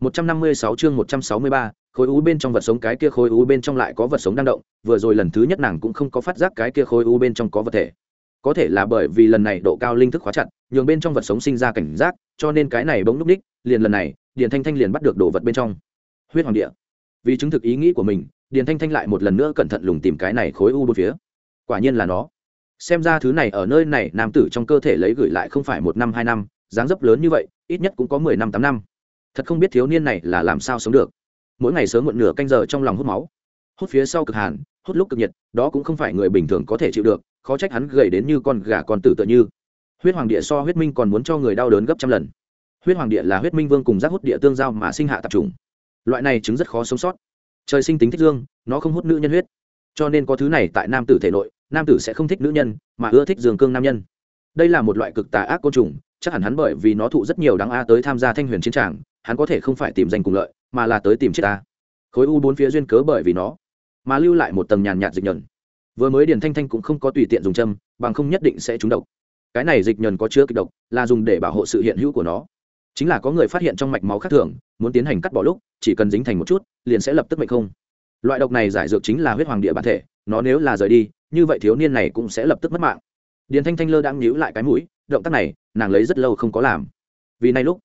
156 chương 163, khối u bên trong vật sống cái kia khối u bên trong lại có vật sống đang động, vừa rồi lần thứ nhất nàng cũng không có phát giác cái kia khối u bên trong có vật thể. Có thể là bởi vì lần này độ cao linh thức khóa chặt, nhường bên trong vật sống sinh ra cảnh giác, cho nên cái này bỗng lúc đích, liền lần này, Điền Thanh Thanh liền bắt được đồ vật bên trong. Huyết hoàng địa. Vì chứng thực ý nghĩ của mình, Điền Thanh Thanh lại một lần nữa cẩn thận lùng tìm cái này khối u bốn phía. Quả nhiên là nó. Xem ra thứ này ở nơi này nam tử trong cơ thể lấy gửi lại không phải một năm hai năm, dáng dấp lớn như vậy, ít nhất cũng có mười năm tám năm thật không biết thiếu niên này là làm sao sống được. Mỗi ngày sớm muộn nửa canh giờ trong lòng hút máu. Hút phía sau cực hàn, hút lúc cực nhiệt, đó cũng không phải người bình thường có thể chịu được, khó trách hắn gầy đến như con gà con tử tự như. Huyết hoàng địa so huyết minh còn muốn cho người đau đớn gấp trăm lần. Huyết hoàng địa là huyết minh vương cùng giác hút địa tương giao mà sinh hạ tập trùng. loại này chứng rất khó sống sót. Trời sinh tính thích dương, nó không hút nữ nhân huyết. Cho nên có thứ này tại nam tử thể nội, nam tử sẽ không thích nữ nhân, mà ưa thích dương cương nam nhân. Đây là một loại cực tà ác côn trùng, chắc hẳn hắn bởi vì nó thụ rất nhiều đáng a tới tham gia thanh huyền chiến tràng hắn có thể không phải tìm danh cùng lợi, mà là tới tìm chết ta. Khối u bốn phía duyên cớ bởi vì nó, mà lưu lại một tầng nhàn nhạt dịch nhờn vừa mới điền thanh thanh cũng không có tùy tiện dùng châm, bằng không nhất định sẽ trúng độc. Cái này dịch nhờn có chứa kịch độc, là dùng để bảo hộ sự hiện hữu của nó. Chính là có người phát hiện trong mạch máu khác thường, muốn tiến hành cắt bỏ lúc, chỉ cần dính thành một chút, liền sẽ lập tức mệnh không. Loại độc này giải dược chính là huyết hoàng địa bản thể, nó nếu là rời đi, như vậy thiếu niên này cũng sẽ lập tức mất mạng. Điền thanh thanh lơ đang nhíu lại cái mũi, động tác này, nàng lấy rất lâu không có làm. Vì nay lúc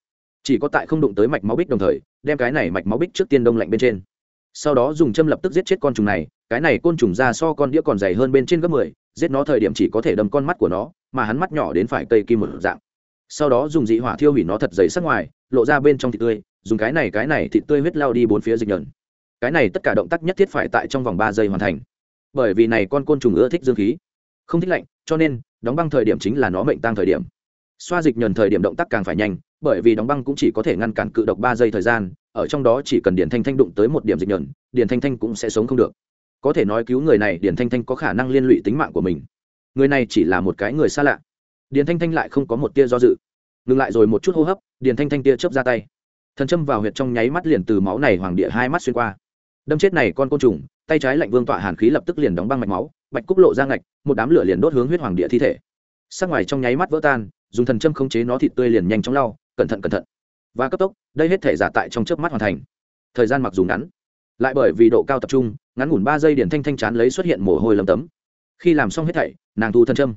chỉ có tại không đụng tới mạch máu bích đồng thời, đem cái này mạch máu bích trước tiên đông lạnh bên trên. Sau đó dùng châm lập tức giết chết con trùng này, cái này côn trùng ra so con đĩa còn dày hơn bên trên gấp mười, giết nó thời điểm chỉ có thể đâm con mắt của nó, mà hắn mắt nhỏ đến phải cây kim một dạng. Sau đó dùng dị hỏa thiêu hủy nó thật dày sắc ngoài, lộ ra bên trong thịt tươi, dùng cái này cái này thịt tươi huyết lao đi bốn phía dịch nhờn. Cái này tất cả động tác nhất thiết phải tại trong vòng ba giây hoàn thành. Bởi vì này con côn trùng ưa thích dương khí, không thích lạnh, cho nên đóng băng thời điểm chính là nó mệnh tăng thời điểm xoa dịch nhờn thời điểm động tác càng phải nhanh, bởi vì đóng băng cũng chỉ có thể ngăn cản cự độc ba giây thời gian, ở trong đó chỉ cần điển thanh thanh đụng tới một điểm dịch nhờn điển thanh thanh cũng sẽ sống không được. Có thể nói cứu người này điển thanh thanh có khả năng liên lụy tính mạng của mình. Người này chỉ là một cái người xa lạ. Điển thanh thanh lại không có một tia do dự. Ngừng lại rồi một chút hô hấp điển thanh thanh tia chớp ra tay. Thần châm vào huyệt trong nháy mắt liền từ máu này hoàng địa hai mắt xuyên qua. Đâm chết này con côn trùng, tay trái lạnh vương tọa hàn khí lập tức liền đóng băng mạch máu, bạch cúc lộ ra ngạch, một đám lửa liền đốt hướng huyết hoàng địa thi thể. Sắc ngoài trong nháy mắt vỡ tan dùng thần châm khống chế nó thịt tươi liền nhanh chóng lau, cẩn thận cẩn thận. Và cấp tốc, đây hết thể giả tại trong chớp mắt hoàn thành. Thời gian mặc dù ngắn, lại bởi vì độ cao tập trung, ngắn ngủn ba giây điển thanh thanh chán lấy xuất hiện mồ hôi lấm tấm. Khi làm xong hết thảy, nàng thu thân châm.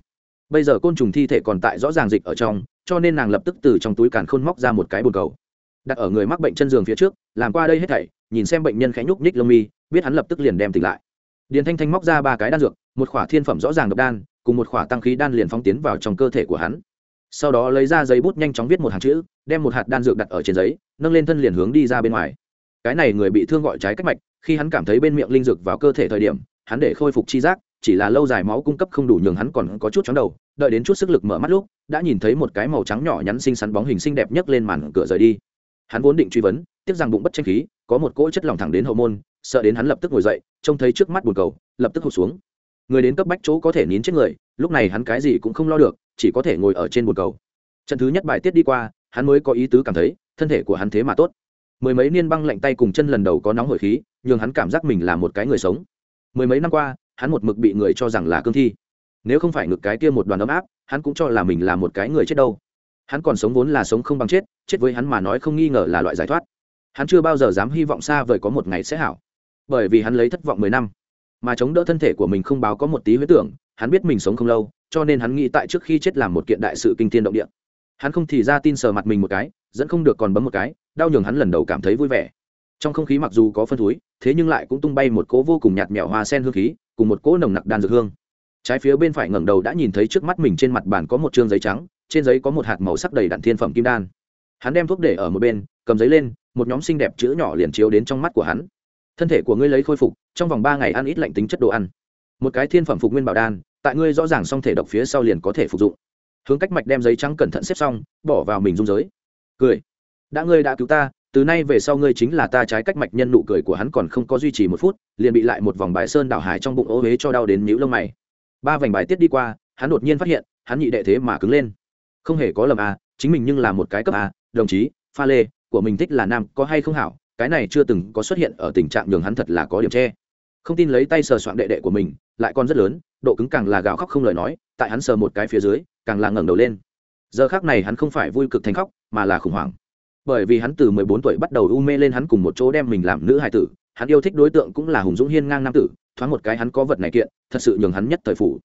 Bây giờ côn trùng thi thể còn tại rõ ràng dịch ở trong, cho nên nàng lập tức từ trong túi càn khôn móc ra một cái bồn cầu. Đặt ở người mắc bệnh chân giường phía trước, làm qua đây hết thảy, nhìn xem bệnh nhân khẽ nhúc nhích lông mi, biết hắn lập tức liền đem tỉnh lại. Điền thanh thanh móc ra ba cái đan dược, một khỏa thiên phẩm rõ ràng độc đan, cùng một khỏa tăng khí đan liền phóng tiến vào trong cơ thể của hắn sau đó lấy ra giấy bút nhanh chóng viết một hàng chữ, đem một hạt đan dược đặt ở trên giấy, nâng lên thân liền hướng đi ra bên ngoài. Cái này người bị thương gọi trái cách mạch, khi hắn cảm thấy bên miệng linh dược vào cơ thể thời điểm, hắn để khôi phục chi giác, chỉ là lâu dài máu cung cấp không đủ nhường hắn còn có chút chóng đầu, đợi đến chút sức lực mở mắt lúc, đã nhìn thấy một cái màu trắng nhỏ nhắn xinh xắn bóng hình xinh đẹp nhất lên màn cửa rời đi. Hắn vốn định truy vấn, tiếc rằng bụng bất tranh khí, có một cỗ chất lỏng thẳng đến hậu môn, sợ đến hắn lập tức ngồi dậy, trông thấy trước mắt bồn cầu, lập tức hụt xuống. Người đến cấp bách chỗ có thể nín chết người, lúc này hắn cái gì cũng không lo được chỉ có thể ngồi ở trên bồn cầu. Trận thứ nhất bài tiết đi qua, hắn mới có ý tứ cảm thấy, thân thể của hắn thế mà tốt. Mười mấy niên băng lạnh tay cùng chân lần đầu có nóng hổi khí, nhường hắn cảm giác mình là một cái người sống. Mười mấy năm qua, hắn một mực bị người cho rằng là cương thi. Nếu không phải ngực cái kia một đoàn ấm áp, hắn cũng cho là mình là một cái người chết đâu. Hắn còn sống vốn là sống không bằng chết chết với hắn mà nói không nghi ngờ là loại giải thoát. Hắn chưa bao giờ dám hy vọng xa vời có một ngày sẽ hảo. Bởi vì hắn lấy thất vọng mười năm, mà chống đỡ thân thể của mình không báo có một tí huyết tưởng, hắn biết mình sống không lâu cho nên hắn nghĩ tại trước khi chết làm một kiện đại sự kinh thiên động địa. Hắn không thì ra tin sờ mặt mình một cái, dẫn không được còn bấm một cái, đau nhường hắn lần đầu cảm thấy vui vẻ. Trong không khí mặc dù có phân thúi, thế nhưng lại cũng tung bay một cỗ vô cùng nhạt mẹo hoa sen hương khí, cùng một cỗ nồng nặc đan dược hương. Trái phía bên phải ngẩng đầu đã nhìn thấy trước mắt mình trên mặt bàn có một chương giấy trắng, trên giấy có một hạt màu sắc đầy đặn thiên phẩm kim đan. Hắn đem thuốc để ở một bên, cầm giấy lên, một nhóm xinh đẹp chữ nhỏ liền chiếu đến trong mắt của hắn. Thân thể của ngươi lấy khôi phục, trong vòng ba ngày ăn ít lạnh tính chất đồ ăn. Một cái thiên phẩm phục nguyên bảo đan tại ngươi rõ ràng xong thể độc phía sau liền có thể phục dụng. Hướng cách mạch đem giấy trắng cẩn thận xếp xong, bỏ vào mình dung giới. Cười. Đã ngươi đã cứu ta, từ nay về sau ngươi chính là ta trái cách mạch nhân nụ cười của hắn còn không có duy trì một phút, liền bị lại một vòng bài sơn đảo hải trong bụng ô huế cho đau đến nhũ lông mày. Ba vành bài tiết đi qua, hắn đột nhiên phát hiện, hắn nhị đệ thế mà cứng lên. Không hề có lầm à chính mình nhưng là một cái cấp à đồng chí, pha lê, của mình thích là nam, có hay không hảo, cái này chưa từng có xuất hiện ở tình trạng nhường hắn thật là có điểm che. Không tin lấy tay sờ soạn đệ đệ của mình, lại còn rất lớn độ cứng càng là gào khóc không lời nói, tại hắn sờ một cái phía dưới, càng là ngẩng đầu lên. Giờ khác này hắn không phải vui cực thành khóc, mà là khủng hoảng. Bởi vì hắn từ mười bốn tuổi bắt đầu u mê lên hắn cùng một chỗ đem mình làm nữ hài tử, hắn yêu thích đối tượng cũng là hùng dũng hiên ngang nam tử, thoáng một cái hắn có vật này kiện, thật sự nhường hắn nhất thời phủ.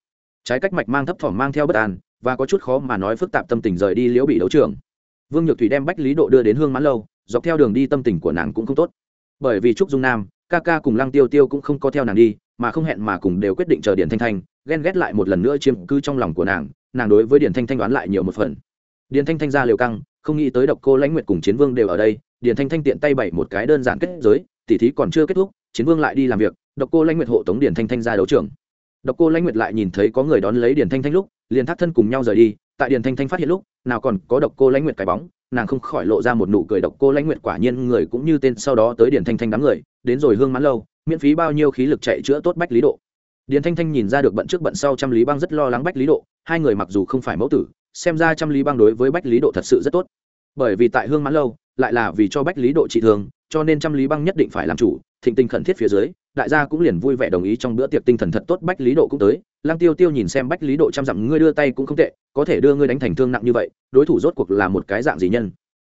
Trái cách mạch mang thấp thỏm mang theo bất an, và có chút khó mà nói phức tạp tâm tình rời đi liễu bị đấu trường. Vương nhược thủy đem bách lý độ đưa đến hương mãn lâu, dọc theo đường đi tâm tình của nàng cũng không tốt. Bởi vì trúc dung nam, ca ca cùng lăng tiêu tiêu cũng không có theo nàng đi mà không hẹn mà cùng đều quyết định chờ điển thanh thanh, ghen ghét lại một lần nữa chiếm cứ trong lòng của nàng nàng đối với điển thanh thanh đoán lại nhiều một phần. Điển thanh thanh ra liều căng, không nghĩ tới độc cô lãnh nguyệt cùng chiến vương đều ở đây điển thanh thanh tiện tay bảy một cái đơn giản kết giới, tỉ thí còn chưa kết thúc, chiến vương lại đi làm việc, độc cô lãnh nguyệt hộ tống điển thanh thanh ra đấu trường. Độc cô lãnh nguyệt lại nhìn thấy có người đón lấy điển thanh thanh lúc, liền thác thân cùng nhau rời đi, tại điển thanh thanh phát hiện lúc, nào còn có độc cô lãnh nguyệt cái bóng, nàng không khỏi lộ ra một nụ cười độc cô lãnh nguyệt quả nhiên người cũng như tên sau đó tới điển thanh thanh đám người, đến rồi hương mãn lâu miễn phí bao nhiêu khí lực chạy chữa tốt bách lý độ. Điền thanh thanh nhìn ra được bận trước bận sau trăm lý băng rất lo lắng bách lý độ, hai người mặc dù không phải mẫu tử, xem ra trăm lý băng đối với bách lý độ thật sự rất tốt. Bởi vì tại hương mãn lâu, lại là vì cho bách lý độ trị thương, cho nên trăm lý băng nhất định phải làm chủ, thịnh tinh khẩn thiết phía dưới, đại gia cũng liền vui vẻ đồng ý trong bữa tiệc tinh thần thật tốt bách lý độ cũng tới. Lăng tiêu tiêu nhìn xem bách lý độ trăm dặm, ngươi đưa tay cũng không tệ, có thể đưa ngươi đánh thành thương nặng như vậy, đối thủ rốt cuộc là một cái dạng gì nhân?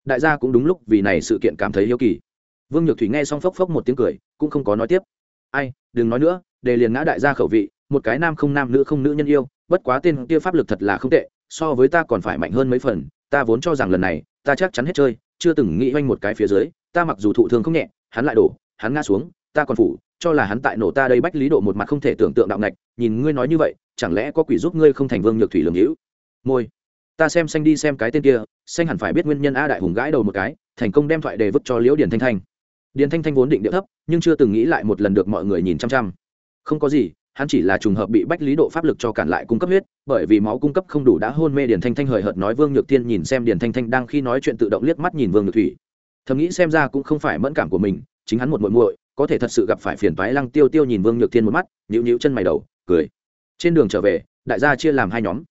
Đại gia cũng đúng lúc vì này sự kiện cảm thấy hiếu kỳ vương nhược thủy nghe xong phốc phốc một tiếng cười, cũng không có nói tiếp. Ai, đừng nói nữa, để liền ngã đại gia khẩu vị, một cái nam không nam nữ không nữ nhân yêu, bất quá tên kia pháp lực thật là không tệ, so với ta còn phải mạnh hơn mấy phần, ta vốn cho rằng lần này, ta chắc chắn hết chơi, chưa từng nghĩ oanh một cái phía dưới, ta mặc dù thụ thương không nhẹ, hắn lại đổ, hắn ngã xuống, ta còn phủ, cho là hắn tại nổ ta đây bách lý độ một mặt không thể tưởng tượng đạo ngạch, nhìn ngươi nói như vậy, chẳng lẽ có quỷ giúp ngươi không thành vương nhược thủy lường hữu? Môi, ta xem xanh đi xem cái tên kia, xanh hẳn phải biết nguyên nhân a đại hùng gãi đầu một cái, thành công đem thoại đề vứt cho liễu điền thanh thanh điền thanh thanh vốn định điệu thấp, nhưng chưa từng nghĩ lại một lần được mọi người nhìn chăm chăm. Không có gì, hắn chỉ là trùng hợp bị bách lý độ pháp lực cho cản lại cung cấp huyết, bởi vì máu cung cấp không đủ đã hôn mê điền thanh thanh hời hợt nói vương nhược tiên nhìn xem điền thanh thanh đang khi nói chuyện tự động liếc mắt nhìn vương nhược thủy. Thầm nghĩ xem ra cũng không phải mẫn cảm của mình, chính hắn một muội muội, có thể thật sự gặp phải phiền toái lăng tiêu tiêu nhìn vương nhược thiên một mắt, nhíu nhíu chân mày đầu, cười. Trên đường trở về, đại gia chia làm hai nhóm.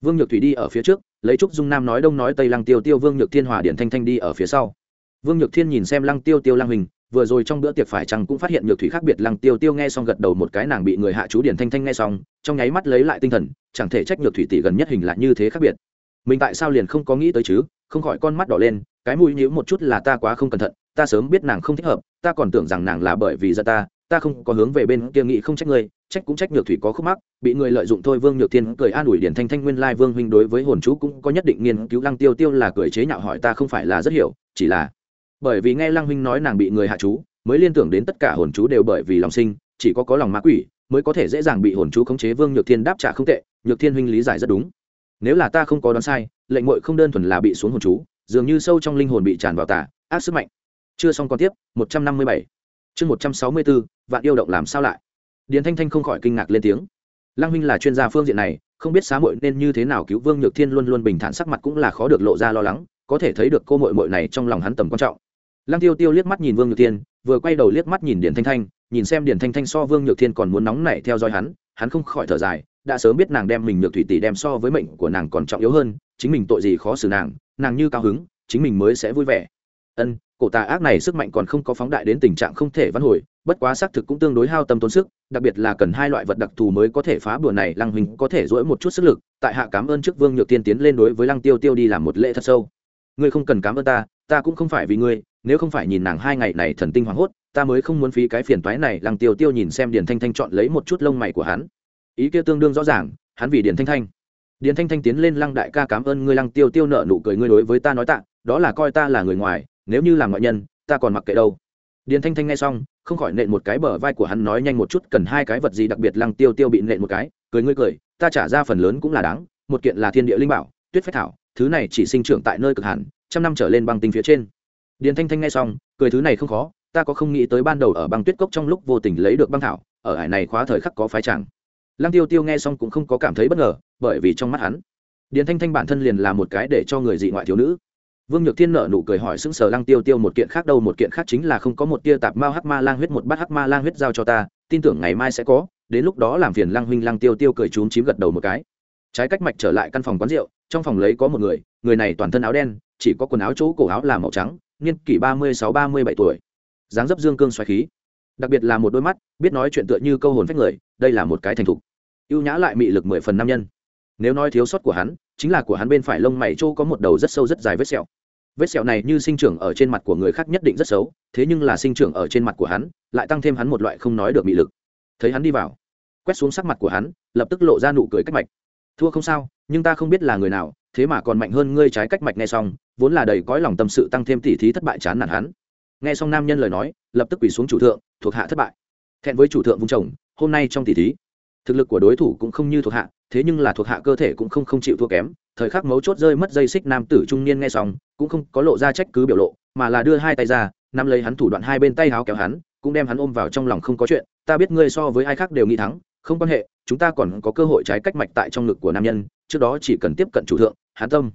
Vương nhược thủy đi ở phía trước, lấy trúc dung nam nói đông nói tây lăng tiêu tiêu, vương nhược thiên hòa điển thanh thanh đi ở phía sau vương nhược thiên nhìn xem lăng tiêu tiêu lăng hình vừa rồi trong bữa tiệc phải chăng cũng phát hiện nhược thủy khác biệt, lăng tiêu tiêu nghe xong gật đầu một cái nàng bị người hạ chú điển thanh thanh nghe xong, trong nháy mắt lấy lại tinh thần, chẳng thể trách nhược thủy tỷ gần nhất hình lại như thế khác biệt. Mình tại sao liền không có nghĩ tới chứ, không khỏi con mắt đỏ lên, cái mũi nhíu một chút là ta quá không cẩn thận, ta sớm biết nàng không thích hợp, ta còn tưởng rằng nàng là bởi vì giận ta ta không có hướng về bên kia nghĩ không trách ngươi, trách cũng trách nhược thủy có khúc mắc, bị người lợi dụng thôi vương nhược thiên cười an ủi điển thanh thanh nguyên lai vương huynh đối với hồn chú cũng có nhất định nghiên cứu, lăng tiêu tiêu là cười chế nhạo hỏi ta không phải là rất hiểu, chỉ là bởi vì nghe lăng huynh nói nàng bị người hạ chú, mới liên tưởng đến tất cả hồn chú đều bởi vì lòng sinh, chỉ có có lòng ma quỷ mới có thể dễ dàng bị hồn chú khống chế. Vương nhược thiên đáp trả không tệ, nhược thiên huynh lý giải rất đúng. Nếu là ta không có đoán sai, lệnh mội không đơn thuần là bị xuống hồn chú, dường như sâu trong linh hồn bị tràn vào tả áp sức mạnh. Chưa xong còn tiếp, một trăm năm mươi bảy. Chương một trăm sáu mươi bốn vạn yêu động làm sao lại? Điền thanh thanh không khỏi kinh ngạc lên tiếng. Lăng huynh là chuyên gia phương diện này, không biết xá muội nên như thế nào cứu vương nhược thiên luôn luôn bình thản, sắc mặt cũng là khó được lộ ra lo lắng, có thể thấy được cô muội muội này trong lòng hắn tầm quan trọng lăng tiêu tiêu liếc mắt nhìn vương nhược thiên, vừa quay đầu liếc mắt nhìn điền thanh thanh, nhìn xem điền thanh thanh so vương nhược thiên còn muốn nóng nảy theo dõi hắn hắn không khỏi thở dài, đã sớm biết nàng đem mình nhược thủy tỷ đem so với mệnh của nàng còn trọng yếu hơn, chính mình tội gì khó xử nàng nàng như cao hứng, chính mình mới sẽ vui vẻ. Ân, cổ tà ác này sức mạnh còn không có phóng đại đến tình trạng không thể văn hồi, bất quá xác thực cũng tương đối hao tâm tốn sức, đặc biệt là cần hai loại vật đặc thù mới có thể phá bừa này, lăng huỳnh có thể dỗi một chút sức lực, tại hạ cảm ơn trước vương nhược tiên tiến lên đối với lăng tiêu tiêu đi làm một lễ thật sâu. Ngươi không cần cảm ơn ta ta cũng không phải vì ngươi nếu không phải nhìn nàng hai ngày này thần tinh hoảng hốt, ta mới không muốn phí cái phiền toái này, lăng tiêu tiêu nhìn xem điền thanh thanh chọn lấy một chút lông mày của hắn. Ý kia tương đương rõ ràng, hắn vì điền thanh thanh. Điền thanh thanh tiến lên, lăng đại ca cảm ơn ngươi, lăng tiêu tiêu nợ nụ cười, ngươi đối với ta nói tạ, đó là coi ta là người ngoài, nếu như là ngoại nhân, ta còn mặc kệ đâu. Điền thanh thanh nghe xong, không khỏi nện một cái bờ vai của hắn nói nhanh một chút, cần hai cái vật gì đặc biệt? Lăng tiêu tiêu bị nện một cái, cười ngươi cười, ta trả ra phần lớn cũng là đáng, một kiện là thiên địa linh bảo, tuyết phách thảo, thứ này chỉ sinh trưởng tại nơi cực hẳn trăm năm trở lên băng tinh phía trên điền thanh thanh nghe xong, cười thứ này không khó, ta có không nghĩ tới ban đầu ở băng tuyết cốc trong lúc vô tình lấy được băng thảo, ở hải này khóa thời khắc có phái chẳng lăng tiêu tiêu nghe xong cũng không có cảm thấy bất ngờ, bởi vì trong mắt hắn, điền thanh thanh bản thân liền là một cái để cho người dị ngoại thiếu nữ. Vương nhược thiên nợ nụ cười hỏi sững sờ lăng tiêu tiêu một kiện khác đâu, một kiện khác chính là không có một tia tạp mao hắc ma lang huyết, một bát hắc ma lang huyết giao cho ta, tin tưởng ngày mai sẽ có, đến lúc đó làm phiền lăng huynh lăng tiêu tiêu cười trúng chím gật đầu một cái. Trái cách mạch trở lại căn phòng quán rượu, trong phòng lấy có một người người này toàn thân áo đen, chỉ có quần áo chỗ cổ áo là màu trắng niên kỷ ba mươi sáu, ba mươi bảy tuổi. Dáng dấp dương cương xoáy khí. Đặc biệt là một đôi mắt, biết nói chuyện tựa như câu hồn phách người, đây là một cái thành thục. Ưu nhã lại mị lực mười phần nam nhân. Nếu nói thiếu sót của hắn, chính là của hắn bên phải lông mày trô có một đầu rất sâu rất dài vết sẹo. Vết sẹo này như sinh trưởng ở trên mặt của người khác nhất định rất xấu, thế nhưng là sinh trưởng ở trên mặt của hắn, lại tăng thêm hắn một loại không nói được bị lực. Thấy hắn đi vào, quét xuống sắc mặt của hắn, lập tức lộ ra nụ cười cách mạch. Thua không sao, nhưng ta không biết là người nào thế mà còn mạnh hơn ngươi trái cách mạch nghe xong, vốn là đầy cõi lòng tâm sự tăng thêm tỉ thí thất bại chán nản hắn. Nghe xong nam nhân lời nói, lập tức quỳ xuống chủ thượng, thuộc hạ thất bại. Thẹn với chủ thượng vung chồng, hôm nay trong tỉ thí, thực lực của đối thủ cũng không như thuộc hạ, thế nhưng là thuộc hạ cơ thể cũng không không chịu thua kém, thời khắc mấu chốt rơi mất dây xích nam tử trung niên nghe xong, cũng không có lộ ra trách cứ biểu lộ, mà là đưa hai tay ra, nắm lấy hắn thủ đoạn hai bên tay háo kéo hắn, cũng đem hắn ôm vào trong lòng không có chuyện, ta biết ngươi so với ai khác đều nghĩ thắng, không quan hệ, chúng ta còn có cơ hội trái cách mạch tại trong ngực của nam nhân, trước đó chỉ cần tiếp cận chủ thượng hắn tâm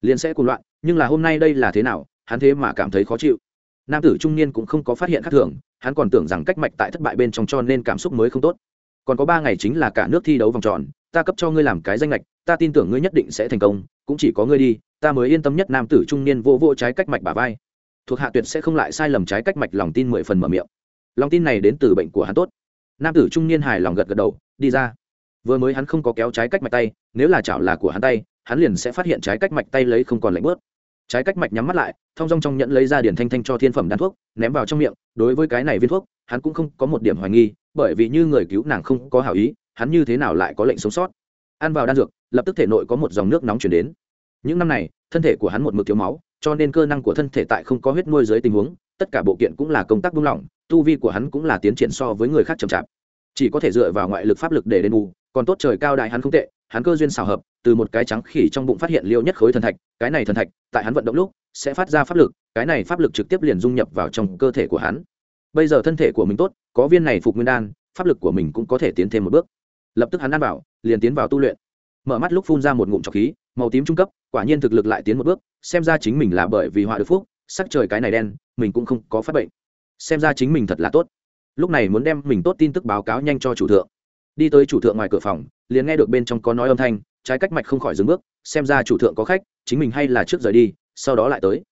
liền sẽ cuồng loạn, nhưng là hôm nay đây là thế nào, hắn thế mà cảm thấy khó chịu. Nam tử trung niên cũng không có phát hiện khác thường, hắn còn tưởng rằng cách mạch tại thất bại bên trong cho nên cảm xúc mới không tốt. Còn có ba ngày chính là cả nước thi đấu vòng tròn, ta cấp cho ngươi làm cái danh lệch, ta tin tưởng ngươi nhất định sẽ thành công, cũng chỉ có ngươi đi, ta mới yên tâm nhất nam tử trung niên vô vô trái cách mạch bà vai. Thuộc hạ tuyệt sẽ không lại sai lầm trái cách mạch lòng tin mười phần mở miệng. Lòng tin này đến từ bệnh của hắn tốt. Nam tử trung niên hài lòng gật gật đầu, đi ra. Vừa mới hắn không có kéo trái cách mạch tay, nếu là chảo là của hắn tay hắn liền sẽ phát hiện trái cách mạch tay lấy không còn lạnh bớt. Trái cách mạch nhắm mắt lại, thong dong trong nhận lấy ra điển thanh thanh cho thiên phẩm đan thuốc, ném vào trong miệng. Đối với cái này viên thuốc, hắn cũng không có một điểm hoài nghi, bởi vì như người cứu nàng không có hảo ý, hắn như thế nào lại có lệnh sống sót? Ăn vào đan dược, lập tức thể nội có một dòng nước nóng chuyển đến. Những năm này, thân thể của hắn một mực thiếu máu, cho nên cơ năng của thân thể tại không có huyết nuôi dưới tình huống, tất cả bộ kiện cũng là công tác buông lỏng, tu vi của hắn cũng là tiến triển so với người khác chậm chạp. Chỉ có thể dựa vào ngoại lực pháp lực để đền bù, còn tốt trời cao đại hắn không tệ hắn cơ duyên xào hợp, từ một cái trắng khỉ trong bụng phát hiện liêu nhất khối thần thạch, cái này thần thạch, tại hắn vận động lúc, sẽ phát ra pháp lực, cái này pháp lực trực tiếp liền dung nhập vào trong cơ thể của hắn. Bây giờ thân thể của mình tốt, có viên này phục nguyên đan, pháp lực của mình cũng có thể tiến thêm một bước. Lập tức hắn ăn vào, liền tiến vào tu luyện. Mở mắt lúc phun ra một ngụm trọc khí, màu tím trung cấp, quả nhiên thực lực lại tiến một bước, xem ra chính mình là bởi vì họa được phúc, sắc trời cái này đen, mình cũng không có phát bệnh. Xem ra chính mình thật là tốt. Lúc này muốn đem mình tốt tin tức báo cáo nhanh cho chủ thượng đi tới chủ thượng ngoài cửa phòng, liền nghe được bên trong có nói âm thanh, trái cách mạch không khỏi dừng bước, xem ra chủ thượng có khách, chính mình hay là trước rời đi, sau đó lại tới.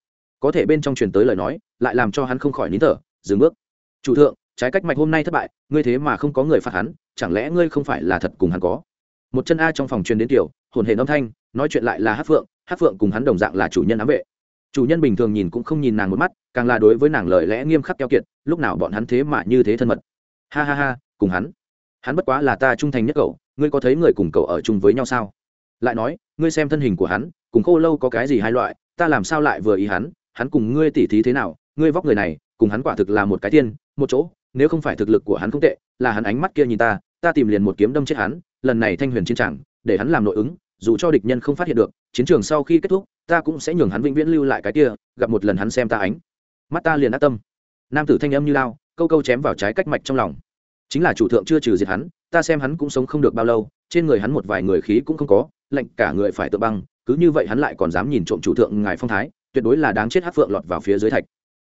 Có thể bên trong truyền tới lời nói, lại làm cho hắn không khỏi nín thở, dừng bước. Chủ thượng, trái cách mạch hôm nay thất bại, ngươi thế mà không có người phạt hắn, chẳng lẽ ngươi không phải là thật cùng hắn có? Một chân a trong phòng truyền đến tiểu, hồn hệ âm thanh, nói chuyện lại là hát phượng hát phượng cùng hắn đồng dạng là chủ nhân ám vệ. Chủ nhân bình thường nhìn cũng không nhìn nàng một mắt, càng là đối với nàng lời lẽ nghiêm khắc keo kiệt, lúc nào bọn hắn thế mà như thế thân mật. Ha ha ha, cùng hắn hắn bất quá là ta trung thành nhất cậu, ngươi có thấy người cùng cậu ở chung với nhau sao? Lại nói, ngươi xem thân hình của hắn, cùng khô lâu có cái gì hai loại, ta làm sao lại vừa ý hắn? Hắn cùng ngươi tỉ thí thế nào? Ngươi vóc người này, cùng hắn quả thực là một cái tiên một chỗ, nếu không phải thực lực của hắn không tệ, là hắn ánh mắt kia nhìn ta ta tìm liền một kiếm đâm chết hắn, lần này thanh huyền chiến tràng, để hắn làm nội ứng, dù cho địch nhân không phát hiện được, chiến trường sau khi kết thúc, ta cũng sẽ nhường hắn vĩnh viễn lưu lại cái kia, gặp một lần hắn xem ta ánh mắt ta liền ác tâm. Nam tử thanh âm như lao, câu câu chém vào trái cách mạch trong lòng chính là chủ thượng chưa trừ diệt hắn, ta xem hắn cũng sống không được bao lâu, trên người hắn một vài người khí cũng không có lệnh cả người phải tự băng, cứ như vậy hắn lại còn dám nhìn trộm chủ thượng ngài phong thái, tuyệt đối là đáng chết hát phượng lọt vào phía dưới thạch.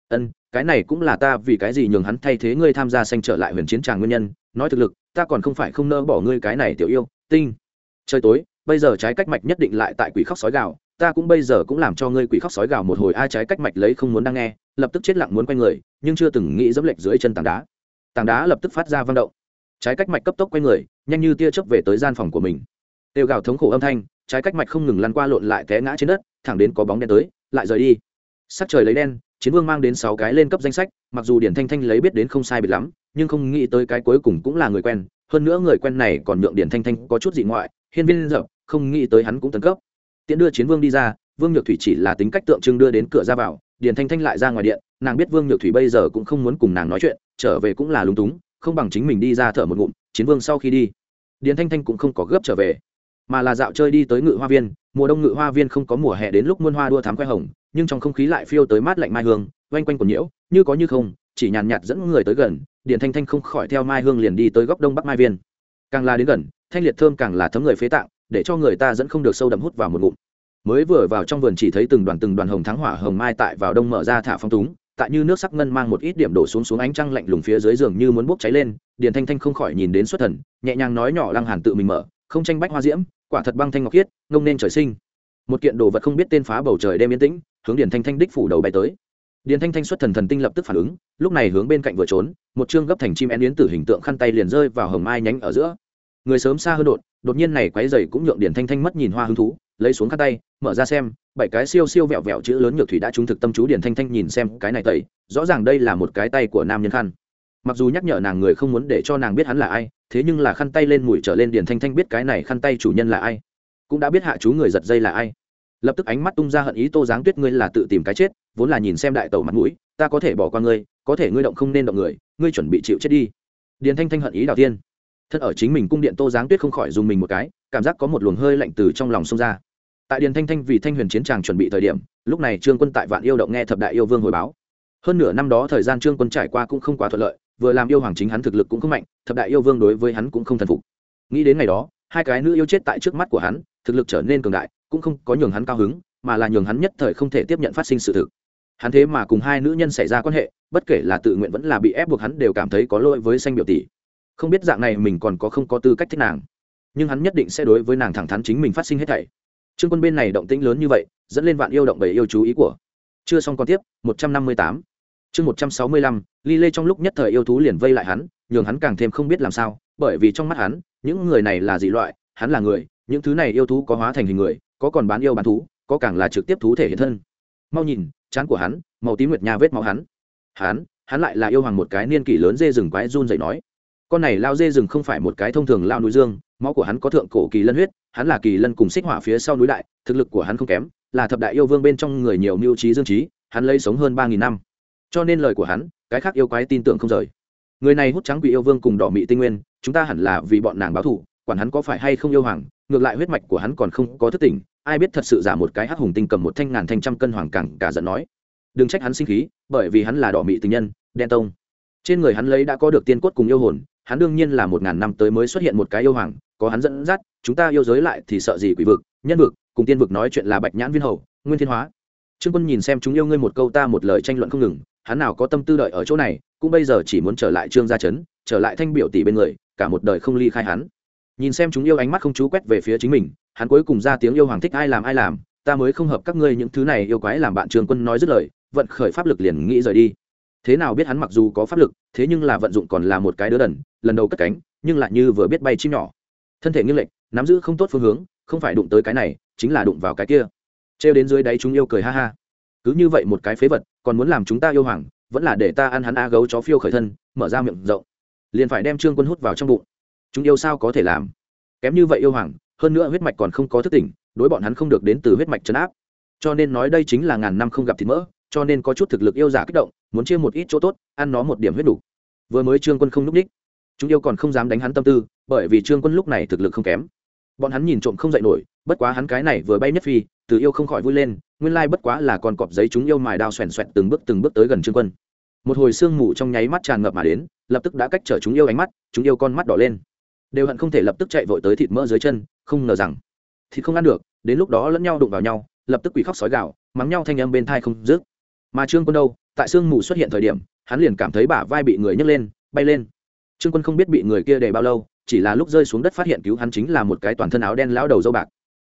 Ân, cái này cũng là ta vì cái gì nhường hắn thay thế ngươi tham gia sanh trở lại huyền chiến tràng nguyên nhân, nói thực lực, ta còn không phải không nỡ bỏ ngươi cái này tiểu yêu, tinh. Trời tối, bây giờ trái cách mạch nhất định lại tại quỷ khóc sói gạo ta cũng bây giờ cũng làm cho ngươi quỷ khóc sói gào một hồi ai trái cách mạch lấy không muốn đang nghe, lập tức chết lặng muốn quay người, nhưng chưa từng nghĩ dẫm lệch dưới chân tảng đá tảng đá lập tức phát ra văng động. Trái cách mạch cấp tốc quay người, nhanh như tia chớp về tới gian phòng của mình. Tiêu gào thống khổ âm thanh, trái cách mạch không ngừng lăn qua lộn lại té ngã trên đất, thẳng đến có bóng đen tới, lại rời đi. Sắc trời lấy đen, chiến vương mang đến sáu cái lên cấp danh sách, mặc dù điển thanh thanh lấy biết đến không sai biệt lắm, nhưng không nghĩ tới cái cuối cùng cũng là người quen, hơn nữa người quen này còn nhượng điển thanh thanh có chút dị ngoại, hiên viên dập, không nghĩ tới hắn cũng tấn cấp. Tiễn đưa chiến vương đi ra, vương nhược thủy chỉ là tính cách tượng trưng đưa đến cửa ra vào điền thanh thanh lại ra ngoài điện nàng biết vương nhược thủy bây giờ cũng không muốn cùng nàng nói chuyện, trở về cũng là lúng túng, không bằng chính mình đi ra thở một ngụm, chiến vương sau khi đi. Điền thanh thanh cũng không có gấp trở về, mà là dạo chơi đi tới ngự hoa viên. Mùa đông ngự hoa viên không có mùa hè đến lúc muôn hoa đua thám khoe hồng, nhưng trong không khí lại phiêu tới mát lạnh mai hương, oanh quanh quần nhiễu, như có như không, chỉ nhàn nhạt dẫn người tới gần, điền thanh thanh không khỏi theo mai hương liền đi tới góc đông bắc mai viên. Càng là đến gần, thanh liệt thơm càng là thấm người phế tạng, để cho người ta dẫn không được sâu đậm hút vào một ngụm. Mới vừa vào trong vườn chỉ thấy từng đoàn từng đoàn hồng thắng hỏa hồng mai tại vào đông mở ra thả phong túng tại như nước sắc ngân mang một ít điểm đổ xuống xuống ánh trăng lạnh lùng phía dưới giường như muốn bốc cháy lên, điền thanh thanh không khỏi nhìn đến xuất thần, nhẹ nhàng nói nhỏ lăng hàn tự mình mở, không tranh bách hoa diễm, quả thật băng thanh ngọc khiết, ngông nên trời sinh. Một kiện đồ vật không biết tên phá bầu trời đêm yên tĩnh, hướng điền thanh thanh đích phủ đầu bay tới. Điền thanh thanh xuất thần thần tinh lập tức phản ứng, lúc này hướng bên cạnh vừa trốn, một chương gấp thành chim én yến tử hình tượng khăn tay liền rơi vào hồng mai nhánh ở giữa. Người sớm xa hơn đột đột nhiên này quấy giày cũng nhượng điền thanh thanh mất nhìn hoa hứng thú lấy xuống khăn tay, mở ra xem, bảy cái siêu siêu vẹo vẹo chữ lớn nhược thủy đã trúng thực tâm chú điển thanh thanh nhìn xem cái này tẩy, rõ ràng đây là một cái tay của nam nhân khăn. Mặc dù nhắc nhở nàng người không muốn để cho nàng biết hắn là ai, thế nhưng là khăn tay lên mùi trở lên điển thanh thanh biết cái này khăn tay chủ nhân là ai, cũng đã biết hạ chú người giật dây là ai. Lập tức ánh mắt tung ra hận ý tô giáng tuyết ngươi là tự tìm cái chết, vốn là nhìn xem đại tẩu mặt mũi, ta có thể bỏ qua ngươi, có thể ngươi động không nên động người, ngươi chuẩn bị chịu chết đi. Điền thanh thanh hận ý đào tiên. Thân ở chính mình cung điện tô giáng tuyết không khỏi dùng mình một cái, cảm giác có một luồng hơi lạnh từ trong lòng xông ra tại điền thanh thanh vì thanh huyền chiến tràng chuẩn bị thời điểm, lúc này trương quân tại vạn yêu động nghe thập đại yêu vương hồi báo. Hơn nửa năm đó thời gian trương quân trải qua cũng không quá thuận lợi, vừa làm yêu hoàng chính hắn thực lực cũng không mạnh, thập đại yêu vương đối với hắn cũng không thần phục. Nghĩ đến ngày đó, hai cái nữ yêu chết tại trước mắt của hắn, thực lực trở nên cường đại, cũng không có nhường hắn cao hứng, mà là nhường hắn nhất thời không thể tiếp nhận phát sinh sự thực. Hắn thế mà cùng hai nữ nhân xảy ra quan hệ, bất kể là tự nguyện vẫn là bị ép buộc hắn đều cảm thấy có lỗi với xanh biểu tỷ. Không biết dạng này mình còn có không có tư cách thích nàng. Nhưng hắn nhất định sẽ đối với nàng thẳng thắn chính mình phát sinh hết thảy trương quân bên này động tĩnh lớn như vậy, dẫn lên vạn yêu động bầy yêu chú ý của. Chưa xong còn tiếp, một trăm năm mươi tám. Chương một trăm sáu mươi lăm, ly lê trong lúc nhất thời yêu thú liền vây lại hắn, nhường hắn càng thêm không biết làm sao, bởi vì trong mắt hắn, những người này là dị loại, hắn là người, những thứ này yêu thú có hóa thành hình người, có còn bán yêu bán thú, có càng là trực tiếp thú thể hiện thân. Mau nhìn, trán của hắn, màu tím nguyệt nha vết máu hắn. Hắn hắn lại là yêu hoàng một cái niên kỷ lớn dê rừng quái run dậy nói, con này lao dê rừng không phải một cái thông thường lao núi dương máu của hắn có thượng cổ kỳ lân huyết, hắn là kỳ lân cùng xích hỏa phía sau núi đại, thực lực của hắn không kém, là thập đại yêu vương bên trong người nhiều mưu trí dương trí, hắn lấy sống hơn ba nghìn năm. Cho nên lời của hắn, cái khác yêu quái tin tưởng không rời. Người này hút trắng quỷ yêu vương cùng đỏ mị tinh nguyên, chúng ta hẳn là vì bọn nàng báo thù, quản hắn có phải hay không yêu hoàng, ngược lại huyết mạch của hắn còn không có thức tỉnh, ai biết thật sự giả một cái hắc hùng tinh cầm một thanh ngàn thanh trăm cân hoàng cẳng, cả giận nói. Đừng trách hắn sinh khí, bởi vì hắn là đỏ mị tình nhân, đen tông. Trên người hắn lấy đã có được tiên cốt cùng yêu hồn hắn đương nhiên là một ngàn năm tới mới xuất hiện một cái yêu hoàng, có hắn dẫn dắt, chúng ta yêu giới lại thì sợ gì quỷ vực, nhân vực, cùng tiên vực nói chuyện là bạch nhãn viên hầu, nguyên thiên hóa. Trương quân nhìn xem chúng yêu ngươi một câu ta một lời tranh luận không ngừng, hắn nào có tâm tư đợi ở chỗ này, cũng bây giờ chỉ muốn trở lại trương gia trấn, trở lại thanh biểu tỷ bên người, cả một đời không ly khai hắn. Nhìn xem chúng yêu ánh mắt không chú quét về phía chính mình, hắn cuối cùng ra tiếng yêu hoàng thích ai làm ai làm, ta mới không hợp các ngươi những thứ này yêu quái làm bạn Trương quân nói dứt lời, vận khởi pháp lực liền nghĩ rời đi thế nào biết hắn mặc dù có pháp lực, thế nhưng là vận dụng còn là một cái đứa đần, lần đầu cất cánh, nhưng lại như vừa biết bay chim nhỏ. Thân thể nghiêng lệch, nắm giữ không tốt phương hướng, không phải đụng tới cái này, chính là đụng vào cái kia. Trêu đến dưới đáy chúng yêu cười ha ha. Cứ như vậy một cái phế vật, còn muốn làm chúng ta yêu hoàng, vẫn là để ta ăn hắn a gấu chó phiêu khởi thân, mở ra miệng rộng. Liền phải đem trương quân hút vào trong bụng. Chúng yêu sao có thể làm? Kém như vậy yêu hoàng, hơn nữa huyết mạch còn không có thức tỉnh, đối bọn hắn không được đến từ huyết mạch chấn áp. Cho nên nói đây chính là ngàn năm không gặp thịt mỡ cho nên có chút thực lực yêu giả kích động muốn chia một ít chỗ tốt ăn nó một điểm huyết đủ. Vừa mới trương quân không núp đích, chúng yêu còn không dám đánh hắn tâm tư bởi vì trương quân lúc này thực lực không kém. Bọn hắn nhìn trộm không dậy nổi bất quá hắn cái này vừa bay nhất phi từ yêu không khỏi vui lên nguyên lai bất quá là còn cọp giấy chúng yêu mài đao xoèn xoẹt từng bước từng bước tới gần trương quân. Một hồi sương mù trong nháy mắt tràn ngập mà đến lập tức đã cách trở chúng yêu ánh mắt chúng yêu con mắt đỏ lên. Đều hận không thể lập tức chạy vội tới thịt mỡ dưới chân không ngờ rằng thịt không ăn được đến lúc đó lẫn nhau đụng vào nhau lập tức quỷ khóc sói gạo mắng nhau thanh âm bên thai không dứt mà trương quân đâu? Tại sương mù xuất hiện thời điểm, hắn liền cảm thấy bả vai bị người nhấc lên, bay lên. Trương quân không biết bị người kia để bao lâu, chỉ là lúc rơi xuống đất phát hiện cứu hắn chính là một cái toàn thân áo đen lão đầu dâu bạc.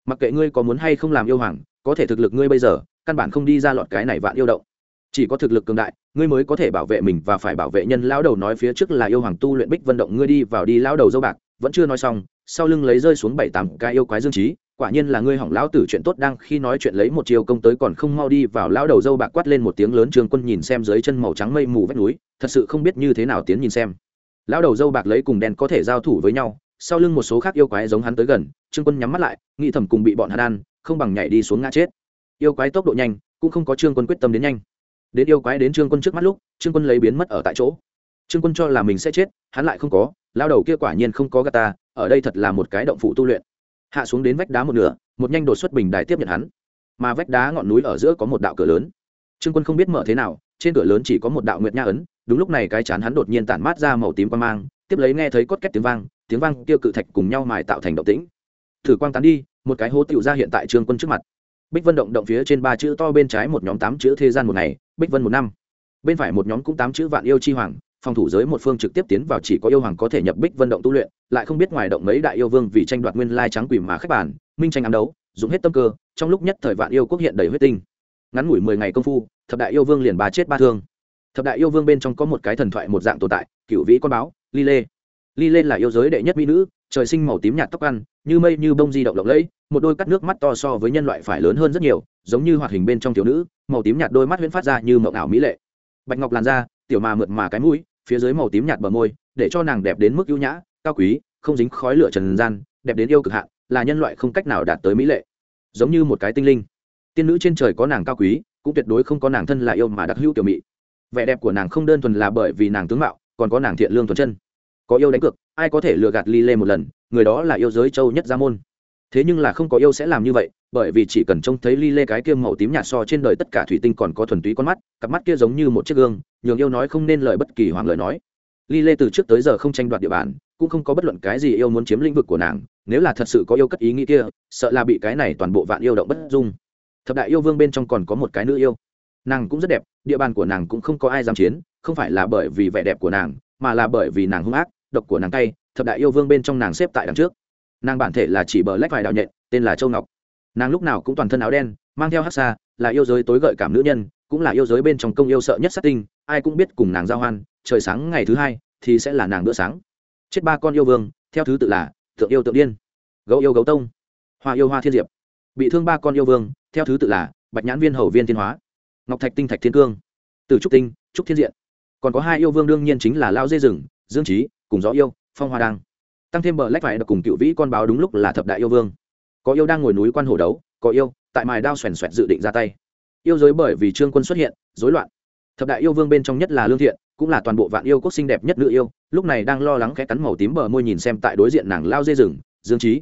Mặc kệ ngươi có muốn hay không làm yêu hoàng, có thể thực lực ngươi bây giờ, căn bản không đi ra lọt cái này vạn yêu động. Chỉ có thực lực cường đại, ngươi mới có thể bảo vệ mình và phải bảo vệ nhân lão đầu nói phía trước là yêu hoàng tu luyện bích vận động ngươi đi vào đi lão đầu dâu bạc. Vẫn chưa nói xong, sau lưng lấy rơi xuống bảy tám cái yêu quái dương trí quả nhiên là ngươi hỏng lão tử chuyện tốt đang khi nói chuyện lấy một chiều công tới còn không mau đi vào lão đầu dâu bạc quát lên một tiếng lớn trường quân nhìn xem dưới chân màu trắng mây mù vách núi, thật sự không biết như thế nào tiến nhìn xem. Lão đầu dâu bạc lấy cùng đen có thể giao thủ với nhau, sau lưng một số khác yêu quái giống hắn tới gần, trương quân nhắm mắt lại, nghĩ thầm cùng bị bọn hắn ăn, không bằng nhảy đi xuống ngã chết. Yêu quái tốc độ nhanh, cũng không có trương quân quyết tâm đến nhanh. Đến yêu quái đến trương quân trước mắt lúc, trương quân lấy biến mất ở tại chỗ. Trương quân cho là mình sẽ chết, hắn lại không có lao đầu kia quả nhiên không có gà ta, ở đây thật là một cái động phụ tu luyện hạ xuống đến vách đá một nửa, một nhanh đột xuất bình đài tiếp nhận hắn. Mà vách đá ngọn núi ở giữa có một đạo cửa lớn. Trương quân không biết mở thế nào, trên cửa lớn chỉ có một đạo nguyệt nha ấn, đúng lúc này cái chán hắn đột nhiên tản mát ra màu tím quang mang, tiếp lấy nghe thấy cốt két tiếng vang tiếng vang kêu cự thạch cùng nhau mài tạo thành động tĩnh. Thử quang tán đi, một cái hố tựu ra hiện tại trương quân trước mặt. Bích vân động động phía trên ba chữ to bên trái một nhóm tám chữ thế gian một ngày, bích vân một năm. Bên phải một nhóm cũng tám chữ vạn yêu chi hoàng phòng thủ giới một phương trực tiếp tiến vào chỉ có yêu hoàng có thể nhập bích vân động tu luyện, lại không biết ngoài động mấy đại yêu vương vì tranh đoạt nguyên lai trắng quỷ mà khách bản minh tranh ám đấu dùng hết tâm cơ, trong lúc nhất thời vạn yêu quốc hiện đầy huyết tinh. Ngắn ngủi mười ngày công phu, thập đại yêu vương liền ba chết ba thương. Thập đại yêu vương bên trong có một cái thần thoại một dạng tồn tại, cựu vĩ con báo ly lê. Ly lê là yêu giới đệ nhất mỹ nữ, trời sinh màu tím nhạt tóc ăn, như mây như bông di động lộng lẫy, một đôi cắt nước mắt to so với nhân loại phải lớn hơn rất nhiều, giống như hoạt hình bên trong tiểu nữ, màu tím nhạt đôi mắt huyễn phát ra như mộng ảo mỹ lệ. Bạch ngọc làn da, tiểu mà mượt mà cái mũi phía dưới màu tím nhạt bờ môi, để cho nàng đẹp đến mức ưu nhã, cao quý, không dính khói lửa trần gian, đẹp đến yêu cực hạn, là nhân loại không cách nào đạt tới mỹ lệ. Giống như một cái tinh linh. Tiên nữ trên trời có nàng cao quý, cũng tuyệt đối không có nàng thân là yêu mà đặc hữu tiểu mỹ vẻ đẹp của nàng không đơn thuần là bởi vì nàng tướng mạo, còn có nàng thiện lương thuần chân. Có yêu đánh cược, ai có thể lừa gạt ly lê một lần, người đó là yêu giới châu nhất gia môn. Thế nhưng là không có yêu sẽ làm như vậy bởi vì chỉ cần trông thấy ly lê cái kia màu tím nhạt so trên đời tất cả thủy tinh còn có thuần túy con mắt, cặp mắt kia giống như một chiếc gương, nhường yêu nói không nên lời bất kỳ hoàng lời nói. Ly lê từ trước tới giờ không tranh đoạt địa bàn, cũng không có bất luận cái gì yêu muốn chiếm lĩnh vực của nàng, nếu là thật sự có yêu cất ý nghĩ kia, sợ là bị cái này toàn bộ vạn yêu động bất dung. Thập đại yêu vương bên trong còn có một cái nữ yêu. Nàng cũng rất đẹp, địa bàn của nàng cũng không có ai dám chiến, không phải là bởi vì vẻ đẹp của nàng, mà là bởi vì nàng hung ác, độc của nàng tay thập đại yêu vương bên trong nàng xếp tại đằng trước. Nàng bản thể là chỉ bờ lách vài đạo nhện, tên là châu ngọc nàng lúc nào cũng toàn thân áo đen, mang theo hát xa, là yêu giới tối gợi cảm nữ nhân, cũng là yêu giới bên trong công yêu sợ nhất sát tinh, ai cũng biết cùng nàng giao hoan, trời sáng ngày thứ hai thì sẽ là nàng bữa sáng. Chết ba con yêu vương, theo thứ tự là thượng yêu tượng điên, gấu yêu gấu tông, hoa yêu hoa thiên diệp. Bị thương ba con yêu vương, theo thứ tự là bạch nhãn viên hầu viên thiên hóa, ngọc thạch tinh thạch thiên cương từ trúc tinh, trúc thiên diện. Còn có hai yêu vương đương nhiên chính là lao dê rừng, dương trí cùng gió yêu, phong hoa đăng. Tăng thêm bờ lách phải được cùng cựu vĩ con báo đúng lúc là thập đại yêu vương có yêu đang ngồi núi quan hồ đấu, có yêu tại mài đao xoèn xoẹt dự định ra tay. Yêu giới bởi vì trương quân xuất hiện, rối loạn. Thập đại yêu vương bên trong nhất là lương thiện, cũng là toàn bộ vạn yêu quốc xinh đẹp nhất nữ yêu, lúc này đang lo lắng khẽ cắn màu tím bờ môi nhìn xem tại đối diện nàng lao dê rừng, dương trí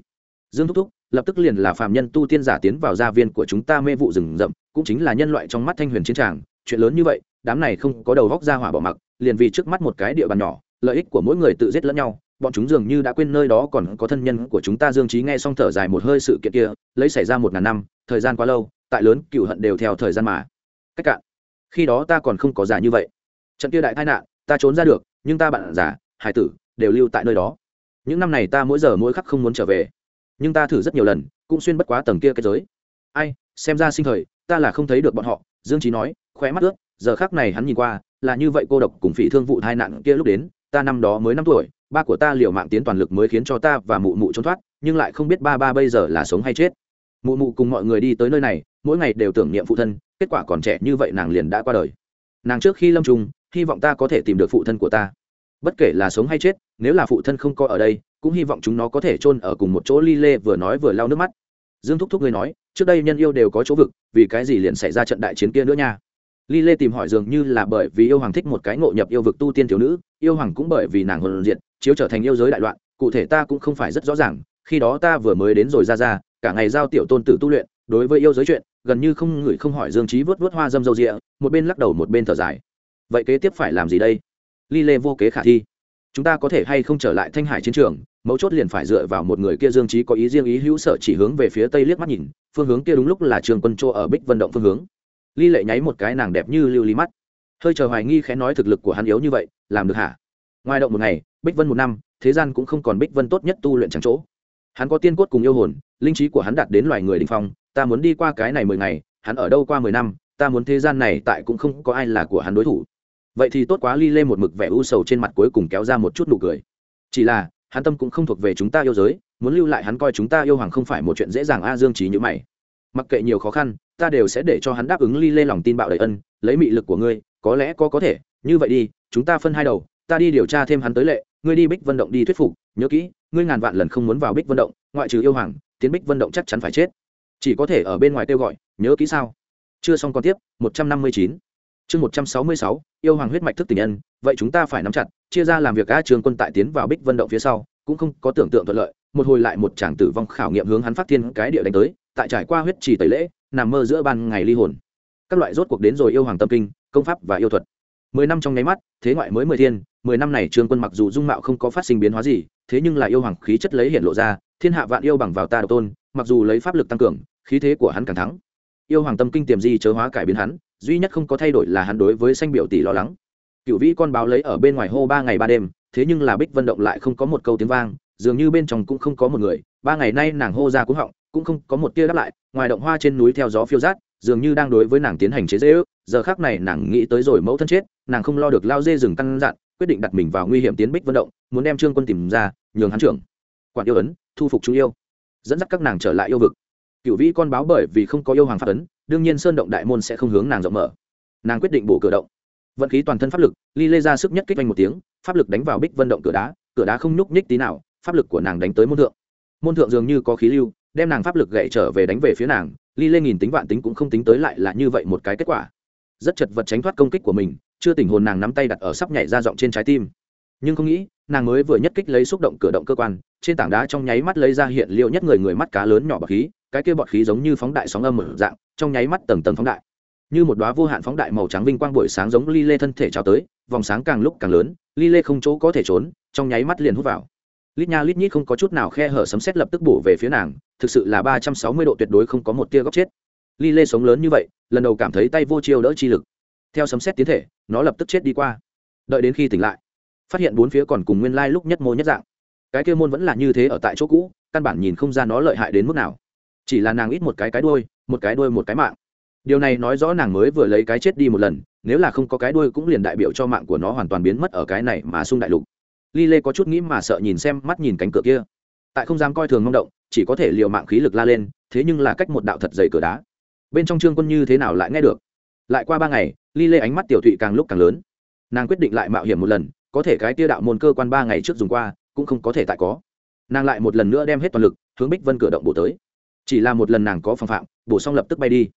dương thúc thúc, lập tức liền là phạm nhân tu tiên giả tiến vào gia viên của chúng ta mê vụ rừng rậm, cũng chính là nhân loại trong mắt thanh huyền chiến tràng, chuyện lớn như vậy, đám này không có đầu góc ra hỏa bỏ mặc, liền vì trước mắt một cái địa bàn nhỏ, lợi ích của mỗi người tự giết lẫn nhau bọn chúng dường như đã quên nơi đó còn có thân nhân của chúng ta. Dương trí nghe xong thở dài một hơi sự kiện kia, lấy xảy ra một ngàn năm, thời gian quá lâu, tại lớn, cựu hận đều theo thời gian mà. Cách cạn. Khi đó ta còn không có già như vậy. Trận kia đại tai nạn, ta trốn ra được, nhưng ta bạn già, hải tử, đều lưu tại nơi đó. Những năm này ta mỗi giờ mỗi khắc không muốn trở về. Nhưng ta thử rất nhiều lần, cũng xuyên bất quá tầng kia cái giới. Ai, xem ra sinh thời, ta là không thấy được bọn họ. Dương trí nói, khóe mắt ướt, giờ khác này hắn nhìn qua, là như vậy cô độc cùng phỉ thương vụ tai nạn kia lúc đến, ta năm đó mới năm tuổi ba của ta liều mạng tiến toàn lực mới khiến cho ta và mụ mụ trốn thoát, nhưng lại không biết ba ba bây giờ là sống hay chết. Mụ mụ cùng mọi người đi tới nơi này, mỗi ngày đều tưởng niệm phụ thân, kết quả còn trẻ như vậy nàng liền đã qua đời. Nàng trước khi lâm trùng hy vọng ta có thể tìm được phụ thân của ta. Bất kể là sống hay chết, nếu là phụ thân không có ở đây, cũng hy vọng chúng nó có thể chôn ở cùng một chỗ ly lê vừa nói vừa lau nước mắt. Dương thúc thúc người nói, trước đây nhân yêu đều có chỗ vực, vì cái gì liền xảy ra trận đại chiến kia nữa nha? Ly lê tìm hỏi dường như là bởi vì yêu hoàng thích một cái ngộ nhập yêu vực tu tiên thiếu nữ, yêu hoàng cũng bởi vì nàng hồn diện chiếu trở thành yêu giới đại loạn, cụ thể ta cũng không phải rất rõ ràng, khi đó ta vừa mới đến rồi ra ra, cả ngày giao tiểu tôn tử tu luyện, đối với yêu giới chuyện, gần như không người không hỏi dương trí vớt vớt hoa dâm dâu rịa, một bên lắc đầu một bên thở dài. Vậy kế tiếp phải làm gì đây? Ly lê vô kế khả thi. Chúng ta có thể hay không trở lại thanh hải chiến trường, mấu chốt liền phải dựa vào một người kia dương trí có ý riêng ý hữu sợ chỉ hướng về phía tây liếc mắt nhìn, phương hướng kia đúng lúc là trường quân chỗ ở bích vận động phương hướng. Ly lệ nháy một cái nàng đẹp như lưu ly mắt. Hơi chờ hoài nghi khẽ nói thực lực của hắn yếu như vậy, làm được hả? Ngoài động một ngày bích vân một năm, thế gian cũng không còn bích vân tốt nhất tu luyện chẳng chỗ. Hắn có tiên cốt cùng yêu hồn, linh trí của hắn đạt đến loài người đình phong, ta muốn đi qua cái này mười ngày, hắn ở đâu qua mười năm, ta muốn thế gian này tại cũng không có ai là của hắn đối thủ. Vậy thì tốt quá, ly lê một mực vẻ u sầu trên mặt cuối cùng kéo ra một chút nụ cười. Chỉ là, hắn tâm cũng không thuộc về chúng ta yêu giới, muốn lưu lại hắn coi chúng ta yêu hoàng không phải một chuyện dễ dàng a dương trí như mày. Mặc kệ nhiều khó khăn, ta đều sẽ để cho hắn đáp ứng ly lê lòng tin bạo đầy ân, lấy mị lực của ngươi, có lẽ có có thể, như vậy đi, chúng ta phân hai đầu ta đi điều tra thêm hắn tới lệ, ngươi đi bích vận động đi thuyết phục, nhớ kỹ, ngươi ngàn vạn lần không muốn vào bích vận động, ngoại trừ yêu hoàng, tiến bích vận động chắc chắn phải chết. Chỉ có thể ở bên ngoài kêu gọi, nhớ kỹ sao? Chưa xong còn tiếp, một trăm năm mươi chín. Chương một trăm sáu mươi sáu, yêu hoàng huyết mạch thức tình nhân, vậy chúng ta phải nắm chặt, chia ra làm việc a trường quân tại tiến vào bích vận động phía sau, cũng không có tưởng tượng thuận lợi, một hồi lại một chàng tử vong khảo nghiệm hướng hắn phát thiên cái địa đánh tới, tại trải qua huyết trì tẩy lễ, nằm mơ giữa ban ngày ly hồn. Các loại rốt cuộc đến rồi yêu hoàng tâm kinh, công pháp và yêu thuật mười năm trong nháy mắt, thế ngoại mới mười thiên, mười năm này trương quân mặc dù dung mạo không có phát sinh biến hóa gì, thế nhưng là yêu hoàng khí chất lấy hiện lộ ra, thiên hạ vạn yêu bằng vào ta độc tôn, mặc dù lấy pháp lực tăng cường, khí thế của hắn càng thắng. Yêu hoàng tâm kinh tiềm di chớ hóa cải biến hắn, duy nhất không có thay đổi là hắn đối với sanh biểu tỷ lo lắng. Cựu vĩ con báo lấy ở bên ngoài hô ba ngày ba đêm, thế nhưng là bích vận động lại không có một câu tiếng vang, dường như bên trong cũng không có một người, ba ngày nay nàng hô ra cúng họng, cũng không có một tia đáp lại, ngoài động hoa trên núi theo gió phiêu rát dường như đang đối với nàng tiến hành chế dễ ước. Giờ khác này nàng nghĩ tới rồi mẫu thân chết, nàng không lo được lao dê rừng căn dặn, quyết định đặt mình vào nguy hiểm tiến bích vận động, muốn đem trương quân tìm ra, nhường hắn trưởng. Quản yêu ấn, thu phục chúng yêu. Dẫn dắt các nàng trở lại yêu vực. Cựu vĩ con báo bởi vì không có yêu hoàng pháp ấn, đương nhiên sơn động đại môn sẽ không hướng nàng rộng mở. Nàng quyết định bổ cửa động. Vận khí toàn thân pháp lực, ly lê ra sức nhất kích vanh một tiếng, pháp lực đánh vào bích vân động cửa đá cửa đá không nhúc nhích tí nào, pháp lực của nàng đánh tới môn thượng. Môn thượng dường như có khí lưu, đem nàng pháp lực gậy trở về đánh về phía nàng ly lê nghìn tính vạn tính cũng không tính tới lại là như vậy một cái kết quả. Rất chật vật tránh thoát công kích của mình, chưa tình hồn nàng nắm tay đặt ở sắp nhảy ra giọng trên trái tim. Nhưng không nghĩ, nàng mới vừa nhất kích lấy xúc động cửa động cơ quan, trên tảng đá trong nháy mắt lấy ra hiện liệu nhất người người mắt cá lớn nhỏ bọt khí, cái kia bọt khí giống như phóng đại sóng âm mở dạng, trong nháy mắt tầng tầng phóng đại. Như một đoá vô hạn phóng đại màu trắng vinh quang buổi sáng giống ly lê thân thể trào tới, vòng sáng càng lúc càng lớn ly lê không chỗ có thể trốn, trong nháy mắt liền hút vào lít nha lít nhít không có chút nào khe hở sấm xét lập tức bổ về phía nàng, thực sự là ba trăm sáu mươi độ tuyệt đối không có một tia góc chết. Ly lê sống lớn như vậy, lần đầu cảm thấy tay vô chiêu đỡ chi lực. Theo sấm xét tiến thể, nó lập tức chết đi qua. Đợi đến khi tỉnh lại, phát hiện bốn phía còn cùng nguyên lai lúc nhất mô nhất dạng. Cái kia môn vẫn là như thế ở tại chỗ cũ, căn bản nhìn không ra nó lợi hại đến mức nào. Chỉ là nàng ít một cái cái đuôi, một cái đuôi một cái mạng. Điều này nói rõ nàng mới vừa lấy cái chết đi một lần, nếu là không có cái đuôi cũng liền đại biểu cho mạng của nó hoàn toàn biến mất ở cái này mà sung đại lục ly lê có chút nghĩ mà sợ nhìn xem, mắt nhìn cánh cửa kia. Tại không dám coi thường mong động, chỉ có thể liều mạng khí lực la lên, thế nhưng là cách một đạo thật dày cửa đá. Bên trong trương quân như thế nào lại nghe được? Lại qua ba ngày ly lê ánh mắt tiểu thụy càng lúc càng lớn. Nàng quyết định lại mạo hiểm một lần, có thể cái tia đạo môn cơ quan ba ngày trước dùng qua, cũng không có thể tại có. Nàng lại một lần nữa đem hết toàn lực, hướng bích vân cửa động bổ tới. Chỉ là một lần nàng có phòng phạm, bổ xong lập tức bay đi.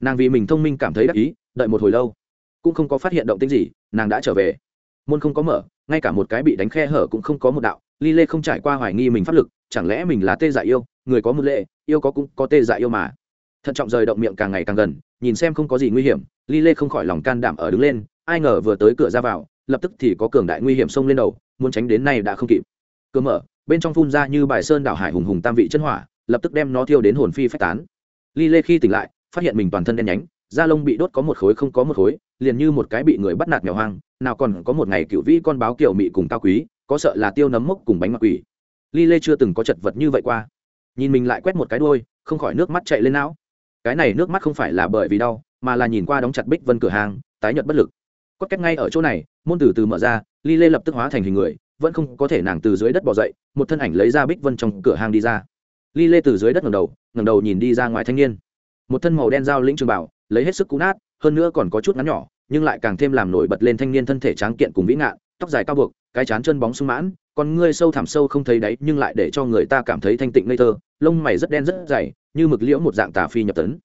Nàng vì mình thông minh cảm thấy đắc ý, đợi một hồi lâu. Cũng không có phát hiện động tính gì, nàng đã trở về. Môn không có mở ngay cả một cái bị đánh khe hở cũng không có một đạo, ly lê không trải qua hoài nghi mình pháp lực, chẳng lẽ mình là tê dại yêu, người có một lệ, yêu có cũng có tê dại yêu mà. Thận trọng rời động miệng càng ngày càng gần, nhìn xem không có gì nguy hiểm, ly lê không khỏi lòng can đảm ở đứng lên, ai ngờ vừa tới cửa ra vào, lập tức thì có cường đại nguy hiểm xông lên đầu, muốn tránh đến nay đã không kịp. Cơ mở, bên trong phun ra như bài sơn đảo hải hùng hùng tam vị chân hỏa, lập tức đem nó thiêu đến hồn phi phách tán. Ly lê khi tỉnh lại, phát hiện mình toàn thân đen nhánh da lông bị đốt có một khối không có một khối, liền như một cái bị người bắt nạt mèo hoang, nào còn có một ngày cựu vĩ con báo kiểu mị cùng cao quý, có sợ là tiêu nấm mốc cùng bánh mặc quỷ. Ly lê chưa từng có chật vật như vậy qua. Nhìn mình lại quét một cái đôi không khỏi nước mắt chạy lên não. Cái này nước mắt không phải là bởi vì đau, mà là nhìn qua đóng chặt bích vân cửa hàng, tái nhợt bất lực. Có cách ngay ở chỗ này, môn từ từ mở ra ly lê lập tức hóa thành hình người, vẫn không có thể nàng từ dưới đất bỏ dậy, một thân ảnh lấy ra bích vân trong cửa hàng đi ra. Ly lê từ dưới đất ngầm đầu ngầm đầu nhìn đi ra ngoài thanh niên. Một thân màu đen dao lĩnh trường bảo lấy hết sức cú nát, hơn nữa còn có chút ngắn nhỏ, nhưng lại càng thêm làm nổi bật lên thanh niên thân thể tráng kiện cùng vĩ ngạn, tóc dài cao buộc, cái chán chân bóng sung mãn còn ngươi sâu thẳm sâu không thấy đáy, nhưng lại để cho người ta cảm thấy thanh tịnh ngây thơ, lông mày rất đen rất dày, như mực liễu một dạng tà phi nhập tấn.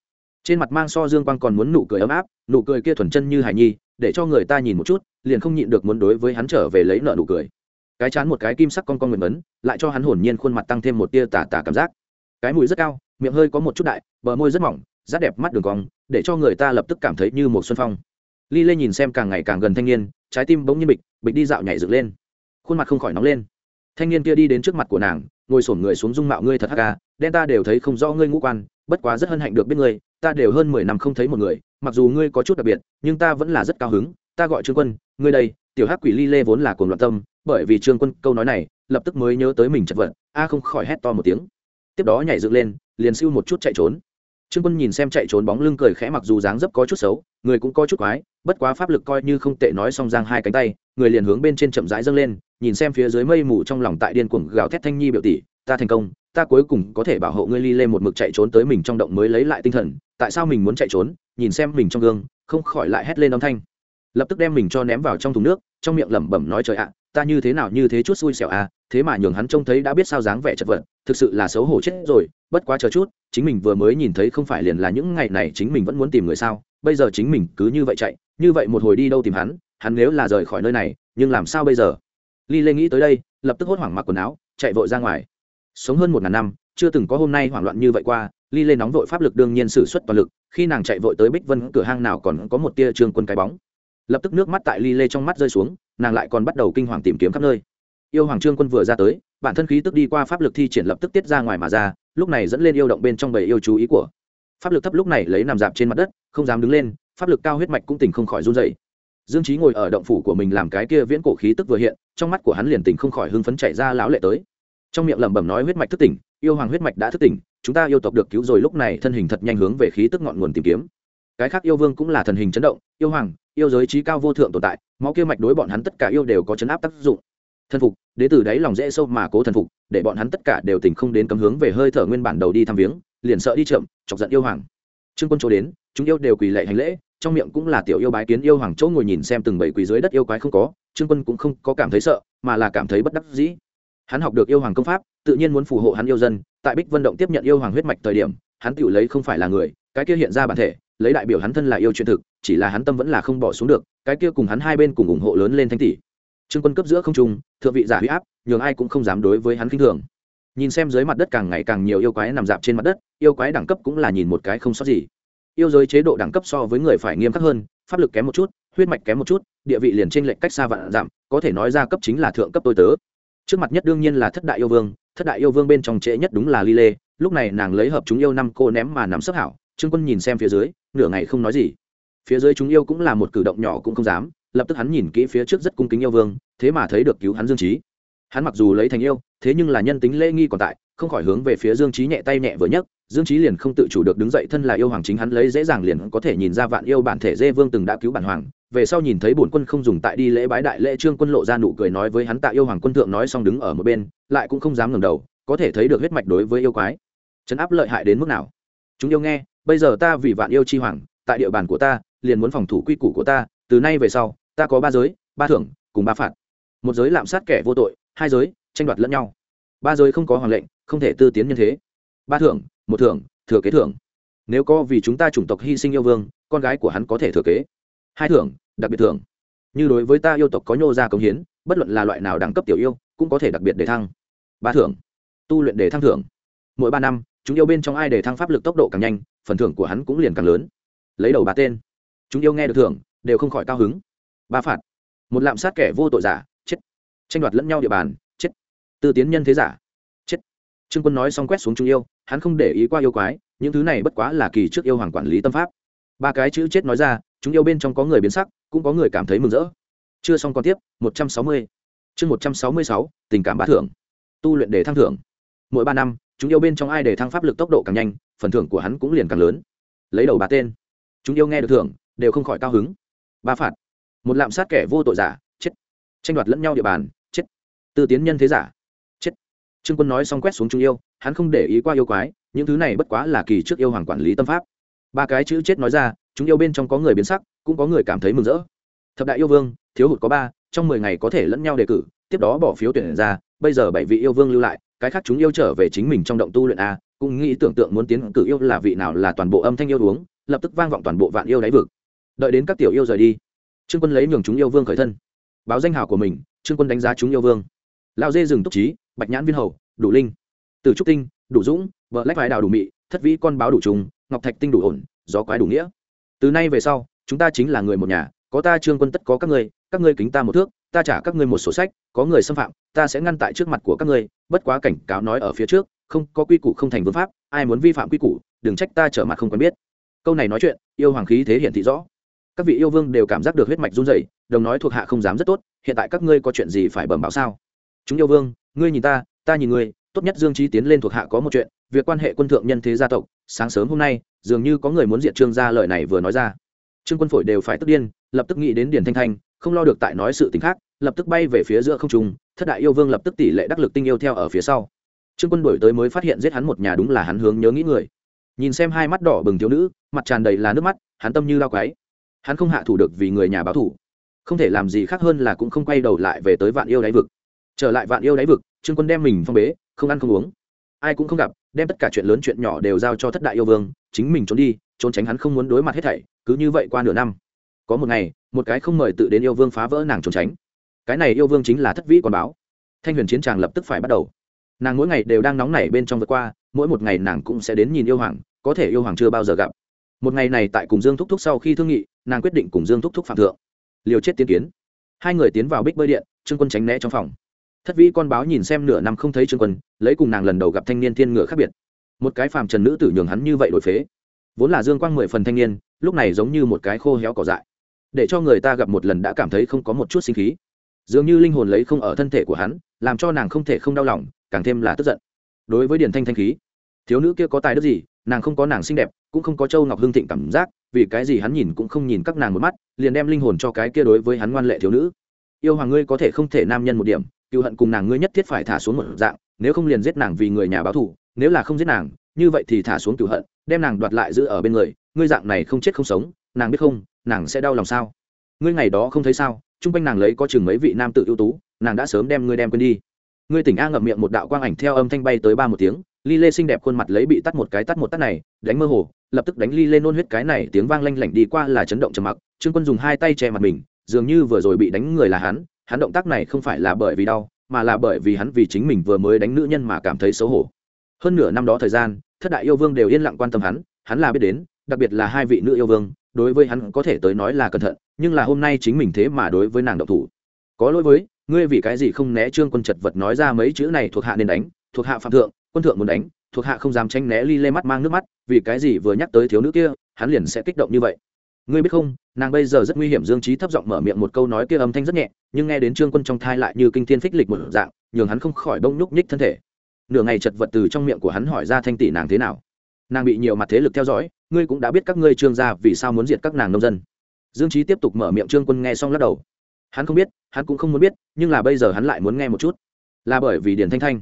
Trên mặt mang so dương quang còn muốn nụ cười ấm áp, nụ cười kia thuần chân như hải nhi, để cho người ta nhìn một chút, liền không nhịn được muốn đối với hắn trở về lấy nợ nụ cười. Cái chán một cái kim sắc con con nguyện vấn lại cho hắn hồn nhiên khuôn mặt tăng thêm một tia tà tà cảm giác. Cái mũi rất cao, miệng hơi có một chút đại, bờ môi rất mỏng rất đẹp mắt đường cong để cho người ta lập tức cảm thấy như một xuân phong. Ly lê nhìn xem càng ngày càng gần thanh niên, trái tim bỗng nhiên bịch bịch đi dạo nhảy dựng lên. Khuôn mặt không khỏi nóng lên. Thanh niên kia đi đến trước mặt của nàng, ngồi sổm người xuống dung mạo ngươi thật hắc ca đen ta đều thấy không rõ ngươi ngũ quan, bất quá rất hân hạnh được biết ngươi, ta đều hơn mười năm không thấy một người, mặc dù ngươi có chút đặc biệt, nhưng ta vẫn là rất cao hứng, ta gọi trương quân, ngươi đây, tiểu hắc quỷ ly lê vốn là cuồng loạn tâm, bởi vì trương quân câu nói này, lập tức mới nhớ tới mình chật vật, a không khỏi hét to một tiếng. Tiếp đó nhảy dựng lên, liền siêu một chút chạy trốn trương quân nhìn xem chạy trốn bóng lưng cười khẽ mặc dù dáng dấp có chút xấu, người cũng có chút quái, bất quá pháp lực coi như không tệ nói xong giang hai cánh tay, người liền hướng bên trên chậm rãi dâng lên, nhìn xem phía dưới mây mù trong lòng tại điên cuồng gào thét thanh nhi biểu tỷ, ta thành công, ta cuối cùng có thể bảo hộ ngươi ly lên một mực chạy trốn tới mình trong động mới lấy lại tinh thần, tại sao mình muốn chạy trốn? Nhìn xem mình trong gương, không khỏi lại hét lên âm thanh. Lập tức đem mình cho ném vào trong thùng nước, trong miệng lẩm bẩm nói trời ạ ta như thế nào như thế chút xui xẻo à thế mà nhường hắn trông thấy đã biết sao dáng vẻ chật vật, thực sự là xấu hổ chết rồi, bất quá chờ chút, chính mình vừa mới nhìn thấy không phải liền là những ngày này chính mình vẫn muốn tìm người sao, bây giờ chính mình cứ như vậy chạy, như vậy một hồi đi đâu tìm hắn hắn nếu là rời khỏi nơi này, nhưng làm sao bây giờ? Ly lê nghĩ tới đây, lập tức hốt hoảng mặc quần áo, chạy vội ra ngoài. Sống hơn một ngàn năm, chưa từng có hôm nay hoảng loạn như vậy qua, ly lê nóng vội pháp lực đương nhiên sử suất toàn lực, khi nàng chạy vội tới bích vân cửa hang nào còn có một tia trương quân cái bóng lập tức nước mắt tại ly lê trong mắt rơi xuống, nàng lại còn bắt đầu kinh hoàng tìm kiếm khắp nơi. Yêu hoàng trương quân vừa ra tới, bản thân khí tức đi qua pháp lực thi triển lập tức tiết ra ngoài mà ra, lúc này dẫn lên yêu động bên trong bầy yêu chú ý của. Pháp lực thấp lúc này lấy nằm dạp trên mặt đất, không dám đứng lên, pháp lực cao huyết mạch cũng tỉnh không khỏi run dậy dương trí ngồi ở động phủ của mình làm cái kia viễn cổ khí tức vừa hiện, trong mắt của hắn liền tỉnh không khỏi hưng phấn chạy ra lão lệ tới. Trong miệng lẩm bẩm nói huyết mạch thức tỉnh, yêu hoàng huyết mạch đã thức tỉnh, chúng ta yêu tộc được cứu rồi lúc này thân hình thật nhanh hướng về khí tức ngọn nguồn tìm kiếm. Cái khác yêu vương cũng là thần hình chấn động yêu hoàng, yêu giới trí cao vô thượng tồn tại, máu kia mạch đối bọn hắn tất cả yêu đều có chấn áp tác dụng. Thần phục đến từ đáy lòng dễ sâu mà cố thần phục, để bọn hắn tất cả đều tỉnh không đến cấm hướng về hơi thở nguyên bản đầu đi thăm viếng, liền sợ đi chậm, chọc giận yêu hoàng. Trương quân chỗ đến, chúng yêu đều quỳ lệ hành lễ, trong miệng cũng là tiểu yêu bái kiến yêu hoàng chỗ ngồi nhìn xem từng bảy quỳ dưới đất yêu quái không có, trương quân cũng không có cảm thấy sợ, mà là cảm thấy bất đắc dĩ. Hắn học được yêu hoàng công pháp, tự nhiên muốn phù hộ hắn yêu dân, tại bích vân động tiếp nhận yêu hoàng huyết mạch thời điểm, hắn tự lấy không phải là người, cái kia hiện ra bản thể lấy đại biểu hắn thân là yêu chuyện thực, chỉ là hắn tâm vẫn là không bỏ xuống được, cái kia cùng hắn hai bên cùng ủng hộ lớn lên thanh tỷ. Trương quân cấp giữa không trung, thượng vị giả huy áp, nhường ai cũng không dám đối với hắn khinh thường. Nhìn xem dưới mặt đất càng ngày càng nhiều yêu quái nằm dạp trên mặt đất, yêu quái đẳng cấp cũng là nhìn một cái không sót gì. Yêu giới chế độ đẳng cấp so với người phải nghiêm khắc hơn, pháp lực kém một chút, huyết mạch kém một chút, địa vị liền trên lệnh cách xa vạn giảm, có thể nói ra cấp chính là thượng cấp tôi tớ. Trước mặt nhất đương nhiên là thất đại yêu vương, thất đại yêu vương bên trong trễ nhất đúng là ly lê lúc này nàng lấy hợp chúng yêu năm cô ném mà nắm sấp hảo trương quân nhìn xem phía dưới, nửa ngày không nói gì. Phía dưới chúng yêu cũng là một cử động nhỏ cũng không dám, lập tức hắn nhìn kỹ phía trước rất cung kính yêu vương, thế mà thấy được cứu hắn dương trí hắn mặc dù lấy thành yêu, thế nhưng là nhân tính lễ nghi còn tại, không khỏi hướng về phía dương trí nhẹ tay nhẹ vừa nhấc, dương trí liền không tự chủ được đứng dậy thân là yêu hoàng chính hắn lấy dễ dàng liền có thể nhìn ra vạn yêu bản thể dê vương từng đã cứu bản hoàng, về sau nhìn thấy bổn quân không dùng tại đi lễ bái đại lễ trương quân lộ ra nụ cười nói với hắn tạ yêu hoàng quân thượng nói xong đứng ở một bên, lại cũng không dám ngẩng đầu, có thể thấy được huyết mạch đối với yêu quái. Chấn áp lợi hại đến mức nào? Chúng yêu nghe bây giờ ta vì vạn yêu chi hoàng, tại địa bàn của ta, liền muốn phòng thủ quy củ của ta, từ nay về sau, ta có ba giới, ba thưởng, cùng ba phạt. Một giới lạm sát kẻ vô tội, hai giới, tranh đoạt lẫn nhau. Ba giới không có hoàng lệnh, không thể tư tiến nhân thế. Ba thưởng, một thưởng, thừa kế thưởng. Nếu có vì chúng ta chủng tộc hy sinh yêu vương, con gái của hắn có thể thừa kế. Hai thưởng, đặc biệt thưởng. Như đối với ta yêu tộc có nhô ra công hiến, bất luận là loại nào đẳng cấp tiểu yêu, cũng có thể đặc biệt để thăng. Ba thưởng, tu luyện để thăng thưởng. Mỗi ba năm, chúng yêu bên trong ai để thăng pháp lực tốc độ càng nhanh phần thưởng của hắn cũng liền càng lớn. Lấy đầu bà tên. Chúng yêu nghe được thưởng, đều không khỏi cao hứng. Ba phạt. Một lạm sát kẻ vô tội giả, chết. Tranh đoạt lẫn nhau địa bàn, chết. Tư tiến nhân thế giả, chết. Trương quân nói xong quét xuống chúng yêu, hắn không để ý qua yêu quái, những thứ này bất quá là kỳ trước yêu hoàng quản lý tâm pháp. Ba cái chữ chết nói ra, chúng yêu bên trong có người biến sắc, cũng có người cảm thấy mừng rỡ. Chưa xong còn tiếp, một trăm sáu mươi. Chương một trăm sáu mươi sáu, tình cảm bá thưởng. Tu luyện để thăng thưởng. Mỗi ba năm chúng yêu bên trong ai để thăng pháp lực tốc độ càng nhanh, phần thưởng của hắn cũng liền càng lớn. Lấy đầu bà tên. Chúng yêu nghe được thưởng, đều không khỏi cao hứng. Ba phạt. Một lạm sát kẻ vô tội giả, chết. Tranh đoạt lẫn nhau địa bàn, chết. Tư tiến nhân thế giả, chết. Trương quân nói xong quét xuống chúng yêu, hắn không để ý qua yêu quái, những thứ này bất quá là kỳ trước yêu hoàng quản lý tâm pháp. Ba cái chữ chết nói ra, chúng yêu bên trong có người biến sắc, cũng có người cảm thấy mừng rỡ. Thập đại yêu vương, thiếu hụt có ba, trong mười ngày có thể lẫn nhau đề cử, tiếp đó bỏ phiếu tuyển ra, bây giờ bảy vị yêu vương lưu lại cái khác chúng yêu trở về chính mình trong động tu luyện a, cũng nghĩ tưởng tượng muốn tiến cử yêu là vị nào là toàn bộ âm thanh yêu uống, lập tức vang vọng toàn bộ vạn yêu đáy vực. Đợi đến các tiểu yêu rời đi, trương quân lấy nhường chúng yêu vương khởi thân. Báo danh hào của mình, trương quân đánh giá chúng yêu vương. Lao dê rừng túc trí, bạch nhãn viên hầu, đủ linh từ trúc tinh, đủ dũng vợ lách vải đào đủ mị, thất vĩ con báo đủ trùng, ngọc thạch tinh đủ ổn, gió quái đủ nghĩa. Từ nay về sau, chúng ta chính là người một nhà, có ta trương quân tất có các ngươi các ngươi kính ta một thước ta trả các ngươi một sổ sách, có người xâm phạm, ta sẽ ngăn tại trước mặt của các ngươi, bất quá cảnh cáo nói ở phía trước, không, có quy củ không thành vương pháp, ai muốn vi phạm quy củ, đừng trách ta trở mặt không quen biết. Câu này nói chuyện, yêu hoàng khí thế hiện thị rõ. Các vị yêu vương đều cảm giác được huyết mạch run rẩy, đồng nói thuộc hạ không dám rất tốt, hiện tại các ngươi có chuyện gì phải bẩm báo sao? Chúng yêu vương, ngươi nhìn ta ta nhìn ngươi, tốt nhất dương trí tiến lên thuộc hạ có một chuyện, việc quan hệ quân thượng nhân thế gia tộc, sáng sớm hôm nay, dường như có người muốn diệt trương gia lời này vừa nói ra. Trương quân phổi đều phải tức điên, lập tức nghĩ đến điển thanh thanh không lo được tại nói sự t khác, lập tức bay về phía giữa không trung, thất đại yêu vương lập tức tỷ lệ đắc lực tinh yêu theo ở phía sau. Trương quân đổi tới mới phát hiện giết hắn một nhà đúng là hắn hướng nhớ nghĩ người. Nhìn xem hai mắt đỏ bừng thiếu nữ, mặt tràn đầy là nước mắt, hắn tâm như lao quái. Hắn không hạ thủ được vì người nhà báo thủ không thể làm gì khác hơn là cũng không quay đầu lại về tới vạn yêu đáy vực. Trở lại vạn yêu đáy vực, trương quân đem mình phong bế, không ăn không uống. Ai cũng không gặp, đem tất cả chuyện lớn chuyện nhỏ đều giao cho thất đại yêu vương, chính mình trốn đi, trốn tránh hắn không muốn đối mặt hết thảy, cứ như vậy qua nửa năm có một ngày, một cái không mời tự đến yêu vương phá vỡ nàng trốn tránh. Cái này yêu vương chính là thất vĩ còn báo. Thanh huyền chiến tràng lập tức phải bắt đầu. Nàng mỗi ngày đều đang nóng nảy bên trong vượt qua, mỗi một ngày nàng cũng sẽ đến nhìn yêu hoàng, có thể yêu hoàng chưa bao giờ gặp. Một ngày này tại cùng dương thúc thúc sau khi thương nghị, nàng quyết định cùng dương thúc thúc phạm thượng. Liều chết tiến kiến. Hai người tiến vào bích bơi điện, trương quân tránh né trong phòng. Thất vĩ con báo nhìn xem nửa năm không thấy trương quân, lấy cùng nàng lần đầu gặp thanh niên thiên ngựa khác biệt. Một cái phàm trần nữ tử nhường hắn như vậy đổi phế. Vốn là dương quang mười phần thanh niên, lúc này giống như một cái khô héo cỏ dại để cho người ta gặp một lần đã cảm thấy không có một chút sinh khí. Dường như linh hồn lấy không ở thân thể của hắn, làm cho nàng không thể không đau lòng, càng thêm là tức giận. Đối với điển thanh thanh khí, thiếu nữ kia có tài đức gì, nàng không có nàng xinh đẹp, cũng không có châu ngọc hương thịnh cảm giác, vì cái gì hắn nhìn cũng không nhìn các nàng một mắt, liền đem linh hồn cho cái kia đối với hắn ngoan lệ thiếu nữ. Yêu hoàng ngươi có thể không thể nam nhân một điểm, cựu hận cùng nàng ngươi nhất thiết phải thả xuống một dạng, nếu không liền giết nàng vì người nhà báo thù, nếu là không giết nàng, như vậy thì thả xuống cựu hận, đem nàng đoạt lại giữ ở bên người, ngươi dạng này không chết không sống, nàng biết không nàng sẽ đau lòng sao? Ngươi ngày đó không thấy sao? Chung quanh nàng lấy có chừng mấy vị nam tự ưu tú, nàng đã sớm đem ngươi đem quên đi. Ngươi tỉnh a ngậm miệng một đạo quang ảnh theo âm thanh bay tới ba một tiếng, ly lê xinh đẹp khuôn mặt lấy bị tắt một cái tắt một tắt này, đánh mơ hồ, lập tức đánh ly lê nôn huyết cái này, tiếng vang lanh lảnh đi qua là chấn động trầm mặc, trương quân dùng hai tay che mặt mình, dường như vừa rồi bị đánh người là hắn hắn động tác này không phải là bởi vì đau, mà là bởi vì hắn vì chính mình vừa mới đánh nữ nhân mà cảm thấy xấu hổ. Hơn nửa năm đó thời gian, thất đại yêu vương đều yên lặng quan tâm hắn hắn là biết đến, đặc biệt là hai vị nữ yêu vương đối với hắn có thể tới nói là cẩn thận, nhưng là hôm nay chính mình thế mà đối với nàng độc thủ. Có lỗi với, ngươi vì cái gì không né trương quân chật vật nói ra mấy chữ này thuộc hạ nên đánh, thuộc hạ phạm thượng, quân thượng muốn đánh, thuộc hạ không dám tranh né ly lê mắt mang nước mắt, vì cái gì vừa nhắc tới thiếu nữ kia, hắn liền sẽ kích động như vậy. Ngươi biết không, nàng bây giờ rất nguy hiểm, dương trí thấp giọng mở miệng một câu nói kia âm thanh rất nhẹ, nhưng nghe đến trương quân trong thai lại như kinh thiên phích lịch một dạng, nhường hắn không khỏi bông nhúc nhích thân thể. Nửa ngày chật vật từ trong miệng của hắn hỏi ra thanh tỷ nàng thế nào nàng bị nhiều mặt thế lực theo dõi, ngươi cũng đã biết các ngươi trương gia vì sao muốn diệt các nàng nông dân. Dương trí tiếp tục mở miệng trương quân nghe xong lắc đầu. Hắn không biết, hắn cũng không muốn biết, nhưng là bây giờ hắn lại muốn nghe một chút. Là bởi vì điền thanh thanh.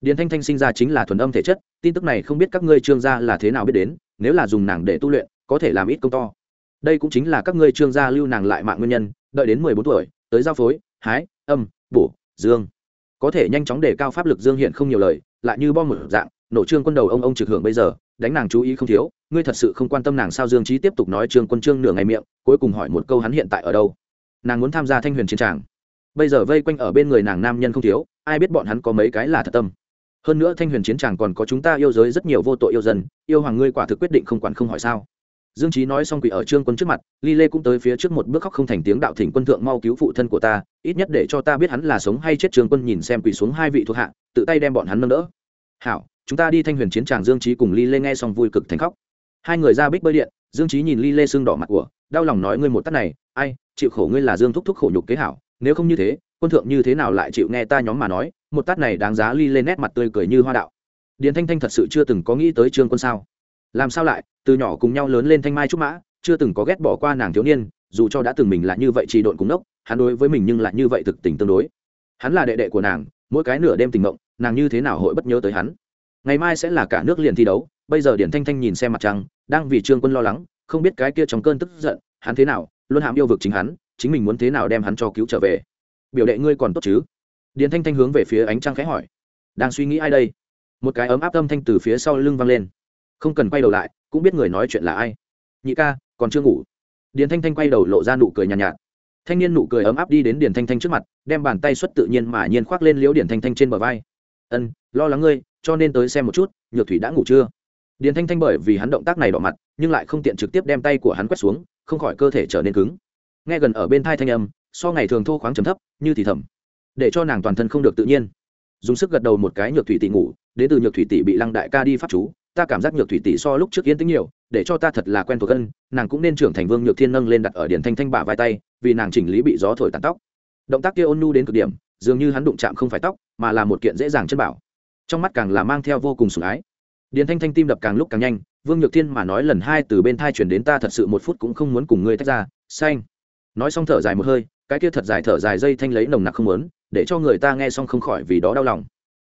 Điền thanh thanh sinh ra chính là thuần âm thể chất, tin tức này không biết các ngươi trương gia là thế nào biết đến, nếu là dùng nàng để tu luyện, có thể làm ít công to. Đây cũng chính là các ngươi trương gia lưu nàng lại mạng nguyên nhân, đợi đến mười bốn tuổi, tới giao phối, hái, âm, bổ, dương. Có thể nhanh chóng để cao pháp lực dương hiện không nhiều lời, lại như bom một dạng nổ trương quân đầu ông ông trực hưởng bây giờ, đánh nàng chú ý không thiếu, ngươi thật sự không quan tâm nàng sao? Dương trí tiếp tục nói trương quân trương nửa ngày miệng, cuối cùng hỏi một câu hắn hiện tại ở đâu? Nàng muốn tham gia thanh huyền chiến tràng. Bây giờ vây quanh ở bên người nàng nam nhân không thiếu, ai biết bọn hắn có mấy cái là thật tâm. Hơn nữa thanh huyền chiến tràng còn có chúng ta yêu giới rất nhiều vô tội yêu dân, yêu hoàng ngươi quả thực quyết định không quản không hỏi sao? Dương trí nói xong quỷ ở trương quân trước mặt, ly lê cũng tới phía trước một bước khóc không thành tiếng đạo thỉnh quân thượng mau cứu phụ thân của ta, ít nhất để cho ta biết hắn là sống hay chết trương quân nhìn xem quỷ xuống hai vị thuộc hạ, tự tay đem bọn hắn nâng đỡ. Hảo chúng ta đi thanh huyền chiến tràng dương trí cùng ly lê nghe xong vui cực thành khóc. Hai người ra bích bơi điện, dương trí nhìn ly lê xương đỏ mặt của, đau lòng nói ngươi một tắt này, ai, chịu khổ ngươi là dương thúc thúc khổ nhục kế hảo, nếu không như thế, quân thượng như thế nào lại chịu nghe ta nhóm mà nói, một tát này đáng giá ly lên nét mặt tươi cười như hoa đạo. Điền thanh thanh thật sự chưa từng có nghĩ tới trương quân sao? Làm sao lại, từ nhỏ cùng nhau lớn lên thanh mai trúc mã, chưa từng có ghét bỏ qua nàng thiếu niên, dù cho đã từng mình là như vậy chỉ độn cùng đốc hắn đối với mình nhưng lại như vậy thực tình tương đối. Hắn là đệ đệ của nàng, mỗi cái nửa đêm tình mộng, nàng như thế nào hội bất nhớ tới hắn? Ngày mai sẽ là cả nước liền thi đấu bây giờ điển thanh thanh nhìn xem mặt trăng đang vì trương quân lo lắng không biết cái kia trong cơn tức giận hắn thế nào luôn hãm yêu vực chính hắn chính mình muốn thế nào đem hắn cho cứu trở về. Biểu đệ ngươi còn tốt chứ? Điền thanh thanh hướng về phía ánh trăng khẽ hỏi. Đang suy nghĩ ai đây? Một cái ấm áp âm thanh từ phía sau lưng vang lên. Không cần quay đầu lại cũng biết người nói chuyện là ai. Nhị ca còn chưa ngủ. Điền thanh thanh quay đầu lộ ra nụ cười nhàn nhạt, nhạt. Thanh niên nụ cười ấm áp đi đến điền thanh thanh trước mặt đem bàn tay xuất tự nhiên mà nhiên khoác lên liễu điền thanh thanh trên bờ vai. Ân lo lắng ngươi cho nên tới xem một chút nhược thủy đã ngủ chưa? Điền thanh thanh bởi vì hắn động tác này đỏ mặt nhưng lại không tiện trực tiếp đem tay của hắn quét xuống không khỏi cơ thể trở nên cứng. Nghe gần ở bên thai thanh âm so ngày thường thô khoáng chấm thấp như thì thầm. Để cho nàng toàn thân không được tự nhiên. Dùng sức gật đầu một cái nhược thủy tỷ ngủ đến từ nhược thủy tỷ bị lăng đại ca đi pháp chú ta cảm giác nhược thủy tỷ so lúc trước yên tĩnh nhiều để cho ta thật là quen thuộc hơn, nàng cũng nên trưởng thành vương nhược thiên nâng lên đặt ở điển thanh thanh bả vai tay vì nàng chỉnh lý bị gió thổi tàn tóc. Động tác kia ôn nhu đến cực điểm dường như hắn đụng chạm không phải tóc mà là một kiện dễ dàng chân bảo trong mắt càng là mang theo vô cùng sủng ái. Điền thanh thanh tim đập càng lúc càng nhanh, vương nhược thiên mà nói lần hai từ bên thai chuyển đến ta thật sự một phút cũng không muốn cùng ngươi tách ra, xanh. Nói xong thở dài một hơi, cái kia thật dài thở dài dây thanh lấy nồng nặc không muốn, để cho người ta nghe xong không khỏi vì đó đau lòng.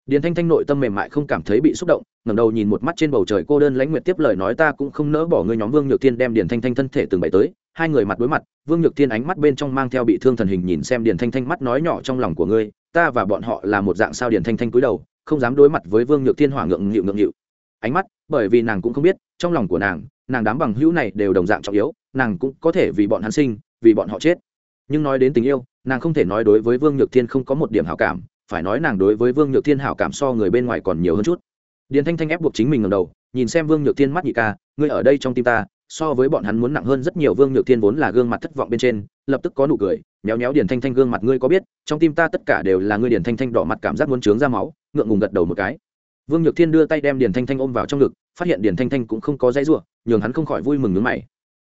Điền thanh thanh nội tâm mềm mại không cảm thấy bị xúc động, ngẩng đầu nhìn một mắt trên bầu trời cô đơn lãnh nguyện tiếp lời nói ta cũng không nỡ bỏ ngươi nhóm vương nhược thiên đem điền thanh thanh thân thể từng bảy tới, hai người mặt đối mặt, vương nhược thiên ánh mắt bên trong mang theo bị thương thần hình nhìn xem điền thanh thanh mắt nói nhỏ trong lòng của ngươi, ta và bọn họ là một dạng sao điền thanh thanh cúi đầu không dám đối mặt với vương nhược thiên hỏa ngượng nghịu ngượng nghịu. Ánh mắt, bởi vì nàng cũng không biết, trong lòng của nàng nàng đám bằng hữu này đều đồng dạng trọng yếu, nàng cũng có thể vì bọn hắn sinh, vì bọn họ chết. Nhưng nói đến tình yêu, nàng không thể nói đối với vương nhược thiên không có một điểm hảo cảm, phải nói nàng đối với vương nhược thiên hảo cảm so người bên ngoài còn nhiều hơn chút. Điền thanh thanh ép buộc chính mình ngầm đầu, nhìn xem vương nhược thiên mắt nhị ca, ngươi ở đây trong tim ta so với bọn hắn muốn nặng hơn rất nhiều. Vương nhược thiên vốn là gương mặt thất vọng bên trên, lập tức có nụ cười, méo méo điền thanh thanh, gương mặt ngươi có biết, trong tim ta tất cả đều là ngươi điền thanh thanh đỏ mặt, cảm giác muốn trướng ra máu, ngượng ngùng gật đầu một cái. Vương nhược thiên đưa tay đem điền thanh thanh ôm vào trong ngực, phát hiện điền thanh thanh cũng không có dãy ruộng nhường hắn không khỏi vui mừng nước mày.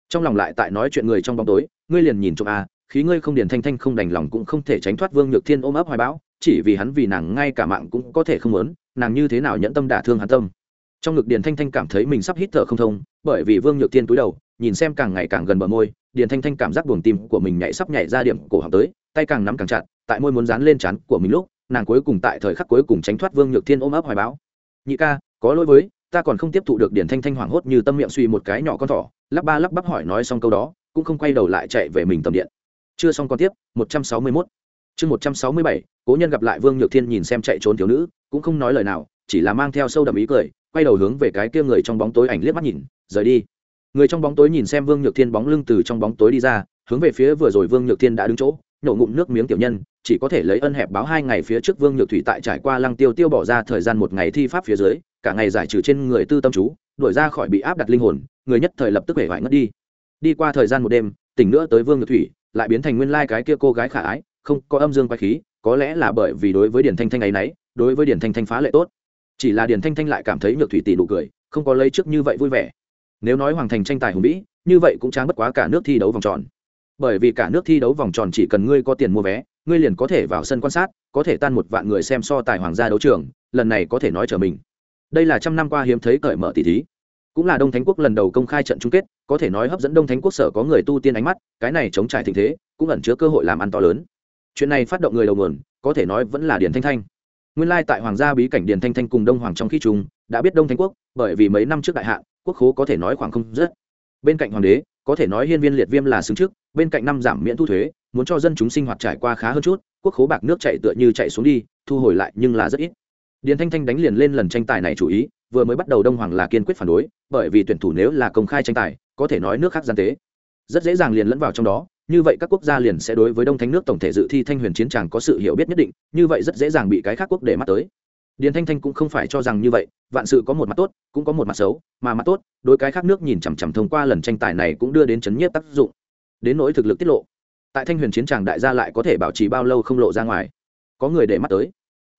Trong lòng lại tại nói chuyện người trong bóng tối, ngươi liền nhìn trộm à khí ngươi không điền thanh thanh không đành lòng cũng không thể tránh thoát vương nhược thiên ôm ấp hoài bão, chỉ vì hắn vì nàng, ngay cả mạng cũng có thể không muốn, nàng như thế nào nhẫn tâm đả thương hắn tâm trong ngực điền thanh thanh cảm thấy mình sắp hít thở không thông, bởi vì vương nhược thiên túi đầu, nhìn xem càng ngày càng gần bờ môi, điền thanh thanh cảm giác buồng tim của mình nhảy sắp nhảy ra điểm cổ họng tới, tay càng nắm càng chặt, tại môi muốn dán lên chán của mình lúc, nàng cuối cùng tại thời khắc cuối cùng tránh thoát vương nhược thiên ôm ấp hoài báo nhị ca, có lỗi với, ta còn không tiếp thụ được. Điển thanh thanh hoảng hốt như tâm miệng suy một cái nhỏ con thỏ, lắp ba lắp bắp hỏi nói xong câu đó, cũng không quay đầu lại chạy về mình tầm điện. Chưa xong còn tiếp, một trăm sáu mươi 161 chương một trăm sáu mươi bảy, cố nhân gặp lại vương nhược thiên nhìn xem chạy trốn thiếu nữ, cũng không nói lời nào, chỉ là mang theo sâu đậm ý cười quay đầu hướng về cái kia người trong bóng tối ảnh liếc mắt nhìn, rời đi. Người trong bóng tối nhìn xem vương nhược thiên bóng lưng từ trong bóng tối đi ra, hướng về phía vừa rồi vương nhược thiên đã đứng chỗ, nhổ ngụm nước miếng tiểu nhân, chỉ có thể lấy ân hẹp báo hai ngày phía trước vương nhược thủy tại trải qua lăng tiêu tiêu bỏ ra thời gian một ngày thi pháp phía dưới, cả ngày giải trừ trên người tư tâm chú, đuổi ra khỏi bị áp đặt linh hồn, người nhất thời lập tức hể vải ngất đi. Đi qua thời gian một đêm, tỉnh nữa tới vương nhược thủy, lại biến thành nguyên lai cái kia cô gái khả ái, không có âm dương quái khí, có lẽ là bởi vì đối với điển thanh thanh ấy nấy, đối với điển thanh thanh phá lệ tốt chỉ là Điền thanh thanh lại cảm thấy nhược thủy tỷ nụ cười, không có lấy trước như vậy vui vẻ. Nếu nói hoàng thành tranh tài hùng vĩ, như vậy cũng chán bất quá cả nước thi đấu vòng tròn. Bởi vì cả nước thi đấu vòng tròn chỉ cần ngươi có tiền mua vé, ngươi liền có thể vào sân quan sát, có thể tan một vạn người xem so tài hoàng gia đấu trường, lần này có thể nói trở mình. Đây là trăm năm qua hiếm thấy cởi mở tỷ thí. Cũng là đông thánh quốc lần đầu công khai trận chung kết, có thể nói hấp dẫn đông thánh quốc sở có người tu tiên ánh mắt, cái này chống trải tình thế, cũng ẩn chứa cơ hội làm ăn to lớn. Chuyện này phát động người đầu nguồn, có thể nói vẫn là điền thanh thanh nguyên lai tại hoàng gia bí cảnh điền thanh thanh cùng đông hoàng trong khi trung đã biết đông Thanh quốc, bởi vì mấy năm trước đại hạ, quốc khố có thể nói khoảng không rất bên cạnh hoàng đế, có thể nói hiên viên liệt viêm là xứng trước, bên cạnh năm giảm miễn thu thuế, muốn cho dân chúng sinh hoạt trải qua khá hơn chút, quốc khố bạc nước chạy tựa như chạy xuống đi, thu hồi lại nhưng là rất ít. Điền thanh thanh đánh liền lên lần tranh tài này chủ ý, vừa mới bắt đầu đông hoàng là kiên quyết phản đối, bởi vì tuyển thủ nếu là công khai tranh tài, có thể nói nước khác gian tế. Rất dễ dàng liền lẫn vào trong đó như vậy các quốc gia liền sẽ đối với đông thánh nước tổng thể dự thi thanh huyền chiến tràng có sự hiểu biết nhất định, như vậy rất dễ dàng bị cái khác quốc để mắt tới. Điền thanh thanh cũng không phải cho rằng như vậy, vạn sự có một mặt tốt, cũng có một mặt xấu, mà mặt tốt, đối cái khác nước nhìn chằm chằm thông qua lần tranh tài này cũng đưa đến chấn nhiếp tác dụng. Đến nỗi thực lực tiết lộ, tại thanh huyền chiến tràng đại gia lại có thể bảo trì bao lâu không lộ ra ngoài. Có người để mắt tới.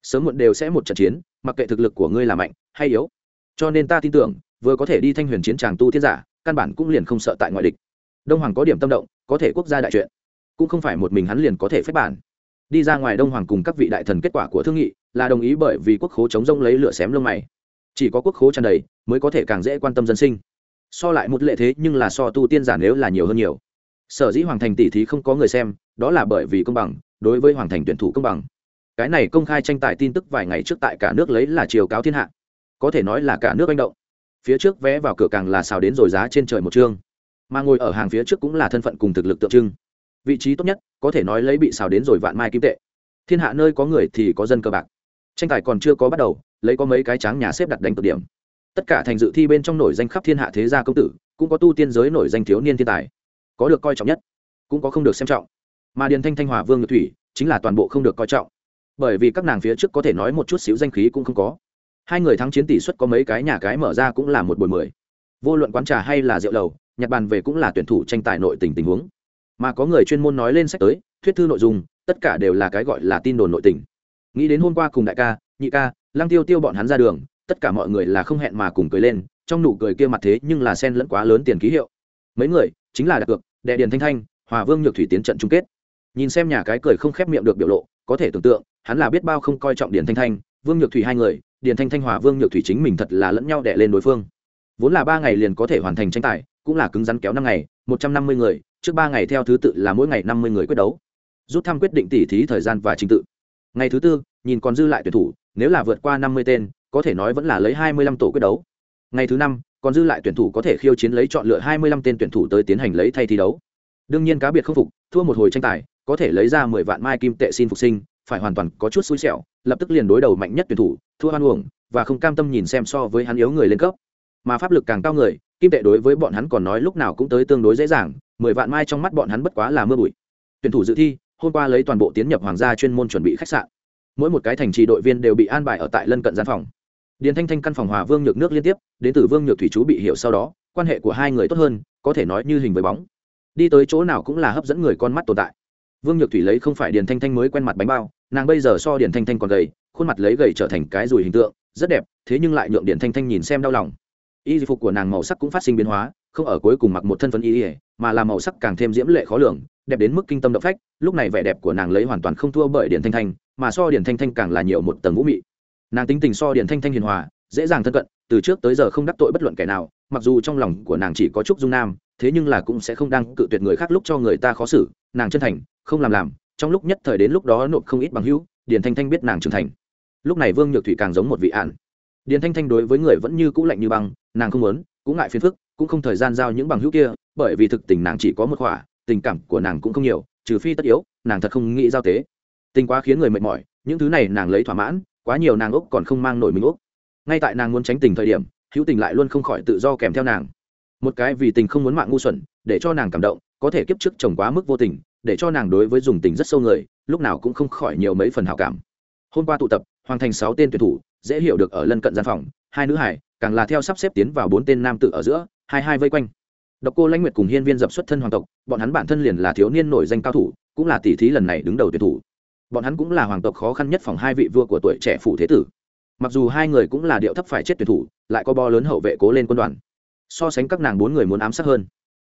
Sớm muộn đều sẽ một trận chiến, mặc kệ thực lực của ngươi là mạnh hay yếu. Cho nên ta tin tưởng, vừa có thể đi thanh huyền chiến tràng tu thiết giả, căn bản cũng liền không sợ tại ngoại địch. Đông hoàng có điểm tâm động có thể quốc gia đại chuyện, cũng không phải một mình hắn liền có thể phép bản. Đi ra ngoài đông hoàng cùng các vị đại thần kết quả của thương nghị là đồng ý bởi vì quốc khố chống rông lấy lửa xém lông mày. Chỉ có quốc khố tràn đầy mới có thể càng dễ quan tâm dân sinh. So lại một lệ thế nhưng là so tu tiên giả nếu là nhiều hơn nhiều. Sở dĩ hoàng thành tỷ thí không có người xem, đó là bởi vì công bằng, đối với hoàng thành tuyển thủ công bằng. Cái này công khai tranh tài tin tức vài ngày trước tại cả nước lấy là chiều cáo thiên hạ. Có thể nói là cả nước manh động. Phía trước vé vào cửa càng là xào đến rồi giá trên trời một chương mà ngồi ở hàng phía trước cũng là thân phận cùng thực lực tượng trưng. Vị trí tốt nhất, có thể nói lấy bị xào đến rồi vạn mai kim tệ. Thiên hạ nơi có người thì có dân cơ bạc. Tranh tài còn chưa có bắt đầu, lấy có mấy cái tráng nhà xếp đặt đánh cực điểm. Tất cả thành dự thi bên trong nổi danh khắp thiên hạ thế gia công tử, cũng có tu tiên giới nổi danh thiếu niên thiên tài. Có được coi trọng nhất, cũng có không được xem trọng. Mà điền thanh thanh hòa vương nhược thủy, chính là toàn bộ không được coi trọng. Bởi vì các nàng phía trước có thể nói một chút xíu danh khí cũng không có. Hai người thắng chiến tỷ suất có mấy cái nhà cái mở ra cũng là một buổi mười. Vô luận quán trà hay là rượu lầu nhặt bàn về cũng là tuyển thủ tranh tài nội tình tình huống. Mà có người chuyên môn nói lên sách tới, thuyết thư nội dung, tất cả đều là cái gọi là tin đồn nội tình. Nghĩ đến hôm qua cùng đại ca, nhị ca, lăng tiêu tiêu bọn hắn ra đường, tất cả mọi người là không hẹn mà cùng cười lên, trong nụ cười kia mặt thế nhưng là sen lẫn quá lớn tiền ký hiệu. Mấy người, chính là đặt cược, đệ điền thanh thanh, hòa vương nhược thủy tiến trận chung kết. Nhìn xem nhà cái cười không khép miệng được biểu lộ, có thể tưởng tượng, hắn là biết bao không coi trọng điền thanh thanh, vương nhược thủy hai người, điền thanh thanh hòa vương nhược thủy chính mình thật là lẫn nhau đệ lên đối phương. Vốn là ba ngày liền có thể hoàn thành tranh tài cũng là cứng rắn kéo năm ngày, một trăm năm mươi người, trước ba ngày theo thứ tự là mỗi ngày năm mươi người quyết đấu. Rút thăm quyết định tỉ thí thời gian và trình tự. Ngày thứ tư, nhìn còn dư lại tuyển thủ, nếu là vượt qua năm mươi tên, có thể nói vẫn là lấy hai mươi lăm tổ quyết đấu. Ngày thứ năm, còn dư lại tuyển thủ có thể khiêu chiến lấy chọn lựa hai mươi lăm tên tuyển thủ tới tiến hành lấy thay thi đấu. Đương nhiên cá biệt không phục, thua một hồi tranh tài, có thể lấy ra mười vạn mai kim tệ xin phục sinh, phải hoàn toàn có chút xui xẻo, lập tức liền đối đầu mạnh nhất tuyển thủ, thua hoan uổng, và không cam tâm nhìn xem so với hắn yếu người lên cấp. Mà pháp lực càng cao người kim tệ đối với bọn hắn còn nói lúc nào cũng tới tương đối dễ dàng, mười vạn mai trong mắt bọn hắn bất quá là mưa bụi. Tuyển thủ dự thi, hôm qua lấy toàn bộ tiến nhập hoàng gia chuyên môn chuẩn bị khách sạn. Mỗi một cái thành trì đội viên đều bị an bài ở tại lân cận gian phòng. Điền thanh thanh căn phòng hòa vương nhược nước liên tiếp, đến từ vương nhược thủy chú bị hiểu sau đó, quan hệ của hai người tốt hơn, có thể nói như hình với bóng. Đi tới chỗ nào cũng là hấp dẫn người con mắt tồn tại. Vương nhược thủy lấy không phải điền thanh thanh mới quen mặt bánh bao, nàng bây giờ so điền thanh thanh còn gầy, khuôn mặt lấy gầy trở thành cái rùi hình tượng, rất đẹp, thế nhưng lại nhượng điền thanh thanh nhìn xem đau lòng y phục của nàng màu sắc cũng phát sinh biến hóa, không ở cuối cùng mặc một thân phấn y ỉa mà là màu sắc càng thêm diễm lệ khó lường, đẹp đến mức kinh tâm động phách, lúc này vẻ đẹp của nàng lấy hoàn toàn không thua bởi điền thanh thanh, mà so điền thanh thanh càng là nhiều một tầng vũ mị. Nàng tính tình so điền thanh thanh hiền hòa, dễ dàng thân cận, từ trước tới giờ không đắc tội bất luận kẻ nào, mặc dù trong lòng của nàng chỉ có chút dung nam, thế nhưng là cũng sẽ không đang cự tuyệt người khác lúc cho người ta khó xử, nàng chân thành, không làm làm, trong lúc nhất thời đến lúc đó nộp không ít bằng hữu, điền thanh thanh biết nàng trưởng thành. Lúc này vương nhược thủy càng giống một vị ạn điền thanh thanh đối với người vẫn như cũ lạnh như băng, nàng không muốn, cũng ngại phiền phức, cũng không thời gian giao những bằng hữu kia, bởi vì thực tình nàng chỉ có một khỏa, tình cảm của nàng cũng không nhiều, trừ phi tất yếu, nàng thật không nghĩ giao tế. Tình quá khiến người mệt mỏi, những thứ này nàng lấy thỏa mãn, quá nhiều nàng úc còn không mang nổi mình úc ngay tại nàng muốn tránh tình thời điểm, hữu tình lại luôn không khỏi tự do kèm theo nàng. Một cái vì tình không muốn mạng ngu xuẩn, để cho nàng cảm động, có thể kiếp trước chồng quá mức vô tình, để cho nàng đối với dùng tình rất sâu người, lúc nào cũng không khỏi nhiều mấy phần hào cảm. Hôm qua tụ tập, hoàn thành sáu tên tuyển thủ dễ hiểu được ở lân cận gian phòng, hai nữ hải, càng là theo sắp xếp tiến vào bốn tên nam tự ở giữa, hai hai vây quanh. Độc cô lãnh nguyệt cùng hiên viên dập xuất thân hoàng tộc, bọn hắn bản thân liền là thiếu niên nổi danh cao thủ, cũng là tỷ thí lần này đứng đầu tuyển thủ. Bọn hắn cũng là hoàng tộc khó khăn nhất phòng hai vị vua của tuổi trẻ phủ thế tử. Mặc dù hai người cũng là điệu thấp phải chết tuyển thủ, lại có bo lớn hậu vệ cố lên quân đoàn. So sánh các nàng bốn người muốn ám sát hơn.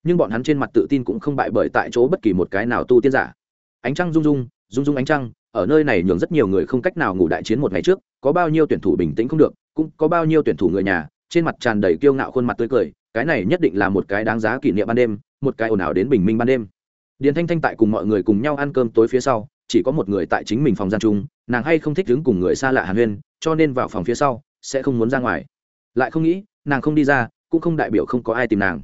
Nhưng bọn hắn trên mặt tự tin cũng không bại bởi tại chỗ bất kỳ một cái nào tu tiên giả. Ánh trăng rung rung rung rung ánh trăng ở nơi này nhường rất nhiều người không cách nào ngủ đại chiến một ngày trước, có bao nhiêu tuyển thủ bình tĩnh không được, cũng có bao nhiêu tuyển thủ người nhà, trên mặt tràn đầy kiêu ngạo khuôn mặt tươi cười, cái này nhất định là một cái đáng giá kỷ niệm ban đêm, một cái ồn ào đến bình minh ban đêm. Điền thanh thanh tại cùng mọi người cùng nhau ăn cơm tối phía sau, chỉ có một người tại chính mình phòng gian chung, nàng hay không thích đứng cùng người xa lạ hàn huyên, cho nên vào phòng phía sau, sẽ không muốn ra ngoài. Lại không nghĩ, nàng không đi ra, cũng không đại biểu không có ai tìm nàng.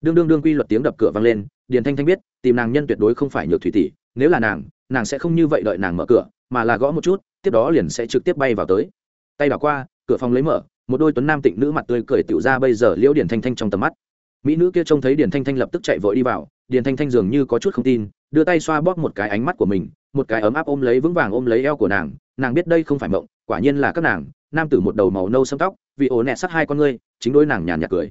Đương đương đương quy luật tiếng đập cửa vang lên, điền thanh thanh biết, tìm nàng nhân tuyệt đối không phải nhược thủy tỷ, nếu là nàng nàng sẽ không như vậy đợi nàng mở cửa, mà là gõ một chút, tiếp đó liền sẽ trực tiếp bay vào tới. Tay đảo qua, cửa phòng lấy mở, một đôi tuấn nam tịnh nữ mặt tươi cười tựu ra bây giờ liễu điển thanh thanh trong tầm mắt. Mỹ nữ kia trông thấy điển thanh thanh lập tức chạy vội đi vào điển thanh thanh dường như có chút không tin, đưa tay xoa bóp một cái ánh mắt của mình, một cái ấm áp ôm lấy vững vàng ôm lấy eo của nàng nàng biết đây không phải mộng, quả nhiên là các nàng, nam tử một đầu màu nâu sâm tóc vị ổ nẹ sắt hai con ngươi, chính đôi nàng nhàn nhạt cười.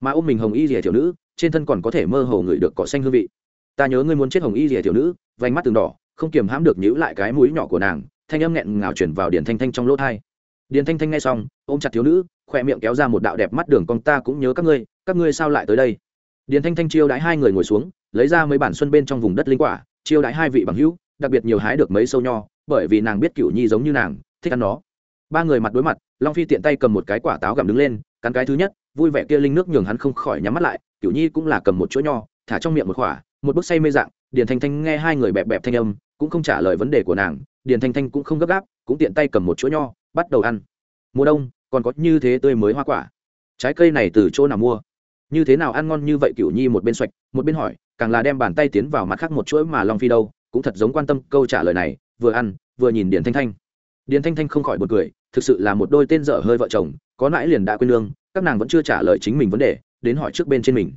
Mà ôm mình hồng y rìa tiểu nữ, trên thân còn có thể mơ hồ ngửi được cỏ xanh hương vị. Ta nhớ ngươi muốn chết hồng y rìa tiểu nữ, vành mắt từng đỏ không kiềm hãm được nhíu lại cái mũi nhỏ của nàng, thanh âm nghẹn ngào chuyển vào điền thanh thanh trong lỗ thai. Điền thanh thanh nghe xong, ôm chặt thiếu nữ khoe miệng kéo ra một đạo đẹp mắt đường con ta cũng nhớ các ngươi các ngươi sao lại tới đây? Điền thanh thanh chiêu đãi hai người ngồi xuống, lấy ra mấy bản xuân bên trong vùng đất linh quả, chiêu đãi hai vị bằng hữu, đặc biệt nhiều hái được mấy sâu nho, bởi vì nàng biết cựu nhi giống như nàng, thích ăn nó. Ba người mặt đối mặt, long phi tiện tay cầm một cái quả táo gặm đứng lên, cắn cái thứ nhất, vui vẻ kia linh nước nhường hắn không khỏi nhắm mắt lại cựu nhi cũng là cầm một chỗ nho, thả trong miệng một khỏa một bức say mê dạng, điền thanh thanh nghe hai người bẹp bẹp thanh âm cũng không trả lời vấn đề của nàng, điền thanh thanh cũng không gấp gáp, cũng tiện tay cầm một chỗ nho, bắt đầu ăn. Mùa đông, còn có như thế tươi mới hoa quả. Trái cây này từ chỗ nào mua? Như thế nào ăn ngon như vậy? Cựu nhi một bên xoạch, một bên hỏi, càng là đem bàn tay tiến vào mặt khác một chuỗi mà long phi đâu, cũng thật giống quan tâm câu trả lời này, vừa ăn, vừa nhìn điền thanh thanh. Điền thanh thanh không khỏi một cười, thực sự là một đôi tên dở hơi vợ chồng, có nãi liền đã quên lương, các nàng vẫn chưa trả lời chính mình vấn đề, đến hỏi trước bên trên mình.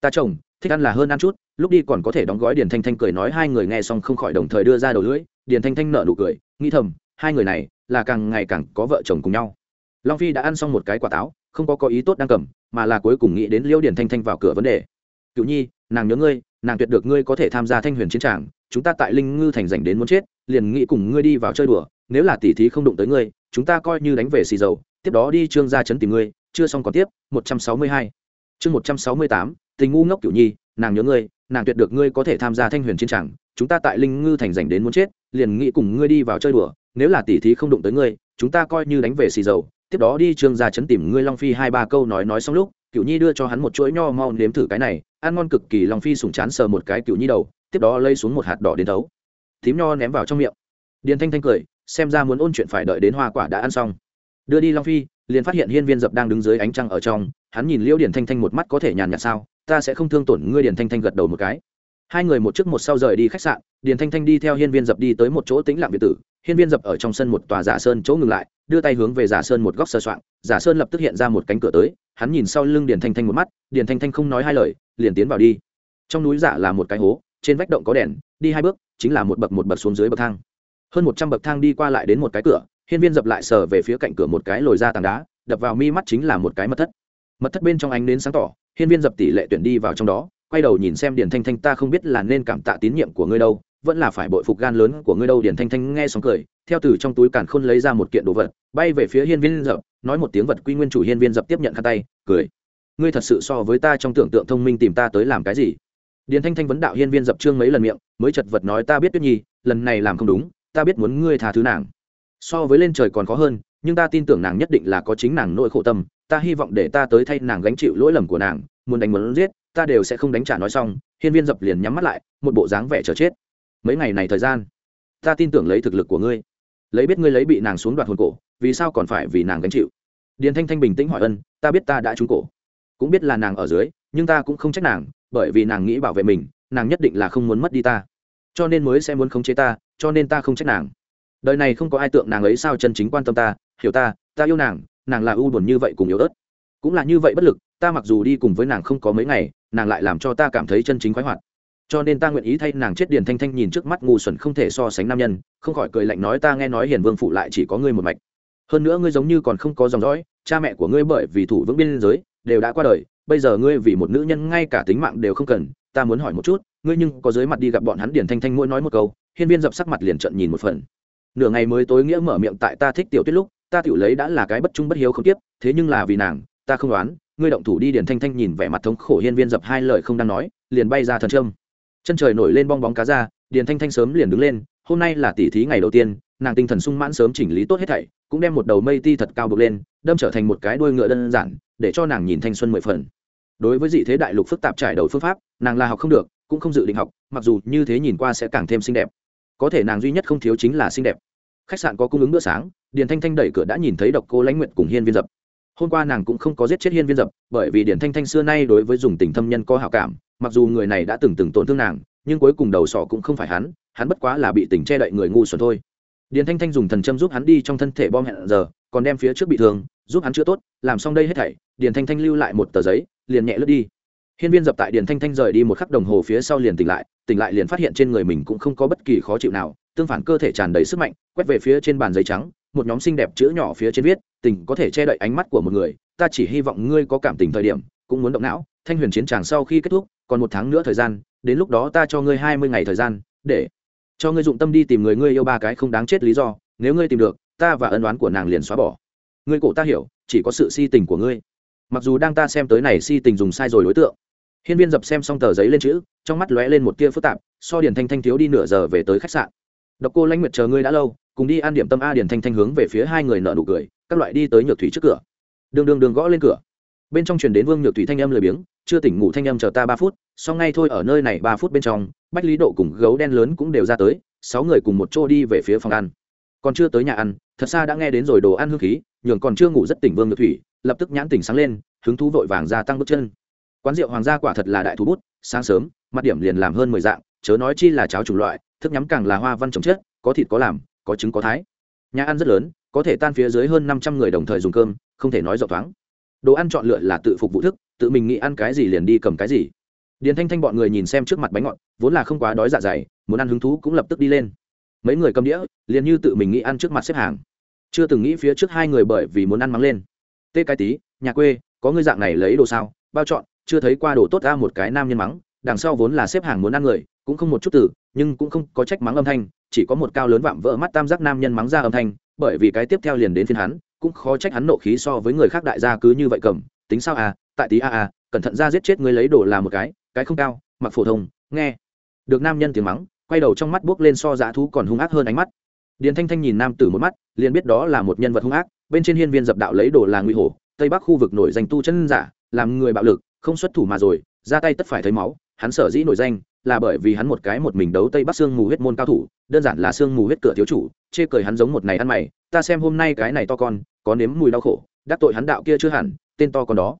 Ta chồng thích ăn là hơn ăn chút, lúc đi còn có thể đóng gói điền thanh thanh cười nói hai người nghe xong không khỏi đồng thời đưa ra đầu lưỡi, điền thanh thanh nợ nụ cười, nghĩ thầm, hai người này là càng ngày càng có vợ chồng cùng nhau. Long phi đã ăn xong một cái quả táo, không có có ý tốt đang cầm, mà là cuối cùng nghĩ đến liêu điền thanh thanh vào cửa vấn đề. Cựu nhi, nàng nhớ ngươi, nàng tuyệt được ngươi có thể tham gia thanh huyền chiến tràng, chúng ta tại linh ngư thành dành đến muốn chết, liền nghĩ cùng ngươi đi vào chơi đùa, nếu là tỷ thí không đụng tới ngươi, chúng ta coi như đánh về xì dầu, tiếp đó đi trương gia chấn tìm ngươi, chưa xong còn tiếp, một trăm sáu mươi hai chương một trăm sáu mươi tám, tình ngu ngốc kiểu nhi, nàng nhớ ngươi, nàng tuyệt được ngươi có thể tham gia thanh huyền chiến tràng, chúng ta tại linh ngư thành dành đến muốn chết, liền nghĩ cùng ngươi đi vào chơi đùa, nếu là tỷ thí không đụng tới ngươi, chúng ta coi như đánh về xì dầu. Tiếp đó đi trương gia chấn tìm ngươi long phi hai ba câu nói nói xong lúc cựu nhi đưa cho hắn một chuỗi nho mau nếm thử cái này, ăn ngon cực kỳ long phi sùng chán sờ một cái cựu nhi đầu, tiếp đó lây xuống một hạt đỏ đến thấu. Thím nho ném vào trong miệng. Điền thanh thanh cười, xem ra muốn ôn chuyện phải đợi đến hoa quả đã ăn xong đưa đi long phi, liền phát hiện hiên viên dập đang đứng dưới ánh trăng ở trong, hắn nhìn liễu điền thanh thanh một mắt có thể nhàn nhạt sao, ta sẽ không thương tổn ngươi điền thanh thanh gật đầu một cái. Hai người một trước một sau rời đi khách sạn điền thanh thanh đi theo hiên viên dập đi tới một chỗ tĩnh lặng biệt tử. Hiên viên dập ở trong sân một tòa giả sơn chỗ ngừng lại, đưa tay hướng về giả sơn một góc sơ soạn giả sơn lập tức hiện ra một cánh cửa tới, hắn nhìn sau lưng điền thanh thanh một mắt điền thanh thanh không nói hai lời, liền tiến vào đi. Trong núi giả là một cái hố, trên vách động có đèn, đi hai bước, chính là một bậc một bậc xuống dưới bậc thang. Hơn một trăm bậc thang đi qua lại đến một cái cửa hiên viên dập lại sờ về phía cạnh cửa một cái lồi ra tảng đá, đập vào mi mắt chính là một cái mật thất. Mật thất bên trong ánh đến sáng tỏ, hiên viên dập tỷ lệ tuyển đi vào trong đó, quay đầu nhìn xem điền thanh thanh, ta không biết là nên cảm tạ tín nhiệm của ngươi đâu, vẫn là phải bội phục gan lớn của ngươi đâu, điền thanh thanh nghe xong cười, theo từ trong túi càn khôn lấy ra một kiện đồ vật, bay về phía hiên viên dập, nói một tiếng vật quy nguyên chủ hiên viên dập tiếp nhận khăn tay, cười. Ngươi thật sự so với ta trong tưởng tượng thông minh tìm ta tới làm cái gì? Điền thanh thanh vấn đạo hiên viên dập trương mấy lần miệng, mới chật vật nói ta biết tuyết nhi, lần này làm không đúng, ta biết muốn ngươi tha thứ nàng so với lên trời còn khó hơn, nhưng ta tin tưởng nàng nhất định là có chính nàng nỗi khổ tâm, ta hy vọng để ta tới thay nàng gánh chịu lỗi lầm của nàng, muốn đánh muốn giết, ta đều sẽ không đánh trả nói xong, hiên viên dập liền nhắm mắt lại, một bộ dáng vẻ chờ chết. Mấy ngày này thời gian, ta tin tưởng lấy thực lực của ngươi, lấy biết ngươi lấy bị nàng xuống đoạt hồn cổ, vì sao còn phải vì nàng gánh chịu? Điền thanh thanh bình tĩnh hỏi ân, ta biết ta đã trúng cổ, cũng biết là nàng ở dưới, nhưng ta cũng không trách nàng, bởi vì nàng nghĩ bảo vệ mình, nàng nhất định là không muốn mất đi ta, cho nên mới sẽ muốn khống chế ta, cho nên ta không trách nàng đời này không có ai tượng nàng ấy sao chân chính quan tâm ta, hiểu ta ta yêu nàng nàng là ưu buồn như vậy cùng yếu ớt. Cũng là như vậy bất lực, ta mặc dù đi cùng với nàng không có mấy ngày, nàng lại làm cho ta cảm thấy chân chính khoái hoạt. Cho nên ta nguyện ý thay nàng chết điền thanh thanh nhìn trước mắt ngu xuẩn không thể so sánh nam nhân, không khỏi cười lạnh nói ta nghe nói hiền vương phụ lại chỉ có ngươi một mạch. Hơn nữa ngươi giống như còn không có dòng dõi, cha mẹ của ngươi bởi vì thủ vững biên giới, đều đã qua đời, bây giờ ngươi vì một nữ nhân ngay cả tính mạng đều không cần, ta muốn hỏi một chút, ngươi nhưng có dưới mặt đi gặp bọn hắn điền thanh thanh mỗi nói một câu, hiên viên dập sắc mặt liền trận nhìn một phần nửa ngày mới tối nghĩa mở miệng tại ta thích tiểu tuyết lúc, ta tiểu lấy đã là cái bất trung bất hiếu không tiếp, thế nhưng là vì nàng, ta không đoán, ngươi động thủ đi điền thanh thanh nhìn vẻ mặt thống khổ hiên viên dập hai lời không đang nói, liền bay ra thần trâm. Chân trời nổi lên bong bóng cá ra, điền thanh thanh sớm liền đứng lên, hôm nay là tỷ thí ngày đầu tiên, nàng tinh thần sung mãn sớm chỉnh lý tốt hết thảy, cũng đem một đầu mây ti thật cao bực lên, đâm trở thành một cái đuôi ngựa đơn giản, để cho nàng nhìn thanh xuân mười phần. Đối với dị thế đại lục phức tạp trải đầu phương pháp, nàng là học không được, cũng không dự định học, mặc dù như thế nhìn qua sẽ càng thêm xinh đẹp có thể nàng duy nhất không thiếu chính là xinh đẹp. Khách sạn có cung ứng bữa sáng, điền thanh thanh đẩy cửa đã nhìn thấy độc cô lãnh nguyện cùng hiên viên dập. Hôm qua nàng cũng không có giết chết hiên viên dập, bởi vì điền thanh thanh xưa nay đối với dùng tình thâm nhân có hảo cảm, mặc dù người này đã từng từng tổn thương nàng, nhưng cuối cùng đầu sọ cũng không phải hắn hắn bất quá là bị tình che đậy người ngu xuẩn thôi. Điền thanh thanh dùng thần châm giúp hắn đi trong thân thể bom hẹn giờ, còn đem phía trước bị thương, giúp hắn chữa tốt, làm xong đây hết thảy, điền thanh thanh lưu lại một tờ giấy, liền nhẹ lướt đi hiên viên dập tại điền thanh thanh rời đi một khắc đồng hồ phía sau liền tỉnh lại tỉnh lại liền phát hiện trên người mình cũng không có bất kỳ khó chịu nào, tương phản cơ thể tràn đầy sức mạnh, quét về phía trên bàn giấy trắng, một nhóm xinh đẹp chữ nhỏ phía trên viết, tình có thể che đậy ánh mắt của một người, ta chỉ hy vọng ngươi có cảm tình thời điểm, cũng muốn động não, thanh huyền chiến tràng sau khi kết thúc, còn một tháng nữa thời gian, đến lúc đó ta cho ngươi hai mươi ngày thời gian, để cho ngươi dụng tâm đi tìm người ngươi yêu ba cái không đáng chết lý do, nếu ngươi tìm được, ta và ân oán của nàng liền xóa bỏ. Ngươi cổ ta hiểu, chỉ có sự si tình của ngươi mặc dù đang ta xem tới này si tình dùng sai rồi đối tượng. Hiên viên dập xem xong tờ giấy lên chữ, trong mắt lóe lên một tia phức tạp, so điền thanh thanh thiếu đi nửa giờ về tới khách sạn. Độc cô lãnh nguyệt chờ ngươi đã lâu, cùng đi ăn điểm tâm a điền thanh thanh hướng về phía hai người nợ nụ cười, các loại đi tới nhược thủy trước cửa. Đường đường đường gõ lên cửa. Bên trong truyền đến vương nhược thủy thanh âm lười biếng, chưa tỉnh ngủ thanh âm chờ ta ba phút sau ngay thôi ở nơi này ba phút bên trong, bách lý độ cùng gấu đen lớn cũng đều ra tới, sáu người cùng một chỗ đi về phía phòng ăn. Còn chưa tới nhà ăn, thật xa đã nghe đến rồi đồ ăn hương khí, nhường còn chưa ngủ rất tỉnh vương nhược thủy lập tức nhãn tỉnh sáng lên, hứng thú vội vàng gia tăng bước chân. Quán rượu hoàng gia quả thật là đại thú bút, sáng sớm, mặt điểm liền làm hơn mười dạng, chớ nói chi là cháo chủng loại, thức nhắm càng là hoa văn trồng chất, có thịt có làm, có trứng có thái. Nhà ăn rất lớn, có thể tan phía dưới hơn năm trăm người đồng thời dùng cơm, không thể nói rộng thoáng. Đồ ăn chọn lựa là tự phục vụ thức, tự mình nghĩ ăn cái gì liền đi cầm cái gì. Điền thanh thanh bọn người nhìn xem trước mặt bánh ngọt, vốn là không quá đói dạ dày, muốn ăn hứng thú cũng lập tức đi lên. Mấy người cầm đĩa, liền như tự mình nghĩ ăn trước mặt xếp hàng. Chưa từng nghĩ phía trước hai người bởi vì muốn ăn mắng lên tê cái tí nhà quê có người dạng này lấy đồ sao? Bao chọn chưa thấy qua đồ tốt ra một cái nam nhân mắng đằng sau vốn là xếp hàng muốn ăn người cũng không một chút tử, nhưng cũng không có trách mắng âm thanh chỉ có một cao lớn vạm vỡ mắt tam giác nam nhân mắng ra âm thanh bởi vì cái tiếp theo liền đến phiên hắn cũng khó trách hắn nộ khí so với người khác đại gia cứ như vậy cầm tính sao à tại tí a à, à cẩn thận ra giết chết người lấy đồ là một cái cái không cao mặc phổ thông nghe. Được nam nhân tiếng mắng quay đầu trong mắt buốc lên so dã thú còn hung ác hơn ánh mắt điền thanh thanh nhìn nam tử một mắt, liền biết đó là một nhân vật hung ác, bên trên hiên viên dập đạo lấy đồ là nguy hổ, tây bắc khu vực nổi danh tu chân giả, làm người bạo lực, không xuất thủ mà rồi, ra tay tất phải thấy máu, hắn sở dĩ nổi danh là bởi vì hắn một cái một mình đấu tây bắc xương mù huyết môn cao thủ, đơn giản là xương mù huyết cửa thiếu chủ, chê cười hắn giống một này ăn mày, ta xem hôm nay cái này to con, có nếm mùi đau khổ, đắc tội hắn đạo kia chưa hẳn, tên to con đó.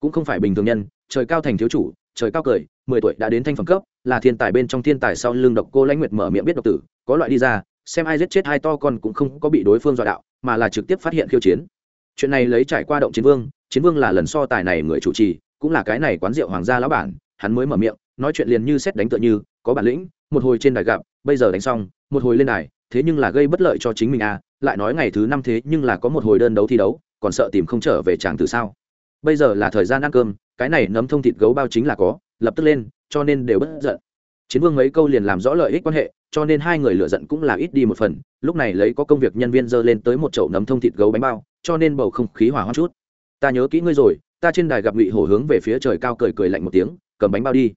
Cũng không phải bình thường nhân, trời cao thành thiếu chủ, trời cao cười, mười tuổi đã đến thanh phẩm cấp, là thiên tài bên trong thiên tài sau lưng độc cô lãnh nguyệt mở miệng biết độc tử, có loại đi ra xem ai giết chết hai to con cũng không có bị đối phương dọa đạo, mà là trực tiếp phát hiện khiêu chiến. Chuyện này lấy trải qua động chiến vương chiến vương là lần so tài này người chủ trì, cũng là cái này quán rượu hoàng gia lão bản, hắn mới mở miệng, nói chuyện liền như xét đánh tựa như, có bản lĩnh, một hồi trên đài gặp, bây giờ đánh xong, một hồi lên đài, thế nhưng là gây bất lợi cho chính mình à lại nói ngày thứ năm thế nhưng là có một hồi đơn đấu thi đấu, còn sợ tìm không trở về chàng từ sao. Bây giờ là thời gian ăn cơm, cái này nấm thông thịt gấu bao chính là có, lập tức lên, cho nên đều bất giận chiến vương mấy câu liền làm rõ lợi ích quan hệ, cho nên hai người lựa giận cũng là ít đi một phần. Lúc này lấy có công việc nhân viên dơ lên tới một chậu nấm thông thịt gấu bánh bao, cho nên bầu không khí hỏa hoa chút. Ta nhớ kỹ ngươi rồi, ta trên đài gặp ngụy hổ hướng về phía trời cao cười cười lạnh một tiếng, cầm bánh bao đi.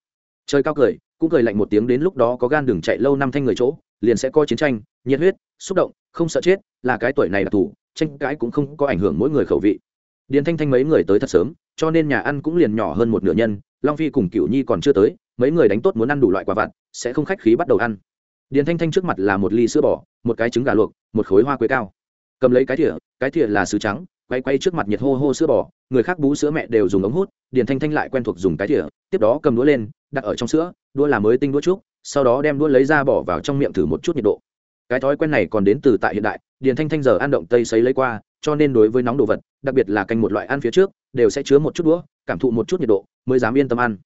Trời cao cười, cũng cười lạnh một tiếng đến lúc đó có gan đừng chạy lâu năm thanh người chỗ, liền sẽ coi chiến tranh, nhiệt huyết, xúc động, không sợ chết, là cái tuổi này là thủ, tranh cãi cũng không có ảnh hưởng mỗi người khẩu vị. Điền thanh thanh mấy người tới thật sớm, cho nên nhà ăn cũng liền nhỏ hơn một nửa nhân, long phi cùng cựu nhi còn chưa tới mấy người đánh tốt muốn ăn đủ loại quả vặt, sẽ không khách khí bắt đầu ăn. Điền thanh thanh trước mặt là một ly sữa bò, một cái trứng gà luộc, một khối hoa quế cao. Cầm lấy cái thìa cái thìa là sứ trắng, quay quay trước mặt nhiệt hô hô sữa bò, người khác bú sữa mẹ đều dùng ống hút, điền thanh thanh lại quen thuộc dùng cái thìa, tiếp đó cầm đũa lên, đặt ở trong sữa, đũa là mới tinh đũa trúc, sau đó đem đũa lấy ra bỏ vào trong miệng thử một chút nhiệt độ. Cái thói quen này còn đến từ tại hiện đại, điền thanh thanh giờ ăn động tây sấy lấy qua, cho nên đối với nóng đồ vật, đặc biệt là canh một loại ăn phía trước, đều sẽ chứa một chút đũa, cảm thụ một chút nhiệt độ, mới dám yên tâm ăn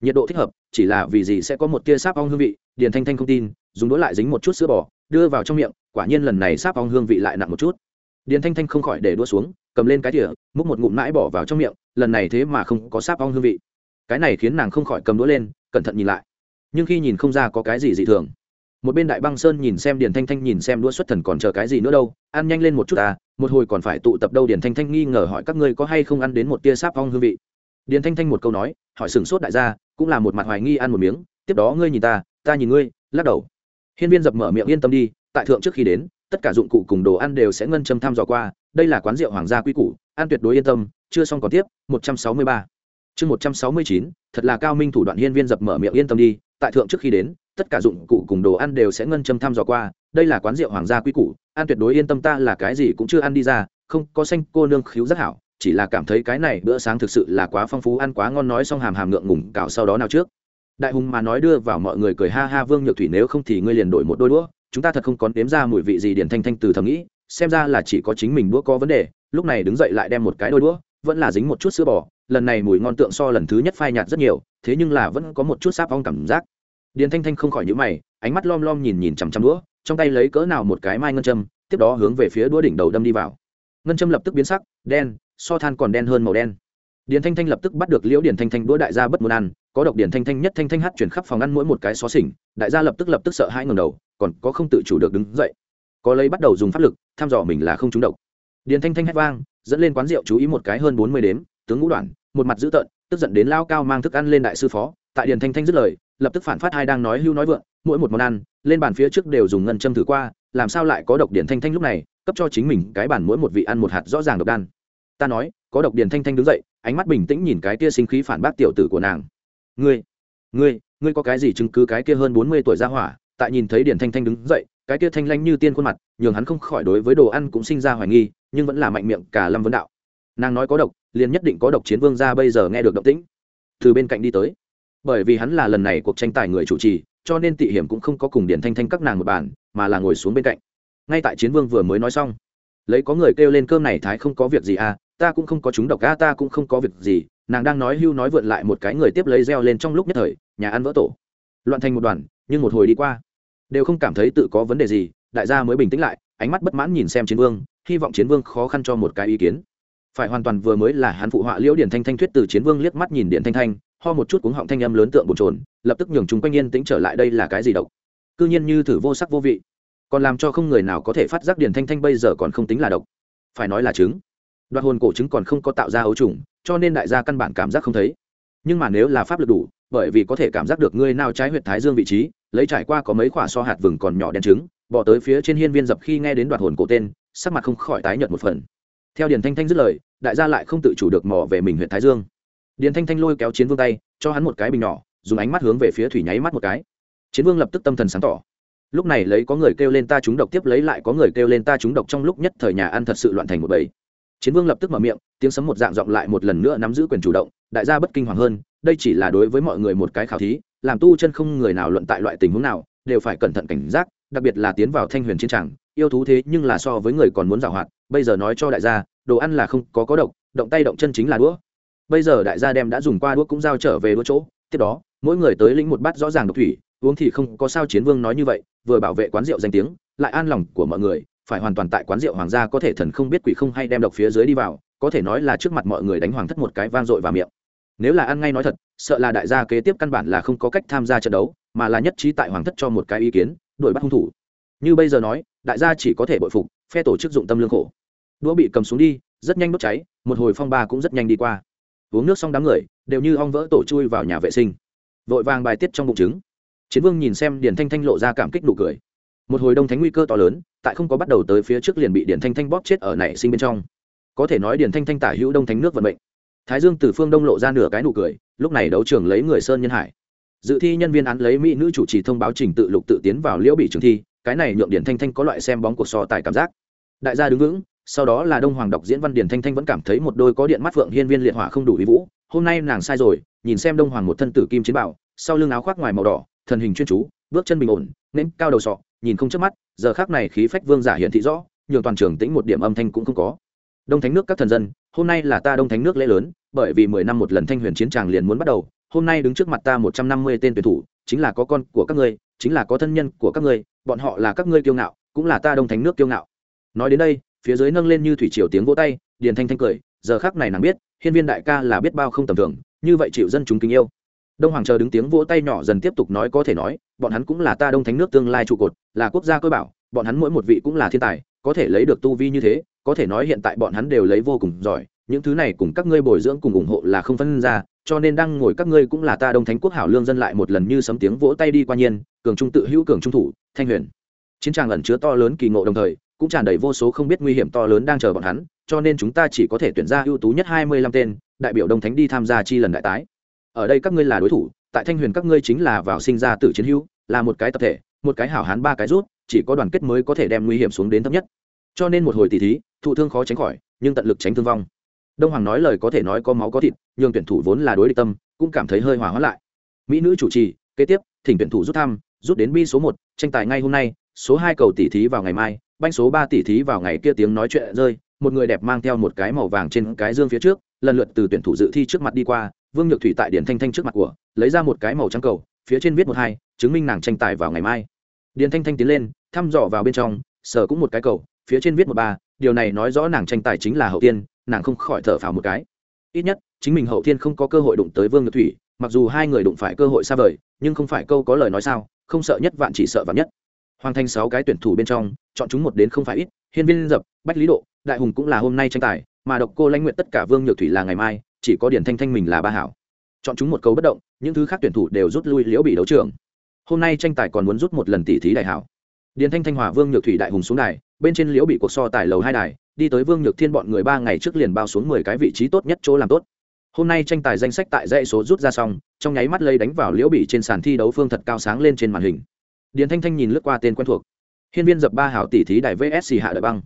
nhiệt độ thích hợp, chỉ là vì gì sẽ có một tia sáp ong hương vị, điền thanh thanh không tin, dùng đũa lại dính một chút sữa bò, đưa vào trong miệng, quả nhiên lần này sáp ong hương vị lại nặng một chút. Điền thanh thanh không khỏi để đũa xuống, cầm lên cái thìa, múc một ngụm mãi bỏ vào trong miệng, lần này thế mà không có sáp ong hương vị. Cái này khiến nàng không khỏi cầm đũa lên, cẩn thận nhìn lại. Nhưng khi nhìn không ra có cái gì dị thường. Một bên đại băng sơn nhìn xem điền thanh thanh nhìn xem đũa xuất thần còn chờ cái gì nữa đâu, ăn nhanh lên một chút à một hồi còn phải tụ tập đâu điền thanh thanh nghi ngờ hỏi các ngươi có hay không ăn đến một tia sáp ong hương vị điền thanh thanh một câu nói, hỏi sừng sốt đại gia, cũng là một mặt hoài nghi ăn một miếng, tiếp đó ngươi nhìn ta ta nhìn ngươi, lắc đầu. Hiên viên dập mở miệng yên tâm đi, tại thượng trước khi đến, tất cả dụng cụ cùng đồ ăn đều sẽ ngân châm thăm dò qua, đây là quán rượu hoàng gia quy củ, ăn tuyệt đối yên tâm, chưa xong còn tiếp, một trăm sáu mươi ba. Chương một trăm sáu mươi chín, thật là cao minh thủ đoạn hiên viên dập mở miệng yên tâm đi, tại thượng trước khi đến, tất cả dụng cụ cùng đồ ăn đều sẽ ngân châm thăm dò qua, đây là quán rượu hoàng gia quy củ, ăn tuyệt đối yên tâm ta là cái gì cũng chưa ăn đi ra, không có xanh, cô nương khiếu rất hảo chỉ là cảm thấy cái này bữa sáng thực sự là quá phong phú, ăn quá ngon, nói xong hàm hàm ngượng ngùng, cào sau đó nào trước. Đại hùng mà nói đưa vào mọi người cười ha ha, vương nhược thủy nếu không thì ngươi liền đổi một đôi đũa, chúng ta thật không còn đếm ra mùi vị gì điển thanh thanh từ thầm nghĩ, xem ra là chỉ có chính mình đũa có vấn đề, lúc này đứng dậy lại đem một cái đôi đũa, vẫn là dính một chút sữa bò, lần này mùi ngon tượng so lần thứ nhất phai nhạt rất nhiều, thế nhưng là vẫn có một chút sáp ong cảm giác. Điền thanh thanh không khỏi nhữ mày, ánh mắt lom lom nhìn nhìn chằm chằm đũa, trong tay lấy cỡ nào một cái mai ngân châm, tiếp đó hướng về phía đũa đỉnh đầu đâm đi vào. Ngân châm lập tức biến sắc, đen so than còn đen hơn màu đen. Điền thanh thanh lập tức bắt được liễu điền thanh thanh đũa đại gia bất muốn ăn, có độc điền thanh thanh nhất thanh thanh hát chuyển khắp phòng ăn mỗi một cái xó xỉnh, đại gia lập tức lập tức sợ hai ngầm đầu, còn có không tự chủ được đứng dậy. Có lấy bắt đầu dùng pháp lực thăm dò mình là không trúng độc. Điền thanh thanh hét vang, dẫn lên quán rượu chú ý một cái hơn bốn mươi đếm, tướng ngũ đoạn một mặt dữ tợn, tức giận đến lao cao mang thức ăn lên đại sư phó, tại điền thanh thanh dứt lời, lập tức phản phát hai đang nói hưu nói vượng, mỗi một món ăn, lên bàn phía trước đều dùng ngân châm thử qua, làm sao lại có độc điền thanh thanh lúc này, cấp cho chính mình cái bản mỗi một vị ăn một hạt rõ ràng độc đan ta nói, có độc điền thanh thanh đứng dậy, ánh mắt bình tĩnh nhìn cái kia sinh khí phản bác tiểu tử của nàng. Ngươi ngươi ngươi có cái gì chứng cứ cái kia hơn bốn mươi tuổi ra hỏa, tại nhìn thấy điền thanh thanh đứng dậy, cái kia thanh lanh như tiên khuôn mặt, nhường hắn không khỏi đối với đồ ăn cũng sinh ra hoài nghi, nhưng vẫn là mạnh miệng cả lâm vấn đạo. Nàng nói có độc, liền nhất định có độc chiến vương ra bây giờ nghe được động tĩnh. Từ bên cạnh đi tới. Bởi vì hắn là lần này cuộc tranh tài người chủ trì, cho nên tị hiểm cũng không có cùng điển thanh thanh các nàng một bàn, mà là ngồi xuống bên cạnh. Ngay tại chiến vương vừa mới nói xong, lấy có người kêu lên cơm này thái không có việc gì à ta cũng không có chúng độc, a, ta cũng không có việc gì. Nàng đang nói hưu nói vượn lại một cái người tiếp lấy reo lên trong lúc nhất thời, nhà ăn vỡ tổ. Loạn thành một đoàn, nhưng một hồi đi qua, đều không cảm thấy tự có vấn đề gì. Đại gia mới bình tĩnh lại, ánh mắt bất mãn nhìn xem chiến vương, hy vọng chiến vương khó khăn cho một cái ý kiến. Phải hoàn toàn vừa mới là hắn phụ họa liễu điển thanh thanh thuyết từ chiến vương liếc mắt nhìn điện thanh thanh, ho một chút cuống họng thanh âm lớn tượng bồn trồn lập tức nhường chúng quanh yên tĩnh trở lại đây là cái gì độc. Cư nhiên như thử vô sắc vô vị, còn làm cho không người nào có thể phát giác điển thanh thanh bây giờ còn không tính là độc. Phải nói là trứng đoạt hồn cổ trứng còn không có tạo ra ấu trùng, cho nên đại gia căn bản cảm giác không thấy. Nhưng mà nếu là pháp lực đủ, bởi vì có thể cảm giác được ngươi nào trái huyệt thái dương vị trí, lấy trải qua có mấy quả so hạt vừng còn nhỏ đen trứng, bỏ tới phía trên hiên viên dập khi nghe đến đoạt hồn cổ tên, sắc mặt không khỏi tái nhợt một phần. Theo điền thanh thanh dứt lời, đại gia lại không tự chủ được mò về mình huyện thái dương. Điền thanh thanh lôi kéo chiến vương tay, cho hắn một cái bình nhỏ, dùng ánh mắt hướng về phía thủy nháy mắt một cái. Chiến vương lập tức tâm thần sáng tỏ. Lúc này lấy có người kêu lên ta trúng độc tiếp lấy lại có người kêu lên ta trúng độc trong lúc nhất thời nhà ăn thật sự loạn thành một bầy chiến vương lập tức mở miệng, tiếng sấm một dạng giọng lại một lần nữa nắm giữ quyền chủ động, đại gia bất kinh hoàng hơn, đây chỉ là đối với mọi người một cái khảo thí, làm tu chân không người nào luận tại loại tình huống nào, đều phải cẩn thận cảnh giác, đặc biệt là tiến vào thanh huyền chiến tràng yêu thú thế nhưng là so với người còn muốn giảo hoạt, bây giờ nói cho đại gia, đồ ăn là không có có độc, động tay động chân chính là đũa. Bây giờ đại gia đem đã dùng qua đũa cũng giao trở về đũa chỗ, tiếp đó, mỗi người tới lĩnh một bát rõ ràng độc thủy, uống thì không có sao chiến vương nói như vậy, vừa bảo vệ quán rượu danh tiếng, lại an lòng của mọi người phải hoàn toàn tại quán rượu hoàng gia có thể thần không biết quỷ không hay đem độc phía dưới đi vào, có thể nói là trước mặt mọi người đánh hoàng thất một cái vang dội vào miệng. Nếu là ăn ngay nói thật, sợ là đại gia kế tiếp căn bản là không có cách tham gia trận đấu, mà là nhất trí tại hoàng thất cho một cái ý kiến, đuổi bắt hung thủ. Như bây giờ nói, đại gia chỉ có thể bội phục, phe tổ chức dụng tâm lương khổ. Đũa bị cầm xuống đi, rất nhanh đốt cháy, một hồi phong ba cũng rất nhanh đi qua. Uống nước xong đám người, đều như ong vỡ tổ chui vào nhà vệ sinh. Vội vàng bài tiết trong bụng trứng. Chiến vương nhìn xem điển thanh thanh lộ ra cảm kích nụ cười. Một hồi đông thánh nguy cơ to lớn tại không có bắt đầu tới phía trước liền bị điển thanh thanh bóp chết ở nảy sinh bên trong. Có thể nói điển thanh thanh tả hữu đông thánh nước vận mệnh. Thái dương từ phương đông lộ ra nửa cái nụ cười, lúc này đấu trường lấy người sơn nhân hải. Dự thi nhân viên án lấy mỹ nữ chủ trì thông báo trình tự lục tự tiến vào liễu bị trường thi, cái này nhượng điển thanh thanh có loại xem bóng cuộc so tài cảm giác. Đại gia đứng vững, sau đó là đông hoàng đọc diễn văn điển thanh thanh vẫn cảm thấy một đôi có điện mắt phượng hiên viên liệt hỏa không đủ ý vũ. Hôm nay nàng sai rồi, nhìn xem đông hoàng một thân tử kim chiến bảo, sau lưng áo khoác ngoài màu đỏ, thần hình chuyên chú, bước chân bình ổn nên cao đầu sọ nhìn không chớp mắt, giờ khác này khí phách vương giả hiện thị rõ, nhường toàn trường tĩnh một điểm âm thanh cũng không có. Đông thánh nước các thần dân, hôm nay là ta đông thánh nước lễ lớn, bởi vì mười năm một lần thanh huyền chiến tràng liền muốn bắt đầu, hôm nay đứng trước mặt ta một trăm năm mươi tên tuyển thủ, chính là có con của các ngươi, chính là có thân nhân của các ngươi, bọn họ là các ngươi kiêu ngạo, cũng là ta đông thánh nước kiêu ngạo. Nói đến đây, phía dưới nâng lên như thủy triều tiếng vỗ tay, điền thanh thanh cười, giờ khác này nàng biết, hiên viên đại ca là biết bao không tầm thường, như vậy chịu dân chúng kính yêu. Đông hoàng chờ đứng tiếng vỗ tay nhỏ dần tiếp tục nói có thể nói bọn hắn cũng là ta đông thánh nước tương lai trụ cột, là quốc gia cơ bảo, bọn hắn mỗi một vị cũng là thiên tài, có thể lấy được tu vi như thế, có thể nói hiện tại bọn hắn đều lấy vô cùng giỏi, những thứ này cùng các ngươi bồi dưỡng cùng ủng hộ là không phân ra, cho nên đang ngồi các ngươi cũng là ta đông thánh quốc hảo lương dân lại một lần như sấm tiếng vỗ tay đi qua nhiên, cường trung tự hữu cường trung thủ, thanh huyền. Chiến tràng ẩn chứa to lớn kỳ ngộ đồng thời, cũng tràn đầy vô số không biết nguy hiểm to lớn đang chờ bọn hắn, cho nên chúng ta chỉ có thể tuyển ra ưu tú nhất hai mươi lăm tên, đại biểu đông thánh đi tham gia chi lần đại tái. Ở đây các ngươi là đối thủ tại thanh huyền các ngươi chính là vào sinh ra tự chiến hữu, là một cái tập thể, một cái hảo hán ba cái rút, chỉ có đoàn kết mới có thể đem nguy hiểm xuống đến thấp nhất. Cho nên một hồi tỷ thí, thụ thương khó tránh khỏi, nhưng tận lực tránh thương vong. Đông hoàng nói lời có thể nói có máu có thịt nhưng tuyển thủ vốn là đối địch tâm, cũng cảm thấy hơi hòa hóa lại. Mỹ nữ chủ trì, kế tiếp, thỉnh tuyển thủ rút thăm, rút đến bi số một, tranh tài ngay hôm nay, số hai cầu tỷ thí vào ngày mai, banh số ba tỷ thí vào ngày kia tiếng nói chuyện rơi, một người đẹp mang theo một cái màu vàng trên cái dương phía trước, lần lượt từ tuyển thủ dự thi trước mặt đi qua vương nhược thủy tại điển thanh thanh trước mặt của, lấy ra một cái màu trắng cầu, phía trên viết một hai, chứng minh nàng tranh tài vào ngày mai. Điển thanh thanh tiến lên, thăm dò vào bên trong sở cũng một cái cầu, phía trên viết một ba, điều này nói rõ nàng tranh tài chính là hậu tiên, nàng không khỏi thở phào một cái. Ít nhất, chính mình hậu tiên không có cơ hội đụng tới vương nhược thủy, mặc dù hai người đụng phải cơ hội xa vời, nhưng không phải câu có lời nói sao, không sợ nhất vạn chỉ sợ vạn nhất. Hoàng thành sáu cái tuyển thủ bên trong, chọn chúng một đến không phải ít, hiên viên dập, bách lý độ, đại hùng cũng là hôm nay tranh tài, mà độc cô lãnh nguyện tất cả vương nhược thủy là ngày mai chỉ có điển thanh thanh mình là ba hảo. Chọn chúng một câu bất động, những thứ khác tuyển thủ đều rút lui liễu bị đấu trường. Hôm nay tranh tài còn muốn rút một lần tỷ thí đại hảo. Điển thanh thanh hòa vương nhược thủy đại hùng xuống đài, bên trên liễu bị cuộc so tài lầu hai đài, đi tới vương nhược thiên bọn người ba ngày trước liền bao xuống mười cái vị trí tốt nhất chỗ làm tốt. Hôm nay tranh tài danh sách tại dãy số rút ra xong, trong nháy mắt lây đánh vào liễu bị trên sàn thi đấu phương thật cao sáng lên trên màn hình. Điền thanh thanh nhìn lướt qua tên quen thuộc. Hiên viên dập ba hào tỷ thí đài vsc hạ đại băng.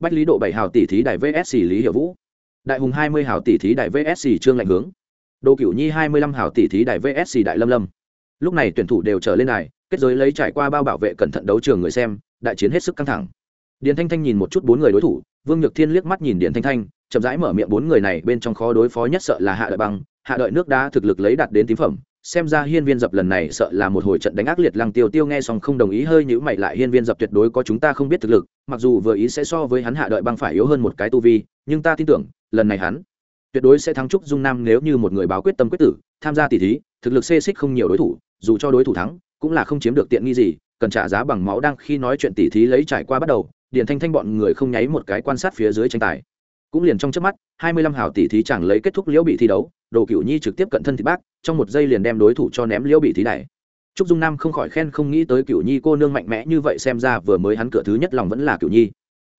Bách lý độ bảy hào tỷ thí đài vsc lý hiệu vũ đại hùng hai mươi hảo tỷ thí đại vsc trương lạnh hướng. Đô cửu nhi hai mươi lăm hảo tỷ thí đại vsc đại lâm lâm. Lúc này tuyển thủ đều trở lên này, kết giới lấy trải qua bao bảo vệ cẩn thận đấu trường người xem đại chiến hết sức căng thẳng. Điền thanh thanh nhìn một chút bốn người đối thủ vương nhược thiên liếc mắt nhìn điền thanh thanh chậm rãi mở miệng bốn người này bên trong khó đối phó nhất sợ là hạ đợi băng. Hạ đợi nước đá thực lực lấy đạt đến tím phẩm xem ra hiên viên dập lần này sợ là một hồi trận đánh ác liệt lăng tiêu tiêu nghe xong không đồng ý, hơi nhữ mày lại, hiên viên dập tuyệt đối có chúng ta không biết thực lực, mặc dù vừa ý sẽ so với hắn hạ đợi băng phải yếu hơn một cái tu vi, nhưng ta tin tưởng, lần này hắn tuyệt đối sẽ thắng trúc dung nam nếu như một người báo quyết tâm quyết tử, tham gia tỷ thí, thực lực xê xích không nhiều đối thủ, dù cho đối thủ thắng, cũng là không chiếm được tiện nghi gì, cần trả giá bằng máu đang khi nói chuyện tỷ thí lấy trải qua bắt đầu, điền thanh thanh bọn người không nháy một cái quan sát phía dưới tranh tài. Cũng liền trong chớp mắt, hai mươi lăm hào tỷ thí chẳng lấy kết thúc liễu bị thi đấu đồ cửu nhi trực tiếp cận thân thị bác, trong một giây liền đem đối thủ cho ném liễu bị thí này. Trúc dung nam không khỏi khen không nghĩ tới cửu nhi cô nương mạnh mẽ như vậy, xem ra vừa mới hắn cửa thứ nhất lòng vẫn là cửu nhi.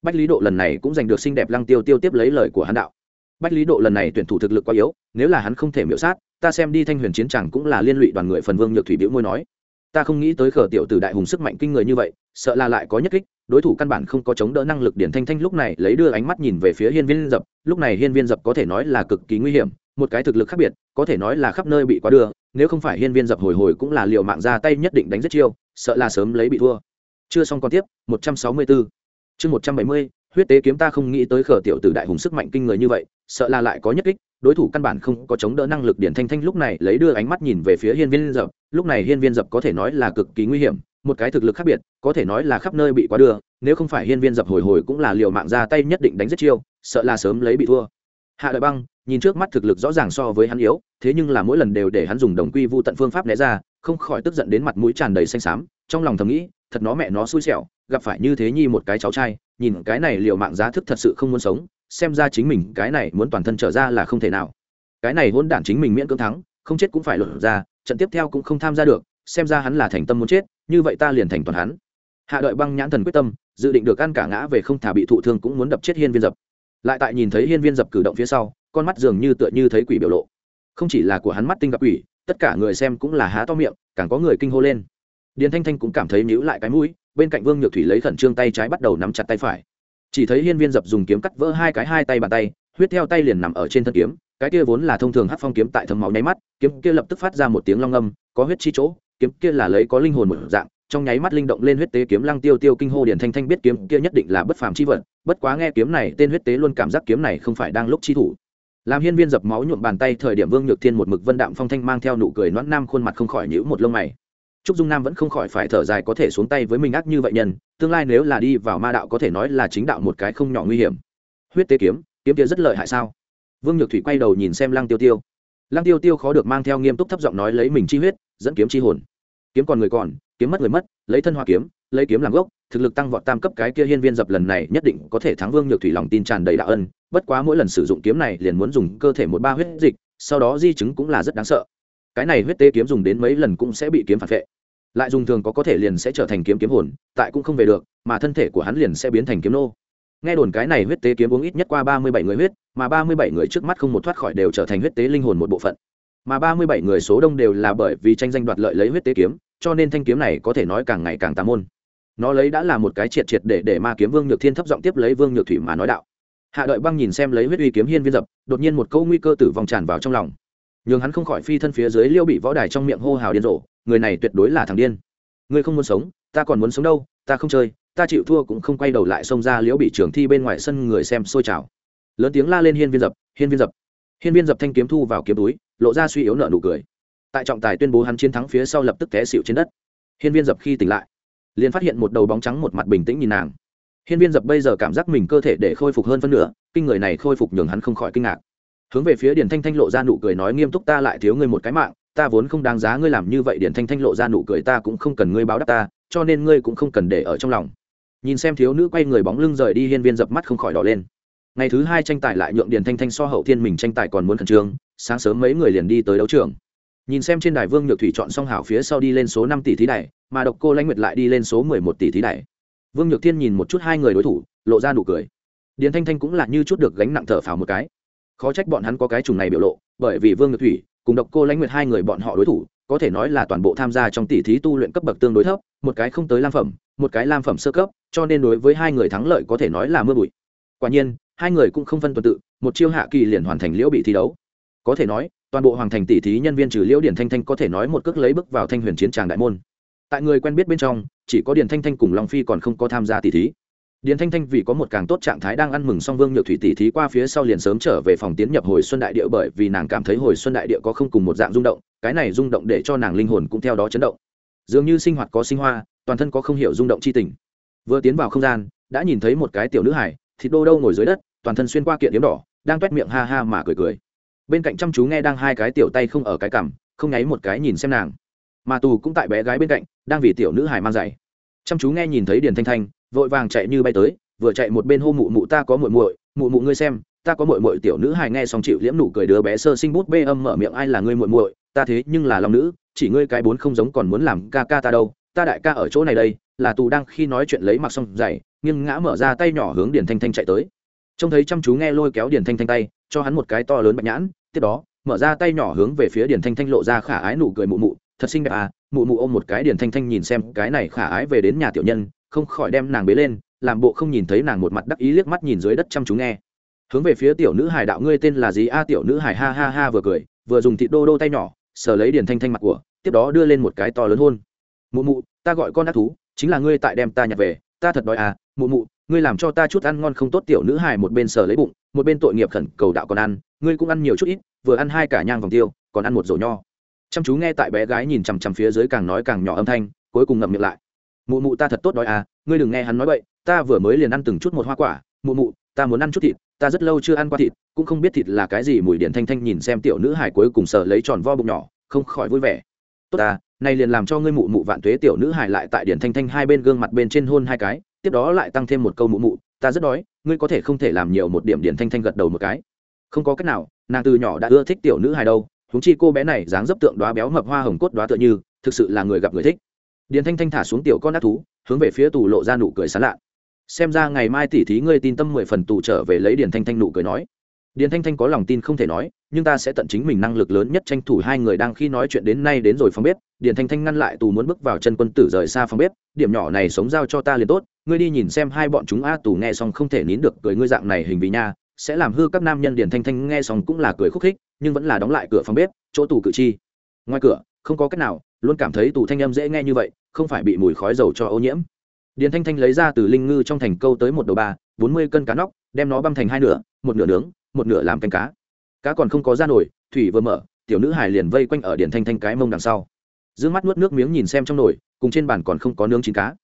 Bách lý độ lần này cũng giành được xinh đẹp lăng tiêu tiêu tiếp lấy lời của hắn đạo. Bách lý độ lần này tuyển thủ thực lực quá yếu, nếu là hắn không thể miễu sát, ta xem đi thanh huyền chiến chẳng cũng là liên lụy đoàn người phần vương nhược thủy biểu môi nói. Ta không nghĩ tới khở tiểu từ đại hùng sức mạnh kinh người như vậy, sợ là lại có nhất kích, đối thủ căn bản không có chống đỡ năng lực điển thanh thanh lúc này lấy đưa ánh mắt nhìn về phía hiên viên dập, lúc này hiên viên dập có thể nói là cực kỳ nguy hiểm một cái thực lực khác biệt, có thể nói là khắp nơi bị quá đưa, nếu không phải hiên viên dập hồi hồi cũng là liệu mạng ra tay nhất định đánh rất chiêu, sợ là sớm lấy bị thua. Chưa xong còn tiếp, một trăm sáu mươi 164 chương một trăm bảy mươi, huyết tế kiếm ta không nghĩ tới khở tiểu tử đại hùng sức mạnh kinh người như vậy, sợ là lại có nhất kích, đối thủ căn bản không có chống đỡ năng lực điển thanh thanh lúc này lấy đưa ánh mắt nhìn về phía hiên viên dập, lúc này hiên viên dập có thể nói là cực kỳ nguy hiểm, một cái thực lực khác biệt, có thể nói là khắp nơi bị quá đưa, nếu không phải hiên viên dập hồi hồi cũng là liều mạng ra tay nhất định đánh rất chiêu, sợ là sớm lấy bị thua. Hạ đợi băng nhìn trước mắt thực lực rõ ràng so với hắn yếu, thế nhưng là mỗi lần đều để hắn dùng đồng quy vu tận phương pháp né ra, không khỏi tức giận đến mặt mũi tràn đầy xanh xám, trong lòng thầm nghĩ, thật nó mẹ nó xui xẻo, gặp phải như thế nhi một cái cháu trai, nhìn cái này liều mạng giá thức thật sự không muốn sống, xem ra chính mình cái này muốn toàn thân trở ra là không thể nào. Cái này hôn đản chính mình miễn cưỡng thắng, không chết cũng phải lột ra, trận tiếp theo cũng không tham gia được, xem ra hắn là thành tâm muốn chết, như vậy ta liền thành toàn hắn. Hạ đợi băng nhãn thần quyết tâm, dự định được ăn cả ngã về không thả bị thụ thương cũng muốn đập chết hiên viên dập lại tại nhìn thấy hiên viên dập cử động phía sau, con mắt dường như tựa như thấy quỷ biểu lộ. Không chỉ là của hắn mắt tinh gặp quỷ, tất cả người xem cũng là há to miệng, càng có người kinh hô lên. Điền thanh thanh cũng cảm thấy nhíu lại cái mũi, bên cạnh vương nhược thủy lấy khẩn trương tay trái bắt đầu nắm chặt tay phải. Chỉ thấy hiên viên dập dùng kiếm cắt vỡ hai cái hai tay bàn tay, huyết theo tay liền nằm ở trên thân kiếm, cái kia vốn là thông thường hát phong kiếm tại thấm máu nháy mắt, kiếm kia lập tức phát ra một tiếng long âm, có huyết chi chỗ, kiếm kia là lấy có linh hồn một dạng trong nháy mắt linh động lên huyết tế kiếm lăng tiêu tiêu kinh hô điển thanh thanh biết kiếm kia nhất định là bất phàm chi vật, bất quá nghe kiếm này tên huyết tế luôn cảm giác kiếm này không phải đang lúc chi thủ. Làm hiên viên dập máu nhuộm bàn tay thời điểm vương nhược thiên một mực vân đạm phong thanh mang theo nụ cười noãn nam khuôn mặt không khỏi nhữ một lông mày. Trúc dung nam vẫn không khỏi phải thở dài có thể xuống tay với mình ác như vậy nhân, tương lai nếu là đi vào ma đạo có thể nói là chính đạo một cái không nhỏ nguy hiểm. Huyết tế kiếm kiếm kia rất lợi hại sao? Vương nhược thủy quay đầu nhìn xem lăng tiêu tiêu. Lăng tiêu tiêu khó được mang theo nghiêm túc thấp giọng nói lấy mình chi huyết, dẫn kiếm chi hồn. Kiếm còn người còn kiếm mất người mất, lấy thân hoa kiếm, lấy kiếm làm gốc, thực lực tăng vọt tam cấp cái kia hiên viên dập lần này nhất định có thể thắng vương nhược thủy lòng tin tràn đầy đạo ân, bất quá mỗi lần sử dụng kiếm này liền muốn dùng cơ thể một ba huyết dịch, sau đó di chứng cũng là rất đáng sợ. Cái này huyết tế kiếm dùng đến mấy lần cũng sẽ bị kiếm phản vệ. Lại dùng thường có có thể liền sẽ trở thành kiếm kiếm hồn, tại cũng không về được, mà thân thể của hắn liền sẽ biến thành kiếm nô. Nghe đồn cái này huyết tế kiếm uống ít nhất qua ba mươi bảy người huyết, mà ba mươi bảy người trước mắt không một thoát khỏi đều trở thành huyết tế linh hồn một bộ phận. Mà ba mươi bảy người số đông đều là bởi vì tranh danh đoạt lợi lấy huyết tế kiếm cho nên thanh kiếm này có thể nói càng ngày càng tà môn. Nó lấy đã là một cái triệt triệt để để ma kiếm vương nhược thiên thấp giọng tiếp lấy vương nhược thủy mà nói đạo. Hạ đợi băng nhìn xem lấy huyết uy kiếm hiên viên dập, đột nhiên một câu nguy cơ tử vong tràn vào trong lòng. Nhường hắn không khỏi phi thân phía dưới liêu bị võ đài trong miệng hô hào điên rồ, người này tuyệt đối là thằng điên. Ngươi không muốn sống, ta còn muốn sống đâu, ta không chơi, ta chịu thua cũng không quay đầu lại xông ra liễu bị trường thi bên ngoài sân người xem sôi trào. Lớn tiếng la lên hiên viên dập, hiên viên dập. Hiên viên dập thanh kiếm thu vào kiếm túi, lộ ra suy yếu nợ nụ cười tại trọng tài tuyên bố hắn chiến thắng phía sau lập tức té xịu trên đất. Hiên viên dập khi tỉnh lại, liền phát hiện một đầu bóng trắng một mặt bình tĩnh nhìn nàng. Hiên viên dập bây giờ cảm giác mình cơ thể để khôi phục hơn phân nửa, kinh người này khôi phục nhường hắn không khỏi kinh ngạc. Hướng về phía điển thanh thanh lộ ra nụ cười nói, nghiêm túc ta lại thiếu ngươi một cái mạng, ta vốn không đáng giá ngươi làm như vậy. Điển thanh thanh lộ ra nụ cười, ta cũng không cần ngươi báo đáp ta, cho nên ngươi cũng không cần để ở trong lòng. Nhìn xem thiếu nữ quay người bóng lưng rời đi, hiên viên dập mắt không khỏi đỏ lên. Ngày thứ hai tranh tài lại nhượng điển thanh thanh so hậu thiên mình tranh tài còn muốn khẩn trương, sáng sớm mấy người liền đi tới đấu trường nhìn xem trên đài vương nhược thủy chọn xong hảo phía sau đi lên số năm tỷ thí đài, mà độc cô lãnh nguyệt lại đi lên số mười một tỷ thí đài. Vương nhược thiên nhìn một chút hai người đối thủ, lộ ra nụ cười. Điền thanh thanh cũng là như chút được gánh nặng thở phào một cái. Khó trách bọn hắn có cái trùng này biểu lộ, bởi vì vương nhược thủy cùng độc cô lãnh nguyệt hai người bọn họ đối thủ, có thể nói là toàn bộ tham gia trong tỷ thí tu luyện cấp bậc tương đối thấp, một cái không tới lam phẩm, một cái lam phẩm sơ cấp, cho nên đối với hai người thắng lợi có thể nói là mưa bụi. Quả nhiên, hai người cũng không phân tuần tự, một chiêu hạ kỳ liền hoàn thành liễu bị thi đấu có thể nói, toàn bộ hoàng thành tỷ thí nhân viên trừ liễu điển thanh thanh có thể nói một cước lấy bước vào thanh huyền chiến tràng đại môn. Tại người quen biết bên trong, chỉ có điển thanh thanh cùng long phi còn không có tham gia tỷ thí. Điển thanh thanh vì có một càng tốt trạng thái đang ăn mừng song vương nhược thủy tỷ thí qua phía sau liền sớm trở về phòng tiến nhập hồi xuân đại địa bởi vì nàng cảm thấy hồi xuân đại địa có không cùng một dạng rung động, cái này rung động để cho nàng linh hồn cũng theo đó chấn động. Dường như sinh hoạt có sinh hoa, toàn thân có không hiểu rung động chi tình. Vừa tiến vào không gian, đã nhìn thấy một cái tiểu nữ hải thịt đô đâu ngồi dưới đất, toàn thân xuyên qua kiện yếm đỏ, đang toét miệng ha ha mà cười cười bên cạnh chăm chú nghe đang hai cái tiểu tay không ở cái cằm, không nháy một cái nhìn xem nàng. Mà tù cũng tại bé gái bên cạnh, đang vì tiểu nữ hải mang giày. Chăm chú nghe nhìn thấy điền thanh thanh, vội vàng chạy như bay tới, vừa chạy một bên hô mụ mụ ta có muội muội, mụ mụ ngươi xem, ta có muội muội tiểu nữ hải nghe xong chịu liễm nụ cười đứa bé sơ sinh bút bê âm mở miệng ai là ngươi muội muội, ta thế nhưng là lòng nữ, chỉ ngươi cái bốn không giống còn muốn làm ca ca ta đâu, ta đại ca ở chỗ này đây, là tù đang khi nói chuyện lấy mặc xong giày, nghiêng ngã mở ra tay nhỏ hướng điền thanh thanh chạy tới. Trông thấy chăm chú nghe lôi kéo điền thanh thanh tay, cho hắn một cái to lớn bạch nhãn tiếp đó, mở ra tay nhỏ hướng về phía điền thanh thanh lộ ra khả ái nụ cười mụ mụ, thật xinh đẹp à mụ mụ ôm một cái điền thanh thanh nhìn xem, cái này khả ái về đến nhà tiểu nhân, không khỏi đem nàng bế lên, làm bộ không nhìn thấy nàng một mặt đắc ý liếc mắt nhìn dưới đất chăm chú nghe. Hướng về phía tiểu nữ hải đạo, ngươi tên là gì? A, tiểu nữ hải ha ha ha vừa cười, vừa dùng thịt đô đô tay nhỏ, sờ lấy điền thanh thanh mặt của, tiếp đó đưa lên một cái to lớn hôn. Mụ mụ, ta gọi con ác thú, chính là ngươi tại đem ta nhặt về, ta thật đói à mụ mụ ngươi làm cho ta chút ăn ngon không tốt, tiểu nữ hài một bên sờ lấy bụng, một bên tội nghiệp khẩn cầu đạo còn ăn, ngươi cũng ăn nhiều chút ít, vừa ăn hai cả nhang vòng tiêu, còn ăn một rổ nho. Chăm chú nghe tại bé gái nhìn chằm chằm phía dưới càng nói càng nhỏ âm thanh, cuối cùng ngậm miệng lại. Mụ mụ ta thật tốt đói à ngươi đừng nghe hắn nói vậy ta vừa mới liền ăn từng chút một hoa quả, mụ mụ, ta muốn ăn chút thịt, ta rất lâu chưa ăn qua thịt, cũng không biết thịt là cái gì, mùi điện thanh thanh nhìn xem tiểu nữ hải cuối cùng sờ lấy tròn vo bụng nhỏ, không khỏi vui vẻ. Tốt ta này liền làm cho ngươi mụ mụ vạn tuế tiểu nữ hải lại tại điện thanh thanh hai bên gương mặt bên trên hôn hai cái tiếp đó lại tăng thêm một câu mụ mụ, ta rất đói, ngươi có thể không thể làm nhiều một điểm điện thanh thanh gật đầu một cái. Không có cách nào, nàng từ nhỏ đã ưa thích tiểu nữ hài đâu húng chi cô bé này dáng dấp tượng đoá béo mập hoa hồng cốt đoá tựa như, thực sự là người gặp người thích. Điền thanh thanh thả xuống tiểu con ác thú, hướng về phía tù lộ ra nụ cười sán lạ. Xem ra ngày mai tỉ thí ngươi tin tâm mười phần tù trở về lấy điền thanh thanh nụ cười nói. Điền thanh thanh có lòng tin không thể nói, nhưng ta sẽ tận chính mình năng lực lớn nhất tranh thủ hai người đang khi nói chuyện đến nay đến rồi phòng bếp. Điền thanh thanh ngăn lại tù muốn bước vào chân quân tử rời xa phòng bếp, điểm nhỏ này sống giao cho ta liền tốt ngươi đi nhìn xem hai bọn chúng a tù nghe xong không thể nín được cười ngươi dạng này hình vì nha, sẽ làm hư các nam nhân điền thanh thanh nghe xong cũng là cười khúc khích, nhưng vẫn là đóng lại cửa phòng bếp, chỗ tù cử chi. Ngoài cửa, không có cách nào, luôn cảm thấy tù thanh âm dễ nghe như vậy, không phải bị mùi khói dầu cho ô nhiễm. Điền thanh thanh lấy ra từ linh ngư trong thành câu tới một đầu ba, bốn mươi cân cá nóc, đem nó băm thành hai nửa, một nửa nướng, một nửa làm canh cá. Cá còn không có ra nổi thủy vừa mở, tiểu nữ hải liền vây quanh ở điền thanh thanh cái mông đằng sau. D ư ơ n g mắt nuốt nước miếng nhìn xem trong nồi, cùng trên bàn còn không có nướng chín cá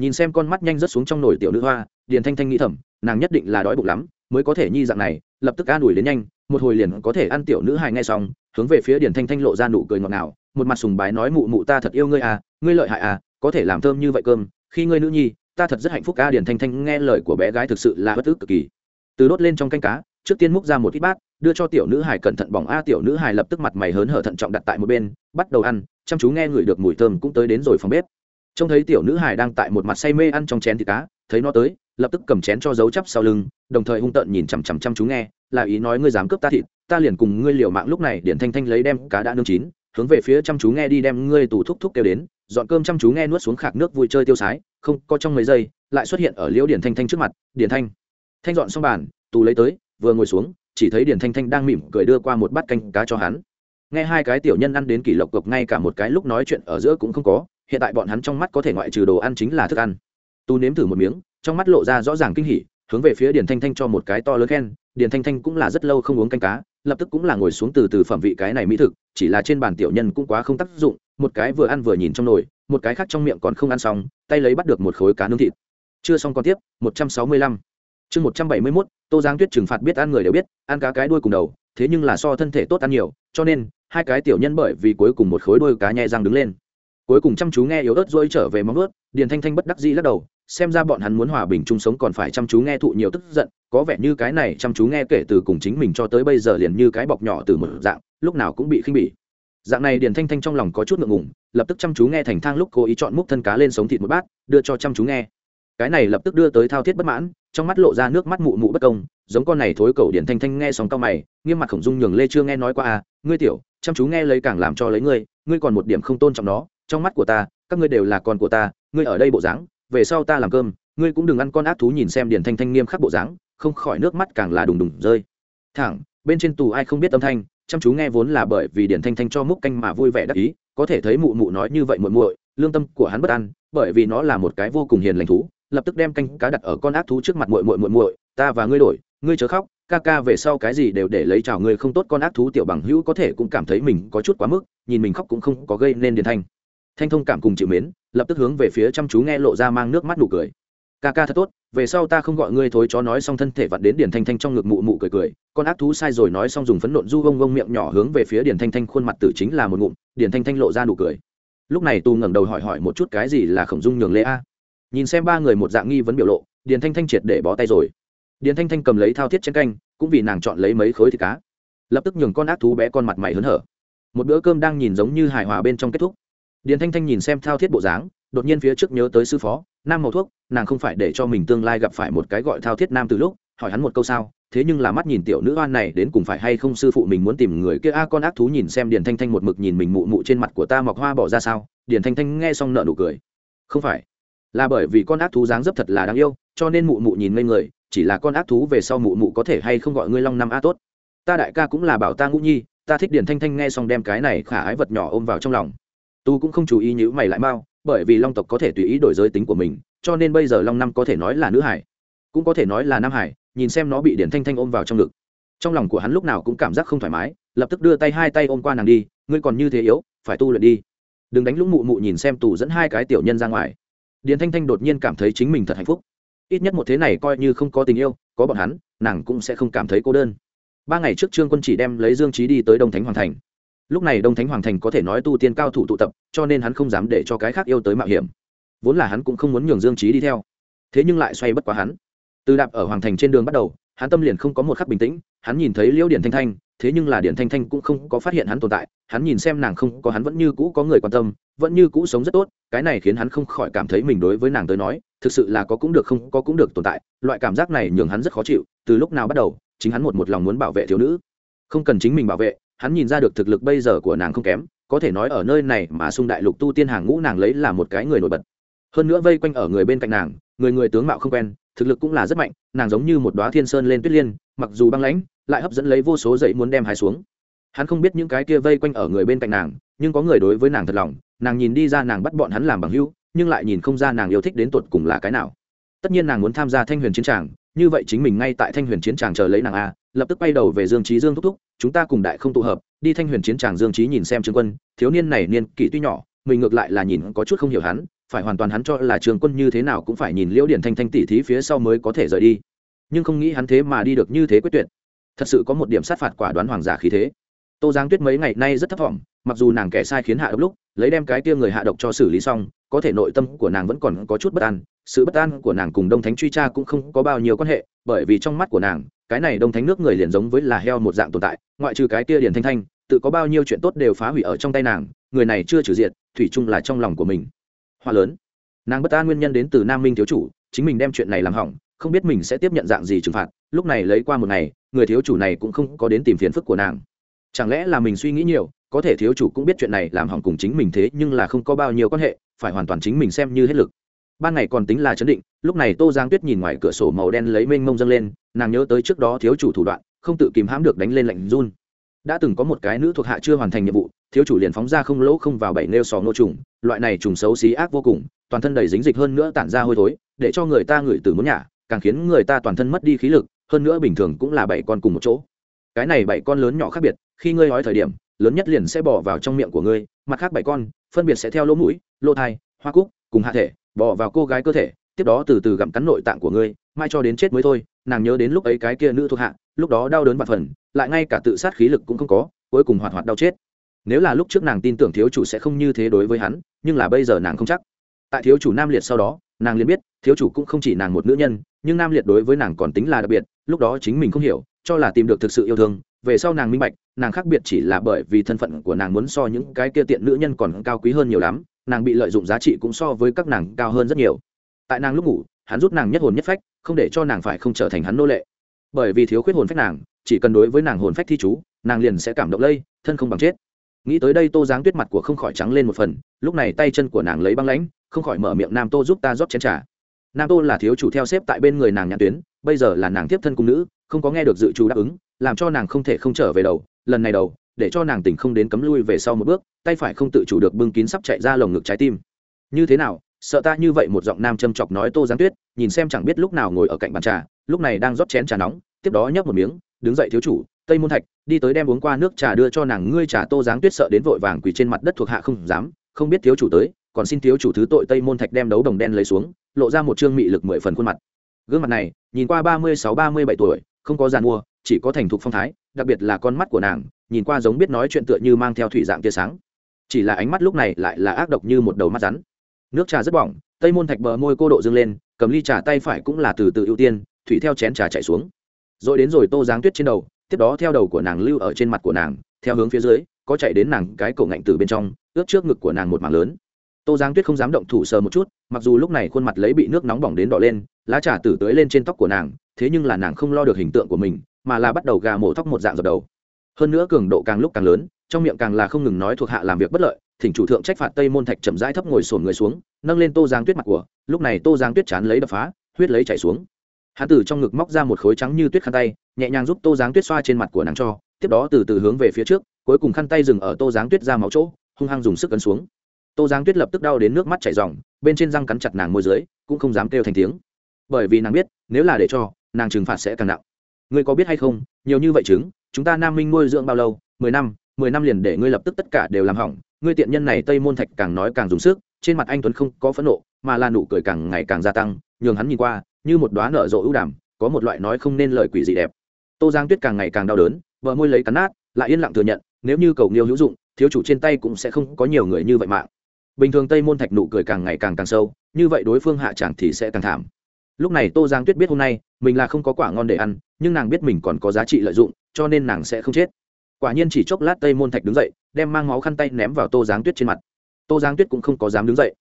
nhìn xem con mắt nhanh rớt xuống trong nồi tiểu nữ hoa, điền thanh thanh nghĩ thầm, nàng nhất định là đói bụng lắm, mới có thể nhi dạng này, lập tức an ủi đến nhanh, một hồi liền có thể ăn tiểu nữ hài ngay xong, hướng về phía điền thanh thanh lộ ra nụ cười ngọt ngào, một mặt sùng bái nói mụ mụ ta thật yêu ngươi à ngươi lợi hại à có thể làm thơm như vậy cơm, khi ngươi nữ nhi, ta thật rất hạnh phúc ca điền thanh thanh nghe lời của bé gái thực sự là bất ức cực kỳ. Từ đốt lên trong canh cá, trước tiên múc ra một ít bát, đưa cho tiểu nữ hải cẩn thận bỏng a, tiểu nữ hải lập tức mặt mày hớn hở thận trọng đặt tại một bên, bắt đầu ăn, chăm chú nghe ngửi được mùi thơm cũng tới đến rồi phòng bếp trông thấy tiểu nữ hải đang tại một mặt say mê ăn trong chén thịt cá, thấy nó tới, lập tức cầm chén cho dấu chắp sau lưng, đồng thời hung tợn nhìn chằm chằm chăm chú nghe, là ý nói ngươi dám cướp ta thịt, ta liền cùng ngươi liều mạng lúc này điển thanh thanh lấy đem cá đã nương chín, hướng về phía chăm chú nghe đi đem ngươi tủ thúc thúc kêu đến, dọn cơm chăm chú nghe nuốt xuống khạc nước vui chơi tiêu sái, không, có trong mấy giây, lại xuất hiện ở liễu điển thanh thanh trước mặt, điển thanh. Thanh dọn xong bàn, tù lấy tới, vừa ngồi xuống, chỉ thấy điển thanh thanh đang mỉm cười đưa qua một bát canh cá cho hắn. Nghe hai cái tiểu nhân ăn đến kỷ lộc cộc ngay cả một cái lúc nói chuyện ở giữa cũng không có hiện tại bọn hắn trong mắt có thể ngoại trừ đồ ăn chính là thức ăn. Tu nếm thử một miếng, trong mắt lộ ra rõ ràng kinh hỉ, hướng về phía Điền thanh thanh cho một cái to lớn khen. Điền thanh thanh cũng là rất lâu không uống canh cá, lập tức cũng là ngồi xuống từ từ phẩm vị cái này mỹ thực, chỉ là trên bàn tiểu nhân cũng quá không tác dụng, một cái vừa ăn vừa nhìn trong nồi, một cái khác trong miệng còn không ăn xong, tay lấy bắt được một khối cá nướng thịt. Chưa xong còn tiếp, một trăm sáu mươi lăm. Chương một trăm bảy mươi mốt, tô giang tuyết trừng phạt biết ăn người đều biết, ăn cá cái đuôi cùng đầu, thế nhưng là so thân thể tốt ăn nhiều, cho nên hai cái tiểu nhân bởi vì cuối cùng một khối đuôi cá nhẹ răng đứng lên cuối cùng chăm chú nghe yếu ớt dôi trở về móng ướt điền thanh thanh bất đắc dĩ lắc đầu, xem ra bọn hắn muốn hòa bình chung sống còn phải chăm chú nghe thụ nhiều tức giận, có vẻ như cái này chăm chú nghe kể từ cùng chính mình cho tới bây giờ liền như cái bọc nhỏ từ một dạng, lúc nào cũng bị khinh bỉ. Dạng này điền thanh thanh trong lòng có chút ngượng ngùng, lập tức chăm chú nghe thành thang lúc cố ý chọn múc thân cá lên sống thịt một bát, đưa cho chăm chú nghe. Cái này lập tức đưa tới thao thiết bất mãn, trong mắt lộ ra nước mắt mụ mụ bất công, giống con này thối cầu điển thanh thanh nghe sóng cao mày, nghiêm mặt khổng dung nhường lê chưa nghe nói qua à ngươi tiểu, chăm chú nghe lấy càng làm cho lấy ngươi ngươi còn một điểm không tôn trọng nó trong mắt của ta, các ngươi đều là con của ta, ngươi ở đây bộ dáng, về sau ta làm cơm, ngươi cũng đừng ăn con ác thú nhìn xem điển thanh thanh nghiêm khắc bộ dáng, không khỏi nước mắt càng là đùng đùng rơi. Thẳng, bên trên tù ai không biết âm thanh, chăm chú nghe vốn là bởi vì điển thanh thanh cho múc canh mà vui vẻ đắc ý, có thể thấy mụ mụ nói như vậy muội muội, lương tâm của hắn bất an, bởi vì nó là một cái vô cùng hiền lành thú, lập tức đem canh cá đặt ở con ác thú trước mặt muội muội muội muội, ta và ngươi đổi, ngươi chớ khóc, ca ca về sau cái gì đều để lấy chào ngươi không tốt con ác thú tiểu bằng hữu có thể cũng cảm thấy mình có chút quá mức, nhìn mình khóc cũng không có gây nên điền thanh thanh thông cảm cùng chịu mến, lập tức hướng về phía chăm chú nghe lộ ra mang nước mắt nụ cười. Ca ca thật tốt, về sau ta không gọi ngươi thối chó nói xong thân thể vặn đến điển thanh thanh trong ngực mụ mụ cười cười, con ác thú sai rồi nói xong dùng phấn nộn du vông vông miệng nhỏ hướng về phía điển thanh thanh khuôn mặt tử chính là một ngụm Điển thanh thanh lộ ra nụ cười. Lúc này tu ngẩng đầu hỏi hỏi một chút cái gì là khổng dung nhường lễ a? Nhìn xem ba người một dạng nghi vấn biểu lộ điển thanh thanh triệt để bó tay rồi. Điển thanh thanh cầm lấy thao thiết chén canh, cũng vì nàng chọn lấy mấy khối thịt cá. Lập tức nhường con ác thú bé con mặt mày hớn hở. Một bữa cơm đang nhìn giống như hài hòa bên trong kết thúc điền thanh thanh nhìn xem thao thiết bộ dáng, đột nhiên phía trước nhớ tới sư phó, nam màu thuốc, nàng không phải để cho mình tương lai gặp phải một cái gọi thao thiết nam từ lúc, hỏi hắn một câu sao, thế nhưng là mắt nhìn tiểu nữ oan này đến cùng phải hay không sư phụ mình muốn tìm người kia. A, con ác thú nhìn xem điền thanh thanh một mực nhìn mình mụ mụ trên mặt của ta mọc hoa bỏ ra sao, điền thanh thanh nghe xong nợ nụ cười. Không phải, là bởi vì con ác thú dáng dấp thật là đáng yêu, cho nên mụ mụ nhìn ngây người, chỉ là con ác thú về sau mụ mụ có thể hay không gọi ngươi long năm a tốt. Ta đại ca cũng là bảo ta ngũ nhi, ta thích Điền thanh thanh nghe xong đem cái này khả ái vật nhỏ ôm vào trong lòng tu cũng không chú ý nhữ mày lại mau, bởi vì long tộc có thể tùy ý đổi giới tính của mình, cho nên bây giờ long năm có thể nói là nữ hải, cũng có thể nói là nam hải, nhìn xem nó bị điển thanh thanh ôm vào trong ngực. Trong lòng của hắn lúc nào cũng cảm giác không thoải mái, lập tức đưa tay hai tay ôm qua nàng đi, ngươi còn như thế yếu, phải tu luyện đi. Đừng đánh lũng mụ mụ nhìn xem tù dẫn hai cái tiểu nhân ra ngoài. Điền thanh thanh đột nhiên cảm thấy chính mình thật hạnh phúc. Ít nhất một thế này coi như không có tình yêu, có bọn hắn, nàng cũng sẽ không cảm thấy cô đơn. Ba ngày trước trương quân chỉ đem lấy dương trí đi tới đông thánh hoàng thành lúc này đông thánh hoàng thành có thể nói tu tiên cao thủ tụ tập, cho nên hắn không dám để cho cái khác yêu tới mạo hiểm. Vốn là hắn cũng không muốn nhường dương trí đi theo. Thế nhưng lại xoay bất quá hắn. Từ đạp ở hoàng thành trên đường bắt đầu, hắn tâm liền không có một khắc bình tĩnh, hắn nhìn thấy liễu điển thanh thanh, thế nhưng là điển thanh thanh cũng không có phát hiện hắn tồn tại, hắn nhìn xem nàng không có hắn vẫn như cũ có người quan tâm, vẫn như cũ sống rất tốt, cái này khiến hắn không khỏi cảm thấy mình đối với nàng tới nói, thực sự là có cũng được không có cũng được tồn tại, loại cảm giác này nhường hắn rất khó chịu, từ lúc nào bắt đầu, chính hắn một một lòng muốn bảo vệ thiếu nữ. Không cần chính mình bảo vệ hắn nhìn ra được thực lực bây giờ của nàng không kém, có thể nói ở nơi này mà sung đại lục tu tiên hàng ngũ nàng lấy là một cái người nổi bật. Hơn nữa vây quanh ở người bên cạnh nàng, người người tướng mạo không quen, thực lực cũng là rất mạnh, nàng giống như một đoá thiên sơn lên tuyết liên, mặc dù băng lãnh, lại hấp dẫn lấy vô số dậy muốn đem hai xuống. Hắn không biết những cái kia vây quanh ở người bên cạnh nàng, nhưng có người đối với nàng thật lòng, nàng nhìn đi ra nàng bắt bọn hắn làm bằng hữu, nhưng lại nhìn không ra nàng yêu thích đến tột cùng là cái nào. Tất nhiên nàng muốn tham gia thanh huyền chiến tràng, như vậy chính mình ngay tại thanh huyền chiến tràng chờ lấy nàng a lập tức bay đầu về dương trí dương thúc thúc, chúng ta cùng đại không tụ hợp, đi thanh huyền chiến tràng dương trí nhìn xem trương quân, thiếu niên này niên kỷ tuy nhỏ, mình ngược lại là nhìn có chút không hiểu hắn, phải hoàn toàn hắn cho là trường quân như thế nào cũng phải nhìn liễu điển thanh thanh tỷ thí phía sau mới có thể rời đi. Nhưng không nghĩ hắn thế mà đi được như thế quyết tuyệt. Thật sự có một điểm sát phạt quả đoán hoàng giả khí thế. Tô giáng tuyết mấy ngày nay rất thấp vọng mặc dù nàng kẻ sai khiến hạ độc lúc, lấy đem cái tia người hạ độc cho xử lý xong, có thể nội tâm của nàng vẫn còn có chút bất an, sự bất an của nàng cùng đông thánh truy tra cũng không có bao nhiêu quan hệ, bởi vì trong mắt của nàng cái này đông thánh nước người liền giống với là heo một dạng tồn tại, ngoại trừ cái kia điền thanh thanh, tự có bao nhiêu chuyện tốt đều phá hủy ở trong tay nàng, người này chưa trừ diệt, thủy chung là trong lòng của mình. Hoa lớn. Nàng bất an nguyên nhân đến từ nam minh thiếu chủ, chính mình đem chuyện này làm hỏng, không biết mình sẽ tiếp nhận dạng gì trừng phạt, lúc này lấy qua một ngày, người thiếu chủ này cũng không có đến tìm phiền phức của nàng. Chẳng lẽ là mình suy nghĩ nhiều, có thể thiếu chủ cũng biết chuyện này làm hỏng cùng chính mình thế nhưng là không có bao nhiêu quan hệ, phải hoàn toàn chính mình xem như hết lực ban ngày còn tính là chấn định, lúc này tô giang tuyết nhìn ngoài cửa sổ màu đen lấy mênh mông dâng lên, nàng nhớ tới trước đó thiếu chủ thủ đoạn, không tự kìm hãm được đánh lên lạnh run. Đã từng có một cái nữ thuộc hạ chưa hoàn thành nhiệm vụ, thiếu chủ liền phóng ra không lỗ không vào bảy nêu sò ngô trùng, loại này trùng xấu xí ác vô cùng, toàn thân đầy dính dịch hơn nữa tản ra hôi thối, để cho người ta ngửi từ muốn nhả, càng khiến người ta toàn thân mất đi khí lực, hơn nữa bình thường cũng là bảy con cùng một chỗ. Cái này bảy con lớn nhỏ khác biệt, khi ngươi nói thời điểm, lớn nhất liền sẽ bỏ vào trong miệng của ngươi, mặt khác bảy con, phân biệt sẽ theo lỗ mũi, lỗ thai, hoa cúc, cùng hạ thể bỏ vào cô gái cơ thể, tiếp đó từ từ gặm cắn nội tạng của ngươi, mai cho đến chết mới thôi, nàng nhớ đến lúc ấy cái kia nữ thuộc hạ, lúc đó đau đớn và phần, lại ngay cả tự sát khí lực cũng không có, cuối cùng hoạt hoạt đau chết. Nếu là lúc trước nàng tin tưởng thiếu chủ sẽ không như thế đối với hắn, nhưng là bây giờ nàng không chắc. Tại thiếu chủ nam liệt sau đó, nàng liền biết, thiếu chủ cũng không chỉ nàng một nữ nhân, nhưng nam liệt đối với nàng còn tính là đặc biệt, lúc đó chính mình không hiểu, cho là tìm được thực sự yêu thương, về sau nàng minh bạch, nàng khác biệt chỉ là bởi vì thân phận của nàng muốn so những cái kia tiện nữ nhân còn cao quý hơn nhiều lắm nàng bị lợi dụng giá trị cũng so với các nàng cao hơn rất nhiều. Tại nàng lúc ngủ, hắn rút nàng nhất hồn nhất phách, không để cho nàng phải không trở thành hắn nô lệ. Bởi vì thiếu khuyết hồn phách nàng, chỉ cần đối với nàng hồn phách thi chú, nàng liền sẽ cảm động lây, thân không bằng chết. Nghĩ tới đây tô giáng tuyết mặt của không khỏi trắng lên một phần, lúc này tay chân của nàng lấy băng lãnh, không khỏi mở miệng nam tô giúp ta rót chén trà. Nam tô là thiếu chủ theo xếp tại bên người nàng nhãn tuyến, bây giờ là nàng tiếp thân cung nữ, không có nghe được dự trù đáp ứng, làm cho nàng không thể không trở về đầu. Lần này đầu để cho nàng tỉnh không đến cấm lui về sau một bước, tay phải không tự chủ được bưng kín sắp chạy ra lồng ngực trái tim. Như thế nào, sợ ta như vậy một giọng nam châm chọc nói tô giáng tuyết, nhìn xem chẳng biết lúc nào ngồi ở cạnh bàn trà, lúc này đang rót chén trà nóng, tiếp đó nhấp một miếng, đứng dậy thiếu chủ, tây môn thạch, đi tới đem uống qua nước trà đưa cho nàng, ngươi trà tô giáng tuyết sợ đến vội vàng quỳ trên mặt đất thuộc hạ không dám, không biết thiếu chủ tới, còn xin thiếu chủ thứ tội tây môn thạch đem đấu đồng đen lấy xuống, lộ ra một trương mị lực mười phần khuôn mặt. Gương mặt này, nhìn qua ba mươi sáu, ba mươi bảy tuổi, không có giàn mua, chỉ có thành thục phong thái, đặc biệt là con mắt của nàng nhìn qua giống biết nói chuyện tựa như mang theo thủy dạng tia sáng. Chỉ là ánh mắt lúc này lại là ác độc như một đầu mắt rắn. Nước trà rất bỏng, tây môn thạch bờ môi cô độ dâng lên, cầm ly trà tay phải cũng là từ từ ưu tiên, thủy theo chén trà chạy xuống. Rồi đến rồi tô giáng tuyết trên đầu, tiếp đó theo đầu của nàng lưu ở trên mặt của nàng, theo hướng phía dưới, có chạy đến nàng cái cổ ngạnh từ bên trong, ướt trước ngực của nàng một mảng lớn. Tô giáng tuyết không dám động thủ sờ một chút, mặc dù lúc này khuôn mặt lấy bị nước nóng bỏng đến đỏ lên, lá trà tử tới lên trên tóc của nàng, thế nhưng là nàng không lo được hình tượng của mình, mà là bắt đầu gà mổ tóc một dạng dập đầu hơn nữa cường độ càng lúc càng lớn, trong miệng càng là không ngừng nói thuộc hạ làm việc bất lợi, thỉnh chủ thượng trách phạt tây môn thạch chậm rãi thấp ngồi sổn người xuống, nâng lên tô giang tuyết mặt của, lúc này tô giang tuyết chán lấy đập phá, huyết lấy chảy xuống. Hắn từ trong ngực móc ra một khối trắng như tuyết khăn tay, nhẹ nhàng giúp tô giáng tuyết xoa trên mặt của nàng cho, tiếp đó từ từ hướng về phía trước, cuối cùng khăn tay dừng ở tô giáng tuyết ra máu chỗ, hung hăng dùng sức ấn xuống. Tô giáng tuyết lập tức đau đến nước mắt chảy r bên trên răng cắn chặt nàng môi dưới, cũng không dám kêu thành tiếng. Bởi vì nàng biết, nếu là để cho, nàng trừng phạt sẽ càng nặng. Ngươi có biết hay không, nhiều như vậy chứng chúng ta nam minh nuôi dưỡng bao lâu? Mười năm mười năm liền để ngươi lập tức tất cả đều làm hỏng. Ngươi tiện nhân này tây môn thạch càng nói càng dùng sức, trên mặt anh tuấn không có phẫn nộ, mà là nụ cười càng ngày càng gia tăng, nhường hắn nhìn qua, như một đoá nở rộ ưu đàm, có một loại nói không nên lời quỷ gì đẹp. Tô giang tuyết càng ngày càng đau đớn vợ môi lấy cắn nát, lại yên lặng thừa nhận, nếu như cầu nghiêu hữu dụng, thiếu chủ trên tay cũng sẽ không có nhiều người như vậy mạng. Bình thường tây môn thạch nụ cười càng ngày càng càng sâu, như vậy đối phương hạ chẳng thì sẽ càng thảm lúc này tô giang tuyết biết hôm nay, mình là không có quả ngon để ăn, nhưng nàng biết mình còn có giá trị lợi dụng, cho nên nàng sẽ không chết. Quả nhiên chỉ chốc lát tây môn thạch đứng dậy, đem mang máu khăn tay ném vào tô giáng tuyết trên mặt. Tô giáng tuyết cũng không có dám đứng dậy.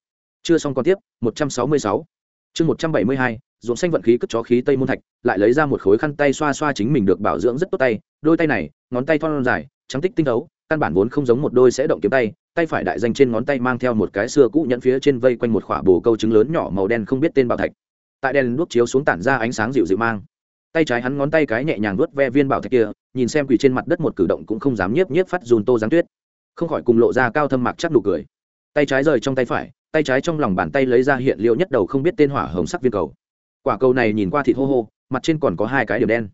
Chưa xong còn tiếp, một trăm sáu mươi sáu. Chương một trăm bảy mươi hai, ruộng xanh vận khí cất chó khí tây môn thạch, lại lấy ra một khối khăn tay xoa xoa chính mình được bảo dưỡng rất tốt tay, đôi tay này, ngón tay thon dài, trắng tích tinh thấu, căn bản vốn không giống một đôi sẽ động kiếm tay tay phải đại danh trên ngón tay mang theo một cái xưa cũ nhẫn phía trên vây quanh một khỏa bồ câu trứng lớn nhỏ màu đen không biết tên bảo thạch tại đèn đuốc chiếu xuống tản ra ánh sáng dịu dịu mang. Tay trái hắn ngón tay cái nhẹ nhàng vuốt ve viên bảo thạch kia, nhìn xem quỳ trên mặt đất một cử động cũng không dám nhiếp nhiếp phát dùn tô giáng tuyết. Không khỏi cùng lộ ra cao thâm mặc chắc nụ cười. Tay trái rời trong tay phải, tay trái trong lòng bàn tay lấy ra hiện liệu nhất đầu không biết tên hỏa hồng sắc viên cầu. Quả cầu này nhìn qua thịt hô hô, mặt trên còn có hai cái điểm đen.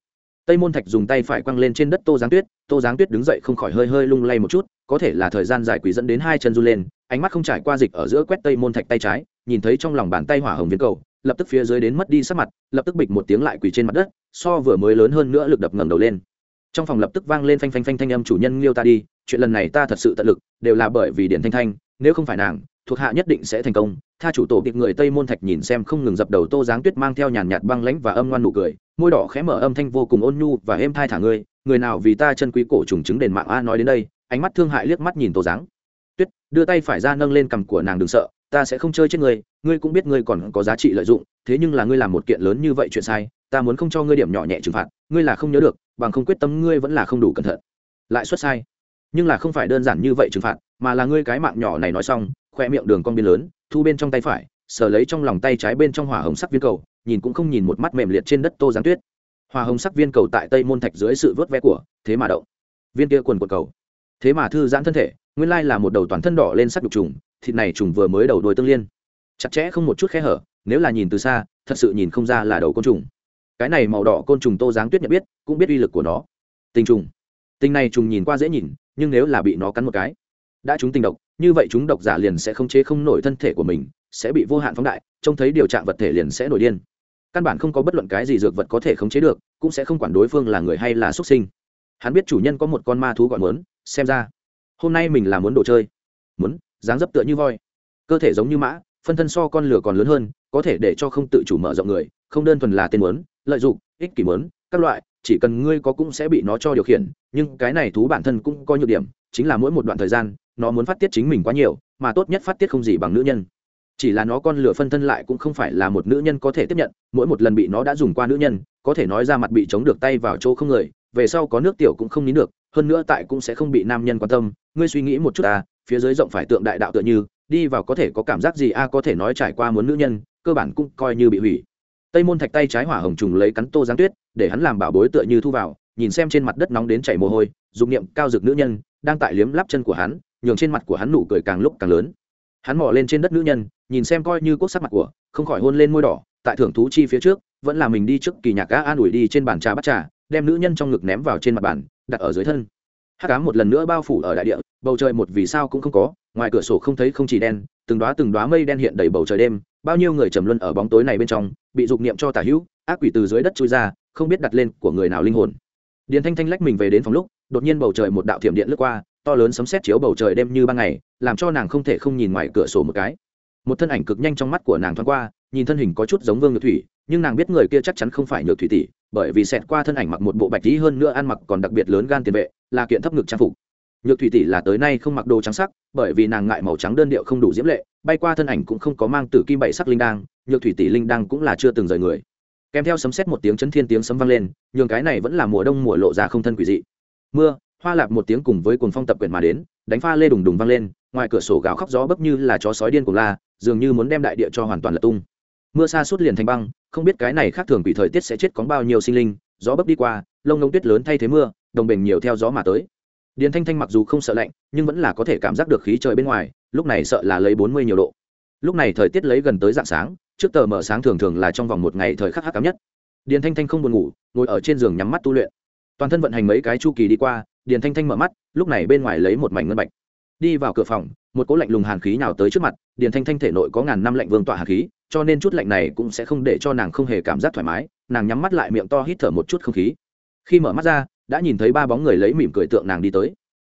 Tây môn thạch dùng tay phải quăng lên trên đất tô giáng tuyết, tô giáng tuyết đứng dậy không khỏi hơi hơi lung lay một chút, có thể là thời gian dài quỷ dẫn đến hai chân run lên, ánh mắt không trải qua dịch ở giữa quét tây môn thạch tay trái, nhìn thấy trong lòng bàn tay hỏa hồng viên cầu lập tức phía dưới đến mất đi sắc mặt, lập tức bịch một tiếng lại quỳ trên mặt đất, so vừa mới lớn hơn nữa lực đập ngẩng đầu lên. Trong phòng lập tức vang lên phanh phanh phanh thanh âm chủ nhân liêu ta đi, chuyện lần này ta thật sự tận lực, đều là bởi vì điện thanh thanh, nếu không phải nàng, thuộc hạ nhất định sẽ thành công. Tha chủ tổ tiệc người tây môn thạch nhìn xem không ngừng dập đầu tô giáng tuyết mang theo nhàn nhạt băng lãnh và âm ngoan nụ cười, môi đỏ khẽ mở âm thanh vô cùng ôn nhu và êm thai thả ngươi người nào vì ta chân quý cổ trùng chứng đền mạng a nói đến đây, ánh mắt thương hại liếc mắt nhìn tô giáng. Tuyết, đưa tay phải ra nâng lên cằm của nàng đừng sợ ta sẽ không chơi chết ngươi ngươi cũng biết ngươi còn có giá trị lợi dụng, thế nhưng là ngươi làm một kiện lớn như vậy chuyện sai, ta muốn không cho ngươi điểm nhỏ nhẹ trừng phạt, ngươi là không nhớ được, bằng không quyết tâm ngươi vẫn là không đủ cẩn thận. Lại xuất sai. Nhưng là không phải đơn giản như vậy trừng phạt, mà là ngươi cái mạng nhỏ này nói xong, khoe miệng đường con biên lớn, thu bên trong tay phải, sờ lấy trong lòng tay trái bên trong hỏa hồng sắc viên cầu, nhìn cũng không nhìn một mắt mềm liệt trên đất tô giáng tuyết. Hỏa hồng sắc viên cầu tại tây môn thạch dưới sự vớt ve của, thế mà động. Viên kia quần quần cầu thế mà thư giãn thân thể, nguyên lai là một đầu toàn thân đỏ lên sắc đục trùng, thịt này trùng vừa mới đầu đôi tương liên. Chặt chẽ không một chút khe hở, nếu là nhìn từ xa, thật sự nhìn không ra là đầu côn trùng. Cái này màu đỏ côn trùng tô giáng tuyết nhận biết, cũng biết uy lực của nó. Tình trùng. Tình này trùng nhìn qua dễ nhìn, nhưng nếu là bị nó cắn một cái, đã chúng tình độc, như vậy chúng độc giả liền sẽ không chế không nổi thân thể của mình, sẽ bị vô hạn phóng đại, trông thấy điều trạng vật thể liền sẽ nổi điên. Căn bản không có bất luận cái gì dược vật có thể khống chế được, cũng sẽ không quản đối phương là người hay là xuất sinh. Hắn biết chủ nhân có một con ma thú gọi muốn xem ra, hôm nay mình là muốn đồ chơi, muốn dáng dấp tựa như voi. Cơ thể giống như mã, phân thân so con lửa còn lớn hơn, có thể để cho không tự chủ mở rộng người, không đơn thuần là tên muốn, lợi dụng, ích kỷ muốn, các loại, chỉ cần ngươi có cũng sẽ bị nó cho điều khiển, nhưng cái này thú bản thân cũng có nhược điểm, chính là mỗi một đoạn thời gian, nó muốn phát tiết chính mình quá nhiều, mà tốt nhất phát tiết không gì bằng nữ nhân. Chỉ là nó con lửa phân thân lại cũng không phải là một nữ nhân có thể tiếp nhận, mỗi một lần bị nó đã dùng qua nữ nhân, có thể nói ra mặt bị chống được tay vào chỗ không người, về sau có nước tiểu cũng không nín được hơn nữa tại cũng sẽ không bị nam nhân quan tâm, ngươi suy nghĩ một chút à phía dưới rộng phải tượng đại đạo tựa như, đi vào có thể có cảm giác gì a, có thể nói trải qua muốn nữ nhân, cơ bản cũng coi như bị hủy. Tây môn thạch tay trái hỏa hồng trùng lấy cắn tô giáng tuyết, để hắn làm bảo bối tựa như thu vào, nhìn xem trên mặt đất nóng đến chảy mồ hôi dụng niệm cao dực nữ nhân, đang tại liếm lắp chân của hắn, nhường trên mặt của hắn nụ cười càng lúc càng lớn. Hắn mò lên trên đất nữ nhân, nhìn xem coi như cốt sắc mặt của, không khỏi hôn lên môi đỏ, tại thưởng thú chi phía trước, vẫn là mình đi trước kỳ nhạc cá an ủi đi trên bàn trà bắt trà, đem nữ nhân trong ngực ném vào trên mặt bàn đặt ở dưới thân. Hắc ám một lần nữa bao phủ ở đại địa, bầu trời một vì sao cũng không có, ngoài cửa sổ không thấy không chỉ đen, từng đoá từng đoá mây đen hiện đầy bầu trời đêm, bao nhiêu người trầm luân ở bóng tối này bên trong, bị dục niệm cho tả hữu, ác quỷ từ dưới đất trôi ra, không biết đặt lên của người nào linh hồn. Điền thanh thanh lách mình về đến phòng lúc, đột nhiên bầu trời một đạo thiểm điện lướt qua, to lớn sấm sét chiếu bầu trời đêm như ban ngày, làm cho nàng không thể không nhìn ngoài cửa sổ một cái một thân ảnh cực nhanh trong mắt của nàng thoáng qua, nhìn thân hình có chút giống vương nhược thủy, nhưng nàng biết người kia chắc chắn không phải nhược thủy tỷ, bởi vì xẹt qua thân ảnh mặc một bộ bạch tí hơn nữa ăn mặc còn đặc biệt lớn gan tiền vệ, là kiện thấp ngực trang phục. Nhược thủy tỷ là tới nay không mặc đồ trắng sắc, bởi vì nàng ngại màu trắng đơn điệu không đủ diễm lệ, bay qua thân ảnh cũng không có mang tử kim bảy sắc linh đăng nhược thủy tỷ linh đăng cũng là chưa từng rời người. Kèm theo sấm xét một tiếng chấn thiên tiếng sấm vang lên, nhường cái này vẫn là mùa đông mùa lộ ra không thân quỷ dị. Mưa, hoa lạp một tiếng cùng với cuồng phong tập quyển mà đến, đánh pha lê đùng đùng vang lên ngoài cửa sổ gào khóc gió bấp như là chó sói điên của la, dường như muốn đem đại địa cho hoàn toàn lật tung. Mưa xa suốt liền thành băng, không biết cái này khác thường quỷ thời tiết sẽ chết có bao nhiêu sinh linh, gió bấp đi qua, lông ngông tuyết lớn thay thế mưa, đồng bình nhiều theo gió mà tới. Điền thanh thanh mặc dù không sợ lạnh, nhưng vẫn là có thể cảm giác được khí trời bên ngoài, lúc này sợ là lấy bốn mươi nhiều độ. Lúc này thời tiết lấy gần tới dạng sáng, trước tờ mở sáng thường thường là trong vòng một ngày thời khắc hắc cám nhất. Điền thanh thanh không buồn ngủ, ngồi ở trên giường nhắm mắt tu luyện. Toàn thân vận hành mấy cái chu kỳ đi qua, điền thanh thanh mở mắt, lúc này bên ngoài lấy một mảnh ngân bạch đi vào cửa phòng, một cỗ lạnh lùng hàn khí nào tới trước mặt, điền thanh thanh thể nội có ngàn năm lạnh vương tỏa hàn khí, cho nên chút lạnh này cũng sẽ không để cho nàng không hề cảm giác thoải mái, nàng nhắm mắt lại miệng to hít thở một chút không khí. Khi mở mắt ra, đã nhìn thấy ba bóng người lấy mỉm cười tượng nàng đi tới.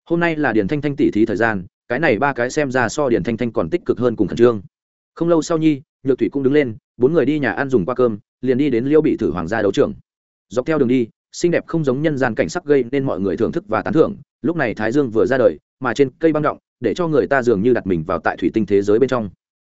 Hôm nay là điền thanh thanh tỉ thí thời gian, cái này ba cái xem ra so điền thanh thanh còn tích cực hơn cùng khẩn trương. Không lâu sau nhi, nhược thủy cũng đứng lên, bốn người đi nhà ăn dùng qua cơm, liền đi đến liêu bị thử hoàng gia đấu trường. Dọc theo đường đi xinh đẹp không giống nhân gian cảnh sắc gây nên mọi người thưởng thức và tán thưởng. Lúc này thái dương vừa ra đời mà trên cây băng động để cho người ta dường như đặt mình vào tại thủy tinh thế giới bên trong.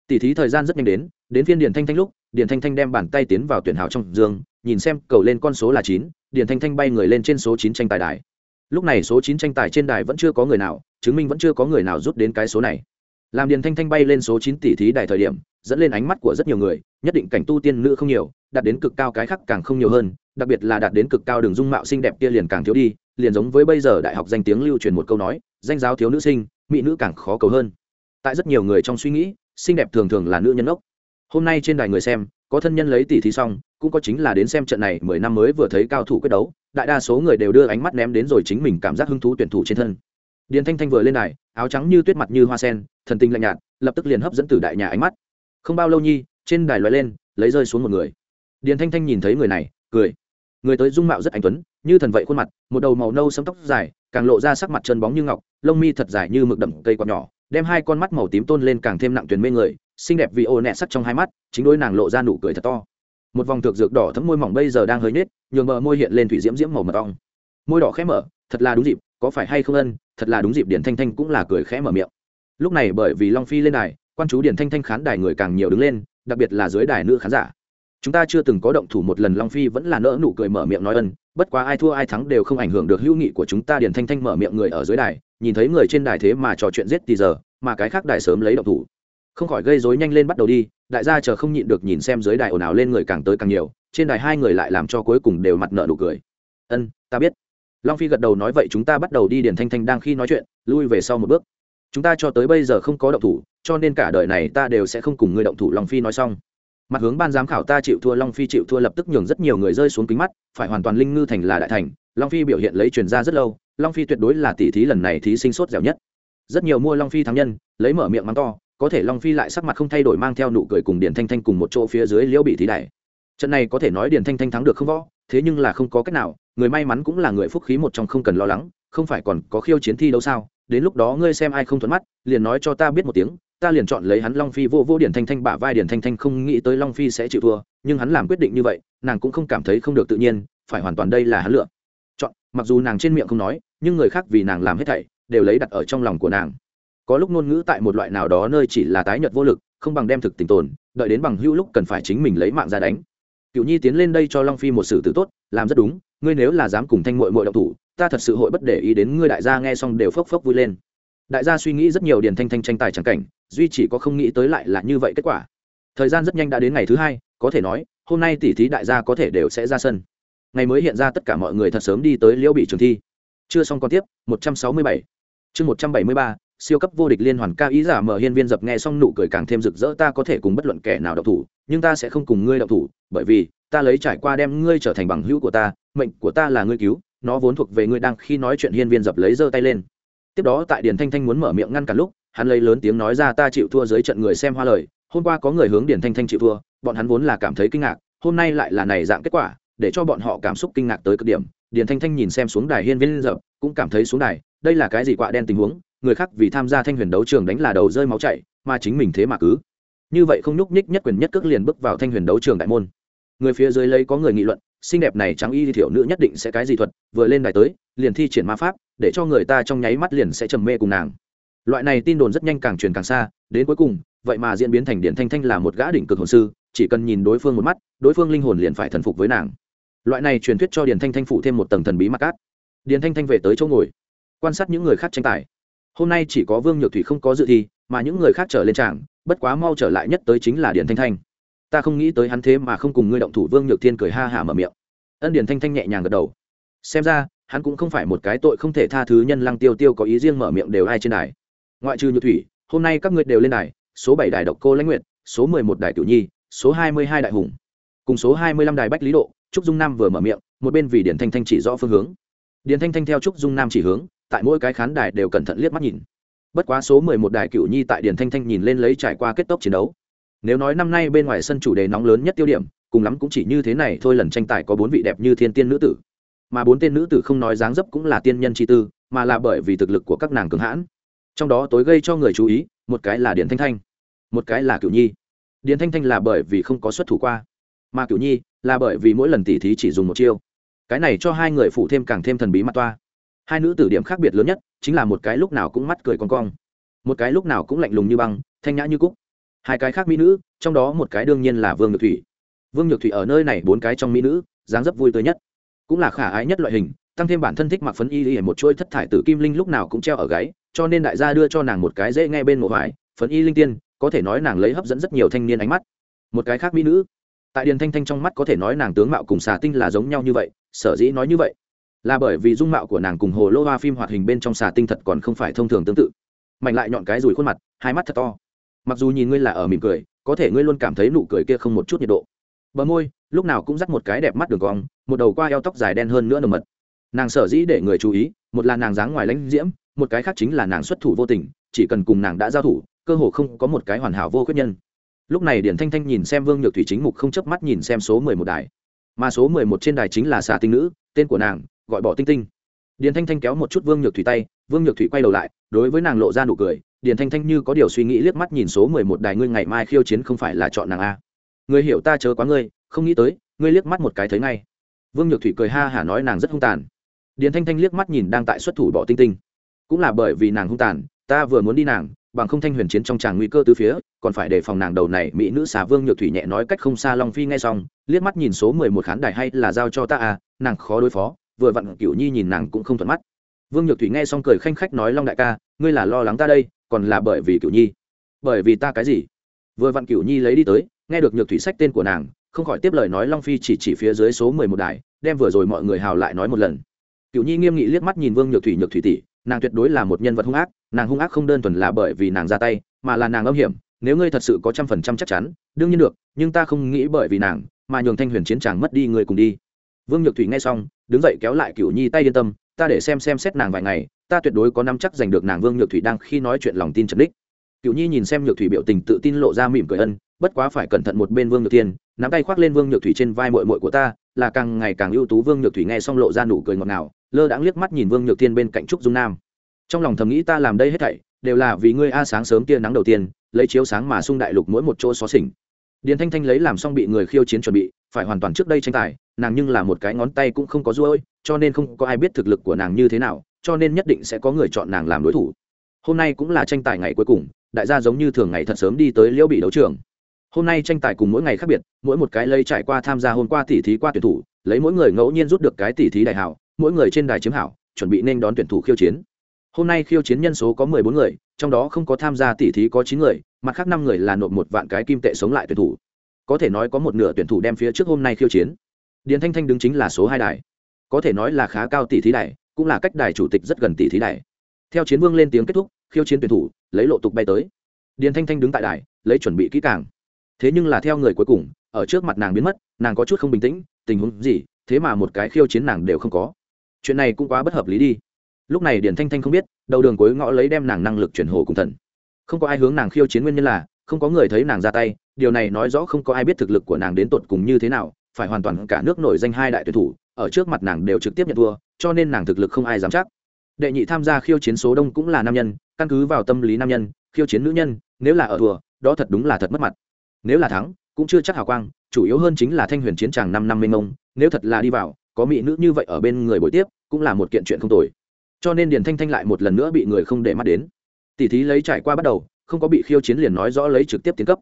Tỉ thí thời gian rất nhanh đến đến phiên điền thanh thanh lúc điền thanh thanh đem bàn tay tiến vào tuyển hào trong dương, nhìn xem cầu lên con số là chín điền thanh thanh bay người lên trên số chín tranh tài đài. Lúc này số chín tranh tài trên đài vẫn chưa có người nào chứng minh vẫn chưa có người nào rút đến cái số này. Làm điền thanh thanh bay lên số chín tỷ thí đài thời điểm dẫn lên ánh mắt của rất nhiều người nhất định cảnh tu tiên nữ không nhiều đạt đến cực cao cái khác càng không nhiều hơn đặc biệt là đạt đến cực cao đường dung mạo xinh đẹp kia liền càng thiếu đi, liền giống với bây giờ đại học danh tiếng lưu truyền một câu nói, danh giáo thiếu nữ sinh, mỹ nữ càng khó cầu hơn. Tại rất nhiều người trong suy nghĩ, xinh đẹp thường thường là nữ nhân ốc. Hôm nay trên đài người xem, có thân nhân lấy tỷ thí xong, cũng có chính là đến xem trận này mười năm mới vừa thấy cao thủ quyết đấu, đại đa số người đều đưa ánh mắt ném đến rồi chính mình cảm giác hứng thú tuyển thủ trên thân. Điền thanh thanh vừa lên đài, áo trắng như tuyết mặt như hoa sen, thần tinh lạnh nhạt, lập tức liền hấp dẫn từ đại nhà ánh mắt. Không bao lâu nhi, trên đài loại lên, lấy rơi xuống một người. Điền thanh thanh nhìn thấy người này, cười người tới dung mạo rất anh tuấn, như thần vậy khuôn mặt, một đầu màu nâu sấm tóc dài, càng lộ ra sắc mặt chân bóng như ngọc, lông mi thật dài như mực đậm cây quạt nhỏ, đem hai con mắt màu tím tôn lên càng thêm nặng tuyến mê người, xinh đẹp vì ô nẹ sắc trong hai mắt, chính đôi nàng lộ ra nụ cười thật to. Một vòng thực dược đỏ thấm môi mỏng bây giờ đang hơi nết nhường bờ môi hiện lên thủy diễm diễm màu mật ong. Môi đỏ khẽ mở, thật là đúng dịp, có phải hay không ân, thật là đúng dịp điển thanh thanh cũng là cười khẽ mở miệng. Lúc này bởi vì long phi lên đài, quan chú điển thanh thanh khán đài người càng nhiều đứng lên, đặc biệt là dưới đài nữ khán giả chúng ta chưa từng có động thủ một lần, long phi vẫn là nỡ nụ cười mở miệng nói ân. Bất quá ai thua ai thắng đều không ảnh hưởng được hữu nghị của chúng ta, điền thanh thanh mở miệng người ở dưới đài. Nhìn thấy người trên đài thế mà trò chuyện giết thì giờ, mà cái khác đài sớm lấy động thủ. Không khỏi gây rối nhanh lên bắt đầu đi, đại gia chờ không nhịn được nhìn xem dưới đài ồn ào lên người càng tới càng nhiều, trên đài hai người lại làm cho cuối cùng đều mặt nợ nụ cười. Ân, ta biết. Long phi gật đầu nói vậy chúng ta bắt đầu đi, điền thanh thanh đang khi nói chuyện, lui về sau một bước. Chúng ta cho tới bây giờ không có động thủ, cho nên cả đời này ta đều sẽ không cùng ngươi động thủ, long phi nói xong mặt hướng ban giám khảo ta chịu thua, long phi chịu thua, lập tức nhường rất nhiều người rơi xuống kính mắt, phải hoàn toàn linh ngư thành là đại thành. Long phi biểu hiện lấy truyền ra rất lâu, long phi tuyệt đối là tỷ thí lần này thí sinh sốt dẻo nhất. Rất nhiều mua long phi thắng nhân, lấy mở miệng mắng to, có thể long phi lại sắc mặt không thay đổi mang theo nụ cười cùng điền thanh thanh cùng một chỗ phía dưới liễu bị thí đài. Trận này có thể nói điền thanh thanh thắng được không võ, thế nhưng là không có cách nào, người may mắn cũng là người phúc khí một trong không cần lo lắng, không phải còn có khiêu chiến thi đâu sao? Đến lúc đó ngươi xem ai không thuận mắt, liền nói cho ta biết một tiếng ta liền chọn lấy hắn long phi vô vô điển thanh thanh bả vai điển thanh thanh không nghĩ tới long phi sẽ chịu thua, nhưng hắn làm quyết định như vậy, nàng cũng không cảm thấy không được tự nhiên, phải hoàn toàn đây là hắn lựa. Chọn, mặc dù nàng trên miệng không nói, nhưng người khác vì nàng làm hết thảy, đều lấy đặt ở trong lòng của nàng. Có lúc ngôn ngữ tại một loại nào đó nơi chỉ là tái nhợt vô lực, không bằng đem thực tình tồn, đợi đến bằng hữu lúc cần phải chính mình lấy mạng ra đánh. Cựu nhi tiến lên đây cho long phi một sự tử tốt, làm rất đúng, ngươi nếu là dám cùng thanh mội mội động thủ, ta thật sự hội bất để ý đến ngươi đại gia nghe xong đều phốc phốc vui lên đại gia suy nghĩ rất nhiều điền thanh thanh tranh tài trắng cảnh duy chỉ có không nghĩ tới lại là như vậy kết quả. Thời gian rất nhanh đã đến ngày thứ hai có thể nói hôm nay tỷ thí đại gia có thể đều sẽ ra sân. Ngày mới hiện ra tất cả mọi người thật sớm đi tới liễu bị trường thi. Chưa xong còn tiếp 167. chương 173, siêu cấp vô địch liên hoàn ca ý giả mở hiên viên dập nghe xong nụ cười càng thêm rực rỡ ta có thể cùng bất luận kẻ nào đậu thủ nhưng ta sẽ không cùng ngươi đậu thủ bởi vì ta lấy trải qua đem ngươi trở thành bằng hữu của ta mệnh của ta là ngươi cứu nó vốn thuộc về ngươi đang khi nói chuyện hiên viên dập lấy giơ tay lên tiếp đó tại điền thanh thanh muốn mở miệng ngăn cản lúc, hắn lấy lớn tiếng nói ra, ta chịu thua dưới trận người xem hoa lời, hôm qua có người hướng điền thanh thanh chịu thua, bọn hắn vốn là cảm thấy kinh ngạc, hôm nay lại là này dạng kết quả, để cho bọn họ cảm xúc kinh ngạc tới cực điểm. Điền thanh thanh nhìn xem xuống đài hiên viên dập, cũng cảm thấy xuống đài, đây là cái gì quạ đen tình huống, người khác vì tham gia thanh huyền đấu trường đánh là đầu rơi máu chảy, mà chính mình thế mà cứ. Như vậy không nhúc nhích nhất quyền nhất cước liền bước vào thanh huyền đấu trường đại môn. Người phía dưới lấy có người nghị luận, xinh đẹp này trắng y thiểu nữ nhất định sẽ cái gì thuật, vừa lên đài tới, liền thi triển ma pháp để cho người ta trong nháy mắt liền sẽ trầm mê cùng nàng. Loại này tin đồn rất nhanh càng truyền càng xa, đến cuối cùng, vậy mà diễn biến thành điển thanh thanh là một gã đỉnh cực hồn sư, chỉ cần nhìn đối phương một mắt, đối phương linh hồn liền phải thần phục với nàng. Loại này truyền thuyết cho điền thanh thanh phụ thêm một tầng thần bí mặc cát điền thanh thanh về tới chỗ ngồi, quan sát những người khác tranh tài. Hôm nay chỉ có vương nhược thủy không có dự thi, mà những người khác trở lên tràng, bất quá mau trở lại nhất tới chính là điền thanh thanh. Ta không nghĩ tới hắn thế mà không cùng ngươi động thủ, vương nhược thiên cười ha hả mở miệng. Ân điền thanh thanh nhẹ nhàng gật đầu. Xem ra hắn cũng không phải một cái tội không thể tha thứ nhân lăng tiêu tiêu có ý riêng mở miệng đều ai trên đài. Ngoại trừ nhược thủy, hôm nay các ngươi đều lên đài, số bảy đài độc cô lãnh nguyện số mười một đài tiểu nhi, số hai mươi hai đại hùng, cùng số hai mươi lăm đài bách lý độ, trúc dung nam vừa mở miệng, một bên vì điển thanh thanh chỉ rõ phương hướng. Điển thanh thanh theo trúc dung nam chỉ hướng, tại mỗi cái khán đài đều cẩn thận liếc mắt nhìn. Bất quá số mười một đài cửu nhi tại điển thanh thanh nhìn lên lấy trải qua kết tốc chiến đấu. Nếu nói năm nay bên ngoài sân chủ đề nóng lớn nhất tiêu điểm, cùng lắm cũng chỉ như thế này, thôi lần tranh tài có bốn vị đẹp như thiên tiên nữ tử mà bốn tên nữ tử không nói dáng dấp cũng là tiên nhân chi tư, mà là bởi vì thực lực của các nàng cường hãn. Trong đó tối gây cho người chú ý, một cái là điện thanh thanh, một cái là cựu nhi. Điện thanh thanh là bởi vì không có xuất thủ qua, mà cựu nhi là bởi vì mỗi lần tỉ thí chỉ dùng một chiêu. Cái này cho hai người phụ thêm càng thêm thần bí mặt toa. Hai nữ tử điểm khác biệt lớn nhất chính là một cái lúc nào cũng mắt cười con cong, một cái lúc nào cũng lạnh lùng như băng, thanh nhã như cúc. Hai cái khác mỹ nữ, trong đó một cái đương nhiên là vương nhược thủy. Vương nhược thủy ở nơi này bốn cái trong mỹ nữ, dáng dấp vui tươi nhất cũng là khả ái nhất loại hình, tăng thêm bản thân thích mặc phấn y y một chuỗi thất thải tử kim linh lúc nào cũng treo ở gáy, cho nên đại gia đưa cho nàng một cái dễ nghe bên mộ vải phấn y linh tiên, có thể nói nàng lấy hấp dẫn rất nhiều thanh niên ánh mắt. Một cái khác mỹ nữ, tại điền thanh thanh trong mắt có thể nói nàng tướng mạo cùng xà tinh là giống nhau như vậy, sở dĩ nói như vậy, là bởi vì dung mạo của nàng cùng hồ lô hoa phim hoạt hình bên trong xà tinh thật còn không phải thông thường tương tự. Mạnh lại nhọn cái rùi khuôn mặt, hai mắt thật to. Mặc dù nhìn ngươi là ở mỉm cười, có thể ngươi luôn cảm thấy nụ cười kia không một chút nhiệt độ. Bờ môi, lúc nào cũng dắt một cái đẹp mắt đường cong một đầu qua eo tóc dài đen hơn nữa nồng mật. Nàng sở dĩ để người chú ý, một là nàng dáng ngoài lãnh diễm, một cái khác chính là nàng xuất thủ vô tình, chỉ cần cùng nàng đã giao thủ, cơ hồ không có một cái hoàn hảo vô khuyết nhân. Lúc này điển thanh thanh nhìn xem vương nhược thủy chính mục không chớp mắt nhìn xem số mười một đài. Mà số mười một trên đài chính là xà tinh nữ, tên của nàng, gọi bỏ tinh tinh. Điền thanh thanh kéo một chút vương nhược thủy tay, vương nhược thủy quay đầu lại, đối với nàng lộ ra nụ cười điền thanh thanh như có điều suy nghĩ liếc mắt nhìn số mười một đài ngươi ngày mai khiêu chiến không phải là chọn nàng a. Người hiểu ta chớ quá ngươi, không nghĩ tới, ngươi liếc mắt một cái thấy ngay vương nhược thủy cười ha hả nói nàng rất hung tàn. Điền thanh thanh liếc mắt nhìn đang tại xuất thủ bỏ tinh tinh. Cũng là bởi vì nàng hung tàn, ta vừa muốn đi nàng, bằng không thanh huyền chiến trong tràng nguy cơ từ phía, còn phải đề phòng nàng đầu này mỹ nữ xà vương nhược thủy nhẹ nói cách không xa long phi ngay xong, liếc mắt nhìn số mười một khán đài hay là giao cho ta à nàng khó đối phó, vừa vặn cửu nhi nhìn nàng cũng không thuận mắt. Vương nhược thủy nghe xong cười khanh khách nói, long đại ca, ngươi là lo lắng ta đây, còn là bởi vì cửu nhi? Bởi vì ta cái gì? Vừa vặn cửu nhi lấy đi tới, nghe được nhược thủy sách tên của nàng không khỏi tiếp lời nói long phi chỉ chỉ phía dưới số mười một đài, đem vừa rồi mọi người hào lại nói một lần. Cửu nhi nghiêm nghị liếc mắt nhìn vương nhược thủy nhược thủy tỷ, nàng tuyệt đối là một nhân vật hung ác, nàng hung ác không đơn thuần là bởi vì nàng ra tay, mà là nàng âm hiểm, nếu ngươi thật sự có trăm phần trăm chắc chắn, đương nhiên được, nhưng ta không nghĩ bởi vì nàng, mà nhường thanh huyền chiến tràng mất đi người cùng đi. Vương nhược thủy nghe xong, đứng dậy kéo lại cửu nhi tay yên tâm, ta để xem xem xét nàng vài ngày, ta tuyệt đối có năm chắc giành được nàng vương nhược thủy đang khi nói chuyện lòng tin trần đích cửu nhi nhìn xem nhược thủy biểu tình tự tin lộ ra mỉm cười ân bất quá phải cẩn thận một bên vương nhược Thiên, nắm tay khoác lên vương nhược thủy trên vai mội mội của ta, là càng ngày càng ưu tú. Vương nhược thủy nghe xong lộ ra nụ cười ngọt ngào, lơ đãng liếc mắt nhìn vương nhược Thiên bên cạnh trúc dung nam. Trong lòng thầm nghĩ ta làm đây hết thảy, đều là vì ngươi a sáng sớm tia nắng đầu tiên, lấy chiếu sáng mà sung đại lục mỗi một chỗ xó xỉnh. Điền thanh thanh lấy làm xong bị người khiêu chiến chuẩn bị, phải hoàn toàn trước đây tranh tài, nàng nhưng là một cái ngón tay cũng không có ruôi cho nên không có ai biết thực lực của nàng như thế nào, cho nên nhất định sẽ có người chọn nàng làm đối thủ. Hôm nay cũng là tranh tài ngày cuối cùng, đại gia giống như thường ngày thật sớm đi tới liễu bị đấu trường hôm nay tranh tài cùng mỗi ngày khác biệt, mỗi một cái lấy trải qua tham gia hôm qua tỉ thí qua tuyển thủ, lấy mỗi người ngẫu nhiên rút được cái tỉ thí đại hảo, mỗi người trên đài chiếm hảo, chuẩn bị nên đón tuyển thủ khiêu chiến. Hôm nay khiêu chiến nhân số có mười bốn người, trong đó không có tham gia tỉ thí có chín người, mặt khác năm người là nộp một vạn cái kim tệ sống lại tuyển thủ. Có thể nói có một nửa tuyển thủ đem phía trước hôm nay khiêu chiến. Điền thanh thanh đứng chính là số hai đài. Có thể nói là khá cao tỷ thí đài, cũng là cách đài chủ tịch rất gần tỷ thí đài. Theo chiến vương lên tiếng kết thúc, khiêu chiến tuyển thủ, lấy lộ tục bay tới. Điền thanh thanh đứng tại đài, lấy chuẩn bị kỹ càng thế nhưng là theo người cuối cùng, ở trước mặt nàng biến mất, nàng có chút không bình tĩnh, tình huống gì, thế mà một cái khiêu chiến nàng đều không có. Chuyện này cũng quá bất hợp lý đi. Lúc này điển thanh thanh không biết, đầu đường cuối ngõ lấy đem nàng năng lực chuyển hồ cùng thần. Không có ai hướng nàng khiêu chiến nguyên nhân là, không có người thấy nàng ra tay, điều này nói rõ không có ai biết thực lực của nàng đến tột cùng như thế nào, phải hoàn toàn cả nước nổi danh hai đại tuyển thủ, ở trước mặt nàng đều trực tiếp nhận thua, cho nên nàng thực lực không ai dám chắc. Đệ nhị tham gia khiêu chiến số đông cũng là nam nhân, căn cứ vào tâm lý nam nhân, khiêu chiến nữ nhân, nếu là ở thua, đó thật đúng là thật mất mặt nếu là thắng, cũng chưa chắc hào quang, chủ yếu hơn chính là thanh huyền chiến tràng năm năm mênh mông, nếu thật là đi vào, có mỹ nữ như vậy ở bên người buổi tiếp, cũng là một kiện chuyện không tồi. Cho nên điền thanh thanh lại một lần nữa bị người không để mắt đến. Tỷ thí lấy trải qua bắt đầu, không có bị khiêu chiến liền nói rõ lấy trực tiếp tiến cấp.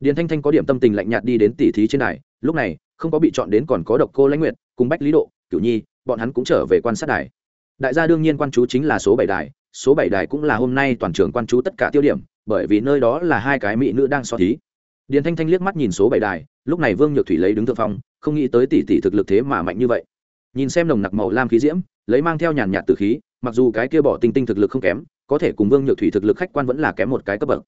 Điền thanh thanh có điểm tâm tình lạnh nhạt đi đến tỷ thí trên đài, lúc này, không có bị chọn đến còn có độc cô lãnh nguyệt, cùng bách lý độ, cửu nhi, bọn hắn cũng trở về quan sát đài. Đại gia đương nhiên quan chú chính là số bảy đài, số bảy đài cũng là hôm nay toàn trường quan chú tất cả tiêu điểm, bởi vì nơi đó là hai cái mỹ nữ đang so thí điền thanh thanh liếc mắt nhìn số bảy đài, lúc này vương nhược thủy lấy đứng thượng phong, không nghĩ tới tỷ tỷ thực lực thế mà mạnh như vậy. Nhìn xem nồng nặc màu lam khí diễm, lấy mang theo nhàn nhạt từ khí, mặc dù cái kia bỏ tinh tinh thực lực không kém, có thể cùng vương nhược thủy thực lực khách quan vẫn là kém một cái cấp bậc.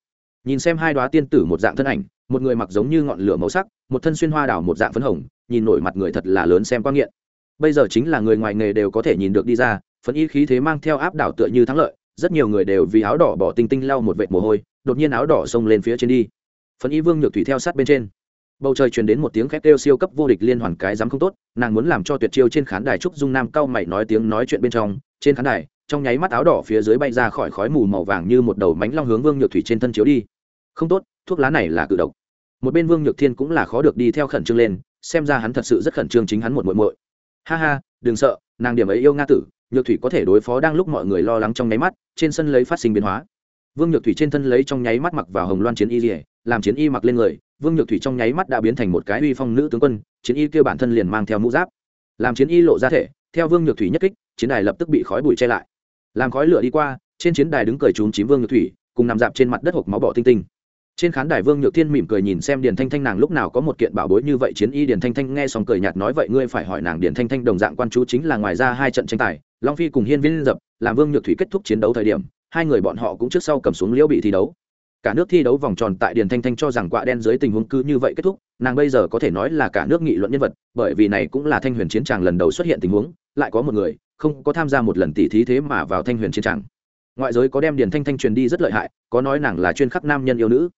Nhìn xem hai đoá tiên tử một dạng thân ảnh, một người mặc giống như ngọn lửa màu sắc, một thân xuyên hoa đảo một dạng phấn hồng, nhìn nổi mặt người thật là lớn xem quan nghiện. Bây giờ chính là người ngoài nghề đều có thể nhìn được đi ra, phấn y khí thế mang theo áp đảo tựa như thắng lợi, rất nhiều người đều vì áo đỏ bỏ tinh tinh lau một vệt mồ hôi, đột nhiên áo đỏ xông lên phía trên đi. Phần y vương nhược thủy theo sát bên trên. Bầu trời truyền đến một tiếng khét kêu siêu cấp vô địch liên hoàn cái dám không tốt, nàng muốn làm cho tuyệt chiêu trên khán đài trúc dung nam cao mày nói tiếng nói chuyện bên trong. Trên khán đài, trong nháy mắt áo đỏ phía dưới bay ra khỏi khói mù màu vàng như một đầu mánh long hướng vương nhược thủy trên thân chiếu đi. Không tốt, thuốc lá này là cự độc. Một bên vương nhược thiên cũng là khó được đi theo khẩn trương lên, xem ra hắn thật sự rất khẩn trương chính hắn một muội muội. Ha ha, đừng sợ, nàng điểm ấy yêu nga tử, nhược thủy có thể đối phó đang lúc mọi người lo lắng trong nháy mắt, trên sân lấy phát sinh biến hóa vương nhược thủy trên thân lấy trong nháy mắt mặc vào hồng loan chiến y làm chiến y mặc lên người, vương nhược thủy trong nháy mắt đã biến thành một cái uy phong nữ tướng quân, chiến y kêu bản thân liền mang theo mũ giáp. Làm chiến y lộ ra thể, theo vương nhược thủy nhất kích, chiến đài lập tức bị khói bụi che lại. Làm khói lửa đi qua, trên chiến đài đứng cười trúng chím vương nhược thủy, cùng nằm dạp trên mặt đất hộp máu bỏ tinh tinh. Trên khán đài vương nhược thiên mỉm cười nhìn xem điền thanh thanh nàng lúc nào có một kiện bảo bối như vậy, chiến y điền thanh thanh nghe xong cười nhạt nói, vậy ngươi phải hỏi nàng điền thanh thanh đồng dạng quan chú chính là ngoài ra hai trận tranh tài, long phi cùng hiên viên dập, làm vương nhược thủy kết thúc chiến đấu thời điểm hai người bọn họ cũng trước sau cầm xuống liễu bị thi đấu. Cả nước thi đấu vòng tròn tại điền thanh thanh cho rằng quạ đen dưới tình huống cứ như vậy kết thúc nàng bây giờ có thể nói là cả nước nghị luận nhân vật bởi vì này cũng là thanh huyền chiến tràng lần đầu xuất hiện tình huống lại có một người không có tham gia một lần tỷ thí thế mà vào thanh huyền chiến tràng. Ngoại giới có đem điền thanh thanh truyền đi rất lợi hại có nói nàng là chuyên khắc nam nhân yêu nữ.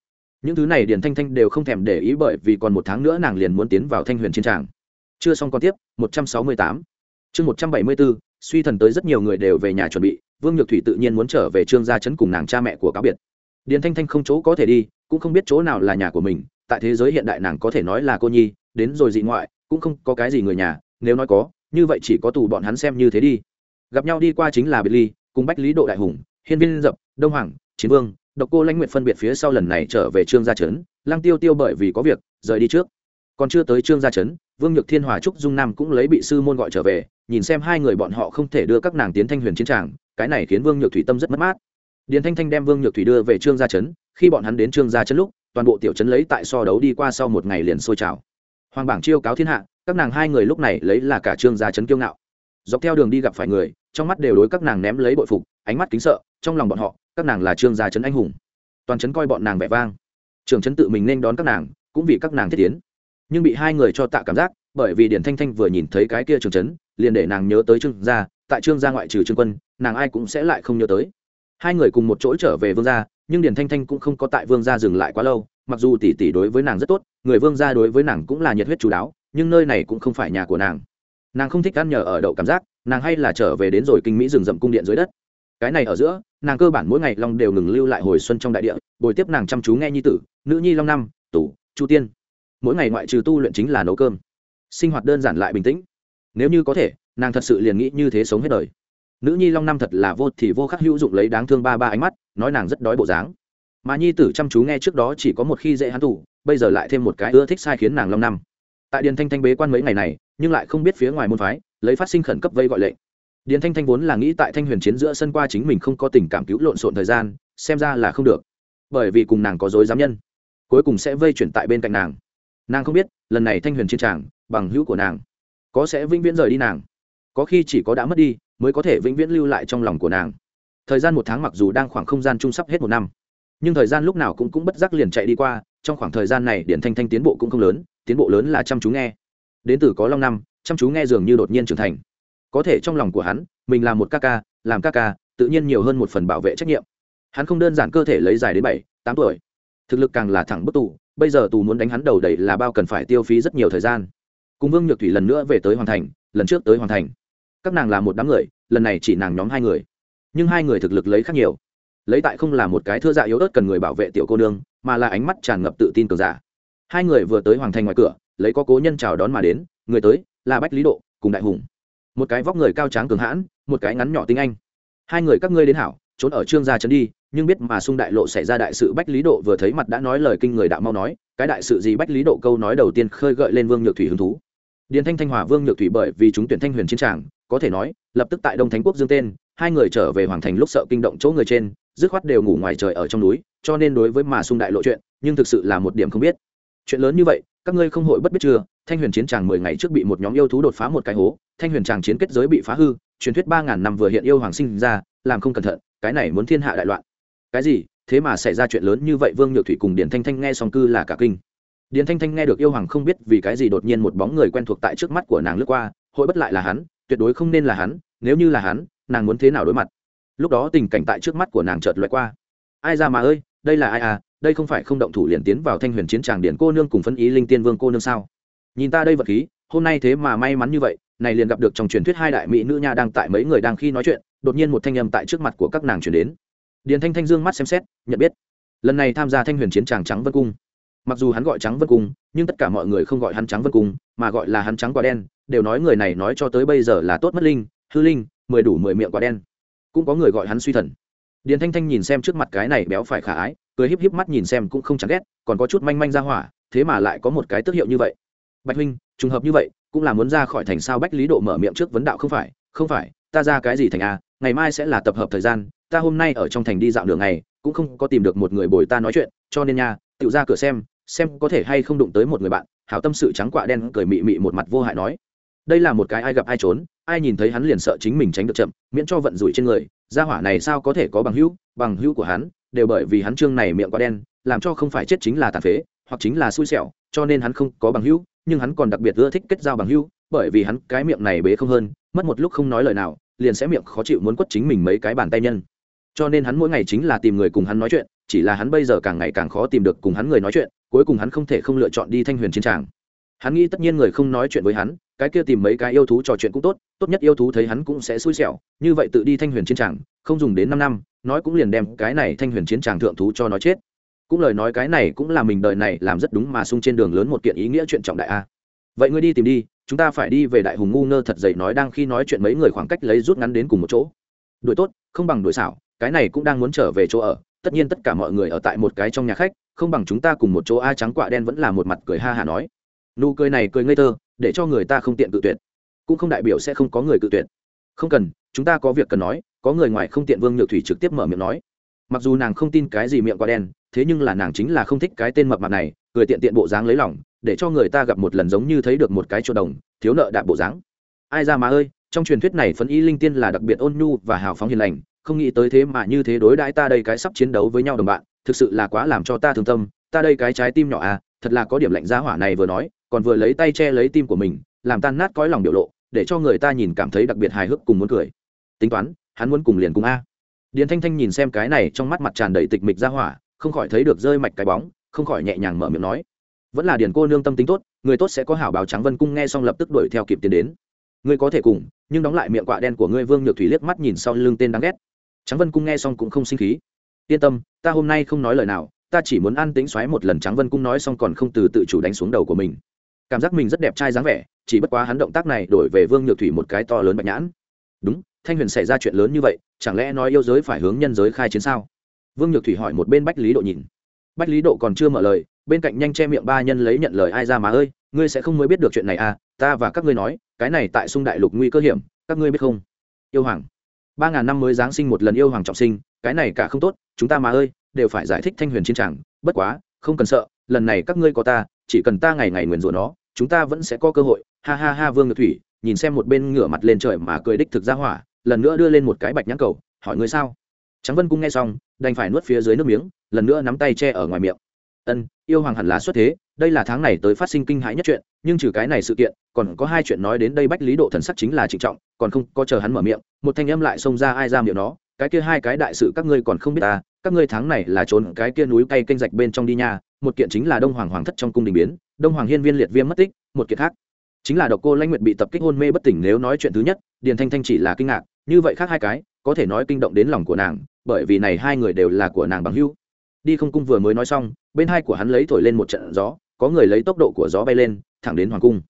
Những thứ này điền thanh thanh đều không thèm để ý bởi vì còn một tháng nữa nàng liền muốn tiến vào thanh huyền chiến tràng. Chưa xong còn tiếp 168. chương 174, suy thần tới rất nhiều người đều về nhà chuẩn bị vương nhược thủy tự nhiên muốn trở về trương gia chấn cùng nàng cha mẹ của cáo biệt. Điền thanh thanh không chỗ có thể đi, cũng không biết chỗ nào là nhà của mình, tại thế giới hiện đại nàng có thể nói là cô nhi, đến rồi dị ngoại, cũng không có cái gì người nhà, nếu nói có, như vậy chỉ có tù bọn hắn xem như thế đi. Gặp nhau đi qua chính là biệt ly, cùng bách lý độ đại hùng, hiên viên dập, đông hoàng, chiến vương, độc cô lãnh nguyện phân biệt phía sau lần này trở về trương gia trấn, lăng tiêu tiêu bởi vì có việc, rời đi trước. Còn chưa tới trương gia trấn, vương nhược thiên hòa trúc dung nam cũng lấy bị sư môn gọi trở về, nhìn xem hai người bọn họ không thể đưa các nàng tiến thanh huyền chiến tràng cái này khiến vương nhược thủy tâm rất mất mát. Điền thanh thanh đem vương nhược thủy đưa về trương gia trấn, khi bọn hắn đến trương gia trấn lúc, toàn bộ tiểu trấn lấy tại so đấu đi qua sau một ngày liền sôi trào. Hoàng bảng chiêu cáo thiên hạ, các nàng hai người lúc này lấy là cả trương gia trấn kiêu ngạo. Dọc theo đường đi gặp phải người, trong mắt đều đối các nàng ném lấy bội phục, ánh mắt kính sợ, trong lòng bọn họ, các nàng là trương gia trấn anh hùng. Toàn trấn coi bọn nàng vẻ vang. Trường trấn tự mình nên đón các nàng, cũng vì các nàng thiết tiến. Nhưng bị hai người cho tạ cảm giác, bởi vì điển thanh thanh vừa nhìn thấy cái kia trường trấn, liền để nàng nhớ tới trương gia tại trương gia ngoại trừ trương quân, nàng ai cũng sẽ lại không nhớ tới. Hai người cùng một chỗ trở về vương gia, nhưng điển thanh thanh cũng không có tại vương gia dừng lại quá lâu, mặc dù tỷ tỷ đối với nàng rất tốt, người vương gia đối với nàng cũng là nhiệt huyết chú đáo, nhưng nơi này cũng không phải nhà của nàng. Nàng không thích ăn nhờ ở đậu cảm giác, nàng hay là trở về đến rồi kinh mỹ rừng rậm cung điện dưới đất. Cái này ở giữa, nàng cơ bản mỗi ngày long đều ngừng lưu lại hồi xuân trong đại địa, bồi tiếp nàng chăm chú nghe nhi tử, nữ nhi long năm, tủ, chu tiên. Mỗi ngày ngoại trừ tu luyện chính là nấu cơm. Sinh hoạt đơn giản lại bình tĩnh. Nếu như có thể nàng thật sự liền nghĩ như thế sống hết đời. Nữ nhi long năm thật là vô thì vô khắc hữu dụng lấy đáng thương ba ba ánh mắt, nói nàng rất đói bộ dáng. Mà nhi tử chăm chú nghe trước đó chỉ có một khi dễ hắn tủ, bây giờ lại thêm một cái ưa thích sai khiến nàng long năm tại điền thanh thanh bế quan mấy ngày này, nhưng lại không biết phía ngoài môn phái, lấy phát sinh khẩn cấp vây gọi lệnh. Điền thanh thanh vốn là nghĩ tại thanh huyền chiến giữa sân qua chính mình không có tình cảm cứu lộn xộn thời gian, xem ra là không được. Bởi vì cùng nàng có dối giám nhân, cuối cùng sẽ vây chuyển tại bên cạnh nàng. Nàng không biết, lần này thanh huyền chiến tràng, bằng hữu của nàng, có sẽ vĩnh viễn rời đi nàng có khi chỉ có đã mất đi, mới có thể vĩnh viễn lưu lại trong lòng của nàng. Thời gian một tháng mặc dù đang khoảng không gian trung sắp hết một năm, nhưng thời gian lúc nào cũng cũng bất giác liền chạy đi qua, trong khoảng thời gian này điện thanh thanh tiến bộ cũng không lớn, tiến bộ lớn là chăm chú nghe. Đến từ có long năm, chăm chú nghe dường như đột nhiên trưởng thành. Có thể trong lòng của hắn, mình là một ca ca, làm ca ca, tự nhiên nhiều hơn một phần bảo vệ trách nhiệm. Hắn không đơn giản cơ thể lấy dài đến bảy, tám tuổi. Thực lực càng là thẳng bức tù, bây giờ tù muốn đánh hắn đầu đầy là bao cần phải tiêu phí rất nhiều thời gian. Cùng vương nhược thủy lần nữa về tới hoàn thành lần trước tới hoàn thành. Các nàng là một đám người, lần này chỉ nàng nhóm hai người. Nhưng hai người thực lực lấy khác nhiều. Lấy tại không là một cái thưa dạ yếu ớt cần người bảo vệ tiểu cô nương, mà là ánh mắt tràn ngập tự tin cường giả. Hai người vừa tới hoàng thành ngoài cửa, lấy có cố nhân chào đón mà đến, người tới là bách lý độ cùng đại hùng. Một cái vóc người cao tráng cường hãn, một cái ngắn nhỏ tinh anh. Hai người các ngươi đến hảo, trốn ở trương gia trấn đi, nhưng biết mà xung đại lộ xảy ra đại sự bách lý độ vừa thấy mặt đã nói lời kinh người đạo mau nói, cái đại sự gì bách lý độ câu nói đầu tiên khơi gợi lên vương nhược thủy hứng thú điền thanh thanh hòa vương nhược thủy bởi vì chúng tuyển thanh huyền chiến tràng, có thể nói, lập tức tại đông thánh quốc dương tên, hai người trở về hoàng thành lúc sợ kinh động chỗ người trên, dứt khoát đều ngủ ngoài trời ở trong núi, cho nên đối với mà xung đại lộ chuyện, nhưng thực sự là một điểm không biết. Chuyện lớn như vậy, các ngươi không hội bất biết chưa? Thanh huyền chiến tràng mười ngày trước bị một nhóm yêu thú đột phá một cái hố, thanh huyền tràng chiến kết giới bị phá hư, truyền thuyết ba ngàn năm vừa hiện yêu hoàng sinh ra, làm không cẩn thận, cái này muốn thiên hạ đại loạn. Cái gì? Thế mà xảy ra chuyện lớn như vậy, vương nhược thủy cùng điển thanh thanh nghe song cư là cả kinh điền thanh thanh nghe được yêu hoàng không biết vì cái gì đột nhiên một bóng người quen thuộc tại trước mắt của nàng lướt qua, hội bất lại là hắn, tuyệt đối không nên là hắn, nếu như là hắn, nàng muốn thế nào đối mặt? Lúc đó tình cảnh tại trước mắt của nàng chợt loại qua. Ai ra mà ơi, đây là ai à? Đây không phải không động thủ liền tiến vào thanh huyền chiến tràng điển cô nương cùng phân ý linh tiên vương cô nương sao? Nhìn ta đây vật khí, hôm nay thế mà may mắn như vậy, này liền gặp được trong truyền thuyết hai đại mỹ nữ nha đang tại mấy người đang khi nói chuyện, đột nhiên một thanh âm tại trước mặt của các nàng chuyển đến. Điền thanh thanh dương mắt xem xét, nhận biết. Lần này tham gia thanh huyền chiến tràng trắng vân cung mặc dù hắn gọi trắng vân cung, nhưng tất cả mọi người không gọi hắn trắng vân cung, mà gọi là hắn trắng quả đen, đều nói người này nói cho tới bây giờ là tốt mất linh, hư linh, mười đủ mười miệng quả đen. Cũng có người gọi hắn suy thần. Điền thanh thanh nhìn xem trước mặt cái này béo phải khả ái, cười híp híp mắt nhìn xem cũng không chẳng ghét, còn có chút manh manh ra hỏa, thế mà lại có một cái tước hiệu như vậy. Bạch huynh, trùng hợp như vậy, cũng là muốn ra khỏi thành sao bách lý độ mở miệng trước vấn đạo không phải? Không phải, ta ra cái gì thành a ngày mai sẽ là tập hợp thời gian, ta hôm nay ở trong thành đi dạo đường này cũng không có tìm được một người bồi ta nói chuyện, cho nên nha tự ra cửa xem xem có thể hay không đụng tới một người bạn, hảo tâm sự trắng quạ đen cười mị mị một mặt vô hại nói. Đây là một cái ai gặp ai trốn, ai nhìn thấy hắn liền sợ chính mình tránh được chậm, miễn cho vận rủi trên người, gia hỏa này sao có thể có bằng hữu bằng hữu của hắn, đều bởi vì hắn trương này miệng quá đen, làm cho không phải chết chính là tàn phế, hoặc chính là xui xẻo, cho nên hắn không có bằng hữu, nhưng hắn còn đặc biệt ưa thích kết giao bằng hữu, bởi vì hắn cái miệng này bế không hơn, mất một lúc không nói lời nào, liền sẽ miệng khó chịu muốn quất chính mình mấy cái bàn tay nhân. Cho nên hắn mỗi ngày chính là tìm người cùng hắn nói chuyện, chỉ là hắn bây giờ càng ngày càng khó tìm được cùng hắn người nói chuyện cuối cùng hắn không thể không lựa chọn đi thanh huyền chiến tràng. Hắn nghĩ tất nhiên người không nói chuyện với hắn, cái kia tìm mấy cái yêu thú trò chuyện cũng tốt tốt nhất yêu thú thấy hắn cũng sẽ xui xẻo, như vậy tự đi thanh huyền chiến tràng, không dùng đến năm năm, nói cũng liền đem cái này thanh huyền chiến tràng thượng thú cho nó chết. Cũng lời nói cái này cũng là mình đời này làm rất đúng mà sung trên đường lớn một kiện ý nghĩa chuyện trọng đại a. Vậy ngươi đi tìm đi, chúng ta phải đi về đại hùng ngu ngơ thật dậy nói đang khi nói chuyện mấy người khoảng cách lấy rút ngắn đến cùng một chỗ. Đuổi tốt, không bằng đuổi xảo, cái này cũng đang muốn trở về chỗ ở, tất nhiên tất cả mọi người ở tại một cái trong nhà khách không bằng chúng ta cùng một chỗ a trắng quạ đen vẫn là một mặt cười ha hả nói. Nụ cười này cười ngây thơ, để cho người ta không tiện cự tuyệt. Cũng không đại biểu sẽ không có người cự tuyệt. Không cần, chúng ta có việc cần nói, có người ngoài không tiện vương nhược thủy trực tiếp mở miệng nói. Mặc dù nàng không tin cái gì miệng quả đen, thế nhưng là nàng chính là không thích cái tên mập mặt này, cười tiện tiện bộ dáng lấy lỏng để cho người ta gặp một lần giống như thấy được một cái chỗ đồng, thiếu nợ đạp bộ dáng. Ai ra mà ơi, trong truyền thuyết này phấn y linh tiên là đặc biệt ôn nhu và hào phóng hiền lành, không nghĩ tới thế mà như thế đối đãi ta đây cái sắp chiến đấu với nhau đồng bạn thực sự là quá làm cho ta thương tâm, ta đây cái trái tim nhỏ à thật là có điểm lạnh giá hỏa này vừa nói, còn vừa lấy tay che lấy tim của mình, làm tan nát cõi lòng biểu lộ, để cho người ta nhìn cảm thấy đặc biệt hài hước cùng muốn cười. Tính toán, hắn muốn cùng liền cùng a. Điền thanh thanh nhìn xem cái này trong mắt mặt tràn đầy tịch mịch ra hỏa, không khỏi thấy được rơi mạch cái bóng, không khỏi nhẹ nhàng mở miệng nói. Vẫn là điền cô nương tâm tính tốt, người tốt sẽ có hảo báo trắng vân cung nghe xong lập tức đuổi theo kịp tiến đến. Ngươi có thể cùng, nhưng đóng lại miệng quạ đen của ngươi vương nhược thủy liếc mắt nhìn sau lưng tên đáng ghét. Trắng vân cung nghe xong cũng không sinh khí yên tâm, ta hôm nay không nói lời nào, ta chỉ muốn an tĩnh xoáy một lần trắng vân cung nói xong còn không từ tự chủ đánh xuống đầu của mình. Cảm giác mình rất đẹp trai dáng vẻ, chỉ bất quá hắn động tác này đổi về vương nhược thủy một cái to lớn bạch nhãn. Đúng, thanh huyền xảy ra chuyện lớn như vậy, chẳng lẽ nói yêu giới phải hướng nhân giới khai chiến sao? Vương nhược thủy hỏi một bên bách lý độ nhìn. Bách lý độ còn chưa mở lời, bên cạnh nhanh che miệng ba nhân lấy nhận lời ai ra mà ơi, ngươi sẽ không mới biết được chuyện này à ta và các ngươi nói, cái này tại sung đại lục nguy cơ hiểm, các ngươi biết không? Yêu hoàng. Ba ngàn năm mới giáng sinh một lần yêu hoàng trọng sinh cái này cả không tốt, chúng ta mà ơi, đều phải giải thích thanh huyền chiến tràng, bất quá, không cần sợ, lần này các ngươi có ta, chỉ cần ta ngày ngày nguyền rủa nó, chúng ta vẫn sẽ có cơ hội. Ha ha ha, vương ngược thủy, nhìn xem một bên ngửa mặt lên trời mà cười đích thực ra hỏa, lần nữa đưa lên một cái bạch nhãn cầu, hỏi ngươi sao? Trắng vân cung nghe xong, đành phải nuốt phía dưới nước miếng, lần nữa nắm tay che ở ngoài miệng. Ân, yêu hoàng hẳn là xuất thế, đây là tháng này tới phát sinh kinh hãi nhất chuyện, nhưng trừ cái này sự kiện, còn có hai chuyện nói đến đây bách lý độ thần sắc chính là trịnh trọng, còn không có chờ hắn mở miệng, một thanh âm lại xông ra ai ra miệng nó cái kia hai cái đại sự các ngươi còn không biết ta, các ngươi tháng này là trốn cái kia núi cây kênh rạch bên trong đi nha, một kiện chính là đông hoàng hoàng thất trong cung đình biến, đông hoàng hiên viên liệt viêm mất tích, một kiện khác. Chính là độc cô lãnh nguyệt bị tập kích hôn mê bất tỉnh nếu nói chuyện thứ nhất, điền thanh thanh chỉ là kinh ngạc, như vậy khác hai cái, có thể nói kinh động đến lòng của nàng, bởi vì này hai người đều là của nàng bằng hữu. Đi không cung vừa mới nói xong, bên hai của hắn lấy thổi lên một trận gió, có người lấy tốc độ của gió bay lên, thẳng đến hoàng cung.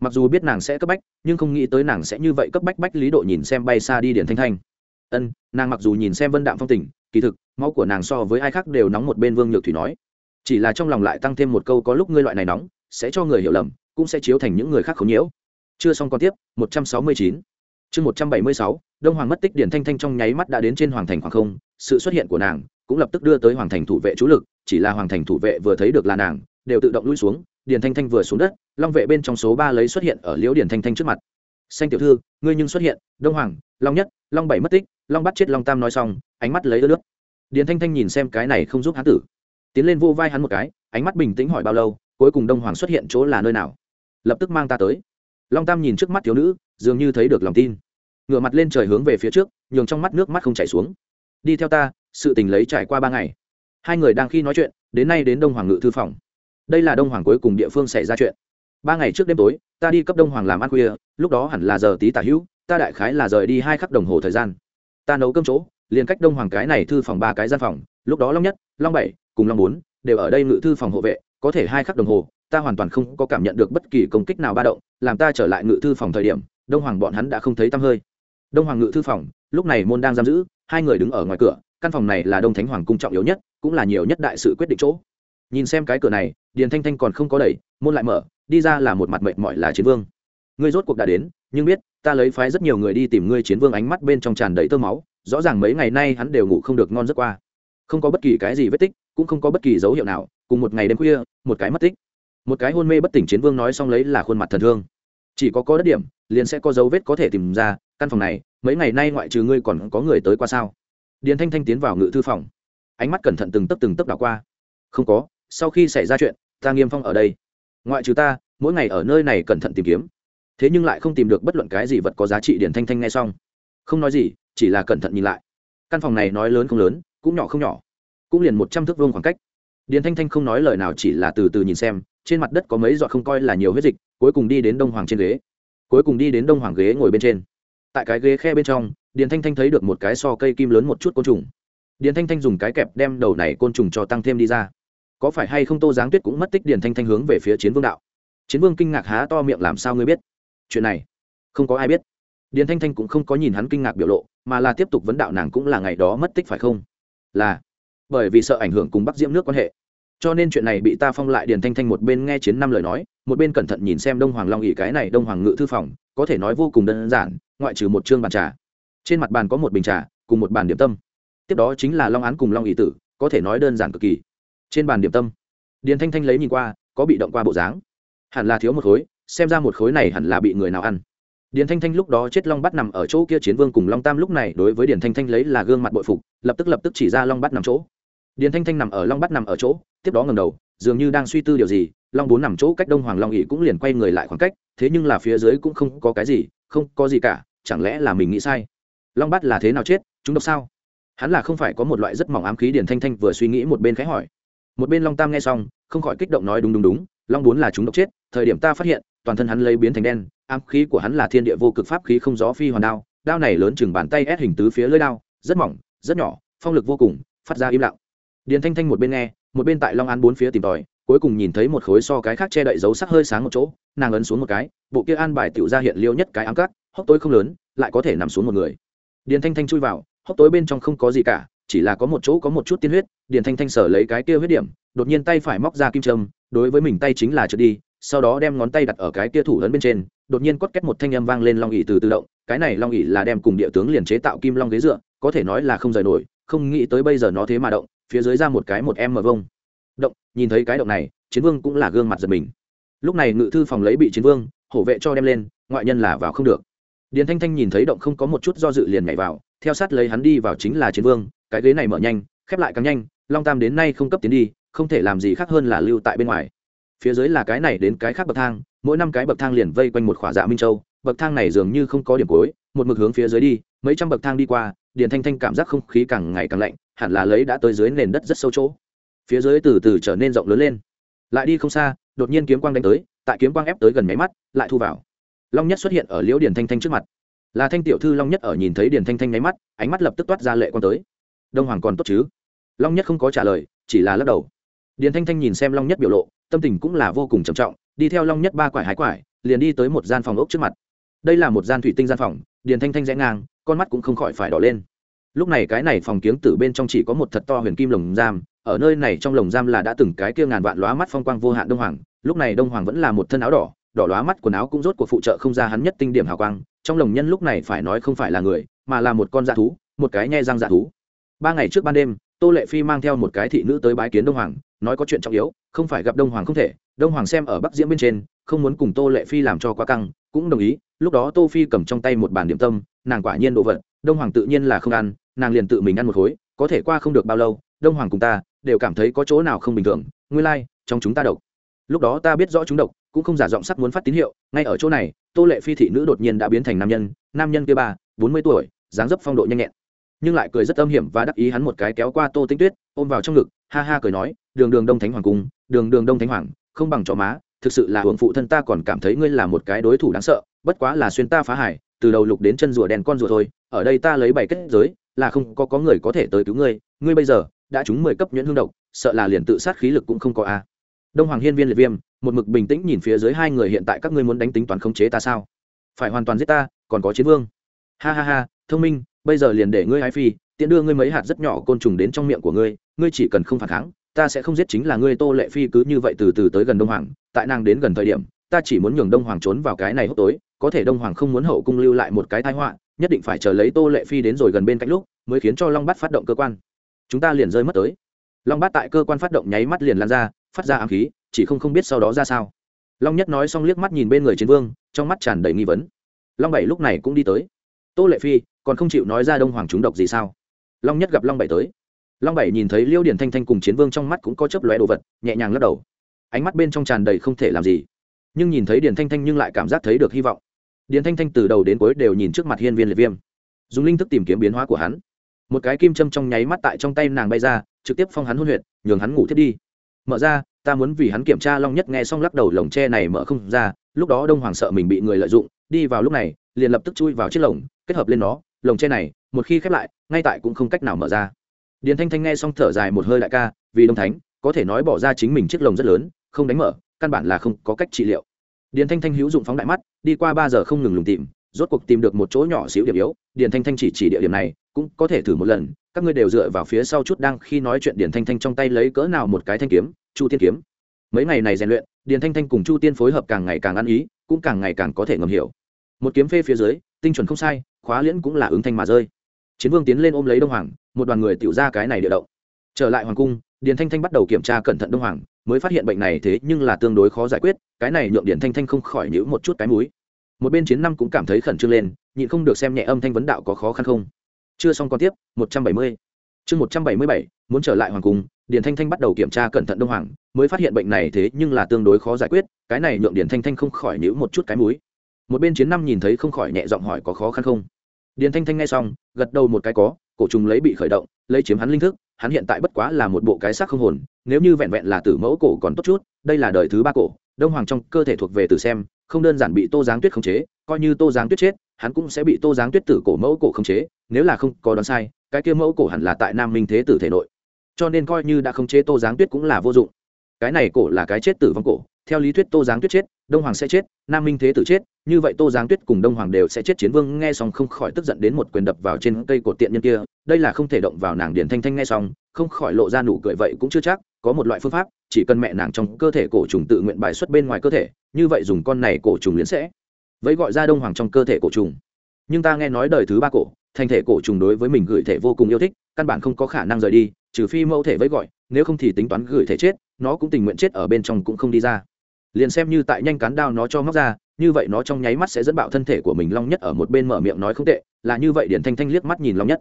Mặc dù biết nàng sẽ cấp bách, nhưng không nghĩ tới nàng sẽ như vậy cấp bách bách lý độ nhìn xem bay xa đi điền thanh thanh ân, nàng mặc dù nhìn xem vân đạm phong tình, kỳ thực, máu của nàng so với ai khác đều nóng một bên vương nhược thủy nói. Chỉ là trong lòng lại tăng thêm một câu có lúc ngươi loại này nóng, sẽ cho người hiểu lầm, cũng sẽ chiếu thành những người khác không nhiễu. Chưa xong còn tiếp, một trăm sáu mươi chín. Chương một trăm bảy mươi sáu, đông hoàng mất tích điển thanh thanh trong nháy mắt đã đến trên hoàng thành hoàng không, sự xuất hiện của nàng cũng lập tức đưa tới hoàng thành thủ vệ chú lực, chỉ là hoàng thành thủ vệ vừa thấy được là nàng, đều tự động lui xuống điển thanh thanh vừa xuống đất, long vệ bên trong số ba lấy xuất hiện ở liễu điển thanh thanh trước mặt. Xanh tiểu thư, ngươi nhưng xuất hiện, đông hoàng, long nhất, long bảy mất tích long bắt chết long tam nói xong, ánh mắt lấy ớt nước Điền thanh thanh nhìn xem cái này không giúp hắn tử. Tiến lên vô vai hắn một cái, ánh mắt bình tĩnh hỏi bao lâu, cuối cùng đông hoàng xuất hiện chỗ là nơi nào? Lập tức mang ta tới. Long tam nhìn trước mắt thiếu nữ, dường như thấy được lòng tin. Ngửa mặt lên trời hướng về phía trước, nhường trong mắt nước mắt không chảy xuống. Đi theo ta, sự tình lấy trải qua ba ngày. Hai người đang khi nói chuyện, đến nay đến đông hoàng ngự thư phòng. Đây là đông hoàng cuối cùng địa phương xảy ra chuyện. Ba ngày trước đêm tối, ta đi cấp đông hoàng làm ăn khuya, lúc đó hẳn là giờ tí tả hữu, ta đại khái là rời đi hai khắc đồng hồ thời gian ta nấu cơm chỗ, liền cách đông hoàng cái này thư phòng ba cái gian phòng, lúc đó long nhất, long bảy, cùng long bốn đều ở đây ngự thư phòng hộ vệ, có thể hai khắc đồng hồ, ta hoàn toàn không có cảm nhận được bất kỳ công kích nào ba động, làm ta trở lại ngự thư phòng thời điểm, đông hoàng bọn hắn đã không thấy tăm hơi. Đông hoàng ngự thư phòng, lúc này môn đang giam giữ, hai người đứng ở ngoài cửa, căn phòng này là đông thánh hoàng cung trọng yếu nhất, cũng là nhiều nhất đại sự quyết định chỗ. Nhìn xem cái cửa này, điền thanh thanh còn không có đẩy, môn lại mở, đi ra là một mặt mệt mỏi là chiến vương ngươi rốt cuộc đã đến, nhưng biết, ta lấy phái rất nhiều người đi tìm ngươi chiến vương ánh mắt bên trong tràn đầy tơ máu, rõ ràng mấy ngày nay hắn đều ngủ không được ngon giấc qua. Không có bất kỳ cái gì vết tích, cũng không có bất kỳ dấu hiệu nào, cùng một ngày đêm khuya, một cái mất tích. Một cái hôn mê bất tỉnh chiến vương nói xong lấy là khuôn mặt thần thương. Chỉ có có đất điểm, liền sẽ có dấu vết có thể tìm ra, căn phòng này, mấy ngày nay ngoại trừ ngươi còn có người tới qua sao? Điền thanh thanh tiến vào ngự thư phòng. Ánh mắt cẩn thận từng tấc từng tấc đảo qua. Không có, sau khi xảy ra chuyện, ta nghiêm phong ở đây. Ngoại trừ ta, mỗi ngày ở nơi này cẩn thận tìm kiếm thế nhưng lại không tìm được bất luận cái gì vật có giá trị điển thanh thanh nghe xong. Không nói gì, chỉ là cẩn thận nhìn lại. Căn phòng này nói lớn không lớn, cũng nhỏ không nhỏ. Cũng liền một trăm thước vuông khoảng cách. Điền thanh thanh không nói lời nào, chỉ là từ từ nhìn xem, trên mặt đất có mấy giọt không coi là nhiều huyết dịch, cuối cùng đi đến đông hoàng trên ghế. Cuối cùng đi đến đông hoàng ghế ngồi bên trên. Tại cái ghế khe bên trong điền thanh thanh thấy được một cái so cây kim lớn một chút côn trùng. Điền thanh thanh dùng cái kẹp đem đầu này côn trùng cho tăng thêm đi ra. Có phải hay không tô giáng tuyết cũng mất tích? Điền thanh thanh hướng về phía chiến vương đạo. Chiến vương kinh ngạc há to miệng, làm sao ngươi biết? Chuyện này không có ai biết. Điền thanh thanh cũng không có nhìn hắn kinh ngạc biểu lộ, mà là tiếp tục vấn đạo nàng cũng là ngày đó mất tích phải không? Là, bởi vì sợ ảnh hưởng cùng bắc diễm nước quan hệ. Cho nên chuyện này bị ta phong lại điền thanh thanh một bên nghe chiến năm lời nói, một bên cẩn thận nhìn xem đông hoàng long ỉ cái này đông hoàng ngự thư phòng, có thể nói vô cùng đơn giản, ngoại trừ một chương bàn trà. Trên mặt bàn có một bình trà, cùng một bàn điểm tâm. Tiếp đó chính là long án cùng long ỉ tử, có thể nói đơn giản cực kỳ. Trên bàn điểm tâm, điền thanh thanh lấy nhìn qua, có bị động qua bộ dáng. Hẳn là thiếu một khối xem ra một khối này hẳn là bị người nào ăn. Điền thanh thanh lúc đó chết long bắt nằm ở chỗ kia chiến vương cùng long tam lúc này đối với điền thanh thanh lấy là gương mặt bội phục, lập tức lập tức chỉ ra long bắt nằm chỗ. Điền thanh thanh nằm ở long bắt nằm ở chỗ, tiếp đó ngầm đầu, dường như đang suy tư điều gì, long bốn nằm chỗ cách đông hoàng long ỉ cũng liền quay người lại khoảng cách, thế nhưng là phía dưới cũng không có cái gì, không có gì cả, chẳng lẽ là mình nghĩ sai? Long bắt là thế nào chết, chúng độc sao? Hắn là không phải có một loại rất mỏng ám khí, điền thanh thanh vừa suy nghĩ một bên khẽ hỏi. Một bên long tam nghe xong, không khỏi kích động nói đúng đúng đúng, long bốn là chúng độc chết, thời điểm ta phát hiện toàn thân hắn lấy biến thành đen, ám khí của hắn là thiên địa vô cực pháp khí không gió phi hoàn đao đao này lớn chừng bàn tay ép hình tứ phía lưỡi đao, rất mỏng, rất nhỏ, phong lực vô cùng, phát ra im lặng. Điền thanh thanh một bên nghe, một bên tại long an bốn phía tìm tòi, cuối cùng nhìn thấy một khối so cái khác che đậy dấu sắc hơi sáng một chỗ, nàng ấn xuống một cái, bộ kia an bài tiểu ra hiện liêu nhất cái ám cắt hốc tối không lớn, lại có thể nằm xuống một người. Điền thanh thanh chui vào, hốc tối bên trong không có gì cả, chỉ là có một chỗ có một chút tiên huyết, điền thanh thanh sở lấy cái kia huyết điểm, đột nhiên tay phải móc ra kim trâm đối với mình tay chính là trượt đi sau đó đem ngón tay đặt ở cái kia thủ lớn bên trên, đột nhiên cốt kết một thanh âm vang lên long ỉ từ tự động, cái này long ỉ là đem cùng địa tướng liền chế tạo kim long ghế dựa, có thể nói là không rời nổi, không nghĩ tới bây giờ nó thế mà động, phía dưới ra một cái một em mờ vông. Động, nhìn thấy cái động này, chiến vương cũng là gương mặt giật mình. Lúc này ngự thư phòng lấy bị chiến vương, hổ vệ cho đem lên, ngoại nhân là vào không được. Điền thanh thanh nhìn thấy động không có một chút do dự liền nhảy vào, theo sát lấy hắn đi vào chính là chiến vương, cái ghế này mở nhanh, khép lại càng nhanh, long tam đến nay không cấp tiến đi, không thể làm gì khác hơn là lưu tại bên ngoài phía dưới là cái này đến cái khác bậc thang, mỗi năm cái bậc thang liền vây quanh một khỏa dạ minh châu, bậc thang này dường như không có điểm cuối, một mực hướng phía dưới đi, mấy trăm bậc thang đi qua, điền thanh thanh cảm giác không khí càng ngày càng lạnh, hẳn là lấy đã tới dưới nền đất rất sâu chỗ. Phía dưới từ từ trở nên rộng lớn lên. Lại đi không xa, đột nhiên kiếm quang đánh tới, tại kiếm quang ép tới gần máy mắt, lại thu vào. Long nhất xuất hiện ở liễu điền thanh thanh trước mặt. Là thanh tiểu thư long nhất ở nhìn thấy điền thanh thanh nháy mắt, ánh mắt lập tức toát ra lệ quang tới. Đông hoàng còn tốt chứ? Long nhất không có trả lời, chỉ là lắc đầu. Điền thanh thanh nhìn xem long nhất biểu lộ tâm tình cũng là vô cùng trầm trọng, đi theo long nhất ba quải hái quải, liền đi tới một gian phòng ốc trước mặt. Đây là một gian thủy tinh gian phòng, điền thanh thanh rẽ ngang, con mắt cũng không khỏi phải đỏ lên. Lúc này cái này phòng kiếng tử bên trong chỉ có một thật to huyền kim lồng giam, ở nơi này trong lồng giam là đã từng cái kia ngàn vạn lóa mắt phong quang vô hạn đông hoàng, lúc này đông hoàng vẫn là một thân áo đỏ đỏ lóa mắt quần áo cũng rốt cuộc phụ trợ không ra hắn nhất tinh điểm hào quang, trong lồng nhân lúc này phải nói không phải là người, mà là một con dạ thú, một cái nhe răng dạ thú. Ba ngày trước ban đêm, tô lệ phi mang theo một cái thị nữ tới bái kiến đông hoàng nói có chuyện trọng yếu không phải gặp đông hoàng không thể đông hoàng xem ở bắc diễm bên trên không muốn cùng tô lệ phi làm cho quá căng cũng đồng ý lúc đó tô phi cầm trong tay một bàn điểm tâm nàng quả nhiên đồ vật đông hoàng tự nhiên là không ăn nàng liền tự mình ăn một khối có thể qua không được bao lâu đông hoàng cùng ta đều cảm thấy có chỗ nào không bình thường nguyên lai、like, trong chúng ta độc. Lúc đó ta biết rõ chúng độc cũng không giả giọng sắc muốn phát tín hiệu ngay ở chỗ này tô lệ phi thị nữ đột nhiên đã biến thành nam nhân nam nhân kia ba bốn mươi tuổi dáng dấp phong độ nhanh nhẹn nhưng lại cười rất âm hiểm và đắc ý hắn một cái kéo qua tô tinh tuyết ôm vào trong ngực ha ha cười nói, đường đường đông thánh hoàng cung, đường đường đông thánh hoàng, không bằng chó má, thực sự là hưởng phụ thân ta còn cảm thấy ngươi là một cái đối thủ đáng sợ, bất quá là xuyên ta phá hải, từ đầu lục đến chân rùa đèn con rùa thôi, ở đây ta lấy bảy kết giới, là không có có người có thể tới cứu ngươi ngươi bây giờ đã trúng mười cấp nhuyễn hương độc, sợ là liền tự sát khí lực cũng không có a. À. Đông hoàng hiên viên liệt viêm, một mực bình tĩnh nhìn phía dưới hai người hiện tại các ngươi muốn đánh tính toán khống chế ta sao? Phải hoàn toàn giết ta, còn có chiến vương. Ha ha ha, thông minh, bây giờ liền để ngươi hái phi tiện đưa ngươi mấy hạt rất nhỏ côn trùng đến trong miệng của ngươi ngươi chỉ cần không phản kháng, ta sẽ không giết chính là ngươi tô lệ phi cứ như vậy từ từ tới gần đông hoàng, tại nàng đến gần thời điểm, ta chỉ muốn nhường đông hoàng trốn vào cái này hốc tối, có thể đông hoàng không muốn hậu cung lưu lại một cái tai họa, nhất định phải chờ lấy tô lệ phi đến rồi gần bên cạnh lúc, mới khiến cho long bát phát động cơ quan. Chúng ta liền rơi mất tới. Long bát tại cơ quan phát động nháy mắt liền lan ra, phát ra ám khí, chỉ không không biết sau đó ra sao. Long nhất nói xong liếc mắt nhìn bên người chiến vương, trong mắt tràn đầy nghi vấn. Long bảy lúc này cũng đi tới. Tô lệ phi, còn không chịu nói ra đông hoàng chúng độc gì sao? Long nhất gặp long bảy tới. Long bảy nhìn thấy liêu điển thanh thanh cùng chiến vương trong mắt cũng có chớp lóe đồ vật, nhẹ nhàng lắc đầu. Ánh mắt bên trong tràn đầy không thể làm gì. Nhưng nhìn thấy điển thanh thanh nhưng lại cảm giác thấy được hy vọng. Điển thanh thanh từ đầu đến cuối đều nhìn trước mặt hiên viên liệt viêm. Dùng linh thức tìm kiếm biến hóa của hắn. Một cái kim châm trong nháy mắt tại trong tay nàng bay ra, trực tiếp phong hắn hôn huyệt, nhường hắn ngủ thiết đi. Mở ra, ta muốn vì hắn kiểm tra long nhất nghe xong lắc đầu lồng tre này mở không ra, lúc đó đông hoàng sợ mình bị người lợi dụng, đi vào lúc này, liền lập tức chui vào chiếc lồng, kết hợp lên nó lồng tre này, một khi khép lại, ngay tại cũng không cách nào mở ra. Điền thanh thanh nghe xong thở dài một hơi đại ca, vì đông thánh, có thể nói bỏ ra chính mình chiếc lồng rất lớn, không đánh mở, căn bản là không có cách trị liệu. Điền thanh thanh hữu dụng phóng đại mắt, đi qua ba giờ không ngừng lùng tìm, rốt cuộc tìm được một chỗ nhỏ xíu điểm yếu. Điền thanh thanh chỉ chỉ địa điểm này, cũng có thể thử một lần, các ngươi đều dựa vào phía sau chút đang khi nói chuyện điền thanh thanh trong tay lấy cỡ nào một cái thanh kiếm, chu tiên kiếm. Mấy ngày này rèn luyện, điền thanh thanh cùng chu tiên phối hợp càng ngày càng ăn ý, cũng càng ngày càng có thể ngầm hiểu. Một kiếm phê phía dưới tinh chuẩn không sai, khóa liễn cũng là ứng thanh mà rơi. Chiến vương tiến lên ôm lấy đông hoàng, một đoàn người tiểu ra cái này địa động. Trở lại hoàng cung, điền thanh thanh bắt đầu kiểm tra cẩn thận đông hoàng, mới phát hiện bệnh này thế nhưng là tương đối khó giải quyết, cái này nhượng điền thanh thanh không khỏi nhữ một chút cái múi một bên chiến năm cũng cảm thấy khẩn trương lên, nhịn không được xem nhẹ âm thanh vấn đạo có khó khăn không. Chưa xong còn tiếp, một trăm bảy mươi. Chương một trăm bảy mươi bảy, muốn trở lại hoàng cung, điền thanh thanh bắt đầu kiểm tra cẩn thận đông hoàng, mới phát hiện bệnh này thế nhưng là tương đối khó giải quyết, cái này nhượng điền thanh thanh không khỏi nhữ một chút cái múi một bên chiến năm nhìn thấy không khỏi nhẹ giọng hỏi có khó khăn không? Điền thanh thanh nghe xong, gật đầu một cái có, cổ trùng lấy bị khởi động, lấy chiếm hắn linh thức, hắn hiện tại bất quá là một bộ cái xác không hồn, nếu như vẹn vẹn là tử mẫu cổ còn tốt chút, đây là đời thứ ba cổ, đông hoàng trong cơ thể thuộc về tử xem, không đơn giản bị tô giáng tuyết khống chế, coi như tô giáng tuyết chết, hắn cũng sẽ bị tô giáng tuyết tử cổ mẫu cổ khống chế, nếu là không có đoán sai, cái kia mẫu cổ hẳn là tại nam minh thế tử thể nội. Cho nên coi như đã khống chế tô giáng tuyết cũng là vô dụng. Cái này cổ là cái chết tử vong cổ, theo lý thuyết tô giáng tuyết chết đông hoàng sẽ chết, nam minh thế tử chết, như vậy tô giáng tuyết cùng đông hoàng đều sẽ chết. Chiến vương nghe xong không khỏi tức giận đến một quyền đập vào trên cây cột tiện nhân kia. Đây là không thể động vào nàng Điền thanh thanh nghe xong, không khỏi lộ ra nụ cười vậy cũng chưa chắc, có một loại phương pháp, chỉ cần mẹ nàng trong cơ thể cổ trùng tự nguyện bài xuất bên ngoài cơ thể, như vậy dùng con này cổ trùng liền sẽ vậy gọi ra đông hoàng trong cơ thể cổ trùng. Nhưng ta nghe nói đời thứ ba cổ, thành thể cổ trùng đối với mình gửi thể vô cùng yêu thích, căn bản không có khả năng rời đi, trừ phi mẫu thể với gọi, nếu không thì tính toán gửi thể chết, nó cũng tình nguyện chết ở bên trong cũng không đi ra liền xem như tại nhanh cán đao nó cho móc ra, như vậy nó trong nháy mắt sẽ dẫn bạo thân thể của mình long nhất ở một bên mở miệng nói không tệ, là như vậy điển thanh thanh liếc mắt nhìn long nhất.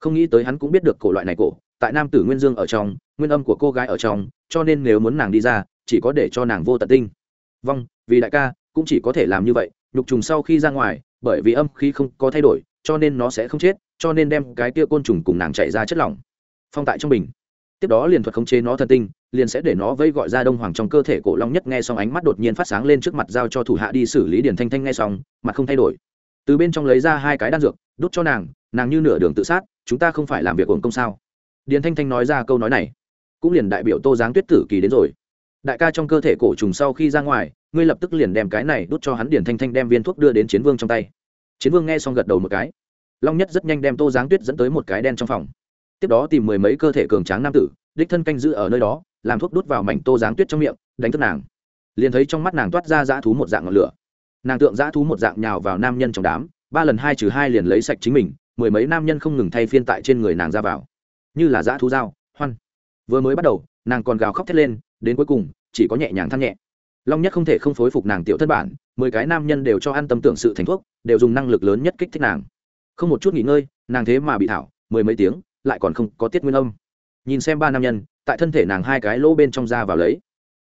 Không nghĩ tới hắn cũng biết được cổ loại này cổ, tại nam tử nguyên dương ở trong, nguyên âm của cô gái ở trong, cho nên nếu muốn nàng đi ra, chỉ có để cho nàng vô tận tinh. Vong vì đại ca, cũng chỉ có thể làm như vậy, nhục trùng sau khi ra ngoài, bởi vì âm khí không có thay đổi, cho nên nó sẽ không chết, cho nên đem cái kia côn trùng cùng nàng chạy ra chất lỏng. Phong tại trong bình tiếp đó liền thuật khống chế nó thần tinh, liền sẽ để nó vây gọi ra đông hoàng trong cơ thể cổ long nhất nghe xong ánh mắt đột nhiên phát sáng lên trước mặt giao cho thủ hạ đi xử lý điển thanh thanh nghe xong mặt không thay đổi. Từ bên trong lấy ra hai cái đan dược, đút cho nàng nàng như nửa đường tự sát, chúng ta không phải làm việc ổn công sao? Điển thanh thanh nói ra câu nói này, cũng liền đại biểu tô giáng tuyết tử kỳ đến rồi. Đại ca trong cơ thể cổ trùng sau khi ra ngoài, ngươi lập tức liền đem cái này đút cho hắn điển thanh thanh đem viên thuốc đưa đến chiến vương trong tay. Chiến vương nghe xong gật đầu một cái. Long nhất rất nhanh đem tô giáng tuyết dẫn tới một cái đen trong phòng tiếp đó tìm mười mấy cơ thể cường tráng nam tử, đích thân canh giữ ở nơi đó, làm thuốc đút vào mảnh tô giáng tuyết trong miệng, đánh thức nàng. Liền thấy trong mắt nàng toát ra dã thú một dạng ngọn lửa. Nàng tượng dã thú một dạng nhào vào nam nhân trong đám, ba lần hai trừ hai liền lấy sạch chính mình, mười mấy nam nhân không ngừng thay phiên tại trên người nàng ra vào. Như là dã thú dao, hoan. Vừa mới bắt đầu, nàng còn gào khóc thét lên, đến cuối cùng, chỉ có nhẹ nhàng than nhẹ. Long nhất không thể không phối phục nàng tiểu thất bản, mười cái nam nhân đều cho ăn tâm tưởng sự thành thuốc, đều dùng năng lực lớn nhất kích thích nàng. Không một chút nghỉ ngơi, nàng thế mà bị thảo, mười mấy tiếng lại còn không có tiết nguyên âm. Nhìn xem ba nam nhân, tại thân thể nàng hai cái lỗ bên trong da vào lấy.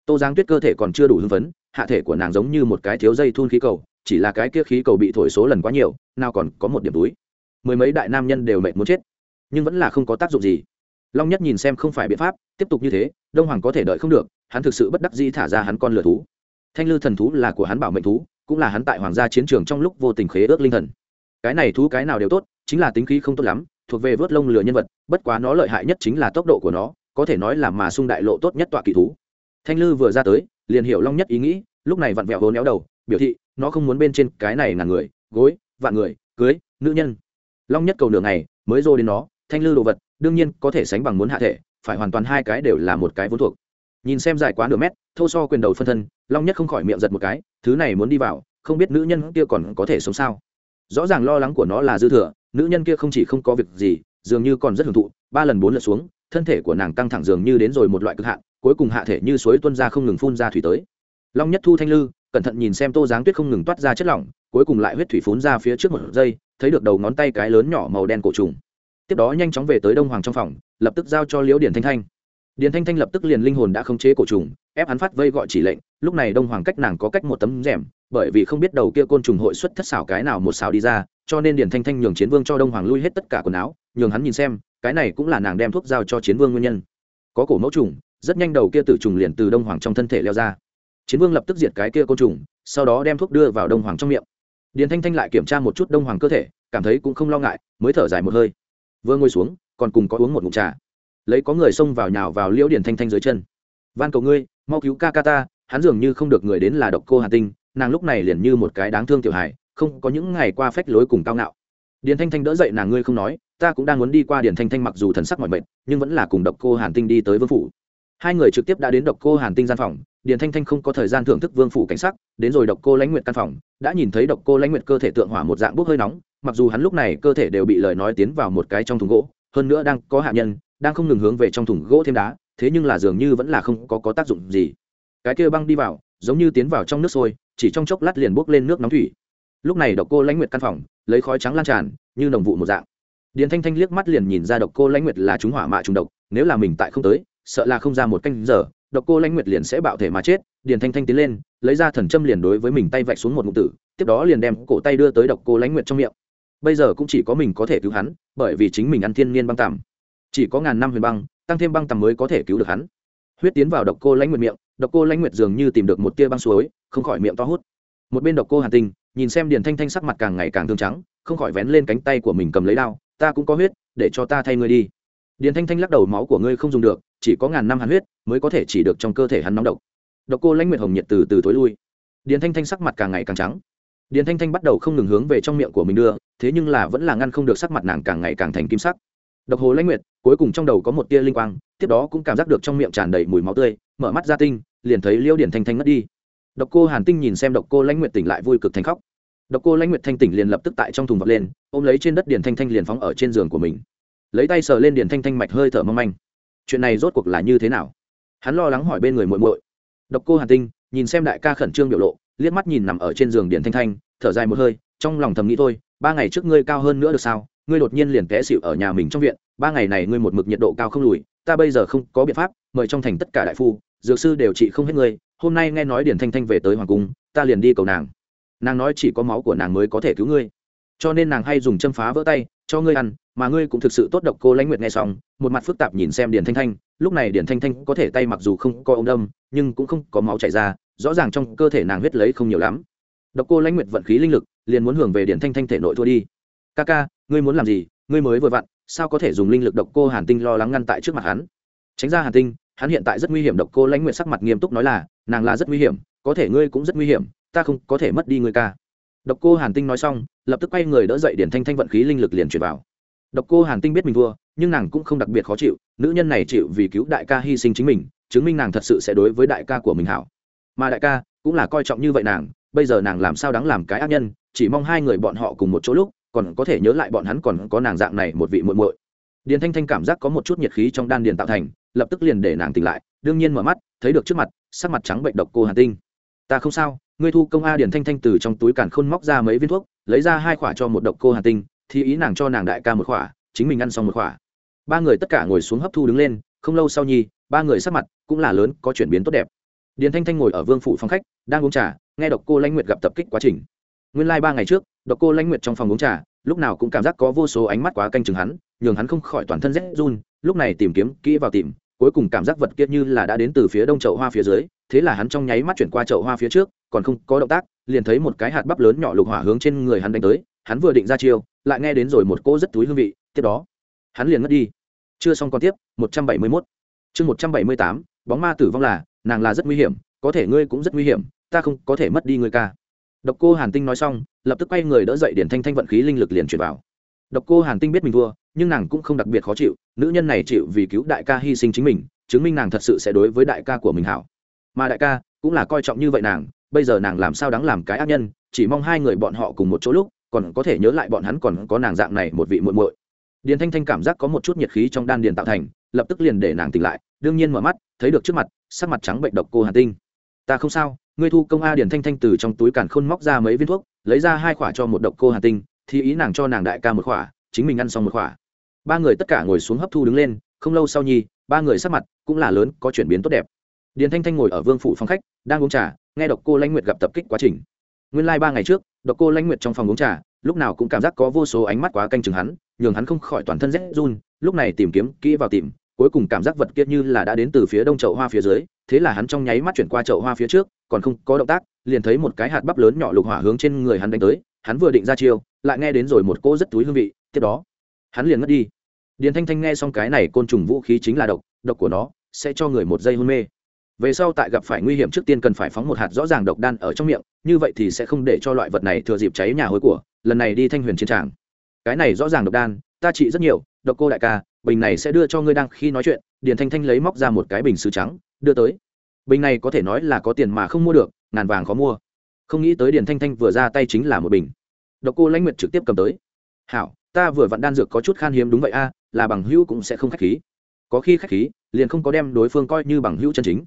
Tô giáng tuyết cơ thể còn chưa đủ hưng phấn, hạ thể của nàng giống như một cái thiếu dây thun khí cầu, chỉ là cái kia khí cầu bị thổi số lần quá nhiều, nào còn có một điểm túi. Mười mấy đại nam nhân đều mệt muốn chết, nhưng vẫn là không có tác dụng gì. Long nhất nhìn xem không phải biện pháp, tiếp tục như thế, đông hoàng có thể đợi không được, hắn thực sự bất đắc dĩ thả ra hắn con lửa thú. Thanh lư thần thú là của hắn bảo mệnh thú, cũng là hắn tại hoàng gia chiến trường trong lúc vô tình khế ước linh thần. Cái này thú cái nào đều tốt, chính là tính khí không tốt lắm thuộc về vớt lông lửa nhân vật, bất quá nó lợi hại nhất chính là tốc độ của nó, có thể nói là mà sung đại lộ tốt nhất tọa kỳ thú. Thanh lư vừa ra tới, liền hiểu long nhất ý nghĩ, lúc này vặn vẹo hố néo đầu, biểu thị, nó không muốn bên trên cái này ngàn người, gối, vạn người, cưới, nữ nhân. Long nhất cầu nửa ngày, mới rô đến nó, thanh lư đồ vật, đương nhiên có thể sánh bằng muốn hạ thể, phải hoàn toàn hai cái đều là một cái vốn thuộc. Nhìn xem dài quá nửa mét, thô so quyền đầu phân thân, long nhất không khỏi miệng giật một cái, thứ này muốn đi vào, không biết nữ nhân kia còn có thể sống sao. Rõ ràng lo lắng của nó là dư thừa nữ nhân kia không chỉ không có việc gì, dường như còn rất hưởng thụ, ba lần bốn lượt xuống, thân thể của nàng căng thẳng dường như đến rồi một loại cực hạn, cuối cùng hạ thể như suối tuân ra không ngừng phun ra thủy tới. Long nhất thu thanh lư, cẩn thận nhìn xem tô giáng tuyết không ngừng toát ra chất lỏng, cuối cùng lại huyết thủy phun ra phía trước một giây, thấy được đầu ngón tay cái lớn nhỏ màu đen cổ trùng. Tiếp đó nhanh chóng về tới đông hoàng trong phòng, lập tức giao cho liễu điển thanh thanh. Điển thanh thanh lập tức liền linh hồn đã khống chế cổ trùng, ép hắn phát vây gọi chỉ lệnh, lúc này đông hoàng cách nàng có cách một tấm rèm, bởi vì không biết đầu kia côn trùng hội xuất thất xảo cái nào một xảo đi ra cho nên điển thanh thanh nhường chiến vương cho đông hoàng lui hết tất cả quần áo, nhường hắn nhìn xem, cái này cũng là nàng đem thuốc giao cho chiến vương nguyên nhân. Có cổ mẫu trùng, rất nhanh đầu kia tử trùng liền từ đông hoàng trong thân thể leo ra. Chiến vương lập tức diệt cái kia côn trùng, sau đó đem thuốc đưa vào đông hoàng trong miệng. Điền thanh thanh lại kiểm tra một chút đông hoàng cơ thể, cảm thấy cũng không lo ngại, mới thở dài một hơi. Vừa ngồi xuống, còn cùng có uống một ngụm trà. Lấy có người xông vào nhào vào liễu điền thanh thanh dưới chân. Van cầu ngươi, mau cứu ca ca ta, hắn dường như không được người đến là độc cô hà tinh, nàng lúc này liền như một cái đáng thương tiểu hài không có những ngày qua phách lối cùng cao ngạo. Điền thanh thanh đỡ dậy nàng ngươi không nói ta cũng đang muốn đi qua điền thanh thanh mặc dù thần sắc mọi mệt nhưng vẫn là cùng độc cô hàn tinh đi tới vương phủ. Hai người trực tiếp đã đến độc cô hàn tinh gian phòng điền thanh thanh không có thời gian thưởng thức vương phủ cảnh sắc đến rồi độc cô lãnh nguyệt căn phòng đã nhìn thấy độc cô lãnh nguyệt cơ thể tượng hỏa một dạng bốc hơi nóng mặc dù hắn lúc này cơ thể đều bị lời nói tiến vào một cái trong thùng gỗ hơn nữa đang có hạ nhân đang không ngừng hướng về trong thùng gỗ thêm đá thế nhưng là dường như vẫn là không có, có tác dụng gì. Cái kia băng đi vào giống như tiến vào trong nước sôi chỉ trong chốc lát liền bốc lên nước nóng thủy lúc này độc cô lãnh nguyệt căn phòng, lấy khói trắng lan tràn, như nồng vụ một dạng. Điền thanh thanh liếc mắt liền nhìn ra độc cô lãnh nguyệt là chúng hỏa mạ trùng độc, nếu là mình tại không tới, sợ là không ra một canh giờ, độc cô lãnh nguyệt liền sẽ bạo thể mà chết. Điền thanh thanh tiến lên, lấy ra thần châm liền đối với mình tay vạch xuống một ngụ tử, tiếp đó liền đem cổ tay đưa tới độc cô lãnh nguyệt trong miệng. Bây giờ cũng chỉ có mình có thể cứu hắn, bởi vì chính mình ăn thiên niên băng tằm. Chỉ có ngàn năm huyền băng, tăng thêm băng tằm mới có thể cứu được hắn. Huyết tiến vào độc cô lãnh nguyệt miệng, độc cô lãnh nguyệt dường như tìm được một tia băng suối, không khỏi miệng to hút. Một bên độc cô hàn tinh nhìn xem điền thanh thanh sắc mặt càng ngày càng thương trắng, không khỏi vén lên cánh tay của mình cầm lấy đao, ta cũng có huyết, để cho ta thay ngươi đi. Điền thanh thanh lắc đầu, máu của ngươi không dùng được, chỉ có ngàn năm hàn huyết mới có thể chỉ được trong cơ thể hắn nóng độc. Độc cô lãnh nguyệt hồng nhiệt từ từ tối lui. Điền thanh thanh sắc mặt càng ngày càng trắng. Điền thanh thanh bắt đầu không ngừng hướng về trong miệng của mình đưa, thế nhưng là vẫn là ngăn không được sắc mặt nàng càng ngày càng thành kim sắc. Độc hồ lãnh nguyệt, cuối cùng trong đầu có một tia linh quang, tiếp đó cũng cảm giác được trong miệng tràn đầy mùi máu tươi, mở mắt ra tinh, liền thấy liêu điền thanh thanh ngất đi độc cô hàn tinh nhìn xem độc cô lãnh nguyệt tỉnh lại vui cực thành khóc. Độc cô lãnh nguyệt thanh tỉnh liền lập tức tại trong thùng vọt lên, ôm lấy trên đất điền thanh thanh liền phóng ở trên giường của mình. Lấy tay sờ lên điền thanh thanh mạch hơi thở mong manh. Chuyện này rốt cuộc là như thế nào? Hắn lo lắng hỏi bên người muội muội. Độc cô hàn tinh nhìn xem đại ca khẩn trương biểu lộ, liếc mắt nhìn nằm ở trên giường điền thanh thanh, thở dài một hơi, trong lòng thầm nghĩ thôi, ba ngày trước ngươi cao hơn nữa được sao? Ngươi đột nhiên liền té xịu ở nhà mình trong viện, ba ngày này ngươi một mực nhiệt độ cao không lùi, ta bây giờ không có biện pháp, mời trong thành tất cả đại phu, dược sư đều trị không hết ngươi hôm nay nghe nói điền thanh thanh về tới hoàng cung, ta liền đi cầu nàng. Nàng nói chỉ có máu của nàng mới có thể cứu ngươi. Cho nên nàng hay dùng châm phá vỡ tay, cho ngươi ăn, mà ngươi cũng thực sự tốt độc, cô lãnh nguyệt nghe xong, một mặt phức tạp nhìn xem điền thanh thanh. Lúc này điền thanh thanh có thể tay mặc dù không có ống đâm, nhưng cũng không có máu chảy ra, rõ ràng trong cơ thể nàng huyết lấy không nhiều lắm. Độc cô lãnh nguyệt vận khí linh lực, liền muốn hưởng về điền thanh thanh thể nội thua đi. Ca ca, ngươi muốn làm gì? Ngươi mới vừa vặn, sao có thể dùng linh lực độc cô hàn tinh lo lắng ngăn tại trước mặt hắn? Tránh ra hàn tinh hắn hiện tại rất nguy hiểm, độc cô lãnh nguyệt sắc mặt nghiêm túc nói là, nàng là rất nguy hiểm, có thể ngươi cũng rất nguy hiểm, ta không có thể mất đi ngươi ca. Độc cô hàn tinh nói xong, lập tức quay người đỡ dậy điển thanh thanh vận khí linh lực liền chuyển vào. Độc cô hàn tinh biết mình thua, nhưng nàng cũng không đặc biệt khó chịu, nữ nhân này chịu vì cứu đại ca hy sinh chính mình, chứng minh nàng thật sự sẽ đối với đại ca của mình hảo. Mà đại ca cũng là coi trọng như vậy nàng, bây giờ nàng làm sao đáng làm cái ác nhân, chỉ mong hai người bọn họ cùng một chỗ lúc, còn có thể nhớ lại bọn hắn còn có nàng dạng này một vị muội muội. Điền thanh thanh cảm giác có một chút nhiệt khí trong đan điền tạo thành lập tức liền để nàng tỉnh lại, đương nhiên mở mắt, thấy được trước mặt, sắc mặt trắng bệnh độc cô hàn tinh. Ta không sao, ngươi thu công a điền thanh thanh từ trong túi càn khôn móc ra mấy viên thuốc, lấy ra hai khỏa cho một độc cô hàn tinh, thì ý nàng cho nàng đại ca một khỏa, chính mình ăn xong một khỏa. Ba người tất cả ngồi xuống hấp thu đứng lên, không lâu sau nhi, ba người sắc mặt cũng là lớn, có chuyển biến tốt đẹp. Điền thanh thanh ngồi ở vương phủ phòng khách, đang uống trà, nghe độc cô lãnh nguyệt gặp tập kích quá trình. Nguyên lai、like、ba ngày trước, độc cô lãnh nguyệt trong phòng uống trà, lúc nào cũng cảm giác có vô số ánh mắt quá canh chừng hắn, nhường hắn không khỏi toàn thân rét run, lúc này tìm kiếm, kỹ vào tìm cuối cùng cảm giác vật kia như là đã đến từ phía đông chậu hoa phía dưới, thế là hắn trong nháy mắt chuyển qua chậu hoa phía trước, còn không có động tác, liền thấy một cái hạt bắp lớn nhỏ lục hỏa hướng trên người hắn đánh tới, hắn vừa định ra chiêu, lại nghe đến rồi một cô rất túi hương vị, tiếp đó, hắn liền ngất đi. Chưa xong còn tiếp, một trăm bảy mươi mốt. Chương một trăm bảy mươi tám, bóng ma tử vong là, nàng là rất nguy hiểm, có thể ngươi cũng rất nguy hiểm, ta không có thể mất đi ngươi ca. Độc cô hàn tinh nói xong, lập tức quay người đỡ dậy điển thanh thanh vận khí linh lực liền chuyển vào. Độc cô hàn tinh biết mình thua nhưng nàng cũng không đặc biệt khó chịu, nữ nhân này chịu vì cứu đại ca hy sinh chính mình, chứng minh nàng thật sự sẽ đối với đại ca của mình hảo. Mà đại ca cũng là coi trọng như vậy nàng, bây giờ nàng làm sao đáng làm cái ác nhân, chỉ mong hai người bọn họ cùng một chỗ lúc, còn có thể nhớ lại bọn hắn còn có nàng dạng này một vị muội muội. Điền thanh thanh cảm giác có một chút nhiệt khí trong đan điền tạo thành, lập tức liền để nàng tỉnh lại, đương nhiên mở mắt, thấy được trước mặt, sắc mặt trắng bệnh độc cô Hà tinh. Ta không sao, ngươi thu công a điền thanh thanh từ trong túi càn khôn móc ra mấy viên thuốc, lấy ra hai khỏa cho một độc cô Hà tinh, thì ý nàng cho nàng đại ca một khỏa, chính mình ăn xong một khỏa ba người tất cả ngồi xuống hấp thu đứng lên, không lâu sau nhi, ba người sắc mặt cũng là lớn, có chuyển biến tốt đẹp. Điền thanh thanh ngồi ở vương phủ phòng khách, đang uống trà, nghe độc cô lãnh nguyệt gặp tập kích quá trình. Nguyên lai、like、ba ngày trước, độc cô lãnh nguyệt trong phòng uống trà, lúc nào cũng cảm giác có vô số ánh mắt quá canh chừng hắn, nhường hắn không khỏi toàn thân rét run, lúc này tìm kiếm, kỹ vào tìm, cuối cùng cảm giác vật kiệt như là đã đến từ phía đông chậu hoa phía dưới, thế là hắn trong nháy mắt chuyển qua chậu hoa phía trước, còn không có động tác, liền thấy một cái hạt bắp lớn nhỏ lục hỏa hướng trên người hắn đánh tới, hắn vừa định ra chiêu, lại nghe đến rồi một cô rất túi hương vị, tiếp đó hắn liền ngất đi. Điền thanh thanh nghe xong cái này, côn trùng vũ khí chính là độc độc của nó, sẽ cho người một giây hôn mê. Về sau tại gặp phải nguy hiểm trước tiên cần phải phóng một hạt rõ ràng độc đan ở trong miệng, như vậy thì sẽ không để cho loại vật này thừa dịp cháy nhà hối của, lần này đi thanh huyền chiến tràng. Cái này rõ ràng độc đan, ta trị rất nhiều, độc cô đại ca, bình này sẽ đưa cho ngươi đang khi nói chuyện, điền thanh thanh lấy móc ra một cái bình sứ trắng, đưa tới. Bình này có thể nói là có tiền mà không mua được, ngàn vàng khó mua. Không nghĩ tới điền thanh thanh vừa ra tay chính là một bình. Độc cô lãnh nguyệt trực tiếp cầm tới. Hảo ta vừa vặn đan dược có chút khan hiếm đúng vậy a, là bằng hữu cũng sẽ không khách khí. Có khi khách khí, liền không có đem đối phương coi như bằng hữu chân chính.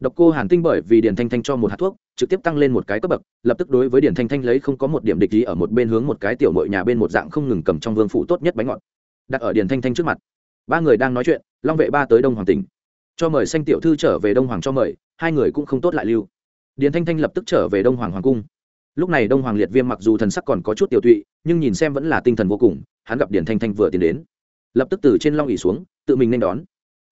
Độc cô hàn tinh bởi vì điền thanh thanh cho một hạt thuốc, trực tiếp tăng lên một cái cấp bậc, lập tức đối với điền thanh thanh lấy không có một điểm địch gì ở một bên hướng một cái tiểu mội nhà bên một dạng không ngừng cầm trong vương phủ tốt nhất bánh ngọt. Đặt ở điền thanh thanh trước mặt. Ba người đang nói chuyện, long vệ ba tới đông hoàng tỉnh. Cho mời xanh tiểu thư trở về đông hoàng cho mời, hai người cũng không tốt lại lưu. Điền thanh thanh lập tức trở về đông hoàng hoàng cung lúc này đông hoàng liệt viêm mặc dù thần sắc còn có chút tiểu tụy, nhưng nhìn xem vẫn là tinh thần vô cùng, hắn gặp điền thanh thanh vừa tiến đến. Lập tức từ trên long ỉ xuống, tự mình nên đón.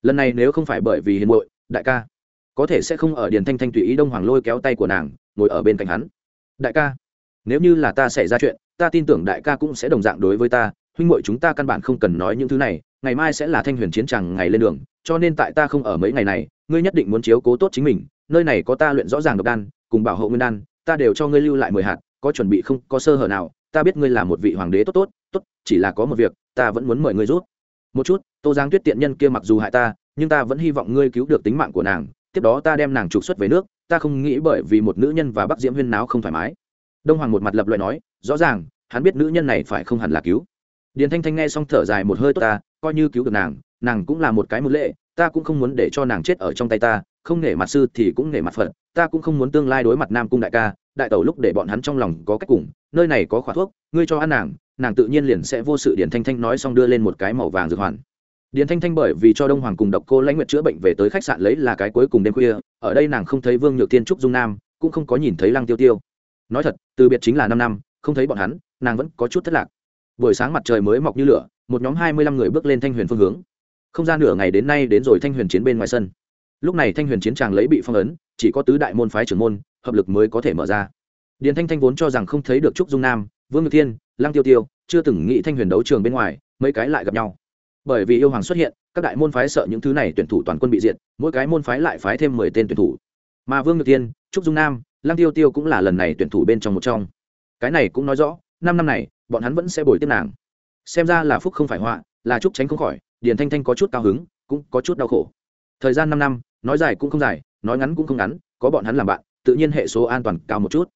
Lần này nếu không phải bởi vì hiền muội, đại ca, có thể sẽ không ở điền thanh thanh tùy ý đông hoàng lôi kéo tay của nàng, ngồi ở bên cạnh hắn. Đại ca, nếu như là ta xảy ra chuyện, ta tin tưởng đại ca cũng sẽ đồng dạng đối với ta, huynh muội chúng ta căn bản không cần nói những thứ này, ngày mai sẽ là thanh huyền chiến tràng ngày lên đường, cho nên tại ta không ở mấy ngày này, ngươi nhất định muốn chiếu cố tốt chính mình, nơi này có ta luyện rõ ràng độc đan, cùng bảo hộ nguyên đan ta đều cho ngươi lưu lại mười hạt, có chuẩn bị không, có sơ hở nào, ta biết ngươi là một vị hoàng đế tốt tốt tốt, chỉ là có một việc, ta vẫn muốn mời ngươi rút một chút, tô giang tuyết tiện nhân kia mặc dù hại ta, nhưng ta vẫn hy vọng ngươi cứu được tính mạng của nàng, tiếp đó ta đem nàng trục xuất về nước, ta không nghĩ bởi vì một nữ nhân và bắc diễm huyên náo không thoải mái. Đông hoàng một mặt lập loại nói, rõ ràng, hắn biết nữ nhân này phải không hẳn là cứu. Điền thanh thanh nghe xong thở dài một hơi tốt ta, coi như cứu được nàng nàng cũng là một cái một lệ, ta cũng không muốn để cho nàng chết ở trong tay ta không nể mặt sư thì cũng nể mặt phật, ta cũng không muốn tương lai đối mặt nam cung đại ca, đại tẩu lúc để bọn hắn trong lòng có cách cùng, nơi này có khóa thuốc, ngươi cho ăn nàng nàng tự nhiên liền sẽ vô sự điền thanh thanh nói xong đưa lên một cái màu vàng dược hoàn. Điền thanh thanh bởi vì cho đông hoàng cùng độc cô lãnh nguyệt chữa bệnh về tới khách sạn lấy là cái cuối cùng đêm khuya, ở đây nàng không thấy vương nhược thiên trúc dung nam, cũng không có nhìn thấy lăng tiêu tiêu. Nói thật, từ biệt chính là năm năm, không thấy bọn hắn, nàng vẫn có chút thất lạc. Buổi sáng mặt trời mới mọc như lửa, một nhóm hai mươi lăm người bước lên thanh huyền phương hướng. Không gian nửa ngày đến nay đến rồi thanh huyền chiến bên ngoài sân lúc này thanh huyền chiến tràng lấy bị phong ấn, chỉ có tứ đại môn phái trưởng môn, hợp lực mới có thể mở ra. Điền thanh thanh vốn cho rằng không thấy được trúc dung nam, vương ngự thiên, lăng tiêu tiêu, chưa từng nghĩ thanh huyền đấu trường bên ngoài, mấy cái lại gặp nhau. Bởi vì yêu hoàng xuất hiện, các đại môn phái sợ những thứ này tuyển thủ toàn quân bị diện mỗi cái môn phái lại phái thêm mười tên tuyển thủ. Mà vương ngự thiên, trúc dung nam, lăng tiêu tiêu cũng là lần này tuyển thủ bên trong một trong. Cái này cũng nói rõ, năm năm này, bọn hắn vẫn sẽ bồi tiếp nàng. Xem ra là phúc không phải họa, là trúc tránh không khỏi, điền thanh thanh có chút cao hứng, cũng có chút đau khổ. Thời gian năm năm nói dài cũng không dài, nói ngắn cũng không ngắn, có bọn hắn làm bạn, tự nhiên hệ số an toàn cao một chút.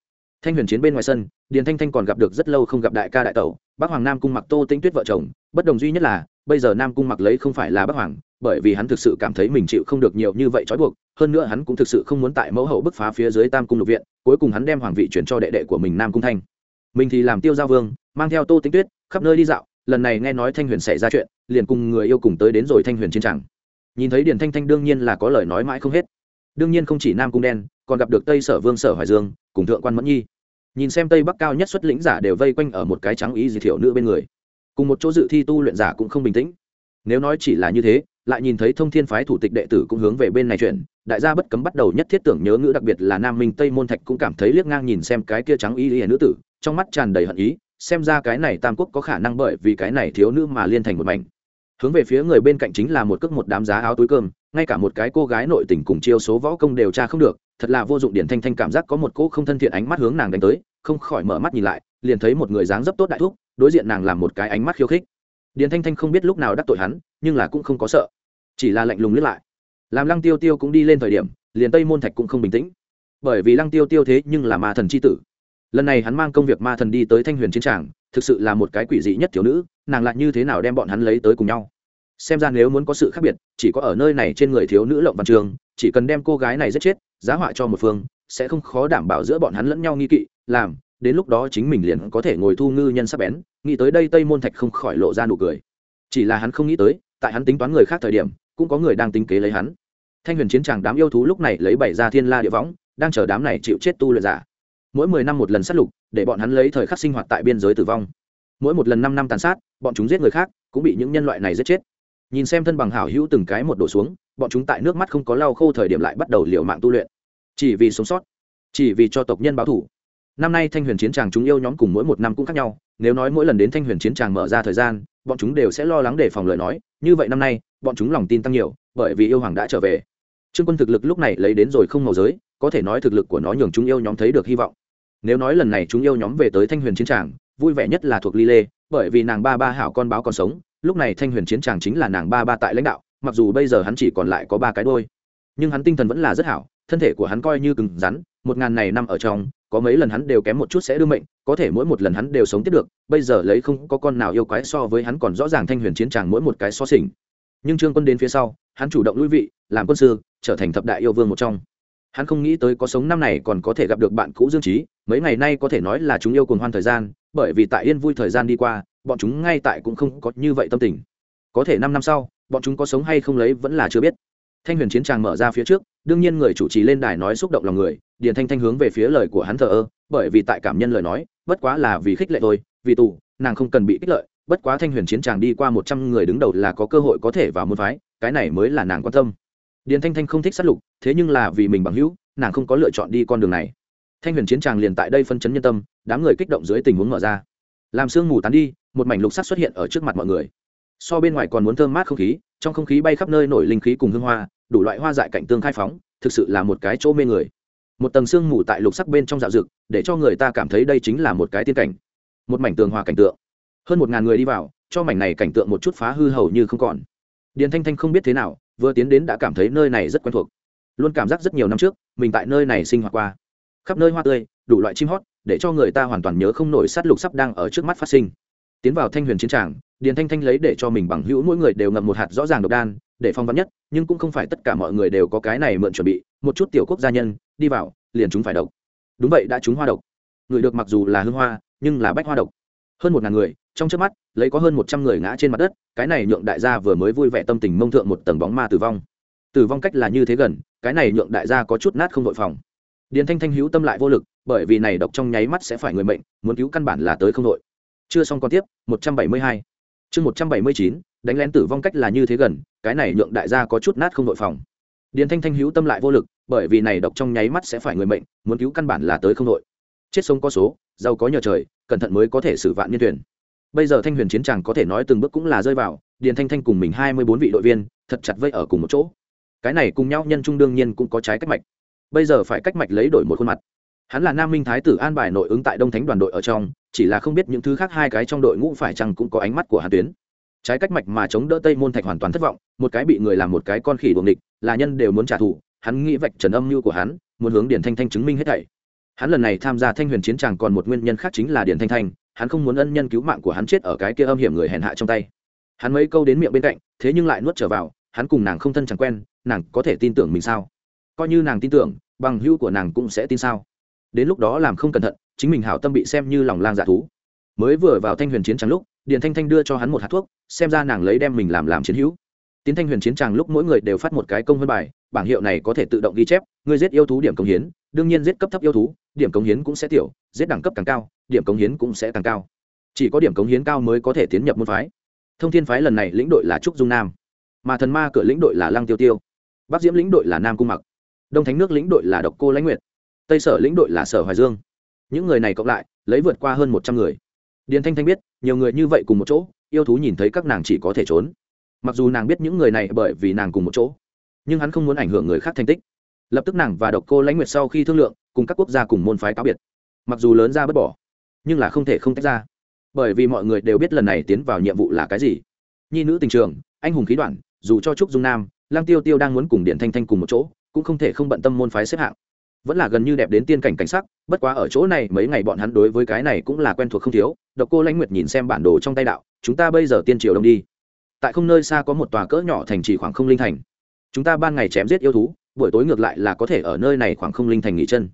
Thanh huyền chiến bên ngoài sân, điền thanh thanh còn gặp được rất lâu không gặp đại ca đại tẩu, bác hoàng nam cung mặc tô tinh tuyết vợ chồng, bất đồng duy nhất là, bây giờ nam cung mặc lấy không phải là bác hoàng, bởi vì hắn thực sự cảm thấy mình chịu không được nhiều như vậy trói buộc, hơn nữa hắn cũng thực sự không muốn tại mẫu hậu bức phá phía dưới tam cung lục viện, cuối cùng hắn đem hoàng vị chuyển cho đệ đệ của mình nam cung thanh. Mình thì làm tiêu giao vương, mang theo tô tinh tuyết, khắp nơi đi dạo, lần này nghe nói thanh huyền xảy ra chuyện, liền cùng người yêu cùng tới đến rồi thanh huyền chiến tràng nhìn thấy điền thanh thanh đương nhiên là có lời nói mãi không hết. Đương nhiên không chỉ nam cung đen, còn gặp được tây sở vương, sở hoài dương, cùng thượng quan mẫn nhi. Nhìn xem tây bắc cao nhất xuất lĩnh giả đều vây quanh ở một cái trắng ý gì thiểu nữ bên người. Cùng một chỗ dự thi tu luyện giả cũng không bình tĩnh. Nếu nói chỉ là như thế, lại nhìn thấy thông thiên phái thủ tịch đệ tử cũng hướng về bên này chuyển, đại gia bất cấm bắt đầu nhất thiết tưởng nhớ ngữ, đặc biệt là nam minh tây môn thạch cũng cảm thấy liếc ngang nhìn xem cái kia trắng y y nữ tử, trong mắt tràn đầy hận ý, xem ra cái này tam quốc có khả năng bởi vì cái này thiếu nữ mà liên thành một mảnh hướng về phía người bên cạnh chính là một cước một đám giá áo túi cơm, ngay cả một cái cô gái nội tình cùng chiêu số võ công đều tra không được, thật là vô dụng điển thanh thanh cảm giác có một cô không thân thiện ánh mắt hướng nàng đánh tới, không khỏi mở mắt nhìn lại, liền thấy một người dáng dấp tốt đại thúc, đối diện nàng làm một cái ánh mắt khiêu khích. Điển thanh thanh không biết lúc nào đắc tội hắn, nhưng là cũng không có sợ, chỉ là lạnh lùng lướt lại. Làm lăng tiêu tiêu cũng đi lên thời điểm, liền tây môn thạch cũng không bình tĩnh. Bởi vì lăng tiêu tiêu thế nhưng là ma thần c h i tử. Lần này hắn mang công việc ma thần đi tới thanh huyền chiến tràng thực sự là một cái quỷ dị nhất thiếu nữ, nàng lại như thế nào đem bọn hắn lấy tới cùng nhau? Xem ra nếu muốn có sự khác biệt, chỉ có ở nơi này trên người thiếu nữ lộng văn trường, chỉ cần đem cô gái này giết chết, giá họa cho một phương, sẽ không khó đảm bảo giữa bọn hắn lẫn nhau nghi kỵ, làm, đến lúc đó chính mình liền có thể ngồi thu ngư nhân sắp bén, nghĩ tới đây tây môn thạch không khỏi lộ ra nụ cười. Chỉ là hắn không nghĩ tới, tại hắn tính toán người khác thời điểm, cũng có người đang tính kế lấy hắn. Thanh huyền chiến tràng đám yêu thú lúc này lấy bảy ra thiên la địa võng, đang chờ đám này chịu chết tu luyện giả mỗi mười năm một lần sát lục, để bọn hắn lấy thời khắc sinh hoạt tại biên giới tử vong. Mỗi một lần năm năm tàn sát, bọn chúng giết người khác, cũng bị những nhân loại này giết chết. Nhìn xem thân bằng hảo hữu từng cái một đổ xuống, bọn chúng tại nước mắt không có lau khô thời điểm lại bắt đầu liều mạng tu luyện. Chỉ vì sống sót, chỉ vì cho tộc nhân báo thủ năm nay thanh huyền chiến tràng chúng yêu nhóm cùng mỗi một năm cũng khác nhau, nếu nói mỗi lần đến thanh huyền chiến tràng mở ra thời gian, bọn chúng đều sẽ lo lắng để phòng lời nói, như vậy năm nay, bọn chúng lòng tin tăng nhiều, bởi vì yêu hoàng đã trở về. Trương quân thực lực lúc này lấy đến rồi không màu giới, có thể nói thực lực của nó nhường chúng yêu nhóm thấy được hy vọng nếu nói lần này chúng yêu nhóm về tới thanh huyền chiến tràng, vui vẻ nhất là thuộc ly lê, bởi vì nàng ba ba hảo con báo còn sống, lúc này thanh huyền chiến tràng chính là nàng ba ba tại lãnh đạo, mặc dù bây giờ hắn chỉ còn lại có ba cái đôi, nhưng hắn tinh thần vẫn là rất hảo, thân thể của hắn coi như cứng rắn, một ngàn này năm ở trong, có mấy lần hắn đều kém một chút sẽ đưa mệnh, có thể mỗi một lần hắn đều sống tiếp được, bây giờ lấy không có con nào yêu quái so với hắn còn rõ ràng thanh huyền chiến tràng mỗi một cái so sình nhưng trương quân đến phía sau, hắn chủ động lui vị, làm quân sư, trở thành thập đại yêu vương một trong. Hắn không nghĩ tới có sống năm này còn có thể gặp được bạn cũ dương trí mấy ngày nay có thể nói là chúng yêu cùng hoan thời gian, bởi vì tại yên vui thời gian đi qua, bọn chúng ngay tại cũng không có như vậy tâm tình. Có thể năm năm sau, bọn chúng có sống hay không lấy vẫn là chưa biết. Thanh huyền chiến tràng mở ra phía trước, đương nhiên người chủ trì lên đài nói xúc động lòng người, điền thanh thanh hướng về phía lời của hắn thờ ơ, bởi vì tại cảm nhân lời nói, bất quá là vì khích lệ thôi, vì tù, nàng không cần bị kích lợi, bất quá thanh huyền chiến tràng đi qua một trăm người đứng đầu là có cơ hội có thể vào môn phái, cái này mới là nàng quan tâm. Điền thanh thanh không thích sát lục, thế nhưng là vì mình bằng hữu, nàng không có lựa chọn đi con đường này thanh huyền chiến tràng liền tại đây phân chấn nhân tâm, đám người kích động dưới tình huống mở ra. Làm sương mù tán đi, một mảnh lục sắc xuất hiện ở trước mặt mọi người. So bên ngoài còn muốn thơm mát không khí, trong không khí bay khắp nơi nổi linh khí cùng hương hoa, đủ loại hoa dại cảnh tương khai phóng, thực sự là một cái chỗ mê người. Một tầng sương mù tại lục sắc bên trong dạo rực, để cho người ta cảm thấy đây chính là một cái tiên cảnh. Một mảnh tường hòa cảnh tượng. Hơn một ngàn người đi vào, cho mảnh này cảnh tượng một chút phá hư hầu như không còn. Điền thanh thanh không biết thế nào, vừa tiến đến đã cảm thấy nơi này rất quen thuộc. Luôn cảm giác rất nhiều năm trước, mình tại nơi này sinh hoạt qua khắp nơi hoa tươi, đủ loại chim hót, để cho người ta hoàn toàn nhớ không nổi sát lục sắp đang ở trước mắt phát sinh. Tiến vào thanh huyền chiến tràng, điền thanh thanh lấy để cho mình bằng hữu mỗi người đều ngậm một hạt rõ ràng độc đan, để phong vắn nhất, nhưng cũng không phải tất cả mọi người đều có cái này mượn chuẩn bị, một chút tiểu quốc gia nhân, đi vào, liền chúng phải độc. Đúng vậy, đã chúng hoa độc. Người được mặc dù là hương hoa, nhưng là bách hoa độc. Hơn một ngàn người, trong trước mắt, lấy có hơn một trăm người ngã trên mặt đất, cái này nhượng đại gia vừa mới vui vẻ tâm tình mông thượng một tầng bóng ma tử vong. Tử vong cách là như thế gần, cái này nhượng đại gia có chút nát không đội phòng điền thanh thanh hữu tâm lại vô lực, bởi vì này độc trong nháy mắt sẽ phải người mệnh, muốn cứu căn bản là tới không đội. Chưa xong con tiếp, một trăm bảy mươi hai. Chương một trăm bảy mươi chín, đánh lén tử vong cách là như thế gần, cái này nhượng đại gia có chút nát không đội phòng. Điền thanh thanh hữu tâm lại vô lực, bởi vì này độc trong nháy mắt sẽ phải người mệnh, muốn cứu căn bản là tới không đội. Chết sống có số, giàu có nhờ trời, cẩn thận mới có thể xử vạn nhân tuyển bây giờ thanh huyền chiến tràng có thể nói từng bước cũng là rơi vào, điền thanh thanh cùng mình hai mươi bốn vị đội viên, thật chặt vây ở cùng một chỗ. Cái này cùng nhau nhân trung đương nhiên cũng có trái cách mạch bây giờ phải cách mạch lấy đổi một khuôn mặt. Hắn là nam minh thái tử an bài nội ứng tại đông thánh đoàn đội ở trong, chỉ là không biết những thứ khác hai cái trong đội ngũ phải chăng cũng có ánh mắt của hàn tuyến. Trái cách mạch mà chống đỡ tây môn thạch hoàn toàn thất vọng, một cái bị người làm một cái con khỉ buồng địch là nhân đều muốn trả thù, hắn nghĩ vạch trần âm mưu của hắn, muốn hướng điển thanh thanh chứng minh hết thảy. Hắn lần này tham gia thanh huyền chiến tràng còn một nguyên nhân khác chính là điển thanh thanh, hắn không muốn ân nhân cứu mạng của hắn chết ở cái kia âm hiểm người hèn hạ trong tay. Hắn mấy câu đến miệng bên cạnh, thế nhưng lại nuốt trở vào, hắn cùng nàng không thân chẳng quen, nàng có thể tin tưởng mình sao? Coi như nàng tin tưởng, bằng hữu của nàng cũng sẽ tin sao? Đến lúc đó làm không cẩn thận, chính mình hảo tâm bị xem như lòng lang dạ thú. Mới vừa vào thanh huyền chiến trắng lúc, điền thanh thanh đưa cho hắn một hạt thuốc, xem ra nàng lấy đem mình làm làm chiến hữu. Tiến thanh huyền chiến tràng lúc mỗi người đều phát một cái công văn bài, bảng hiệu này có thể tự động ghi chép, người giết yêu thú điểm công hiến, đương nhiên giết cấp thấp yêu thú, điểm công hiến cũng sẽ tiểu, giết đẳng cấp càng cao, điểm công hiến cũng sẽ càng cao. Chỉ có điểm công hiến cao mới có thể tiến nhập môn phái. Thông thiên phái lần này lĩnh đội là trúc dung nam, mà thần ma cửa lĩnh đội là lăng tiêu tiêu. Bắc diễm lĩnh đội là nam cung mặc đông thánh nước lĩnh đội là độc cô lãnh nguyệt, tây sở lĩnh đội là sở hoài dương. Những người này cộng lại, lấy vượt qua hơn một trăm người. Điền thanh thanh biết, nhiều người như vậy cùng một chỗ, yêu thú nhìn thấy các nàng chỉ có thể trốn. Mặc dù nàng biết những người này bởi vì nàng cùng một chỗ, nhưng hắn không muốn ảnh hưởng người khác thành tích. Lập tức nàng và độc cô lãnh nguyệt sau khi thương lượng, cùng các quốc gia cùng môn phái cáo biệt. Mặc dù lớn ra bất bỏ, nhưng là không thể không tách ra. Bởi vì mọi người đều biết lần này tiến vào nhiệm vụ là cái gì. Nhi nữ tình trường, anh hùng khí đoạn, dù cho trúc dung nam lang tiêu tiêu đang muốn cùng điện thanh thanh cùng một chỗ cũng không thể không bận tâm môn phái xếp hạng. Vẫn là gần như đẹp đến tiên cảnh cảnh sắc, bất quá ở chỗ này mấy ngày bọn hắn đối với cái này cũng là quen thuộc không thiếu. Độc cô lãnh nguyệt nhìn xem bản đồ trong tay đạo, chúng ta bây giờ tiên triều đông đi. Tại không nơi xa có một tòa cỡ nhỏ thành trì khoảng không linh thành. Chúng ta ban ngày chém giết yêu thú, buổi tối ngược lại là có thể ở nơi này khoảng không linh thành nghỉ chân.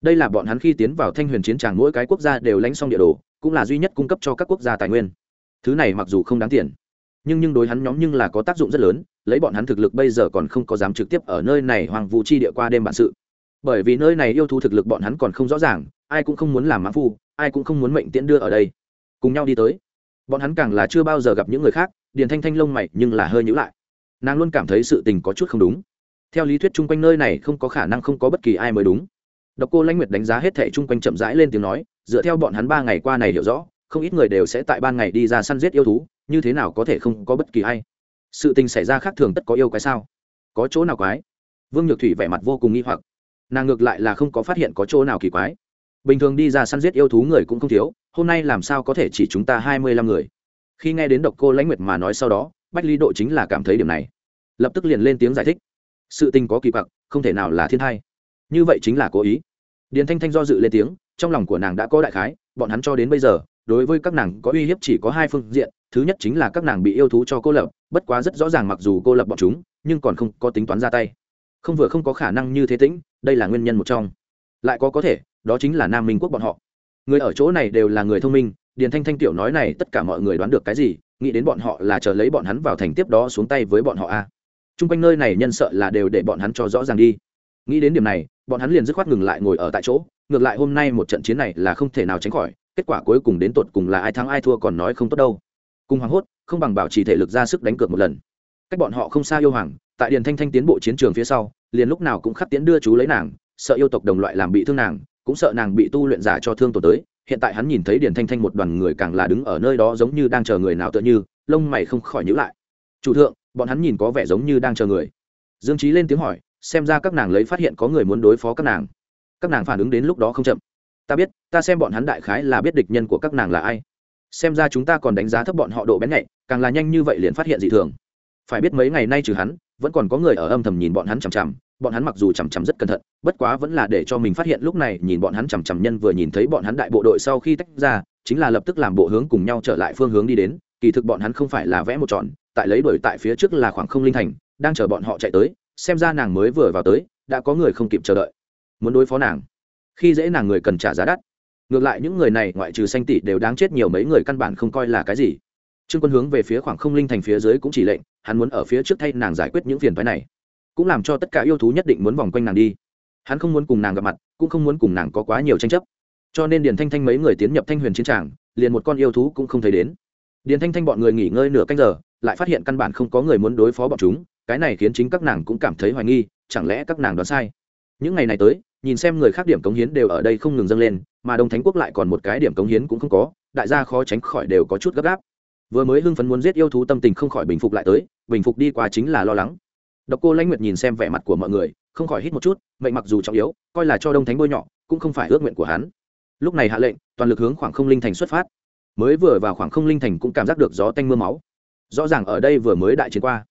Đây là bọn hắn khi tiến vào thanh huyền chiến tràng mỗi cái quốc gia đều lãnh xong địa đồ, cũng là duy nhất cung cấp cho các quốc gia tài nguyên. Thứ này mặc dù không đáng tiền nhưng nhưng đối hắn nhóm nhưng là có tác dụng rất lớn, lấy bọn hắn thực lực bây giờ còn không có dám trực tiếp ở nơi này hoàng vũ chi địa qua đêm bản sự. Bởi vì nơi này yêu thú thực lực bọn hắn còn không rõ ràng, ai cũng không muốn làm mãn phu, ai cũng không muốn mệnh tiễn đưa ở đây. Cùng nhau đi tới. Bọn hắn càng là chưa bao giờ gặp những người khác, điền thanh thanh lông mày nhưng là hơi nhữ lại. Nàng luôn cảm thấy sự tình có chút không đúng. Theo lý thuyết chung quanh nơi này không có khả năng không có bất kỳ ai mới đúng. Độc cô lãnh nguyệt đánh giá hết thẻ chung quanh chậm rãi lên tiếng nói, dựa theo bọn hắn ba ngày qua này hiểu rõ, không ít người đều sẽ tại ban ngày đi ra săn giết yêu thú như thế nào có thể không có bất kỳ ai? Sự tình xảy ra khác thường tất có yêu cái sao? Có chỗ nào quái? Vương nhược thủy vẻ mặt vô cùng nghi hoặc. Nàng ngược lại là không có phát hiện có chỗ nào kỳ quái. Bình thường đi ra săn giết yêu thú người cũng không thiếu, hôm nay làm sao có thể chỉ chúng ta hai mươi lăm người? Khi nghe đến độc cô lãnh nguyệt mà nói sau đó, bách lý độ chính là cảm thấy điểm này. Lập tức liền lên tiếng giải thích. Sự tình có kỳ quặc, không thể nào là thiên thai. Như vậy chính là cố ý. Điền thanh thanh do dự lên tiếng, trong lòng của nàng đã có đại khái, bọn hắn cho đến bây giờ, đối với các nàng có uy hiếp chỉ có hai phương diện thứ nhất chính là các nàng bị yêu thú cho cô lập, bất quá rất rõ ràng mặc dù cô lập bọn chúng, nhưng còn không có tính toán ra tay. Không vừa không có khả năng như thế tĩnh, đây là nguyên nhân một trong. Lại có có thể, đó chính là nam minh quốc bọn họ. Người ở chỗ này đều là người thông minh, điền thanh thanh tiểu nói này, tất cả mọi người đoán được cái gì, nghĩ đến bọn họ là chờ lấy bọn hắn vào thành tiếp đó xuống tay với bọn họ a. À. t r u n g quanh nơi này nhân sợ là đều để bọn hắn cho rõ ràng đi. Nghĩ đến điểm này, bọn hắn liền dứt khoát ngừng lại ngồi ở tại chỗ, ngược lại hôm nay một trận chiến này là không thể nào tránh khỏi, kết quả cuối cùng đến tột cùng là ai thắng ai thua còn nói không tốt đâu cùng hoảng hốt, không bằng bảo trì thể lực ra sức đánh cược một lần. Cách bọn họ không xa yêu hoàng, tại điền thanh thanh tiến bộ chiến trường phía sau, liền lúc nào cũng khắc tiến đưa chú lấy nàng, sợ yêu tộc đồng loại làm bị thương nàng, cũng sợ nàng bị tu luyện giả cho thương tổ tới. Hiện tại hắn nhìn thấy điền thanh thanh một đoàn người càng là đứng ở nơi đó giống như đang chờ người nào tựa như, lông mày không khỏi nhữ lại. Chủ thượng, bọn hắn nhìn có vẻ giống như đang chờ người. Dương trí lên tiếng hỏi, xem ra các nàng lấy phát hiện có người muốn đối phó các nàng. Các nàng phản ứng đến lúc đó không chậm. Ta biết, ta xem bọn hắn đại khái là biết địch nhân của các nàng là ai xem ra chúng ta còn đánh giá thấp bọn họ độ bén nhạy, càng là nhanh như vậy liền phát hiện dị thường. Phải biết mấy ngày nay trừ hắn, vẫn còn có người ở âm thầm nhìn bọn hắn chằm chằm, bọn hắn mặc dù chằm chằm rất cẩn thận, bất quá vẫn là để cho mình phát hiện lúc này nhìn bọn hắn chằm chằm nhân vừa nhìn thấy bọn hắn đại bộ đội sau khi tách ra, chính là lập tức làm bộ hướng cùng nhau trở lại phương hướng đi đến, kỳ thực bọn hắn không phải là vẽ một tròn, tại lấy đuổi tại phía trước là khoảng không linh thành, đang chờ bọn họ chạy tới, xem ra nàng mới vừa vào tới, đã có người không kịp chờ đợi. Muốn đối phó nàng. Khi dễ nàng người cần trả giá đắt ngược lại những người này ngoại trừ sanh tỷ đều đáng chết nhiều mấy người căn bản không coi là cái gì. Trương quân hướng về phía khoảng không linh thành phía dưới cũng chỉ lệnh, hắn muốn ở phía trước thay nàng giải quyết những phiền thoái này. Cũng làm cho tất cả yêu thú nhất định muốn vòng quanh nàng đi. Hắn không muốn cùng nàng gặp mặt, cũng không muốn cùng nàng có quá nhiều tranh chấp. Cho nên điền thanh thanh mấy người tiến nhập thanh huyền chiến tràng, liền một con yêu thú cũng không thấy đến. Điền thanh thanh bọn người nghỉ ngơi nửa canh giờ, lại phát hiện căn bản không có người muốn đối phó bọn chúng, cái này khiến chính các nàng cũng cảm thấy hoài nghi, chẳng lẽ các nàng đoán sai? Những ngày này tới, nhìn xem người khác điểm cống hiến đều ở đây không ngừng dâng lên mà đông thánh quốc lại còn một cái điểm cống hiến cũng không có, đại gia khó tránh khỏi đều có chút gấp gáp. Vừa mới hưng phấn muốn giết yêu thú tâm tình không khỏi bình phục lại tới, bình phục đi qua chính là lo lắng. Độc cô lãnh nguyệt nhìn xem vẻ mặt của mọi người, không khỏi hít một chút, mệnh mặc dù trọng yếu, coi là cho đông thánh bôi nhọ, cũng không phải ước nguyện của hắn. Lúc này hạ lệnh, toàn lực hướng khoảng không linh thành xuất phát. Mới vừa vào khoảng không linh thành cũng cảm giác được gió tanh m ư a máu. Rõ ràng ở đây vừa mới đại chiến qua.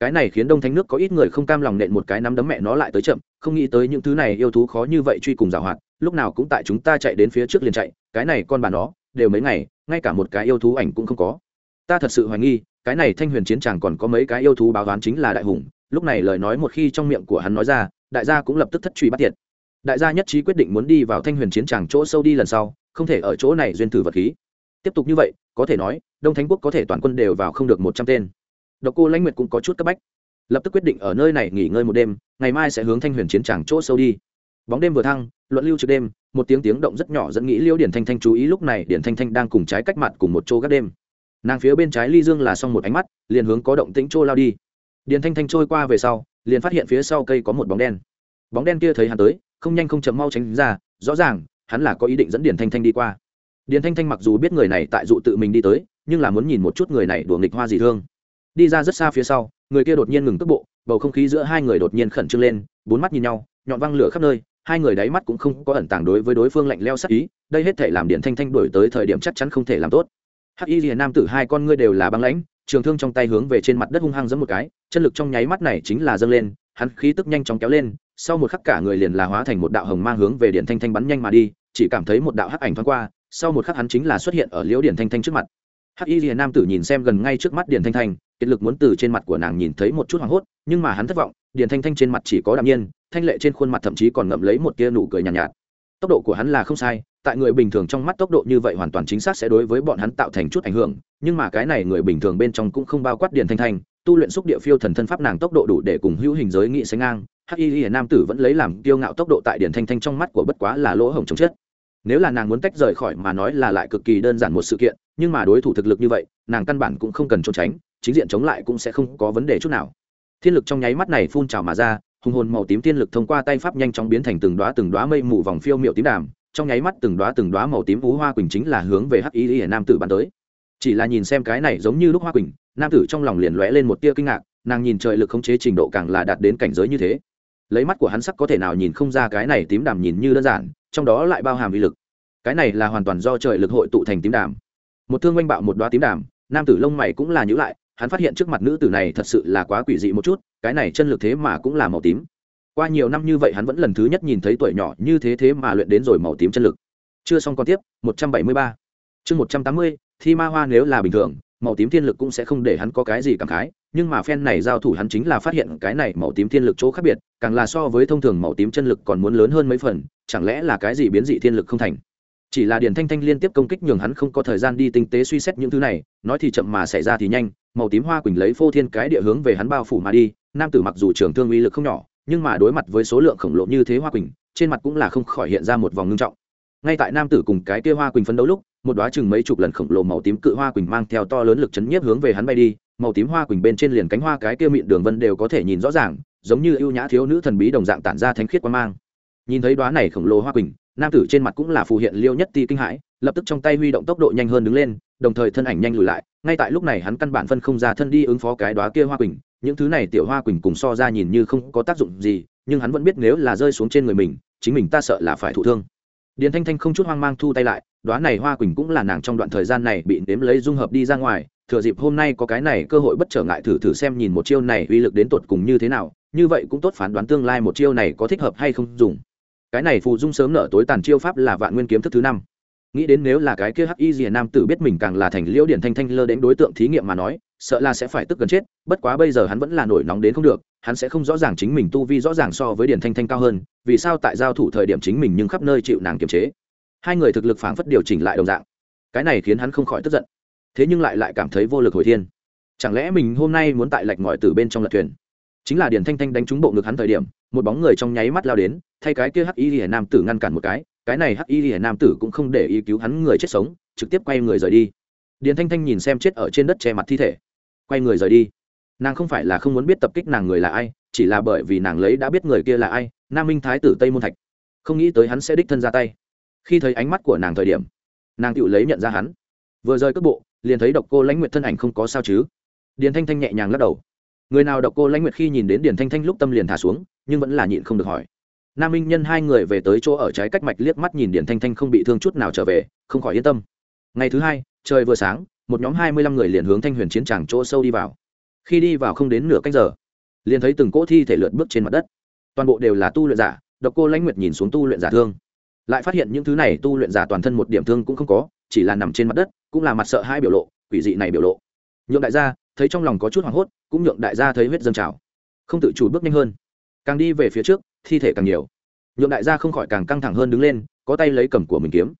Cái này khiến đông thánh nước có ít người không cam lòng nện một cái nắm đấm mẹ nó lại tới chậm, không nghĩ tới những thứ này yêu thú khó như vậy truy cùng g hoạt lúc nào cũng tại chúng ta chạy đến phía trước liền chạy, cái này con bà nó, đều mấy ngày, ngay cả một cái yêu thú ảnh cũng không có. Ta thật sự hoài nghi, cái này thanh huyền chiến tràng còn có mấy cái yêu thú báo đoán chính là đại hùng, lúc này lời nói một khi trong miệng của hắn nói ra, đại gia cũng lập tức thất truy bắt tiệt đại gia nhất trí quyết định muốn đi vào thanh huyền chiến tràng chỗ sâu đi lần sau, không thể ở chỗ này duyên thử vật khí. Tiếp tục như vậy, có thể nói, đông thánh quốc có thể toàn quân đều vào không được một trăm tên. Độc cô lãnh nguyệt cũng có chút cấp bách. Lập tức quyết định ở nơi này nghỉ ngơi một đêm, ngày mai sẽ hướng thanh huyền chiến tràng chỗ sâu đi. Bóng đêm vừa thăng luận lưu trước đêm, một tiếng tiếng động rất nhỏ dẫn nghĩ liêu điển thanh thanh chú ý lúc này điển thanh thanh đang cùng trái cách mặt cùng một chỗ gác đêm. Nàng phía bên trái ly dương là xong một ánh mắt, liền hướng có động tĩnh trôi lao đi. Điển thanh thanh trôi qua về sau, liền phát hiện phía sau cây có một bóng đen. Bóng đen kia thấy hắn tới, không nhanh không chậm mau tránh ra, rõ ràng, hắn là có ý định dẫn điển thanh thanh đi qua. Điển thanh thanh mặc dù biết người này tại dụ tự mình đi tới, nhưng là muốn nhìn một chút người này đùa nghịch hoa gì thương. Đi ra rất xa phía sau, người kia đột nhiên ngừng tốc bộ bầu không khí giữa hai người đột nhiên khẩn trương lên, bốn mắt nhìn nhau, nhọn văng lửa khắp nơi hai người đáy mắt cũng không có ẩn tàng đối với đối phương lạnh leo sắc ý, đây hết thể làm điện thanh thanh đổi tới thời điểm chắc chắn không thể làm tốt. Hắc y liền nam tử hai con ngươi đều là băng lãnh, trường thương trong tay hướng về trên mặt đất hung hăng giẫm một cái, chân lực trong nháy mắt này chính là dâng lên, hắn khí tức nhanh chóng kéo lên, sau một khắc cả người liền là hóa thành một đạo hồng mang hướng về điện thanh thanh bắn nhanh mà đi, chỉ cảm thấy một đạo hắc ảnh thoáng qua, sau một khắc hắn chính là xuất hiện ở liễu điện thanh thanh trước mặt. Hắc y liền nam tử nhìn xem gần ngay trước mắt điện thanh thanh, kiệt lực muốn từ trên mặt của nàng nhìn thấy một chút hoảng hốt, nhưng mà hắn thất vọng điện thanh thanh trên mặt chỉ có đạm nhiên thanh lệ trên khuôn mặt thậm chí còn ngậm lấy một tia nụ cười nhàn nhạt, nhạt. Tốc độ của hắn là không sai tại người bình thường trong mắt tốc độ như vậy hoàn toàn chính xác sẽ đối với bọn hắn tạo thành chút ảnh hưởng nhưng mà cái này người bình thường bên trong cũng không bao quát điện thanh thanh tu luyện xúc địa phiêu thần thân pháp nàng tốc độ đủ để cùng hữu hình giới nghị sánh ngang hắc y hiển nam tử vẫn lấy làm kiêu ngạo tốc độ tại điện thanh thanh trong mắt của bất quá là lỗ hổng chống chết. Nếu là nàng muốn tách rời khỏi mà nói là lại cực kỳ đơn giản một sự kiện nhưng mà đối thủ thực lực như vậy nàng căn bản cũng không cần trốn tránh chính diện chống lại cũng sẽ không có vấn đề chút nào. Thiên lực trong nháy mắt này phun trào mà ra hùng hồn màu tím tiên lực thông qua tay pháp nhanh chóng biến thành từng đoá từng đoá mây mù vòng phiêu miệu tím đàm, trong nháy mắt từng đoá từng đoá màu tím vú hoa quỳnh chính là hướng về hắc y hiển nam tử bắn tới. Chỉ là nhìn xem cái này giống như lúc hoa quỳnh, nam tử trong lòng liền lóe lên một tia kinh ngạc, nàng nhìn trời lực khống chế trình độ càng là đạt đến cảnh giới như thế. Lấy mắt của hắn sắc có thể nào nhìn không ra cái này tím đàm nhìn như đơn giản, trong đó lại bao hàm vi lực. Cái này là hoàn toàn do trời lực hội tụ thành tím đàm. Một thương oanh bạo một đoá tím đàm, nam tử lông mày cũng là nhữ lại hắn phát hiện trước mặt nữ tử này thật sự là quá quỷ dị một chút, cái này chân lực thế mà cũng là màu tím. Qua nhiều năm như vậy hắn vẫn lần thứ nhất nhìn thấy tuổi nhỏ như thế thế mà luyện đến rồi màu tím chân lực. Chưa xong còn tiếp, một trăm bảy mươi ba. Chương một trăm tám mươi, thi ma hoa nếu là bình thường, màu tím thiên lực cũng sẽ không để hắn có cái gì cảm khái, nhưng mà phen này giao thủ hắn chính là phát hiện cái này màu tím thiên lực chỗ khác biệt, càng là so với thông thường màu tím chân lực còn muốn lớn hơn mấy phần, chẳng lẽ là cái gì biến dị thiên lực không thành? Chỉ là điền thanh thanh liên tiếp công kích nhường hắn không có thời gian đi tinh tế suy xét những thứ này, nói thì chậm mà xảy ra thì nhanh màu tím hoa quỳnh lấy phô thiên cái địa hướng về hắn bao phủ mà đi. Nam tử mặc dù trường thương uy lực không nhỏ, nhưng mà đối mặt với số lượng khổng lồ như thế hoa quỳnh, trên mặt cũng là không khỏi hiện ra một vòng ngưng trọng. Ngay tại nam tử cùng cái kia hoa quỳnh phấn đấu lúc, một đoá chừng mấy chục lần khổng lồ màu tím cự hoa quỳnh mang theo to lớn lực chấn nhiếp hướng về hắn bay đi. Màu tím hoa quỳnh bên trên liền cánh hoa cái kia mịn đường vân đều có thể nhìn rõ ràng, giống như ưu nhã thiếu nữ thần bí đồng dạng tản ra thánh khiết quan mang. Nhìn thấy đoá này khổng lồ hoa quỳnh, nam tử trên mặt cũng là phù hiện liêu nhất ti kinh hãi, lập tức trong tay huy động tốc độ nhanh hơn đứng lên đồng thời thân ảnh nhanh lùi lại, ngay tại lúc này hắn căn bản phân không ra thân đi ứng phó cái đoá kia hoa quỳnh, những thứ này tiểu hoa quỳnh cùng so ra nhìn như không có tác dụng gì, nhưng hắn vẫn biết nếu là rơi xuống trên người mình, chính mình ta sợ là phải thụ thương. Điền thanh thanh không chút hoang mang thu tay lại đoá này hoa quỳnh cũng là nàng trong đoạn thời gian này bị nếm lấy dung hợp đi ra ngoài, thừa dịp hôm nay có cái này cơ hội bất trở ngại thử thử xem nhìn một chiêu này uy lực đến tột cùng như thế nào, như vậy cũng tốt phán đoán tương lai một chiêu này có thích hợp hay không dùng. Cái này phù dung sớm nở tối tàn chiêu pháp là vạn nguyên kiếm thức thứ năm nghĩ đến nếu là cái kia hắc y rìa nam tử biết mình càng là thành liễu điển thanh thanh lơ đến đối tượng thí nghiệm mà nói, sợ là sẽ phải tức gần chết, bất quá bây giờ hắn vẫn là nổi nóng đến không được, hắn sẽ không rõ ràng chính mình tu vi rõ ràng so với điển thanh thanh cao hơn, vì sao tại giao thủ thời điểm chính mình nhưng khắp nơi chịu nàng kiềm chế. Hai người thực lực phảng phất điều chỉnh lại đồng dạng. Cái này khiến hắn không khỏi tức giận. Thế nhưng lại lại cảm thấy vô lực hồi thiên. Chẳng lẽ mình hôm nay muốn tại lạch ngòi từ bên trong lật thuyền? Chính là điển thanh thanh đánh trúng bộ ngực hắn thời điểm, một bóng người trong nháy mắt lao đến, thay cái kia hắc y hiển nam tử ngăn cản một cái cái này hắc y hiển nam tử cũng không để ý cứu hắn người chết sống, trực tiếp quay người rời đi. Điền thanh thanh nhìn xem chết ở trên đất che mặt thi thể, quay người rời đi. Nàng không phải là không muốn biết tập kích nàng người là ai, chỉ là bởi vì nàng lấy đã biết người kia là ai, nam minh thái tử tây môn thạch. Không nghĩ tới hắn sẽ đích thân ra tay. Khi thấy ánh mắt của nàng thời điểm, nàng tự lấy nhận ra hắn. Vừa rời cước bộ, liền thấy độc cô lãnh nguyệt thân ảnh không có sao chứ. Điền thanh thanh nhẹ nhàng lắc đầu. Người nào độc cô lãnh nguyệt khi nhìn đến điền thanh thanh lúc tâm liền thả xuống, nhưng vẫn là nhịn không được hỏi nam minh nhân hai người về tới chỗ ở trái cách mạch liếc mắt nhìn điển thanh thanh không bị thương chút nào trở về, không khỏi yên tâm. Ngày thứ hai, trời vừa sáng, một nhóm hai mươi lăm người liền hướng thanh huyền chiến tràng chỗ sâu đi vào. Khi đi vào không đến nửa cách giờ, liền thấy từng cỗ thi thể lượn bước trên mặt đất. Toàn bộ đều là tu luyện giả, độc cô lãnh nguyệt nhìn xuống tu luyện giả thương. Lại phát hiện những thứ này tu luyện giả toàn thân một điểm thương cũng không có, chỉ là nằm trên mặt đất, cũng là mặt sợ hai biểu lộ, quỷ dị này biểu lộ. Nhượng đại gia, thấy trong lòng có chút hoảng hốt, cũng nhượng đại gia thấy huyết dâng trào. Không tự chủ bước nhanh hơn. Càng đi về phía trước thi thể càng nhiều. Nhuộm đại gia không khỏi càng căng thẳng hơn đứng lên, có tay lấy cầm của mình kiếm.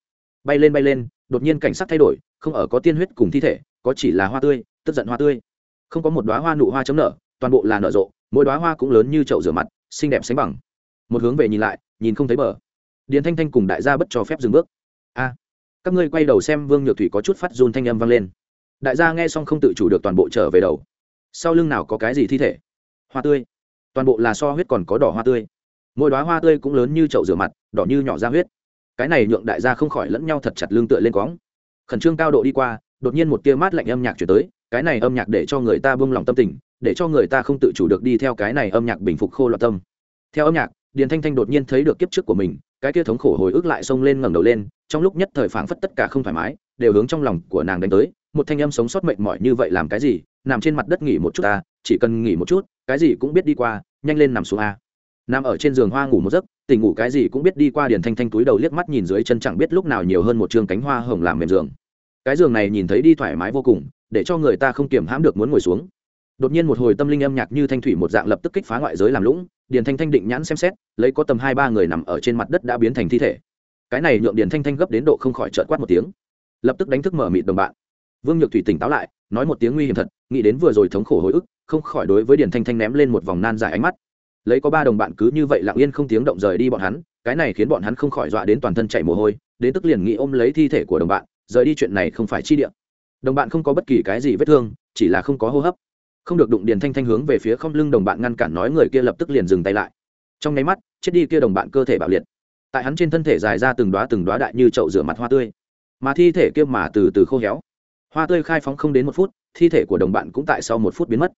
Bay lên bay lên, đột nhiên cảnh sắc thay đổi, không ở có tiên huyết cùng thi thể, có chỉ là hoa tươi, tức giận hoa tươi. Không có một đoá hoa nụ hoa chấm nở, toàn bộ là nở rộ, mỗi đoá hoa cũng lớn như chậu rửa mặt, xinh đẹp sánh bằng. Một hướng về nhìn lại, nhìn không thấy bờ. Điền thanh thanh cùng đại gia bất cho phép dừng bước. A, các ngươi quay đầu xem vương nhược thủy có chút phát run thanh âm vang lên. Đại gia nghe xong không tự chủ được toàn bộ trở về đầu. Sau lưng nào có cái gì thi thể? Hoa tươi. Toàn bộ là so huyết còn có đỏ hoa tươi mỗi đoá hoa tươi cũng lớn như chậu rửa mặt, đỏ như nhỏ ra huyết. Cái này nhượng đại gia không khỏi lẫn nhau thật chặt lương tựa lên quõng. Khẩn trương cao độ đi qua, đột nhiên một tia mát lạnh âm nhạc chuyển tới, cái này âm nhạc để cho người ta buông lòng tâm tình, để cho người ta không tự chủ được đi theo cái này âm nhạc bình phục khô loạn tâm. Theo âm nhạc, điền thanh thanh đột nhiên thấy được kiếp trước của mình, cái kia thống khổ hồi ức lại xông lên ngẩng đầu lên, trong lúc nhất thời phảng phất tất cả không thoải mái, đều hướng trong lòng của nàng đánh tới, một thanh âm sống sót mệt mỏi như vậy làm cái gì, nằm trên mặt đất nghỉ một chút ta, chỉ cần nghỉ một chút, cái gì cũng biết đi qua, nhanh lên nằm xuống a nằm ở trên giường hoa ngủ một giấc, tỉnh ngủ cái gì cũng biết đi qua điền thanh thanh túi đầu liếc mắt nhìn dưới chân chẳng biết lúc nào nhiều hơn một chương cánh hoa hồng làm mềm giường. Cái giường này nhìn thấy đi thoải mái vô cùng, để cho người ta không kiềm hãm được muốn ngồi xuống. Đột nhiên một hồi tâm linh âm nhạc như thanh thủy một dạng lập tức kích phá ngoại giới làm lũng, điền thanh thanh định nhãn xem xét, lấy có tầm hai ba người nằm ở trên mặt đất đã biến thành thi thể. Cái này nhượng điền thanh thanh gấp đến độ không khỏi trợn quát một tiếng. Lập tức đánh thức mở mịt đồng bạn. Vương nhược thủy tỉnh táo lại, nói một tiếng nguy hiểm thật, nghĩ đến vừa rồi thống khổ hồi ức, không khỏi đối với điền thanh thanh ném lên một vòng nan dài ánh mắt lấy có ba đồng bạn cứ như vậy lặng yên không tiếng động rời đi bọn hắn, cái này khiến bọn hắn không khỏi dọa đến toàn thân chạy mồ hôi, đến tức liền nghĩ ôm lấy thi thể của đồng bạn, rời đi chuyện này không phải chi địa. Đồng bạn không có bất kỳ cái gì vết thương, chỉ là không có hô hấp. Không được đụng điền thanh thanh hướng về phía không lưng đồng bạn ngăn cản nói người kia lập tức liền dừng tay lại. Trong nháy mắt, chết đi kia đồng bạn cơ thể bạo liệt. Tại hắn trên thân thể dài ra từng đoá từng đoá đại như chậu rửa mặt hoa tươi. Mà thi thể kia mà từ từ khô héo. Hoa tươi khai phóng không đến một phút, thi thể của đồng bạn cũng tại sau một phút biến mất.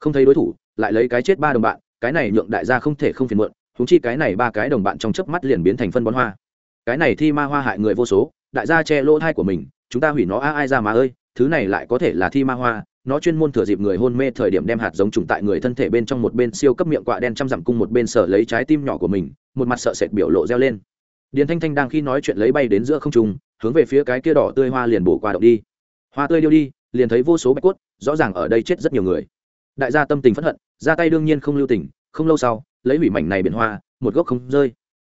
Không thấy đối thủ, lại lấy cái chết ba đồng bạn cái này nhượng đại gia không thể không phiền muộn húng chi cái này ba cái đồng bạn trong chớp mắt liền biến thành phân bón hoa. Cái này thi ma hoa hại người vô số đại gia che lỗ thai của mình chúng ta hủy nó a ai ra mà ơi thứ này lại có thể là thi ma hoa nó chuyên môn thừa dịp người hôn mê thời điểm đem hạt giống trùng tại người thân thể bên trong một bên siêu cấp miệng quạ đen trăm dặm cung một bên sở lấy trái tim nhỏ của mình một mặt sợ sệt biểu lộ reo lên. Điền thanh thanh đang khi nói chuyện lấy bay đến giữa không trung hướng về phía cái kia đỏ tươi hoa liền bổ qua động đi. Hoa tươi điêu đi liền thấy vô số bạch quất, rõ ràng ở đây chết rất nhiều người đại gia tâm tình phẫn hận, ra tay đương nhiên không lưu tình, không lâu sau, lấy hủy mảnh này biển hoa, một gốc không rơi.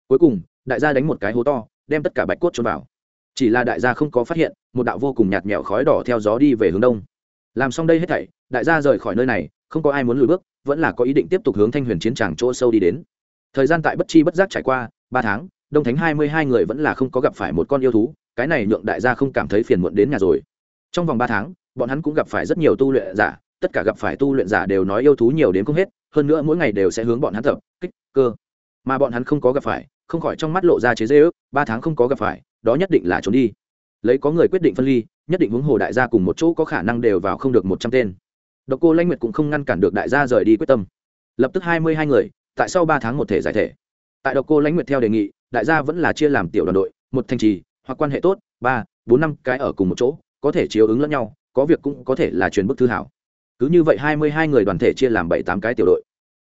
Cuối cùng, đại gia đánh một cái hố to, đem tất cả bạch cốt trôn vào. Chỉ là đại gia không có phát hiện, một đạo vô cùng nhạt nhẽo khói đỏ theo gió đi về hướng đông. Làm xong đây hết thảy, đại gia rời khỏi nơi này, không có ai muốn lùi bước, vẫn là có ý định tiếp tục hướng thanh huyền chiến tràng chỗ sâu đi đến. Thời gian tại bất chi bất giác trải qua, ba tháng, đông thánh hai mươi hai người vẫn là không có gặp phải một con yêu thú, cái này nhượng đại gia không cảm thấy phiền muộn đến nhà rồi. Trong vòng ba tháng, bọn hắn cũng gặp phải rất nhiều tu luyện giả tất cả gặp phải tu luyện giả đều nói yêu thú nhiều đến không hết, hơn nữa mỗi ngày đều sẽ hướng bọn hắn tập, kích, cơ. Mà bọn hắn không có gặp phải, không khỏi trong mắt lộ ra chế dễ ước ba tháng không có gặp phải, đó nhất định là trốn đi. Lấy có người quyết định phân ly, nhất định huống hồ đại gia cùng một chỗ có khả năng đều vào không được một trăm tên. Độc cô lanh nguyệt cũng không ngăn cản được đại gia rời đi quyết tâm. Lập tức hai mươi hai người, tại sau ba tháng một thể giải thể. Tại độc cô lãnh nguyệt theo đề nghị, đại gia vẫn là chia làm tiểu đoàn đội, một thành trì, hoặc quan hệ tốt, ba, bốn năm cái ở cùng một chỗ, có thể chiếu ứng lẫn nhau, có việc cũng có thể là truyền bức thư hảo cứ như vậy hai mươi hai người đoàn thể chia làm bảy tám cái tiểu đội.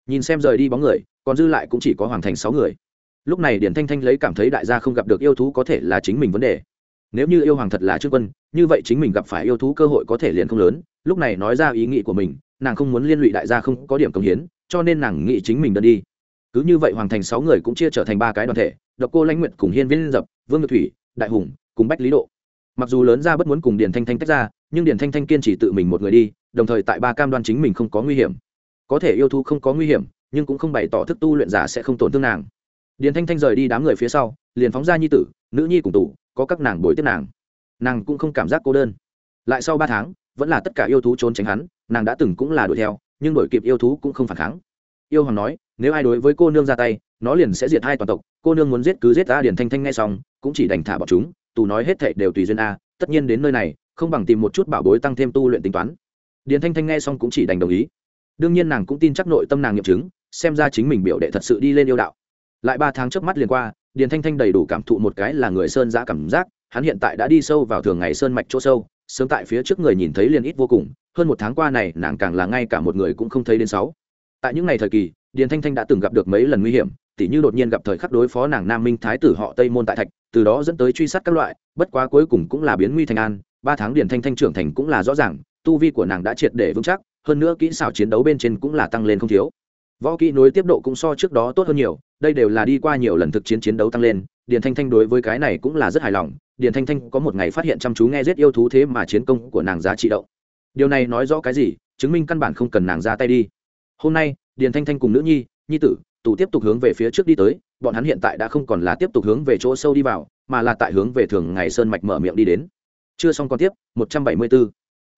Nhìn xem rời đi bóng người, còn dư lại cũng chỉ có hoàng thành sáu người. Lúc này điển thanh thanh lấy cảm thấy đại gia không gặp được yêu thú có thể là chính mình vấn đề. Nếu như yêu hoàng thật là trương quân, như vậy chính mình gặp phải yêu thú cơ hội có thể liền không lớn. Lúc này nói ra ý nghĩ của mình, nàng không muốn liên lụy đại gia không có điểm công hiến, cho nên nàng nghĩ chính mình đơn đi. Cứ như vậy hoàng thành sáu người cũng chia trở thành ba cái đoàn thể, độc cô lãnh nguyện cùng hiên viên dập, vương ngự thủy, đại hùng cùng bách lý độ. Mặc dù lớn ra bất muốn cùng điền thanh thanh tách ra, nhưng điền thanh thanh kiên chỉ tự mình một người đi đồng thời tại ba cam đoan chính mình không có nguy hiểm. Có thể yêu thú không có nguy hiểm, nhưng cũng không bày tỏ thức tu luyện giả sẽ không tổn thương nàng. Điền thanh thanh rời đi đám người phía sau, liền phóng ra nhi tử, nữ nhi cùng tủ có các nàng bồi tiếp nàng. Nàng cũng không cảm giác cô đơn. Lại sau ba tháng, vẫn là tất cả yêu thú trốn tránh hắn, nàng đã từng cũng là đuổi theo, nhưng đuổi kịp yêu thú cũng không phản kháng. Yêu hoàng nói, nếu ai đối với cô nương ra tay, nó liền sẽ diệt hai toàn tộc, cô nương muốn giết cứ giết ta điền thanh thanh ngay xong, cũng chỉ đành thả bọn chúng, tù nói hết thệ đều tùy duyên a, tất nhiên đến nơi này, không bằng tìm một chút bảo bối tăng thêm tu luyện tính toán điền thanh thanh nghe xong cũng chỉ đành đồng ý. Đương nhiên nàng cũng tin chắc nội tâm nàng nghiệm chứng, xem ra chính mình biểu đệ thật sự đi lên yêu đạo. Lại ba tháng trước mắt liền qua, điền thanh thanh đầy đủ cảm thụ một cái là người sơn giã cảm giác, hắn hiện tại đã đi sâu vào thường ngày sơn mạch chỗ sâu, sớm tại phía trước người nhìn thấy liền ít vô cùng, hơn một tháng qua này nàng càng là ngay cả một người cũng không thấy đến sáu. Tại những ngày thời kỳ, điền thanh thanh đã từng gặp được mấy lần nguy hiểm, tỉ như đột nhiên gặp thời khắc đối phó nàng nam minh thái tử họ tây môn tại thạch, từ đó dẫn tới truy sát các loại, bất quá cuối cùng cũng là biến nguy thành an, ba tháng điền thanh thanh trưởng thành cũng là rõ ràng tu vi của nàng đã triệt để vững chắc, hơn nữa kỹ xảo chiến đấu bên trên cũng là tăng lên không thiếu. Võ kỹ nối tiếp độ cũng so trước đó tốt hơn nhiều, đây đều là đi qua nhiều lần thực chiến chiến đấu tăng lên, điền thanh thanh đối với cái này cũng là rất hài lòng, điền thanh thanh có một ngày phát hiện chăm chú nghe giết yêu thú thế mà chiến công của nàng giá trị động. Điều này nói rõ cái gì, chứng minh căn bản không cần nàng ra tay đi. Hôm nay, điền thanh thanh cùng nữ nhi nhi tử tù tiếp tục hướng về phía trước đi tới, bọn hắn hiện tại đã không còn là tiếp tục hướng về chỗ sâu đi vào, mà là tại hướng về thường ngày sơn mạch mở miệng đi đến. Chưa xong còn tiếp 174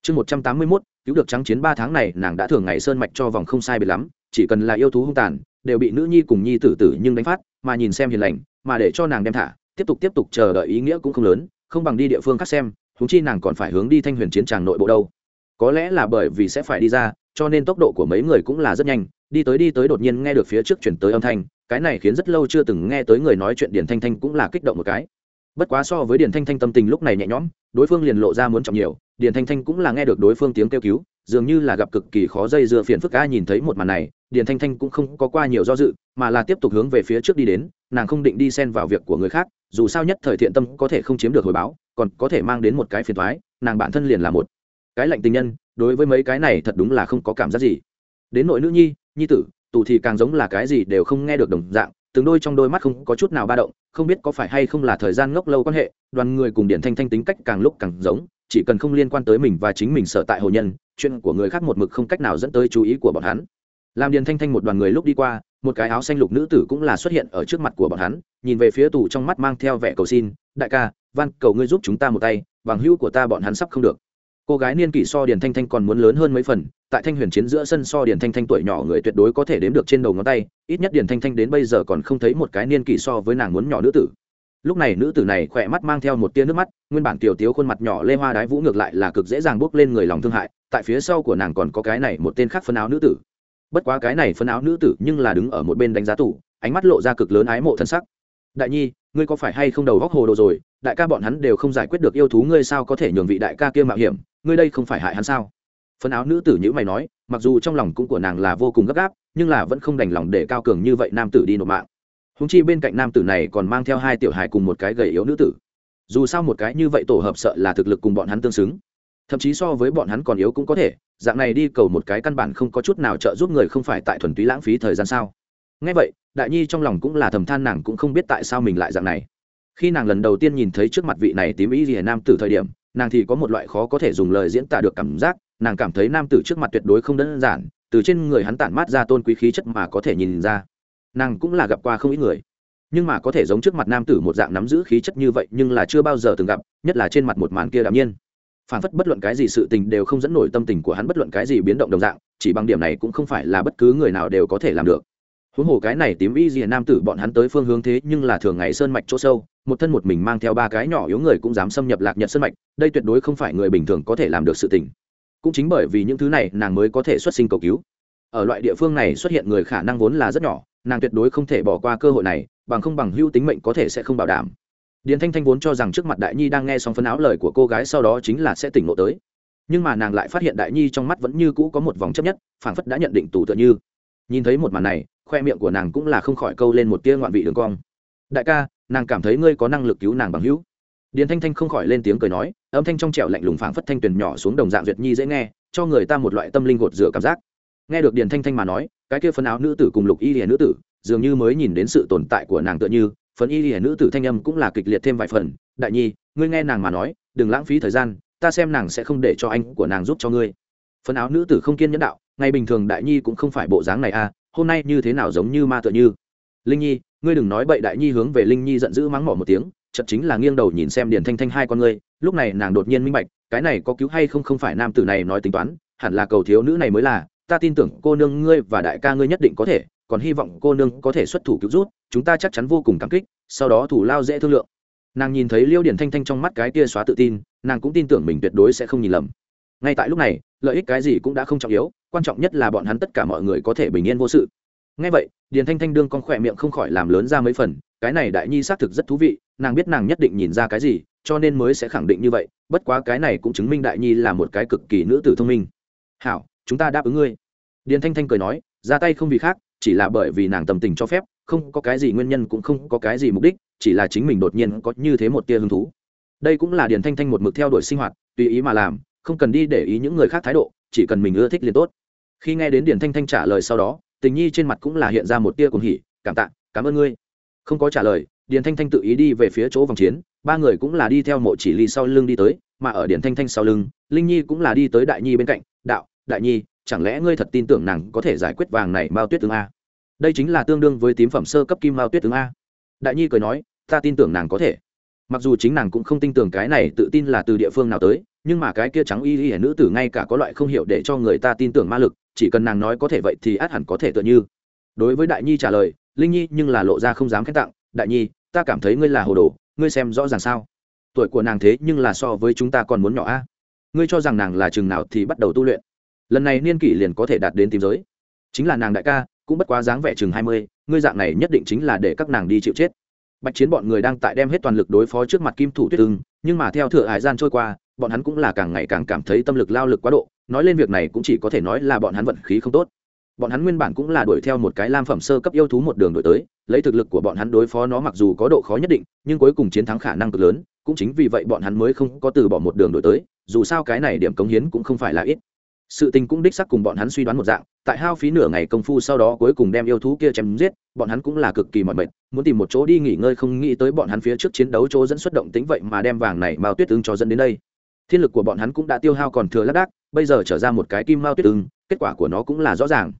chương một trăm tám mươi mốt, cứu được trắng chiến ba tháng này, nàng đã thường ngày sơn mạch cho vòng không sai biệt lắm, chỉ cần là yêu thú hung tàn, đều bị nữ nhi cùng nhi tử tử nhưng đánh phát, mà nhìn xem hiền lành, mà để cho nàng đem thả, tiếp tục tiếp tục chờ đợi ý nghĩa cũng không lớn, không bằng đi địa phương khác xem húng chi nàng còn phải hướng đi thanh huyền chiến tràng nội bộ đâu. Có lẽ là bởi vì sẽ phải đi ra, cho nên tốc độ của mấy người cũng là rất nhanh, đi tới đi tới đột nhiên nghe được phía trước chuyển tới âm thanh, cái này khiến rất lâu chưa từng nghe tới người nói chuyện điển thanh thanh cũng là kích động một cái. Bất quá so với điền thanh thanh tâm tình lúc này nhẹ nhõm, đối phương liền lộ ra muốn trọng nhiều điền thanh thanh cũng là nghe được đối phương tiếng kêu cứu, dường như là gặp cực kỳ khó dây dưa phiền phức ca nhìn thấy một màn này, điền thanh thanh cũng không có qua nhiều do dự, mà là tiếp tục hướng về phía trước đi đến, nàng không định đi xen vào việc của người khác, dù sao nhất thời thiện tâm có thể không chiếm được hồi báo, còn có thể mang đến một cái phiền thoái nàng bản thân liền là một cái lạnh tình nhân, đối với mấy cái này thật đúng là không có cảm giác gì. Đến nội nữ nhi nhi tử, tù thì càng giống là cái gì đều không nghe được đồng dạng, từng đôi trong đôi mắt không có chút nào ba động, không biết có phải hay không là thời gian ngốc lâu quan hệ, đoàn người cùng điển thanh thanh tính cách càng lúc càng giống chỉ cần không liên quan tới mình và chính mình sở tại hồ nhân, chuyện của người khác một mực không cách nào dẫn tới chú ý của bọn hắn. Làm điền thanh thanh một đoàn người lúc đi qua, một cái áo xanh lục nữ tử cũng là xuất hiện ở trước mặt của bọn hắn, nhìn về phía tù trong mắt mang theo vẻ cầu xin, đại ca van cầu ngươi giúp chúng ta một tay, bằng hữu của ta bọn hắn sắp không được. Cô gái niên kỷ so điền thanh thanh còn muốn lớn hơn mấy phần, tại thanh huyền chiến giữa sân so điền thanh thanh tuổi nhỏ người tuyệt đối có thể đếm được trên đầu ngón tay, ít nhất điền thanh thanh đến bây giờ còn không thấy một cái niên kỷ so với nàng muốn nhỏ nữ tử lúc này nữ tử này khỏe mắt mang theo một tia nước mắt, nguyên bản tiểu tiếu khuôn mặt nhỏ lê hoa đái vũ ngược lại là cực dễ dàng bước lên người lòng thương hại, tại phía sau của nàng còn có cái này một tên khác phân áo nữ tử. Bất quá cái này phân áo nữ tử nhưng là đứng ở một bên đánh giá tủ, ánh mắt lộ ra cực lớn ái mộ thân sắc. Đại nhi, ngươi có phải hay không đầu góc hồ đồ rồi? Đại ca bọn hắn đều không giải quyết được yêu thú ngươi sao có thể nhường vị đại ca kia mạo hiểm? Ngươi đây không phải hại hắn sao? Phân áo nữ tử nhữ mày nói, mặc dù trong lòng cũng của nàng là vô cùng gấp gáp, nhưng là vẫn không đành lòng để cao cường như vậy nam tử đi nộp mạng húng chi bên cạnh nam tử này còn mang theo hai tiểu hài cùng một cái gầy yếu nữ tử. Dù sao một cái như vậy tổ hợp sợ là thực lực cùng bọn hắn tương xứng. Thậm chí so với bọn hắn còn yếu cũng có thể, dạng này đi cầu một cái căn bản không có chút nào trợ giúp người không phải tại thuần túy lãng phí thời gian sao? Ngay vậy, đại nhi trong lòng cũng là thầm than nàng cũng không biết tại sao mình lại dạng này. Khi nàng lần đầu tiên nhìn thấy trước mặt vị này tím ý rìa nam tử thời điểm, nàng thì có một loại khó có thể dùng lời diễn tả được cảm giác, nàng cảm thấy nam tử trước mặt tuyệt đối không đơn giản, từ trên người hắn tản mát ra tôn quý khí chất mà có thể nhìn ra nàng cũng là gặp qua không ít người. Nhưng mà có thể giống trước mặt nam tử một dạng nắm giữ khí chất như vậy nhưng là chưa bao giờ từng gặp, nhất là trên mặt một màn kia đạm nhiên. Phản phất bất luận cái gì sự tình đều không dẫn nổi tâm tình của hắn bất luận cái gì biến động đồng dạng, chỉ bằng điểm này cũng không phải là bất cứ người nào đều có thể làm được. Huống hồ cái này tím y gì nam tử bọn hắn tới phương hướng thế nhưng là thường ngày sơn mạch chỗ sâu, một thân một mình mang theo ba cái nhỏ yếu người cũng dám xâm nhập lạc nhật sơn mạch, đây tuyệt đối không phải người bình thường có thể làm được sự tình. Cũng chính bởi vì những thứ này nàng mới có thể xuất sinh cầu cứu. Ở loại địa phương này xuất hiện người khả năng vốn là rất nhỏ nàng tuyệt đối không thể bỏ qua cơ hội này, bằng không bằng hưu tính mệnh có thể sẽ không bảo đảm. Điền thanh thanh vốn cho rằng trước mặt đại nhi đang nghe xong phân áo lời của cô gái sau đó chính là sẽ tỉnh ngộ tới. Nhưng mà nàng lại phát hiện đại nhi trong mắt vẫn như cũ có một vòng chấp nhất, phảng phất đã nhận định tù tựa như. Nhìn thấy một màn này, khoe miệng của nàng cũng là không khỏi câu lên một tia ngoạn vị đường cong. Đại ca, nàng cảm thấy ngươi có năng lực cứu nàng bằng hữu. Điền thanh thanh không khỏi lên tiếng cười nói, âm thanh trong trẻo lạnh lùng phảng phất thanh tuyền nhỏ xuống đồng dạng duyệt nhi dễ nghe, cho người ta một loại tâm linh gột rửa cảm giác nghe được điền thanh thanh mà nói, cái kia phần áo nữ tử cùng lục y hiền nữ tử, dường như mới nhìn đến sự tồn tại của nàng tựa như, phấn y hiền nữ tử thanh âm cũng là kịch liệt thêm vài phần. Đại nhi, ngươi nghe nàng mà nói, đừng lãng phí thời gian, ta xem nàng sẽ không để cho anh của nàng giúp cho ngươi. Phấn áo nữ tử không kiên nhẫn đạo, ngày bình thường đại nhi cũng không phải bộ dáng này à hôm nay như thế nào giống như ma tựa như. Linh nhi, ngươi đừng nói bậy, đại nhi hướng về linh nhi giận dữ mắng mỏ một tiếng chật chính là nghiêng đầu nhìn xem điền thanh thanh hai con ngươi, lúc này nàng đột nhiên minh bạch, cái này có cứu hay không không phải nam tử này nói tính toán, hẳn là cầu thiếu nữ này mới là ta tin tưởng cô nương ngươi và đại ca ngươi nhất định có thể, còn hy vọng cô nương có thể xuất thủ cứu rút chúng ta chắc chắn vô cùng cảm kích, sau đó thủ lao dễ thương lượng. Nàng nhìn thấy liêu điển thanh thanh trong mắt cái kia xóa tự tin, nàng cũng tin tưởng mình tuyệt đối sẽ không nhìn lầm. Ngay tại lúc này, lợi ích cái gì cũng đã không trọng yếu, quan trọng nhất là bọn hắn tất cả mọi người có thể bình yên vô sự. Ngay vậy, điền thanh thanh đương con khỏe miệng không khỏi làm lớn ra mấy phần, cái này đại nhi xác thực rất thú vị, nàng biết nàng nhất định nhìn ra cái gì, cho nên mới sẽ khẳng định như vậy, bất quá cái này cũng chứng minh đại nhi là một cái cực kỳ nữ tử thông minh. Hảo chúng ta đáp ứng ngươi. Điền thanh thanh cười nói, ra tay không vì khác, chỉ là bởi vì nàng tâm tình cho phép, không có cái gì nguyên nhân cũng không có cái gì mục đích, chỉ là chính mình đột nhiên có như thế một tia hứng thú. Đây cũng là điền thanh thanh một mực theo đuổi sinh hoạt, tùy ý mà làm, không cần đi để ý những người khác thái độ, chỉ cần mình ưa thích liền tốt. Khi nghe đến điền thanh thanh trả lời sau đó, tình nhi trên mặt cũng là hiện ra một tia cùng hỉ, cảm tạ, cảm ơn ngươi. Không có trả lời, điền thanh thanh tự ý đi về phía chỗ vòng chiến, ba người cũng là đi theo mộ chỉ ly sau lưng đi tới, mà ở điền thanh thanh sau lưng, linh nhi cũng là đi tới đại nhi bên cạnh, đạo đại nhi, chẳng lẽ ngươi thật tin tưởng nàng có thể giải quyết vàng này mao tuyết tướng a? Đây chính là tương đương với tím phẩm sơ cấp kim mao tuyết tướng a. Đại nhi cười nói, ta tin tưởng nàng có thể. Mặc dù chính nàng cũng không tin tưởng cái này tự tin là từ địa phương nào tới, nhưng mà cái kia trắng y y nữ tử ngay cả có loại không hiểu để cho người ta tin tưởng ma lực, chỉ cần nàng nói có thể vậy thì át hẳn có thể tựa như. Đối với đại nhi trả lời, linh nhi nhưng là lộ ra không dám khen tặng, đại nhi, ta cảm thấy ngươi là hồ đồ, ngươi xem rõ ràng sao? Tuổi của nàng thế nhưng là so với chúng ta còn muốn nhỏ a. Ngươi cho rằng nàng là chừng nào thì bắt đầu tu luyện lần này niên kỷ liền có thể đạt đến tìm giới. Chính là nàng đại ca, cũng bất quá dáng vẻ chừng hai mươi, ngươi dạng này nhất định chính là để các nàng đi chịu chết. Bạch chiến bọn người đang tại đem hết toàn lực đối phó trước mặt kim thủ tuyết ưng, nhưng mà theo thừa hải gian trôi qua, bọn hắn cũng là càng ngày càng cảm thấy tâm lực lao lực quá độ, nói lên việc này cũng chỉ có thể nói là bọn hắn vận khí không tốt. Bọn hắn nguyên bản cũng là đuổi theo một cái lam phẩm sơ cấp yêu thú một đường đổi tới, lấy thực lực của bọn hắn đối phó nó mặc dù có độ khó nhất định, nhưng cuối cùng chiến thắng khả năng cực lớn, cũng chính vì vậy bọn hắn mới không có từ bỏ một đường đổi tới, dù sao cái này điểm cống hiến cũng không phải là ít sự tình cũng đích sắc cùng bọn hắn suy đoán một dạng, tại hao phí nửa ngày công phu sau đó cuối cùng đem yêu thú kia chém giết, bọn hắn cũng là cực kỳ mỏi mệt, muốn tìm một chỗ đi nghỉ ngơi không nghĩ tới bọn hắn phía trước chiến đấu chỗ dẫn xuất động tính vậy mà đem vàng này mao tuyết ưng cho dẫn đến đây. Thiên lực của bọn hắn cũng đã tiêu hao còn thừa lác đác, bây giờ trở ra một cái kim mao tuyết ưng, kết quả của nó cũng là rõ ràng.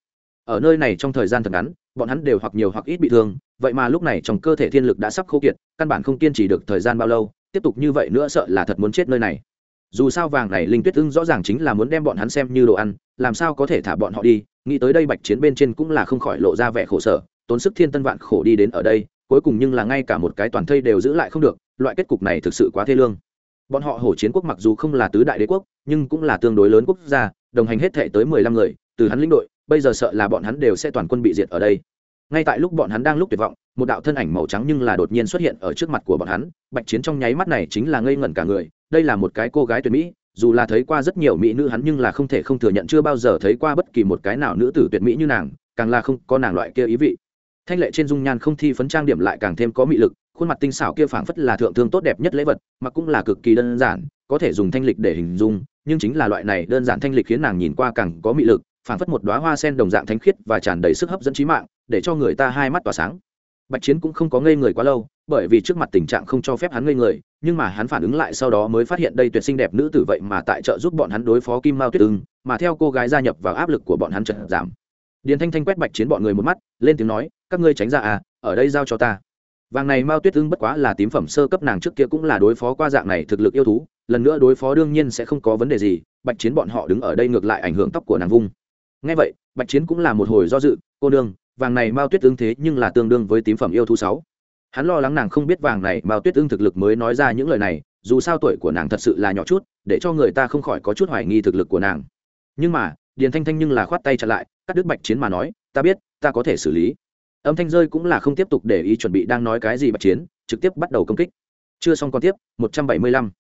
Ở nơi này trong thời gian thật ngắn, bọn hắn đều hoặc nhiều hoặc ít bị thương, vậy mà lúc này trong cơ thể thiên lực đã sắp khô kiệt, căn bản không kiên trì được thời gian bao lâu, tiếp tục như vậy nữa sợ là thật muốn chết nơi này dù sao vàng này linh tuyết ưng rõ ràng chính là muốn đem bọn hắn xem như đồ ăn, làm sao có thể thả bọn họ đi? Nghĩ tới đây bạch chiến bên trên cũng là không khỏi lộ ra vẻ khổ sở, tốn sức thiên tân vạn khổ đi đến ở đây, cuối cùng nhưng là ngay cả một cái toàn thây đều giữ lại không được, loại kết cục này thực sự quá thê lương. Bọn họ hổ chiến quốc mặc dù không là tứ đại đế quốc, nhưng cũng là tương đối lớn quốc gia, đồng hành hết thể tới mười lăm người, từ hắn lĩnh đội, bây giờ sợ là bọn hắn đều sẽ toàn quân bị diệt ở đây. Ngay tại lúc bọn hắn đang lúc tuyệt vọng, một đạo thân ảnh màu trắng nhưng là đột nhiên xuất hiện ở trước mặt của bọn hắn, bạch chiến trong nháy mắt này chính là ngây ngẩn cả người đây là một cái cô gái tuyệt mỹ, dù là thấy qua rất nhiều mỹ nữ hắn nhưng là không thể không thừa nhận chưa bao giờ thấy qua bất kỳ một cái nào nữ tử tuyệt mỹ như nàng, càng là không có nàng loại kia ý vị. Thanh lệ trên dung nhan không thi phấn trang điểm lại càng thêm có mị lực, khuôn mặt tinh xảo kia phảng phất là thượng thương tốt đẹp nhất lễ vật mà cũng là cực kỳ đơn giản, có thể dùng thanh lịch để hình dung, nhưng chính là loại này đơn giản thanh lịch khiến nàng nhìn qua càng có mị lực, phảng phất một đóa hoa sen đồng dạng thánh khiết và tràn đầy sức hấp dẫn trí mạng, để cho người ta hai mắt tỏa sáng. Bạch chiến cũng không có ngây người quá lâu bởi vì trước mặt tình trạng không cho phép hắn ngây người, nhưng mà hắn phản ứng lại sau đó mới phát hiện đây tuyệt sinh đẹp nữ tử vậy mà tại trợ giúp bọn hắn đối phó kim mao tuyết ưng, mà theo cô gái gia nhập vào áp lực của bọn hắn chật giảm. Điền thanh thanh quét bạch chiến bọn người một mắt, lên tiếng nói, các ngươi tránh ra à ở đây giao cho ta. Vàng này mao tuyết ưng bất quá là tím phẩm sơ cấp nàng trước kia cũng là đối phó qua dạng này thực lực yêu thú, lần nữa đối phó đương nhiên sẽ không có vấn đề gì, bạch chiến bọn họ đứng ở đây ngược lại ảnh hưởng tóc của nàng vung. Ngay vậy, bạch chiến cũng là một hồi do dự, cô đương vàng này mao tuyết ưng thế nhưng là tương đương với tím phẩm yêu thú sáu hắn lo lắng nàng không biết vàng này mao tuyết ưng thực lực mới nói ra những lời này dù sao tuổi của nàng thật sự là nhỏ chút để cho người ta không khỏi có chút hoài nghi thực lực của nàng. Nhưng mà điền thanh thanh nhưng là khoát tay chặn lại cắt đứt bạch chiến mà nói ta biết ta có thể xử lý. Âm thanh rơi cũng là không tiếp tục để ý chuẩn bị đang nói cái gì bạch chiến trực tiếp bắt đầu công kích. Chưa xong còn tiếp 175.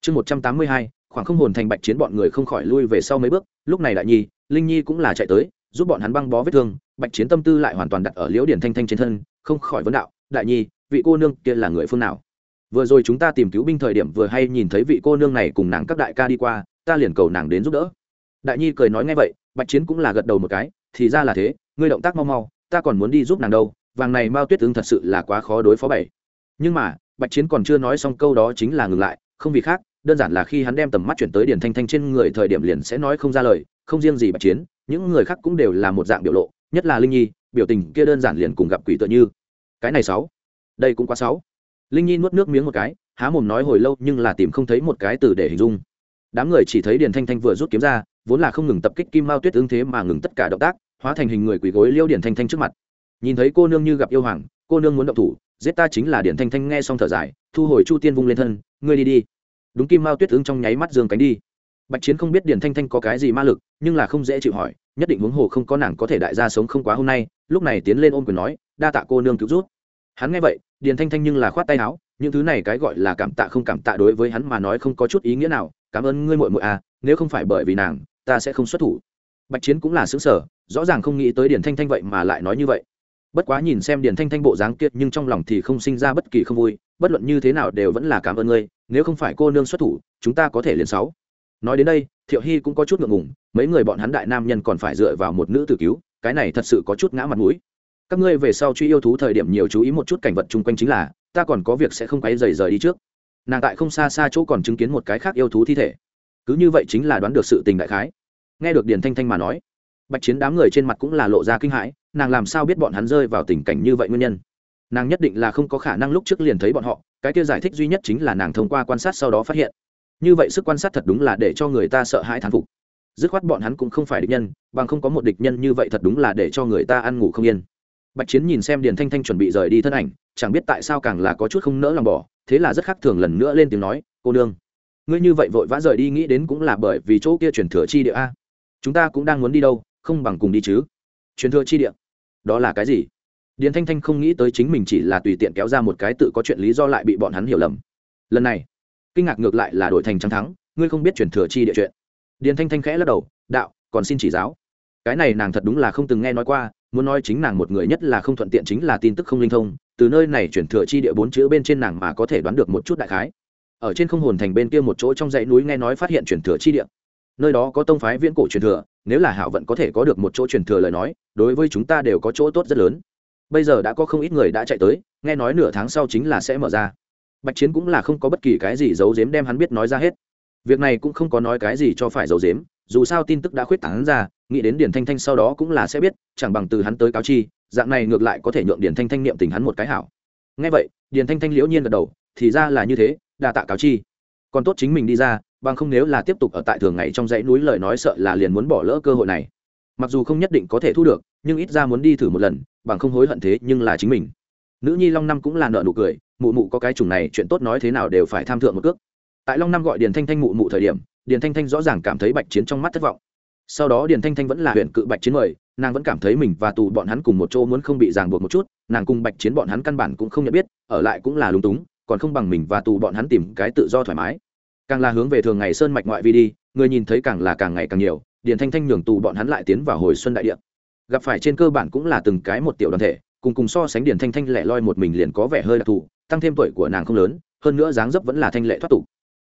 chương 182, khoảng không hồn thành bạch chiến bọn người không khỏi lui về sau mấy bước lúc này đại nhi linh nhi cũng là chạy tới giúp bọn hắn băng bó vết thương bạch chiến tâm tư lại hoàn toàn đặt ở liễu điển thanh thanh trên thân không khỏi vấn đạo đại nhi vị cô nương kia là người phương nào? Vừa rồi chúng ta tìm cứu binh thời điểm vừa hay nhìn thấy vị cô nương này cùng nàng các đại ca đi qua, ta liền cầu nàng đến giúp đỡ. Đại nhi cười nói ngay vậy, bạch chiến cũng là gật đầu một cái, thì ra là thế, ngươi động tác mau mau, ta còn muốn đi giúp nàng đâu, vàng này mao tuyết tương thật sự là quá khó đối phó bảy. Nhưng mà, bạch chiến còn chưa nói xong câu đó chính là ngừng lại, không vì khác, đơn giản là khi hắn đem tầm mắt chuyển tới điển thanh thanh trên người thời điểm liền sẽ nói không ra lời, không riêng gì bạch chiến, những người khác cũng đều là một dạng biểu lộ, nhất là linh nhi, biểu tình kia đơn giản liền cùng gặp quỷ tựa như. Cái này sáu đây cũng quá sáu linh nhi nuốt nước miếng một cái, há mồm nói hồi lâu nhưng là tìm không thấy một cái từ để hình dung. Đám người chỉ thấy điền thanh thanh vừa rút kiếm ra, vốn là không ngừng tập kích kim mao tuyết ứng thế mà ngừng tất cả động tác, hóa thành hình người quỳ gối liêu điền thanh thanh trước mặt. Nhìn thấy cô nương như gặp yêu hoàng, cô nương muốn động thủ, giết ta chính là điền thanh thanh nghe xong thở dài, thu hồi chu tiên vung lên thân, ngươi đi đi. Đúng kim mao tuyết ứng trong nháy mắt dương cánh đi. Bạch chiến không biết điền thanh thanh có cái gì ma lực, nhưng là không dễ chịu hỏi, nhất định huống hồ không có nàng có thể đại gia sống không quá hôm nay, lúc này tiến lên ôm quyền nói, đa tạ cô nương cứu rút hắn nghe vậy điền thanh thanh nhưng là khoát tay áo, những thứ này cái gọi là cảm tạ không cảm tạ đối với hắn mà nói không có chút ý nghĩa nào, cảm ơn ngươi muội muội à nếu không phải bởi vì nàng, ta sẽ không xuất thủ. Bạch chiến cũng là xứng sở rõ ràng không nghĩ tới điền thanh thanh vậy mà lại nói như vậy. Bất quá nhìn xem điền thanh thanh bộ dáng kiệt nhưng trong lòng thì không sinh ra bất kỳ không vui, bất luận như thế nào đều vẫn là cảm ơn ngươi, nếu không phải cô nương xuất thủ, chúng ta có thể liền sáu. Nói đến đây, thiệu hy cũng có chút ngượng ngùng, mấy người bọn hắn đại nam nhân còn phải dựa vào một nữ tử cứu, cái này thật sự có chút ngã mặt mũi các ngươi về sau truy yêu thú thời điểm nhiều chú ý một chút cảnh vật chung quanh chính là, ta còn có việc sẽ không quay dày rời đi trước. Nàng tại không xa xa chỗ còn chứng kiến một cái khác yêu thú thi thể. Cứ như vậy chính là đoán được sự tình đại khái. Nghe được điền thanh thanh mà nói, bạch chiến đám người trên mặt cũng là lộ ra kinh hãi, nàng làm sao biết bọn hắn rơi vào tình cảnh như vậy nguyên nhân? Nàng nhất định là không có khả năng lúc trước liền thấy bọn họ, cái kia giải thích duy nhất chính là nàng thông qua quan sát sau đó phát hiện. Như vậy sức quan sát thật đúng là để cho người ta sợ hãi thán phục. Dứt khoát bọn hắn cũng không phải địch nhân, bằng không có một địch nhân như vậy thật đúng là để cho người ta ăn ngủ không yên bạch chiến nhìn xem điền thanh thanh chuẩn bị rời đi thân ảnh, chẳng biết tại sao càng là có chút không nỡ lòng bỏ, thế là rất khác thường lần nữa lên tiếng nói, cô nương, ngươi như vậy vội vã rời đi nghĩ đến cũng là bởi vì chỗ kia chuyển thừa chi địa a. Chúng ta cũng đang muốn đi đâu, không bằng cùng đi chứ. Chuyển thừa chi địa? Đó là cái gì? Điền thanh thanh không nghĩ tới chính mình chỉ là tùy tiện kéo ra một cái tự có chuyện lý do lại bị bọn hắn hiểu lầm. Lần này, kinh ngạc ngược lại là đổi thành trắng thắng, ngươi không biết chuyển thừa chi địa chuyện? Điền thanh thanh khẽ lắc đầu, đạo, còn xin chỉ giáo. Cái này nàng thật đúng là không từng nghe nói qua muốn nói chính nàng một người nhất là không thuận tiện chính là tin tức không linh thông, từ nơi này chuyển thừa chi địa bốn chữ bên trên nàng mà có thể đoán được một chút đại khái. Ở trên không hồn thành bên kia một chỗ trong dãy núi nghe nói phát hiện chuyển thừa chi địa. Nơi đó có tông phái viễn cổ truyền thừa, nếu là hảo vận có thể có được một chỗ truyền thừa lời nói, đối với chúng ta đều có chỗ tốt rất lớn. Bây giờ đã có không ít người đã chạy tới, nghe nói nửa tháng sau chính là sẽ mở ra. Bạch chiến cũng là không có bất kỳ cái gì giấu giếm đem hắn biết nói ra hết. Việc này cũng không có nói cái gì cho phải giấu giếm dù sao tin tức đã khuyết tảng ra, nghĩ đến điển thanh thanh sau đó cũng là sẽ biết, chẳng bằng từ hắn tới cáo chi, dạng này ngược lại có thể nhượng điển thanh thanh niệm tình hắn một cái hảo. Ngay vậy điển thanh thanh liễu nhiên gật đầu, thì ra là như thế, đa tạ cáo chi. Còn tốt chính mình đi ra, bằng không nếu là tiếp tục ở tại thường ngày trong dãy núi lời nói sợ là liền muốn bỏ lỡ cơ hội này. Mặc dù không nhất định có thể thu được, nhưng ít ra muốn đi thử một lần, bằng không hối hận thế nhưng là chính mình. Nữ nhi long năm cũng là nợ nụ cười, mụ mụ có cái chủng này chuyện tốt nói thế nào đều phải tham thượng một cước. Tại long năm gọi điền thanh thanh mụ mụ thời điểm điền thanh thanh rõ ràng cảm thấy bạch chiến trong mắt thất vọng. Sau đó điền thanh thanh vẫn là huyện cự bạch chiến mời, nàng vẫn cảm thấy mình và tù bọn hắn cùng một chỗ muốn không bị ràng buộc một chút, nàng cùng bạch chiến bọn hắn căn bản cũng không nhận biết, ở lại cũng là lúng túng, còn không bằng mình và tù bọn hắn tìm cái tự do thoải mái. Càng là hướng về thường ngày sơn mạch ngoại vi đi, người nhìn thấy càng là càng ngày càng nhiều, điền thanh thanh nhường tù bọn hắn lại tiến vào hồi xuân đại địa. Gặp phải trên cơ bản cũng là từng cái một tiểu đoàn thể, cùng cùng so sánh điền thanh thanh lẻ loi một mình liền có vẻ hơi đặc thù, tăng thêm tuổi của nàng không lớn, hơn nữa dáng dấp vẫn là thanh lệ thoát tục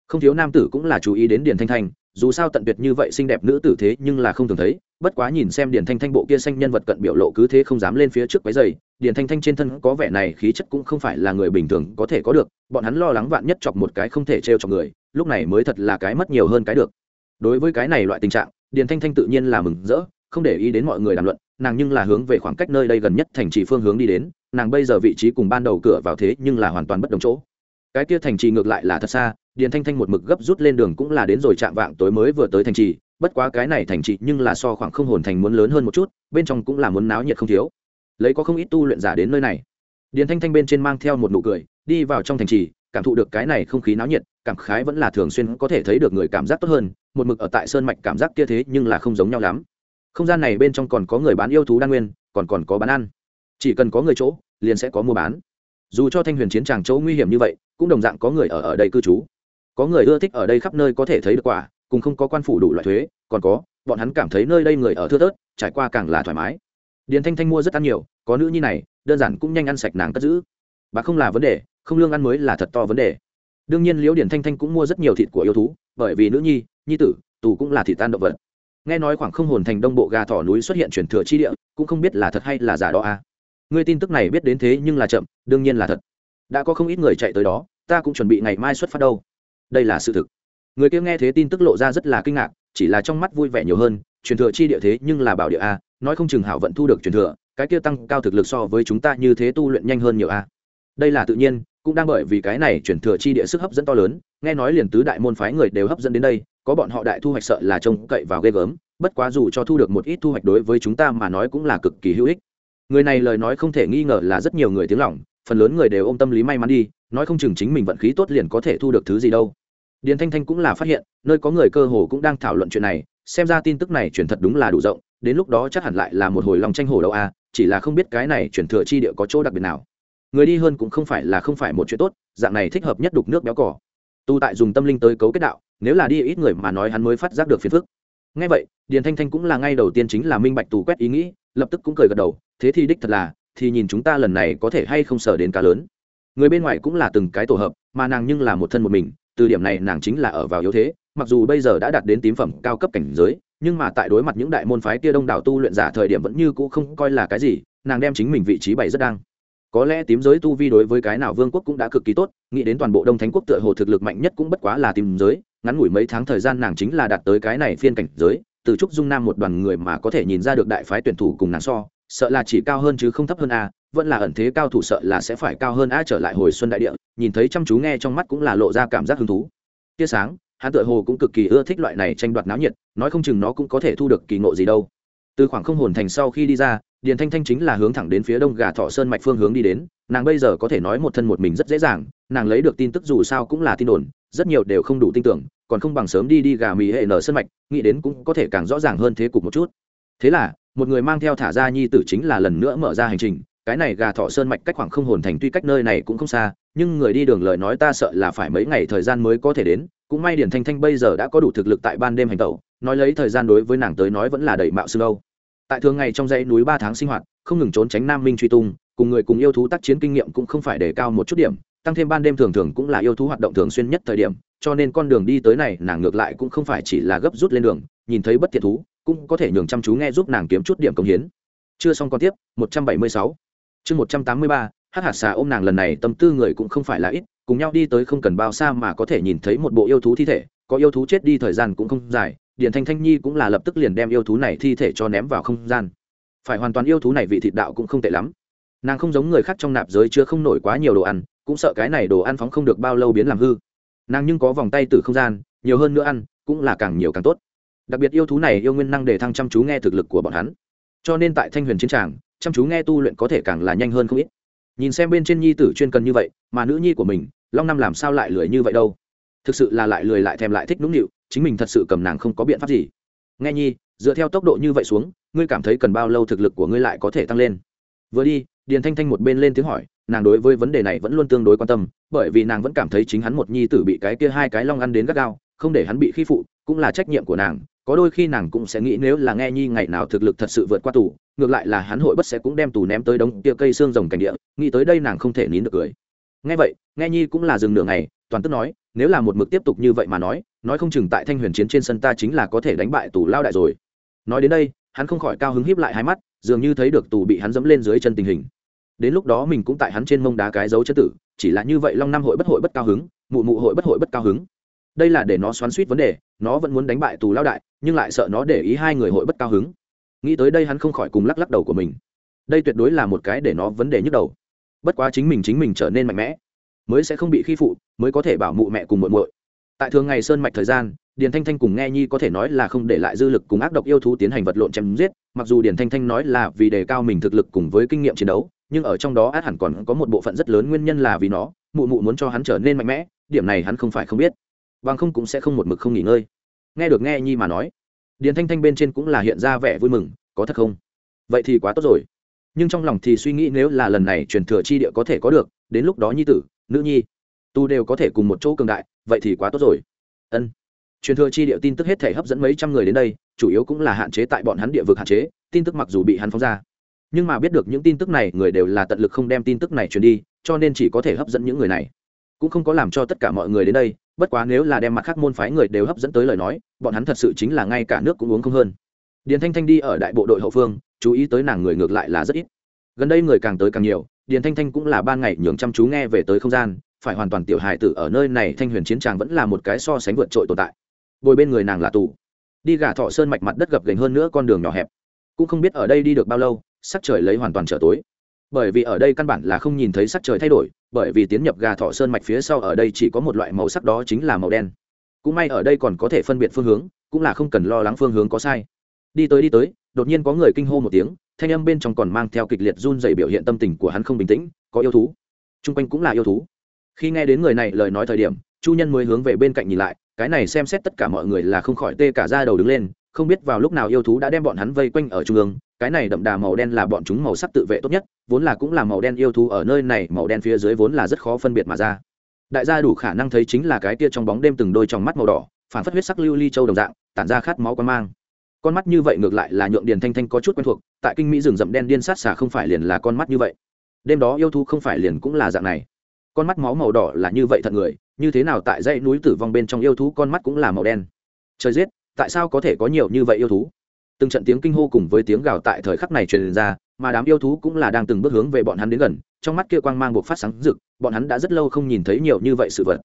không thiếu nam tử cũng là chú ý đến điền thanh thanh, dù sao tận tuyệt như vậy xinh đẹp nữ tử thế nhưng là không thường thấy, bất quá nhìn xem điền thanh thanh bộ kia xanh nhân vật cận biểu lộ cứ thế không dám lên phía trước váy dày điền thanh thanh trên thân có vẻ này khí chất cũng không phải là người bình thường có thể có được, bọn hắn lo lắng vạn nhất chọc một cái không thể trêu chọc người, lúc này mới thật là cái mất nhiều hơn cái được. Đối với cái này loại tình trạng, điền thanh thanh tự nhiên là mừng rỡ, không để ý đến mọi người đàm luận, nàng nhưng là hướng về khoảng cách nơi đây gần nhất thành trì phương hướng đi đến, nàng bây giờ vị trí cùng ban đầu cửa vào thế nhưng là hoàn toàn bất đồng chỗ cái kia thành trì ngược lại là thật xa, điền thanh thanh một mực gấp rút lên đường cũng là đến rồi chạm vạng tối mới vừa tới thành trì, bất quá cái này thành trì nhưng là so khoảng không hồn thành muốn lớn hơn một chút, bên trong cũng là muốn náo nhiệt không thiếu. Lấy có không ít tu luyện giả đến nơi này. Điền thanh thanh bên trên mang theo một nụ cười, đi vào trong thành trì, cảm thụ được cái này không khí náo nhiệt, cảm khái vẫn là thường xuyên có thể thấy được người cảm giác tốt hơn, một mực ở tại sơn mạch cảm giác kia thế nhưng là không giống nhau lắm. Không gian này bên trong còn có người bán yêu thú đan nguyên, còn còn có bán ăn. Chỉ cần có người chỗ, liền sẽ có mua bán dù cho thanh huyền chiến tràng chỗ nguy hiểm như vậy, cũng đồng dạng có người ở ở đây cư trú. Có người ưa thích ở đây khắp nơi có thể thấy được quả, cùng không có quan phủ đủ loại thuế, còn có, bọn hắn cảm thấy nơi đây người ở thưa thớt, trải qua càng là thoải mái. Điền thanh thanh mua rất ăn nhiều, có nữ nhi này, đơn giản cũng nhanh ăn sạch nàng cất giữ. Bà không là vấn đề, không lương ăn mới là thật to vấn đề. Đương nhiên liễu điển thanh thanh cũng mua rất nhiều thịt của yêu thú, bởi vì nữ nhi nhi tử, tù cũng là thịt tan động vật. Nghe nói khoảng không hồn thành đông bộ gà thỏ núi xuất hiện chuyển thừa chi địa, cũng không biết là thật hay là giả đó à ngươi tin tức này biết đến thế nhưng là chậm, đương nhiên là thật. Đã có không ít người chạy tới đó, ta cũng chuẩn bị ngày mai xuất phát đâu. Đây là sự thực. Người kia nghe thế tin tức lộ ra rất là kinh ngạc, chỉ là trong mắt vui vẻ nhiều hơn, truyền thừa chi địa thế nhưng là bảo địa a, nói không chừng hảo vận thu được truyền thừa, cái kia tăng cao thực lực so với chúng ta như thế tu luyện nhanh hơn nhiều a. Đây là tự nhiên, cũng đang bởi vì cái này truyền thừa chi địa sức hấp dẫn to lớn, nghe nói liền tứ đại môn phái người đều hấp dẫn đến đây, có bọn họ đại thu hoạch sợ là trông cậy vào ghê gớm, bất quá dù cho thu được một ít thu hoạch đối với chúng ta mà nói cũng là cực kỳ hữu ích người này lời nói không thể nghi ngờ là rất nhiều người tiếng lòng, phần lớn người đều ôm tâm lý may mắn đi, nói không chừng chính mình vận khí tốt liền có thể thu được thứ gì đâu. Điền thanh thanh cũng là phát hiện, nơi có người cơ hồ cũng đang thảo luận chuyện này, xem ra tin tức này truyền thật đúng là đủ rộng, đến lúc đó chắc hẳn lại là một hồi lòng tranh hồ đâu a à, chỉ là không biết cái này truyền thừa chi địa có chỗ đặc biệt nào. Người đi hơn cũng không phải là không phải một chuyện tốt, dạng này thích hợp nhất đục nước béo cỏ. Tu tại dùng tâm linh tới cấu kết đạo, nếu là đi ít người mà nói hắn mới phát giác được phiền phức. Ngay vậy, điền thanh thanh cũng là ngay đầu tiên chính là minh bạch tù quét ý nghĩ lập tức cũng cười gật đầu, thế thì đích thật là, thì nhìn chúng ta lần này có thể hay không sở đến cá lớn. Người bên ngoài cũng là từng cái tổ hợp, mà nàng nhưng là một thân một mình, từ điểm này nàng chính là ở vào yếu thế, mặc dù bây giờ đã đạt đến tím phẩm cao cấp cảnh giới, nhưng mà tại đối mặt những đại môn phái kia đông đảo tu luyện giả thời điểm vẫn như cũ không coi là cái gì, nàng đem chính mình vị trí bày rất đang. Có lẽ tím giới tu vi đối với cái nào vương quốc cũng đã cực kỳ tốt, nghĩ đến toàn bộ đông thánh quốc tựa hồ thực lực mạnh nhất cũng bất quá là tím giới, ngắn ngủi mấy tháng thời gian nàng chính là đạt tới cái này phiên cảnh giới từ trúc dung nam một đoàn người mà có thể nhìn ra được đại phái tuyển thủ cùng nàng so, sợ là chỉ cao hơn chứ không thấp hơn a, vẫn là ẩn thế cao thủ sợ là sẽ phải cao hơn a trở lại hồi xuân đại địa, nhìn thấy chăm chú nghe trong mắt cũng là lộ ra cảm giác hứng thú. Tia sáng, hắn tựa hồ cũng cực kỳ ưa thích loại này tranh đoạt náo nhiệt, nói không chừng nó cũng có thể thu được kỳ ngộ gì đâu. Từ khoảng không hồn thành sau khi đi ra, điền thanh thanh chính là hướng thẳng đến phía đông gà thọ sơn mạch phương hướng đi đến, nàng bây giờ có thể nói một thân một mình rất dễ dàng, nàng lấy được tin tức dù sao cũng là tin đồn, rất nhiều đều không đủ tin tưởng còn không bằng sớm đi đi gà mì hệ nở sơn mạch, nghĩ đến cũng có thể càng rõ ràng hơn thế cục một chút. Thế là, một người mang theo thả ra nhi tử chính là lần nữa mở ra hành trình. Cái này gà thọ sơn mạch cách khoảng không hồn thành tuy cách nơi này cũng không xa, nhưng người đi đường lời nói ta sợ là phải mấy ngày thời gian mới có thể đến. Cũng may điển thanh thanh bây giờ đã có đủ thực lực tại ban đêm hành tẩu, nói lấy thời gian đối với nàng tới nói vẫn là đầy mạo xương âu. Tại thường ngày trong dãy núi ba tháng sinh hoạt, không ngừng trốn tránh nam minh truy tung, cùng người cùng yêu thú tác chiến kinh nghiệm cũng không phải để cao một chút điểm, tăng thêm ban đêm thường thường cũng là yêu thú hoạt động thường xuyên nhất thời điểm cho nên con đường đi tới này nàng ngược lại cũng không phải chỉ là gấp rút lên đường, nhìn thấy bất thiện thú, cũng có thể nhường chăm chú nghe giúp nàng kiếm chút điểm công hiến. Chưa xong con tiếp 176 chương 183 hát hạt xà ôm nàng lần này tâm tư người cũng không phải là ít, cùng nhau đi tới không cần bao xa mà có thể nhìn thấy một bộ yêu thú thi thể, có yêu thú chết đi thời gian cũng không dài điển thanh thanh nhi cũng là lập tức liền đem yêu thú này thi thể cho ném vào không gian. Phải hoàn toàn yêu thú này vị thịt đạo cũng không tệ lắm. Nàng không giống người khác trong nạp giới chưa không nổi quá nhiều đồ ăn, cũng sợ cái này đồ ăn phóng không được bao lâu biến làm hư nàng nhưng có vòng tay từ không gian, nhiều hơn nữa ăn, cũng là càng nhiều càng tốt. Đặc biệt yêu thú này yêu nguyên năng để thăng chăm chú nghe thực lực của bọn hắn. Cho nên tại thanh huyền chiến tràng, chăm chú nghe tu luyện có thể càng là nhanh hơn không ít. Nhìn xem bên trên nhi tử chuyên cần như vậy, mà nữ nhi của mình, long năm làm sao lại lười như vậy đâu? Thực sự là lại lười lại thèm lại thích nũng nịu, chính mình thật sự cầm nàng không có biện pháp gì. Nghe nhi, dựa theo tốc độ như vậy xuống, ngươi cảm thấy cần bao lâu thực lực của ngươi lại có thể tăng lên? Vừa đi, điền thanh thanh một bên lên tiếng hỏi nàng đối với vấn đề này vẫn luôn tương đối quan tâm, bởi vì nàng vẫn cảm thấy chính hắn một nhi tử bị cái kia hai cái long ăn đến gắt gao, không để hắn bị khi phụ, cũng là trách nhiệm của nàng. Có đôi khi nàng cũng sẽ nghĩ nếu là nghe nhi ngày nào thực lực thật sự vượt qua tù, ngược lại là hắn hội bất sẽ cũng đem tù ném tới đống kia cây xương rồng cảnh địa, nghĩ tới đây nàng không thể nín được cười. Nghe vậy, nghe nhi cũng là dừng nửa ngày, toàn tức nói, nếu là một mực tiếp tục như vậy mà nói nói không chừng tại thanh huyền chiến trên sân ta chính là có thể đánh bại tù lao đại rồi. Nói đến đây, hắn không khỏi cao hứng híp lại hai mắt, dường như thấy được tù bị hắn dẫm lên dưới chân tình hình đến lúc đó mình cũng tại hắn trên mông đá cái dấu chân tử, chỉ là như vậy long năm hội bất hội bất cao hứng, mụ mụ hội bất hội bất cao hứng. Đây là để nó xoắn suýt vấn đề, nó vẫn muốn đánh bại tù lao đại, nhưng lại sợ nó để ý hai người hội bất cao hứng. Nghĩ tới đây hắn không khỏi cùng lắc lắc đầu của mình. Đây tuyệt đối là một cái để nó vấn đề nhức đầu. Bất quá chính mình chính mình trở nên mạnh mẽ, mới sẽ không bị khi phụ, mới có thể bảo mụ mẹ cùng muội muội. Tại thường ngày sơn mạch thời gian, điền thanh thanh cùng nghe nhi có thể nói là không để lại dư lực cùng ác độc yêu thú tiến hành vật lộn chém giết, mặc dù điền thanh thanh nói là vì đề cao mình thực lực cùng với kinh nghiệm chiến đấu nhưng ở trong đó át hẳn còn có một bộ phận rất lớn nguyên nhân là vì nó, mụ mụ muốn cho hắn trở nên mạnh mẽ, điểm này hắn không phải không biết. Bằng không cũng sẽ không một mực không nghỉ ngơi. Nghe được nghe nhi mà nói, điền thanh thanh bên trên cũng là hiện ra vẻ vui mừng, có thật không? Vậy thì quá tốt rồi. Nhưng trong lòng thì suy nghĩ nếu là lần này truyền thừa chi địa có thể có được, đến lúc đó nhi tử, nữ nhi, tu đều có thể cùng một chỗ cường đại, vậy thì quá tốt rồi. Ân. Truyền thừa chi địa tin tức hết thể hấp dẫn mấy trăm người đến đây, chủ yếu cũng là hạn chế tại bọn hắn địa vực hạn chế, tin tức mặc dù bị hắn phóng ra nhưng mà biết được những tin tức này, người đều là tận lực không đem tin tức này truyền đi, cho nên chỉ có thể hấp dẫn những người này. Cũng không có làm cho tất cả mọi người đến đây, bất quá nếu là đem mặt khác môn phái người đều hấp dẫn tới lời nói, bọn hắn thật sự chính là ngay cả nước cũng uống không hơn. Điền thanh thanh đi ở đại bộ đội hậu phương, chú ý tới nàng người ngược lại là rất ít. Gần đây người càng tới càng nhiều, điền thanh thanh cũng là ban ngày nhường chăm chú nghe về tới không gian, phải hoàn toàn tiểu hài tử ở nơi này thanh huyền chiến tràng vẫn là một cái so sánh vượt trội tồn tại. Bồi bên người nàng là tù. Đi gà thọ sơn mạch mặt đất gập gành hơn nữa con đường nhỏ hẹp. Cũng không biết ở đây đi được bao lâu sắc trời lấy hoàn toàn trở tối. Bởi vì ở đây căn bản là không nhìn thấy sắc trời thay đổi, bởi vì tiến nhập gà thọ sơn mạch phía sau ở đây chỉ có một loại màu sắc đó chính là màu đen. Cũng may ở đây còn có thể phân biệt phương hướng, cũng là không cần lo lắng phương hướng có sai. Đi tới đi tới, đột nhiên có người kinh hô một tiếng, thanh âm bên trong còn mang theo kịch liệt run dày biểu hiện tâm tình của hắn không bình tĩnh, có yêu thú. T r u n g quanh cũng là yêu thú. Khi nghe đến người này lời nói thời điểm, chu nhân mới hướng về bên cạnh nhìn lại, cái này xem xét tất cả mọi người là không khỏi tê cả ra đầu đứng lên không biết vào lúc nào yêu thú đã đem bọn hắn vây quanh ở trung ương, cái này đậm đà màu đen là bọn chúng màu sắc tự vệ tốt nhất, vốn là cũng là màu đen yêu thú ở nơi này, màu đen phía dưới vốn là rất khó phân biệt mà ra. Đại gia đủ khả năng thấy chính là cái kia trong bóng đêm từng đôi trong mắt màu đỏ, phản phất huyết sắc lưu ly châu đồng dạng, tản ra khát máu quan mang. Con mắt như vậy ngược lại là nhượng điền thanh thanh có chút quen thuộc, tại kinh mỹ rừng rậm đen điên sát xả không phải liền là con mắt như vậy. Đêm đó yêu thú không phải liền cũng là dạng này. Con mắt máu màu đỏ là như vậy thật người, như thế nào tại dãy núi tử vong bên trong yêu thú con mắt cũng là màu đen. Trời giết tại sao có thể có nhiều như vậy yêu thú? Từng trận tiếng kinh hô cùng với tiếng gào tại thời khắc này truyền ra, mà đám yêu thú cũng là đang từng bước hướng về bọn hắn đến gần, trong mắt kia quang mang buộc phát sáng rực, bọn hắn đã rất lâu không nhìn thấy nhiều như vậy sự vật.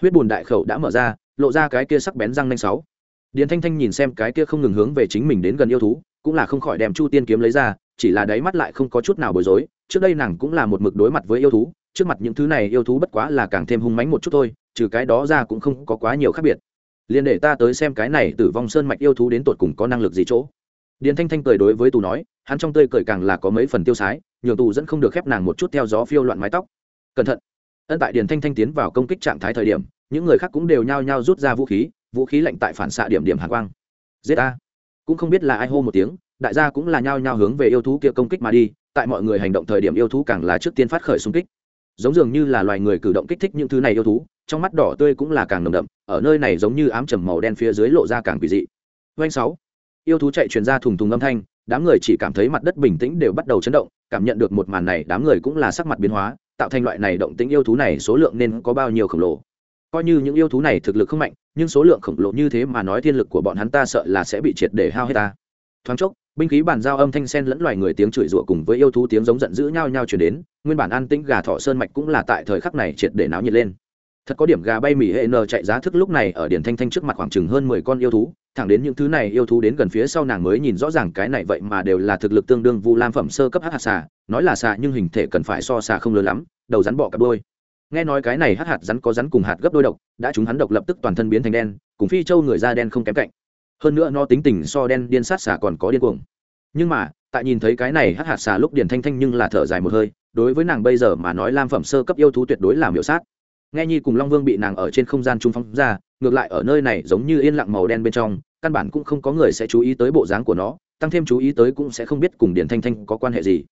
Huyết bùn đại khẩu đã mở ra, lộ ra cái kia sắc bén răng nanh sáu. Điền thanh thanh nhìn xem cái kia không ngừng hướng về chính mình đến gần yêu thú, cũng là không khỏi đem chu tiên kiếm lấy ra, chỉ là đáy mắt lại không có chút nào bối rối, trước đây nàng cũng là một mực đối mặt với yêu thú, trước mặt những thứ này yêu thú bất quá là càng thêm hung mánh một chút thôi, trừ cái đó ra cũng không có quá nhiều khác biệt liền để ta tới xem cái này tử vong sơn mạch yêu thú đến tột cùng có năng lực gì chỗ. Điền thanh thanh cười đối với tù nói, hắn trong tươi cười càng là có mấy phần tiêu sái, nhường tù dẫn không được khép nàng một chút theo gió phiêu loạn mái tóc. Cẩn thận. Ân tại điền thanh thanh tiến vào công kích trạng thái thời điểm, những người khác cũng đều nhao nhao rút ra vũ khí vũ khí lạnh tại phản xạ điểm điểm hàn quang. Giết a cũng không biết là ai hô một tiếng, đại gia cũng là nhao nhao hướng về yêu thú kia công kích mà đi, tại mọi người hành động thời điểm yêu thú càng là trước tiên phát khởi xung kích. Giống dường như là loài người cử động kích thích những thứ này yêu thú trong mắt đỏ tươi cũng là càng nồng đậm, ở nơi này giống như ám trầm màu đen phía dưới lộ ra càng quỷ dị. Doanh sáu, yêu thú chạy truyền ra thùng thùng âm thanh, đám người chỉ cảm thấy mặt đất bình tĩnh đều bắt đầu chấn động, cảm nhận được một màn này, đám người cũng là sắc mặt biến hóa, tạo thành loại này động tĩnh yêu thú này số lượng nên có bao nhiêu khổng lồ. Coi như những yêu thú này thực lực không mạnh, nhưng số lượng khổng lồ như thế mà nói thiên lực của bọn hắn ta sợ là sẽ bị triệt để hao hết ta. Thoáng chốc, binh khí bàn giao âm thanh sen lẫn loài người tiếng chửi rủa cùng với yêu thú tiếng giống giận dữ nhau nhau chuyển đến, nguyên bản an tĩnh gà thọ sơn mạch cũng là tại thời khắc này triệt để náo nhiệt lên thật có điểm gà bay mỉ hệ n chạy giá thức lúc này ở điển thanh thanh trước mặt khoảng chừng hơn mười con yêu thú, thẳng đến những thứ này yêu thú đến gần phía sau nàng mới nhìn rõ ràng cái này vậy mà đều là thực lực tương đương vu lam phẩm sơ cấp hắc hạt xà, nói là xà nhưng hình thể cần phải so xà không lớn lắm, đầu rắn bọ cặp đôi. Nghe nói cái này hắc hạt rắn có rắn cùng hạt gấp đôi độc, đã chúng hắn độc lập tức toàn thân biến thành đen, cùng phi châu người da đen không kém cạnh. Hơn nữa nó tính tình so đen điên sát xà còn có điên cuồng. Nhưng mà, tại nhìn thấy cái này hắc hạt xà lúc điển thanh thanh nhưng là thở dài một hơi, đối với nàng bây giờ mà nói lam phẩm sơ cấp yêu thú tuyệt đối là miểu sát nghe nhi cùng long vương bị nàng ở trên không gian trung phóng ra, ngược lại ở nơi này giống như yên lặng màu đen bên trong, căn bản cũng không có người sẽ chú ý tới bộ dáng của nó, tăng thêm chú ý tới cũng sẽ không biết cùng điển thanh thanh có quan hệ gì.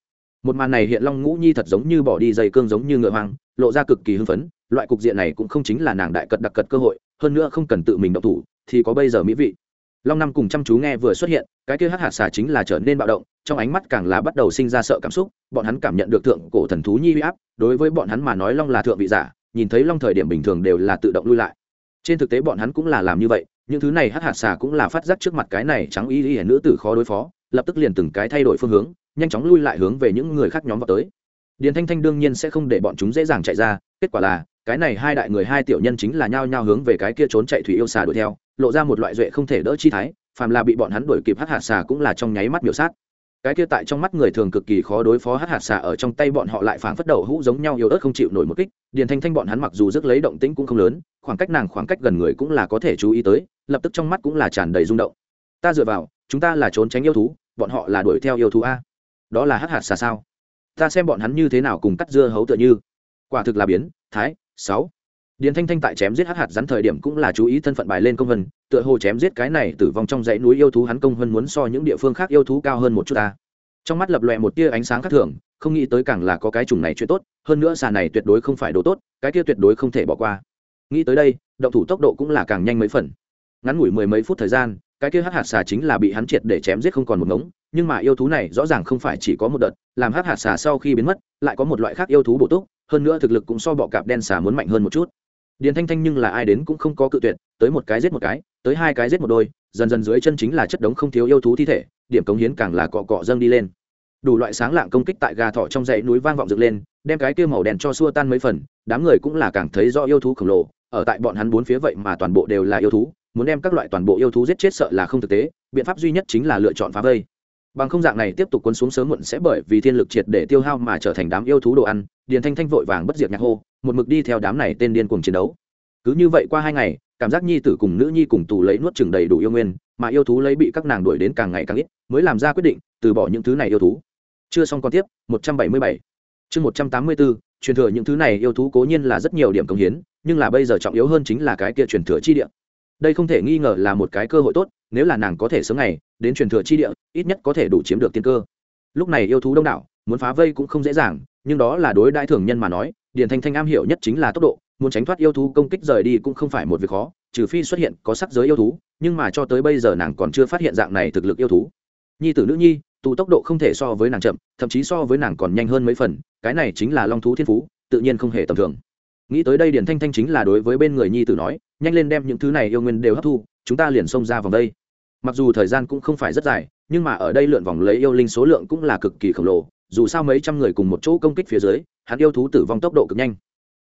Một màn này hiện long ngũ nhi thật giống như bỏ đi dây cương giống như ngựa hoang, lộ ra cực kỳ hưng phấn, loại cục diện này cũng không chính là nàng đại cật đặc cật cơ hội, hơn nữa không cần tự mình động thủ, thì có bây giờ mỹ vị. Long năm cùng chăm chú nghe vừa xuất hiện, cái kia hắc hạt xà chính là trở nên bạo động, trong ánh mắt càng là bắt đầu sinh ra sợ cảm xúc, bọn hắn cảm nhận được thượng cổ thần thú nhi huy áp, đối với bọn hắn mà nói long là thượng vị giả nhìn thấy long thời điểm bình thường đều là tự động lui lại. Trên thực tế bọn hắn cũng là làm như vậy, những thứ này hắc hạt xà cũng là phát giác trước mặt cái này trắng y y nữ tử khó đối phó, lập tức liền từng cái thay đổi phương hướng, nhanh chóng lui lại hướng về những người khác nhóm vào tới. Điền thanh thanh đương nhiên sẽ không để bọn chúng dễ dàng chạy ra, kết quả là, cái này hai đại người hai tiểu nhân chính là nhao nhao hướng về cái kia trốn chạy thủy yêu xà đuổi theo, lộ ra một loại duệ không thể đỡ chi thái, phàm là bị bọn hắn đuổi kịp hắc hạt xà cũng là trong nháy mắt biểu sát cái kia tại trong mắt người thường cực kỳ khó đối phó Hát hạt xà ở trong tay bọn họ lại phảng phất đầu hũ giống nhau yếu ớt không chịu nổi một kích, điền thanh thanh bọn hắn mặc dù rước lấy động tĩnh cũng không lớn, khoảng cách nàng khoảng cách gần người cũng là có thể chú ý tới, lập tức trong mắt cũng là tràn đầy rung động. Ta dựa vào, chúng ta là trốn tránh yêu thú, bọn họ là đuổi theo yêu thú a. Đó là hát hạt xà sao? Ta xem bọn hắn như thế nào cùng cắt dưa hấu tựa như. Quả thực là biến, thái, sáu điền thanh thanh tại chém giết hắc hạt rắn thời điểm cũng là chú ý thân phận bài lên công vân, tựa hồ chém giết cái này tử vong trong dãy núi yêu thú hắn công vân muốn so những địa phương khác yêu thú cao hơn một chút ta. Trong mắt lập lòe một tia ánh sáng khác thường, không nghĩ tới càng là có cái chủng này chuyện tốt, hơn nữa xà này tuyệt đối không phải đồ tốt, cái kia tuyệt đối không thể bỏ qua. Nghĩ tới đây, động thủ tốc độ cũng là càng nhanh mấy phần. Ngắn ngủi mười mấy phút thời gian, cái kia hắc hạt xà chính là bị hắn triệt để chém giết không còn một ngống, nhưng mà yêu thú này rõ ràng không phải chỉ có một đợt, làm hắc hạt xà sau khi biến mất, lại có một loại khác yêu thú bổ túc, hơn nữa thực lực cũng so bọ cạp đen xà muốn mạnh hơn một chút điền thanh thanh nhưng là ai đến cũng không có cự tuyệt, tới một cái giết một cái, tới hai cái giết một đôi, dần dần dưới chân chính là chất đống không thiếu yêu thú thi thể, điểm cống hiến càng là cọ cọ dâng đi lên. Đủ loại sáng lạng công kích tại gà thỏ trong dãy núi vang vọng dựng lên, đem cái kia màu đen cho xua tan mấy phần, đám người cũng là càng thấy rõ yêu thú khổng lồ, ở tại bọn hắn bốn phía vậy mà toàn bộ đều là yêu thú, muốn đem các loại toàn bộ yêu thú giết chết sợ là không thực tế, biện pháp duy nhất chính là lựa chọn phá vây bằng không dạng này tiếp tục cuốn xuống sớm muộn sẽ bởi vì thiên lực triệt để tiêu hao mà trở thành đám yêu thú đồ ăn, điền thanh thanh vội vàng bất diệt nhạc hô, một mực đi theo đám này tên điên cuồng chiến đấu. Cứ như vậy qua hai ngày, cảm giác nhi tử cùng nữ nhi cùng tù lấy nuốt chừng đầy đủ yêu nguyên, mà yêu thú lấy bị các nàng đuổi đến càng ngày càng ít, mới làm ra quyết định, từ bỏ những thứ này yêu thú. Chưa xong còn tiếp, một trăm bảy mươi bảy. Chương một trăm tám mươi bốn truyền thừa những thứ này yêu thú cố nhiên là rất nhiều điểm công hiến, nhưng là bây giờ trọng yếu hơn chính là cái kia truyền thừa chi địa. Đây không thể nghi ngờ là một cái cơ hội tốt, nếu là nàng có thể sớm ngày đến truyền thừa chi địa, ít nhất có thể đủ chiếm được tiên cơ. Lúc này yêu thú đông đảo, muốn phá vây cũng không dễ dàng, nhưng đó là đối đại thường nhân mà nói, điền thanh thanh am hiểu nhất chính là tốc độ, muốn tránh thoát yêu thú công kích rời đi cũng không phải một việc khó, trừ phi xuất hiện có sắc giới yêu thú, nhưng mà cho tới bây giờ nàng còn chưa phát hiện dạng này thực lực yêu thú. Nhi tử nữ nhi tụ tốc độ không thể so với nàng chậm, thậm chí so với nàng còn nhanh hơn mấy phần, cái này chính là long thú thiên phú, tự nhiên không hề tầm thường. Nghĩ tới đây Điền thanh thanh chính là đối với bên người nhi tử nói, nhanh lên đem những thứ này yêu nguyên đều hấp thu, chúng ta liền xông ra vòng đây mặc dù thời gian cũng không phải rất dài, nhưng mà ở đây lượn vòng lấy yêu linh số lượng cũng là cực kỳ khổng lồ, dù sao mấy trăm người cùng một chỗ công kích phía dưới, hắn yêu thú tử vong tốc độ cực nhanh.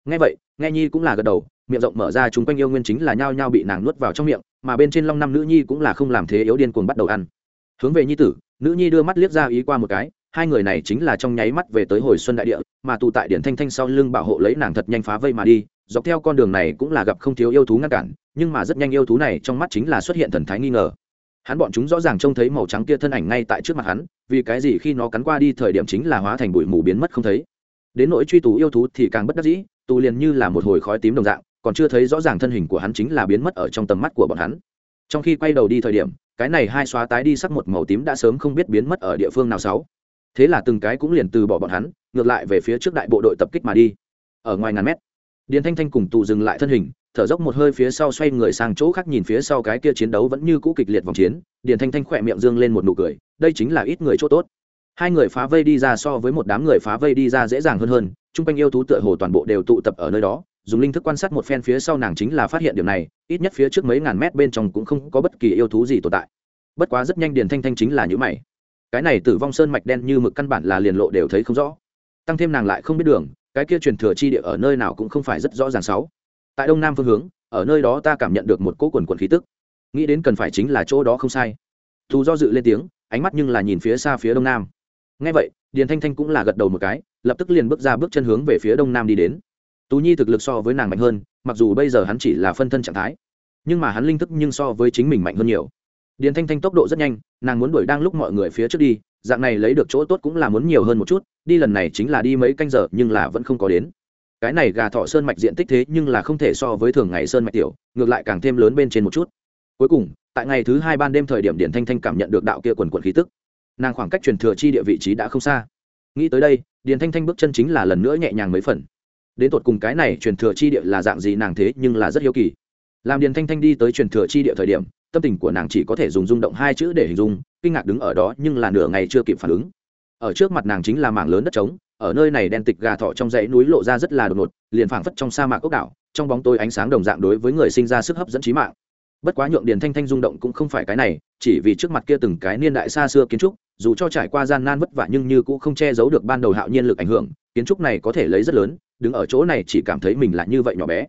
Nghe vậy, nghe nhi cũng là gật đầu, miệng rộng mở ra chúng quanh yêu nguyên chính là nhao nhao bị nàng nuốt vào trong miệng, mà bên trên long năm nữ nhi cũng là không làm thế yếu điên cuồng bắt đầu ăn. Hướng về nhi tử, nữ nhi đưa mắt liếc ra ý qua một cái, hai người này chính là trong nháy mắt về tới hồi xuân đại địa, mà tụ tại điển thanh thanh sau lưng bảo hộ lấy nàng thật nhanh phá vây mà đi, dọc theo con đường này cũng là gặp không thiếu yêu thú ngăn cản, nhưng mà rất nhanh yêu thú này trong mắt chính là xuất hiện thần thái nghi ngờ hắn bọn chúng rõ ràng trông thấy màu trắng kia thân ảnh ngay tại trước mặt hắn, vì cái gì khi nó cắn qua đi thời điểm chính là hóa thành bụi mù biến mất không thấy. Đến nỗi truy tù yêu thú thì càng bất đắc dĩ, tù liền như là một hồi khói tím đồng dạng, còn chưa thấy rõ ràng thân hình của hắn chính là biến mất ở trong tầm mắt của bọn hắn. Trong khi quay đầu đi thời điểm, cái này hai xóa tái đi sắc một màu tím đã sớm không biết biến mất ở địa phương nào sáu. Thế là từng cái cũng liền từ bỏ bọn hắn, ngược lại về phía trước đại bộ đội tập kích mà đi. Ở ngoài ngàn mét, điền thanh thanh cùng tù dừng lại thân hình thở dốc một hơi phía sau xoay người sang chỗ khác nhìn phía sau cái kia chiến đấu vẫn như cũ kịch liệt vòng chiến, điền thanh thanh khỏe miệng dương lên một nụ cười, đây chính là ít người chỗ tốt. Hai người phá vây đi ra so với một đám người phá vây đi ra dễ dàng hơn hơn, chung quanh yêu thú tựa hồ toàn bộ đều tụ tập ở nơi đó, dùng linh thức quan sát một phen phía sau nàng chính là phát hiện điều này, ít nhất phía trước mấy ngàn mét bên trong cũng không có bất kỳ yêu thú gì tồn tại. Bất quá rất nhanh điền thanh thanh chính là nhữ mày. Cái này tử vong sơn mạch đen như mực căn bản là liền lộ đều thấy không rõ. Tăng thêm nàng lại không biết đường, cái kia truyền thừa chi địa ở nơi nào cũng không phải rất rõ ràng sáu tại đông nam phương hướng, ở nơi đó ta cảm nhận được một cỗ quần quần khí tức. Nghĩ đến cần phải chính là chỗ đó không sai. Thù do dự lên tiếng, ánh mắt nhưng là nhìn phía xa phía đông nam. Ngay vậy, điền thanh thanh cũng là gật đầu một cái, lập tức liền bước ra bước chân hướng về phía đông nam đi đến. Tú nhi thực lực so với nàng mạnh hơn, mặc dù bây giờ hắn chỉ là phân thân trạng thái, nhưng mà hắn linh thức nhưng so với chính mình mạnh hơn nhiều. Điền thanh thanh tốc độ rất nhanh, nàng muốn đuổi đang lúc mọi người phía trước đi, dạng này lấy được chỗ tốt cũng là muốn nhiều hơn một chút, đi lần này chính là đi mấy canh giờ, nhưng là vẫn không có đến cái này gà thọ sơn mạch diện tích thế nhưng là không thể so với thường ngày sơn mạch tiểu, ngược lại càng thêm lớn bên trên một chút. Cuối cùng, tại ngày thứ hai ban đêm thời điểm điển thanh thanh cảm nhận được đạo kia quần quần khí tức. Nàng khoảng cách truyền thừa chi địa vị trí đã không xa. Nghĩ tới đây, điển thanh thanh bước chân chính là lần nữa nhẹ nhàng mấy phần. Đến tột cùng cái này truyền thừa chi địa là dạng gì nàng thế nhưng là rất hiếu kỳ. Làm điền thanh thanh đi tới truyền thừa chi địa thời điểm, tâm tình của nàng chỉ có thể dùng rung động hai chữ để hình dung, kinh ngạc đứng ở đó nhưng là nửa ngày chưa kịp phản ứng. Ở trước mặt nàng chính là mảng lớn đất trống ở nơi này đen tịch gà thọ trong dãy núi lộ ra rất là đột ngột, liền phảng phất trong sa mạc ốc đảo, trong bóng tối ánh sáng đồng dạng đối với người sinh ra sức hấp dẫn trí mạng. Bất quá nhượng điền thanh thanh rung động cũng không phải cái này, chỉ vì trước mặt kia từng cái niên đại xa xưa kiến trúc, dù cho trải qua gian nan vất vả nhưng như cũng không che giấu được ban đầu hạo nhiên lực ảnh hưởng, kiến trúc này có thể lấy rất lớn, đứng ở chỗ này chỉ cảm thấy mình là như vậy nhỏ bé.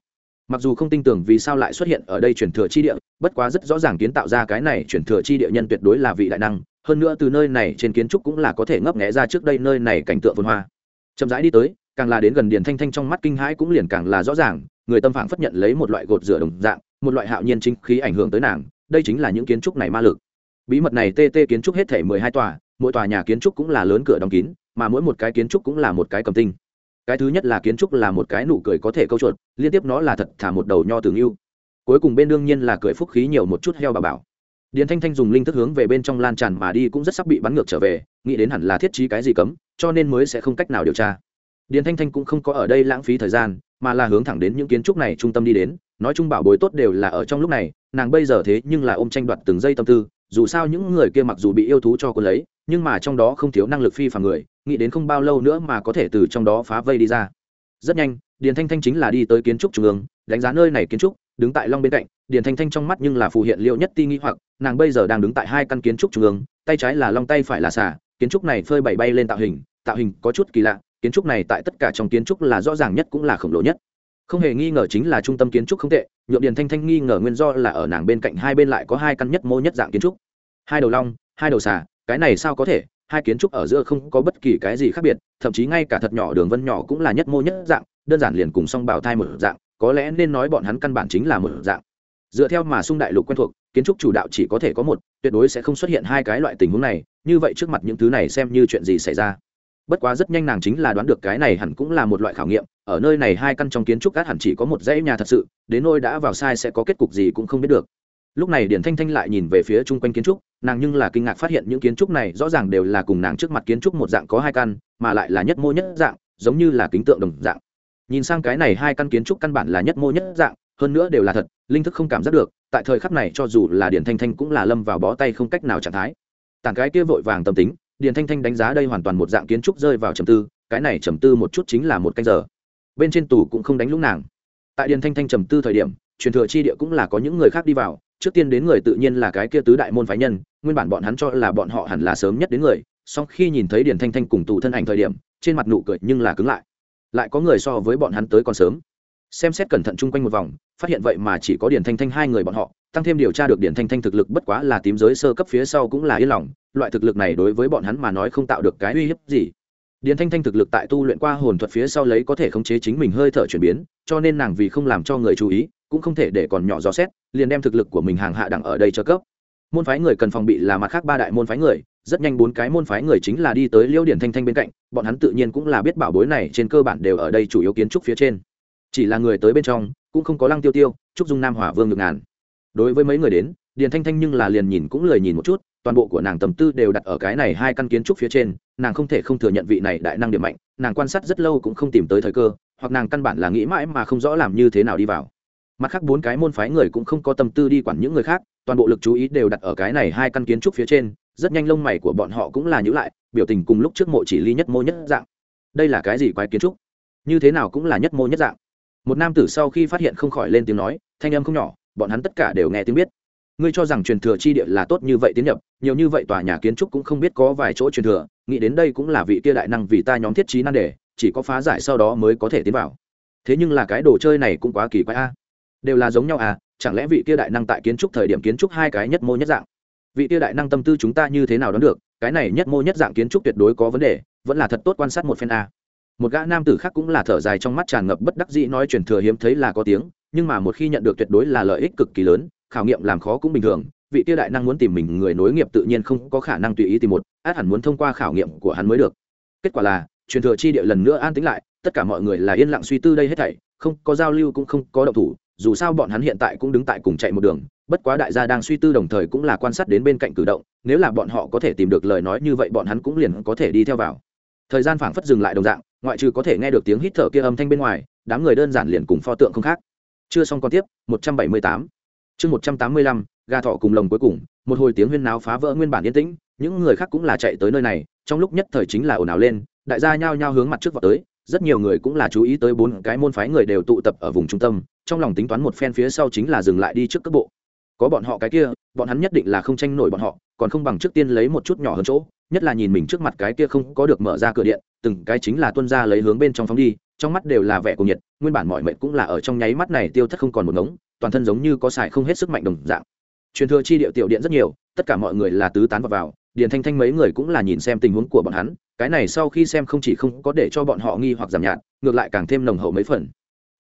Mặc dù không tin tưởng vì sao lại xuất hiện ở đây truyền thừa chi địa, bất quá rất rõ ràng kiến tạo ra cái này truyền thừa chi địa nhân tuyệt đối là vị đại năng, hơn nữa từ nơi này trên kiến trúc cũng là có thể ngấp nghé ra trước đây nơi này cảnh tượng vườn hoa chậm rãi đi tới, càng là đến gần điền thanh thanh trong mắt kinh hãi cũng liền càng là rõ ràng, người tâm phản phất nhận lấy một loại gột rửa đồng dạng, một loại hạo nhiên chính khí ảnh hưởng tới nàng, đây chính là những kiến trúc này ma lực. Bí mật này tt kiến trúc hết thể mười hai tòa, mỗi tòa nhà kiến trúc cũng là lớn cửa đóng kín, mà mỗi một cái kiến trúc cũng là một cái cầm tinh. Cái thứ nhất là kiến trúc là một cái nụ cười có thể câu chuột, liên tiếp nó là thật thả một đầu nho tường yêu cuối cùng bên đương nhiên là cười phúc khí nhiều một chút heo bà bảo điền thanh thanh dùng linh thức hướng về bên trong lan tràn mà đi cũng rất sắp bị bắn ngược trở về, nghĩ đến hẳn là thiết trí cái gì cấm, cho nên mới sẽ không cách nào điều tra. Điền thanh thanh cũng không có ở đây lãng phí thời gian, mà là hướng thẳng đến những kiến trúc này trung tâm đi đến, nói chung bảo bối tốt đều là ở trong lúc này, nàng bây giờ thế nhưng là ôm tranh đoạt từng giây tâm tư, dù sao những người kia mặc dù bị yêu thú cho cô lấy, nhưng mà trong đó không thiếu năng lực phi phàm người, nghĩ đến không bao lâu nữa mà có thể từ trong đó phá vây đi ra. Rất nhanh, điền thanh thanh chính là đi tới kiến trúc trung ương, đánh giá nơi này kiến trúc đứng tại long bên cạnh, điền thanh thanh trong mắt nhưng là phù hiện liệu nhất ti nghĩ hoặc, nàng bây giờ đang đứng tại hai căn kiến trúc trung ương, tay trái là long, tay phải là xà, kiến trúc này phơi bày bay lên tạo hình tạo hình có chút kỳ lạ, kiến trúc này tại tất cả trong kiến trúc là rõ ràng nhất cũng là khổng lồ nhất. Không hề nghi ngờ chính là trung tâm kiến trúc không tệ nhuộm điền thanh thanh nghi ngờ nguyên do là ở nàng bên cạnh hai bên lại có hai căn nhất mô nhất dạng kiến trúc. Hai đầu long, hai đầu xà, cái này sao có thể, hai kiến trúc ở giữa không có bất kỳ cái gì khác biệt, thậm chí ngay cả thật nhỏ đường vân nhỏ cũng là nhất mô nhất dạng, đơn giản liền cùng song bào thai một dạng có lẽ nên nói bọn hắn căn bản chính là một dạng. Dựa theo mà sung đại lục quen thuộc, kiến trúc chủ đạo chỉ có thể có một, tuyệt đối sẽ không xuất hiện hai cái loại tình huống này, như vậy trước mặt những thứ này xem như chuyện gì xảy ra. Bất quá rất nhanh nàng chính là đoán được cái này hẳn cũng là một loại khảo nghiệm, ở nơi này hai căn trong kiến trúc cát hẳn chỉ có một dãy nhà thật sự, đến nơi đã vào sai sẽ có kết cục gì cũng không biết được. Lúc này điển thanh thanh lại nhìn về phía chung quanh kiến trúc, nàng nhưng là kinh ngạc phát hiện những kiến trúc này rõ ràng đều là cùng nàng trước mặt kiến trúc một dạng có hai căn, mà lại là nhất mô nhất dạng, giống như là kính tượng đồng dạng nhìn sang cái này hai căn kiến trúc căn bản là nhất mô nhất dạng, hơn nữa đều là thật, linh thức không cảm giác được, tại thời khắc này cho dù là điển thanh thanh cũng là lâm vào bó tay không cách nào trạng thái. Tảng cái kia vội vàng tâm tính điển thanh thanh đánh giá đây hoàn toàn một dạng kiến trúc rơi vào trầm tư, cái này trầm tư một chút chính là một canh giờ. Bên trên tủ cũng không đánh lúc nàng. Tại điển thanh thanh trầm tư thời điểm, truyền thừa chi địa cũng là có những người khác đi vào, trước tiên đến người tự nhiên là cái kia tứ đại môn phái nhân, nguyên bản bọn hắn cho là bọn họ hẳn là sớm nhất đến người, song khi nhìn thấy điển thanh thanh cùng tù thân ảnh thời điểm, trên mặt nụ cười nhưng là cứng lại lại có người so với bọn hắn tới còn sớm. Xem xét cẩn thận chung quanh một vòng, phát hiện vậy mà chỉ có điển thanh thanh hai người bọn họ, tăng thêm điều tra được điển thanh thanh thực lực bất quá là tím giới sơ cấp phía sau cũng là yên lòng, loại thực lực này đối với bọn hắn mà nói không tạo được cái uy hiếp gì. Điển thanh thanh thực lực tại tu luyện qua hồn thuật phía sau lấy có thể khống chế chính mình hơi thở chuyển biến, cho nên nàng vì không làm cho người chú ý, cũng không thể để còn nhỏ dò xét, liền đem thực lực của mình hàng hạ đẳng ở đây cho cấp. Môn phái người cần phòng bị là mặt khác ba đại môn phái người rất nhanh bốn cái môn phái người chính là đi tới liêu điển thanh thanh bên cạnh, bọn hắn tự nhiên cũng là biết bảo bối này trên cơ bản đều ở đây chủ yếu kiến trúc phía trên. Chỉ là người tới bên trong, cũng không có lăng tiêu tiêu, trúc dung nam hỏa vương ngược ngàn. Đối với mấy người đến, điền thanh thanh nhưng là liền nhìn cũng lười nhìn một chút, toàn bộ của nàng tầm tư đều đặt ở cái này hai căn kiến trúc phía trên, nàng không thể không thừa nhận vị này đại năng điểm mạnh, nàng quan sát rất lâu cũng không tìm tới thời cơ, hoặc nàng căn bản là nghĩ mãi mà không rõ làm như thế nào đi vào. Mặt khác bốn cái môn phái người cũng không có tâm tư đi quản những người khác, toàn bộ lực chú ý đều đặt ở cái này hai căn kiến trúc phía trên rất nhanh lông mày của bọn họ cũng là nhữ lại, biểu tình cùng lúc trước mộ chỉ ly nhất mô nhất dạng. Đây là cái gì quái kiến trúc? Như thế nào cũng là nhất mô nhất dạng. Một nam tử sau khi phát hiện không khỏi lên tiếng nói, thanh âm không nhỏ, bọn hắn tất cả đều nghe tiếng biết. Ngươi cho rằng truyền thừa chi địa là tốt như vậy tiến nhập, nhiều như vậy tòa nhà kiến trúc cũng không biết có vài chỗ truyền thừa, nghĩ đến đây cũng là vị kia đại năng vì ta nhóm thiết trí nan đề, chỉ có phá giải sau đó mới có thể tiến vào. Thế nhưng là cái đồ chơi này cũng quá kỳ quái a. Đều là giống nhau à chẳng lẽ vị kia đại năng tại kiến trúc thời điểm kiến trúc hai cái nhất mô nhất dạng? Vị tiêu đại năng tâm tư chúng ta như thế nào đón được, cái này nhất mô nhất dạng kiến trúc tuyệt đối có vấn đề, vẫn là thật tốt quan sát một phen a. Một gã nam tử khác cũng là thở dài trong mắt tràn ngập bất đắc dĩ nói truyền thừa hiếm thấy là có tiếng, nhưng mà một khi nhận được tuyệt đối là lợi ích cực kỳ lớn, khảo nghiệm làm khó cũng bình thường, vị tiêu đại năng muốn tìm mình người nối nghiệp tự nhiên không có khả năng tùy ý tìm một, át hẳn muốn thông qua khảo nghiệm của hắn mới được. Kết quả là, truyền thừa chi địa lần nữa an tính lại, tất cả mọi người là yên lặng suy tư đây hết thảy, không có giao lưu cũng không có động thủ, dù sao bọn hắn hiện tại cũng đứng tại cùng chạy một đường bất quá đại gia đang suy tư đồng thời cũng là quan sát đến bên cạnh cử động, nếu là bọn họ có thể tìm được lời nói như vậy bọn hắn cũng liền có thể đi theo vào. Thời gian phảng phất dừng lại đồng dạng, ngoại trừ có thể nghe được tiếng hít thở kia âm thanh bên ngoài, đám người đơn giản liền cùng pho tượng không khác. Chưa xong còn tiếp 178 chương 185 gà thọ cùng lồng cuối cùng, một hồi tiếng huyên náo phá vỡ nguyên bản yên tĩnh, những người khác cũng là chạy tới nơi này, trong lúc nhất thời chính là ồn ào lên, đại gia nhao nhao hướng mặt trước vào tới, rất nhiều người cũng là chú ý tới bốn cái môn phái người đều tụ tập ở vùng trung tâm, trong lòng tính toán một phen phía sau chính là dừng lại đi trước các bộ có bọn họ cái kia bọn hắn nhất định là không tranh nổi bọn họ còn không bằng trước tiên lấy một chút nhỏ hơn chỗ nhất là nhìn mình trước mặt cái kia không có được mở ra cửa điện từng cái chính là tuân ra lấy hướng bên trong phóng đi trong mắt đều là vẻ của nhiệt nguyên bản mọi mệnh cũng là ở trong nháy mắt này tiêu thất không còn một ngống toàn thân giống như có xài không hết sức mạnh đồng dạng. Truyền thừa chi điệu tiểu điện rất nhiều tất cả mọi người là tứ tán vào, vào điền thanh thanh mấy người cũng là nhìn xem tình huống của bọn hắn cái này sau khi xem không chỉ không có để cho bọn họ nghi hoặc giảm nhạt ngược lại càng thêm nồng hậu mấy phần.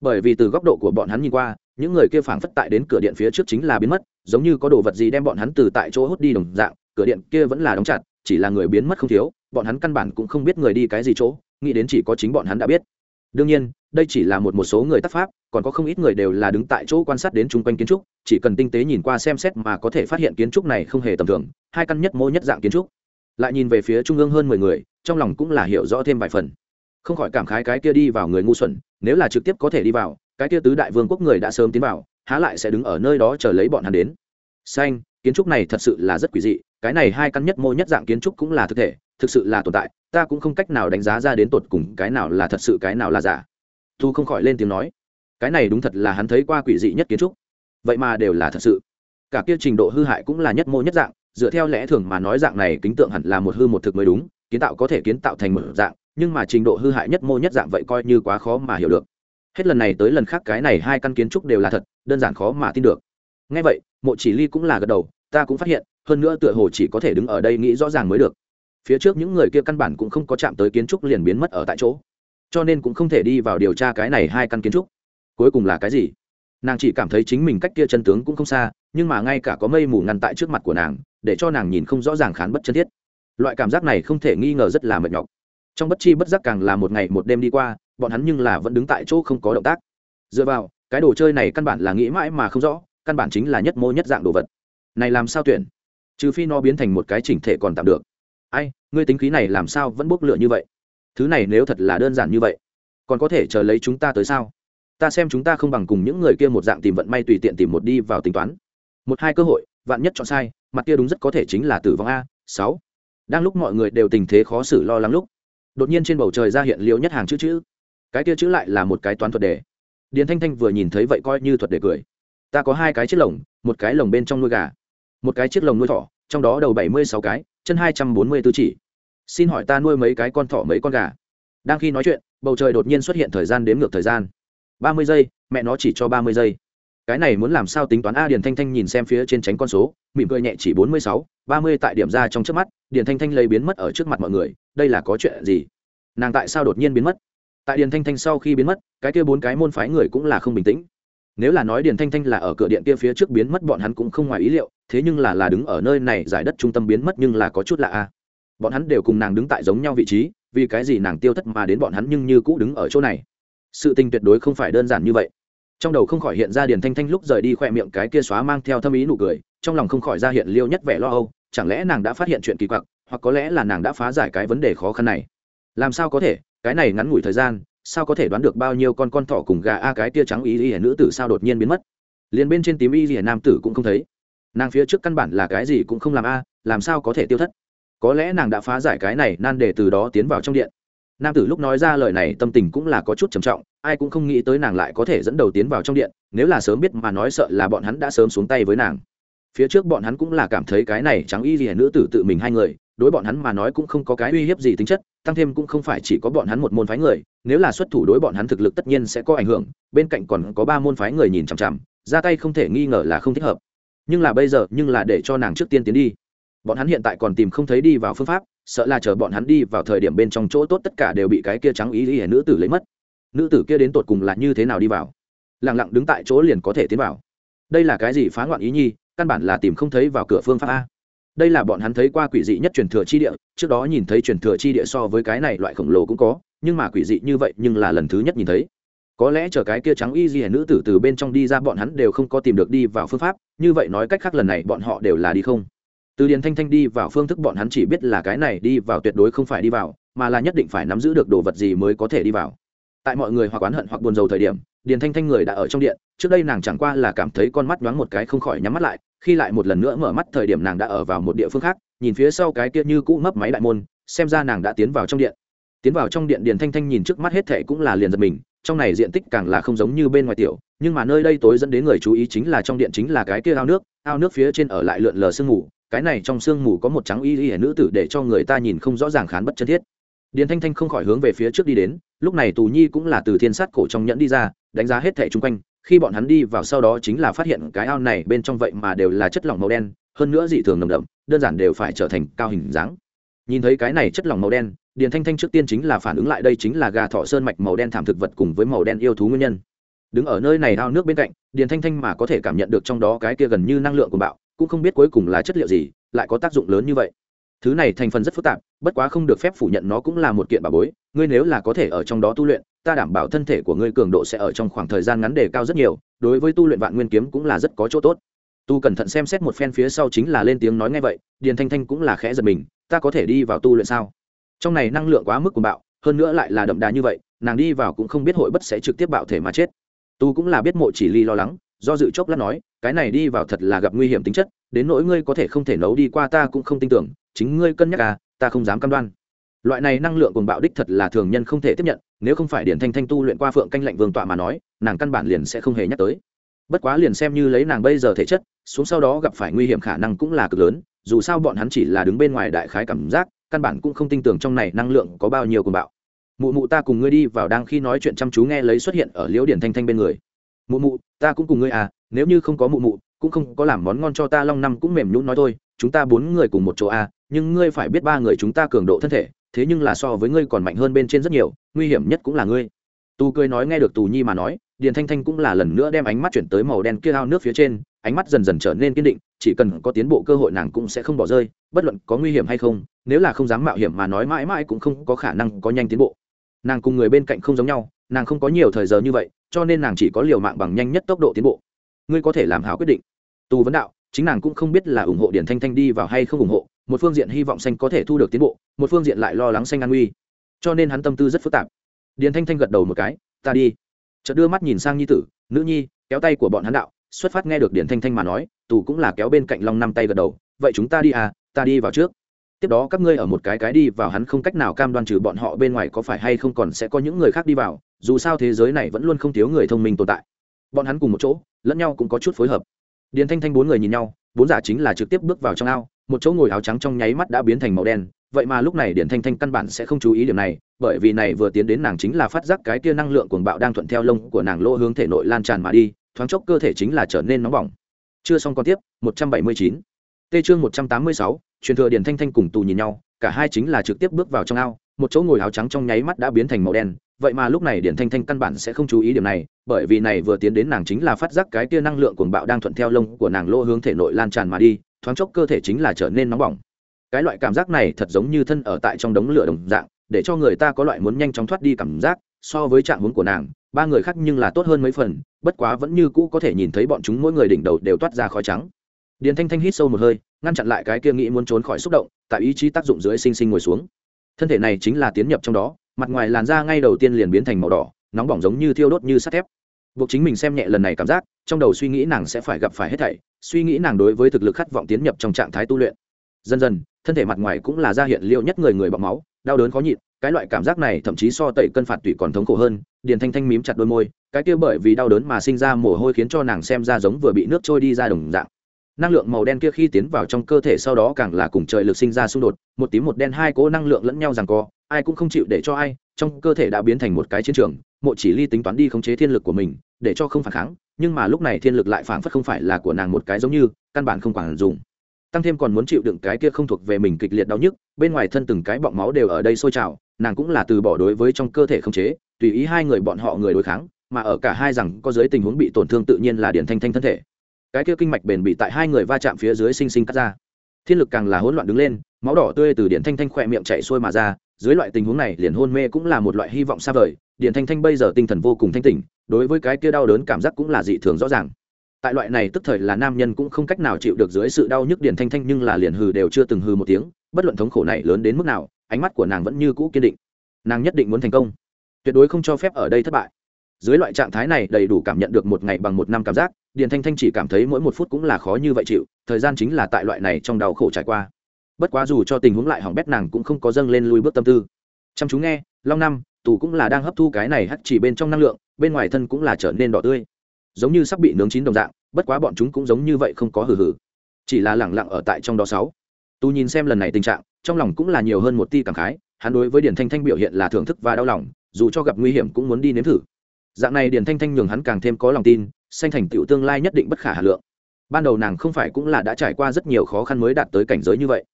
Bởi vì từ góc độ của bọn hắn nhìn qua những người kia phảng phất tại đến cửa điện phía trước chính là biến mất, giống như có đồ vật gì đem bọn hắn từ tại chỗ hút đi đồng dạng, cửa điện kia vẫn là đóng chặt, chỉ là người biến mất không thiếu, bọn hắn căn bản cũng không biết người đi cái gì chỗ, nghĩ đến chỉ có chính bọn hắn đã biết. Đương nhiên, đây chỉ là một một số người tác pháp, còn có không ít người đều là đứng tại chỗ quan sát đến chung quanh kiến trúc, chỉ cần tinh tế nhìn qua xem xét mà có thể phát hiện kiến trúc này không hề tầm thường, hai căn nhất mô nhất dạng kiến trúc. Lại nhìn về phía trung ương hơn mười người, trong lòng cũng là hiểu rõ thêm vài phần. Không khỏi cảm khái cái kia đi vào người ngu xuẩn, nếu là trực tiếp có thể đi vào cái kia tứ đại vương quốc người đã sớm tiến vào, há lại sẽ đứng ở nơi đó chờ lấy bọn hắn đến. Xanh, kiến trúc này thật sự là rất quỷ dị, cái này hai căn nhất mô nhất dạng kiến trúc cũng là thực thể, thực sự là tồn tại, ta cũng không cách nào đánh giá ra đến tột cùng cái nào là thật sự cái nào là giả. Thu không khỏi lên tiếng nói, cái này đúng thật là hắn thấy qua quỷ dị nhất kiến trúc. Vậy mà đều là thật sự. Cả kia trình độ hư hại cũng là nhất mô nhất dạng, dựa theo lẽ thường mà nói dạng này kính tượng hẳn là một hư một thực mới đúng, kiến tạo có thể kiến tạo thành một dạng, nhưng mà trình độ hư hại nhất mô nhất dạng vậy coi như quá khó mà hiểu được hết lần này tới lần khác cái này hai căn kiến trúc đều là thật, đơn giản khó mà tin được. Ngay vậy, mộ chỉ ly cũng là gật đầu, ta cũng phát hiện, hơn nữa tựa hồ chỉ có thể đứng ở đây nghĩ rõ ràng mới được. Phía trước những người kia căn bản cũng không có chạm tới kiến trúc liền biến mất ở tại chỗ. Cho nên cũng không thể đi vào điều tra cái này hai căn kiến trúc. Cuối cùng là cái gì? Nàng chỉ cảm thấy chính mình cách kia chân tướng cũng không xa, nhưng mà ngay cả có mây mù ngăn tại trước mặt của nàng, để cho nàng nhìn không rõ ràng khán bất chân thiết. Loại cảm giác này không thể nghi ngờ rất là mệt nhọc. Trong bất chi bất giác càng là một ngày một đêm đi qua bọn hắn nhưng là vẫn đứng tại chỗ không có động tác. Dựa vào, cái đồ chơi này căn bản là nghĩ mãi mà không rõ, căn bản chính là nhất mô nhất dạng đồ vật. Này làm sao tuyển? Trừ phi nó biến thành một cái chỉnh thể còn tạm được. Ai, ngươi tính khí này làm sao vẫn bốc lửa như vậy? Thứ này nếu thật là đơn giản như vậy, còn có thể chờ lấy chúng ta tới sao? Ta xem chúng ta không bằng cùng những người kia một dạng tìm vận may tùy tiện tìm một đi vào tính toán. Một hai cơ hội, vạn nhất chọn sai, mặt kia đúng rất có thể chính là tử vong a, sáu. Đang lúc mọi người đều tình thế khó xử lo lắng lúc, đột nhiên trên bầu trời ra hiện liễu nhất hàng chữ chữ cái kia chữ lại là một cái toán thuật đề. Điền thanh thanh vừa nhìn thấy vậy coi như thuật đề cười. Ta có hai cái chiếc lồng, một cái lồng bên trong nuôi gà, một cái chiếc lồng nuôi thỏ, trong đó đầu bảy mươi sáu cái, chân hai trăm bốn mươi tư chỉ. Xin hỏi ta nuôi mấy cái con thỏ mấy con gà? Đang khi nói chuyện, bầu trời đột nhiên xuất hiện thời gian đếm ngược thời gian. ba mươi giây, mẹ nó chỉ cho ba mươi giây. Cái này muốn làm sao tính toán? A, điền thanh thanh nhìn xem phía trên tránh con số, mỉm cười nhẹ chỉ bốn mươi sáu, ba mươi tại điểm ra trong trước mắt. Điền thanh thanh lấy biến mất ở trước mặt mọi người, đây là có chuyện gì? Nàng tại sao đột nhiên biến mất? Tại điền thanh thanh sau khi biến mất, cái kia bốn cái môn phái người cũng là không bình tĩnh. Nếu là nói điền thanh thanh là ở cửa điện kia phía trước biến mất, bọn hắn cũng không ngoài ý liệu, thế nhưng là là đứng ở nơi này giải đất trung tâm biến mất nhưng là có chút lạ a. Bọn hắn đều cùng nàng đứng tại giống nhau vị trí, vì cái gì nàng tiêu thất mà đến bọn hắn nhưng như cũ đứng ở chỗ này? Sự tình tuyệt đối không phải đơn giản như vậy. Trong đầu không khỏi hiện ra điền thanh thanh lúc rời đi khỏe miệng cái kia xóa mang theo thâm ý nụ cười, trong lòng không khỏi ra hiện liêu nhất vẻ lo âu, chẳng lẽ nàng đã phát hiện chuyện kỳ quặc, hoặc có lẽ là nàng đã phá giải cái vấn đề khó khăn này? Làm sao có thể? Cái này ngắn ngủi thời gian, sao có thể đoán được bao nhiêu con con thỏ cùng gà a cái tia trắng y y nữ tử sao đột nhiên biến mất? Liền bên trên tím y y nam tử cũng không thấy. Nàng phía trước căn bản là cái gì cũng không làm a, làm sao có thể tiêu thất? Có lẽ nàng đã phá giải cái này, nan để từ đó tiến vào trong điện. Nam tử lúc nói ra lời này tâm tình cũng là có chút trầm trọng, ai cũng không nghĩ tới nàng lại có thể dẫn đầu tiến vào trong điện, nếu là sớm biết mà nói sợ là bọn hắn đã sớm xuống tay với nàng. Phía trước bọn hắn cũng là cảm thấy cái này trắng y lìa nữ tử tự mình hai người đối bọn hắn mà nói cũng không có cái uy hiếp gì tính chất, tăng thêm cũng không phải chỉ có bọn hắn một môn phái người, nếu là xuất thủ đối bọn hắn thực lực tất nhiên sẽ có ảnh hưởng, bên cạnh còn có ba môn phái người nhìn chằm chằm, ra tay không thể nghi ngờ là không thích hợp. Nhưng là bây giờ, nhưng là để cho nàng trước tiên tiến đi. Bọn hắn hiện tại còn tìm không thấy đi vào phương pháp, sợ là chờ bọn hắn đi vào thời điểm bên trong chỗ tốt tất cả đều bị cái kia trắng ý ý nữ tử lấy mất. Nữ tử kia đến tột cùng là như thế nào đi vào? Lẳng lặng đứng tại chỗ liền có thể tiến vào. Đây là cái gì phá loạn ý nhi, căn bản là tìm không thấy vào cửa phương pháp a đây là bọn hắn thấy qua quỷ dị nhất truyền thừa chi địa, trước đó nhìn thấy truyền thừa chi địa so với cái này loại khổng lồ cũng có, nhưng mà quỷ dị như vậy nhưng là lần thứ nhất nhìn thấy. Có lẽ chờ cái kia trắng y gì nữ tử từ bên trong đi ra bọn hắn đều không có tìm được đi vào phương pháp, như vậy nói cách khác lần này bọn họ đều là đi không. Từ điền thanh thanh đi vào phương thức bọn hắn chỉ biết là cái này đi vào tuyệt đối không phải đi vào, mà là nhất định phải nắm giữ được đồ vật gì mới có thể đi vào. Tại mọi người hoặc oán hận hoặc buồn rầu thời điểm, điền thanh thanh người đã ở trong điện, trước đây nàng chẳng qua là cảm thấy con mắt đoán một cái không khỏi nhắm mắt lại khi lại một lần nữa mở mắt thời điểm nàng đã ở vào một địa phương khác, nhìn phía sau cái kia như cũ mấp máy đại môn, xem ra nàng đã tiến vào trong điện. Tiến vào trong điện điền thanh thanh nhìn trước mắt hết thệ cũng là liền giật mình, trong này diện tích càng là không giống như bên ngoài tiểu, nhưng mà nơi đây tối dẫn đến người chú ý chính là trong điện chính là cái kia ao nước ao nước phía trên ở lại lượn lờ sương mù, cái này trong sương mù có một trắng y y nữ tử để cho người ta nhìn không rõ ràng khán bất chân thiết. Điền thanh thanh không khỏi hướng về phía trước đi đến, lúc này tù nhi cũng là từ thiên sát cổ trong nhẫn đi ra, đánh giá hết thẻ chung quanh khi bọn hắn đi vào sau đó chính là phát hiện cái ao này bên trong vậy mà đều là chất lỏng màu đen, hơn nữa dị thường nồng đậm, đơn giản đều phải trở thành cao hình dáng. Nhìn thấy cái này chất lỏng màu đen, điền thanh thanh trước tiên chính là phản ứng lại đây chính là gà thọ sơn mạch màu đen thảm thực vật cùng với màu đen yêu thú nguyên nhân. Đứng ở nơi này ao nước bên cạnh, điền thanh thanh mà có thể cảm nhận được trong đó cái kia gần như năng lượng của bạo, cũng không biết cuối cùng là chất liệu gì, lại có tác dụng lớn như vậy. Thứ này thành phần rất phức tạp, bất quá không được phép phủ nhận nó cũng là một kiện bà bối, ngươi nếu là có thể ở trong đó tu luyện ta đảm bảo thân thể của ngươi cường độ sẽ ở trong khoảng thời gian ngắn đề cao rất nhiều, đối với tu luyện vạn nguyên kiếm cũng là rất có chỗ tốt. Tu cẩn thận xem xét một phen phía sau chính là lên tiếng nói ngay vậy, điền thanh thanh cũng là khẽ giật mình, ta có thể đi vào tu luyện sao? Trong này năng lượng quá mức của bạo, hơn nữa lại là đậm đà như vậy, nàng đi vào cũng không biết hội bất sẽ trực tiếp bạo thể mà chết. Tu cũng là biết mộ chỉ ly lo lắng, do dự chốc lát nói, cái này đi vào thật là gặp nguy hiểm tính chất, đến nỗi ngươi có thể không thể nấu đi qua ta cũng không tin tưởng, chính ngươi cân nhắc à ta không dám cam đoan loại này năng lượng cùng bạo đích thật là thường nhân không thể tiếp nhận, nếu không phải điển thanh thanh tu luyện qua phượng canh lạnh vương tọa mà nói, nàng căn bản liền sẽ không hề nhắc tới. Bất quá liền xem như lấy nàng bây giờ thể chất, xuống sau đó gặp phải nguy hiểm khả năng cũng là cực lớn, dù sao bọn hắn chỉ là đứng bên ngoài đại khái cảm giác, căn bản cũng không tin tưởng trong này năng lượng có bao nhiêu cùng bạo. Mụ mụ ta cùng ngươi đi vào đang khi nói chuyện chăm chú nghe lấy xuất hiện ở liễu điển thanh thanh bên người. Mụ mụ, ta cũng cùng ngươi à nếu như không có mụ mụ, cũng không có làm món ngon cho ta long năm cũng mềm nhũn nói thôi, chúng ta bốn người cùng một chỗ à nhưng ngươi phải biết ba người chúng ta cường độ thân thể thế nhưng là so với ngươi còn mạnh hơn bên trên rất nhiều, nguy hiểm nhất cũng là ngươi. Tu cười nói nghe được tù nhi mà nói, điền thanh thanh cũng là lần nữa đem ánh mắt chuyển tới màu đen kia ao nước phía trên, ánh mắt dần dần trở nên kiên định, chỉ cần có tiến bộ cơ hội nàng cũng sẽ không bỏ rơi, bất luận có nguy hiểm hay không, nếu là không dám mạo hiểm mà nói mãi mãi cũng không có khả năng có nhanh tiến bộ. Nàng cùng người bên cạnh không giống nhau, nàng không có nhiều thời giờ như vậy, cho nên nàng chỉ có liều mạng bằng nhanh nhất tốc độ tiến bộ. Ngươi có thể làm hảo quyết định. Tù vấn đạo, chính nàng cũng không biết là ủng hộ điển thanh thanh đi vào hay không ủng hộ một phương diện hy vọng xanh có thể thu được tiến bộ, một phương diện lại lo lắng xanh an nguy. Cho nên hắn tâm tư rất phức tạp. Điền thanh thanh gật đầu một cái, ta đi. Chợt đưa mắt nhìn sang nhi tử, nữ nhi, kéo tay của bọn hắn đạo, xuất phát nghe được điền thanh thanh mà nói, tù cũng là kéo bên cạnh long năm tay gật đầu, vậy chúng ta đi à ta đi vào trước. Tiếp đó các ngươi ở một cái cái đi vào hắn không cách nào cam đoan trừ bọn họ bên ngoài có phải hay không còn sẽ có những người khác đi vào, dù sao thế giới này vẫn luôn không thiếu người thông minh tồn tại. Bọn hắn cùng một chỗ, lẫn nhau cũng có chút phối hợp điền thanh thanh bốn người nhìn nhau bốn giả chính là trực tiếp bước vào trong ao một chỗ ngồi áo trắng trong nháy mắt đã biến thành màu đen vậy mà lúc này điển thanh thanh căn bản sẽ không chú ý điểm này bởi vì này vừa tiến đến nàng chính là phát giác cái tia năng lượng cuồng bạo đang thuận theo lông của nàng lỗ hướng thể nội lan tràn mà đi thoáng chốc cơ thể chính là trở nên nóng bỏng chưa xong còn tiếp 179. tê chương 186, truyền thừa điển thanh thanh cùng tù nhìn nhau cả hai chính là trực tiếp bước vào trong ao một chỗ ngồi áo trắng trong nháy mắt đã biến thành màu đen vậy mà lúc này điển thanh thanh căn bản sẽ không chú ý điểm này, bởi vì này vừa tiến đến nàng chính là phát giác cái tia năng lượng cuồng bạo đang thuận theo lông của nàng lô hướng thể nội lan tràn mà đi, thoáng chốc cơ thể chính là trở nên nóng bỏng. Cái loại cảm giác này thật giống như thân ở tại trong đống lửa đồng dạng, để cho người ta có loại muốn nhanh chóng thoát đi cảm giác, so với trạng huống của nàng, ba người khác nhưng là tốt hơn mấy phần, bất quá vẫn như cũ có thể nhìn thấy bọn chúng mỗi người đỉnh đầu đều toát ra khói trắng. Điền thanh thanh hít sâu một hơi, ngăn chặn lại cái kia nghĩ muốn trốn khỏi xúc động, tại ý chí tác dụng dưới sinh sinh ngồi xuống. Thân thể này chính là tiến nhập trong đó mặt ngoài làn da ngay đầu tiên liền biến thành màu đỏ, nóng bỏng giống như thiêu đốt như sắt thép. Buộc chính mình xem nhẹ lần này cảm giác, trong đầu suy nghĩ nàng sẽ phải gặp phải hết thảy, suy nghĩ nàng đối với thực lực khát vọng tiến nhập trong trạng thái tu luyện. Dần dần, thân thể mặt ngoài cũng là ra hiện liệu nhất người người bọc máu, đau đớn khó nhịn, cái loại cảm giác này thậm chí so tẩy cân phạt tủy còn thống khổ hơn, điền thanh thanh mím chặt đôi môi, cái kia bởi vì đau đớn mà sinh ra mồ hôi khiến cho nàng xem ra giống vừa bị nước trôi đi ra đồng dạng. Năng lượng màu đen kia khi tiến vào trong cơ thể sau đó càng là cùng trời lực sinh ra xung đột, một tím một đen hai cố năng lượng lẫn nhau rằng co ai cũng không chịu để cho ai, trong cơ thể đã biến thành một cái chiến trường, mộ chỉ ly tính toán đi khống chế thiên lực của mình, để cho không phản kháng, nhưng mà lúc này thiên lực lại phản phất không phải là của nàng một cái giống như, căn bản không quản dùng. Tăng thêm còn muốn chịu đựng cái kia không thuộc về mình kịch liệt đau nhức, bên ngoài thân từng cái bọng máu đều ở đây sôi trào, nàng cũng là từ bỏ đối với trong cơ thể khống chế, tùy ý hai người bọn họ người đối kháng, mà ở cả hai rằng có dưới tình huống bị tổn thương tự nhiên là điển thanh thanh thân thể. Cái kia kinh mạch bền bị tại hai người va chạm phía dưới sinh sinh cắt ra. Thiên lực càng là hỗn loạn đứng lên, máu đỏ tươi từ điện thanh thanh khỏe miệng chạy xuôi mà ra dưới loại tình huống này, liền hôn mê cũng là một loại hy vọng xa vời. Điền thanh thanh bây giờ tinh thần vô cùng thanh tỉnh, đối với cái kia đau đớn cảm giác cũng là dị thường rõ ràng. Tại loại này tức thời là nam nhân cũng không cách nào chịu được dưới sự đau nhức Điền thanh thanh nhưng là liền hừ đều chưa từng hừ một tiếng, bất luận thống khổ này lớn đến mức nào, ánh mắt của nàng vẫn như cũ kiên định. Nàng nhất định muốn thành công. Tuyệt đối không cho phép ở đây thất bại. Dưới loại trạng thái này đầy đủ cảm nhận được một ngày bằng một năm cảm giác, điền thanh thanh chỉ cảm thấy mỗi một phút cũng là khó như vậy chịu, thời gian chính là tại loại này trong đau khổ trải qua bất quá dù cho tình huống lại hỏng bét nàng cũng không có dâng lên lui bước tâm tư. Chăm chú nghe, long năm, tù cũng là đang hấp thu cái này hắt chỉ bên trong năng lượng, bên ngoài thân cũng là trở nên đỏ tươi. Giống như sắp bị nướng chín đồng dạng, bất quá bọn chúng cũng giống như vậy không có hử hử chỉ là lẳng lặng ở tại trong đó sáu. Tù nhìn xem lần này tình trạng, trong lòng cũng là nhiều hơn một ti cảm khái, hắn đối với điển thanh thanh biểu hiện là thưởng thức và đau lòng, dù cho gặp nguy hiểm cũng muốn đi nếm thử. Dạng này điển thanh thanh nhường hắn càng thêm có lòng tin, sanh thành tựu tương lai nhất định bất khả hà lượng. Ban đầu nàng không phải cũng là đã trải qua rất nhiều khó khăn mới đạt tới cảnh giới như vậy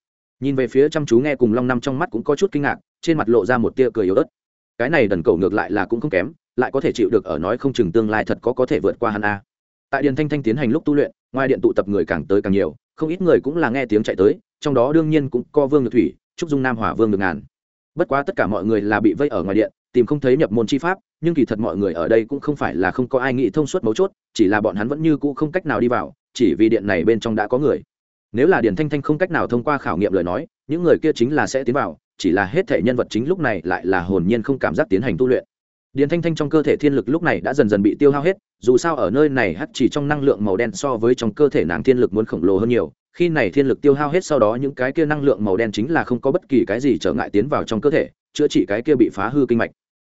nhìn về phía chăm chú nghe cùng long năm trong mắt cũng có chút kinh ngạc, trên mặt lộ ra một tia cười yếu ớt. Cái này đần cầu ngược lại là cũng không kém, lại có thể chịu được ở nói không chừng tương lai thật có có thể vượt qua hắn a. Tại điện thanh thanh tiến hành lúc tu luyện, ngoài điện tụ tập người càng tới càng nhiều, không ít người cũng là nghe tiếng chạy tới, trong đó đương nhiên cũng có vương được thủy, trúc dung nam hỏa vương được ngàn. Bất quá tất cả mọi người là bị vây ở ngoài điện, tìm không thấy nhập môn chi pháp, nhưng kỳ thật mọi người ở đây cũng không phải là không có ai nghĩ thông suốt mấu chốt, chỉ là bọn hắn vẫn như cũ không cách nào đi vào, chỉ vì điện này bên trong đã có người nếu là Điền thanh thanh không cách nào thông qua khảo nghiệm lời nói, những người kia chính là sẽ tiến vào, chỉ là hết thể nhân vật chính lúc này lại là hồn nhiên không cảm giác tiến hành tu luyện. Điền thanh thanh trong cơ thể thiên lực lúc này đã dần dần bị tiêu hao hết, dù sao ở nơi này hắt chỉ trong năng lượng màu đen so với trong cơ thể nàng thiên lực muốn khổng lồ hơn nhiều, khi này thiên lực tiêu hao hết sau đó những cái kia năng lượng màu đen chính là không có bất kỳ cái gì trở ngại tiến vào trong cơ thể, chữa trị cái kia bị phá hư kinh mạch.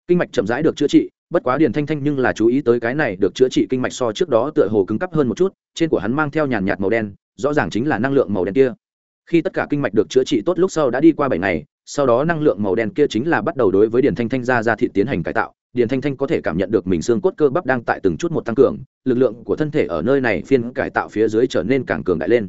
Kinh mạch chậm rãi được chữa trị, bất quá điền thanh thanh nhưng là chú ý tới cái này được chữa trị kinh mạch so trước đó tựa hồ cứng cắp hơn một chút, trên của hắn mang theo nhàn nhạt màu đen rõ ràng chính là năng lượng màu đen kia. Khi tất cả kinh mạch được chữa trị tốt lúc sau đã đi qua bảy ngày, sau đó năng lượng màu đen kia chính là bắt đầu đối với điền thanh thanh ra ra thị tiến hành cải tạo. Điền thanh thanh có thể cảm nhận được mình xương cốt cơ bắp đang tại từng chút một tăng cường, lực lượng của thân thể ở nơi này phiên cải tạo phía dưới trở nên càng cường đại lên.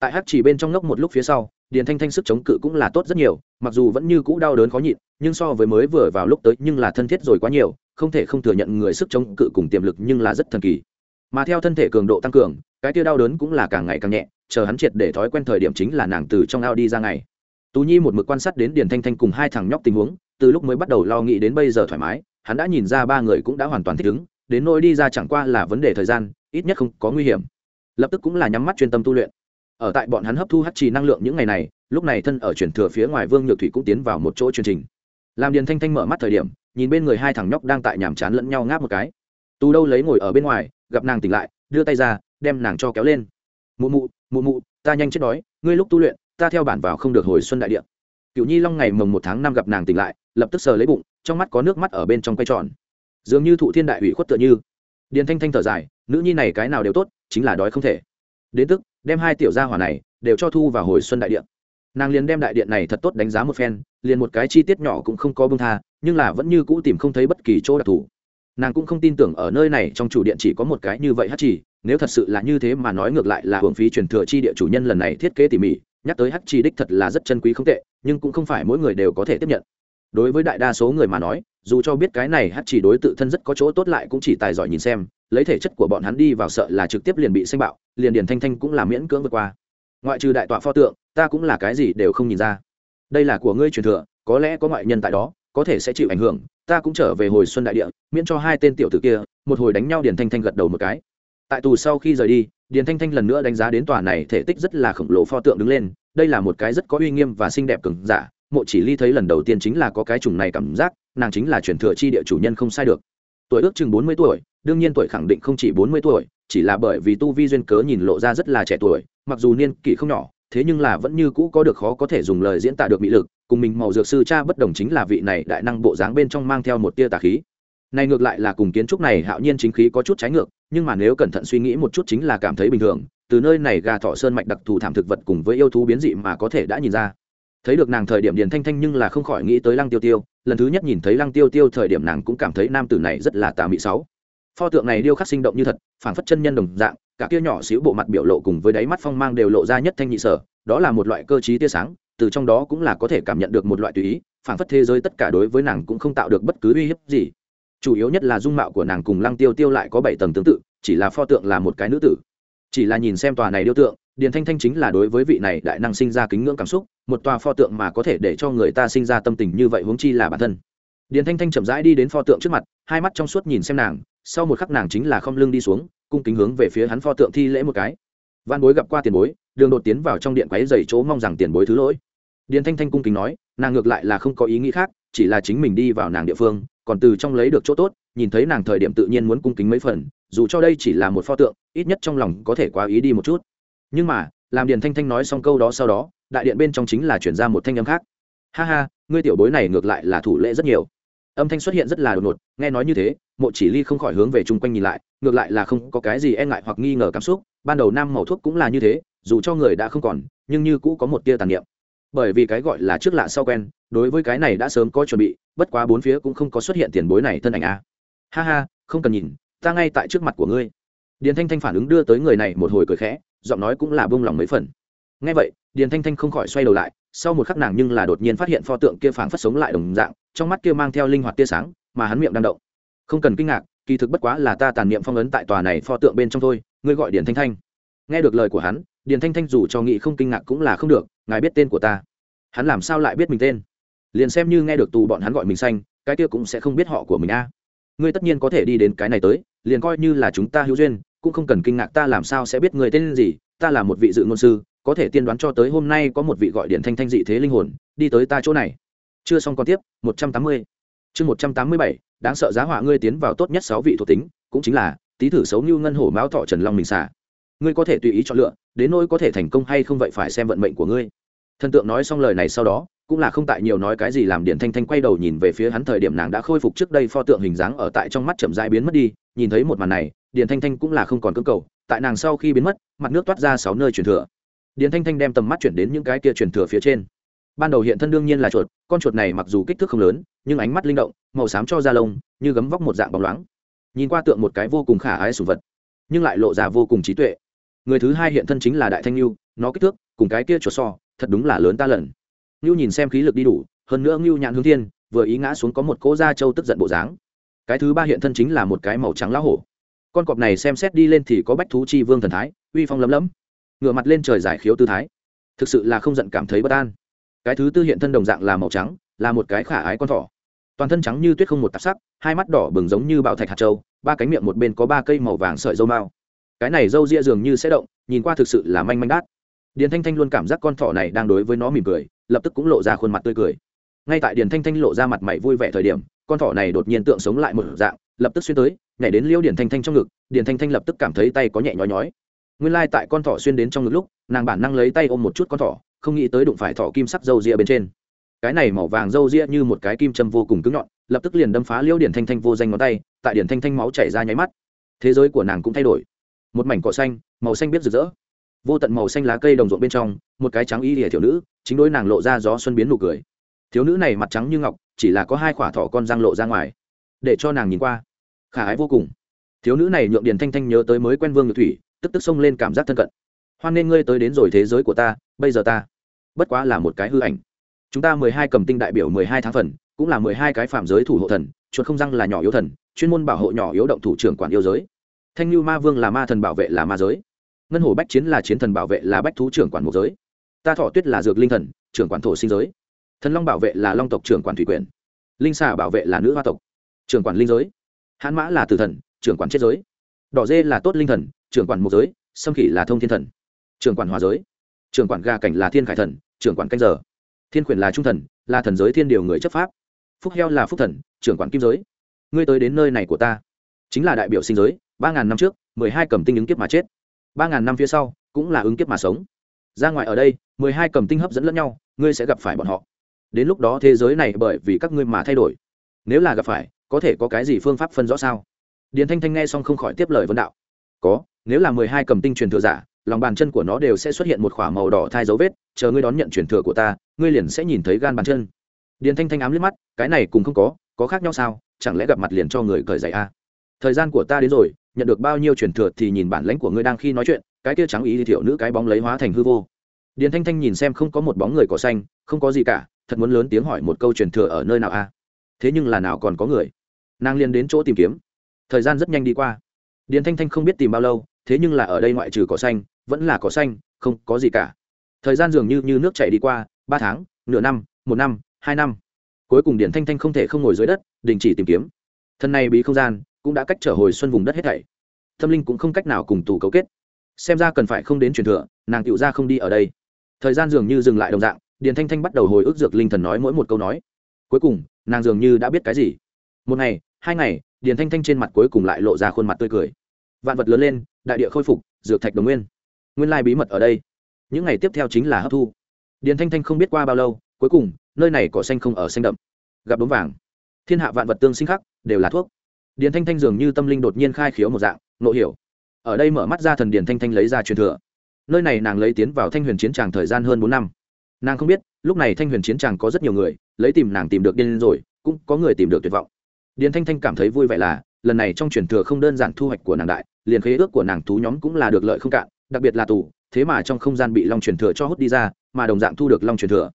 Tại hát chỉ bên trong lốc một lúc phía sau, điền thanh thanh sức chống cự cũng là tốt rất nhiều, mặc dù vẫn như cũ đau đớn khó nhịn, nhưng so với mới vừa vào lúc tới nhưng là thân thiết rồi quá nhiều, không thể không thừa nhận người sức chống cự cùng tiềm lực nhưng là rất thần kỳ mà theo thân thể cường độ tăng cường, cái tia đau đớn cũng là càng ngày càng nhẹ, chờ hắn triệt để thói quen thời điểm chính là nàng từ trong ao đi ra ngày tú nhi một mực quan sát đến điền thanh thanh cùng hai thằng nhóc tình huống, từ lúc mới bắt đầu lo nghĩ đến bây giờ thoải mái, hắn đã nhìn ra ba người cũng đã hoàn toàn thích ứng, đến nỗi đi ra chẳng qua là vấn đề thời gian, ít nhất không có nguy hiểm. Lập tức cũng là nhắm mắt chuyên tâm tu luyện. Ở tại bọn hắn hấp thu hắt trì năng lượng những ngày này, lúc này thân ở chuyển thừa phía ngoài vương nhược thủy cũng tiến vào một chỗ chương trình. Làm điền thanh thanh mở mắt thời điểm, nhìn bên người hai thằng nhóc đang tại nhàm chán lẫn nhau ngáp một cái. Tu đâu lấy ngồi ở bên ngoài gặp nàng tỉnh lại, đưa tay ra, đem nàng cho kéo lên. Mụ mụ mụ mụ, ta nhanh chết đói, ngươi lúc tu luyện, ta theo bản vào không được hồi xuân đại điện cựu nhi long ngày mồng một tháng năm gặp nàng tỉnh lại, lập tức sờ lấy bụng, trong mắt có nước mắt ở bên trong quay tròn. Dường như thụ thiên đại ủy khuất tựa như. Điền thanh thanh thở dài, nữ nhi này cái nào đều tốt, chính là đói không thể. Đến tức, đem hai tiểu gia hỏa này đều cho thu vào hồi xuân đại điện nàng liền đem đại điện này thật tốt đánh giá một phen, liền một cái chi tiết nhỏ cũng không có bông tha, nhưng là vẫn như cũ tìm không thấy bất kỳ chỗ đặc thù nàng cũng không tin tưởng ở nơi này trong chủ điện chỉ có một cái như vậy hát chỉ nếu thật sự là như thế mà nói ngược lại là hưởng phí truyền thừa chi địa chủ nhân lần này thiết kế tỉ mỉ, nhắc tới hát chỉ đích thật là rất chân quý không tệ, nhưng cũng không phải mỗi người đều có thể tiếp nhận. Đối với đại đa số người mà nói, dù cho biết cái này hát chỉ đối tự thân rất có chỗ tốt lại cũng chỉ tài giỏi nhìn xem, lấy thể chất của bọn hắn đi vào sợ là trực tiếp liền bị xanh bạo, liền điền thanh thanh cũng là miễn cưỡng vượt qua. Ngoại trừ đại tọa pho tượng, ta cũng là cái gì đều không nhìn ra. Đây là của ngươi truyền thừa, có lẽ có ngoại nhân tại đó có thể sẽ chịu ảnh hưởng, ta cũng trở về hồi xuân đại địa, miễn cho hai tên tiểu tử kia, một hồi đánh nhau điền thanh thanh gật đầu một cái. Tại tù sau khi rời đi, điền thanh thanh lần nữa đánh giá đến tòa này thể tích rất là khổng lồ pho tượng đứng lên, đây là một cái rất có uy nghiêm và xinh đẹp cứng giả, mộ chỉ ly thấy lần đầu tiên chính là có cái chủng này cảm giác, nàng chính là truyền thừa chi địa chủ nhân không sai được. Tuổi ước chừng bốn mươi tuổi, đương nhiên tuổi khẳng định không chỉ bốn mươi tuổi, chỉ là bởi vì tu vi duyên cớ nhìn lộ ra rất là trẻ tuổi, mặc dù niên kỷ không nhỏ thế nhưng là vẫn như cũ có được khó có thể dùng lời diễn tả được mỹ lực, cùng mình màu dược sư cha bất đồng chính là vị này đại năng bộ dáng bên trong mang theo một tia tà khí. Này ngược lại là cùng kiến trúc này hạo nhiên chính khí có chút trái ngược, nhưng mà nếu cẩn thận suy nghĩ một chút chính là cảm thấy bình thường, từ nơi này gà thọ sơn mạch đặc thù thảm thực vật cùng với yêu thú biến dị mà có thể đã nhìn ra. Thấy được nàng thời điểm điền thanh thanh nhưng là không khỏi nghĩ tới lăng tiêu tiêu, lần thứ nhất nhìn thấy lăng tiêu tiêu thời điểm nàng cũng cảm thấy nam tử này rất là tà mị sáu. Pho tượng này điêu khắc sinh động như thật, phảng phất chân nhân đồng dạng cả kia nhỏ xíu bộ mặt biểu lộ cùng với đáy mắt phong mang đều lộ ra nhất thanh nhị sở, đó là một loại cơ trí tia sáng, từ trong đó cũng là có thể cảm nhận được một loại tùy ý, phảng phất thế giới tất cả đối với nàng cũng không tạo được bất cứ uy hiếp gì. Chủ yếu nhất là dung mạo của nàng cùng lăng tiêu tiêu lại có bảy tầng tương tự, chỉ là pho tượng là một cái nữ tử. Chỉ là nhìn xem tòa này điêu tượng, điền thanh thanh chính là đối với vị này đại năng sinh ra kính ngưỡng cảm xúc, một tòa pho tượng mà có thể để cho người ta sinh ra tâm tình như vậy huống chi là bản thân. Điền thanh thanh chậm rãi đi đến pho tượng trước mặt, hai mắt trong suốt nhìn xem nàng, sau một khắc nàng chính là không lưng đi xuống cung kính hướng về phía hắn pho tượng thi lễ một cái. Văn bối gặp qua tiền bối, đường đột tiến vào trong điện quáy dày chỗ mong rằng tiền bối thứ lỗi. Điền thanh thanh cung kính nói, nàng ngược lại là không có ý nghĩ khác, chỉ là chính mình đi vào nàng địa phương, còn từ trong lấy được chỗ tốt, nhìn thấy nàng thời điểm tự nhiên muốn cung kính mấy phần, dù cho đây chỉ là một pho tượng, ít nhất trong lòng có thể quá ý đi một chút. Nhưng mà, làm điền thanh thanh nói xong câu đó sau đó, đại điện bên trong chính là chuyển ra một thanh âm khác. Ha ha, ngươi tiểu bối này ngược lại là thủ lễ rất nhiều âm thanh xuất hiện rất là đột ngột, nghe nói như thế, mộ chỉ ly không khỏi hướng về chung quanh nhìn lại, ngược lại là không có cái gì e ngại hoặc nghi ngờ cảm xúc, ban đầu nam màu thuốc cũng là như thế, dù cho người đã không còn, nhưng như cũ có một tia tàn niệm. Bởi vì cái gọi là trước lạ sau quen, đối với cái này đã sớm có chuẩn bị, bất quá bốn phía cũng không có xuất hiện tiền bối này thân ảnh a ha ha, không cần nhìn, ta ngay tại trước mặt của ngươi. Điền thanh thanh phản ứng đưa tới người này một hồi cười khẽ, giọng nói cũng là bông lòng mấy phần. Ngay vậy, điền thanh thanh không khỏi xoay đầu lại, sau một khắc nàng nhưng là đột nhiên phát hiện pho tượng kia phảng phất sống lại đồng dạng trong mắt kia mang theo linh hoạt tia sáng, mà hắn miệng đang động. Không cần kinh ngạc, kỳ thực bất quá là ta tàn niệm phong ấn tại tòa này pho tượng bên trong thôi, ngươi gọi điền thanh thanh. Nghe được lời của hắn, điền thanh thanh dù cho nghĩ không kinh ngạc cũng là không được, ngài biết tên của ta. Hắn làm sao lại biết mình tên? Liền xem như nghe được tù bọn hắn gọi mình xanh, cái kia cũng sẽ không biết họ của mình a. Ngươi tất nhiên có thể đi đến cái này tới, liền coi như là chúng ta hữu duyên, cũng không cần kinh ngạc ta làm sao sẽ biết người tên gì, ta là một vị dự ngôn sư, có thể tiên đoán cho tới hôm nay có một vị gọi điện thanh thanh dị thế linh hồn, đi tới ta chỗ này chưa xong còn tiếp, một trăm tám mươi. Chương một trăm tám mươi bảy, đáng sợ giá họa ngươi tiến vào tốt nhất sáu vị thuộc tính, cũng chính là, tý thử xấu như ngân hổ mão thọ trần long mình xả. Ngươi có thể tùy ý chọn lựa, đến nỗi có thể thành công hay không vậy phải xem vận mệnh của ngươi. Thần tượng nói xong lời này sau đó, cũng là không tại nhiều nói cái gì làm điện thanh thanh quay đầu nhìn về phía hắn thời điểm nàng đã khôi phục trước đây pho tượng hình dáng ở tại trong mắt chậm rãi biến mất đi, nhìn thấy một màn này điện thanh thanh cũng là không còn cưỡng cầu, tại nàng sau khi biến mất, mặt nước toát ra sáu nơi truyền thừa. Điện thanh thanh đem tầm mắt chuyển đến những cái kia truyền thừa phía trên ban đầu hiện thân đương nhiên là chuột, con chuột này mặc dù kích thước không lớn, nhưng ánh mắt linh động, màu xám cho da lông, như gấm vóc một dạng bóng loáng. Nhìn qua tượng một cái vô cùng khả ái sủng vật, nhưng lại lộ ra vô cùng trí tuệ. Người thứ hai hiện thân chính là đại thanh lưu nó kích thước, cùng cái kia chuột so, thật đúng là lớn ta lần. Lưu nhìn xem khí lực đi đủ, hơn nữa lưu nhạn hướng thiên, vừa ý ngã xuống có một cỗ da trâu tức giận bộ dáng. Cái thứ ba hiện thân chính là một cái màu trắng lão hổ. Con cọp này xem xét đi lên thì có bách thú chi vương thần thái, uy phong lấm lấm. Ngựa mặt lên trời giải khiếu tư thái. Thực sự là không giận cảm thấy bất an cái thứ tư hiện thân đồng dạng là màu trắng, là một cái khả ái con thỏ. Toàn thân trắng như tuyết không một tạp sắc, hai mắt đỏ bừng giống như bạo thạch hạt trâu ba cánh miệng một bên có ba cây màu vàng sợi dâu mao. Cái này dâu ria dường như sẽ động, nhìn qua thực sự là manh manh đát. Điền thanh thanh luôn cảm giác con thỏ này đang đối với nó mỉm cười, lập tức cũng lộ ra khuôn mặt tươi cười. Ngay tại điền thanh thanh lộ ra mặt mày vui vẻ thời điểm, con thỏ này đột nhiên tượng sống lại một dạng, lập tức xuyên tới, nhảy đến liêu điền thanh thanh trong ngực, điền thanh thanh lập tức cảm thấy tay có nhẹ nhói nhói. Nguyên lai tại con thỏ xuyên đến trong ngực lúc, nàng bản năng lấy tay ôm một chút con thỏ không nghĩ tới đụng phải thỏ kim sắc râu ria bên trên. Cái này màu vàng râu ria như một cái kim châm vô cùng cứng nhọn, lập tức liền đâm phá liêu điển thanh thanh vô danh ngón tay, tại điển thanh thanh máu chảy ra nháy mắt. Thế giới của nàng cũng thay đổi. Một mảnh cỏ xanh, màu xanh biết rực rỡ. Vô tận màu xanh lá cây đồng ruộng bên trong, một cái trắng y lìa thiếu nữ, chính đôi nàng lộ ra gió xuân biến nụ cười. Thiếu nữ này mặt trắng như ngọc, chỉ là có hai khỏa thỏ con răng lộ ra ngoài. Để cho nàng nhìn qua. Khả ái vô cùng. Thiếu nữ này nhượng điền thanh thanh nhớ tới mới quen vương nhược thủy, tức tức xông lên cảm giác thân cận hoan nên ngươi tới đến rồi thế giới của ta, bây giờ ta, bất quá là một cái hư ảnh. Chúng ta mười hai cầm tinh đại biểu mười hai tháng phần, cũng là mười hai cái phạm giới thủ hộ thần, chuột không răng là nhỏ yếu thần, chuyên môn bảo hộ nhỏ yếu động thủ trưởng quản yêu giới. Thanh lưu ma vương là ma thần bảo vệ là ma giới. Ngân hồ bách chiến là chiến thần bảo vệ là bách thú trưởng quản mục giới. Ta thọ tuyết là dược linh thần, trưởng quản thổ sinh giới. Thần long bảo vệ là long tộc trưởng quản thủy quyền linh xà bảo vệ là nữ hoa tộc, trưởng quản linh giới. Hãn mã là tử thần, trưởng quản chết giới. Đỏ dê là tốt linh thần, trưởng quản mục giới. Sâm khỉ là thông thiên thần trưởng quản hòa giới. Trưởng quản gà cảnh là thiên khải thần trưởng quản canh giờ. Thiên quyền là trung thần, là thần giới thiên điều người chấp pháp. Phúc heo là phúc thần trưởng quản kim giới. Ngươi tới đến nơi này của ta. Chính là đại biểu sinh giới, ba ngàn năm trước, mười hai cầm tinh ứng kiếp mà chết. Ba ngàn năm phía sau, cũng là ứng kiếp mà sống. Ra ngoài ở đây, mười hai cầm tinh hấp dẫn lẫn nhau, ngươi sẽ gặp phải bọn họ. Đến lúc đó thế giới này bởi vì các ngươi mà thay đổi. Nếu là gặp phải, có thể có cái gì phương pháp phân rõ sao? Điền thanh thanh nghe xong không khỏi tiếp lời vấn đạo. Có, nếu là mười hai cầm tinh truyền thừa giả lòng bàn chân của nó đều sẽ xuất hiện một k h ỏ a màu đỏ thai dấu vết, chờ ngươi đón nhận truyền thừa của ta, ngươi liền sẽ nhìn thấy gan bàn chân. Điền thanh thanh ám liếc mắt, cái này cùng không có có khác nhau sao? Chẳng lẽ gặp mặt liền cho người cởi giày a thời gian của ta đến rồi, nhận được bao nhiêu truyền thừa thì nhìn bản lãnh của ngươi đang khi nói chuyện, cái kia trắng ý thì thiểu nữ cái bóng lấy hóa thành hư vô. Điền thanh thanh nhìn xem không có một bóng người cỏ xanh, không có gì cả, thật muốn lớn tiếng hỏi một câu truyền thừa ở nơi nào a thế nhưng là nào còn có người? Nàng liền đến chỗ tìm kiếm. Thời gian rất nhanh đi qua. Điền thanh thanh không biết tìm bao lâu, thế nhưng là ở đây ngoại trừ cỏ xanh vẫn là cỏ xanh không có gì cả. Thời gian dường như, như nước chảy đi qua ba tháng nửa năm một năm hai năm. Cuối cùng điền thanh thanh không thể không ngồi dưới đất đình chỉ tìm kiếm. Thân này bí không gian cũng đã cách trở hồi xuân vùng đất hết thảy. Tâm linh cũng không cách nào cùng tù cấu kết. Xem ra cần phải không đến truyền thừa nàng tựu ra không đi ở đây. Thời gian dường như dừng lại đồng dạng điền thanh thanh bắt đầu hồi ức dược linh thần nói mỗi một câu nói. Cuối cùng nàng dường như đã biết cái gì. Một ngày hai ngày điền thanh thanh trên mặt cuối cùng lại lộ ra khuôn mặt tươi cười. Vạn vật lớn lên đại địa khôi phục dược thạch đồng nguyên nguyên lai bí mật ở đây. Những ngày tiếp theo chính là hấp thu. Điền thanh thanh không biết qua bao lâu, cuối cùng, nơi này cỏ xanh không ở xanh đậm. Gặp đốm vàng. Thiên hạ vạn vật tương sinh khắc, đều là thuốc. Điền thanh thanh dường như tâm linh đột nhiên khai khiếu một dạng nộ hiểu. Ở đây mở mắt ra thần điền thanh thanh lấy ra truyền thừa. Nơi này nàng lấy tiến vào thanh huyền chiến tràng thời gian hơn bốn năm. Nàng không biết, lúc này thanh huyền chiến tràng có rất nhiều người, lấy tìm nàng tìm được điên rồi, cũng có người tìm được tuyệt vọng. Điền thanh thanh cảm thấy vui vẻ là, lần này trong truyền thừa không đơn giản thu hoạch của nàng đại, liền khế ước của nàng thú nhóm cũng là được lợi không cạn đặc biệt là tù, thế mà trong không gian bị long truyền thừa cho hút đi ra, mà đồng dạng thu được long truyền thừa.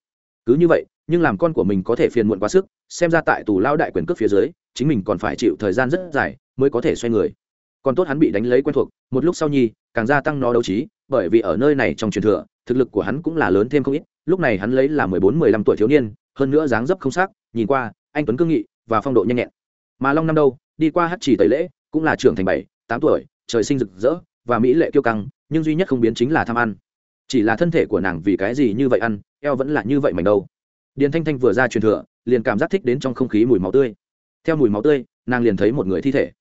Cứ như vậy, nhưng làm con của mình có thể phiền muộn quá sức, xem ra tại tù lao đại quyền cước phía dưới, chính mình còn phải chịu thời gian rất dài mới có thể xoay người. Còn tốt hắn bị đánh lấy quen thuộc, một lúc sau nhi, càng gia tăng nó đấu trí, bởi vì ở nơi này trong truyền thừa, thực lực của hắn cũng là lớn thêm không ít, lúc này hắn lấy là mười bốn, mười lăm tuổi thiếu niên, hơn nữa dáng dấp không sắc nhìn qua, anh tuấn cương nghị, và phong độ nhanh nhẹn. Mà long năm đâu, đi qua hát chỉ tẩy lễ, cũng là trưởng thành bảy, tám tuổi, trời sinh rực rỡ, và mỹ lệ kiêu căng nhưng duy nhất không biến chính là tham ăn. Chỉ là thân thể của nàng vì cái gì như vậy ăn, eo vẫn là như vậy mảnh đâu. Điền thanh thanh vừa ra truyền thừa, liền cảm giác thích đến trong không khí mùi máu tươi. Theo mùi máu tươi, nàng liền thấy một người thi thể.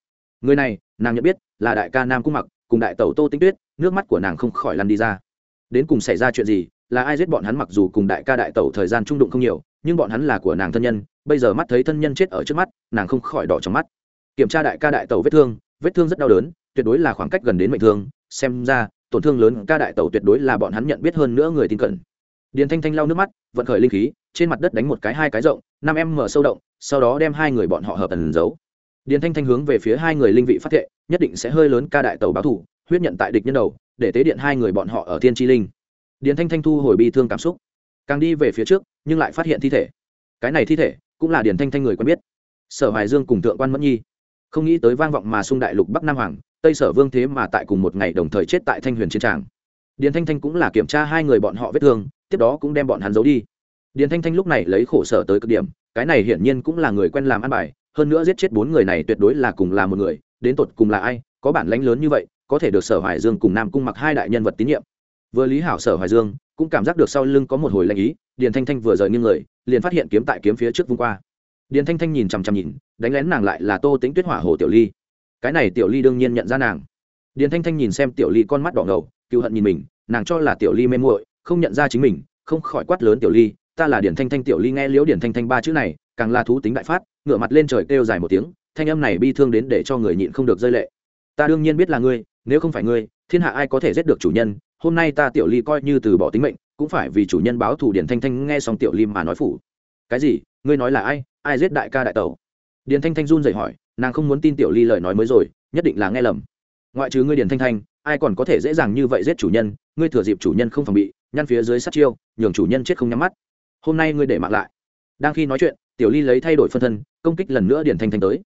Người này, nàng nhận biết, là đại ca nam cung mặc, cùng đại tẩu tô tinh tuyết, nước mắt của nàng không khỏi lăn đi ra. Đến cùng xảy ra chuyện gì, là ai giết bọn hắn mặc dù cùng đại ca đại tẩu thời gian trung đụng không nhiều, nhưng bọn hắn là của nàng thân nhân, bây giờ mắt thấy thân nhân chết ở trước mắt, nàng không khỏi đỏ trong mắt. Kiểm tra đại ca đại tẩu vết thương vết thương rất đau đớn, tuyệt đối là khoảng cách gần đến mệnh thương, xem ra tổn thương lớn, ca đại tẩu tuyệt đối là bọn hắn nhận biết hơn nữa người tin cận điền thanh thanh lau nước mắt, vận khởi linh khí, trên mặt đất đánh một cái hai cái rộng, năm em mở sâu động, sau đó đem hai người bọn họ hợp tần giấu. Điền thanh thanh hướng về phía hai người linh vị phát thệ, nhất định sẽ hơi lớn ca đại tẩu báo thủ, huyết nhận tại địch nhân đầu, để tế điện hai người bọn họ ở thiên tri linh. Điền thanh thanh thu hồi bi thương cảm xúc, càng đi về phía trước, nhưng lại phát hiện thi thể. Cái này thi thể, cũng là điền thanh thanh người quen biết. Sở hoài dương cùng thượng quan mẫn nhi không nghĩ tới vang vọng mà xung đại lục bắc nam hoàng, tây sở vương thế mà tại cùng một ngày đồng thời chết tại thanh huyền chiến tràng. Điền thanh thanh cũng là kiểm tra hai người bọn họ vết thương, tiếp đó cũng đem bọn hắn giấu đi. Điền thanh thanh lúc này lấy khổ sở tới cực điểm, cái này hiển nhiên cũng là người quen làm ăn bài, hơn nữa giết chết bốn người này tuyệt đối là cùng là một người, đến tột cùng là ai, có bản lãnh lớn như vậy, có thể được sở hoài dương cùng nam cung mặc hai đại nhân vật tín nhiệm. Vừa lý hảo sở hoài dương, cũng cảm giác được sau lưng có một hồi lanh ý, điền thanh thanh vừa rời nghiêng người, liền phát hiện kiếm tại kiếm phía trước vung qua điền thanh thanh nhìn chằm chằm nhìn, đánh lén nàng lại là tô tính tuyết hỏa hồ tiểu ly. Cái này tiểu ly đương nhiên nhận ra nàng. Điền thanh thanh nhìn xem tiểu ly con mắt đỏ ngầu cựu hận nhìn mình, nàng cho là tiểu ly mê muội, không nhận ra chính mình, không khỏi quát lớn tiểu ly, ta là điền thanh thanh, tiểu ly nghe liễu điền thanh thanh ba chữ này, càng là thú tính đại phát, ngửa mặt lên trời kêu dài một tiếng, thanh âm này bi thương đến để cho người nhịn không được rơi lệ. Ta đương nhiên biết là ngươi, nếu không phải ngươi, thiên hạ ai có thể giết được chủ nhân, hôm nay ta tiểu ly coi như từ bỏ tính mệnh, cũng phải vì chủ nhân báo thù điền thanh thanh nghe xong tiểu ly mà nói phủ cái gì? Ngươi nói là ai? Ai giết đại ca đại tẩu? Điền thanh thanh run dậy hỏi, nàng không muốn tin tiểu ly lời nói mới rồi, nhất định là nghe lầm. Ngoại trừ ngươi điền thanh thanh, ai còn có thể dễ dàng như vậy giết chủ nhân? Ngươi thừa dịp chủ nhân không phòng bị, nhăn phía dưới sát chiêu, nhường chủ nhân chết không nhắm mắt. Hôm nay ngươi để mạng lại. Đang khi nói chuyện, tiểu ly lấy thay đổi phân thân, công kích lần nữa điền thanh thanh tới.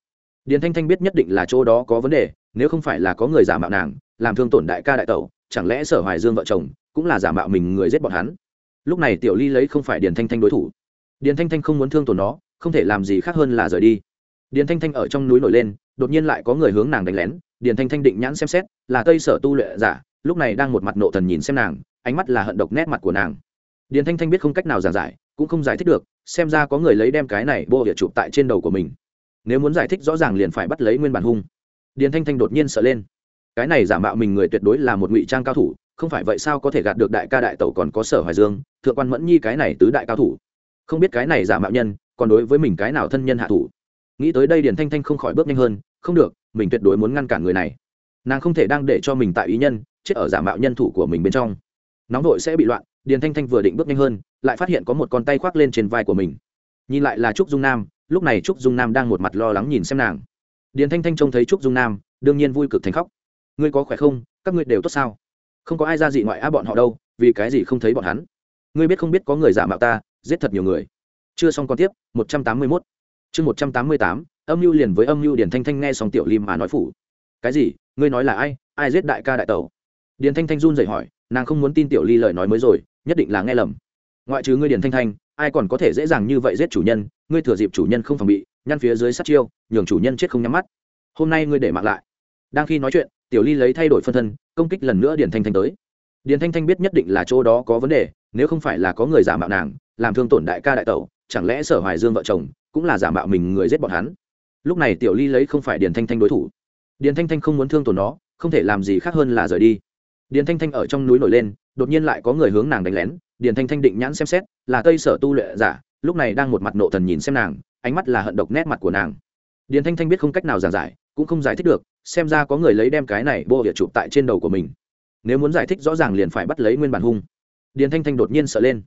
Điền thanh thanh biết nhất định là chỗ đó có vấn đề, nếu không phải là có người giả mạo nàng, làm thương tổn đại ca đại tẩu, chẳng lẽ sở hoài dương vợ chồng cũng là giả mạo mình người giết bọn hắn? Lúc này tiểu ly lấy không phải điền thanh thanh đối thủ điền thanh thanh không muốn thương tổn nó, không thể làm gì khác hơn là rời đi. Điền thanh thanh ở trong núi nổi lên, đột nhiên lại có người hướng nàng đánh lén. Điền thanh thanh định nhãn xem xét, là tây sở tu luyện giả, lúc này đang một mặt nộ thần nhìn xem nàng, ánh mắt là hận độc nét mặt của nàng. Điền thanh thanh biết không cách nào giảng giải, cũng không giải thích được, xem ra có người lấy đem cái này bô địa chụp tại trên đầu của mình. Nếu muốn giải thích rõ ràng liền phải bắt lấy nguyên bản hung. Điền thanh thanh đột nhiên sợ lên. Cái này giả mạo mình người tuyệt đối là một ngụy trang cao thủ, không phải vậy sao có thể gạt được đại ca đại tẩu còn có sở hoài dương, thượng quan mẫn nhi cái này tứ đại cao thủ không biết cái này giả mạo nhân còn đối với mình cái nào thân nhân hạ thủ. Nghĩ tới đây điền thanh thanh không khỏi bước nhanh hơn, không được, mình tuyệt đối muốn ngăn cản người này. Nàng không thể đang để cho mình tại ý nhân, chết ở giả mạo nhân thủ của mình bên trong. Nóng vội sẽ bị loạn, điền thanh thanh vừa định bước nhanh hơn, lại phát hiện có một con tay khoác lên trên vai của mình. Nhìn lại là trúc dung nam, lúc này trúc dung nam đang một mặt lo lắng nhìn xem nàng. Điền thanh thanh trông thấy trúc dung nam, đương nhiên vui cực thành khóc. Ngươi có khỏe không? Các ngươi đều tốt sao? Không có ai ra dị ngoại á bọn họ đâu, vì cái gì không thấy bọn hắn? Ngươi biết không biết có người giả mạo ta giết thật nhiều người. Chưa xong còn tiếp, một trăm tám mươi mốt. Chương một trăm tám mươi tám, âm mưu liền với âm mưu điền thanh thanh nghe xong tiểu lim mà nói phủ. Cái gì? Ngươi nói là ai? Ai giết đại ca đại tẩu? Điền thanh thanh run rẩy hỏi, nàng không muốn tin tiểu ly lời nói mới rồi, nhất định là nghe lầm. Ngoại trừ ngươi điền thanh thanh, ai còn có thể dễ dàng như vậy giết chủ nhân? Ngươi thừa dịp chủ nhân không phòng bị, nhăn phía dưới sát chiêu, nhường chủ nhân chết không nhắm mắt. Hôm nay ngươi để mặc lại. Đang khi nói chuyện, tiểu ly lấy thay đổi phân thân, công kích lần nữa điền thanh thanh tới. Điền thanh thanh biết nhất định là chỗ đó có vấn đề, nếu không phải là có người giả mạo nàng làm thương tổn đại ca đại tẩu, chẳng lẽ sở hoài dương vợ chồng cũng là giả mạo mình người giết bọn hắn? Lúc này tiểu ly lấy không phải điền thanh thanh đối thủ. Điền thanh thanh không muốn thương tổn nó, không thể làm gì khác hơn là rời đi. Điền thanh thanh ở trong núi nổi lên, đột nhiên lại có người hướng nàng đánh lén. Điền thanh thanh định nhãn xem xét, là tây sở tu luyện giả, lúc này đang một mặt nộ thần nhìn xem nàng, ánh mắt là hận độc nét mặt của nàng. Điền thanh thanh biết không cách nào giảng giải, cũng không giải thích được, xem ra có người lấy đem cái này bô địa chụp tại trên đầu của mình. Nếu muốn giải thích rõ ràng liền phải bắt lấy nguyên bản hung. Điền thanh thanh đột nhiên sợ lên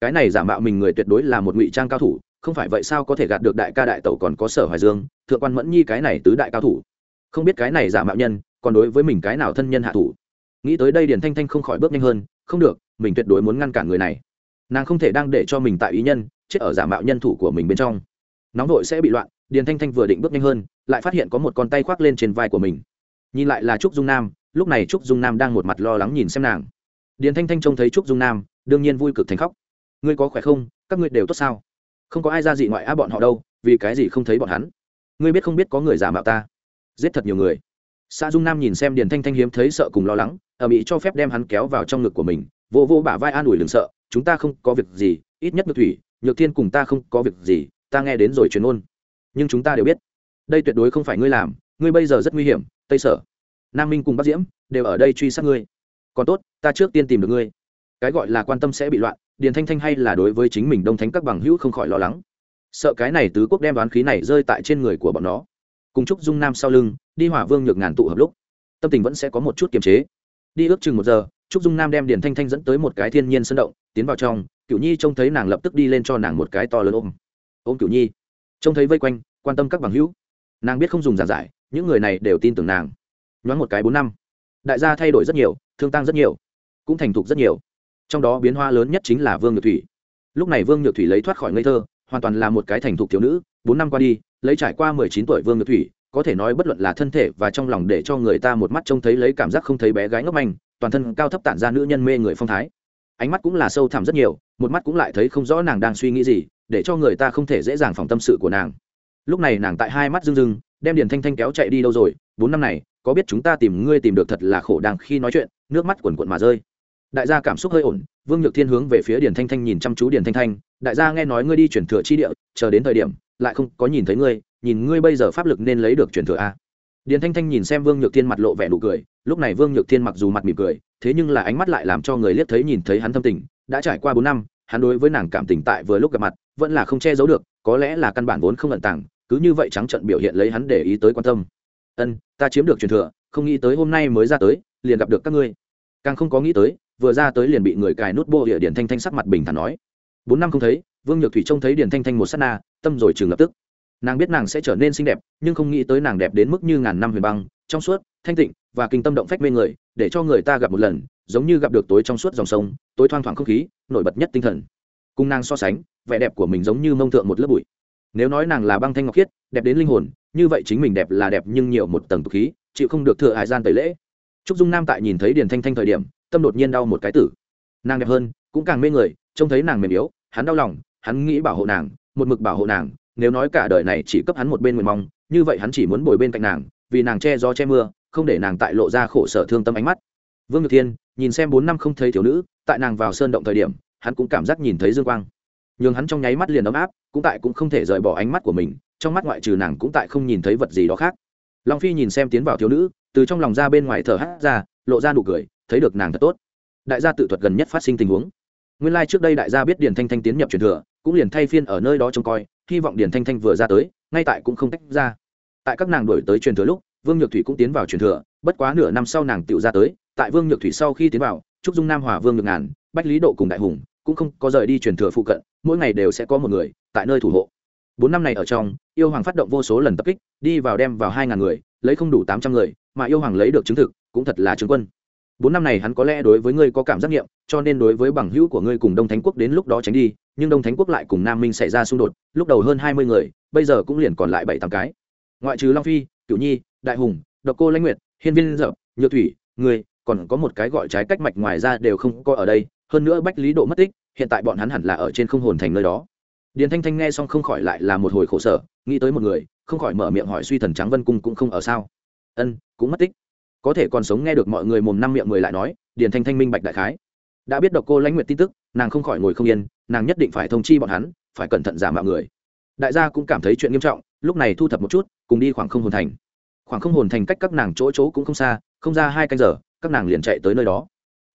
cái này giả mạo mình người tuyệt đối là một ngụy trang cao thủ, không phải vậy sao có thể gạt được đại ca đại tẩu còn có sở hoài dương, thượng quan mẫn nhi cái này tứ đại cao thủ. Không biết cái này giả mạo nhân, còn đối với mình cái nào thân nhân hạ thủ? Nghĩ tới đây điền thanh thanh không khỏi bước nhanh hơn, không được, mình tuyệt đối muốn ngăn cản người này. Nàng không thể đang để cho mình tại ý nhân, chết ở giả mạo nhân thủ của mình bên trong. Nóng vội sẽ bị loạn, điền thanh thanh vừa định bước nhanh hơn, lại phát hiện có một con tay khoác lên trên vai của mình. Nhìn lại là trúc dung nam, lúc này trúc dung nam đang một mặt lo lắng nhìn xem nàng. Điền thanh thanh trông thấy trúc dung nam, đương nhiên vui cực thành khóc ngươi có khỏe không? Các ngươi đều tốt sao? Không có ai ra gì ngoại á bọn họ đâu, vì cái gì không thấy bọn hắn? Ngươi biết không biết có người giả mạo ta? Giết thật nhiều người. Xã dung nam nhìn xem điền thanh thanh hiếm thấy sợ cùng lo lắng, ở mỹ cho phép đem hắn kéo vào trong ngực của mình, vô vô bả vai an ủi đừng sợ, chúng ta không có việc gì, ít nhất nhược thủy, nhược thiên cùng ta không có việc gì, ta nghe đến rồi truyền ôn. Nhưng chúng ta đều biết, đây tuyệt đối không phải ngươi làm, ngươi bây giờ rất nguy hiểm, tây sở, nam minh cùng bắc diễm đều ở đây truy sát ngươi. Còn tốt, ta trước tiên tìm được ngươi. Cái gọi là quan tâm sẽ bị loạn điền thanh thanh hay là đối với chính mình đông thánh các bằng hữu không khỏi lo lắng. Sợ cái này tứ quốc đem đoán khí này rơi tại trên người của bọn nó. Cùng chúc dung nam sau lưng, đi hỏa vương nhược ngàn tụ hợp lúc, tâm tình vẫn sẽ có một chút kiềm chế. Đi ước chừng một giờ trúc dung nam đem điền thanh thanh dẫn tới một cái thiên nhiên sân động, tiến vào trong cựu nhi trông thấy nàng lập tức đi lên cho nàng một cái to lớn ôm. Ôm cựu nhi. Trông thấy vây quanh, quan tâm các bằng hữu. Nàng biết không dùng giản giải, những người này đều tin tưởng nàng. Nhoáng một cái bốn năm, đại gia thay đổi rất nhiều, thương tăng rất nhiều, cũng thành thục rất nhiều trong đó biến hoa lớn nhất chính là vương nhược thủy. Lúc này vương nhược thủy lấy thoát khỏi ngây thơ, hoàn toàn là một cái thành thục thiếu nữ, bốn năm qua đi, lấy trải qua mười chín tuổi vương nhược thủy, có thể nói bất luận là thân thể và trong lòng để cho người ta một mắt trông thấy lấy cảm giác không thấy bé gái ngốc manh, toàn thân cao thấp tản ra nữ nhân mê người phong thái. Ánh mắt cũng là sâu thẳm rất nhiều, một mắt cũng lại thấy không rõ nàng đang suy nghĩ gì, để cho người ta không thể dễ dàng phòng tâm sự của nàng. Lúc này nàng tại hai mắt rưng rưng, đem điền thanh thanh kéo chạy đi đâu rồi, bốn năm này, có biết chúng ta tìm ngươi tìm được thật là khổ đang khi nói chuyện, nước mắt quần quận mà rơi đại gia cảm xúc hơi ổn, vương nhược thiên hướng về phía điền thanh thanh nhìn chăm chú điền thanh thanh, đại gia nghe nói ngươi đi chuyển thừa chi địa, chờ đến thời điểm, lại không có nhìn thấy ngươi, nhìn ngươi bây giờ pháp lực nên lấy được chuyển thừa a. Điền thanh thanh nhìn xem vương nhược thiên mặt lộ vẻ nụ cười, lúc này vương nhược thiên mặc dù mặt mỉm cười, thế nhưng là ánh mắt lại làm cho người liếc thấy nhìn thấy hắn thâm tình, đã trải qua bốn năm, hắn đối với nàng cảm tình tại vừa lúc gặp mặt, vẫn là không che giấu được, có lẽ là căn bản vốn không ẩn tàng, cứ như vậy trắng trận biểu hiện lấy hắn để ý tới quan tâm. Ân, ta chiếm được truyền thừa, không nghĩ tới hôm nay mới ra tới, liền gặp được các ngươi. Càng không có nghĩ tới vừa ra tới liền bị người cài nút bô địa điển thanh thanh sắc mặt bình thản nói. Bốn năm không thấy, vương nhược thủy trông thấy điển thanh thanh một s á t na, tâm rồi chừng lập tức. Nàng biết nàng sẽ trở nên xinh đẹp, nhưng không nghĩ tới nàng đẹp đến mức như ngàn năm huyền băng, trong suốt, thanh tịnh và kinh tâm động phách mê người, để cho người ta gặp một lần, giống như gặp được tối trong suốt dòng sông, tối thoang thoảng không khí, nổi bật nhất tinh thần. Cùng nàng so sánh, vẻ đẹp của mình giống như mông thượng một lớp bụi. Nếu nói nàng là băng thanh ngọc khiết, đẹp đến linh hồn, như vậy chính mình đẹp là đẹp nhưng nhiều một tầng tục khí, chịu không được thừa hải gian tẩy lễ. Trúc dung nam tại nhìn thấy điền thanh thanh thời điểm tâm đột nhiên đau một cái tử. Nàng đẹp hơn, cũng càng mê người, trông thấy nàng mềm yếu, hắn đau lòng, hắn nghĩ bảo hộ nàng, một mực bảo hộ nàng, nếu nói cả đời này chỉ cấp hắn một bên nguyện mong, như vậy hắn chỉ muốn bồi bên cạnh nàng, vì nàng che gió che mưa, không để nàng tại lộ ra khổ sở thương tâm ánh mắt. Vương nhược thiên, nhìn xem bốn năm không thấy thiếu nữ, tại nàng vào sơn động thời điểm, hắn cũng cảm giác nhìn thấy dương quang. Nhưng hắn trong nháy mắt liền ấm áp, cũng tại cũng không thể rời bỏ ánh mắt của mình, trong mắt ngoại trừ nàng cũng tại không nhìn thấy vật gì đó khác. Long phi nhìn xem tiến vào thiếu nữ, từ trong lòng ra bên ngoài thở hát ra, lộ ra nụ cười thấy được nàng thật tốt. Đại gia tự thuật gần nhất phát sinh tình huống. Nguyên lai、like、trước đây đại gia biết điền thanh thanh tiến nhập truyền thừa, cũng liền thay phiên ở nơi đó trông coi, hy vọng điền thanh thanh vừa ra tới, ngay tại cũng không tách ra. Tại các nàng đổi tới truyền thừa lúc, vương nhược thủy cũng tiến vào truyền thừa, bất quá nửa năm sau nàng tự ra tới, tại vương nhược thủy sau khi tiến vào, trúc dung nam hòa vương nhược ngàn, bách lý độ cùng đại hùng, cũng không có rời đi truyền thừa phụ cận, mỗi ngày đều sẽ có một người tại nơi thủ hộ. Bốn năm này ở trong, yêu hoàng phát động vô số lần tập kích, đi vào đem vào hai ngàn người, lấy không đủ tám trăm người, mà yêu hoàng lấy được chứng thực, cũng thật là chứng quân bốn năm này hắn có lẽ đối với ngươi có cảm giác nghiệm, cho nên đối với bằng hữu của ngươi cùng đông thánh quốc đến lúc đó tránh đi, nhưng đông thánh quốc lại cùng nam minh xảy ra xung đột, lúc đầu hơn hai mươi người, bây giờ cũng liền còn lại bảy tám cái. Ngoại trừ long phi, cửu nhi, đại hùng, độc cô lãnh nguyệt, hiên viên dợ nhược thủy, ngươi, còn có một cái gọi trái cách mạch ngoài ra đều không có ở đây, hơn nữa bách lý độ mất tích, hiện tại bọn hắn hẳn là ở trên không hồn thành nơi đó. Điền thanh thanh nghe xong không khỏi lại là một hồi khổ sở, nghĩ tới một người, không khỏi mở miệng hỏi suy thần trắng vân cung cũng không ở sao. Ân, cũng mất tích có thể còn sống nghe được mọi người mồm năm miệng mười lại nói, điền thanh thanh minh bạch đại khái. Đã biết độc cô lãnh nguyện tin tức, nàng không khỏi ngồi không yên, nàng nhất định phải thông chi bọn hắn, phải cẩn thận giả mạo người. Đại gia cũng cảm thấy chuyện nghiêm trọng, lúc này thu thập một chút, cùng đi khoảng không hồn thành. Khoảng không hồn thành cách các nàng chỗ chỗ cũng không xa, không ra hai canh giờ, các nàng liền chạy tới nơi đó.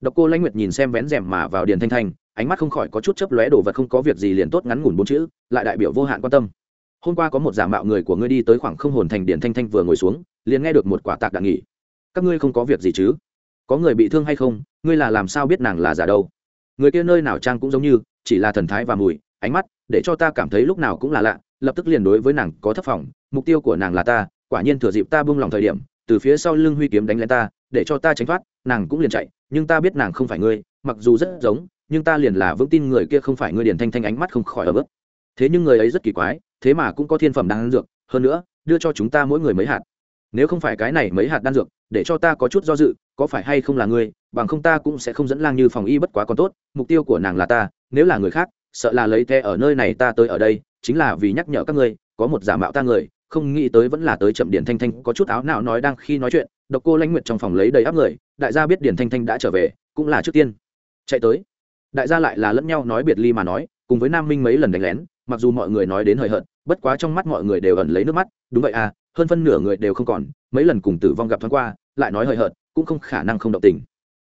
Độc cô lãnh nguyệt nhìn xem vén rèm mà vào điền thanh thanh, ánh mắt không khỏi có chút chấp lóe đồ vật không có việc gì liền tốt ngắn ngủn bốn chữ, lại đại biểu vô hạn quan tâm. Hôm qua có một giả mạo người của ngươi đi tới khoảng không hồn thành điền thanh thanh vừa ngồi xuống, liền nghe được một quả tạc đạn nghỉ các ngươi không có việc gì chứ? Có người bị thương hay không? Ngươi là làm sao biết nàng là giả đâu? Người kia nơi nào trang cũng giống như, chỉ là thần thái và mùi, ánh mắt, để cho ta cảm thấy lúc nào cũng là lạ, lập tức liền đối với nàng có thất vọng mục tiêu của nàng là ta, quả nhiên thừa dịp ta buông lòng thời điểm, từ phía sau lưng huy kiếm đánh lên ta, để cho ta tránh thoát, nàng cũng liền chạy, nhưng ta biết nàng không phải ngươi, mặc dù rất giống, nhưng ta liền là vững tin người kia không phải ngươi, điền thanh thanh ánh mắt không khỏi ở bước thế nhưng người ấy rất kỳ quái, thế mà cũng có thiên phẩm đan dược, hơn nữa, đưa cho chúng ta mỗi người mấy hạt. Nếu không phải cái này mấy hạt đan dược để cho ta có chút do dự, có phải hay không là ngươi, bằng không ta cũng sẽ không dẫn lang như phòng y bất quá còn tốt, mục tiêu của nàng là ta, nếu là người khác, sợ là lấy the ở nơi này ta tới ở đây, chính là vì nhắc nhở các ngươi, có một giả mạo ta người, không nghĩ tới vẫn là tới chậm điển thanh thanh, có chút áo nào nói đang khi nói chuyện, độc cô lãnh nguyệt trong phòng lấy đầy áp người, đại gia biết điển thanh thanh đã trở về, cũng là trước tiên chạy tới. Đại gia lại là lẫn nhau nói biệt ly mà nói, cùng với nam minh mấy lần đánh lén, mặc dù mọi người nói đến hời hợt, bất quá trong mắt mọi người đều ẩn lấy nước mắt, đúng vậy à hơn phân nửa người đều không còn, mấy lần cùng tử vong gặp thoáng qua, lại nói hời hợt, cũng không khả năng không động tình.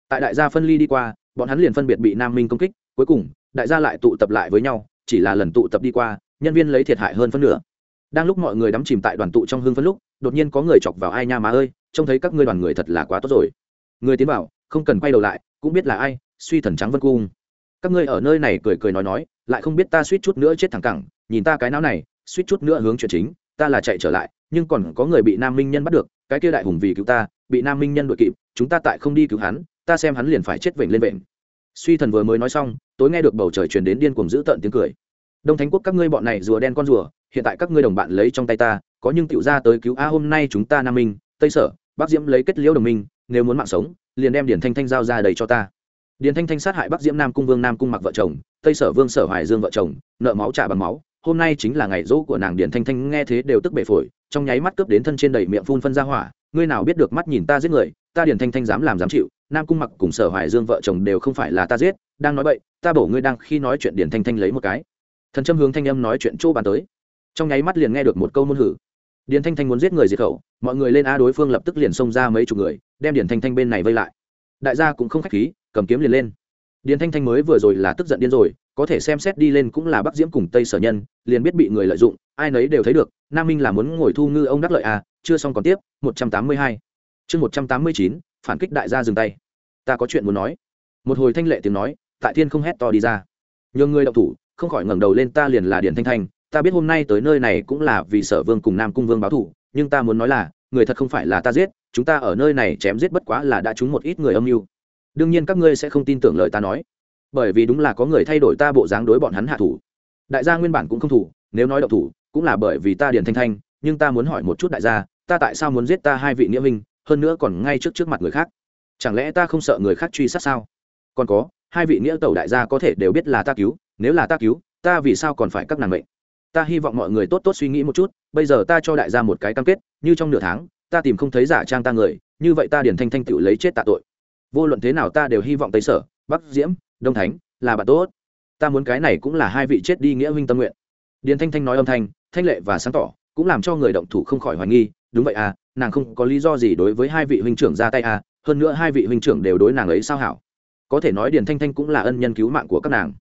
Tại đại gia phân ly đi qua, bọn hắn liền phân biệt bị nam minh công kích, cuối cùng, đại gia lại tụ tập lại với nhau, chỉ là lần tụ tập đi qua, nhân viên lấy thiệt hại hơn phân nửa. Đang lúc mọi người đắm chìm tại đoàn tụ trong hương phân lúc, đột nhiên có người chọc vào ai nha má ơi, trông thấy các ngươi đoàn người thật là quá tốt rồi. Người tiến vào, không cần quay đầu lại, cũng biết là ai, suy thần trắng vân cung. Các ngươi ở nơi này cười cười nói nói, lại không biết ta suýt chút nữa chết thẳng cẳng, nhìn ta cái não này, suýt chút nữa hướng chuyện chính ta là chạy trở lại, nhưng còn có người bị nam minh nhân bắt được, cái kia đại hùng vì cứu ta, bị nam minh nhân đội kịp, chúng ta tại không đi cứu hắn, ta xem hắn liền phải chết vểnh lên vểnh. Suy thần vừa mới nói xong, tối nghe được bầu trời truyền đến điên cuồng dữ tợn tiếng cười. Đông thánh quốc các ngươi bọn này rùa đen con rùa, hiện tại các ngươi đồng bạn lấy trong tay ta, có nhưng tiểu ra tới cứu a, hôm nay chúng ta nam minh, tây sở, bắc diễm lấy kết liễu đồng minh, nếu muốn mạng sống, liền đem điển thanh thanh giao ra đầy cho ta. Điển thanh thanh sát hại bắc diễm nam cung vương nam cung mặc vợ chồng, tây sở vương sở hoài dương vợ chồng, nợ máu trả bằng máu hôm nay chính là ngày dỗ của nàng điển thanh thanh nghe thế đều tức bể phổi, trong nháy mắt cướp đến thân trên đầy miệng phun phân ra hỏa, ngươi nào biết được mắt nhìn ta giết người, ta điển thanh thanh dám làm dám chịu, nam cung mặc cùng sở hoài dương vợ chồng đều không phải là ta giết, đang nói bậy, ta bổ ngươi đang khi nói chuyện điển thanh thanh lấy một cái. Thần châm hướng thanh âm nói chuyện chỗ bàn tới. Trong nháy mắt liền nghe được một câu môn hử Điện thanh thanh muốn giết người diệt khẩu, mọi người lên a đối phương lập tức liền xông ra mấy chục người, đem Điện thanh thanh bên này vây lại. Đại gia cũng không khách khí, cầm kiếm liền lên. Điện thanh thanh mới vừa rồi là tức giận điên rồi có thể xem xét đi lên cũng là bắc diễm cùng tây sở nhân, liền biết bị người lợi dụng, ai nấy đều thấy được, nam minh là muốn ngồi thu ngư ông đắc lợi à chưa xong còn tiếp, một trăm tám mươi hai. Chương một trăm tám mươi chín, phản kích đại gia dừng tay. Ta có chuyện muốn nói. Một hồi thanh lệ tiếng nói, tại thiên không hét to đi ra. Nhường người đậu thủ, không khỏi ngẩng đầu lên ta liền là điển thanh thanh, ta biết hôm nay tới nơi này cũng là vì sở vương cùng nam cung vương báo thù nhưng ta muốn nói là, người thật không phải là ta giết, chúng ta ở nơi này chém giết bất quá là đã trúng một ít người âm mưu. Đương nhiên các ngươi sẽ không tin tưởng lời ta nói bởi vì đúng là có người thay đổi ta bộ dáng đối bọn hắn hạ thủ. Đại gia nguyên bản cũng không thủ, nếu nói đậu thủ, cũng là bởi vì ta điền thanh thanh, nhưng ta muốn hỏi một chút đại gia, ta tại sao muốn giết ta hai vị nghĩa minh, hơn nữa còn ngay trước trước mặt người khác? Chẳng lẽ ta không sợ người khác truy sát sao? Còn có, hai vị nghĩa tẩu đại gia có thể đều biết là ta cứu, nếu là ta cứu, ta vì sao còn phải các nàng mệnh? Ta hy vọng mọi người tốt tốt suy nghĩ một chút, bây giờ ta cho đại gia một cái cam kết, như trong nửa tháng, ta tìm không thấy giả trang ta người, như vậy ta điển thanh thanh tự lấy chết tạ tội. Vô luận thế nào ta đều hy vọng tây sở, bắc diễm đông thánh, là bạn tốt. Ta muốn cái này cũng là hai vị chết đi nghĩa huynh tâm nguyện. Điền thanh thanh nói âm thanh thanh lệ và sáng tỏ, cũng làm cho người động thủ không khỏi hoài nghi, đúng vậy à nàng không có lý do gì đối với hai vị huynh trưởng ra tay à hơn nữa hai vị huynh trưởng đều đối nàng ấy sao hảo. Có thể nói điền thanh thanh cũng là ân nhân cứu mạng của các nàng.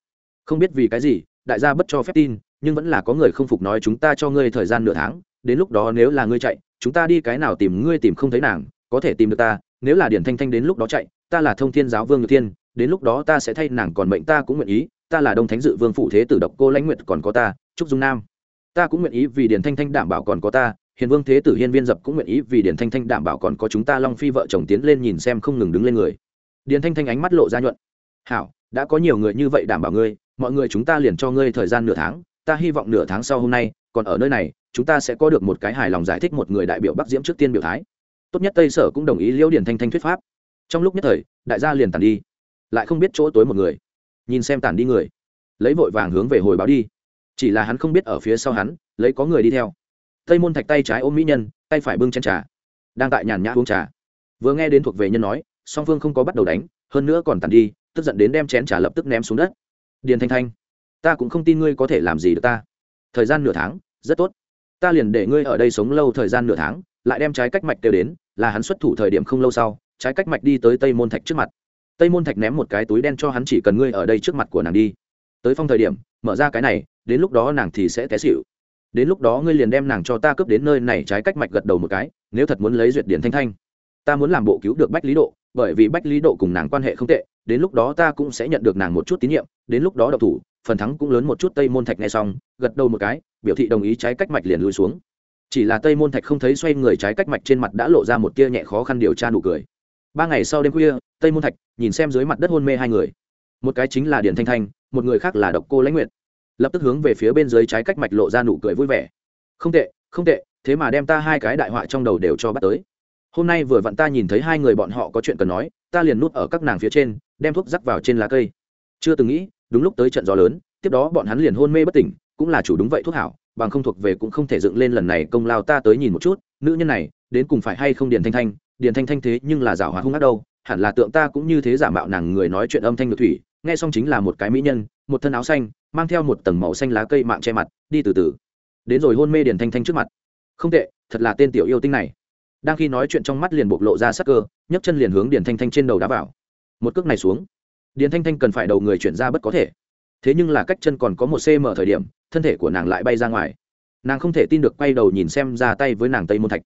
Không biết vì cái gì, đại gia bất cho phép tin, nhưng vẫn là có người không phục nói chúng ta cho ngươi thời gian nửa tháng, đến lúc đó nếu là ngươi chạy, chúng ta đi cái nào tìm ngươi tìm không thấy nàng, có thể tìm được ta, nếu là điền thanh thanh đến lúc đó chạy, ta là thông thiên giáo vương nhược thiên đến lúc đó ta sẽ thay nàng còn mệnh ta cũng nguyện ý, ta là đông thánh dự vương phụ thế tử độc cô lãnh nguyệt còn có ta, trúc dung nam. Ta cũng nguyện ý vì điền thanh thanh đảm bảo còn có ta, hiền vương thế tử hiên viên dập cũng nguyện ý vì điền thanh thanh đảm bảo còn có chúng ta long phi vợ chồng tiến lên nhìn xem không ngừng đứng lên người. Điền thanh thanh ánh mắt lộ ra nhuận. Hảo, đã có nhiều người như vậy đảm bảo ngươi, mọi người chúng ta liền cho ngươi thời gian nửa tháng, ta hy vọng nửa tháng sau hôm nay, còn ở nơi này, chúng ta sẽ có được một cái hài lòng giải thích một người đại biểu bắc diễm trước tiên biểu thái. Tốt nhất tây sở cũng đồng ý liễu điền thanh thanh thuyết pháp. Trong lúc nhất thời, đại gia liền tàn đi lại không biết chỗ tối một người. Nhìn xem tàn đi người. Lấy vội vàng hướng về hồi báo đi. Chỉ là hắn không biết ở phía sau hắn, lấy có người đi theo. Tây môn thạch tay trái ôm mỹ nhân, tay phải bưng chân trà. Đang tại nhàn nhã uống trà. Vừa nghe đến thuộc về nhân nói, song phương không có bắt đầu đánh, hơn nữa còn tàn đi, tức giận đến đem chén trà lập tức ném xuống đất. Điền thanh thanh, ta cũng không tin ngươi có thể làm gì được ta. Thời gian nửa tháng, rất tốt. Ta liền để ngươi ở đây sống lâu thời gian nửa tháng, lại đem trái cách mạch kêu đến, là hắn xuất thủ thời điểm không lâu sau, trái cách mạch đi tới tây môn thạch trước mặt tây môn thạch ném một cái túi đen cho hắn chỉ cần ngươi ở đây trước mặt của nàng đi. Tới phong thời điểm, mở ra cái này, đến lúc đó nàng thì sẽ té xịu đến lúc đó ngươi liền đem nàng cho ta cướp đến nơi này trái cách mạch gật đầu một cái, nếu thật muốn lấy duyệt điển thanh thanh. Ta muốn làm bộ cứu được bách lý độ, bởi vì bách lý độ cùng nàng quan hệ không tệ, đến lúc đó ta cũng sẽ nhận được nàng một chút tín nhiệm, đến lúc đó độc thủ, phần thắng cũng lớn một chút tây môn thạch nghe xong, gật đầu một cái, biểu thị đồng ý trái cách mạch liền lùi xuống. Chỉ là tây môn thạch không thấy xoay người trái cách mạch trên mặt đã lộ ra một tia nhẹ khó khăn điều tra nụ cười ba ngày sau đêm khuya, tây môn thạch nhìn xem dưới mặt đất hôn mê hai người. Một cái chính là điền thanh thanh, một người khác là độc cô lãnh nguyệt. Lập tức hướng về phía bên dưới trái cách mạch lộ ra nụ cười vui vẻ. Không tệ không tệ, thế mà đem ta hai cái đại họa trong đầu đều cho bắt tới. Hôm nay vừa vặn ta nhìn thấy hai người bọn họ có chuyện cần nói, ta liền nút ở các nàng phía trên, đem thuốc rắc vào trên lá cây. Chưa từng nghĩ, đúng lúc tới trận gió lớn, tiếp đó bọn hắn liền hôn mê bất tỉnh, cũng là chủ đúng vậy thuốc hảo, bằng không thuộc về cũng không thể dựng lên lần này công lao ta tới nhìn một chút, nữ nhân này, đến cùng phải hay không điền thanh thanh điền thanh thanh thế nhưng là giảo hóa hung ác đâu, hẳn là tượng ta cũng như thế giả mạo nàng người nói chuyện âm thanh được thủy, nghe xong chính là một cái mỹ nhân, một thân áo xanh, mang theo một tầng màu xanh lá cây mạng che mặt, đi từ từ. Đến rồi hôn mê điền thanh thanh trước mặt. Không tệ, thật là tên tiểu yêu tinh này. Đang khi nói chuyện trong mắt liền bộc lộ ra sắc cơ, nhấc chân liền hướng điền thanh thanh trên đầu đá vào. Một cước này xuống. Điền thanh thanh cần phải đầu người chuyển ra bất có thể. Thế nhưng là cách chân còn có một cm thời điểm, thân thể của nàng lại bay ra ngoài. Nàng không thể tin được quay đầu nhìn xem ra tay với nàng tây môn thạch.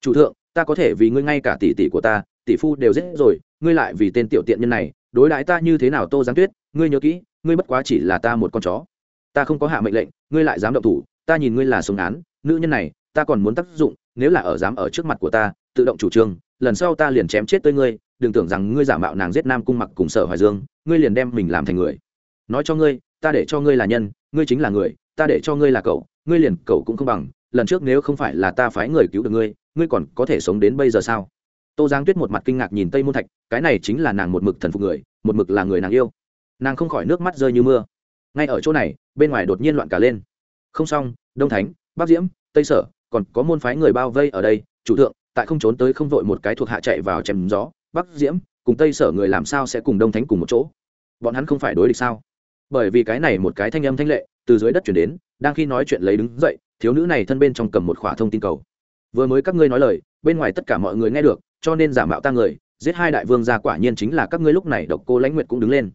Chủ thượng ta có thể vì ngươi ngay cả tỷ tỷ của ta, tỷ phu đều giết rồi, ngươi lại vì tên tiểu tiện nhân này, đối đãi ta như thế nào tô giáng tuyết, ngươi nhớ kỹ, ngươi bất quá chỉ là ta một con chó. Ta không có hạ mệnh lệnh, ngươi lại dám động thủ, ta nhìn ngươi là sống án, nữ nhân này, ta còn muốn tác dụng, nếu là ở dám ở trước mặt của ta, tự động chủ trương, lần sau ta liền chém chết tới ngươi, đừng tưởng rằng ngươi giả mạo nàng giết nam cung mặc cùng sở hoài dương, ngươi liền đem mình làm thành người. Nói cho ngươi, ta để cho ngươi là nhân, ngươi chính là người, ta để cho ngươi là cậu, ngươi liền cậu cũng không bằng, lần trước nếu không phải là ta phái người cứu được ngươi ngươi còn có thể sống đến bây giờ sao? Tô giang tuyết một mặt kinh ngạc nhìn tây môn thạch, cái này chính là nàng một mực thần phục người, một mực là người nàng yêu. Nàng không khỏi nước mắt rơi như mưa. Ngay ở chỗ này, bên ngoài đột nhiên loạn cả lên. Không xong, đông thánh bắc diễm, tây sở, còn có môn phái người bao vây ở đây, chủ thượng, tại không trốn tới không vội một cái thuộc hạ chạy vào chèm gió bắc diễm, cùng tây sở người làm sao sẽ cùng đông thánh cùng một chỗ? Bọn hắn không phải đối địch sao? Bởi vì cái này một cái thanh âm thanh lệ, từ dưới đất chuyển đến, đang khi nói chuyện lấy đứng dậy, thiếu nữ này thân bên trong cầm một khỏa thông tin cầu vừa mới các ngươi nói lời, bên ngoài tất cả mọi người nghe được, cho nên giả mạo ta người, giết hai đại vương gia quả nhiên chính là các ngươi lúc này độc cô lãnh nguyệt cũng đứng lên.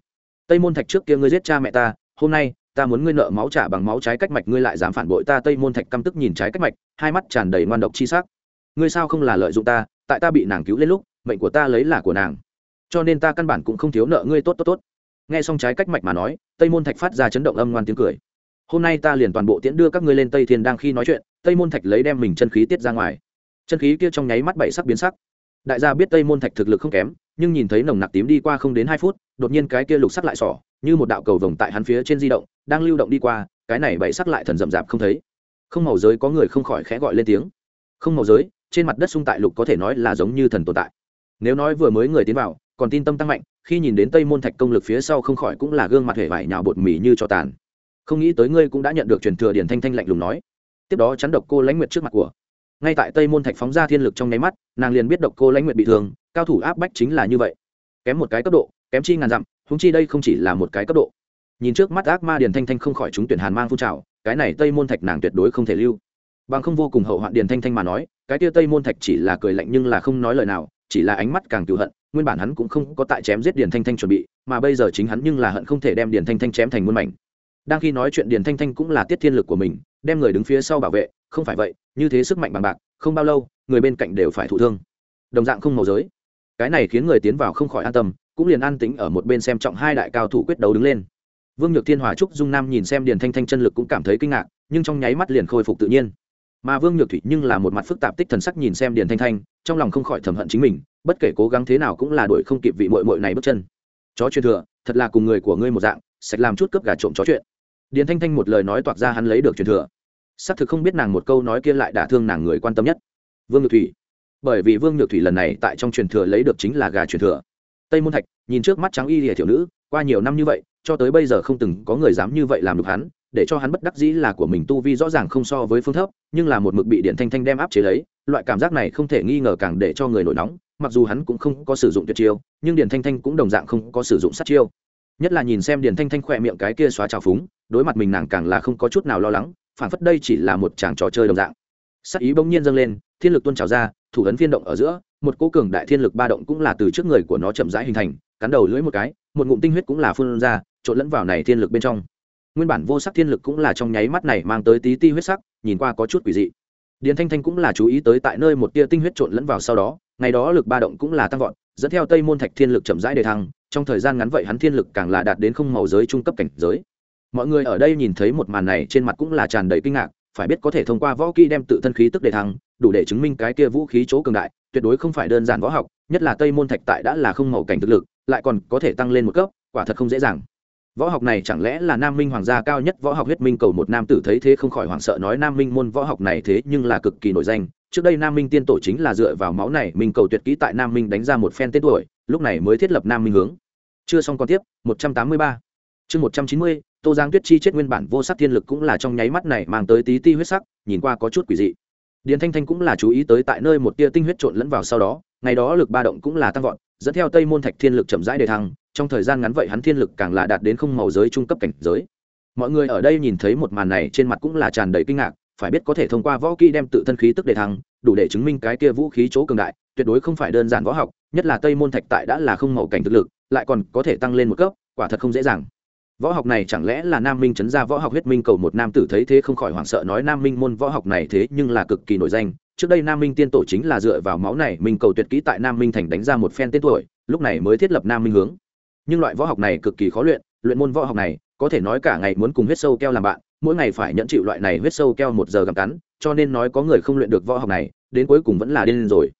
Tây môn thạch trước kia ngươi giết cha mẹ ta, hôm nay, ta muốn ngươi nợ máu trả bằng máu trái cách mạch, ngươi lại dám phản bội ta, tây môn thạch căm tức nhìn trái cách mạch, hai mắt tràn đầy ngoan độc chi sắc. Ngươi sao không là lợi dụng ta, tại ta bị nàng cứu lên lúc, mệnh của ta lấy là của nàng. Cho nên ta căn bản cũng không thiếu nợ ngươi tốt tốt tốt. Nghe xong trái cách mạch mà nói, tây môn thạch phát ra chấn động âm ngoan tiếng cười hôm nay ta liền toàn bộ tiễn đưa các ngươi lên tây thiên đang khi nói chuyện, tây môn thạch lấy đem mình chân khí tiết ra ngoài. Chân khí kia trong nháy mắt bảy sắc biến sắc. Đại gia biết tây môn thạch thực lực không kém, nhưng nhìn thấy nồng nặc tím đi qua không đến hai phút, đột nhiên cái kia lục sắc lại sỏ, như một đạo cầu vồng tại hắn phía trên di động, đang lưu động đi qua, cái này bảy sắc lại thần rậm rạp không thấy. Không màu giới có người không khỏi khẽ gọi lên tiếng. Không màu giới, trên mặt đất sung tại lục có thể nói là giống như thần tồn tại. Nếu nói vừa mới người tiến vào, còn tin tâm tăng mạnh, khi nhìn đến tây môn thạch công lực phía sau không khỏi cũng là gương mặt hể vải nhào bột mì như cho tàn không nghĩ tới ngươi cũng đã nhận được truyền thừa điển thanh thanh lạnh lùng nói. Tiếp đó chắn độc cô lãnh nguyệt trước mặt của. Ngay tại tây môn thạch phóng ra thiên lực trong nháy mắt, nàng liền biết độc cô lãnh nguyệt bị thương, cao thủ áp bách chính là như vậy. Kém một cái cấp độ, kém chi ngàn dặm húng chi đây không chỉ là một cái cấp độ. Nhìn trước mắt ác ma điền thanh thanh không khỏi chúng tuyển hàn mang phun trào, cái này tây môn thạch nàng tuyệt đối không thể lưu. Bằng không vô cùng hậu hoạn điền thanh thanh mà nói, cái tia tây môn thạch chỉ là cười lạnh nhưng là không nói lời nào, chỉ là ánh mắt càng cựu hận, nguyên bản hắn cũng không có tại chém giết điền thanh thanh chuẩn bị, mà bây giờ chính hắn nhưng là hận không thể đem điền thanh thanh chém thành muôn mảnh đang khi nói chuyện điền thanh thanh cũng là tiết thiên lực của mình, đem người đứng phía sau bảo vệ, không phải vậy, như thế sức mạnh bằng bạc, không bao lâu, người bên cạnh đều phải thụ thương. Đồng dạng không màu giới. Cái này khiến người tiến vào không khỏi an tâm, cũng liền an tĩnh ở một bên xem trọng hai đại cao thủ quyết đấu đứng lên. Vương nhược thiên hòa trúc dung nam nhìn xem điền thanh thanh chân lực cũng cảm thấy kinh ngạc, nhưng trong nháy mắt liền khôi phục tự nhiên. Mà vương nhược thủy nhưng là một mặt phức tạp tích thần sắc nhìn xem điền thanh thanh, trong lòng không khỏi thầm hận chính mình, bất kể cố gắng thế nào cũng là đuổi không kịp vị mội mội này bước chân. Chó truyền thừa, thật là cùng người của ngươi một dạng sạch làm chút cướp gà trộm chó chuyện điền thanh thanh một lời nói toạc ra hắn lấy được truyền thừa. Xác thực không biết nàng một câu nói kia lại đả thương nàng người quan tâm nhất. Vương nhược thủy. Bởi vì vương nhược thủy lần này tại trong truyền thừa lấy được chính là gà truyền thừa. Tây môn thạch, nhìn trước mắt trắng y lìa thiểu nữ, qua nhiều năm như vậy, cho tới bây giờ không từng có người dám như vậy làm được hắn, để cho hắn bất đắc dĩ là của mình tu vi rõ ràng không so với phương thấp, nhưng là một mực bị điện thanh thanh đem áp chế lấy, loại cảm giác này không thể nghi ngờ càng để cho người nổi nóng, mặc dù hắn cũng không có sử dụng tuyệt chiêu, nhưng điện thanh thanh cũng đồng dạng không có sử dụng sát chiêu. Nhất là nhìn xem điện thanh thanh khỏe miệng cái kia xóa trào phúng đối mặt mình nàng càng là không có chút nào lo lắng, phản phất đây chỉ là một chàng trò chơi đồng dạng. Sắc ý bỗng nhiên dâng lên, thiên lực tuôn trào ra, thủ ấn phiên động ở giữa, một cô cường đại thiên lực ba động cũng là từ trước người của nó chậm rãi hình thành, cắn đầu lưỡi một cái, một ngụm tinh huyết cũng là phun ra, trộn lẫn vào này thiên lực bên trong. Nguyên bản vô sắc thiên lực cũng là trong nháy mắt này mang tới tí ti huyết sắc, nhìn qua có chút quỷ dị. Điền thanh thanh cũng là chú ý tới tại nơi một tia tinh huyết trộn lẫn vào sau đó, ngày đó lực ba động cũng là tăng vọt, dẫn theo tây môn thạch thiên lực chậm rãi đề thăng, trong thời gian ngắn vậy hắn thiên lực càng là đạt đến không màu giới trung cấp cảnh giới mọi người ở đây nhìn thấy một màn này trên mặt cũng là tràn đầy kinh ngạc phải biết có thể thông qua võ kỹ đem tự thân khí tức để thắng, đủ để chứng minh cái kia vũ khí chỗ cường đại tuyệt đối không phải đơn giản võ học nhất là tây môn thạch tại đã là không màu cảnh thực lực lại còn có thể tăng lên một cấp quả thật không dễ dàng. Võ học này chẳng lẽ là nam minh hoàng gia cao nhất võ học huyết minh cầu một nam tử thấy thế không khỏi hoảng sợ nói nam minh môn võ học này thế nhưng là cực kỳ nổi danh trước đây nam minh tiên tổ chính là dựa vào máu này minh cầu tuyệt kỹ tại nam minh đánh ra một phen tên tuổi lúc này mới thiết lập nam minh hướng. Chưa xong còn tiếp một trăm tám mươi ba. Chương một trăm chín mươi tô giang tuyết chi chết nguyên bản vô sắc thiên lực cũng là trong nháy mắt này mang tới tí ti huyết sắc, nhìn qua có chút quỷ dị. Điền thanh thanh cũng là chú ý tới tại nơi một tia tinh huyết trộn lẫn vào sau đó, ngày đó lực ba động cũng là tăng vọt, dẫn theo tây môn thạch thiên lực chậm rãi đề thăng, trong thời gian ngắn vậy hắn thiên lực càng là đạt đến không màu giới trung cấp cảnh giới. Mọi người ở đây nhìn thấy một màn này trên mặt cũng là tràn đầy kinh ngạc, phải biết có thể thông qua võ kỹ đem tự thân khí tức đề thăng, đủ để chứng minh cái kia vũ khí chỗ cường đại, tuyệt đối không phải đơn giản võ học, nhất là tây môn thạch tại đã là không màu cảnh thực lực, lại còn có thể tăng lên một cấp, quả thật không dễ dàng võ học này chẳng lẽ là nam minh chấn ra võ học huyết minh cầu một nam tử thấy thế không khỏi hoảng sợ nói nam minh môn võ học này thế nhưng là cực kỳ nổi danh. Trước đây nam minh tiên tổ chính là dựa vào máu này minh cầu tuyệt kỹ tại nam minh thành đánh ra một phen tên tuổi, lúc này mới thiết lập nam minh hướng. Nhưng loại võ học này cực kỳ khó luyện luyện môn võ học này, có thể nói cả ngày muốn cùng huyết sâu keo làm bạn, mỗi ngày phải nhận chịu loại này huyết sâu keo một giờ gặm cắn, cho nên nói có người không luyện được võ học này, đến cuối cùng vẫn là điên rồi.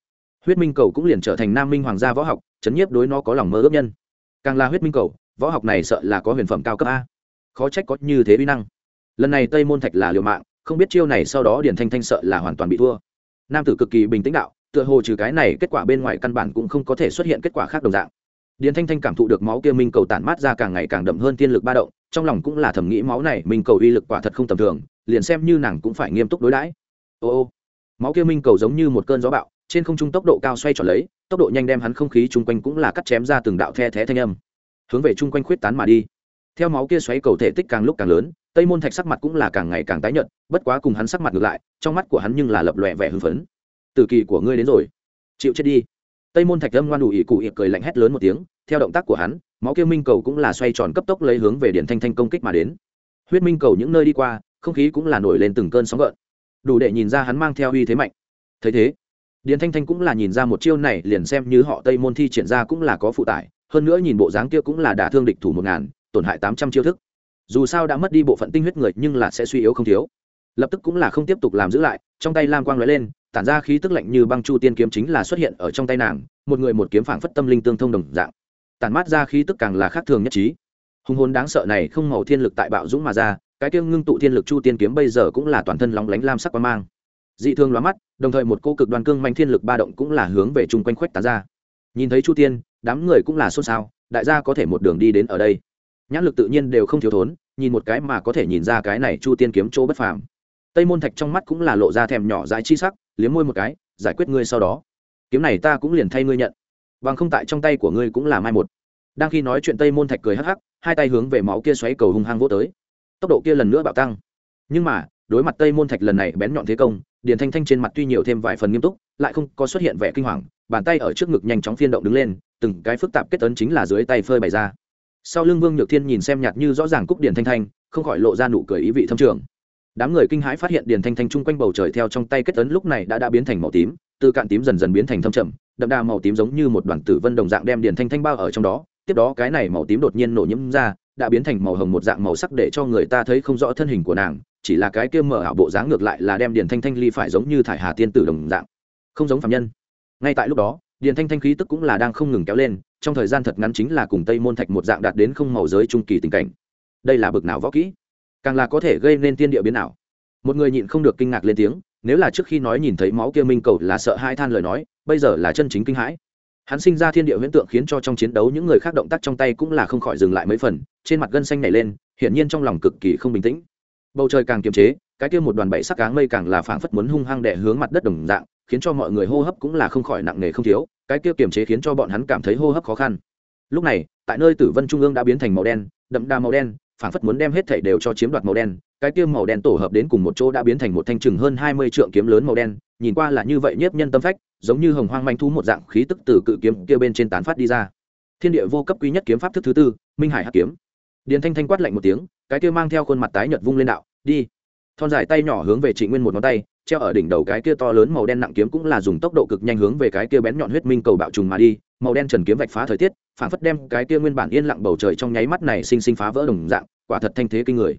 Huyết minh cầu cũng liền trở thành nam minh hoàng gia võ học, chấn nhiếp đối nó có lòng mơ ước nhân. Càng là huyết minh cầu võ học này sợ là có huyền phẩm cao cấp a. Khó trách có như thế uy năng. Lần này tây môn thạch là liều mạng, không biết chiêu này sau đó điển thanh thanh sợ là hoàn toàn bị thua. Nam tử cực kỳ bình tĩnh đạo, tựa hồ trừ cái này, kết quả bên ngoài căn bản cũng không có thể xuất hiện kết quả khác đồng dạng. Điển thanh thanh cảm thụ được máu kia minh cầu tản mát ra càng ngày càng đậm hơn tiên lực ba động, trong lòng cũng là thầm nghĩ máu này minh cầu uy lực quả thật không tầm thường, liền xem như nàng cũng phải nghiêm túc đối đãi. Ô ô, máu kia minh cầu giống như một cơn gió bạo trên không trung tốc độ cao xoay tròn lấy, tốc độ nhanh đem hắn không khí chung quanh cũng là cắt chém ra từng đạo the thé thanh âm hướng về chung quanh khuyết tán mà đi. Theo máu kia xoáy cầu thể tích càng lúc càng lớn, tây môn thạch sắc mặt cũng là càng ngày càng tái nhợt, bất quá cùng hắn sắc mặt ngược lại, trong mắt của hắn nhưng là lập lòe vẻ hưng phấn. Từ kỳ của ngươi đến rồi. Chịu chết đi. Tây môn thạch âm ngoan đủ ỉ cụ ỉ cười lạnh hét lớn một tiếng, theo động tác của hắn, máu kia minh cầu cũng là xoay tròn cấp tốc lấy hướng về điện thanh thanh công kích mà đến. Huyết minh cầu những nơi đi qua, không khí cũng là nổi lên từng cơn sóng gợn. Đủ để nhìn ra hắn mang theo uy thế mạnh. Thấy thế điện thanh thanh cũng là nhìn ra một chiêu này, liền xem như họ tây môn thi triển ra cũng là có phụ tải hơn nữa nhìn bộ dáng kia cũng là đả thương địch thủ một ngàn, tổn hại tám trăm chiêu thức. Dù sao đã mất đi bộ phận tinh huyết người, nhưng là sẽ suy yếu không thiếu. Lập tức cũng là không tiếp tục làm giữ lại, trong tay lam quang lóe lên, tản ra khí tức lạnh như băng chu tiên kiếm chính là xuất hiện ở trong tay nàng, một người một kiếm phảng phất tâm linh tương thông đồng dạng. Tản mát ra khí tức càng là khác thường nhất trí. Hùng hồn đáng sợ này không màu thiên lực tại bạo dũng mà ra, cái tiêu ngưng tụ thiên lực chu tiên kiếm bây giờ cũng là toàn thân lóng lánh lam sắc quang mang. Dị thương lóa mắt, đồng thời một cô cực đoàn cương manh thiên lực ba động cũng là hướng về chung quanh khuếch tán ra. Nhìn thấy chu tiên đám người cũng là xôn xao, đại gia có thể một đường đi đến ở đây. Nhãn lực tự nhiên đều không thiếu thốn, nhìn một cái mà có thể nhìn ra cái này chu tiên kiếm chỗ bất phàm. Tây môn thạch trong mắt cũng là lộ ra thèm nhỏ dãi chi sắc, liếm môi một cái, giải quyết ngươi sau đó. Kiếm này ta cũng liền thay ngươi nhận. Bằng không tại trong tay của ngươi cũng là mai một. Đang khi nói chuyện tây môn thạch cười hắc hắc, hai tay hướng về máu kia xoáy cầu hung hăng vô tới. Tốc độ kia lần nữa bạo tăng. Nhưng mà, đối mặt tây môn thạch lần này bén nhọn thế công, điền thanh thanh trên mặt tuy nhiều thêm vài phần nghiêm túc, lại không có xuất hiện vẻ kinh hoàng, bàn tay ở trước ngực nhanh chóng phiên động đứng lên từng cái phức tạp kết ấn chính là dưới tay phơi bày ra. Sau lưng vương nhược thiên nhìn xem nhạt như rõ ràng cúc điền thanh thanh, không khỏi lộ ra nụ cười ý vị thâm trường. Đám người kinh hãi phát hiện điền thanh thanh chung quanh bầu trời theo trong tay kết ấn lúc này đã đã biến thành màu tím, từ cạn tím dần dần biến thành thâm trầm, đậm đà màu tím giống như một đoàn tử vân đồng dạng đem điền thanh thanh bao ở trong đó, tiếp đó cái này màu tím đột nhiên nổ nhiễm ra, đã biến thành màu hồng một dạng màu sắc để cho người ta thấy không rõ thân hình của nàng, chỉ là cái kia mở ảo bộ dáng ngược lại là đem điền thanh thanh ly phải giống như thải hà tiên tử đồng dạng. Không giống phạm nhân. Ngay tại lúc đó điền thanh thanh khí tức cũng là đang không ngừng kéo lên, trong thời gian thật ngắn chính là cùng tây môn thạch một dạng đạt đến không màu giới trung kỳ tình cảnh. Đây là bực nào võ kỹ? Càng là có thể gây nên tiên địa biến ảo. Một người nhịn không được kinh ngạc lên tiếng, nếu là trước khi nói nhìn thấy máu kia minh cầu là sợ hai than lời nói, bây giờ là chân chính kinh hãi. Hắn sinh ra thiên địa huyễn tượng khiến cho trong chiến đấu những người khác động tác trong tay cũng là không khỏi dừng lại mấy phần, trên mặt gân xanh nảy lên, hiển nhiên trong lòng cực kỳ không bình tĩnh. Bầu trời càng kiềm chế, cái kia một đoàn bảy sắc áng mây càng là phảng phất muốn hung hăng đẻ hướng mặt đất đồng dạng khiến cho mọi người hô hấp cũng là không khỏi nặng nề không thiếu, cái kia kiềm chế khiến cho bọn hắn cảm thấy hô hấp khó khăn. Lúc này, tại nơi tử vân trung ương đã biến thành màu đen, đậm đà màu đen, phảng phất muốn đem hết thảy đều cho chiếm đoạt màu đen, cái kia màu đen tổ hợp đến cùng một chỗ đã biến thành một thanh chừng hơn hai mươi trượng kiếm lớn màu đen, nhìn qua là như vậy nhiếp nhân tâm phách, giống như hồng hoang manh thú một dạng khí tức từ cự kiếm kia bên trên tán phát đi ra. Thiên địa vô cấp quý nhất kiếm pháp thức thứ tư, minh hải hắc kiếm. Điền thanh thanh quát lạnh một tiếng, cái kia mang theo khuôn mặt tái nhợt vung lên đạo, đi. Thon dài tay nhỏ hướng về trịnh nguyên một ngón tay treo ở đỉnh đầu cái kia to lớn màu đen nặng kiếm cũng là dùng tốc độ cực nhanh hướng về cái kia bén nhọn huyết minh cầu bạo trùng mà đi, màu đen trần kiếm vạch phá thời tiết, phản phất đem cái kia nguyên bản yên lặng bầu trời trong nháy mắt này sinh sinh phá vỡ đồng dạng, quả thật thanh thế kinh người.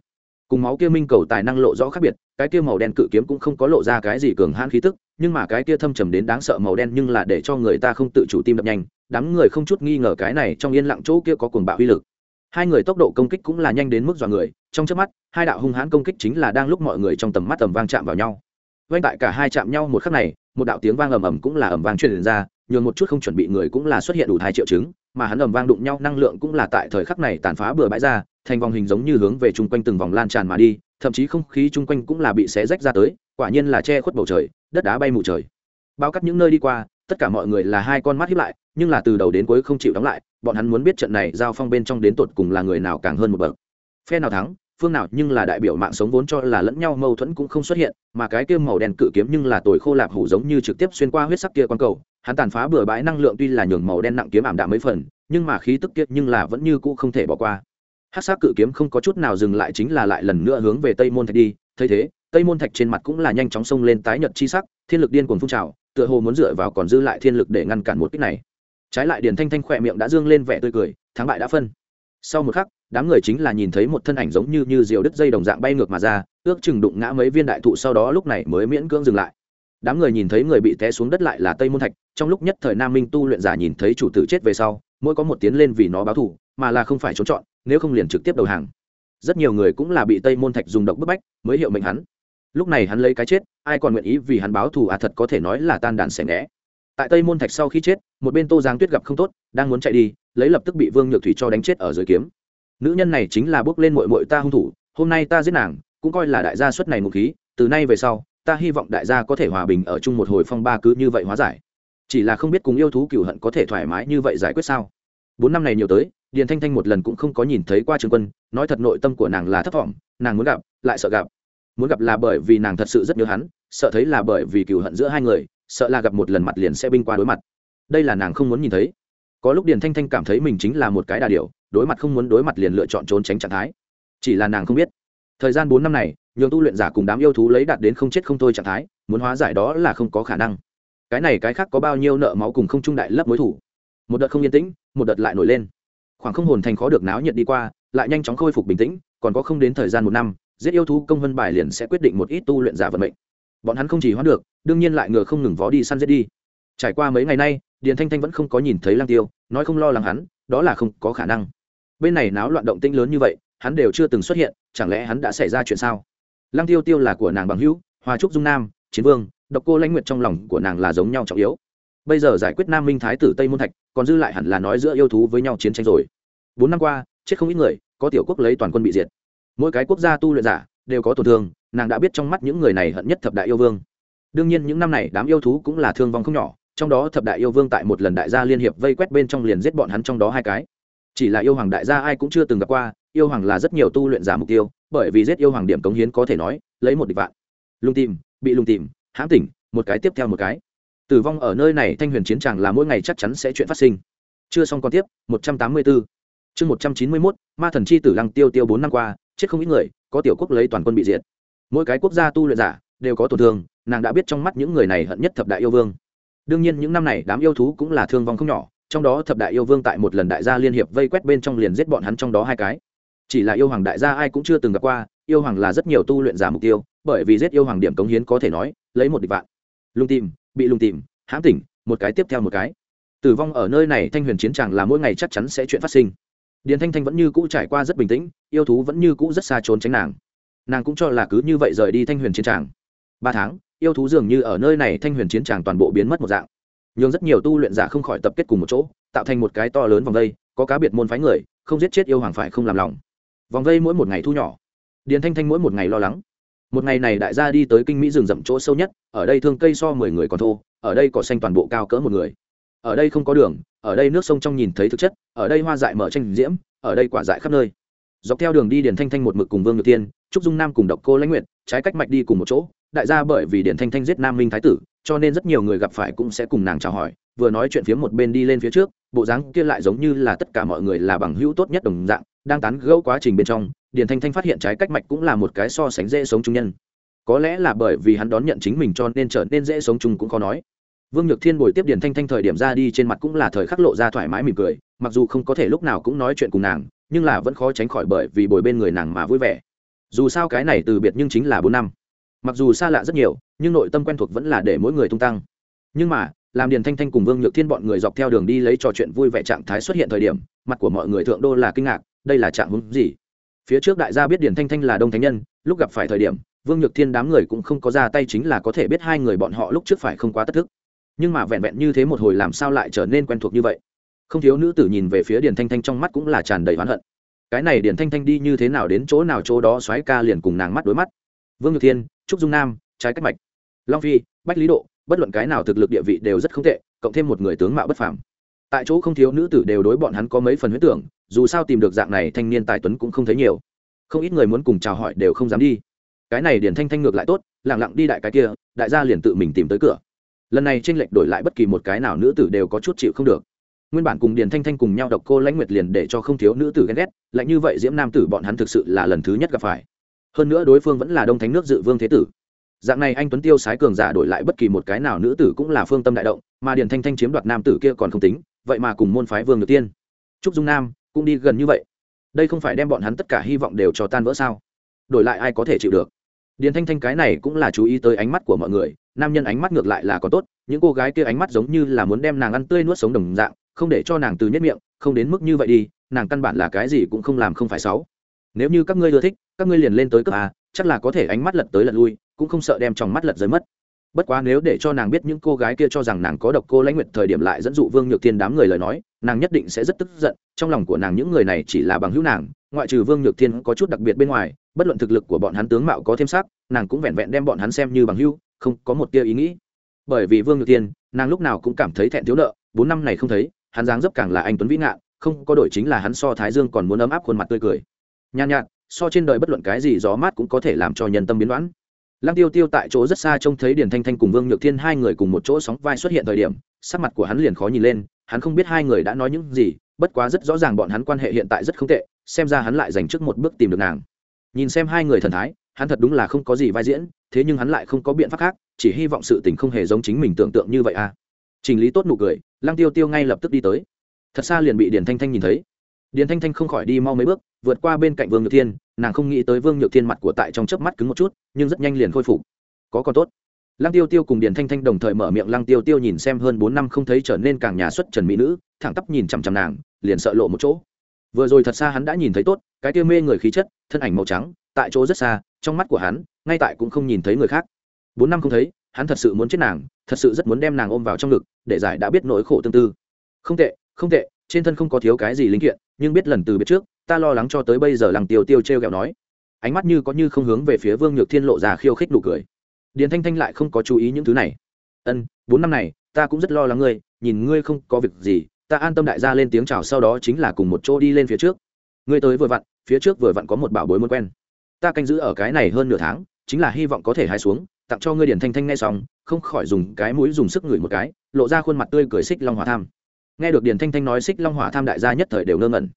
Cùng máu kia minh cầu tài năng lộ rõ khác biệt, cái kia màu đen cự kiếm cũng không có lộ ra cái gì cường hãn khí tức, nhưng mà cái kia thâm trầm đến đáng sợ màu đen nhưng là để cho người ta không tự chủ tim đập nhanh, đám người không chút nghi ngờ cái này trong yên lặng chỗ kia có cuồng bạo uy lực. Hai người tốc độ công kích cũng là nhanh đến mức dọa người, trong trước mắt, hai đạo hung hãn công kích chính là đang lúc mọi người trong tầm mắt tầm vang chạm vào nhau vang tại cả hai chạm nhau một khắc này, một đạo tiếng vang ầm ầm cũng là ầm vang truyền ra, nhường một chút không chuẩn bị người cũng là xuất hiện đủ hai triệu chứng, mà hắn ầm vang đụng nhau, năng lượng cũng là tại thời khắc này tàn phá bừa bãi ra, thành vòng hình giống như hướng về chung quanh từng vòng lan tràn mà đi, thậm chí không khí chung quanh cũng là bị xé rách ra tới, quả nhiên là che khuất bầu trời, đất đá bay mù trời. Bao cắt những nơi đi qua, tất cả mọi người là hai con mắt hiếp lại, nhưng là từ đầu đến cuối không chịu đóng lại, bọn hắn muốn biết trận này giao phong bên trong đến tột cùng là người nào càng hơn một bậc. Phe nào thắng phương nào nhưng là đại biểu mạng sống vốn cho là lẫn nhau mâu thuẫn cũng không xuất hiện, mà cái kia màu đen cự kiếm nhưng là tồi khô lạp hủ giống như trực tiếp xuyên qua huyết sắc kia quan cầu. Hắn tàn phá bừa bãi năng lượng tuy là nhường màu đen nặng kiếm ảm đạm mấy phần, nhưng mà khí tức kia nhưng là vẫn như cũ không thể bỏ qua. Hát sắc cự kiếm không có chút nào dừng lại chính là lại lần nữa hướng về tây môn thạch đi. Thấy thế, tây môn thạch trên mặt cũng là nhanh chóng xông lên tái nhật chi sắc, thiên lực điên cuồng phun trào, tựa hồ muốn dựa vào còn dư lại thiên lực để ngăn cản một kích này. Trái lại điền thanh thanh khỏe miệng đã dương lên vẻ tươi cười, thắng bại đã phân. Sau một khắc đám người chính là nhìn thấy một thân ảnh giống như như diều đứt dây đồng dạng bay ngược mà ra, ước chừng đụng ngã mấy viên đại thụ sau đó lúc này mới miễn cưỡng dừng lại. Đám người nhìn thấy người bị té xuống đất lại là tây môn thạch, trong lúc nhất thời nam minh tu luyện giả nhìn thấy chủ tử chết về sau, mỗi có một tiến lên vì nó báo thù, mà là không phải trốn chọn nếu không liền trực tiếp đầu hàng. Rất nhiều người cũng là bị tây môn thạch dùng độc bức bách mới hiệu mệnh hắn. Lúc này hắn lấy cái chết, ai còn nguyện ý vì hắn báo thù à thật có thể nói là tan đàn xẻ né tại tây môn thạch sau khi chết, một bên tô giang tuyết gặp không tốt, đang muốn chạy đi, lấy lập tức bị vương nhược thủy cho đánh chết ở dưới kiếm nữ nhân này chính là bước lên mội mội ta hung thủ, hôm nay ta giết nàng, cũng coi là đại gia suất này ngụ khí, từ nay về sau, ta hy vọng đại gia có thể hòa bình ở chung một hồi phong ba cứ như vậy hóa giải. Chỉ là không biết cùng yêu thú cựu hận có thể thoải mái như vậy giải quyết sao? Bốn năm này nhiều tới, điền thanh thanh một lần cũng không có nhìn thấy qua trường quân, nói thật nội tâm của nàng là thất vọng nàng muốn gặp, lại sợ gặp. Muốn gặp là bởi vì nàng thật sự rất nhớ hắn, sợ thấy là bởi vì cựu hận giữa hai người, sợ là gặp một lần mặt liền sẽ binh qua đối mặt. Đây là nàng không muốn nhìn thấy có lúc điền thanh thanh cảm thấy mình chính là một cái đà điểu, đối mặt không muốn đối mặt liền lựa chọn trốn tránh trạng thái. Chỉ là nàng không biết. Thời gian bốn năm này, nhường tu luyện giả cùng đám yêu thú lấy đạt đến không chết không thôi trạng thái, muốn hóa giải đó là không có khả năng. Cái này cái khác có bao nhiêu nợ máu cùng không trung đại lấp mối thủ? Một đợt không yên tĩnh, một đợt lại nổi lên. Khoảng không hồn thành khó được náo nhiệt đi qua, lại nhanh chóng khôi phục bình tĩnh, còn có không đến thời gian một năm, giết yêu thú công vân bài liền sẽ quyết định một ít tu luyện giả vận mệnh. Bọn hắn không chỉ hoãn được, đương nhiên lại ngờ không ngừng vó đi săn giết đi. Trải qua mấy ngày nay điền thanh thanh vẫn không có nhìn thấy lang tiêu, nói không lo lắng hắn, đó là không có khả năng. Bên này náo loạn động tĩnh lớn như vậy, hắn đều chưa từng xuất hiện, chẳng lẽ hắn đã xảy ra chuyện sao? Lang tiêu tiêu là của nàng bằng hữu hòa trúc dung nam, chiến vương, độc cô lãnh nguyệt trong lòng của nàng là giống nhau trọng yếu. Bây giờ giải quyết nam minh thái tử tây môn thạch, còn dư lại hẳn là nói giữa yêu thú với nhau chiến tranh rồi. Bốn năm qua, chết không ít người, có tiểu quốc lấy toàn quân bị diệt. Mỗi cái quốc gia tu luyện giả đều có tổn thương, nàng đã biết trong mắt những người này hận nhất thập đại yêu vương. Đương nhiên những năm này đám yêu thú cũng là thương vong không nhỏ trong đó thập đại yêu vương tại một lần đại gia liên hiệp vây quét bên trong liền giết bọn hắn trong đó hai cái. Chỉ là yêu hoàng đại gia ai cũng chưa từng gặp qua, yêu hoàng là rất nhiều tu luyện giả mục tiêu, bởi vì giết yêu hoàng điểm cống hiến có thể nói, lấy một địch vạn. Lùng tìm, bị lùng tìm, hãm tỉnh, một cái tiếp theo một cái. Tử vong ở nơi này thanh huyền chiến tràng là mỗi ngày chắc chắn sẽ chuyện phát sinh. Chưa xong còn tiếp, một trăm tám mươi 184 chương một trăm chín mươi 191 ma thần chi tử lăng tiêu tiêu bốn năm qua, chết không ít người, có tiểu quốc lấy toàn quân bị diệt. Mỗi cái quốc gia tu luyện giả đều có tổn thương, nàng đã biết trong mắt những người này hận nhất thập đại yêu vương đương nhiên những năm này đám yêu thú cũng là thương vong không nhỏ, trong đó thập đại yêu vương tại một lần đại gia liên hiệp vây quét bên trong liền giết bọn hắn trong đó hai cái. Chỉ là yêu hoàng đại gia ai cũng chưa từng gặp qua, yêu hoàng là rất nhiều tu luyện giả mục tiêu, bởi vì giết yêu hoàng điểm cống hiến có thể nói, lấy một địch vạn. Lung tìm, bị lung tìm, hãm tỉnh, một cái tiếp theo một cái. Tử vong ở nơi này thanh huyền chiến tràng là mỗi ngày chắc chắn sẽ chuyện phát sinh. Điền thanh thanh vẫn như cũ trải qua rất bình tĩnh, yêu thú vẫn như cũ rất xa trốn tránh nàng. Nàng cũng cho là cứ như vậy rời đi thanh huyền chiến tràng. Ba tháng yêu thú dường như ở nơi này thanh huyền chiến tràng toàn bộ biến mất một dạng. Nhưng rất nhiều tu luyện giả không khỏi tập kết cùng một chỗ, tạo thành một cái to lớn vòng vây, có cá biệt môn phái người, không giết chết yêu hoàng phải không làm lòng. Vòng vây mỗi một ngày thu nhỏ. Điền thanh thanh mỗi một ngày lo lắng. Một ngày này đại gia đi tới kinh mỹ rừng rậm chỗ sâu nhất, ở đây thương cây so mười người còn thô, ở đây cỏ xanh toàn bộ cao cỡ một người. Ở đây không có đường, ở đây nước sông trong nhìn thấy thực chất, ở đây hoa dại mở tranh diễm, ở đây quả dại khắp nơi. Dọc theo đường đi điền thanh thanh một mực cùng vương ngự tiên trúc dung nam cùng độc cô lãnh nguyệt, trái cách mạch đi cùng một chỗ đại gia bởi vì điền thanh thanh giết nam minh thái tử, cho nên rất nhiều người gặp phải cũng sẽ cùng nàng chào hỏi, vừa nói chuyện phía một bên đi lên phía trước, bộ dáng kia lại giống như là tất cả mọi người là bằng hữu tốt nhất đồng dạng, đang tán gẫu quá trình bên trong điền thanh thanh phát hiện trái cách mạch cũng là một cái so sánh dễ sống chung nhân. Có lẽ là bởi vì hắn đón nhận chính mình cho nên trở nên dễ sống chung cũng khó nói. Vương nhược thiên bồi tiếp điền thanh thanh thời điểm ra đi trên mặt cũng là thời khắc lộ ra thoải mái mỉm cười, mặc dù không có thể lúc nào cũng nói chuyện cùng nàng, nhưng là vẫn khó tránh khỏi bởi vì bồi bên người nàng mà vui vẻ. Dù sao cái này từ biệt nhưng chính là bốn năm mặc dù xa lạ rất nhiều, nhưng nội tâm quen thuộc vẫn là để mỗi người tung tăng. Nhưng mà, làm điền thanh thanh cùng vương nhược thiên bọn người dọc theo đường đi lấy trò chuyện vui vẻ trạng thái xuất hiện thời điểm, mặt của mọi người thượng đô là kinh ngạc, đây là trạng hướng gì? Phía trước đại gia biết điền thanh thanh là đông thánh nhân, lúc gặp phải thời điểm, vương nhược thiên đám người cũng không có ra tay chính là có thể biết hai người bọn họ lúc trước phải không quá tất thức. Nhưng mà vẹn vẹn như thế một hồi làm sao lại trở nên quen thuộc như vậy? Không thiếu nữ tử nhìn về phía điền thanh thanh trong mắt cũng là tràn đầy oán hận. Cái này điền thanh thanh đi như thế nào đến chỗ nào chỗ đó xoáy ca liền cùng nàng mắt đối mắt. Vương nhược thiên trúc dung nam, trái cách mạch. Long phi, bách lý độ, bất luận cái nào thực lực địa vị đều rất không tệ, cộng thêm một người tướng mạo bất phàm. Tại chỗ không thiếu nữ tử đều đối bọn hắn có mấy phần huyết tưởng, dù sao tìm được dạng này thanh niên tài tuấn cũng không thấy nhiều. Không ít người muốn cùng chào hỏi đều không dám đi. Cái này điển thanh thanh ngược lại tốt lẳng lặng đi đại cái kia, đại gia liền tự mình tìm tới cửa. Lần này tranh lệch đổi lại bất kỳ một cái nào nữ tử đều có chút chịu không được. Nguyên bản cùng điền thanh thanh cùng nhau độc cô lãnh nguyệt liền để cho không thiếu nữ tử ghen ghét, lạnh như vậy diễm nam tử bọn hắn thực sự là lần thứ nhất gặp phải hơn nữa đối phương vẫn là đông thánh nước dự vương thế tử. Dạng này anh tuấn tiêu sái cường giả đổi lại bất kỳ một cái nào nữ tử cũng là phương tâm đại động, mà điền thanh thanh chiếm đoạt nam tử kia còn không tính, vậy mà cùng môn phái vương được tiên. Trúc dung nam cũng đi gần như vậy. Đây không phải đem bọn hắn tất cả hy vọng đều cho tan vỡ sao? Đổi lại ai có thể chịu được? Điền thanh thanh cái này cũng là chú ý tới ánh mắt của mọi người, nam nhân ánh mắt ngược lại là có tốt, những cô gái kia ánh mắt giống như là muốn đem nàng ăn tươi nuốt sống đồng dạng, không để cho nàng từ nhất miệng, không đến mức như vậy đi, nàng căn bản là cái gì cũng không làm không phải sáu nếu như các ngươi ưa thích, các ngươi liền lên tới cấp a, chắc là có thể ánh mắt lật tới lật lui, cũng không sợ đem trong mắt lật rơi mất. Bất quá nếu để cho nàng biết những cô gái kia cho rằng nàng có độc cô lãnh nguyệt thời điểm lại dẫn dụ vương nhược thiên đám người lời nói, nàng nhất định sẽ rất tức giận, trong lòng của nàng những người này chỉ là bằng hữu nàng, ngoại trừ vương nhược thiên có chút đặc biệt bên ngoài, bất luận thực lực của bọn hắn tướng mạo có thêm sắc, nàng cũng vẹn vẹn đem bọn hắn xem như bằng hữu, không có một tia ý nghĩ. Bởi vì vương nhược thiên, nàng lúc nào cũng cảm thấy thẹn thiếu nợ, bốn năm này không thấy, hắn dáng dấp càng là anh tuấn vĩ ngạn không có đổi chính là hắn so thái dương còn muốn ấm áp khuôn mặt tươi cười nhàn nhạt, so trên đời bất luận cái gì gió mát cũng có thể làm cho nhân tâm biến đoán. Lăng tiêu tiêu tại chỗ rất xa trông thấy điển thanh thanh cùng vương nhược thiên hai người cùng một chỗ sóng vai xuất hiện thời điểm, sắc mặt của hắn liền khó nhìn lên, hắn không biết hai người đã nói những gì, bất quá rất rõ ràng bọn hắn quan hệ hiện tại rất không tệ, xem ra hắn lại dành trước một bước tìm được nàng. Nhìn xem hai người thần thái, hắn thật đúng là không có gì vai diễn, thế nhưng hắn lại không có biện pháp khác, chỉ hy vọng sự tình không hề giống chính mình tưởng tượng như vậy à. Trình lý tốt nụ cười, lăng tiêu tiêu ngay lập tức đi tới. Thật xa liền bị điển thanh thanh nhìn thấy điển thanh thanh không khỏi đi mau mấy bước, vượt qua bên cạnh vương nhược thiên, nàng không nghĩ tới vương nhược thiên mặt của tại trong chớp mắt cứng một chút, nhưng rất nhanh liền khôi phục. Có còn tốt? Lăng tiêu tiêu cùng điền thanh thanh đồng thời mở miệng lăng tiêu tiêu nhìn xem hơn bốn năm không thấy trở nên càng nhà xuất trần mỹ nữ, thẳng tắp nhìn chằm chằm nàng, liền sợ lộ một chỗ. Vừa rồi thật xa hắn đã nhìn thấy tốt, cái tiêu mê người khí chất, thân ảnh màu trắng, tại chỗ rất xa, trong mắt của hắn, ngay tại cũng không nhìn thấy người khác. Bốn năm không thấy, hắn thật sự muốn chết nàng, thật sự rất muốn đem nàng ôm vào trong ngực, để giải đã biết nỗi khổ tương tư. Không tệ không tệ trên thân không có thiếu cái gì linh kiện, nhưng biết lần từ biết trước, ta lo lắng cho tới bây giờ lăng tiêu tiêu t r e o kẹo nói. Ánh mắt như có như không hướng về phía vương nhược thiên lộ ra khiêu khích nụ cười. Điền thanh thanh lại không có chú ý những thứ này. Ân, bốn năm này, ta cũng rất lo lắng ngươi, nhìn ngươi không có việc gì, ta an tâm đại gia lên tiếng chào sau đó chính là cùng một chỗ đi lên phía trước. Ngươi tới vừa vặn, phía trước vừa vặn có một bảo bối muốn quen. Ta canh giữ ở cái này hơn nửa tháng, chính là hy vọng có thể hai xuống, tặng cho ngươi điển thanh thanh nghe xong, không khỏi dùng cái mũi dùng sức ngửi một cái, lộ ra khuôn mặt tươi cười xích long hỏa tham nghe được Điền thanh thanh nói xích long hỏa tham đại gia nhất thời đều ngơ ngẩn.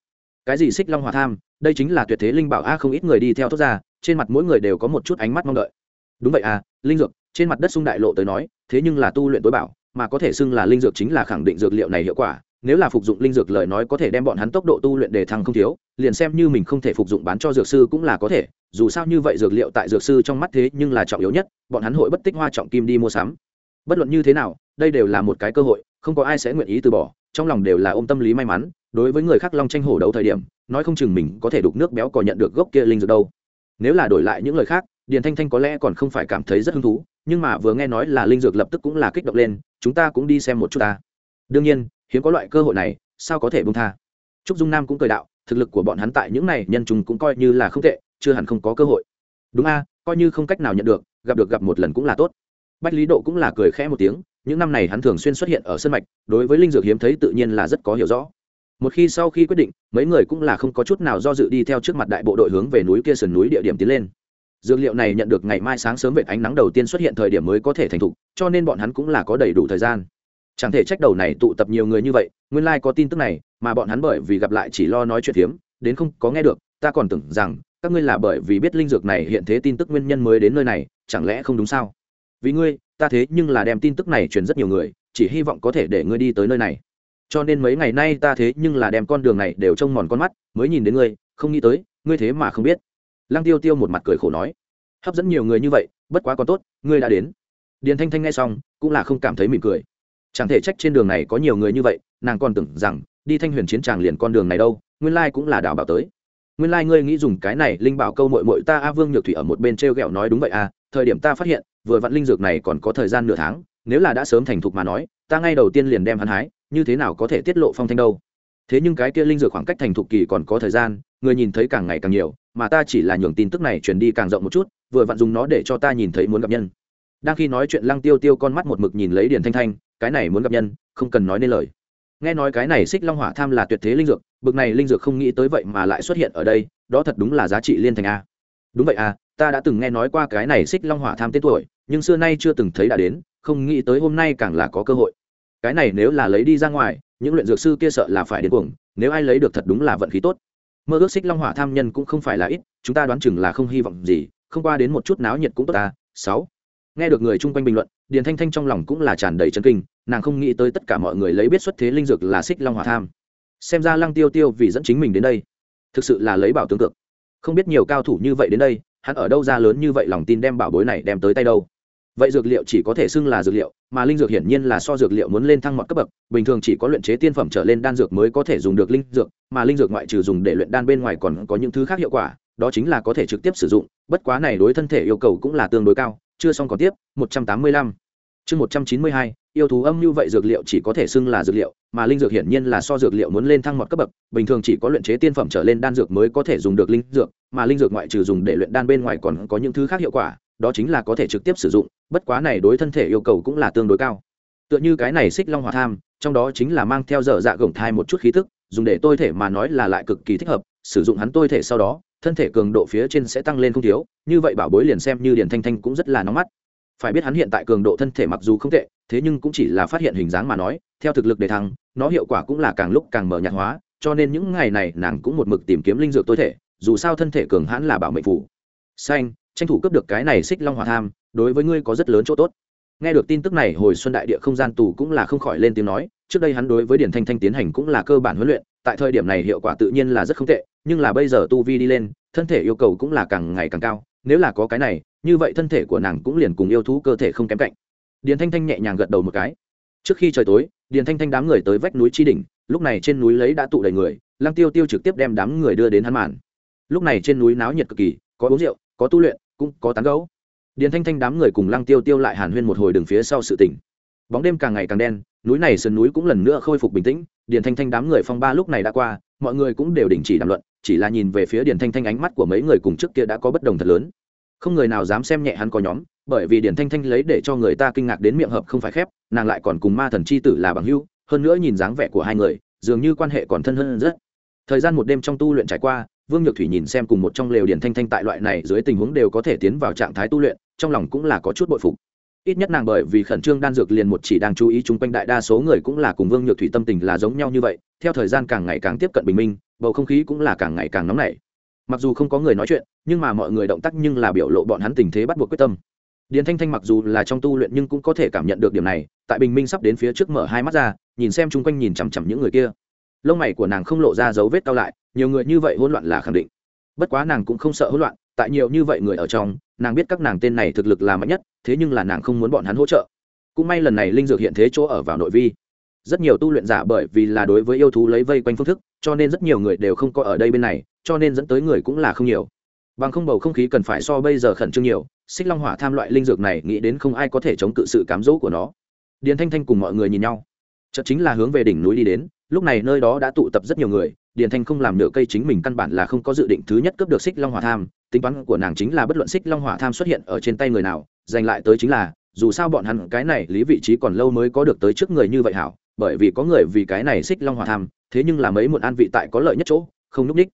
Cái gì xích long hỏa tham? Đây chính là tuyệt thế linh bảo a, không ít người đi theo thốt ra, trên mặt mỗi người đều có một chút ánh mắt mong đợi. Đúng vậy à linh dược, trên mặt đất sung đại lộ tới nói, thế nhưng là tu luyện tối bảo, mà có thể xưng là linh dược chính là khẳng định dược liệu này hiệu quả, nếu là phục dụng linh dược lời nói có thể đem bọn hắn tốc độ tu luyện đề thăng không thiếu, liền xem như mình không thể phục dụng bán cho dược sư cũng là có thể, dù sao như vậy dược liệu tại dược sư trong mắt thế nhưng là trọng yếu nhất, bọn hắn hội bất tích hoa trọng kim đi mua sắm. Bất luận như thế nào, đây đều là một cái cơ hội, không có ai sẽ nguyện ý từ bỏ trong lòng đều là ôm tâm lý may mắn, đối với người khác long tranh hổ đấu thời điểm, nói không chừng mình có thể đục nước béo còn nhận được gốc kia linh dược đâu. Nếu là đổi lại những lời khác, điền thanh thanh có lẽ còn không phải cảm thấy rất hứng thú, nhưng mà vừa nghe nói là linh dược lập tức cũng là kích động lên, chúng ta cũng đi xem một chút ta. Đương nhiên, hiếm có loại cơ hội này, sao có thể bông tha? Trúc dung nam cũng cười đạo, thực lực của bọn hắn tại những này nhân trùng cũng coi như là không tệ, chưa hẳn không có cơ hội. Đúng a, coi như không cách nào nhận được, gặp được gặp một lần cũng là tốt. Bách lý độ cũng là cười khẽ một tiếng những năm này hắn thường xuyên xuất hiện ở sân mạch đối với linh dược hiếm thấy tự nhiên là rất có hiểu rõ. Một khi sau khi quyết định mấy người cũng là không có chút nào do dự đi theo trước mặt đại bộ đội hướng về núi kia sườn núi địa điểm tiến lên. Dược liệu này nhận được ngày mai sáng sớm vệ ánh nắng đầu tiên xuất hiện thời điểm mới có thể thành thục cho nên bọn hắn cũng là có đầy đủ thời gian. Chẳng thể trách đầu này tụ tập nhiều người như vậy nguyên lai、like、có tin tức này mà bọn hắn bởi vì gặp lại chỉ lo nói chuyện hiếm, đến không có nghe được ta còn tưởng rằng các ngươi là bởi vì biết linh dược này hiện thế tin tức nguyên nhân mới đến nơi này chẳng lẽ không đúng sao? Vì ngươi ta thế nhưng là đem tin tức này truyền rất nhiều người, chỉ hy vọng có thể để ngươi đi tới nơi này. Cho nên mấy ngày nay ta thế nhưng là đem con đường này đều trông mòn con mắt, mới nhìn đến ngươi, không nghĩ tới, ngươi thế mà không biết. Lăng tiêu tiêu một mặt cười khổ nói, hấp dẫn nhiều người như vậy, bất quá còn tốt, ngươi đã đến. Điền thanh thanh nghe xong, cũng là không cảm thấy mỉm cười. Chẳng thể trách trên đường này có nhiều người như vậy, nàng còn tưởng rằng, đi thanh huyền chiến tràng liền con đường này đâu, nguyên lai cũng là đảo bảo tới. Nguyên lai ngươi nghĩ dùng cái này linh bảo câu mội mội ta a vương nhược thủy ở một bên t r e o g ẹ o nói đúng vậy à thời điểm ta phát hiện vừa vặn linh dược này còn có thời gian nửa tháng, nếu là đã sớm thành thục mà nói, ta ngay đầu tiên liền đem hắn hái, như thế nào có thể tiết lộ phong thanh đâu. Thế nhưng cái kia linh dược khoảng cách thành thục kỳ còn có thời gian, người nhìn thấy càng ngày càng nhiều, mà ta chỉ là nhường tin tức này truyền đi càng rộng một chút, vừa vặn dùng nó để cho ta nhìn thấy muốn gặp nhân. Đang khi nói chuyện lăng tiêu tiêu con mắt một mực nhìn lấy điền thanh thanh, cái này muốn gặp nhân, không cần nói nên lời. Nghe nói cái này xích long hỏa tham là tuyệt thế linh dược, bực này linh dược không nghĩ tới vậy mà lại xuất hiện ở đây, đó thật đúng là giá trị liên thành a. Đúng vậy à ta đã từng nghe nói qua cái này xích long hỏa tham tên tuổi, nhưng xưa nay chưa từng thấy đã đến, không nghĩ tới hôm nay càng là có cơ hội. Cái này nếu là lấy đi ra ngoài, những luyện dược sư kia sợ là phải đến cuồng, nếu ai lấy được thật đúng là vận khí tốt. Mơ ước xích long hỏa tham nhân cũng không phải là ít, chúng ta đoán chừng là không hy vọng gì, không qua đến một chút náo nhiệt cũng tốt ta. Sáu. Nghe được người chung quanh bình luận, điền thanh thanh trong lòng cũng là tràn đầy chân kinh, nàng không nghĩ tới tất cả mọi người lấy biết xuất thế linh dược là xích long hỏa tham. Xem ra lăng tiêu tiêu vì dẫn chính mình đến đây, thực sự là lấy bảo tướng cực không biết nhiều cao thủ như vậy đến đây hắn ở đâu ra lớn như vậy lòng tin đem bảo bối này đem tới tay đâu vậy dược liệu chỉ có thể xưng là dược liệu mà linh dược hiển nhiên là so dược liệu muốn lên thăng mọi cấp bậc bình thường chỉ có luyện chế tiên phẩm trở lên đan dược mới có thể dùng được linh dược mà linh dược ngoại trừ dùng để luyện đan bên ngoài còn có những thứ khác hiệu quả đó chính là có thể trực tiếp sử dụng bất quá này đối thân thể yêu cầu cũng là tương đối cao chưa xong còn tiếp 185. chương 192, yêu thú âm như vậy dược liệu chỉ có thể xưng là dược liệu, mà linh dược hiển nhiên là so dược liệu muốn lên thăng một cấp bậc, bình thường chỉ có luyện chế tiên phẩm trở lên đan dược mới có thể dùng được linh dược, mà linh dược ngoại trừ dùng để luyện đan bên ngoài còn có những thứ khác hiệu quả, đó chính là có thể trực tiếp sử dụng, bất quá này đối thân thể yêu cầu cũng là tương đối cao. Tựa như cái này xích long hỏa tham, trong đó chính là mang theo dở dạ gồng thai một chút khí thức dùng để tôi thể mà nói là lại cực kỳ thích hợp, sử dụng hắn tôi thể sau đó, thân thể cường độ phía trên sẽ tăng lên không thiếu, như vậy bảo bối liền xem như điền thanh thanh cũng rất là nóng mắt. Phải biết hắn hiện tại cường độ thân thể mặc dù không tệ thế nhưng cũng chỉ là phát hiện hình dáng mà nói, theo thực lực để thăng, nó hiệu quả cũng là càng lúc càng mở nhạt hóa, cho nên những ngày này nàng cũng một mực tìm kiếm linh dược tối thể, dù sao thân thể cường hãn là bảo mệnh phủ. Xanh, tranh thủ cướp được cái này xích long hỏa tham, đối với ngươi có rất lớn chỗ tốt. Nghe được tin tức này, hồi xuân đại địa không gian tù cũng là không khỏi lên tiếng nói, trước đây hắn đối với điển thanh thanh tiến hành cũng là cơ bản huấn luyện, tại thời điểm này hiệu quả tự nhiên là rất không tệ, nhưng là bây giờ tu vi đi lên, thân thể yêu cầu cũng là càng ngày càng cao, nếu là có cái này, như vậy thân thể của nàng cũng liền cùng yêu thú cơ thể không kém cạnh điền thanh thanh nhẹ nhàng gật đầu một cái. Trước khi trời tối, điền thanh thanh đám người tới vách núi tri đỉnh, lúc này trên núi lấy đã tụ đầy người, lăng tiêu tiêu trực tiếp đem đám người đưa đến hắn màn. Lúc này trên núi náo nhiệt cực kỳ, có uống rượu, có tu luyện, cũng có tán gấu điền thanh thanh đám người cùng lăng tiêu tiêu lại hàn huyên một hồi đường phía sau sự tỉnh bóng đêm càng ngày càng đen, núi này sườn núi cũng lần nữa khôi phục bình tĩnh, điền thanh thanh đám người phong ba lúc này đã qua, mọi người cũng đều đình chỉ đàm luận, chỉ là nhìn về phía điền thanh thanh ánh mắt của mấy người cùng trước kia đã có bất đồng thật lớn. Không người nào dám xem nhẹ hắn có nhóm bởi vì điền thanh thanh lấy để cho người ta kinh ngạc đến miệng hợp không phải khép, nàng lại còn cùng ma thần c h i tử là bằng hưu hơn nữa nhìn dáng vẻ của hai người, dường như quan hệ còn thân hơn rất. Thời gian một đêm trong tu luyện trải qua, vương nhược thủy nhìn xem cùng một trong lều điền thanh thanh tại loại này dưới tình huống đều có thể tiến vào trạng thái tu luyện, trong lòng cũng là có chút bội phục. Ít nhất nàng bởi vì khẩn trương đan dược liền một chỉ đang chú ý chung quanh đại đa số người cũng là cùng vương nhược thủy tâm tình là giống nhau như vậy, theo thời gian càng ngày càng tiếp cận bình minh, bầu không khí cũng là càng ngày càng nóng nảy. Mặc dù không có người nói chuyện, nhưng mà mọi người động tác nhưng là biểu lộ bọn hắn tình thế bắt buộc quyết tâm điền thanh thanh mặc dù là trong tu luyện nhưng cũng có thể cảm nhận được điểm này, tại bình minh sắp đến phía trước mở hai mắt ra, nhìn xem chung quanh nhìn chằm chằm những người kia. Lông mày của nàng không lộ ra dấu vết cao lại, nhiều người như vậy hỗn loạn là khẳng định. Bất quá nàng cũng không sợ hỗn loạn, tại nhiều như vậy người ở trong, nàng biết các nàng tên này thực lực là mạnh nhất, thế nhưng là nàng không muốn bọn hắn hỗ trợ. Cũng may lần này linh dược hiện thế chỗ ở vào nội vi. Rất nhiều tu luyện giả bởi vì là đối với yêu thú lấy vây quanh phương thức, cho nên rất nhiều người đều không có ở đây bên này, cho nên dẫn tới người cũng là không nhiều bằng không bầu không khí cần phải so bây giờ khẩn trương nhiều, xích long hỏa tham loại linh dược này nghĩ đến không ai có thể chống cự sự cám dỗ của nó. Điền thanh thanh cùng mọi người nhìn nhau. Chợt chính là hướng về đỉnh núi đi đến, lúc này nơi đó đã tụ tập rất nhiều người, điền thanh không làm nửa cây chính mình căn bản là không có dự định thứ nhất cướp được xích long hỏa tham, tính toán của nàng chính là bất luận xích long hỏa tham xuất hiện ở trên tay người nào, giành lại tới chính là, dù sao bọn hắn cái này lý vị trí còn lâu mới có được tới trước người như vậy hảo, bởi vì có người vì cái này xích long hỏa tham, thế nhưng là mấy muộn an vị tại có lợi nhất chỗ, không núp ních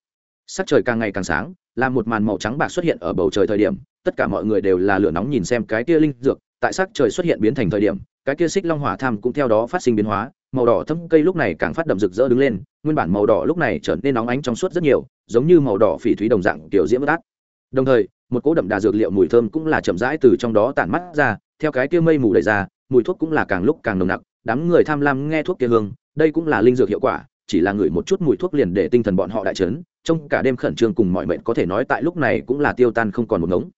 sắc trời càng ngày càng sáng làm một màn màu trắng bạc xuất hiện ở bầu trời thời điểm, tất cả mọi người đều là lửa nóng nhìn xem cái kia linh dược, tại sắc trời xuất hiện biến thành thời điểm, cái kia xích long hỏa tham cũng theo đó phát sinh biến hóa, màu đỏ thâm cây lúc này càng phát đậm rực rỡ đứng lên, nguyên bản màu đỏ lúc này trở nên nóng ánh trong suốt rất nhiều, giống như màu đỏ phỉ thúy đồng dạng kiểu diễm bất át. Đồng thời, một cỗ đậm đà dược liệu mùi thơm cũng là chậm rãi từ trong đó tản mắt ra, theo cái kia mây mù đầy ra, mùi thuốc cũng là càng lúc càng nồng nặc, đám người tham lam nghe thuốc kia hương, đây cũng là linh dược hiệu quả chỉ là ngửi một chút mùi thuốc liền để tinh thần bọn họ đại chấn trong cả đêm khẩn trương cùng mọi mệnh có thể nói tại lúc này cũng là tiêu tan không còn một ngống.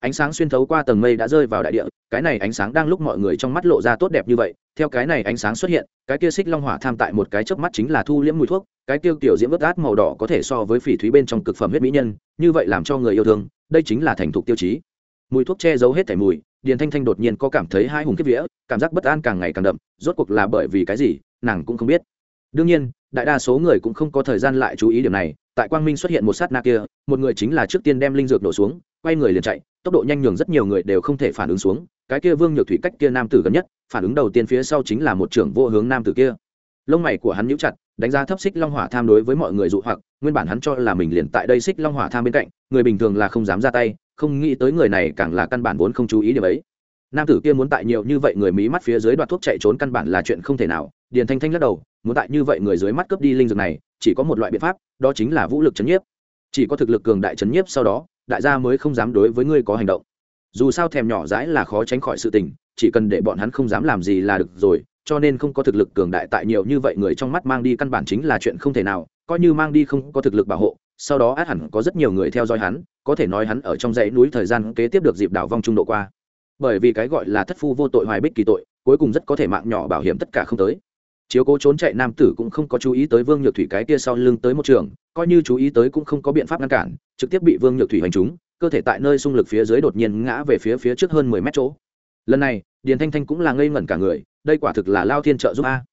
Ánh sáng xuyên thấu qua tầng mây đã rơi vào đại địa, cái này ánh sáng đang lúc mọi người trong mắt lộ ra tốt đẹp như vậy, theo cái này ánh sáng xuất hiện, cái kia xích long hỏa tham tại một cái chớp mắt chính là thu liễm mùi thuốc, cái tiêu tiểu diễm vớt át màu đỏ có thể so với phỉ thúy bên trong cực phẩm huyết mỹ nhân, như vậy làm cho người yêu thương, đây chính là thành thục tiêu chí. Mùi thuốc che giấu hết thẻ mùi, điền thanh thanh đột nhiên có cảm thấy hai hùng kiếp vía, cảm giác bất an càng ngày càng đậm, rốt cuộc là bởi vì cái gì, nàng cũng không biết đương nhiên, đại đa số người cũng không có thời gian lại chú ý điểm này, tại quang minh xuất hiện một sát na kia, một người chính là trước tiên đem linh dược đổ xuống, quay người liền chạy, tốc độ nhanh nhường rất nhiều người đều không thể phản ứng xuống, cái kia vương nhược thủy cách kia nam tử gần nhất, phản ứng đầu tiên phía sau chính là một trưởng vô hướng nam tử kia. Lông mày của hắn nhíu chặt, đánh giá thấp xích long hỏa tham đối với mọi người dụ hoặc, nguyên bản hắn cho là mình liền tại đây xích long hỏa tham bên cạnh, người bình thường là không dám ra tay, không nghĩ tới người này càng là căn bản vốn không chú ý điểm ấy. Nam tử kia muốn tại nhiều như vậy người mí mắt phía dưới đoạt thuốc chạy trốn căn bản là chuyện không thể nào điền thanh thanh lắc đầu, muốn tại như vậy người dưới mắt cướp đi linh dược này, chỉ có một loại biện pháp, đó chính là vũ lực chấn nhiếp. Chỉ có thực lực cường đại chấn nhiếp sau đó, đại gia mới không dám đối với ngươi có hành động. Dù sao thèm nhỏ dãi là khó tránh khỏi sự tình, chỉ cần để bọn hắn không dám làm gì là được rồi, cho nên không có thực lực cường đại tại nhiều như vậy người trong mắt mang đi căn bản chính là chuyện không thể nào, coi như mang đi không có thực lực bảo hộ, sau đó át hẳn có rất nhiều người theo dõi hắn, có thể nói hắn ở trong dãy núi thời gian kế tiếp được dịp đảo vong trung độ qua. Bởi vì cái gọi là thất phu vô tội hoài bích kỳ tội, cuối cùng rất có thể mạng nhỏ bảo hiểm tất cả không tới chiếu cố trốn chạy nam tử cũng không có chú ý tới vương nhược thủy cái kia sau lưng tới một trường, coi như chú ý tới cũng không có biện pháp ngăn cản, trực tiếp bị vương nhược thủy hành trúng, cơ thể tại nơi xung lực phía dưới đột nhiên ngã về phía phía trước hơn mười mét chỗ. Lần này, điền thanh thanh cũng là ngây ngẩn cả người, đây quả thực là lao thiên trợ giúp a.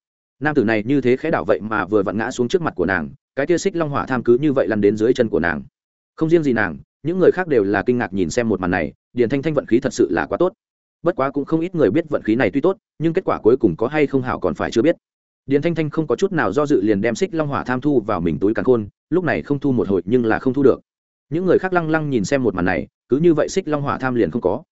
Nam tử này như thế khẽ đảo vậy mà vừa vặn ngã xuống trước mặt của nàng, cái kia xích long hỏa tham cứ như vậy lăn đến dưới chân của nàng. Không riêng gì nàng, những người khác đều là kinh ngạc nhìn xem một màn này, điền thanh thanh vận khí thật sự là quá tốt. Bất quá cũng không ít người biết vận khí này tuy tốt, nhưng kết quả cuối cùng có hay không hảo còn phải chưa biết điền thanh thanh không có chút nào do dự liền đem xích long hỏa tham thu vào mình túi càn khôn, lúc này không thu một hồi nhưng là không thu được. Những người khác lăng lăng nhìn xem một màn này, cứ như vậy xích long hỏa tham liền không có.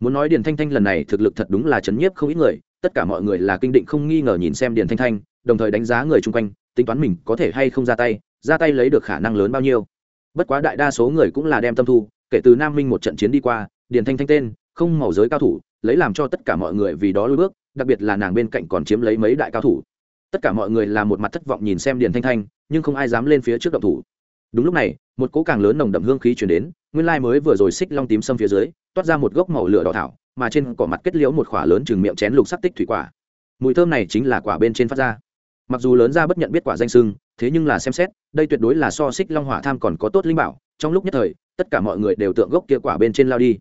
Muốn nói điền thanh thanh lần này thực lực thật đúng là chấn nhiếp không ít người, tất cả mọi người là kinh định không nghi ngờ nhìn xem điền thanh thanh, đồng thời đánh giá người chung quanh, tính toán mình có thể hay không ra tay ra tay lấy được khả năng lớn bao nhiêu. Bất quá đại đa số người cũng là đem tâm thu, kể từ nam minh một trận chiến đi qua, điền thanh thanh tên, không màu giới cao thủ, lấy làm cho tất cả mọi người vì đó lùi bước, đặc biệt là nàng bên cạnh còn chiếm lấy mấy đại cao thủ tất cả mọi người là một mặt thất vọng nhìn xem điền thanh thanh, nhưng không ai dám lên phía trước động thủ. Đúng lúc này, một cỗ càng lớn nồng đậm hương khí chuyển đến, nguyên lai mới vừa rồi xích long tím xâm phía dưới, toát ra một gốc màu lửa đỏ thảo, mà trên cỏ mặt kết liễu một khỏa lớn chừng miệng chén lục sắc tích thủy quả. Mùi thơm này chính là quả bên trên phát ra. Mặc dù lớn ra bất nhận biết quả danh sưng, thế nhưng là xem xét, đây tuyệt đối là so xích long hỏa tham còn có tốt linh bảo, trong lúc nhất thời, tất cả mọi người đều tượng gốc kia quả bên trên lao đi.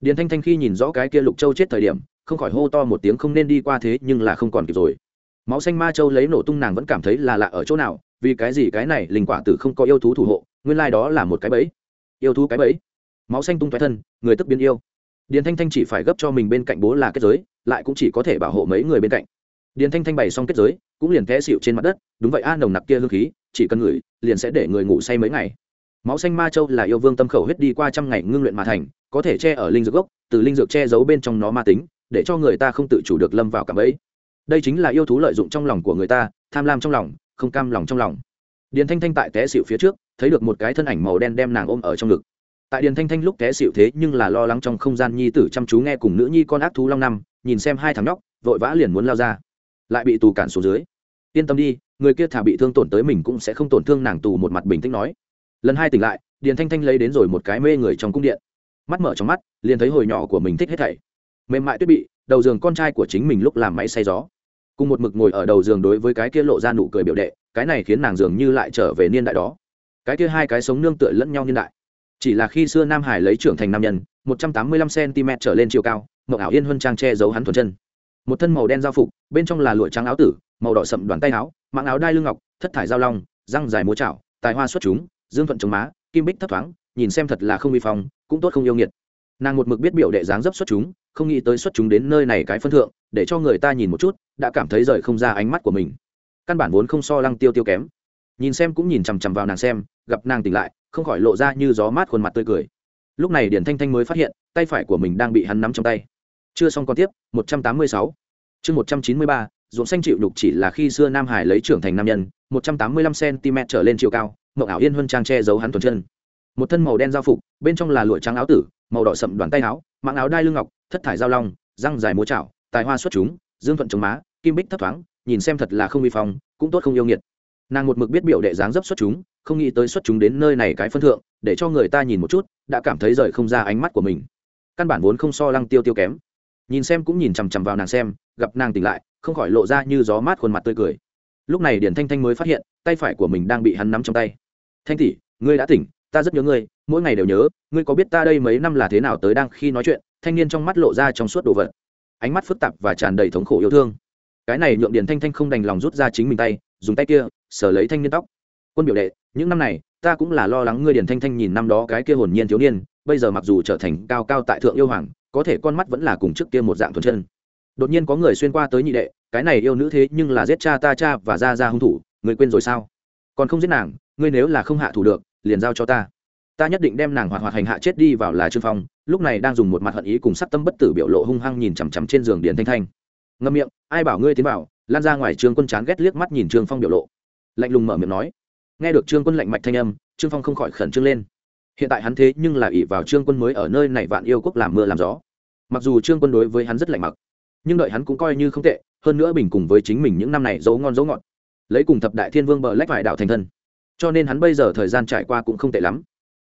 Điền thanh thanh khi nhìn rõ cái kia lục châu chết thời điểm, không khỏi hô to một tiếng không nên đi qua thế nhưng là không còn kịp rồi máu xanh ma châu lấy nổ tung nàng vẫn cảm thấy là lạ ở chỗ nào, vì cái gì cái này linh quả tử không có yêu thú thủ hộ, nguyên lai、like、đó là một cái bẫy. Yêu thú cái bẫy. Máu xanh tung thoái thân, người tức biến yêu. Điền thanh thanh chỉ phải gấp cho mình bên cạnh bố là kết giới, lại cũng chỉ có thể bảo hộ mấy người bên cạnh. Điền thanh thanh bày xong kết giới, cũng liền té xịu trên mặt đất, đúng vậy a, nồng nặc kia hương khí, chỉ cần ngửi, liền sẽ để người ngủ say mấy ngày. Máu xanh ma châu là yêu vương tâm khẩu huyết đi qua trăm ngày ngưng luyện mà thành, có thể che ở linh dược gốc, từ linh dược che giấu bên trong nó ma tính, để cho người ta không tự chủ được lâm vào cảm ấy đây chính là yêu thú lợi dụng trong lòng của người ta, tham lam trong lòng, không cam lòng trong lòng. Điền thanh thanh tại té xịu phía trước, thấy được một cái thân ảnh màu đen đem nàng ôm ở trong ngực. Tại điền thanh thanh lúc té xịu thế nhưng là lo lắng trong không gian nhi tử chăm chú nghe cùng nữ nhi con ác thú long năm, nhìn xem hai thằng nhóc, vội vã liền muốn lao ra. Lại bị tù cản xuống dưới. Yên tâm đi, người kia thả bị thương tổn tới mình cũng sẽ không tổn thương nàng tù một mặt bình tĩnh nói. Lần hai tỉnh lại, điền thanh thanh lấy đến rồi một cái mê người trong cung điện. Mắt mở trong mắt, liền thấy hồi nhỏ của mình thích hết thảy. Mềm mại tuyết bị, đầu giường con trai của chính mình lúc làm máy say gió cùng một mực ngồi ở đầu giường đối với cái kia lộ ra nụ cười biểu đệ, cái này khiến nàng dường như lại trở về niên đại đó. Cái kia hai cái sống nương tựa lẫn nhau niên đại. Chỉ là khi xưa nam hải lấy trưởng thành nam nhân, một trăm tám mươi lăm cm trở lên chiều cao mậu ảo yên huân trang che giấu hắn thuần chân. Một thân màu đen giao phục, bên trong là lụa trắng áo tử, màu đỏ sậm đoàn tay áo mạng áo đai lưng ngọc, thất thải giao long, răng dài múa chảo, tài hoa xuất chúng, dương thuận chống má, kim bích thấp thoáng, nhìn xem thật là không vi phong, cũng tốt không yêu nghiệt nàng một mực biết biểu đệ dáng dấp xuất chúng, không nghĩ tới xuất chúng đến nơi này cái phân thượng, để cho người ta nhìn một chút, đã cảm thấy rời không ra ánh mắt của mình. Căn bản vốn không so lăng tiêu tiêu kém. Nhìn xem cũng nhìn chằm chằm vào nàng xem, gặp nàng tỉnh lại, không khỏi lộ ra như gió mát khuôn mặt tươi cười. Lúc này điển thanh thanh mới phát hiện, tay phải của mình đang bị hắn nắm trong tay. Chưa xong còn tiếp, một trăm tám mươi sáu. Chương một trăm chín mươi ba, ruộng xanh chịu đục chỉ là khi xưa nam hải lấy trưởng thành nam nhân, một trăm tám mươi lăm cm trở lên chiều cao mậu ảo yên huân trang che giấu hắn tuần chân. Một thân màu đen giao phục, bên trong là lụa trắng áo tử màu đỏ sậm đoàn tay áo mạng áo đai lưng ngọc, thất thải giao long, răng dài múa chảo, tài hoa xuất chúng, dương thuận chống má, kim bích thấp thoáng, nhìn xem thật là không vi phong, cũng tốt không yêu nghiệt. Nàng một mực biết biểu đệ dáng dấp xuất chúng, không nghĩ tới xuất chúng đến nơi này cái phân thượng, để cho người ta nhìn một chút, đã cảm thấy rời không ra ánh mắt của mình. Căn bản vốn không so lăng tiêu tiêu kém. Nhìn xem cũng nhìn chằm chằm vào nàng xem, gặp nàng tỉnh lại, không khỏi lộ ra như gió mát khuôn mặt tươi cười. Lúc này điển thanh thanh mới phát hiện, tay phải của mình đang bị hắn nắm trong tay. Thanh tỷ, ngươi đã tỉnh ta rất nhớ ngươi, mỗi ngày đều nhớ, ngươi có biết ta đây mấy năm là thế nào tới đang khi nói chuyện, thanh niên trong mắt lộ ra trong suốt đồ vật. Ánh mắt phức tạp và tràn đầy thống khổ yêu thương. Cái này nhượng điền thanh thanh không đành lòng rút ra chính mình tay, dùng tay kia, sờ lấy thanh niên tóc. Quân biểu đệ, những năm này, ta cũng là lo lắng ngươi điền thanh thanh nhìn năm đó cái kia hồn nhiên thiếu niên, bây giờ mặc dù trở thành cao cao tại thượng yêu hoàng, có thể con mắt vẫn là cùng trước kia một dạng thuần chân. Đột nhiên có người xuyên qua tới nhị đệ, cái này yêu nữ thế nhưng là giết cha ta cha và ra ra hung thủ, người quên rồi sao? Còn không giết nàng, ngươi nếu là không hạ thủ được liền giao cho ta. Ta nhất định đem nàng hoạt hoạt hành hạ chết đi vào là trương phong, lúc này đang dùng một mặt hận ý cùng sắc tâm bất tử biểu lộ hung hăng nhìn chằm chằm trên giường Điền thanh thanh. Ngâm miệng, ai bảo ngươi tiến vào? Lan ra ngoài trương quân chán ghét liếc mắt nhìn trương phong biểu lộ. Lạnh lùng mở miệng nói. Nghe được trương quân lạnh mạch thanh âm, trương phong không khỏi khẩn trương lên. Hiện tại hắn thế nhưng là ỷ vào trương quân mới ở nơi này vạn yêu quốc làm mưa làm gió. Mặc dù trương quân đối với hắn rất lạnh mặc, nhưng đợi hắn cũng coi như không tệ, hơn nữa bình cùng với chính mình những năm này dấu ngon dấu ngọt. Lấy cùng thập đại thiên vương bờ lách vải đạo thành thân cho nên hắn bây giờ thời gian trải qua cũng không tệ lắm.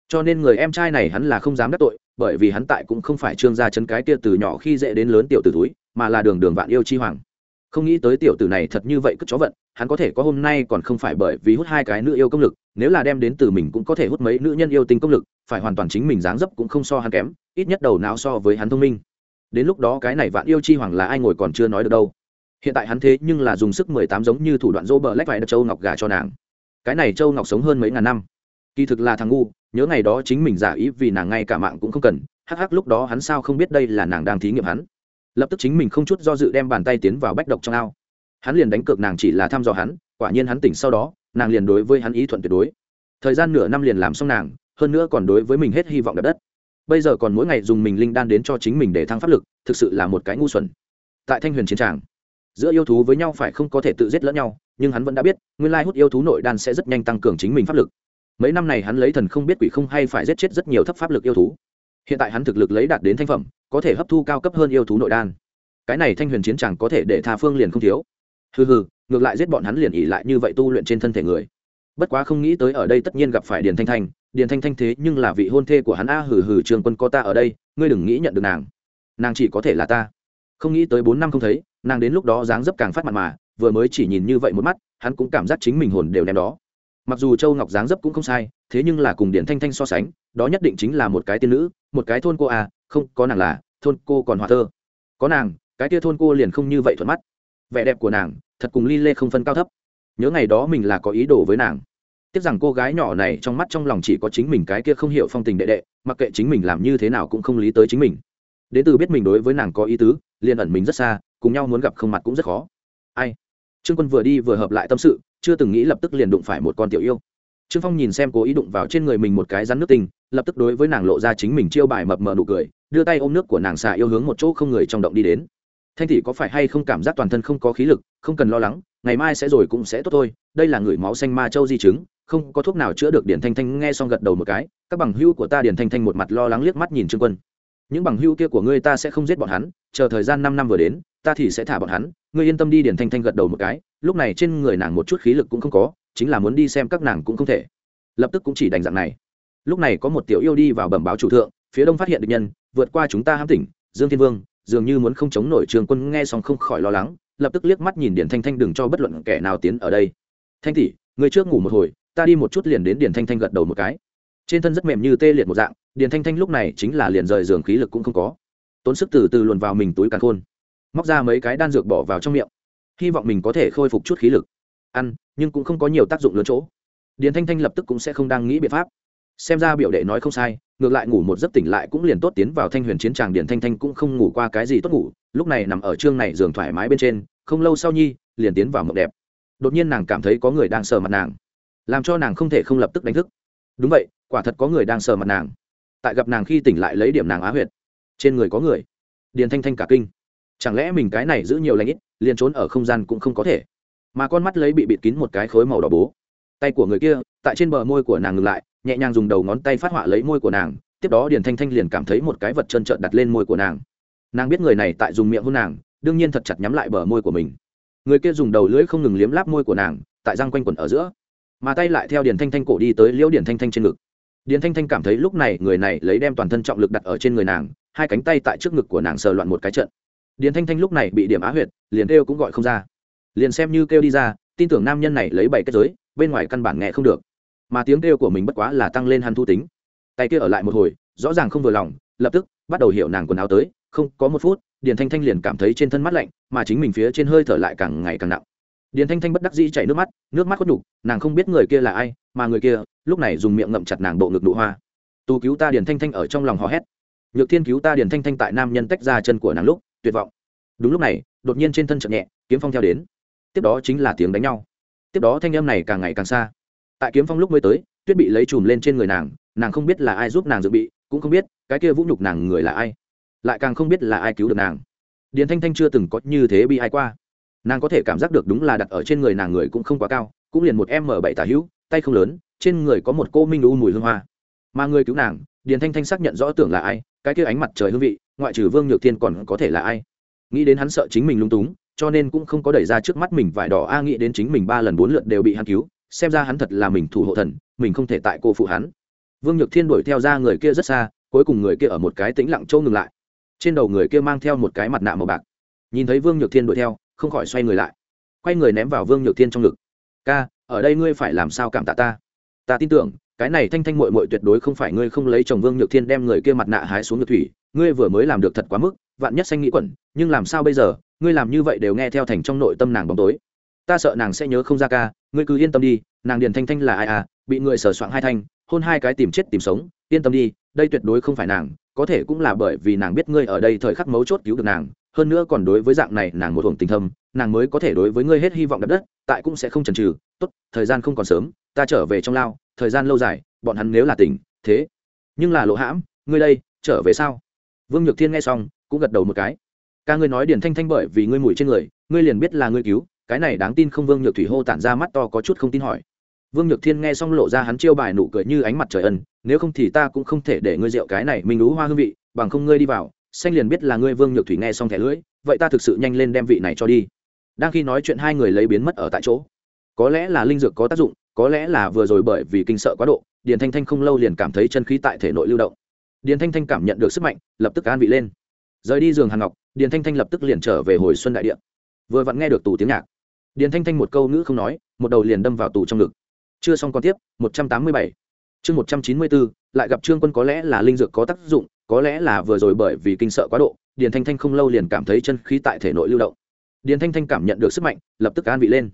Cho nên người em trai này hắn là không dám đắc tội, bởi vì hắn tại cũng không phải trương gia chân cái kia từ nhỏ khi dễ đến lớn tiểu tử túi mà là đường đường vạn yêu chi hoàng. Không nghĩ tới tiểu tử này thật như vậy cất chó vận, hắn có thể có hôm nay còn không phải bởi vì hút hai cái nữ yêu công lực, nếu là đem đến từ mình cũng có thể hút mấy nữ nhân yêu tinh công lực, phải hoàn toàn chính mình dáng dấp cũng không so hắn kém, ít nhất đầu não so với hắn thông minh. Đến lúc đó cái này vạn yêu chi hoàng là ai ngồi còn chưa nói được đâu. Hiện tại hắn thế nhưng là dùng sức mười tám giống như thủ đoạn dỗ bờ lách vải châu ngọc gà cho nàng cái này châu ngọc sống hơn mấy ngàn năm. Kỳ thực là thằng ngu, nhớ ngày đó chính mình giả ý vì nàng ngay cả mạng cũng không cần, hắc hắc lúc đó hắn sao không biết đây là nàng đang thí nghiệm hắn. Lập tức chính mình không chút do dự đem bàn tay tiến vào bách độc trong ao. Hắn liền đánh cược nàng chỉ là thăm dò hắn, quả nhiên hắn tỉnh sau đó, nàng liền đối với hắn ý thuận tuyệt đối. Thời gian nửa năm liền làm xong nàng, hơn nữa còn đối với mình hết hy vọng đập đất. Bây giờ còn mỗi ngày dùng mình linh đan đến cho chính mình để thăng pháp lực, thực sự là một cái ngu xuẩn. Tại thanh huyền chiến tràng giữa yêu thú với nhau phải không có thể tự giết lẫn nhau nhưng hắn vẫn đã biết, nguyên lai hút yêu thú nội đan sẽ rất nhanh tăng cường chính mình pháp lực. Mấy năm này hắn lấy thần không biết quỷ không hay phải giết chết rất nhiều thấp pháp lực yêu thú. Hiện tại hắn thực lực lấy đạt đến thanh phẩm, có thể hấp thu cao cấp hơn yêu thú nội đan. Cái này thanh huyền chiến chẳng có thể để tha phương liền không thiếu. Hừ hừ, ngược lại giết bọn hắn liền ỉ lại như vậy tu luyện trên thân thể người. Bất quá không nghĩ tới ở đây tất nhiên gặp phải điền thanh thanh. Điền thanh thanh thế nhưng là vị hôn thê của hắn a, hừ hừ, trường quân có ta ở đây, ngươi đừng nghĩ nhận được nàng. Nàng chỉ có thể là ta. Không nghĩ tới bốn năm không thấy, nàng đến lúc đó dáng dấp càng phát mặt mà vừa mới chỉ nhìn như vậy một mắt, hắn cũng cảm giác chính mình hồn đều ném đó. Mặc dù châu ngọc dáng dấp cũng không sai, thế nhưng là cùng điển thanh thanh so sánh, đó nhất định chính là một cái tiên nữ, một cái thôn cô à không, có nàng là, thôn cô còn hòa thơ. Có nàng, cái tia thôn cô liền không như vậy thuận mắt. Vẻ đẹp của nàng, thật cùng ly lê không phân cao thấp. Nhớ ngày đó mình là có ý đồ với nàng. Tiếc rằng cô gái nhỏ này trong mắt trong lòng chỉ có chính mình cái kia không hiểu phong tình đệ đệ, mặc kệ chính mình làm như thế nào cũng không lý tới chính mình. Đến từ biết mình đối với nàng có ý tứ, liền ẩn mình rất xa, cùng nhau muốn gặp không mặt cũng rất khó. Ai? Trương quân vừa đi vừa hợp lại tâm sự, chưa từng nghĩ lập tức liền đụng phải một con tiểu yêu. Trương phong nhìn xem cố ý đụng vào trên người mình một cái rắn nước tinh, lập tức đối với nàng lộ ra chính mình chiêu bài mập mờ nụ cười, đưa tay ôm nước của nàng xà yêu hướng một chỗ không người trong động đi đến. Thanh thị có phải hay không cảm giác toàn thân không có khí lực, không cần lo lắng, ngày mai sẽ rồi cũng sẽ tốt thôi, đây là người máu xanh ma châu di chứng, không có thuốc nào chữa được điển thanh thanh nghe xong gật đầu một cái, các bằng hưu của ta điển thanh thanh một mặt lo lắng liếc mắt nhìn trương quân. Những bằng hưu kia của ngươi ta sẽ không giết bọn hắn, chờ thời gian năm năm vừa đến, ta thì sẽ thả bọn hắn ngươi yên tâm đi điển thanh thanh gật đầu một cái, lúc này trên người nàng một chút khí lực cũng không có, chính là muốn đi xem các nàng cũng không thể. Lập tức cũng chỉ đành dạng này. Lúc này có một tiểu yêu đi vào bẩm báo chủ thượng, phía đông phát hiện địch nhân, vượt qua chúng ta hãm tỉnh, dương thiên vương, dường như muốn không chống nổi trường quân, nghe xong không khỏi lo lắng, lập tức liếc mắt nhìn điển thanh thanh, đừng cho bất luận kẻ nào tiến ở đây. Thanh tỷ người trước ngủ một hồi, ta đi một chút liền đến điển thanh thanh gật đầu một cái. Trên thân rất mềm như tê liệt một dạng điển thanh thanh lúc này chính là liền rời giường, khí lực cũng không có. Tốn sức từ từ luồn vào mình túi càn khôn móc ra mấy cái đan dược bỏ vào trong miệng. Hy vọng mình có thể khôi phục chút khí lực. Ăn, nhưng cũng không có nhiều tác dụng lớn chỗ. Điền thanh thanh lập tức cũng sẽ không đang nghĩ biện pháp. Xem ra biểu đệ nói không sai, ngược lại ngủ một giấc tỉnh lại cũng liền tốt tiến vào thanh huyền chiến tràng điền thanh thanh cũng không ngủ qua cái gì tốt ngủ, lúc này nằm ở trương này giường thoải mái bên trên, không lâu sau nhi, liền tiến vào mộng đẹp. Đột nhiên nàng cảm thấy có người đang sờ mặt nàng, làm cho nàng không thể không lập tức đánh thức. Đúng vậy, quả thật có người đang sờ mặt nàng. Tại gặp nàng khi tỉnh lại lấy điểm nàng á huyệt. Trên người có người. Điền thanh thanh cả kinh chẳng lẽ mình cái này giữ nhiều lãnh ít, liền trốn ở không gian cũng không có thể? Mà con mắt lấy bị bịt kín một cái khối màu đỏ bố. Tay của người kia, tại trên bờ môi của nàng ngừng lại, nhẹ nhàng dùng đầu ngón tay phát họa lấy môi của nàng, tiếp đó điền thanh thanh liền cảm thấy một cái vật trơn trợn đặt lên môi của nàng. Nàng biết người này tại dùng miệng hôn nàng, đương nhiên thật chặt nhắm lại bờ môi của mình. Người kia dùng đầu lưỡi không ngừng liếm láp môi của nàng, tại răng quanh quẩn ở giữa. Mà tay lại theo điền thanh thanh cổ đi tới liễu điền thanh thanh trên ngực. Điền thanh thanh cảm thấy lúc này người này lấy đem toàn thân trọng lực đặt ở trên người nàng, hai cánh tay tại trước ngực của nàng sờ loạn một cái trận điền thanh thanh lúc này bị điểm á huyệt, liền kêu cũng gọi không ra. Liền xem như kêu đi ra, tin tưởng nam nhân này lấy bảy kết giới, bên ngoài căn bản nghe không được. Mà tiếng kêu của mình bất quá là tăng lên hắn thu tính. Tay kia ở lại một hồi, rõ ràng không vừa lòng, lập tức bắt đầu hiểu nàng quần áo tới, không, có một phút, điền thanh thanh liền cảm thấy trên thân mắt lạnh, mà chính mình phía trên hơi thở lại càng ngày càng nặng. Điền thanh thanh bất đắc dĩ chảy nước mắt nước mắt khuất nhục, nàng không biết người kia là ai, mà người kia, lúc này dùng miệng ngậm chặt nàng bộ ngực nụ hoa. Tu cứu ta điền thanh thanh ở trong lòng hò hét. Nhược thiên cứu ta điền thanh thanh tại nam nhân tách ra chân của nàng lúc tuyệt vọng. Đúng lúc này, đột nhiên trên thân chậm nhẹ, kiếm phong theo đến. Tiếp đó chính là tiếng đánh nhau. Tiếp đó thanh âm này càng ngày càng xa. Tại kiếm phong lúc mới tới, tuyết bị lấy chùm lên trên người nàng nàng không biết là ai giúp nàng dự bị, cũng không biết cái kia vũ nhục nàng người là ai. Lại càng không biết là ai cứu được nàng. Điền thanh thanh chưa từng có như thế bị ai qua. Nàng có thể cảm giác được đúng là đặt ở trên người nàng người cũng không quá cao, cũng liền một m bảy tả hữu, tay không lớn, trên người có một cô minh u mùi hương hoa. Mà người cứu nàng, điền thanh thanh xác nhận rõ tưởng là ai, cái kia ánh mặt trời hương vị ngoại trừ vương nhược thiên còn có thể là ai? Nghĩ đến hắn sợ chính mình lung túng, cho nên cũng không có đẩy ra trước mắt mình vải đỏ. A nghĩ đến chính mình ba lần bốn lượt đều bị hắn cứu, xem ra hắn thật là mình thủ hộ thần, mình không thể tại cô phụ hắn. Vương nhược thiên đuổi theo ra người kia rất xa, cuối cùng người kia ở một cái tĩnh lặng trâu ngừng lại. Trên đầu người kia mang theo một cái mặt nạ màu bạc. Nhìn thấy vương nhược thiên đuổi theo, không khỏi xoay người lại. Quay người ném vào vương nhược thiên trong ngực. Ca, ở đây ngươi phải làm sao cảm tạ ta? Ta tin tưởng, cái này thanh thanh mội mội tuyệt đối không phải ngươi không lấy chồng vương nhược thiên đem người kia mặt nạ hái xuống nhược thủy ngươi vừa mới làm được thật quá mức, vạn nhất xanh nghĩ quẩn, nhưng làm sao bây giờ, ngươi làm như vậy đều nghe theo thành trong nội tâm nàng bóng tối. Ta sợ nàng sẽ nhớ không ra ca, ngươi cứ yên tâm đi, nàng điền thanh thanh là ai à bị người sờ soạng hai thanh, hôn hai cái tìm chết tìm sống, yên tâm đi, đây tuyệt đối không phải nàng, có thể cũng là bởi vì nàng biết ngươi ở đây thời khắc mấu chốt cứu được nàng, hơn nữa còn đối với dạng này nàng một hồn tình thâm, nàng mới có thể đối với ngươi hết hy vọng đặt đất, tại cũng sẽ không chần chừ, tốt, thời gian không còn sớm, ta trở về trong lao, thời gian lâu dài, bọn hắn nếu là tỉnh, thế, nhưng là lỗ hãm, ngươi đây, trở về sao? Vương nhược thiên nghe xong, cũng gật đầu một cái. Ca ngươi nói điền thanh thanh bởi vì ngươi mùi trên người, ngươi liền biết là ngươi cứu, cái này đáng tin không? Vương nhược thủy hô tản ra mắt to có chút không tin hỏi. Vương nhược thiên nghe xong lộ ra hắn chiêu bài nụ cười như ánh mặt trời ân nếu không thì ta cũng không thể để ngươi rượu cái này minh lú hoa hương vị, bằng không ngươi đi vào, xanh liền biết là ngươi. Vương nhược thủy nghe xong thẻ lưỡi, vậy ta thực sự nhanh lên đem vị này cho đi. Đang khi nói chuyện hai người lấy biến mất ở tại chỗ. Có lẽ là linh dược có tác dụng, có lẽ là vừa rồi bởi vì kinh sợ quá độ, điền thanh thanh không lâu liền cảm thấy chân khí tại thể nội lưu động điền thanh thanh cảm nhận được sức mạnh, lập tức an vị lên. Rời đi giường hàn ngọc, điền thanh thanh lập tức liền trở về hồi xuân đại điện. Vừa vặn nghe được tù tiếng nhạc, điền thanh thanh một câu ngữ không nói, một đầu liền đâm vào tù trong ngực. Chưa xong còn tiếp, một trăm tám mươi bảy. Chương một trăm chín mươi bốn, lại gặp trương quân có lẽ là linh dược có tác dụng, có lẽ là vừa rồi bởi vì kinh sợ quá độ, điền thanh thanh không lâu liền cảm thấy chân khí tại thể nội lưu động. Điền thanh thanh cảm nhận được sức mạnh, lập tức an vị lên.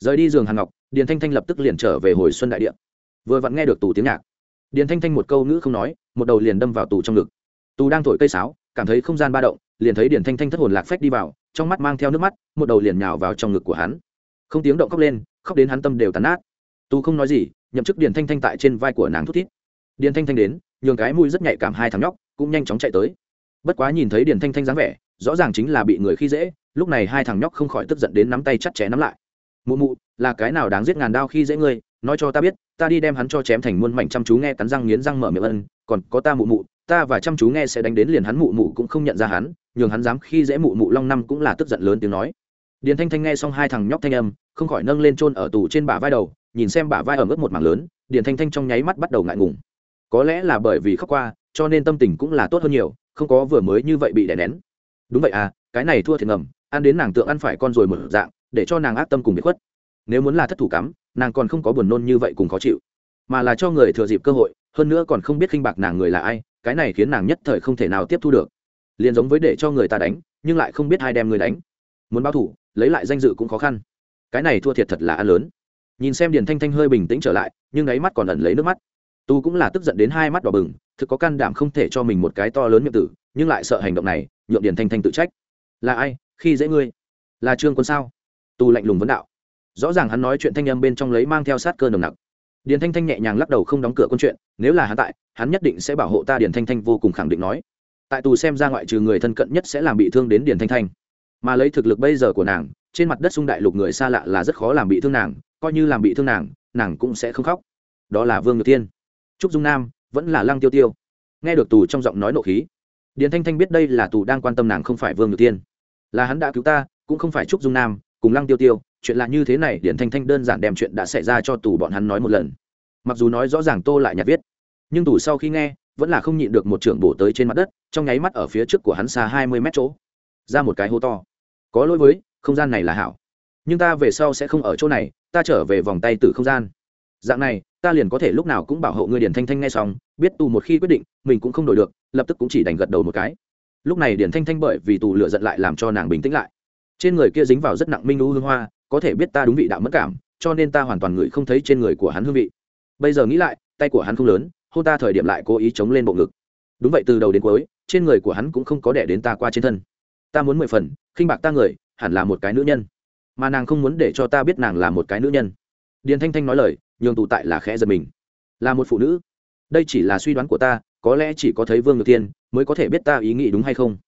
Rời đi giường hàn ngọc, điền thanh thanh lập tức liền trở về hồi xuân đại điện. Vừa vặn nghe được tù tiếng nhạc điền thanh thanh một câu ngữ không nói, một đầu liền đâm vào tù trong ngực. Tù đang thổi cây sáo, cảm thấy không gian ba động, liền thấy điền thanh thanh thất hồn lạc phách đi vào, trong mắt mang theo nước mắt, một đầu liền nhào vào trong ngực của hắn. Không tiếng động khóc lên, khóc đến hắn tâm đều tàn nát. Tù không nói gì, nhậm chức điền thanh thanh tại trên vai của nàng thút thít. Điền thanh thanh đến, nhường cái mũi rất nhạy cảm hai thằng nhóc, cũng nhanh chóng chạy tới. Bất quá nhìn thấy điền thanh thanh dáng vẻ, rõ ràng chính là bị người khi dễ, lúc này hai thằng nhóc không khỏi tức giận đến nắm tay chặt chẽ nắm lại. Mụ mụ, là cái nào đáng giết ngàn đao khi dễ ngươi? Nói cho ta biết, ta đi đem hắn cho chém thành muôn mảnh chăm chú nghe cắn răng nghiến răng mở miệng ân, còn có ta mụ mụ, ta và chăm chú nghe sẽ đánh đến liền hắn mụ mụ cũng không nhận ra hắn, nhường hắn dám khi dễ mụ mụ long năm cũng là tức giận lớn tiếng nói. Điền thanh thanh nghe xong hai thằng nhóc thanh âm, không khỏi nâng lên trôn ở tù trên bả vai đầu, nhìn xem bả vai ở mức một mảng lớn, điền thanh thanh trong nháy mắt bắt đầu ngại ngùng. Có lẽ là bởi vì khóc qua, cho nên tâm tình cũng là tốt hơn nhiều, không có vừa mới như vậy bị đè nén. Đúng vậy à cái này thua thiệt ngầm, ăn đến nàng tượng ăn phải con rồi một dạng, để cho nàng ác tâm cùng bị khuất nếu muốn là thất thủ cắm, nàng còn không có buồn nôn như vậy cùng khó chịu, mà là cho người thừa dịp cơ hội, hơn nữa còn không biết khinh bạc nàng người là ai, cái này khiến nàng nhất thời không thể nào tiếp thu được. Liền giống với để cho người ta đánh, nhưng lại không biết ai đem người đánh. Muốn báo thủ, lấy lại danh dự cũng khó khăn. Cái này thua thiệt thật là ăn lớn. Nhìn xem điền thanh thanh hơi bình tĩnh trở lại, nhưng đáy mắt còn ẩn lấy nước mắt. Tu cũng là tức giận đến hai mắt đỏ bừng, thực có can đảm không thể cho mình một cái to lớn miệng tử, nhưng lại sợ hành động này, nhượng điền thanh thanh tự trách. Là ai? Khi dễ ngươi. Là trương quân sao? Tu lạnh lùng vấn đạo rõ ràng hắn nói chuyện thanh âm bên trong lấy mang theo sát cơ nồng nặc. Điền thanh thanh nhẹ nhàng lắc đầu không đóng cửa câu chuyện, nếu là hắn tại, hắn nhất định sẽ bảo hộ ta, điền thanh thanh vô cùng khẳng định nói. Tại tù xem ra ngoại trừ người thân cận nhất sẽ làm bị thương đến điền thanh thanh. Mà lấy thực lực bây giờ của nàng, trên mặt đất sung đại lục người xa lạ là rất khó làm bị thương nàng, coi như làm bị thương nàng nàng cũng sẽ không khóc. Đó là vương nhược tiên trúc dung nam, vẫn là lăng tiêu tiêu. Nghe được tù trong giọng nói nộ khí, điền thanh thanh biết đây là tù đang quan tâm nàng không phải vương nhược tiên là hắn đã cứu ta, cũng không phải trúc dung nam, cùng lăng tiêu tiêu chuyện là như thế này, điền thanh thanh đơn giản đem chuyện đã xảy ra cho tù bọn hắn nói một lần. Mặc dù nói rõ ràng tô lại nhạt viết, nhưng tù sau khi nghe, vẫn là không nhịn được một trưởng bổ tới trên mặt đất, trong nháy mắt ở phía trước của hắn xa hai mươi mét chỗ. Ra một cái hố to. Có lỗi với, không gian này là hảo. Nhưng ta về sau sẽ không ở chỗ này, ta trở về vòng tay từ không gian. Dạng này, ta liền có thể lúc nào cũng bảo hộ người điển thanh thanh ngay xong, biết tù một khi quyết định, mình cũng không đổi được, lập tức cũng chỉ đành gật đầu một cái. Lúc này điển thanh thanh bởi vì tù lựa giận lại làm cho nàng bình tĩnh lại. Trên người kia dính vào rất nặng minh lũ hương hoa có thể biết ta đúng vị đạo mất cảm, cho nên ta hoàn toàn ngửi không thấy trên người của hắn hương vị. Bây giờ nghĩ lại, tay của hắn không lớn, hôn ta thời điểm lại cố ý chống lên bộ ngực. Đúng vậy, từ đầu đến cuối, trên người của hắn cũng không có đẻ đến ta qua trên thân. Ta muốn mười phần, khinh bạc ta người, hẳn là một cái nữ nhân. Mà nàng không muốn để cho ta biết nàng là một cái nữ nhân. Điền thanh thanh nói lời, nhường tụ tại là khẽ giật mình. Là một phụ nữ. Đây chỉ là suy đoán của ta, có lẽ chỉ có thấy vương ngược tiên mới có thể biết ta ý nghĩ đúng hay không.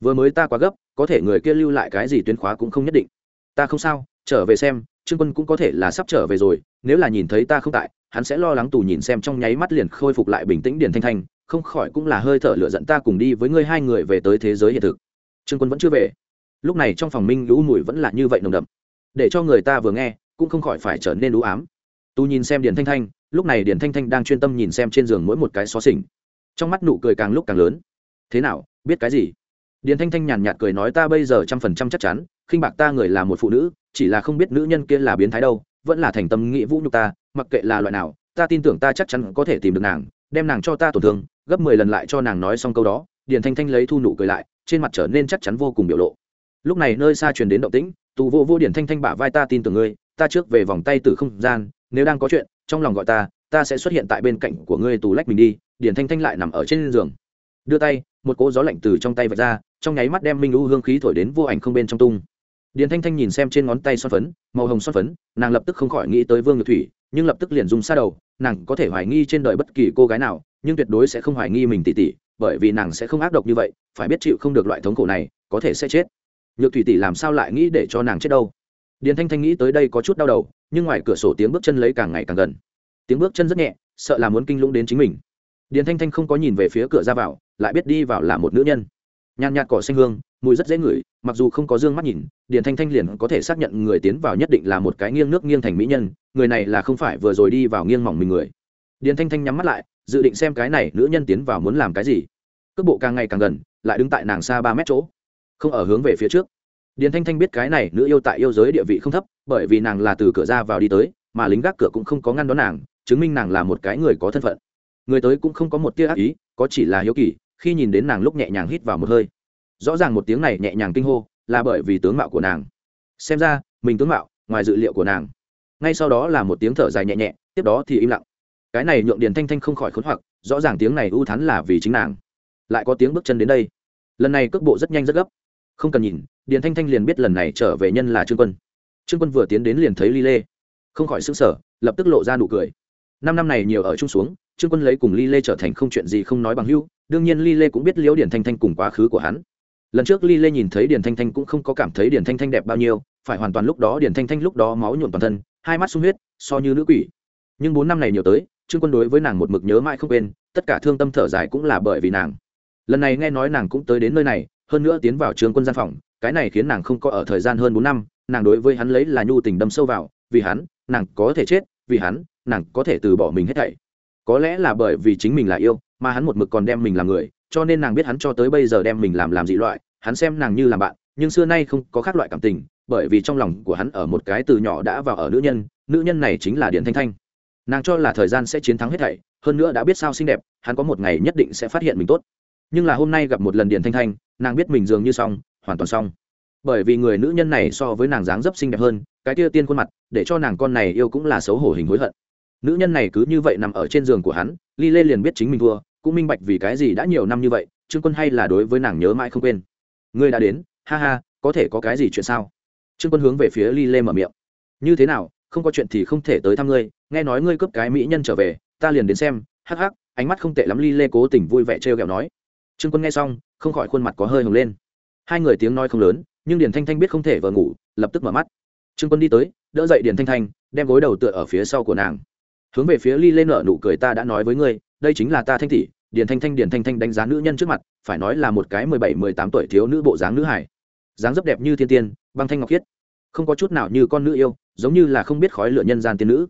Vừa mới ta quá gấp, có thể người kia lưu lại cái gì tuyến khóa cũng không nhất định. Ta không sao trở về xem, trương quân cũng có thể là sắp trở về rồi, nếu là nhìn thấy ta không tại, hắn sẽ lo lắng tù nhìn xem trong nháy mắt liền khôi phục lại bình tĩnh điền thanh thanh, không khỏi cũng là hơi thở lựa dẫn ta cùng đi với ngươi hai người về tới thế giới hiện thực. Trương quân vẫn chưa về. Lúc này trong phòng minh lũ mùi vẫn là như vậy nồng đậm. Để cho người ta vừa nghe, cũng không khỏi phải trở nên lũ ám. Tu nhìn xem điền thanh thanh, lúc này điền thanh thanh đang chuyên tâm nhìn xem trên giường mỗi một cái xó xỉnh. Trong mắt nụ cười càng lúc càng lớn. Thế nào, biết cái gì? Điền thanh thanh nhàn nhạt cười nói ta bây giờ trăm phần trăm chắc chắn, khinh bạc ta người là một phụ nữ, chỉ là không biết nữ nhân kia là biến thái đâu, vẫn là thành tâm nghĩ vũ nhục ta, mặc kệ là loại nào, ta tin tưởng ta chắc chắn có thể tìm được nàng, đem nàng cho ta tổn thương, gấp mười lần lại cho nàng nói xong câu đó, điền thanh thanh lấy thu nụ cười lại, trên mặt trở nên chắc chắn vô cùng biểu lộ. Lúc này nơi xa truyền đến động tĩnh, tù vô vô điển thanh thanh bả vai ta tin tưởng ngươi, ta trước về vòng tay từ không gian, nếu đang có chuyện, trong lòng gọi ta ta sẽ xuất hiện tại bên cạnh của ngươi tù lách mình đi điển thanh thanh lại nằm ở trên giường. Đưa tay, một cỗ gió lạnh từ trong tay vạch ra trong nháy mắt đem minh lũ hương khí thổi đến vô ảnh không bên trong tung. Điền thanh thanh nhìn xem trên ngón tay son phấn, màu hồng son phấn, nàng lập tức không khỏi nghĩ tới vương nhược thủy, nhưng lập tức liền dùng xa đầu, nàng có thể hoài nghi trên đời bất kỳ cô gái nào, nhưng tuyệt đối sẽ không hoài nghi mình tỉ tỉ, bởi vì nàng sẽ không ác độc như vậy, phải biết chịu không được loại thống khổ này, có thể sẽ chết. Nhược thủy tỷ làm sao lại nghĩ để cho nàng chết đâu? Điền thanh thanh nghĩ tới đây có chút đau đầu, nhưng ngoài cửa sổ tiếng bước chân lấy càng ngày càng gần. Tiếng bước chân rất nhẹ, sợ là muốn kinh lũng đến chính mình. Điền thanh thanh không có nhìn về phía cửa ra vào, lại biết đi vào là một nữ nhân nhàn nhạt cỏ xanh hương, mùi rất dễ ngửi, mặc dù không có d ư ơ n g mắt nhìn, điền thanh thanh liền có thể xác nhận người tiến vào nhất định là một cái nghiêng nước nghiêng thành mỹ nhân, người này là không phải vừa rồi đi vào nghiêng mỏng mình người. Điền thanh thanh nhắm mắt lại, dự định xem cái này nữ nhân tiến vào muốn làm cái gì. Cước bộ càng ngày càng gần, lại đứng tại nàng xa ba mét chỗ, không ở hướng về phía trước. Điền thanh thanh biết cái này nữ yêu tại yêu giới địa vị không thấp, bởi vì nàng là từ cửa ra vào đi tới, mà lính gác cửa cũng không có ngăn đón nàng, chứng minh nàng là một cái người có thân phận. Người tới cũng không có một tia ác ý, có chỉ là hiếu kỳ khi nhìn đến nàng lúc nhẹ nhàng hít vào một hơi. Rõ ràng một tiếng này nhẹ nhàng kinh hô, là bởi vì tướng mạo của nàng. Xem ra, mình tướng mạo, ngoài dự liệu của nàng. Ngay sau đó là một tiếng thở dài nhẹ nhẹ, tiếp đó thì im lặng. Cái này nhượng điền thanh thanh không khỏi khốn hoặc, rõ ràng tiếng này ưu thắn là vì chính nàng. Lại có tiếng bước chân đến đây. Lần này cước bộ rất nhanh rất gấp. Không cần nhìn, điền thanh thanh liền biết lần này trở về nhân là trương quân. Trương quân vừa tiến đến liền thấy ly lê. Không khỏi s ư n g sở lập tức lộ ra nụ cười. Năm năm này nhiều ở chung xuống, trương quân lấy cùng ly lê trở thành không chuyện gì không nói bằng hưu đương nhiên ly lê cũng biết liễu điền thanh thanh cùng quá khứ của hắn. Lần trước ly lê nhìn thấy điền thanh thanh cũng không có cảm thấy điền thanh thanh đẹp bao nhiêu, phải hoàn toàn lúc đó điền thanh thanh lúc đó máu nhuộn toàn thân, hai mắt sung huyết, so như nữ quỷ. Nhưng bốn năm này nhiều tới, trương quân đối với nàng một mực nhớ mãi không quên, tất cả thương tâm thở dài cũng là bởi vì nàng. Lần này nghe nói nàng cũng tới đến nơi này, hơn nữa tiến vào trường quân gian phòng, cái này khiến nàng không có ở thời gian hơn bốn năm, nàng đối với hắn lấy là nhu tình đâm sâu vào, vì hắn, nàng có thể chết, vì hắn, nàng có thể từ bỏ mình hết thảy. Có lẽ là bởi vì chính mình là yêu mà hắn một mực còn đem mình làm người, cho nên nàng biết hắn cho tới bây giờ đem mình làm làm dị loại, hắn xem nàng như làm bạn, nhưng xưa nay không có khác loại cảm tình, bởi vì trong lòng của hắn ở một cái từ nhỏ đã vào ở nữ nhân nữ nhân này chính là điện thanh thanh. Nàng cho là thời gian sẽ chiến thắng hết thảy, hơn nữa đã biết sao xinh đẹp, hắn có một ngày nhất định sẽ phát hiện mình tốt. Nhưng là hôm nay gặp một lần điện thanh thanh, nàng biết mình dường như xong, hoàn toàn xong. Bởi vì người nữ nhân này so với nàng dáng dấp xinh đẹp hơn, cái tia tiên khuôn mặt, để cho nàng con này yêu cũng là xấu hổ hình hối hận. Nữ nhân này cứ như vậy nằm ở trên giường của hắn ly lê liền biết chính mình thua, cũng minh bạch vì cái gì đã nhiều năm như vậy, trương quân hay là đối với nàng nhớ mãi không quên. Ngươi đã đến, ha ha, có thể có cái gì chuyện sao? Trương quân hướng về phía ly lê mở miệng. Như thế nào, không có chuyện thì không thể tới thăm ngươi, nghe nói ngươi cướp cái mỹ nhân trở về, ta liền đến xem, hắc hắc, ánh mắt không tệ lắm ly lê cố tình vui vẻ trêu ghẹo nói. Trương quân nghe xong, không khỏi khuôn mặt có hơi hồng lên. Hai người tiếng nói không lớn, nhưng điền thanh thanh biết không thể vờ ngủ, lập tức mở mắt. Trương quân đi tới, đỡ dậy điền thanh thanh, đem gối đầu tựa ở phía sau của nàng hướng về phía ly lên nở nụ cười ta đã nói với ngươi, đây chính là ta thanh tỷ, điền thanh thanh, điền thanh thanh đánh giá nữ nhân trước mặt, phải nói là một cái mười bảy, mười tám tuổi thiếu nữ bộ dáng nữ hải dáng dấp đẹp như thiên tiên, băng thanh ngọc khiết. Không có chút nào như con nữ yêu, giống như là không biết khói lửa nhân gian tiên nữ.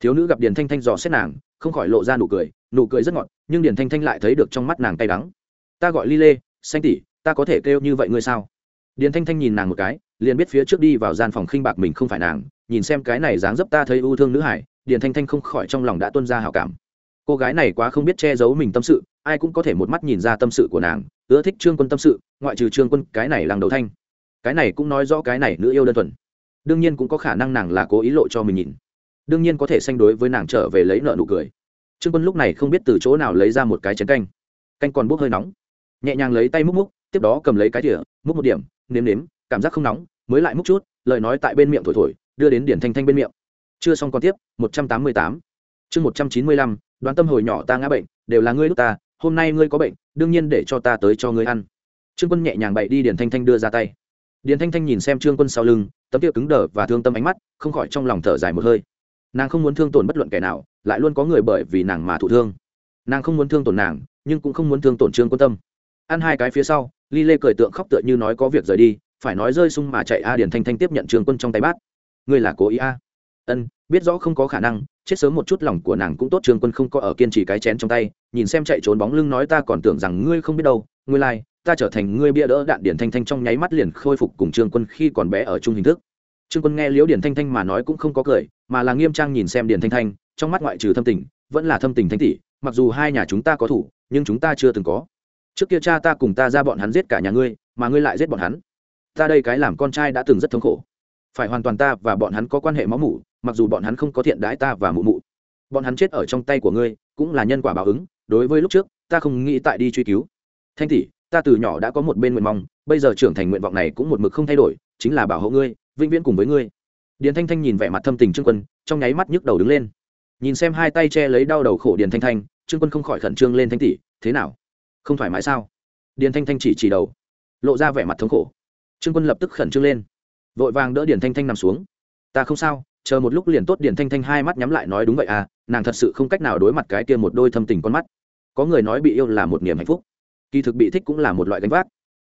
Thiếu nữ gặp điền thanh thanh dò xét nàng, không khỏi lộ ra nụ cười nụ cười rất ngọt, nhưng điền thanh thanh lại thấy được trong mắt nàng tay đắng. Ta gọi ly lê, xanh tỷ, ta có thể kêu như vậy ngươi sao? Điền thanh thanh nhìn nàng một cái, liền biết phía trước đi vào gian phòng khinh bạc mình không phải nàng, nhìn xem cái này dáng dấp ta thấy ưu thương nữ hải điền thanh thanh không khỏi trong lòng đã tuân ra hảo cảm. Cô gái này quá không biết che giấu mình tâm sự, ai cũng có thể một mắt nhìn ra tâm sự của nàng, ưa thích trương quân tâm sự, ngoại trừ trương quân, cái này làng đầu thanh. Cái này cũng nói rõ cái này nữ yêu đơn thuần. Đương nhiên cũng có khả năng nàng là cố ý lộ cho mình nhìn. Đương nhiên có thể sanh đối với nàng trở về lấy nợ nụ cười. Trương quân lúc này không biết từ chỗ nào lấy ra một cái chén canh. Canh còn bốc hơi nóng. Nhẹ nhàng lấy tay múc múc, tiếp đó cầm lấy cái thỉa múc một điểm, nếm nếm, cảm giác không nóng, mới lại múc chút, lời nói tại bên miệng thổi thổi, đưa đến điển thanh thanh bên miệng chưa xong còn tiếp, một trăm tám mươi tám. Chương một trăm chín mươi lăm, đoán tâm hồi nhỏ ta ngã bệnh, đều là ngươi lúc ta, hôm nay ngươi có bệnh, đương nhiên để cho ta tới cho ngươi ăn. Trương quân nhẹ nhàng bậy đi điển thanh thanh đưa ra tay. Điển thanh thanh nhìn xem trương quân sau lưng, tấm tiêu cứng đờ và thương tâm ánh mắt, không khỏi trong lòng thở dài một hơi. Nàng không muốn thương tổn bất luận kẻ nào, lại luôn có người bởi vì nàng mà thụ thương. Nàng không muốn thương tổn nàng, nhưng cũng không muốn thương tổn trương quân tâm. Ăn hai cái phía sau, ly lê cười tượng khóc tựa như nói có việc rời đi, phải nói rơi sung mà chạy a điển thanh thanh tiếp nhận trương quân trong tay bát. Ngươi là cố ý a? Ân biết rõ không có khả năng chết sớm một chút lòng của nàng cũng tốt trương quân không có ở kiên trì cái chén trong tay nhìn xem chạy trốn bóng lưng nói ta còn tưởng rằng ngươi không biết đâu ngươi lai、like, ta trở thành ngươi bia đỡ đạn điển thanh thanh trong nháy mắt liền khôi phục cùng trương quân khi còn bé ở chung hình thức. Trương quân nghe liễu điển thanh thanh mà nói cũng không có cười mà là nghiêm trang nhìn xem điển thanh thanh trong mắt ngoại trừ thâm tình vẫn là thâm tình thanh tỷ mặc dù hai nhà chúng ta có thủ nhưng chúng ta chưa từng có. Trước kia cha ta cùng ta ra bọn hắn giết cả nhà ngươi mà ngươi lại giết bọn hắn. Ta đây cái làm con trai đã từng rất thống khổ. Phải hoàn toàn ta và bọn hắn có quan hệ máu mủ mặc dù bọn hắn không có thiện đãi ta và mụ mụ. Bọn hắn chết ở trong tay của ngươi, cũng là nhân quả báo ứng, đối với lúc trước, ta không nghĩ tại đi truy cứu. Thanh tỷ, ta từ nhỏ đã có một bên nguyện mong, bây giờ trưởng thành nguyện vọng này cũng một mực không thay đổi, chính là bảo hộ ngươi, vĩnh viễn cùng với ngươi. Điền thanh thanh nhìn vẻ mặt thâm tình trương quân, trong nháy mắt nhức đầu đứng lên. Nhìn xem hai tay che lấy đau đầu khổ điền thanh thanh, trương quân không khỏi khẩn trương lên thanh tỷ, thế nào? Không thoải mái sao? Điền thanh thanh chỉ chỉ đầu, lộ ra vẻ mặt thống khổ. Trương quân lập tức khẩn trương lên, vội vàng đỡ điền thanh thanh nằm xuống. Ta không sao chờ một lúc liền tốt điền thanh thanh hai mắt nhắm lại nói đúng vậy à nàng thật sự không cách nào đối mặt cái kia một đôi thâm tình con mắt. Có người nói bị yêu là một niềm hạnh phúc, kỳ thực bị thích cũng là một loại gánh vác.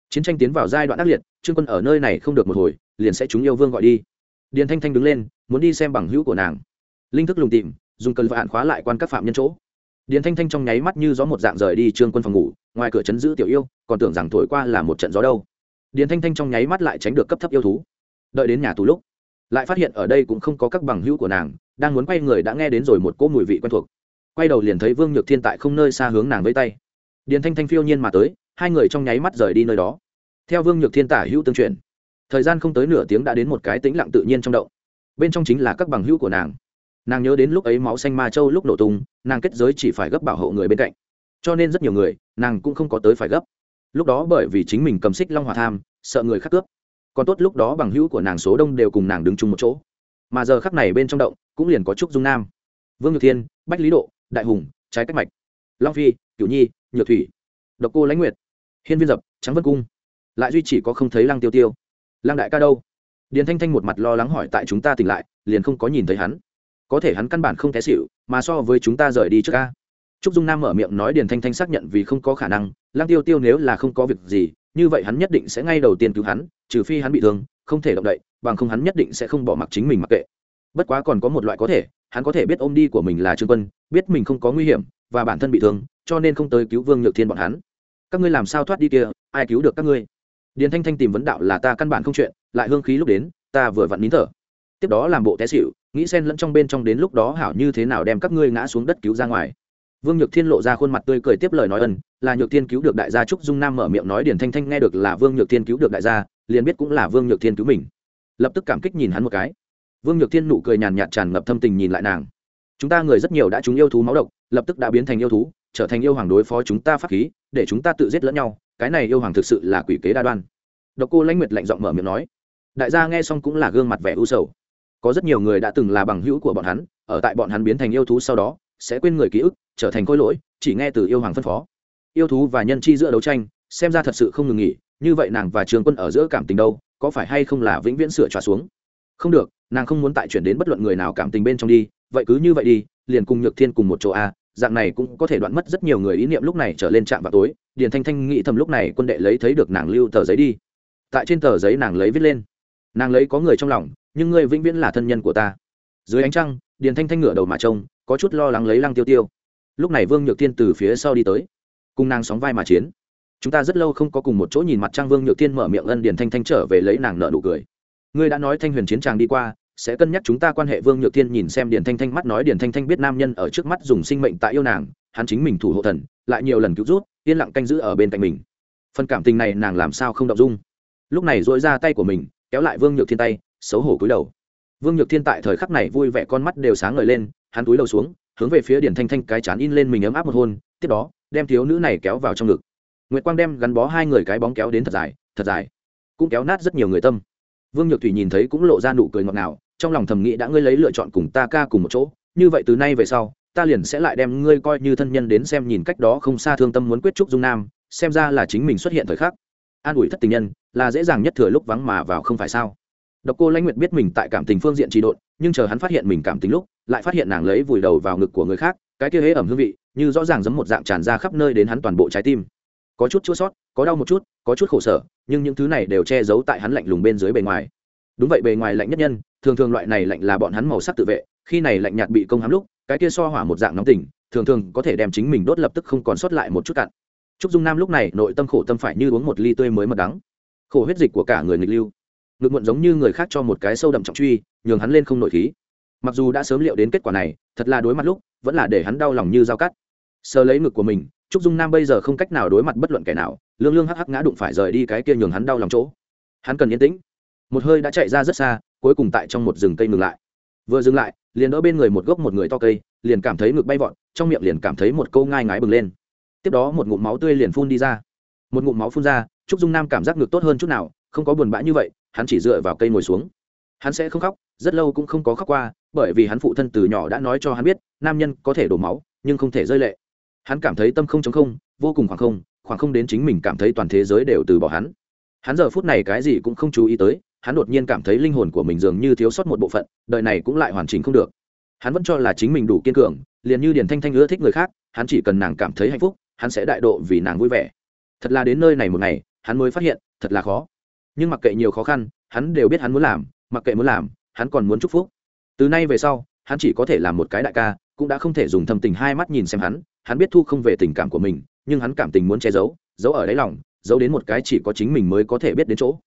Chiến tranh tiến vào giai đoạn ác liệt, trương quân ở nơi này không được một hồi, liền sẽ chúng yêu vương gọi đi. Điền thanh thanh đứng lên, muốn đi xem bằng hữu của nàng. Linh thức lùng tìm, dùng cần vạn khóa lại quan các phạm nhân chỗ. Điền thanh thanh trong nháy mắt như gió một dạng rời đi trương quân phòng ngủ, ngoài cửa chấn giữ tiểu yêu, còn tưởng rằng thổi qua là một trận gió đâu. Điền thanh thanh trong nháy mắt lại tránh được cấp thấp yêu thú. Đợi đến nhà tù lúc lại phát hiện ở đây cũng không có các bằng hữu của nàng, đang muốn quay người đã nghe đến rồi một cỗ mùi vị quen thuộc. Quay đầu liền thấy vương nhược thiên tại không nơi xa hướng nàng với tay. Điền thanh thanh phiêu nhiên mà tới, hai người trong nháy mắt rời đi nơi đó. Theo vương nhược thiên tả hữu tương truyền, thời gian không tới nửa tiếng đã đến một cái tĩnh lặng tự nhiên trong động. Bên trong chính là các bằng hữu của nàng. Nàng nhớ đến lúc ấy máu xanh ma châu lúc nổ tung, nàng kết giới chỉ phải gấp bảo hộ người bên cạnh. Cho nên rất nhiều người, nàng cũng không có tới phải gấp. Lúc đó bởi vì chính mình cầm xích long hòa tham, sợ người khác cướp còn tốt lúc đó bằng hữu của nàng số đông đều cùng nàng đứng chung một chỗ. Mà giờ khắc này bên trong động, cũng liền có trúc dung nam, vương nhược thiên, bách lý độ, đại hùng, trái cách mạch, long phi, cửu nhi, nhược thủy, độc cô lãnh nguyệt, hiên viên dập, trắng vân cung. Lại duy chỉ có không thấy lăng tiêu tiêu. Lăng đại ca đâu? Điền thanh thanh một mặt lo lắng hỏi tại chúng ta tỉnh lại, liền không có nhìn thấy hắn. Có thể hắn căn bản không té xịu mà so với chúng ta rời đi trước ca. Trúc dung nam mở miệng nói điền thanh thanh xác nhận vì không có khả năng, lăng tiêu tiêu nếu là không có việc gì như vậy hắn nhất định sẽ ngay đầu tiên cứu hắn, trừ phi hắn bị thương, không thể động đậy, bằng không hắn nhất định sẽ không bỏ mặc chính mình mặc kệ. Bất quá còn có một loại có thể, hắn có thể biết ôm đi của mình là trương quân, biết mình không có nguy hiểm và bản thân bị thương, cho nên không tới cứu vương nhược thiên bọn hắn. Các ngươi làm sao thoát đi kia, ai cứu được các ngươi? Điền thanh thanh tìm vấn đạo là ta căn bản không chuyện, lại hương khí lúc đến, ta vừa vặn nín thở. Tiếp đó làm bộ té xịu nghĩ xen lẫn trong bên trong đến lúc đó hảo như thế nào đem các ngươi ngã xuống đất cứu ra ngoài vương nhược thiên lộ ra khuôn mặt tươi cười tiếp lời nói ân, là nhược thiên cứu được đại gia trúc dung nam mở miệng nói điền thanh thanh nghe được là vương nhược thiên cứu được đại gia, liền biết cũng là vương nhược thiên cứu mình. Lập tức cảm kích nhìn hắn một cái. Vương nhược thiên nụ cười nhàn nhạt tràn ngập thâm tình nhìn lại nàng. Chúng ta người rất nhiều đã chúng yêu thú máu độc, lập tức đã biến thành yêu thú, trở thành yêu hoàng đối phó chúng ta pháp khí, để chúng ta tự giết lẫn nhau, cái này yêu hoàng thực sự là quỷ kế đa đoan. Độc cô lãnh nguyệt lạnh giọng mở miệng nói. Đại gia nghe xong cũng là gương mặt vẻ u sầu. Có rất nhiều người đã từng là bằng hữu của bọn hắn, ở tại bọn hắn biến thành yêu thú sau đó, sẽ quên người ký ức trở thành khôi lỗi, chỉ nghe từ yêu hoàng phân phó. Yêu thú và nhân chi giữa đấu tranh, xem ra thật sự không ngừng nghỉ, như vậy nàng và trường quân ở giữa cảm tình đâu, có phải hay không là vĩnh viễn sửa tròa xuống? Không được, nàng không muốn tại chuyển đến bất luận người nào cảm tình bên trong đi, vậy cứ như vậy đi, liền cùng nhược thiên cùng một chỗ a, dạng này cũng có thể đoạn mất rất nhiều người ý niệm lúc này trở lên trạm vào tối, điền thanh thanh nghĩ thầm lúc này quân đệ lấy thấy được nàng lưu tờ giấy đi. Tại trên tờ giấy nàng lấy viết lên, nàng lấy có người trong lòng, nhưng ngươi vĩnh viễn là thân nhân của ta. Dưới ánh trăng, điền thanh thanh ngửa đầu mà trông, có chút lo lắng lấy lăng tiêu tiêu lúc này vương nhược thiên từ phía sau đi tới, cùng nàng sóng vai mà chiến. Chúng ta rất lâu không có cùng một chỗ nhìn mặt trang vương nhược thiên mở miệng ân điền thanh thanh trở về lấy nàng nợ nụ cười. Ngươi đã nói thanh huyền chiến tràng đi qua, sẽ cân nhắc chúng ta quan hệ. Vương nhược thiên nhìn xem điền thanh thanh mắt nói điền thanh thanh biết nam nhân ở trước mắt dùng sinh mệnh tại yêu nàng, hắn chính mình thủ hộ thần, lại nhiều lần cứu rút, yên lặng canh giữ ở bên cạnh mình. Phần cảm tình này nàng làm sao không động dung? Lúc này dội ra tay của mình, kéo lại vương nhược thiên tay, xấu hổ cúi đầu. Vương nhược thiên tại thời khắc này vui vẻ, con mắt đều sáng ngời lên, hắn túi đầu xuống hướng về phía điển thanh thanh cái chán in lên mình ấm áp một hôn, tiếp đó, đem thiếu nữ này kéo vào trong ngực. Nguyệt quang đem gắn bó hai người cái bóng kéo đến thật dài thật dài, cũng kéo nát rất nhiều người tâm. Vương nhược thủy nhìn thấy cũng lộ ra nụ cười ngọt ngào, trong lòng thầm nghĩ đã ngươi lấy lựa chọn cùng ta ca cùng một chỗ, như vậy từ nay về sau, ta liền sẽ lại đem ngươi coi như thân nhân đến xem nhìn cách đó không xa thương tâm muốn quyết trúc dung nam, xem ra là chính mình xuất hiện thời khắc. An ủi thất tình nhân, là dễ dàng nhất thừa lúc vắng mà vào không phải sao? Độc cô lãnh nguyệt biết mình tại cảm tình phương diện trì độn, nhưng chờ hắn phát hiện mình cảm tình lúc, lại phát hiện nàng lấy vùi đầu vào ngực của người khác, cái kia hế ẩm hương vị, như rõ ràng giống một dạng tràn ra khắp nơi đến hắn toàn bộ trái tim. Có chút chua sót, có đau một chút, có chút khổ sở, nhưng những thứ này đều che giấu tại hắn lạnh lùng bên dưới bề ngoài. Đúng vậy, bề ngoài lạnh nhất nhân, thường thường loại này lạnh là bọn hắn màu sắc tự vệ, khi này lạnh nhạt bị công hám lúc, cái kia so hỏa một dạng nóng tình thường thường có thể đem chính mình đốt lập tức không còn sót lại một chút cặn. Trúc dung nam lúc này nội tâm khổ tâm phải như uống một ly tươi mới mật đắng. Khổ huyết dịch của cả người nghịch lưu ngực muộn giống như người khác cho một cái sâu đậm trọng truy, nhường hắn lên không nổi khí. Mặc dù đã sớm liệu đến kết quả này, thật là đối mặt lúc, vẫn là để hắn đau lòng như dao cắt. Sờ lấy ngực của mình, trúc dung nam bây giờ không cách nào đối mặt bất luận kẻ nào, lương lương hắc hắc ngã đụng phải rời đi cái kia nhường hắn đau lòng chỗ. Hắn cần yên tĩnh. Một hơi đã chạy ra rất xa, cuối cùng tại trong một rừng cây ngừng lại. Vừa dừng lại, liền đỡ bên người một gốc một người to cây, liền cảm thấy ngực bay vọt, trong miệng liền cảm thấy một câu ngai ngái bừng lên. Tiếp đó một ngụm máu tươi liền phun đi ra. Một ngụm máu phun ra, trúc dung nam cảm giác ngực tốt hơn chút nào, không có buồn bã như vậy hắn chỉ dựa vào cây ngồi xuống. Hắn sẽ không khóc, rất lâu cũng không có khóc qua, bởi vì hắn phụ thân từ nhỏ đã nói cho hắn biết, nam nhân có thể đổ máu, nhưng không thể rơi lệ. Hắn cảm thấy tâm không chống không, vô cùng khoảng không khoảng không đến chính mình cảm thấy toàn thế giới đều từ bỏ hắn. Hắn giờ phút này cái gì cũng không chú ý tới, hắn đột nhiên cảm thấy linh hồn của mình dường như thiếu sót một bộ phận, đời này cũng lại hoàn chỉnh không được. Hắn vẫn cho là chính mình đủ kiên cường, liền như điển thanh thanh ưa thích người khác, hắn chỉ cần nàng cảm thấy hạnh phúc, hắn sẽ đại độ vì nàng vui vẻ. Thật là đến nơi này một ngày, hắn mới phát hiện, thật là khó nhưng mặc kệ nhiều khó khăn, hắn đều biết hắn muốn làm, mặc kệ muốn làm, hắn còn muốn chúc phúc. Từ nay về sau, hắn chỉ có thể làm một cái đại ca, cũng đã không thể dùng thầm tình hai mắt nhìn xem hắn hắn biết thu không về tình cảm của mình, nhưng hắn cảm tình muốn che giấu giấu ở đáy lòng, giấu đến một cái chỉ có chính mình mới có thể biết đến chỗ.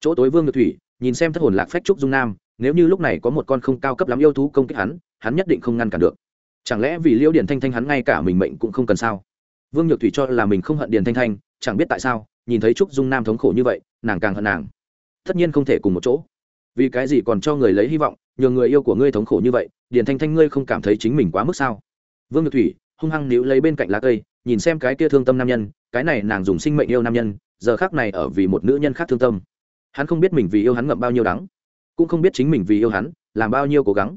Chỗ tối vương ngược thủy, nhìn xem thất hồn lạc phách trúc dung nam, nếu như lúc này có một con không cao cấp lắm yêu thú công kích hắn hắn nhất định không ngăn cản được. Chẳng lẽ vì liêu điển thanh thanh hắn ngay cả mình mệnh cũng không cần sao? Vương nhược thủy cho là mình không hận điền thanh thanh, chẳng biết tại sao, nhìn thấy trúc dung nam thống khổ như vậy nàng càng hận nàng. Tất nhiên không thể cùng một chỗ. Vì cái gì còn cho người lấy hy vọng nhờ người yêu của ngươi thống khổ như vậy, điền thanh thanh ngươi không cảm thấy chính mình quá mức sao? Vương nhược thủy, hung hăng níu lấy bên cạnh lá cây, nhìn xem cái kia thương tâm nam nhân, cái này nàng dùng sinh mệnh yêu nam nhân, giờ khác này ở vì một nữ nhân khác thương tâm. Hắn không biết mình vì yêu hắn ngậm bao nhiêu đắng, cũng không biết chính mình vì yêu hắn, làm bao nhiêu cố gắng,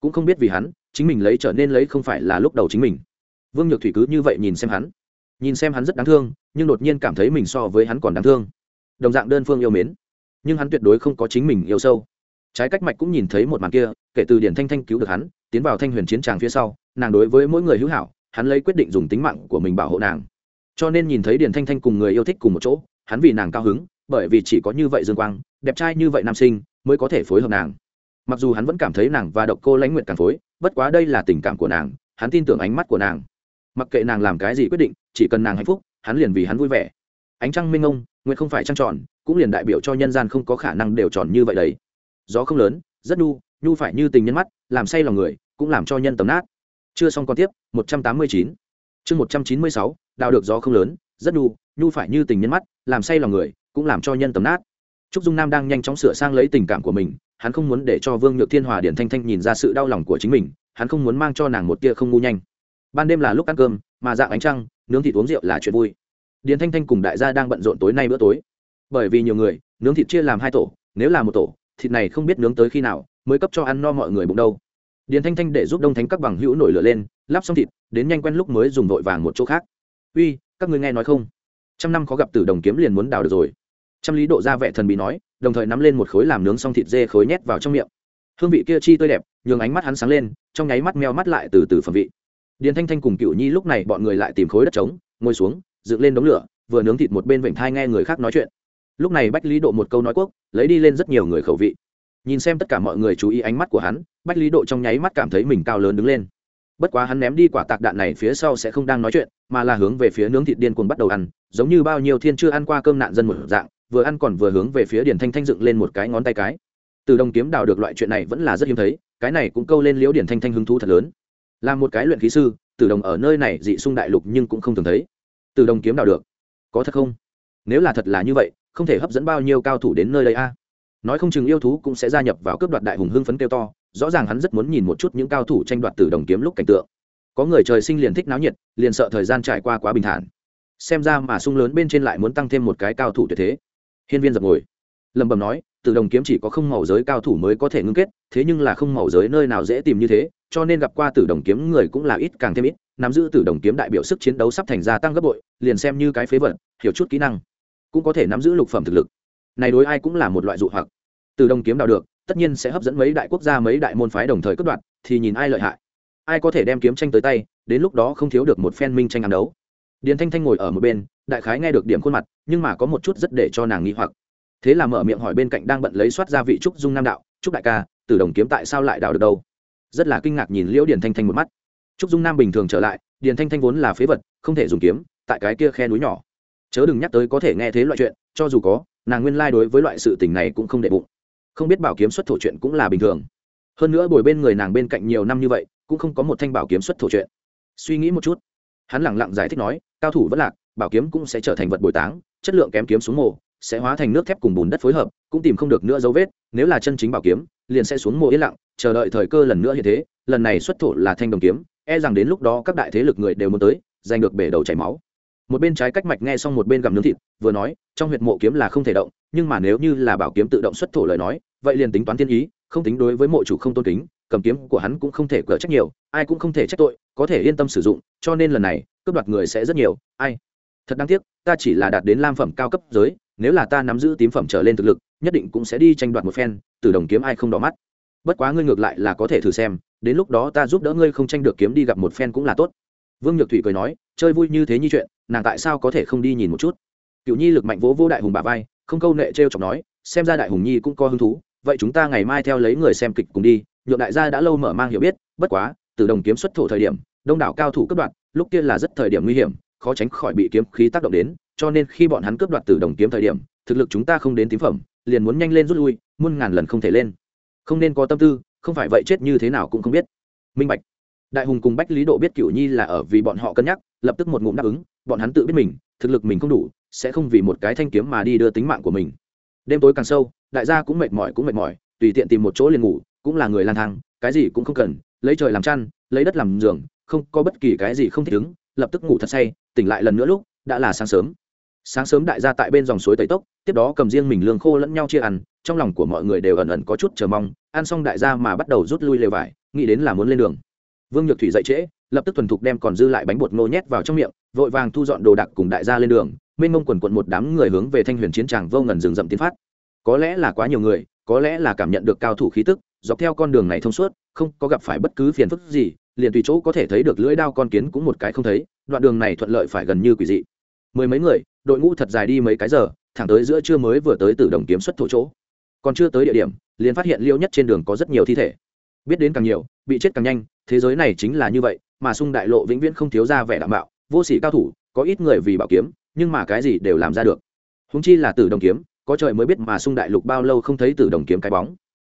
cũng không biết vì hắn, chính mình lấy trở nên lấy không phải là lúc đầu chính mình. Vương nhược thủy cứ như vậy nhìn xem hắn. Nhìn xem hắn rất đáng thương, nhưng đột nhiên cảm thấy mình so với hắn còn đáng thương đồng dạng đơn phương yêu mến. Nhưng hắn tuyệt đối không có chính mình yêu sâu. Trái cách mạch cũng nhìn thấy một màn kia, kể từ điển thanh thanh cứu được hắn, tiến vào thanh huyền chiến tràng phía sau, nàng đối với mỗi người hữu hảo, hắn lấy quyết định dùng tính mạng của mình bảo hộ nàng. Cho nên nhìn thấy điển thanh thanh cùng người yêu thích cùng một chỗ, hắn vì nàng cao hứng, bởi vì chỉ có như vậy dương quang, đẹp trai như vậy nam sinh, mới có thể phối hợp nàng. Mặc dù hắn vẫn cảm thấy nàng và độc cô lãnh nguyện càng phối, bất quá đây là tình cảm của nàng, hắn tin tưởng ánh mắt của nàng. Mặc kệ nàng làm cái gì quyết định, chỉ cần nàng hạnh phúc, hắn liền vì hắn vui vẻ ánh trăng minh ông nguyện không phải trăng tròn, cũng liền đại biểu cho nhân gian không có khả năng đều tròn như vậy đấy. Gió không lớn, rất nhu nhu phải như tình nhân mắt, làm say lòng người, cũng làm cho nhân tầm nát. Chưa xong còn tiếp, một trăm tám mươi chín. Chương một trăm chín mươi sáu, đào được gió không lớn, rất nhu nhu phải như tình nhân mắt, làm say lòng người, cũng làm cho nhân tầm nát. Trúc dung nam đang nhanh chóng sửa sang lấy tình cảm của mình, hắn không muốn để cho vương nhược thiên hòa điển thanh thanh nhìn ra sự đau lòng của chính mình, hắn không muốn mang cho nàng một tia không ngu nhanh. Ban đêm là lúc ăn cơm, mà dạng ánh trăng, nướng thịt uống rượu là chuyện vui điền thanh thanh cùng đại gia đang bận rộn tối nay bữa tối. Bởi vì nhiều người, nướng thịt chia làm hai tổ, nếu là một tổ, thịt này không biết nướng tới khi nào, mới cấp cho ăn no mọi người bụng đâu. Điền thanh thanh để giúp đông thánh các bằng hữu nổi lửa lên, lắp xong thịt, đến nhanh quen lúc mới dùng vội vàng một chỗ khác. Uy, các người nghe nói không? Trăm năm khó gặp từ đồng kiếm liền muốn đào được rồi. Trăm lý độ ra vẻ thần bị nói, đồng thời nắm lên một khối làm nướng xong thịt dê khối nhét vào trong miệng. Hương vị kia chi tươi đẹp, nhường ánh mắt hắn sáng lên, trong nháy mắt meo mắt lại từ từ phẩm vị. Điền thanh thanh cùng cựu nhi lúc này bọn người lại tìm khối đất trống, ngồi xuống dựng lên đống lửa, vừa nướng thịt một bên vịnh thai nghe người khác nói chuyện. Lúc này bách lý độ một câu nói quốc, lấy đi lên rất nhiều người khẩu vị. Nhìn xem tất cả mọi người chú ý ánh mắt của hắn, bách lý độ trong nháy mắt cảm thấy mình cao lớn đứng lên. Bất quá hắn ném đi quả tạc đạn này phía sau sẽ không đang nói chuyện, mà là hướng về phía nướng thịt điên cuồng bắt đầu ăn, giống như bao nhiêu thiên chưa ăn qua cơm nạn dân một dạng, vừa ăn còn vừa hướng về phía điển thanh thanh dựng lên một cái ngón tay cái. Từ đồng kiếm đào được loại chuyện này vẫn là rất hiếm thấy, cái này cũng câu lên liễu điển thanh thanh hứng thú thật lớn. Là một cái luyện khí sư từ đồng ở nơi này dị sung đại lục nhưng cũng không thường thấy từ đồng kiếm đào được. Có thật không? Nếu là thật là như vậy, không thể hấp dẫn bao nhiêu cao thủ đến nơi đây a. Nói không chừng yêu thú cũng sẽ gia nhập vào cướp đoạt đại hùng hưng phấn kêu to, rõ ràng hắn rất muốn nhìn một chút những cao thủ tranh đoạt từ đồng kiếm lúc cảnh tượng. Có người trời sinh liền thích náo nhiệt, liền sợ thời gian trải qua quá bình thản. Xem ra mà sung lớn bên trên lại muốn tăng thêm một cái cao thủ tuyệt thế. Hiên viên dập ngồi, lẩm bẩm nói từ đồng kiếm chỉ có không màu giới cao thủ mới có thể ngưng kết, thế nhưng là không màu giới nơi nào dễ tìm như thế, cho nên gặp qua tử đồng kiếm người cũng là ít càng thêm ít, nắm giữ tử đồng kiếm đại biểu sức chiến đấu sắp thành gia tăng gấp bội, liền xem như cái phế vật, hiểu chút kỹ năng, cũng có thể nắm giữ lục phẩm thực lực. Này đối ai cũng là một loại dụ hoặc. Từ đồng kiếm đào được, tất nhiên sẽ hấp dẫn mấy đại quốc gia, mấy đại môn phái đồng thời cất đoạt, thì nhìn ai lợi hại. Ai có thể đem kiếm tranh tới tay, đến lúc đó không thiếu được một phen minh tranh ăn đấu. Điền thanh thanh ngồi ở một bên, đại khái nghe được điểm khuôn mặt, nhưng mà có một chút rất để cho nàng nghĩ hoặc thế là mở miệng hỏi bên cạnh đang bận lấy soát gia vị trúc dung nam đạo, trúc đại ca từ đồng kiếm tại sao lại đào được đâu? Rất là kinh ngạc nhìn liễu điền thanh thanh một mắt. Trúc dung nam bình thường trở lại, điền thanh thanh vốn là phế vật, không thể dùng kiếm, tại cái kia khe núi nhỏ. Chớ đừng nhắc tới có thể nghe thế loại chuyện, cho dù có, nàng nguyên lai đối với loại sự tình này cũng không đệ bụng. Không biết bảo kiếm xuất thổ chuyện cũng là bình thường. Hơn nữa bồi bên người nàng bên cạnh nhiều năm như vậy, cũng không có một thanh bảo kiếm xuất thổ chuyện. Suy nghĩ một chút, hắn lẳng lặng giải thích nói, cao thủ vẫn lạc, bảo kiếm cũng sẽ trở thành vật bồi táng, chất lượng kém kiếm xuống mồ sẽ hóa thành nước thép cùng bùn đất phối hợp, cũng tìm không được nữa dấu vết, nếu là chân chính bảo kiếm, liền sẽ xuống mộ yên lặng, chờ đợi thời cơ lần nữa như thế, lần này xuất thổ là thanh đồng kiếm e rằng đến lúc đó các đại thế lực người đều muốn tới, giành được bể đầu chảy máu. Một bên trái cách mạch nghe xong một bên gặm nướng thịt, vừa nói, trong huyệt mộ kiếm là không thể động, nhưng mà nếu như là bảo kiếm tự động xuất thổ lời nói, vậy liền tính toán thiên ý, không tính đối với mộ chủ không tôn kính, cầm kiếm của hắn cũng không thể cỡ trách nhiều, ai cũng không thể trách tội, có thể yên tâm sử dụng, cho nên lần này, cướp đoạt người sẽ rất nhiều, ai? Thật đáng tiếc, ta chỉ là đạt đến lam phẩm cao cấp giới nếu là ta nắm giữ tím phẩm trở lên thực lực, nhất định cũng sẽ đi tranh đoạt một phen, từ đồng kiếm ai không đỏ mắt. Bất quá ngươi ngược lại là có thể thử xem, đến lúc đó ta giúp đỡ ngươi không tranh được kiếm đi gặp một phen cũng là tốt. Vương nhược thủy cười nói, chơi vui như thế như chuyện, nàng tại sao có thể không đi nhìn một chút? Cựu nhi lực mạnh vỗ vô đại hùng bà vai, không câu nệ t r e o chọc nói, xem ra đại hùng nhi cũng có hứng thú, vậy chúng ta ngày mai theo lấy người xem kịch cùng đi, nhượng đại gia đã lâu mở mang hiểu biết, bất quá, từ đồng kiếm xuất thổ thời điểm, đông đảo cao thủ cấp đoạn lúc kia là rất thời điểm nguy hiểm, khó tránh khỏi bị kiếm khí tác động đến cho nên khi bọn hắn cướp đoạt từ đồng kiếm thời điểm, thực lực chúng ta không đến tím phẩm, liền muốn nhanh lên rút lui, muôn ngàn lần không thể lên. Không nên có tâm tư, không phải vậy chết như thế nào cũng không biết. Minh bạch. Đại hùng cùng bách lý độ biết cửu nhi là ở vì bọn họ cân nhắc, lập tức một ngụm đáp ứng, bọn hắn tự biết mình, thực lực mình không đủ, sẽ không vì một cái thanh kiếm mà đi đưa tính mạng của mình. Đêm tối càng sâu, đại gia cũng mệt mỏi cũng mệt mỏi, tùy tiện tìm một chỗ liền ngủ, cũng là người lang thang, cái gì cũng không cần, lấy trời làm chăn, lấy đất làm giường, không có bất kỳ cái gì không thích ứng, lập tức ngủ thật say, tỉnh lại lần nữa lúc, đã là sáng sớm sáng sớm đại gia tại bên dòng suối tẩy tốc, tiếp đó cầm riêng mình lương khô lẫn nhau chia ăn, trong lòng của mọi người đều ẩn ẩn có chút chờ mong, ăn xong đại gia mà bắt đầu rút lui lều vải, nghĩ đến là muốn lên đường. Vương nhược thủy dậy trễ, lập tức thuần thục đem còn dư lại bánh bột ngô nhét vào trong miệng, vội vàng thu dọn đồ đạc cùng đại gia lên đường, mênh mông quần quận một đám người hướng về thanh huyền chiến tràng vô ngần rừng rậm tiến phát. Có lẽ là quá nhiều người, có lẽ là cảm nhận được cao thủ khí tức, dọc theo con đường này thông suốt, không có gặp phải bất cứ phiền phức gì, liền tùy chỗ có thể thấy được lưỡi đao con kiến cũng một cái không thấy, đoạn đường này thuận lợi phải gần như quỷ dị mười mấy người, đội ngũ thật dài đi mấy cái giờ, thẳng tới giữa trưa mới vừa tới từ đồng kiếm xuất thổ chỗ. Còn chưa tới địa điểm, liền phát hiện liêu nhất trên đường có rất nhiều thi thể. Biết đến càng nhiều, bị chết càng nhanh, thế giới này chính là như vậy, mà sung đại lộ vĩnh viễn không thiếu ra vẻ đảm bảo, vô sĩ cao thủ, có ít người vì bảo kiếm, nhưng mà cái gì đều làm ra được. Húng chi là tử đồng kiếm, có trời mới biết mà sung đại lục bao lâu không thấy tử đồng kiếm cái bóng.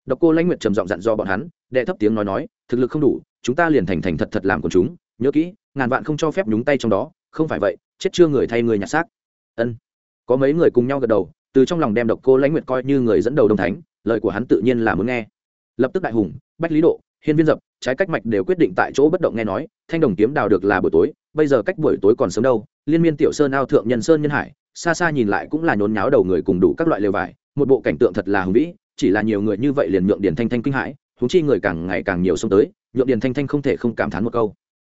Độc cô lãnh nguyệt trầm giọng dặn do bọn hắn, đệ thấp tiếng nói nói, thực lực không đủ, chúng ta liền thành thành thật thật làm của chúng, nhớ kỹ, ngàn vạn không cho phép nhúng tay trong đó không phải vậy, chết chưa người thay người nhặt xác. Ân. Có mấy người cùng nhau gật đầu, từ trong lòng đem độc cô lãnh nguyệt coi như người dẫn đầu đông thánh, lời của hắn tự nhiên là muốn nghe. Lập tức đại hùng, bách lý độ, hiên viên dập, trái cách mạch đều quyết định tại chỗ bất động nghe nói, thanh đồng kiếm đào được là buổi tối, bây giờ cách buổi tối còn sớm đâu, liên miên tiểu sơn ao thượng nhân sơn nhân hải, xa xa nhìn lại cũng là nhốn nháo đầu người cùng đủ các loại lều vải, một bộ cảnh tượng thật là hùng vĩ, chỉ là nhiều người như vậy liền nhượng điền thanh thanh kinh hãi húng chi người càng ngày càng nhiều xông tới, nhượng điền thanh thanh không thể không cảm thán một câu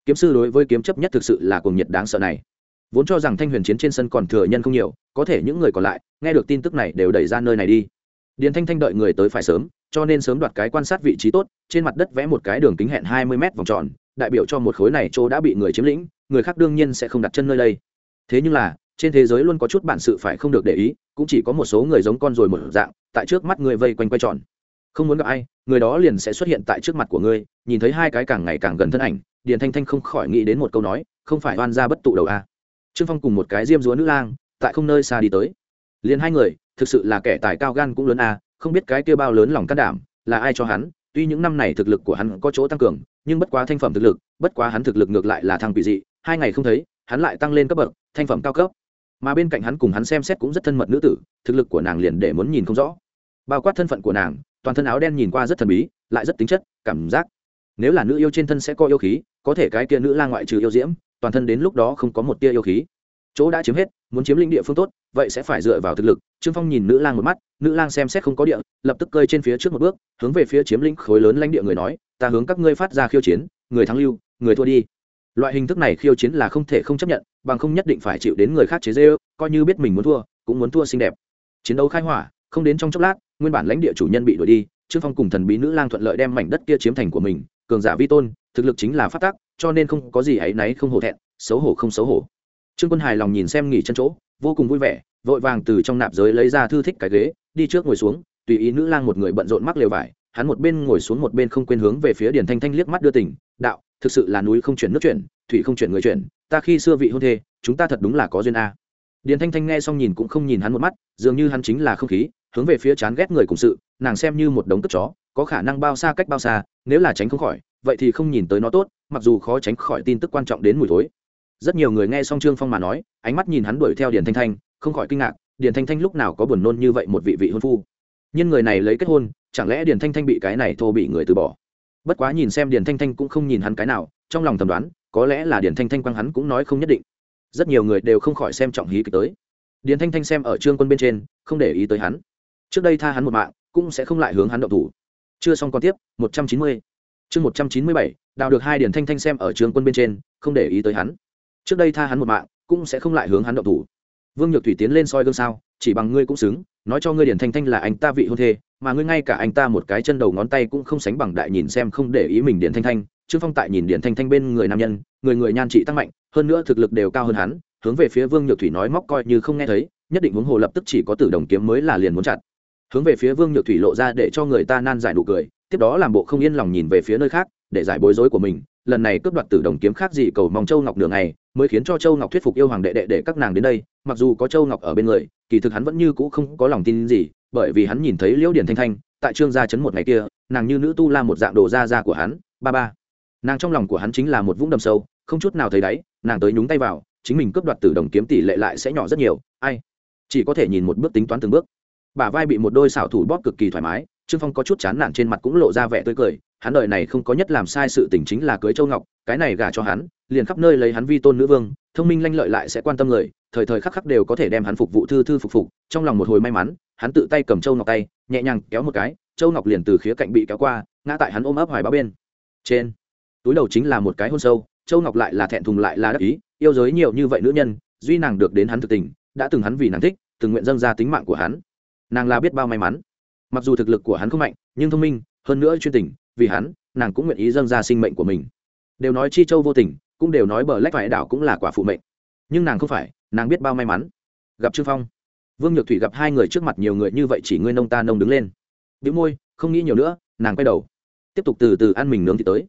kiếm sư đối với kiếm chấp nhất thực sự là cuồng nhiệt đáng sợ này. Vốn cho rằng thanh huyền chiến trên sân còn thừa nhân không nhiều, có thể những người còn lại, nghe được tin tức này đều đẩy ra nơi này đi. Điền thanh thanh đợi người tới phải sớm, cho nên sớm đoạt cái quan sát vị trí tốt, trên mặt đất vẽ một cái đường kính hẹn hai mươi m vòng tròn, đại biểu cho một khối này chỗ đã bị người chiếm lĩnh, người khác đương nhiên sẽ không đặt chân nơi đây. Thế nhưng là, trên thế giới luôn có chút bản sự phải không được để ý, cũng chỉ có một số người giống con rồi một dạng, tại trước mắt người vây quanh quay tròn. Không muốn gặp ai, người đó liền sẽ xuất hiện tại trước mặt của ngươi, nhìn thấy hai cái càng ngày càng gần thân ảnh điền thanh thanh không khỏi nghĩ đến một câu nói, không phải oan ra bất tụ đầu a trương phong cùng một cái diêm dúa nữ lang, tại không nơi xa đi tới. Liền hai người, thực sự là kẻ tài cao gan cũng lớn a không biết cái kia bao lớn lòng can đảm, là ai cho hắn, tuy những năm này thực lực của hắn có chỗ tăng cường, nhưng bất quá thanh phẩm thực lực, bất quá hắn thực lực ngược lại là thằng quỷ dị, hai ngày không thấy, hắn lại tăng lên cấp bậc, thanh phẩm cao cấp. Mà bên cạnh hắn cùng hắn xem xét cũng rất thân mật nữ tử, thực lực của nàng liền để muốn nhìn không rõ. Bao quát thân phận của nàng, toàn thân áo đen nhìn qua rất thần bí, lại rất tính chất, cảm giác nếu là nữ yêu trên thân sẽ có yêu khí, có thể cái kia nữ lang ngoại trừ yêu diễm, toàn thân đến lúc đó không có một tia yêu khí. Chỗ đã chiếm hết, muốn chiếm lĩnh địa phương tốt, vậy sẽ phải dựa vào thực lực. Trương phong nhìn nữ lang một mắt, nữ lang xem xét không có địa, lập tức cơi trên phía trước một bước, hướng về phía chiếm lĩnh khối lớn lãnh địa người nói, ta hướng các ngươi phát ra khiêu chiến, người thắng lưu, người thua đi. Loại hình thức này khiêu chiến là không thể không chấp nhận, bằng không nhất định phải chịu đến người khác chế dê coi như biết mình muốn thua, cũng muốn thua xinh đẹp. Chiến đấu khai hỏa, không đến trong chốc lát, nguyên bản lãnh địa chủ nhân bị đuổi đi, trương phong cùng thần bí nữ lang thuận lợi đem mảnh đất kia chiếm thành của mình cường giả vi tôn, thực lực chính là phát tác cho nên không có gì ấy náy không hổ thẹn, xấu hổ không xấu hổ. Trương quân hài lòng nhìn xem nghỉ chân chỗ, vô cùng vui vẻ, vội vàng từ trong nạp giới lấy ra thư thích cái ghế, đi trước ngồi xuống, tùy ý nữ lang một người bận rộn mắc lều vải, hắn một bên ngồi xuống một bên không quên hướng về phía điền thanh thanh liếc mắt đưa tỉnh đạo, thực sự là núi không chuyển nước chuyển, thủy không chuyển người chuyển, ta khi xưa vị hôn thê, chúng ta thật đúng là có duyên a. Điền thanh thanh nghe xong nhìn cũng không nhìn hắn một mắt, dường như hắn chính là không khí, hướng về phía chán ghét người cùng sự, nàng xem như một đống cất chó có khả năng bao xa cách bao xa, nếu là tránh không khỏi, vậy thì không nhìn tới nó tốt, mặc dù khó tránh khỏi tin tức quan trọng đến mùi thối. Rất nhiều người nghe xong trương phong mà nói, ánh mắt nhìn hắn đuổi theo điền thanh thanh, không khỏi kinh ngạc, điền thanh thanh lúc nào có buồn nôn như vậy một vị vị hôn phu. Nhưng người này lấy kết hôn, chẳng lẽ điền thanh thanh bị cái này thô bị người từ bỏ? Bất quá nhìn xem điền thanh thanh cũng không nhìn hắn cái nào, trong lòng tầm đoán, có lẽ là điền thanh thanh quăng hắn cũng nói không nhất định. Rất nhiều người đều không khỏi xem trọng hí kịch tới. Điền thanh thanh xem ở trương quân bên trên, không để ý tới hắn. Trước đây tha hắn một mạng, cũng sẽ không lại hướng hắn động thủ chưa xong còn tiếp, một trăm chín mươi. Chương một trăm chín mươi bảy, đào được hai điển thanh thanh xem ở trường quân bên trên, không để ý tới hắn. Trước đây tha hắn một mạng, cũng sẽ không lại hướng hắn động thủ. Vương nhược thủy tiến lên soi gương sao, chỉ bằng ngươi cũng xứng, nói cho ngươi điển thanh thanh là anh ta vị hôn thê, mà ngươi ngay cả anh ta một cái chân đầu ngón tay cũng không sánh bằng đại nhìn xem không để ý mình điển thanh thanh. Trương phong tại nhìn điển thanh thanh bên người nam nhân, người người nhan trị tăng mạnh, hơn nữa thực lực đều cao hơn hắn, hướng về phía vương nhược thủy nói móc coi như không nghe thấy, nhất định huống hồ lập tức chỉ có tử đồng kiếm mới là liền muốn chặt hướng về phía vương nhược thủy lộ ra để cho người ta nan giải nụ cười, tiếp đó làm bộ không yên lòng nhìn về phía nơi khác, để giải bối rối của mình. Lần này cướp đoạt tử đồng kiếm khác gì cầu mong châu ngọc đường này mới khiến cho châu ngọc thuyết phục yêu hoàng đệ đệ để các nàng đến đây. Mặc dù có châu ngọc ở bên người, kỳ thực hắn vẫn như cũ không có lòng tin gì, bởi vì hắn nhìn thấy liễu điển thanh thanh, tại trương gia chấn một ngày kia, nàng như nữ tu la một dạng đồ da da của hắn. Ba ba. Nàng trong lòng của hắn chính là một vũng đầm sâu, không chút nào thấy đáy, nàng tới nhúng tay vào, chính mình cướp đoạt tử đồng kiếm tỷ lệ lại sẽ nhỏ rất nhiều. Ai? Chỉ có thể nhìn một bước tính toán từng bước bả vai bị một đôi xảo thủ bóp cực kỳ thoải mái, trương phong có chút chán nản trên mặt cũng lộ ra vẻ tươi cười, hắn đời này không có nhất làm sai sự tình chính là cưới châu ngọc, cái này gả cho hắn, liền khắp nơi lấy hắn vi tôn nữ vương, thông minh lanh lợi lại sẽ quan tâm người, thời thời khắc khắc đều có thể đem hắn phục vụ thư thư phục phục, trong lòng một hồi may mắn, hắn tự tay cầm châu ngọc tay, nhẹ nhàng kéo một cái, châu ngọc liền từ khía cạnh bị kéo qua, ngã tại hắn ôm ấp hoài báo bên. Trên, túi đầu chính là một cái hôn sâu, châu ngọc lại là thẹn thùng lại là đắc ý, yêu giới nhiều như vậy nữ nhân, duy nàng được đến hắn thực tình, đã từng hắn vì nàng thích, từng nguyện dâng ra tính mạng của hắn nàng là biết bao may mắn. Mặc dù thực lực của hắn không mạnh, nhưng thông minh, hơn nữa chuyên tình, vì hắn, nàng cũng nguyện ý dâng ra sinh mệnh của mình. Đều nói chi châu vô tình, cũng đều nói bờ lách phải đảo cũng là quả phụ mệnh. Nhưng nàng không phải, nàng biết bao may mắn. Gặp trương phong. Vương nhược thủy gặp hai người trước mặt nhiều người như vậy chỉ ngươi nông ta nông đứng lên. Bị môi, không nghĩ nhiều nữa, nàng quay đầu. Tiếp tục từ từ ăn mình nướng thì tới.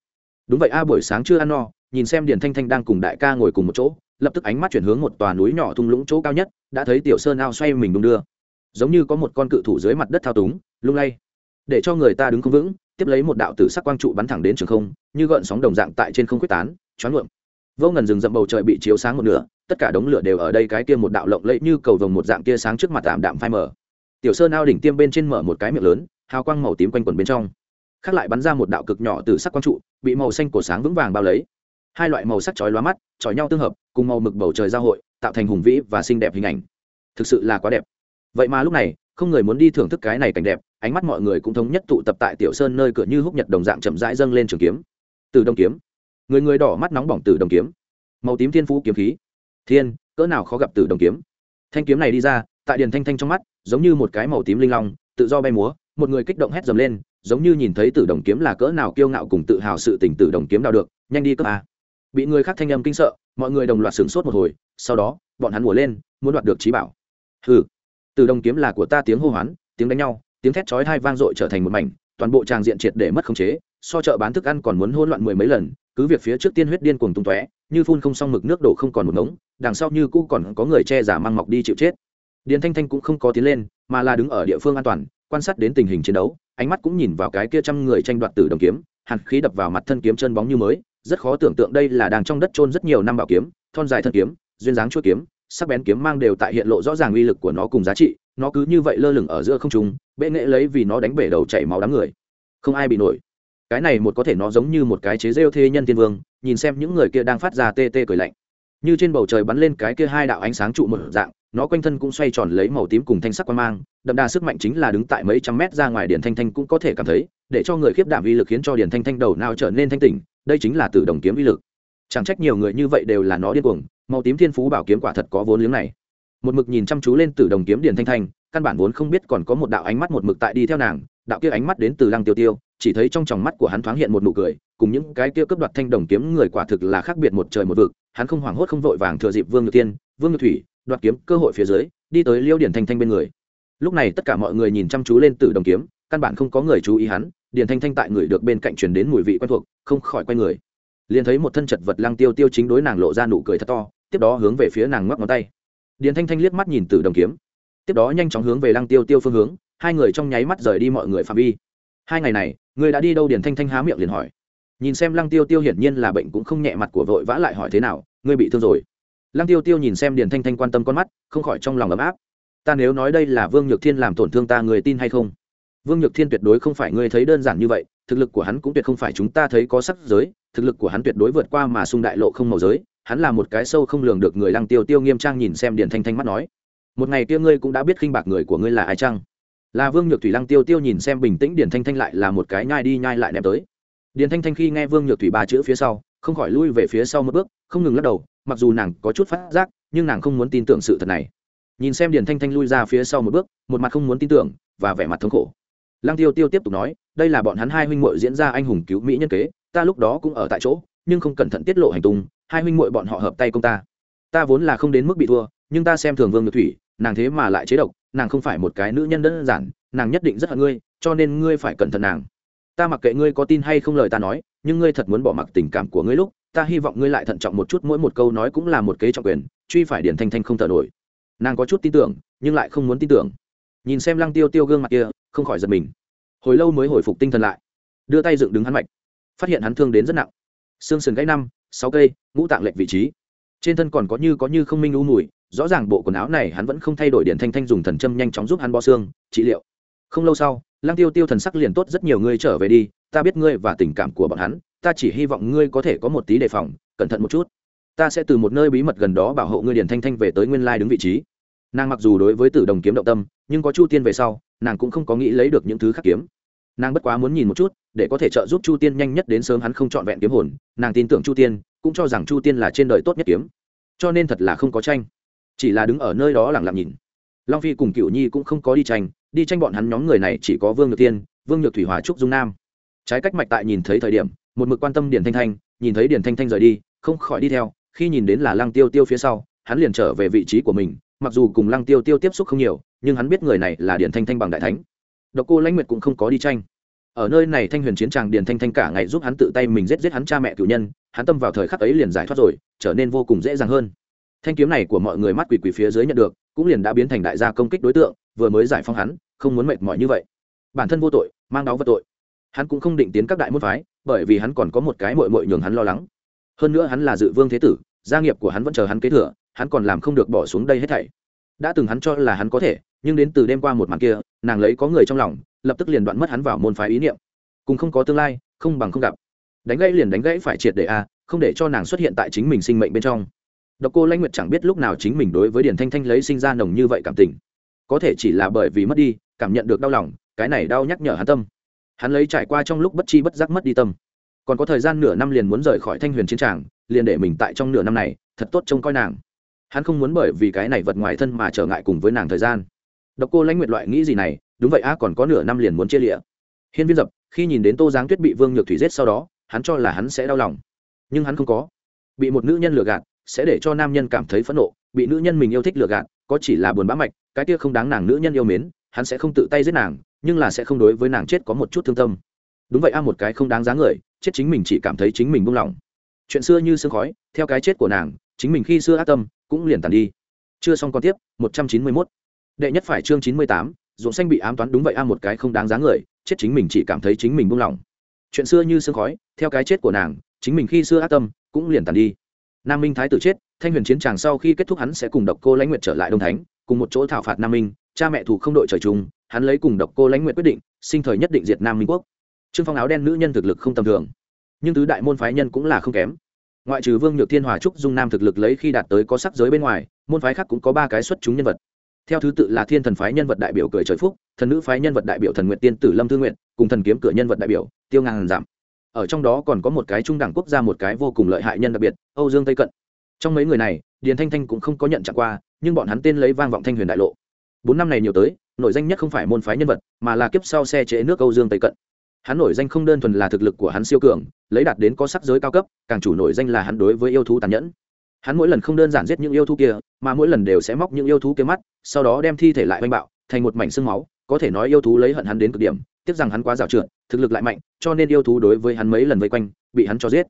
Đúng vậy a, buổi sáng chưa ăn no, nhìn xem điền thanh thanh đang cùng đại ca ngồi cùng một chỗ, lập tức ánh mắt chuyển hướng một tòa núi nhỏ thung lũng chỗ cao nhất, đã thấy tiểu sơn ao xoay mình đung đưa giống như có một con cự thủ dưới mặt đất thao túng, lung lay, để cho người ta đứng không vững, tiếp lấy một đạo tử sắc quang trụ bắn thẳng đến trường không, như gợn sóng đồng dạng tại trên không quyết tán, choáng ngợm vô ngần rừng rậm bầu trời bị chiếu sáng một nửa, tất cả đống lửa đều ở đây cái kia một đạo lộng lẫy như cầu vồng một dạng kia sáng trước mặt tạm đạm phai mở tiểu sơn ao đỉnh tiêm bên trên mở một cái miệng lớn, hào quang màu tím quanh quần bên trong. Khác lại bắn ra một đạo cực nhỏ từ sắc quang trụ, bị màu xanh cổ sáng vững vàng bao lấy. Hai loại màu sắc chói lóa mắt, chói nhau tương hợp, cùng màu mực bầu trời giao hội, tạo thành hùng vĩ và xinh đẹp hình ảnh. Thực sự là quá đẹp vậy mà lúc này, không người muốn đi thưởng thức cái này cảnh đẹp, ánh mắt mọi người cũng thống nhất tụ tập tại tiểu sơn nơi cửa như húc nhật đồng dạng chậm rãi dâng lên trường kiếm. Từ đồng kiếm. Người người đỏ mắt nóng bỏng từ đồng kiếm. Màu tím thiên phú kiếm khí. Thiên, cỡ nào khó gặp từ đồng kiếm. Thanh kiếm này đi ra, tại điền thanh thanh trong mắt, giống như một cái màu tím linh long, tự do bay múa, một người kích động hét dầm lên, giống như nhìn thấy tử đồng kiếm là cỡ nào kiêu ngạo cùng tự hào sự tình tử đồng kiếm nào được, nhanh đi cấp a. Bị người khác thanh âm kinh sợ, mọi người đồng loạt sửng sốt một hồi, sau đó, bọn hắn mùa lên, muốn đoạt được trí bảo. Hừ tử đồng kiếm là của ta tiếng hô hoán, tiếng đánh nhau, tiếng thét chói tai vang dội trở thành một mảnh, toàn bộ tràng diện triệt để mất khống chế, so chợ bán thức ăn còn muốn hỗn loạn mười mấy lần, cứ việc phía trước tiên huyết điên cuồng tung tóe, như phun không xong mực nước đổ không còn một ngống, đằng sau như cũ còn có người che giả mang mọc đi chịu chết. Điền thanh thanh cũng không có tiến lên, mà là đứng ở địa phương an toàn, quan sát đến tình hình chiến đấu, ánh mắt cũng nhìn vào cái kia trăm người tranh đoạt tử đồng kiếm, hàn khí đập vào mặt thân kiếm chân bóng như mới, rất khó tưởng tượng đây là đang trong đất trôn rất nhiều năm bảo kiếm, thon dài thân kiếm, duyên dáng chuỗi kiếm sắc bén kiếm mang đều tại hiện lộ rõ ràng uy lực của nó cùng giá trị, nó cứ như vậy lơ lửng ở giữa không trung, bệ nghệ lấy vì nó đánh bể đầu chảy máu đám người. Không ai bị nổi. Cái này một có thể nó giống như một cái chế rêu thê nhân thiên vương, nhìn xem những người kia đang phát ra tê tê cười lạnh. Như trên bầu trời bắn lên cái kia hai đạo ánh sáng trụ một dạng, nó quanh thân cũng xoay tròn lấy màu tím cùng thanh sắc quan mang, đậm đà sức mạnh chính là đứng tại mấy trăm mét ra ngoài điển thanh thanh cũng có thể cảm thấy, để cho người khiếp đảm uy lực khiến cho điển thanh thanh đầu nào trở nên thanh tỉnh, đây chính là từ đồng kiếm uy lực. Chẳng trách nhiều người như vậy đều là nó điên cuồng màu tím thiên phú bảo kiếm quả thật có vốn liếng này. Một mực nhìn chăm chú lên từ đồng kiếm Điền thanh thanh, căn bản vốn không biết còn có một đạo ánh mắt một mực tại đi theo nàng, đạo kia ánh mắt đến từ lăng tiêu tiêu, chỉ thấy trong tròng mắt của hắn thoáng hiện một nụ cười, cùng những cái kia cướp đoạt thanh đồng kiếm người quả thực là khác biệt một trời một vực, hắn không hoảng hốt không vội vàng thừa dịp vương nhược tiên vương nhược thủy, đoạt kiếm cơ hội phía dưới, đi tới liêu điển thanh thanh bên người. Lúc này tất cả mọi người nhìn chăm chú lên tử đồng kiếm, căn bản không có người chú ý hắn, điển thanh thanh tại người được bên cạnh truyền đến mùi vị quen thuộc, không khỏi quay người. Liền thấy một thân chật vật lăng tiêu tiêu chính đối nàng lộ ra nụ cười thật to tiếp đó hướng về phía nàng ngoắc ngón tay. Điền thanh thanh liếc mắt nhìn tử đồng kiếm. Tiếp đó nhanh chóng hướng về lăng tiêu tiêu phương hướng, hai người trong nháy mắt rời đi mọi người phạm vi. Hai ngày này, người đã đi đâu? Điền thanh thanh há miệng liền hỏi. Nhìn xem lăng tiêu tiêu hiển nhiên là bệnh cũng không nhẹ mặt của vội vã lại hỏi thế nào, ngươi bị thương rồi. Lăng tiêu tiêu nhìn xem điền thanh thanh quan tâm con mắt, không khỏi trong lòng ấm áp. Ta nếu nói đây là vương nhược thiên làm tổn thương ta người tin hay không? Vương nhược thiên tuyệt đối không phải ngươi thấy đơn giản như vậy, thực lực của hắn cũng tuyệt không phải chúng ta thấy có sắc giới, thực lực của hắn tuyệt đối vượt qua mà sung đại lộ không màu giới hắn là một cái sâu không lường được người lăng tiêu tiêu nghiêm trang nhìn xem điền thanh thanh mắt nói. Một ngày kia ngươi cũng đã biết khinh bạc người của ngươi là ai chăng? Là vương nhược thủy lăng tiêu tiêu nhìn xem bình tĩnh điền thanh thanh lại là một cái nhai đi nhai lại ném tới. Điền thanh thanh khi nghe vương nhược thủy ba chữ phía sau, không khỏi lui về phía sau một bước, không ngừng lắc đầu, mặc dù nàng có chút phát giác, nhưng nàng không muốn tin tưởng sự thật này. Nhìn xem điền thanh thanh lui ra phía sau một bước, một mặt không muốn tin tưởng, và vẻ mặt thống khổ. Lăng tiêu tiêu tiếp tục nói, đây là bọn hắn hai huynh muội diễn ra anh hùng cứu mỹ nhân kế, ta lúc đó cũng ở tại chỗ, nhưng không cẩn thận tiết lộ hành tung hai huynh muội bọn họ hợp tay công ta. Ta vốn là không đến mức bị thua, nhưng ta xem thường vương nhược thủy, nàng thế mà lại chế độc, nàng không phải một cái nữ nhân đơn giản, nàng nhất định rất hận ngươi, cho nên ngươi phải cẩn thận nàng. Ta mặc kệ ngươi có tin hay không lời ta nói, nhưng ngươi thật muốn bỏ mặc tình cảm của ngươi lúc, ta hy vọng ngươi lại thận trọng một chút, mỗi một câu nói cũng là một kế trọng quyền, truy phải điển thanh thanh không thở nổi. Nàng có chút tin tưởng, nhưng lại không muốn tin tưởng. Nhìn xem lăng tiêu tiêu gương mặt kia, không khỏi giật mình. Hồi lâu mới hồi phục tinh thần lại. Đưa tay dựng đứng hắn mạch. Phát hiện hắn thương đến rất nặng. Xương sườn gãy năm sáu cây, ngũ tạng lệch vị trí. Trên thân còn có như có như không minh u mùi, rõ ràng bộ quần áo này hắn vẫn không thay đổi điện thanh thanh dùng thần châm nhanh chóng giúp hắn bo xương, trị liệu. Không lâu sau, lăng tiêu tiêu thần sắc liền tốt rất nhiều, ngươi trở về đi, ta biết ngươi và tình cảm của bọn hắn, ta chỉ hy vọng ngươi có thể có một tí đề phòng, cẩn thận một chút. Ta sẽ từ một nơi bí mật gần đó bảo hộ ngươi điện thanh thanh về tới nguyên lai đứng vị trí. Nàng mặc dù đối với tử đồng kiếm động tâm, nhưng có chu tiên về sau, nàng cũng không có nghĩ lấy được những thứ khắc kiếm nàng bất quá muốn nhìn một chút, để có thể trợ giúp chu tiên nhanh nhất đến sớm hắn không trọn vẹn kiếm hồn, nàng tin tưởng chu tiên, cũng cho rằng chu tiên là trên đời tốt nhất kiếm. Cho nên thật là không có tranh. Chỉ là đứng ở nơi đó lặng lặng nhìn. Long phi cùng cựu nhi cũng không có đi tranh đi tranh bọn hắn nhóm người này chỉ có vương nhược tiên, vương nhược thủy hòa trúc dung nam. Trái cách mạch tại nhìn thấy thời điểm, một mực quan tâm điển thanh thanh, nhìn thấy điển thanh thanh rời đi, không khỏi đi theo, khi nhìn đến là lăng tiêu tiêu phía sau, hắn liền trở về vị trí của mình, mặc dù cùng lăng tiêu tiêu tiếp xúc không nhiều, nhưng hắn biết người này là điển thanh thanh bằng đại thánh độc cô lãnh nguyệt cũng không có đi tranh. Ở nơi này thanh huyền chiến tràng điền thanh thanh cả ngày giúp hắn tự tay mình giết giết hắn cha mẹ cựu nhân, hắn tâm vào thời khắc ấy liền giải thoát rồi, trở nên vô cùng dễ dàng hơn. Thanh kiếm này của mọi người mắt quỷ quỷ phía dưới nhận được, cũng liền đã biến thành đại gia công kích đối tượng, vừa mới giải phóng hắn, không muốn mệt mỏi như vậy. Bản thân vô tội, mang đáo vật tội. Hắn cũng không định tiến các đại môn phái, bởi vì hắn còn có một cái mội mội nhường hắn lo lắng. Hơn nữa hắn là dự vương thế tử, gia nghiệp của hắn vẫn chờ hắn kế thừa, hắn còn làm không được bỏ xuống đây hết thảy. Đã từng hắn cho là hắn có thể nhưng đến từ đêm qua một màn kia, nàng lấy có người trong lòng, lập tức liền đoạn mất hắn vào môn phái ý niệm. Cùng không có tương lai, không bằng không gặp. Đánh gãy liền đánh gãy phải triệt để a, không để cho nàng xuất hiện tại chính mình sinh mệnh bên trong. Độc cô lãnh nguyệt chẳng biết lúc nào chính mình đối với điển thanh thanh lấy sinh ra nồng như vậy cảm tình. Có thể chỉ là bởi vì mất đi, cảm nhận được đau lòng, cái này đau nhắc nhở hắn tâm. Hắn lấy trải qua trong lúc bất chi bất giác mất đi tâm. Còn có thời gian nửa năm liền muốn rời khỏi thanh huyền chiến tràng, liền để mình tại trong nửa năm này, thật tốt trông coi nàng. Hắn không muốn bởi vì cái này vật ngoài thân mà trở ngại cùng với nàng thời gian độc cô lãnh nguyệt loại nghĩ gì này, đúng vậy a, còn có nửa năm liền muốn chia lịa. Hiên viên dập, khi nhìn đến tô giáng tuyết bị vương nhược thủy giết sau đó, hắn cho là hắn sẽ đau lòng. Nhưng hắn không có. Bị một nữ nhân lừa gạt, sẽ để cho nam nhân cảm thấy phẫn nộ. Bị nữ nhân mình yêu thích lừa gạt, có chỉ là buồn bã mạch, cái kia không đáng nàng nữ nhân yêu mến, hắn sẽ không tự tay giết nàng, nhưng là sẽ không đối với nàng chết có một chút thương tâm. Đúng vậy a, một cái không đáng giá người, chết chính mình chỉ cảm thấy chính mình buông lòng. chuyện xưa như sương khói, theo cái chết của nàng, chính mình khi xưa ác tâm, cũng liền tàn đi. Chưa xong còn tiếp 191 đệ nhất phải chương chín mươi tám, ruộng xanh bị ám toán đúng vậy a, một cái không đáng giá người, chết chính mình chỉ cảm thấy chính mình buông lỏng. Chuyện xưa như sương khói, theo cái chết của nàng, chính mình khi xưa ác tâm, cũng liền tàn đi. Nam minh thái tử chết, thanh huyền chiến tràng sau khi kết thúc hắn sẽ cùng độc cô lãnh nguyệt trở lại đông thánh, cùng một chỗ thảo phạt nam minh, cha mẹ thủ không đội trời chung, hắn lấy cùng độc cô lãnh nguyệt quyết định, sinh thời nhất định diệt nam minh quốc. Trương phong áo đen nữ nhân thực lực không tầm thường, nhưng tứ đại môn phái nhân cũng là không kém. Ngoại trừ vương nhược thiên hòa trúc dung nam thực lực lấy khi đạt tới có sắc giới bên ngoài, môn phái khác cũng có ba cái xuất chúng nhân vật theo thứ tự là thiên thần phái nhân vật đại biểu cười trời phúc, thần nữ phái nhân vật đại biểu thần nguyện tiên tử lâm thư nguyện cùng thần kiếm cửa nhân vật đại biểu tiêu ngàn giảm. Ở trong đó còn có một cái trung đẳng quốc gia một cái vô cùng lợi hại nhân đặc biệt, âu dương tây cận. Trong mấy người này, điền thanh thanh cũng không có nhận trạng qua, nhưng bọn hắn tên lấy vang vọng thanh huyền đại lộ. Bốn năm này nhiều tới, nổi danh nhất không phải môn phái nhân vật, mà là kiếp sau xe chế nước âu dương tây cận. Hắn nổi danh không đơn thuần là thực lực của hắn siêu cường, lấy đạt đến có sắc giới cao cấp, càng chủ nổi danh là hắn đối với yêu thú tàn nhẫn hắn mỗi lần không đơn giản giết những yêu thú kia, mà mỗi lần đều sẽ móc những yêu thú kia mắt, sau đó đem thi thể lại oanh bạo, thành một mảnh xương máu, có thể nói yêu thú lấy hận hắn đến cực điểm, tiếc rằng hắn quá rào trượt, thực lực lại mạnh, cho nên yêu thú đối với hắn mấy lần vây quanh, bị hắn cho giết.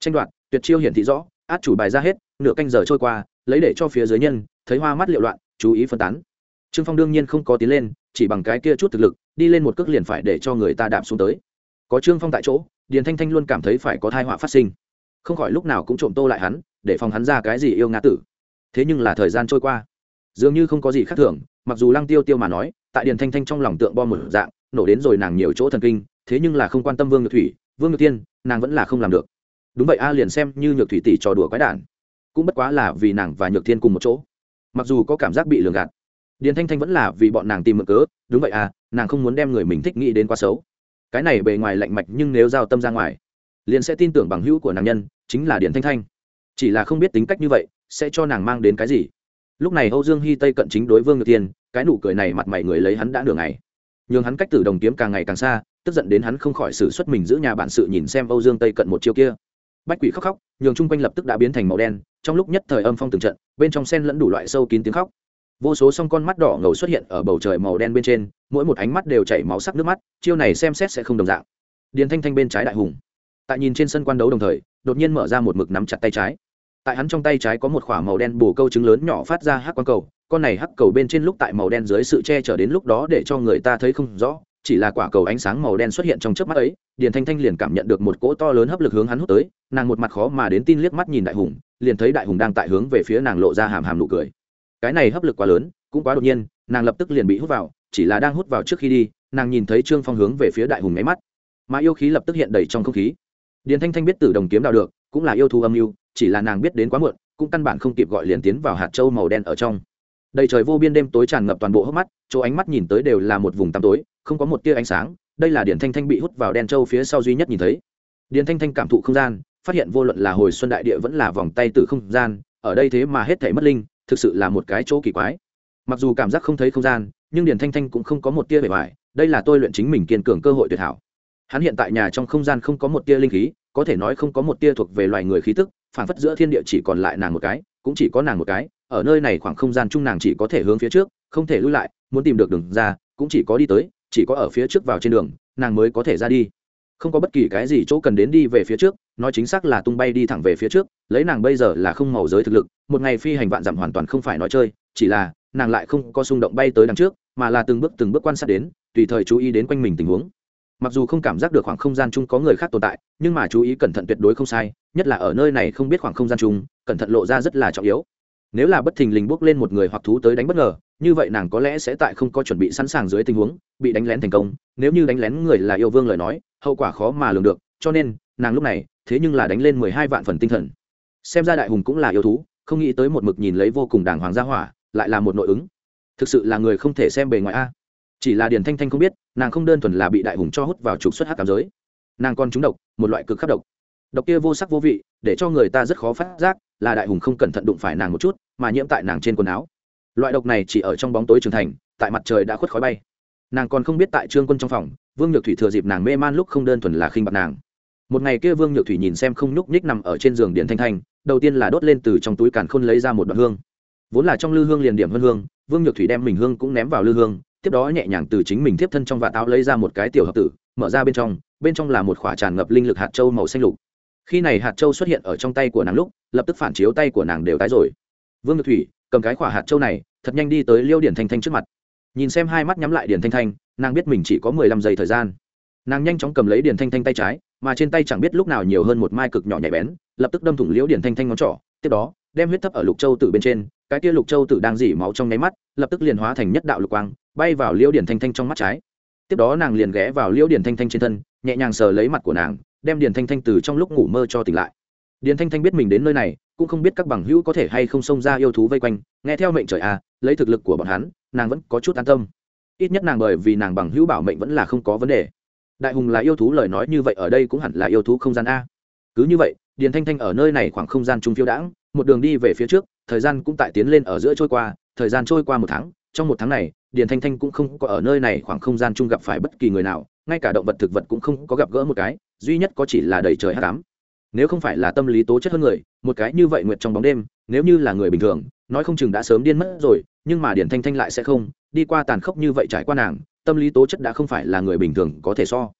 Tranh đoạt, tuyệt chiêu hiển thị rõ, át chủ bài ra hết, nửa canh giờ trôi qua, lấy để cho phía dưới nhân, thấy hoa mắt liệu loạn, chú ý phân tán. Trương phong đương nhiên không có tiến lên, chỉ bằng cái kia chút thực lực, đi lên một cước liền phải để cho người ta đạp xuống tới. Có trương phong tại chỗ, điền thanh thanh luôn cảm thấy phải có thai họa phát sinh. Không khỏi lúc nào cũng trộm tô lại hắn để phòng hắn ra cái gì yêu ngã tử. Thế nhưng là thời gian trôi qua, dường như không có gì khác thường, mặc dù lăng tiêu tiêu mà nói, tại điền thanh thanh trong lòng tượng bom một dạng, nổ đến rồi nàng nhiều chỗ thần kinh, thế nhưng là không quan tâm vương nhược thủy, vương nhược tiên nàng vẫn là không làm được. Đúng vậy a, liền xem như nhược thủy tỷ trò đùa quái đản, cũng bất quá là vì nàng và nhược thiên cùng một chỗ. Mặc dù có cảm giác bị lường gạt, điền thanh thanh vẫn là vì bọn nàng tìm mực cớ, đúng vậy à nàng không muốn đem người mình thích nghĩ đến quá xấu. Cái này bề ngoài lạnh mạch nhưng nếu giao tâm ra ngoài, liền sẽ tin tưởng bằng hữu của nàng nhân, chính là điền thanh thanh chỉ là không biết tính cách như vậy, sẽ cho nàng mang đến cái gì. Lúc này âu dương hy tây cận chính đối vương ngược tiên cái nụ cười này mặt mày người lấy hắn đã nửa ngày. Nhường hắn cách tử đồng kiếm càng ngày càng xa, tức giận đến hắn không khỏi xử xuất mình giữ nhà bản sự nhìn xem âu dương tây cận một chiêu kia. Bách quỷ khóc khóc, nhường chung quanh lập tức đã biến thành màu đen, trong lúc nhất thời âm phong từng trận, bên trong sen lẫn đủ loại sâu kín tiếng khóc. Vô số song con mắt đỏ ngầu xuất hiện ở bầu trời màu đen bên trên, mỗi một ánh mắt đều chảy máu sắc nước mắt, chiêu này xem xét sẽ không đồng dạng. Điền thanh thanh bên trái đại hùng. Tại nhìn trên sân quan đấu đồng thời đột nhiên mở ra một mực nắm chặt tay trái. Tại hắn trong tay trái có một k h ỏ a màu đen bồ câu trứng lớn nhỏ phát ra hắc quang cầu, con này hắc cầu bên trên lúc tại màu đen dưới sự che chở đến lúc đó để cho người ta thấy không rõ, chỉ là quả cầu ánh sáng màu đen xuất hiện trong trước mắt ấy, điền thanh thanh liền cảm nhận được một cỗ to lớn hấp lực hướng hắn hút tới, nàng một mặt khó mà đến tin liếc mắt nhìn đại hùng, liền thấy đại hùng đang tại hướng về phía nàng lộ ra hàm hàm nụ cười. Cái này hấp lực quá lớn, cũng quá đột nhiên, nàng lập tức liền bị hút vào, chỉ là đang hút vào trước khi đi, nàng nhìn thấy trương phong hướng về phía đại hùng nháy mắt. Mà yêu khí lập tức hiện đầy trong không khí điền thanh thanh biết từ đồng kiếm đào được, cũng là yêu thú âm mưu, chỉ là nàng biết đến quá muộn, cũng căn bản không kịp gọi liền tiến vào hạt châu màu đen ở trong. Đầy trời vô biên đêm tối tràn ngập toàn bộ hốc mắt, chỗ ánh mắt nhìn tới đều là một vùng tăm tối, không có một tia ánh sáng, đây là điền thanh thanh bị hút vào đen châu phía sau duy nhất nhìn thấy. Điền thanh thanh cảm thụ không gian, phát hiện vô luận là hồi xuân đại địa vẫn là vòng tay từ không gian, ở đây thế mà hết thể mất linh, thực sự là một cái chỗ kỳ quái. Mặc dù cảm giác không thấy không gian, nhưng điền thanh thanh cũng không có một tia bề ngoài, đây là tôi luyện chính mình kiên cường cơ hội tuyệt hảo hắn hiện tại nhà trong không gian không có một tia linh khí, có thể nói không có một tia thuộc về loài người khí tức phản phất giữa thiên địa chỉ còn lại nàng một cái, cũng chỉ có nàng một cái, ở nơi này khoảng không gian chung nàng chỉ có thể hướng phía trước, không thể lui lại, muốn tìm được đường ra, cũng chỉ có đi tới, chỉ có ở phía trước vào trên đường, nàng mới có thể ra đi. Không có bất kỳ cái gì chỗ cần đến đi về phía trước, nói chính xác là tung bay đi thẳng về phía trước, lấy nàng bây giờ là không màu giới thực lực, một ngày phi hành vạn dặm hoàn toàn không phải nói chơi, chỉ là, nàng lại không có xung động bay tới đằng trước, mà là từng bước từng bước quan sát đến, tùy thời chú ý đến quanh mình tình huống mặc dù không cảm giác được khoảng không gian chung có người khác tồn tại, nhưng mà chú ý cẩn thận tuyệt đối không sai, nhất là ở nơi này không biết khoảng không gian chung, cẩn thận lộ ra rất là trọng yếu. Nếu là bất thình lình bước lên một người hoặc thú tới đánh bất ngờ, như vậy nàng có lẽ sẽ tại không có chuẩn bị sẵn sàng dưới tình huống, bị đánh lén thành công. Nếu như đánh lén người là yêu vương lời nói, hậu quả khó mà lường được, cho nên, nàng lúc này, thế nhưng là đánh lên mười hai vạn phần tinh thần. Xem ra đại hùng cũng là yêu thú, không nghĩ tới một mực nhìn lấy vô cùng đàng hoàng gia hỏa, lại là một nội ứng. Thực sự là người không thể xem bề ngoài a chỉ là điền thanh thanh không biết, nàng không đơn thuần là bị đại hùng cho hút vào trục xuất hát cảm giới. Nàng còn trúng độc, một loại cực khắc độc. Độc kia vô sắc vô vị, để cho người ta rất khó phát giác là đại hùng không cẩn thận đụng phải nàng một chút, mà nhiễm tại nàng trên quần áo. Loại độc này chỉ ở trong bóng tối trưởng thành, tại mặt trời đã khuất khói bay. Nàng còn không biết tại trương quân trong phòng, vương nhược thủy thừa dịp nàng mê man lúc không đơn thuần là khinh bạc nàng. Một ngày kia vương nhược thủy nhìn xem không nhúc nhích nằm ở trên giường Điền thanh thanh, đầu tiên là đốt lên từ trong túi càn khôn lấy ra một đoạn hương. Vốn là trong lư hương liền điểm hơn hương, vương nhược thủy đem mình hương cũng ném vào lư hương tiếp đó nhẹ nhàng từ chính mình tiếp thân trong vạt áo lấy ra một cái tiểu hợp tử, mở ra bên trong bên trong là một khỏa tràn ngập linh lực hạt châu màu xanh lục. Khi này hạt châu xuất hiện ở trong tay của nàng lúc, lập tức phản chiếu tay của nàng đều tái rồi. Vương nhược thủy, cầm cái khỏa hạt châu này, thật nhanh đi tới liêu điển thanh thanh trước mặt. Nhìn xem hai mắt nhắm lại điển thanh thanh, nàng biết mình chỉ có mười lăm giây thời gian. Nàng nhanh chóng cầm lấy điển thanh thanh tay trái, mà trên tay chẳng biết lúc nào nhiều hơn một mai cực nhỏ nhạy bén, lập tức đâm thủng liễu điển thanh thanh ngón trỏ, tiếp đó, đem huyết thấp ở lục châu tử bên trên, cái kia lục châu tử đang dỉ máu trong nháy mắt, lập tức liền hóa thành nhất đạo lục quang bay vào liễu điển thanh thanh trong mắt trái. Tiếp đó nàng liền ghé vào liễu điển thanh thanh trên thân, nhẹ nhàng sờ lấy mặt của nàng, đem điển thanh thanh từ trong lúc ngủ mơ cho tỉnh lại. Điển thanh thanh biết mình đến nơi này, cũng không biết các bằng hữu có thể hay không xông ra yêu thú vây quanh, nghe theo mệnh trời a lấy thực lực của bọn hắn, nàng vẫn có chút an tâm. Ít nhất nàng bởi vì nàng bằng hữu bảo mệnh vẫn là không có vấn đề. Đại hùng là yêu thú lời nói như vậy ở đây cũng hẳn là yêu thú không gian a. Cứ như vậy, điền thanh thanh ở nơi này khoảng không gian trung phiêu đãng, một đường đi về phía trước, thời gian cũng tại tiến lên ở giữa trôi qua, thời gian trôi qua một tháng, trong một tháng này điền thanh thanh cũng không có ở nơi này khoảng không gian chung gặp phải bất kỳ người nào, ngay cả động vật thực vật cũng không có gặp gỡ một cái, duy nhất có chỉ là đầy trời hát cám nếu không phải là tâm lý tố chất hơn người, một cái như vậy nguyệt trong bóng đêm, nếu như là người bình thường, nói không chừng đã sớm điên mất rồi, nhưng mà điển thanh thanh lại sẽ không, đi qua tàn khốc như vậy trải qua nàng, tâm lý tố chất đã không phải là người bình thường có thể so.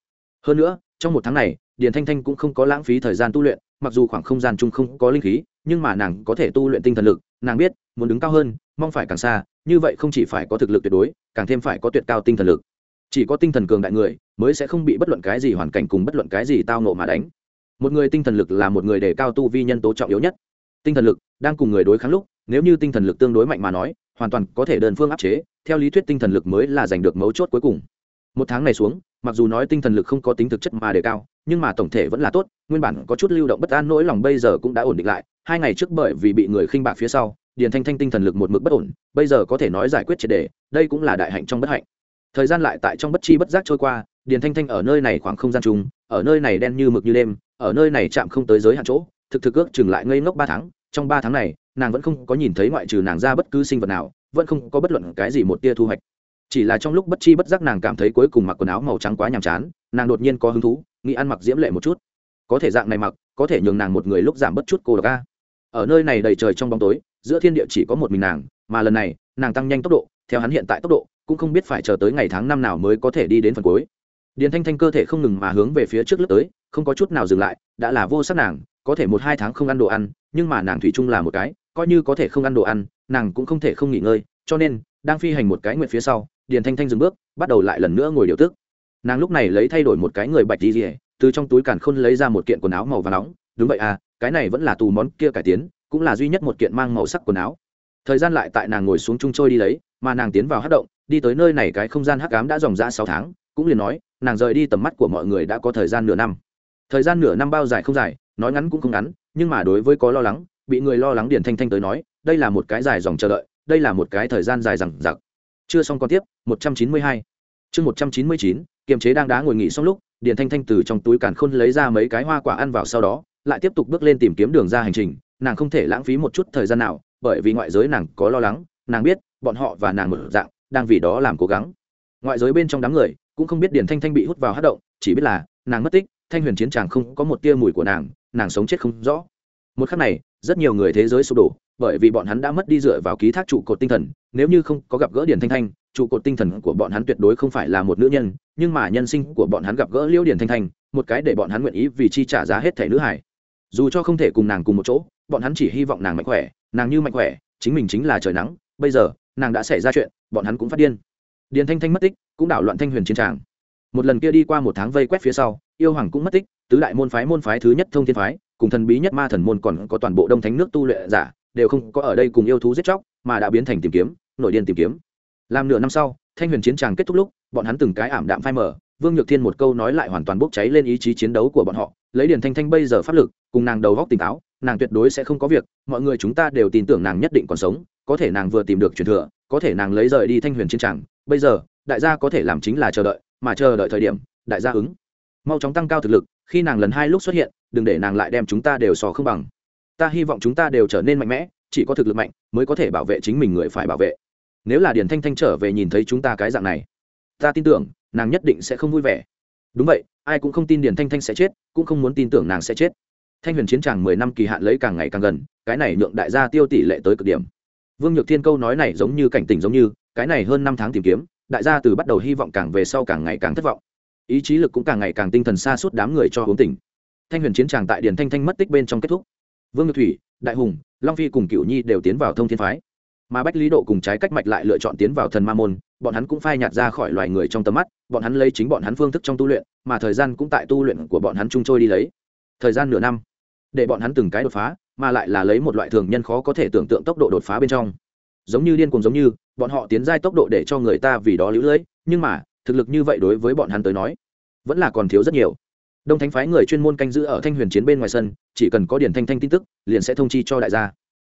Hơn nữa, trong một tháng này điển thanh thanh cũng không có lãng phí thời gian tu luyện, mặc dù khoảng không gian chung không có linh khí, nhưng mà nàng có thể tu luyện tinh thần lực, nàng biết, muốn đứng cao hơn, mong phải càng xa như vậy không chỉ phải có thực lực tuyệt đối, càng thêm phải có tuyệt cao tinh thần lực. Chỉ có tinh thần cường đại người mới sẽ không bị bất luận cái gì hoàn cảnh cùng bất luận cái gì tao nộ mà đánh. Một người tinh thần lực là một người đề cao tu vi nhân tố trọng yếu nhất. Tinh thần lực đang cùng người đối kháng lúc, nếu như tinh thần lực tương đối mạnh mà nói, hoàn toàn có thể đơn phương áp chế, theo lý thuyết tinh thần lực mới là giành được mấu chốt cuối cùng. Một tháng này xuống, mặc dù nói tinh thần lực không có tính thực chất mà đề cao, nhưng mà tổng thể vẫn là tốt, nguyên bản có chút lưu động bất an nỗi lòng bây giờ cũng đã ổn định lại, hai ngày trước bởi vì bị người khinh bạc phía sau điền thanh thanh tinh thần lực một mực bất ổn, bây giờ có thể nói giải quyết triệt đề, đây cũng là đại hạnh trong bất hạnh. Thời gian lại tại trong bất chi bất giác trôi qua, điền thanh thanh ở nơi này khoảng không gian chung ở nơi này đen như mực như đêm, ở nơi này chạm không tới giới hạn chỗ, thực thực ước chừng lại ngây ngốc ba tháng. Trong ba tháng này, nàng vẫn không có nhìn thấy ngoại trừ nàng ra bất cứ sinh vật nào, vẫn không có bất luận cái gì một tia thu hoạch. Chỉ là trong lúc bất chi bất giác nàng cảm thấy cuối cùng mặc quần áo màu trắng quá nhàm chán, nàng đột nhiên có hứng thú, nghĩ ăn mặc diễm lệ một chút. Có thể dạng này mặc, có thể nhường nàng một người lúc giảm bất chút cô độc ca ở nơi này đầy trời trong bóng tối, giữa thiên địa chỉ có một mình nàng, mà lần này, nàng tăng nhanh tốc độ, theo hắn hiện tại tốc độ, cũng không biết phải chờ tới ngày tháng năm nào mới có thể đi đến phần cuối. Điền thanh thanh cơ thể không ngừng mà hướng về phía trước lướt tới, không có chút nào dừng lại, đã là vô sắc nàng, có thể một hai tháng không ăn đồ ăn, nhưng mà nàng thủy chung là một cái, coi như có thể không ăn đồ ăn, nàng cũng không thể không nghỉ ngơi, cho nên, đang phi hành một cái nguyện phía sau, điền thanh thanh dừng bước, bắt đầu lại lần nữa ngồi điều tức. Nàng lúc này lấy thay đổi một cái người bạch đi rỉa từ trong túi càn khôn lấy ra một kiện quần áo màu và nóng, đúng vậy à cái này vẫn là tù món kia cải tiến, cũng là duy nhất một kiện mang màu sắc quần áo. Thời gian lại tại nàng ngồi xuống chung trôi đi lấy, mà nàng tiến vào hát động, đi tới nơi này cái không gian hắc ám đã dòng ra sáu tháng, cũng liền nói, nàng rời đi tầm mắt của mọi người đã có thời gian nửa năm. Thời gian nửa năm bao dài không dài, nói ngắn cũng không ngắn, nhưng mà đối với có lo lắng, bị người lo lắng điền thanh thanh tới nói, đây là một cái dài dòng chờ đợi, đây là một cái thời gian dài rằng giặc chưa xong còn tiếp, một trăm chín mươi hai. Chương một trăm chín mươi chín, kiềm chế đang đá ngồi nghỉ xong lúc, điền thanh thanh từ trong túi càn khôn lấy ra mấy cái hoa quả ăn vào sau đó lại tiếp tục bước lên tìm kiếm đường ra hành trình, nàng không thể lãng phí một chút thời gian nào, bởi vì ngoại giới nàng có lo lắng, nàng biết bọn họ và nàng một dạng, đang vì đó làm cố gắng. Ngoại giới bên trong đám người cũng không biết điền thanh thanh bị hút vào hát động, chỉ biết là nàng mất tích, thanh huyền chiến tràng không có một tia mùi của nàng nàng sống chết không rõ. Một khắc này, rất nhiều người thế giới sụp đổ, bởi vì bọn hắn đã mất đi dựa vào ký thác trụ cột tinh thần, nếu như không có gặp gỡ điền thanh thanh, trụ cột tinh thần của bọn hắn tuyệt đối không phải là một nữ nhân, nhưng mà nhân sinh của bọn hắn gặp gỡ liễu điền thanh thanh, một cái để bọn hắn nguyện ý vì chi trả giá hết thẻ nữ hải dù cho không thể cùng nàng cùng một chỗ, bọn hắn chỉ hy vọng nàng mạnh khỏe, nàng như mạnh khỏe, chính mình chính là trời nắng, bây giờ, nàng đã xảy ra chuyện, bọn hắn cũng phát điên. Điền thanh thanh mất tích, cũng đảo loạn thanh huyền chiến tràng. Một lần kia đi qua một tháng vây quét phía sau, yêu hoàng cũng mất tích, tứ đại môn phái môn phái thứ nhất thông thiên phái, cùng thần bí nhất ma thần môn còn có toàn bộ đông thánh nước tu luyện giả, đều không có ở đây cùng yêu thú giết chóc, mà đã biến thành tìm kiếm nội điên tìm kiếm. Làm nửa năm sau, thanh huyền chiến tràng kết thúc lúc, bọn hắn từng cái ảm đạm phai mở vương nhược thiên một câu nói lại hoàn toàn bốc cháy lên ý chí chiến đấu của bọn họ, lấy điền thanh thanh bây giờ pháp lực cùng nàng đầu góc tỉnh táo, nàng tuyệt đối sẽ không có việc, mọi người chúng ta đều tin tưởng nàng nhất định còn sống, có thể nàng vừa tìm được truyền thừa, có thể nàng lấy rời đi thanh huyền chiến tràng, bây giờ, đại gia có thể làm chính là chờ đợi, mà chờ đợi thời điểm, đại gia ứng. Mau chóng tăng cao thực lực, khi nàng lần hai lúc xuất hiện, đừng để nàng lại đem chúng ta đều sò không bằng. Ta hy vọng chúng ta đều trở nên mạnh mẽ, chỉ có thực lực mạnh mới có thể bảo vệ chính mình người phải bảo vệ. Nếu là điền thanh thanh trở về nhìn thấy chúng ta cái dạng này, ta tin tưởng, nàng nhất định sẽ không vui vẻ. Đúng vậy, ai cũng không tin điền thanh thanh sẽ chết, cũng không muốn tin tưởng nàng sẽ chết thanh huyền chiến tràng mười năm kỳ hạn lấy càng ngày càng gần, cái này nhượng đại gia tiêu tỷ lệ tới cực điểm. Vương nhược thiên câu nói này giống như cảnh tỉnh giống như, cái này hơn năm tháng tìm kiếm, đại gia từ bắt đầu hy vọng càng về sau càng ngày càng thất vọng. Ý chí lực cũng càng ngày càng tinh thần xa suốt đám người cho hướng tỉnh. Thanh huyền chiến tràng tại điền thanh thanh mất tích bên trong kết thúc. Vương nhược thủy, đại hùng, long phi cùng cựu nhi đều tiến vào thông thiên phái. Mà bách lý độ cùng trái cách mạch lại lựa chọn tiến vào thần ma môn, bọn hắn cũng phai nhạt ra khỏi loài người trong tầm mắt, bọn hắn lấy chính bọn hắn phương thức trong tu luyện, mà thời gian cũng tại tu luyện của bọn hắn chung trôi đi lấy. Thời gian nửa năm để bọn hắn từng cái đột phá, mà lại là lấy một loại thường nhân khó có thể tưởng tượng tốc độ đột phá bên trong. Giống như điên cuồng giống như, bọn họ tiến giai tốc độ để cho người ta vì đó lũ lưỡi, nhưng mà, thực lực như vậy đối với bọn hắn tới nói, vẫn là còn thiếu rất nhiều. Đông thánh phái người chuyên môn canh giữ ở thanh huyền chiến bên ngoài sân, chỉ cần có điển thanh thanh tin tức, liền sẽ thông chi cho đại gia.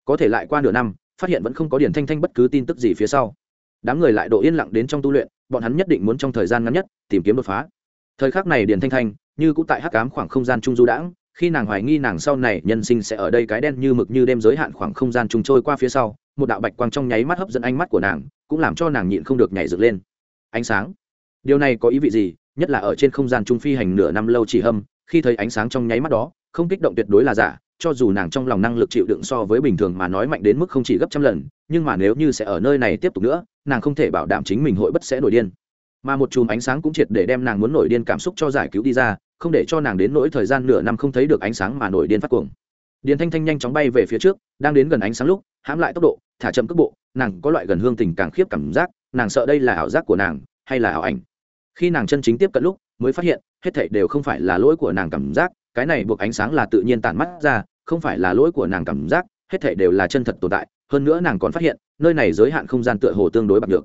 Có thể lại qua nửa năm, phát hiện vẫn không có điển thanh thanh bất cứ tin tức gì phía sau. Đám người lại độ yên lặng đến trong tu luyện, bọn hắn nhất định muốn trong thời gian ngắn nhất tìm kiếm đột phá. Thời khắc này điển thanh thanh, như cũng tại hắc cám khoảng không gian trung du đãng khi nàng hoài nghi nàng sau này nhân sinh sẽ ở đây cái đen như mực như đêm giới hạn khoảng không gian trùng trôi qua phía sau, một đạo bạch quang trong nháy mắt hấp dẫn ánh mắt của nàng, cũng làm cho nàng nhịn không được nhảy dựng lên. Ánh sáng. Điều này có ý vị gì? Nhất là ở trên không gian trung phi hành nửa năm lâu chỉ hâm, khi thấy ánh sáng trong nháy mắt đó, không kích động tuyệt đối là giả, cho dù nàng trong lòng năng lực chịu đựng so với bình thường mà nói mạnh đến mức không chỉ gấp trăm lần, nhưng mà nếu như sẽ ở nơi này tiếp tục nữa, nàng không thể bảo đảm chính mình hội bất sẽ nổi điên mà một chùm ánh sáng cũng triệt để đem nàng muốn nổi điên cảm xúc cho giải cứu đi ra, không để cho nàng đến nỗi thời gian nửa năm không thấy được ánh sáng mà nổi điên phát cuồng điền thanh thanh nhanh chóng bay về phía trước, đang đến gần ánh sáng lúc, hãm lại tốc độ, thả chậm cước bộ, nàng có loại gần hương tình càng khiếp cảm giác, nàng sợ đây là ảo giác của nàng, hay là ảo ảnh khi nàng chân chính tiếp cận lúc, mới phát hiện, hết thảy đều không phải là lỗi của nàng cảm giác, cái này buộc ánh sáng là tự nhiên tản mắt ra, không phải là lỗi của nàng cảm giác, hết thảy đều là chân thật tồn tại, hơn nữa nàng còn phát hiện, nơi này giới hạn không gian tựa hồ tương đối bạc được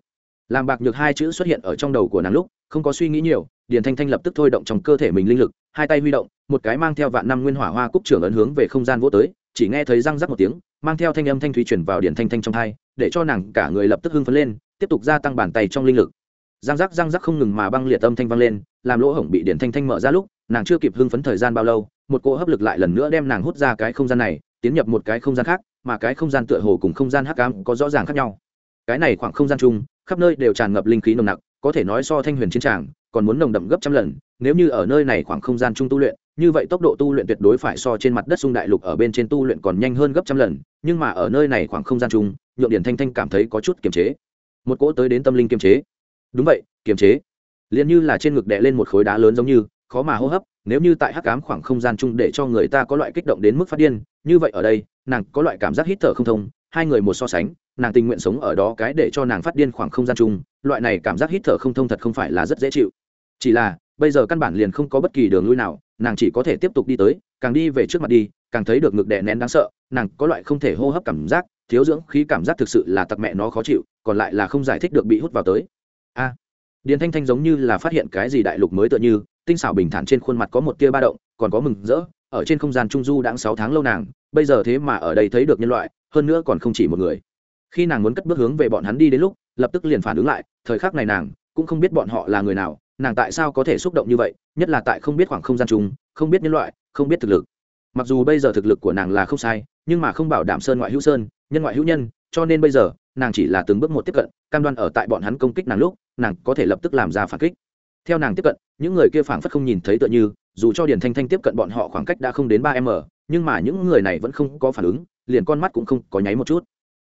làm bạc nhược hai chữ xuất hiện ở trong đầu của nàng lúc, không có suy nghĩ nhiều, điền thanh thanh lập tức thôi động trong cơ thể mình linh lực, hai tay huy động, một cái mang theo vạn năm nguyên hỏa hoa cúc trưởng ấn hướng về không gian vô tới, chỉ nghe thấy răng rắc một tiếng, mang theo thanh âm thanh thúy chuyển vào điền thanh thanh trong thai để cho nàng cả người lập tức hưng phấn lên, tiếp tục gia tăng bàn tay trong linh lực. Răng rắc răng rắc không ngừng mà băng liệt âm thanh vang lên, làm lỗ hổng bị điền thanh thanh mở ra lúc, nàng chưa kịp hưng phấn thời gian bao lâu, một cỗ hấp lực lại lần nữa đem nàng hút ra cái không gian này, tiến nhập một cái không gian khác, mà cái không gian tựa hồ cùng không gian hắc ám có rõ ràng khác nhau. Cái này khoảng không gian chung khắp nơi đều tràn ngập linh khí nồng nặc, có thể nói so thanh huyền chiến tràng còn muốn nồng đậm gấp trăm lần, nếu như ở nơi này khoảng không gian chung tu luyện, như vậy tốc độ tu luyện tuyệt đối phải so trên mặt đất sung đại lục ở bên trên tu luyện còn nhanh hơn gấp trăm lần, nhưng mà ở nơi này khoảng không gian chung nhượng điển thanh thanh cảm thấy có chút kiềm chế. Một cỗ tới đến tâm linh kiềm chế. Đúng vậy, kiềm chế. Liền như là trên ngực đè lên một khối đá lớn giống như, khó mà hô hấp, nếu như tại hắc ám khoảng không gian chung để cho người ta có loại kích động đến mức phát điên, như vậy ở đây, nàng có loại cảm giác hít thở không thông, hai người một so sánh nàng tình nguyện sống ở đó cái để cho nàng phát điên khoảng không gian chung, loại này cảm giác hít thở không thông thật không phải là rất dễ chịu. Chỉ là, bây giờ căn bản liền không có bất kỳ đường lui nào, nàng chỉ có thể tiếp tục đi tới, càng đi về trước mặt đi, càng thấy được ngực đè nén đáng sợ, nàng có loại không thể hô hấp cảm giác, thiếu dưỡng khí cảm giác thực sự là tặc mẹ nó khó chịu, còn lại là không giải thích được bị hút vào tới. A, điền thanh thanh giống như là phát hiện cái gì đại lục mới tựa như, tinh xảo bình thản trên khuôn mặt có một tia ba động, còn có mừng rỡ, ở trên không gian trung du đã sáu tháng lâu nàng, bây giờ thế mà ở đây thấy được nhân loại, hơn nữa còn không chỉ một người khi nàng muốn cất bước hướng về bọn hắn đi đến lúc, lập tức liền phản ứng lại, thời khắc này nàng cũng không biết bọn họ là người nào, nàng tại sao có thể xúc động như vậy, nhất là tại không biết khoảng không gian chung, không biết nhân loại, không biết thực lực. Mặc dù bây giờ thực lực của nàng là không sai, nhưng mà không bảo đảm sơn ngoại hữu sơn, nhân ngoại hữu nhân, cho nên bây giờ, nàng chỉ là từng bước một tiếp cận, cam đoan ở tại bọn hắn công kích nàng lúc, nàng có thể lập tức làm ra phản kích. Theo nàng tiếp cận, những người kia phảng phất không nhìn thấy tựa như, dù cho điền thanh thanh tiếp cận bọn họ khoảng cách đã không đến ba m, nhưng mà những người này vẫn không có phản ứng, liền con mắt cũng không có nháy một chút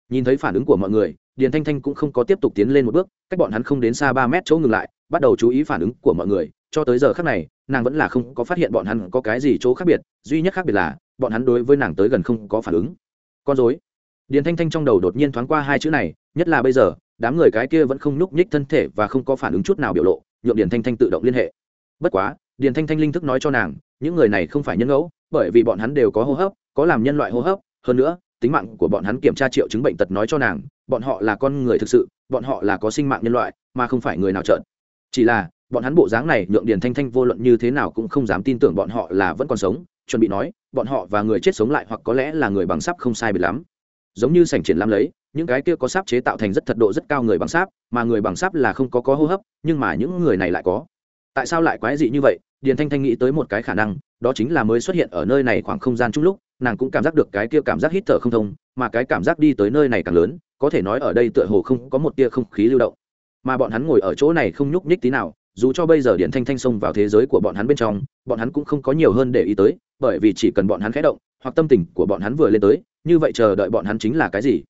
nhìn thấy phản ứng của mọi người, điền thanh thanh cũng không có tiếp tục tiến lên một bước, cách bọn hắn không đến xa ba mét chỗ ngừng lại, bắt đầu chú ý phản ứng của mọi người. Cho tới giờ khác này, nàng vẫn là không có phát hiện bọn hắn có cái gì chỗ khác biệt, duy nhất khác biệt là, bọn hắn đối với nàng tới gần không có phản ứng. Con dối điền thanh thanh trong đầu đột nhiên thoáng qua hai chữ này, nhất là bây giờ, đám người cái kia vẫn không nhúc nhích thân thể và không có phản ứng chút nào biểu lộ, nhượng điền thanh thanh tự động liên hệ. Bất quá, điền thanh thanh linh thức nói cho nàng, những người này không phải nhân ngẫu, bởi vì bọn hắn đều có hô hấp, có làm nhân loại hô hấp, hơn nữa tính mạng của bọn hắn kiểm tra triệu chứng bệnh tật nói cho nàng, bọn họ là con người thực sự, bọn họ là có sinh mạng nhân loại, mà không phải người nào trợn. Chỉ là, bọn hắn bộ dáng này, nhượng điền thanh thanh vô luận như thế nào cũng không dám tin tưởng bọn họ là vẫn còn sống, chuẩn bị nói, bọn họ và người chết sống lại hoặc có lẽ là người bằng sắp không sai biệt lắm. Giống như sảnh triển lãm lấy, những cái kia có sáp chế tạo thành rất thật độ rất cao người bằng sáp, mà người bằng sáp là không có có hô hấp, nhưng mà những người này lại có. Tại sao lại quái dị như vậy? Điền thanh thanh nghĩ tới một cái khả năng, đó chính là mới xuất hiện ở nơi này khoảng không gian chung lúc nàng cũng cảm giác được cái kia cảm giác hít thở không thông mà cái cảm giác đi tới nơi này càng lớn có thể nói ở đây tựa hồ không có một tia không khí lưu động mà bọn hắn ngồi ở chỗ này không nhúc nhích tí nào dù cho bây giờ điện thanh thanh xông vào thế giới của bọn hắn bên trong bọn hắn cũng không có nhiều hơn để ý tới bởi vì chỉ cần bọn hắn khẽ động hoặc tâm tình của bọn hắn vừa lên tới như vậy chờ đợi bọn hắn chính là cái gì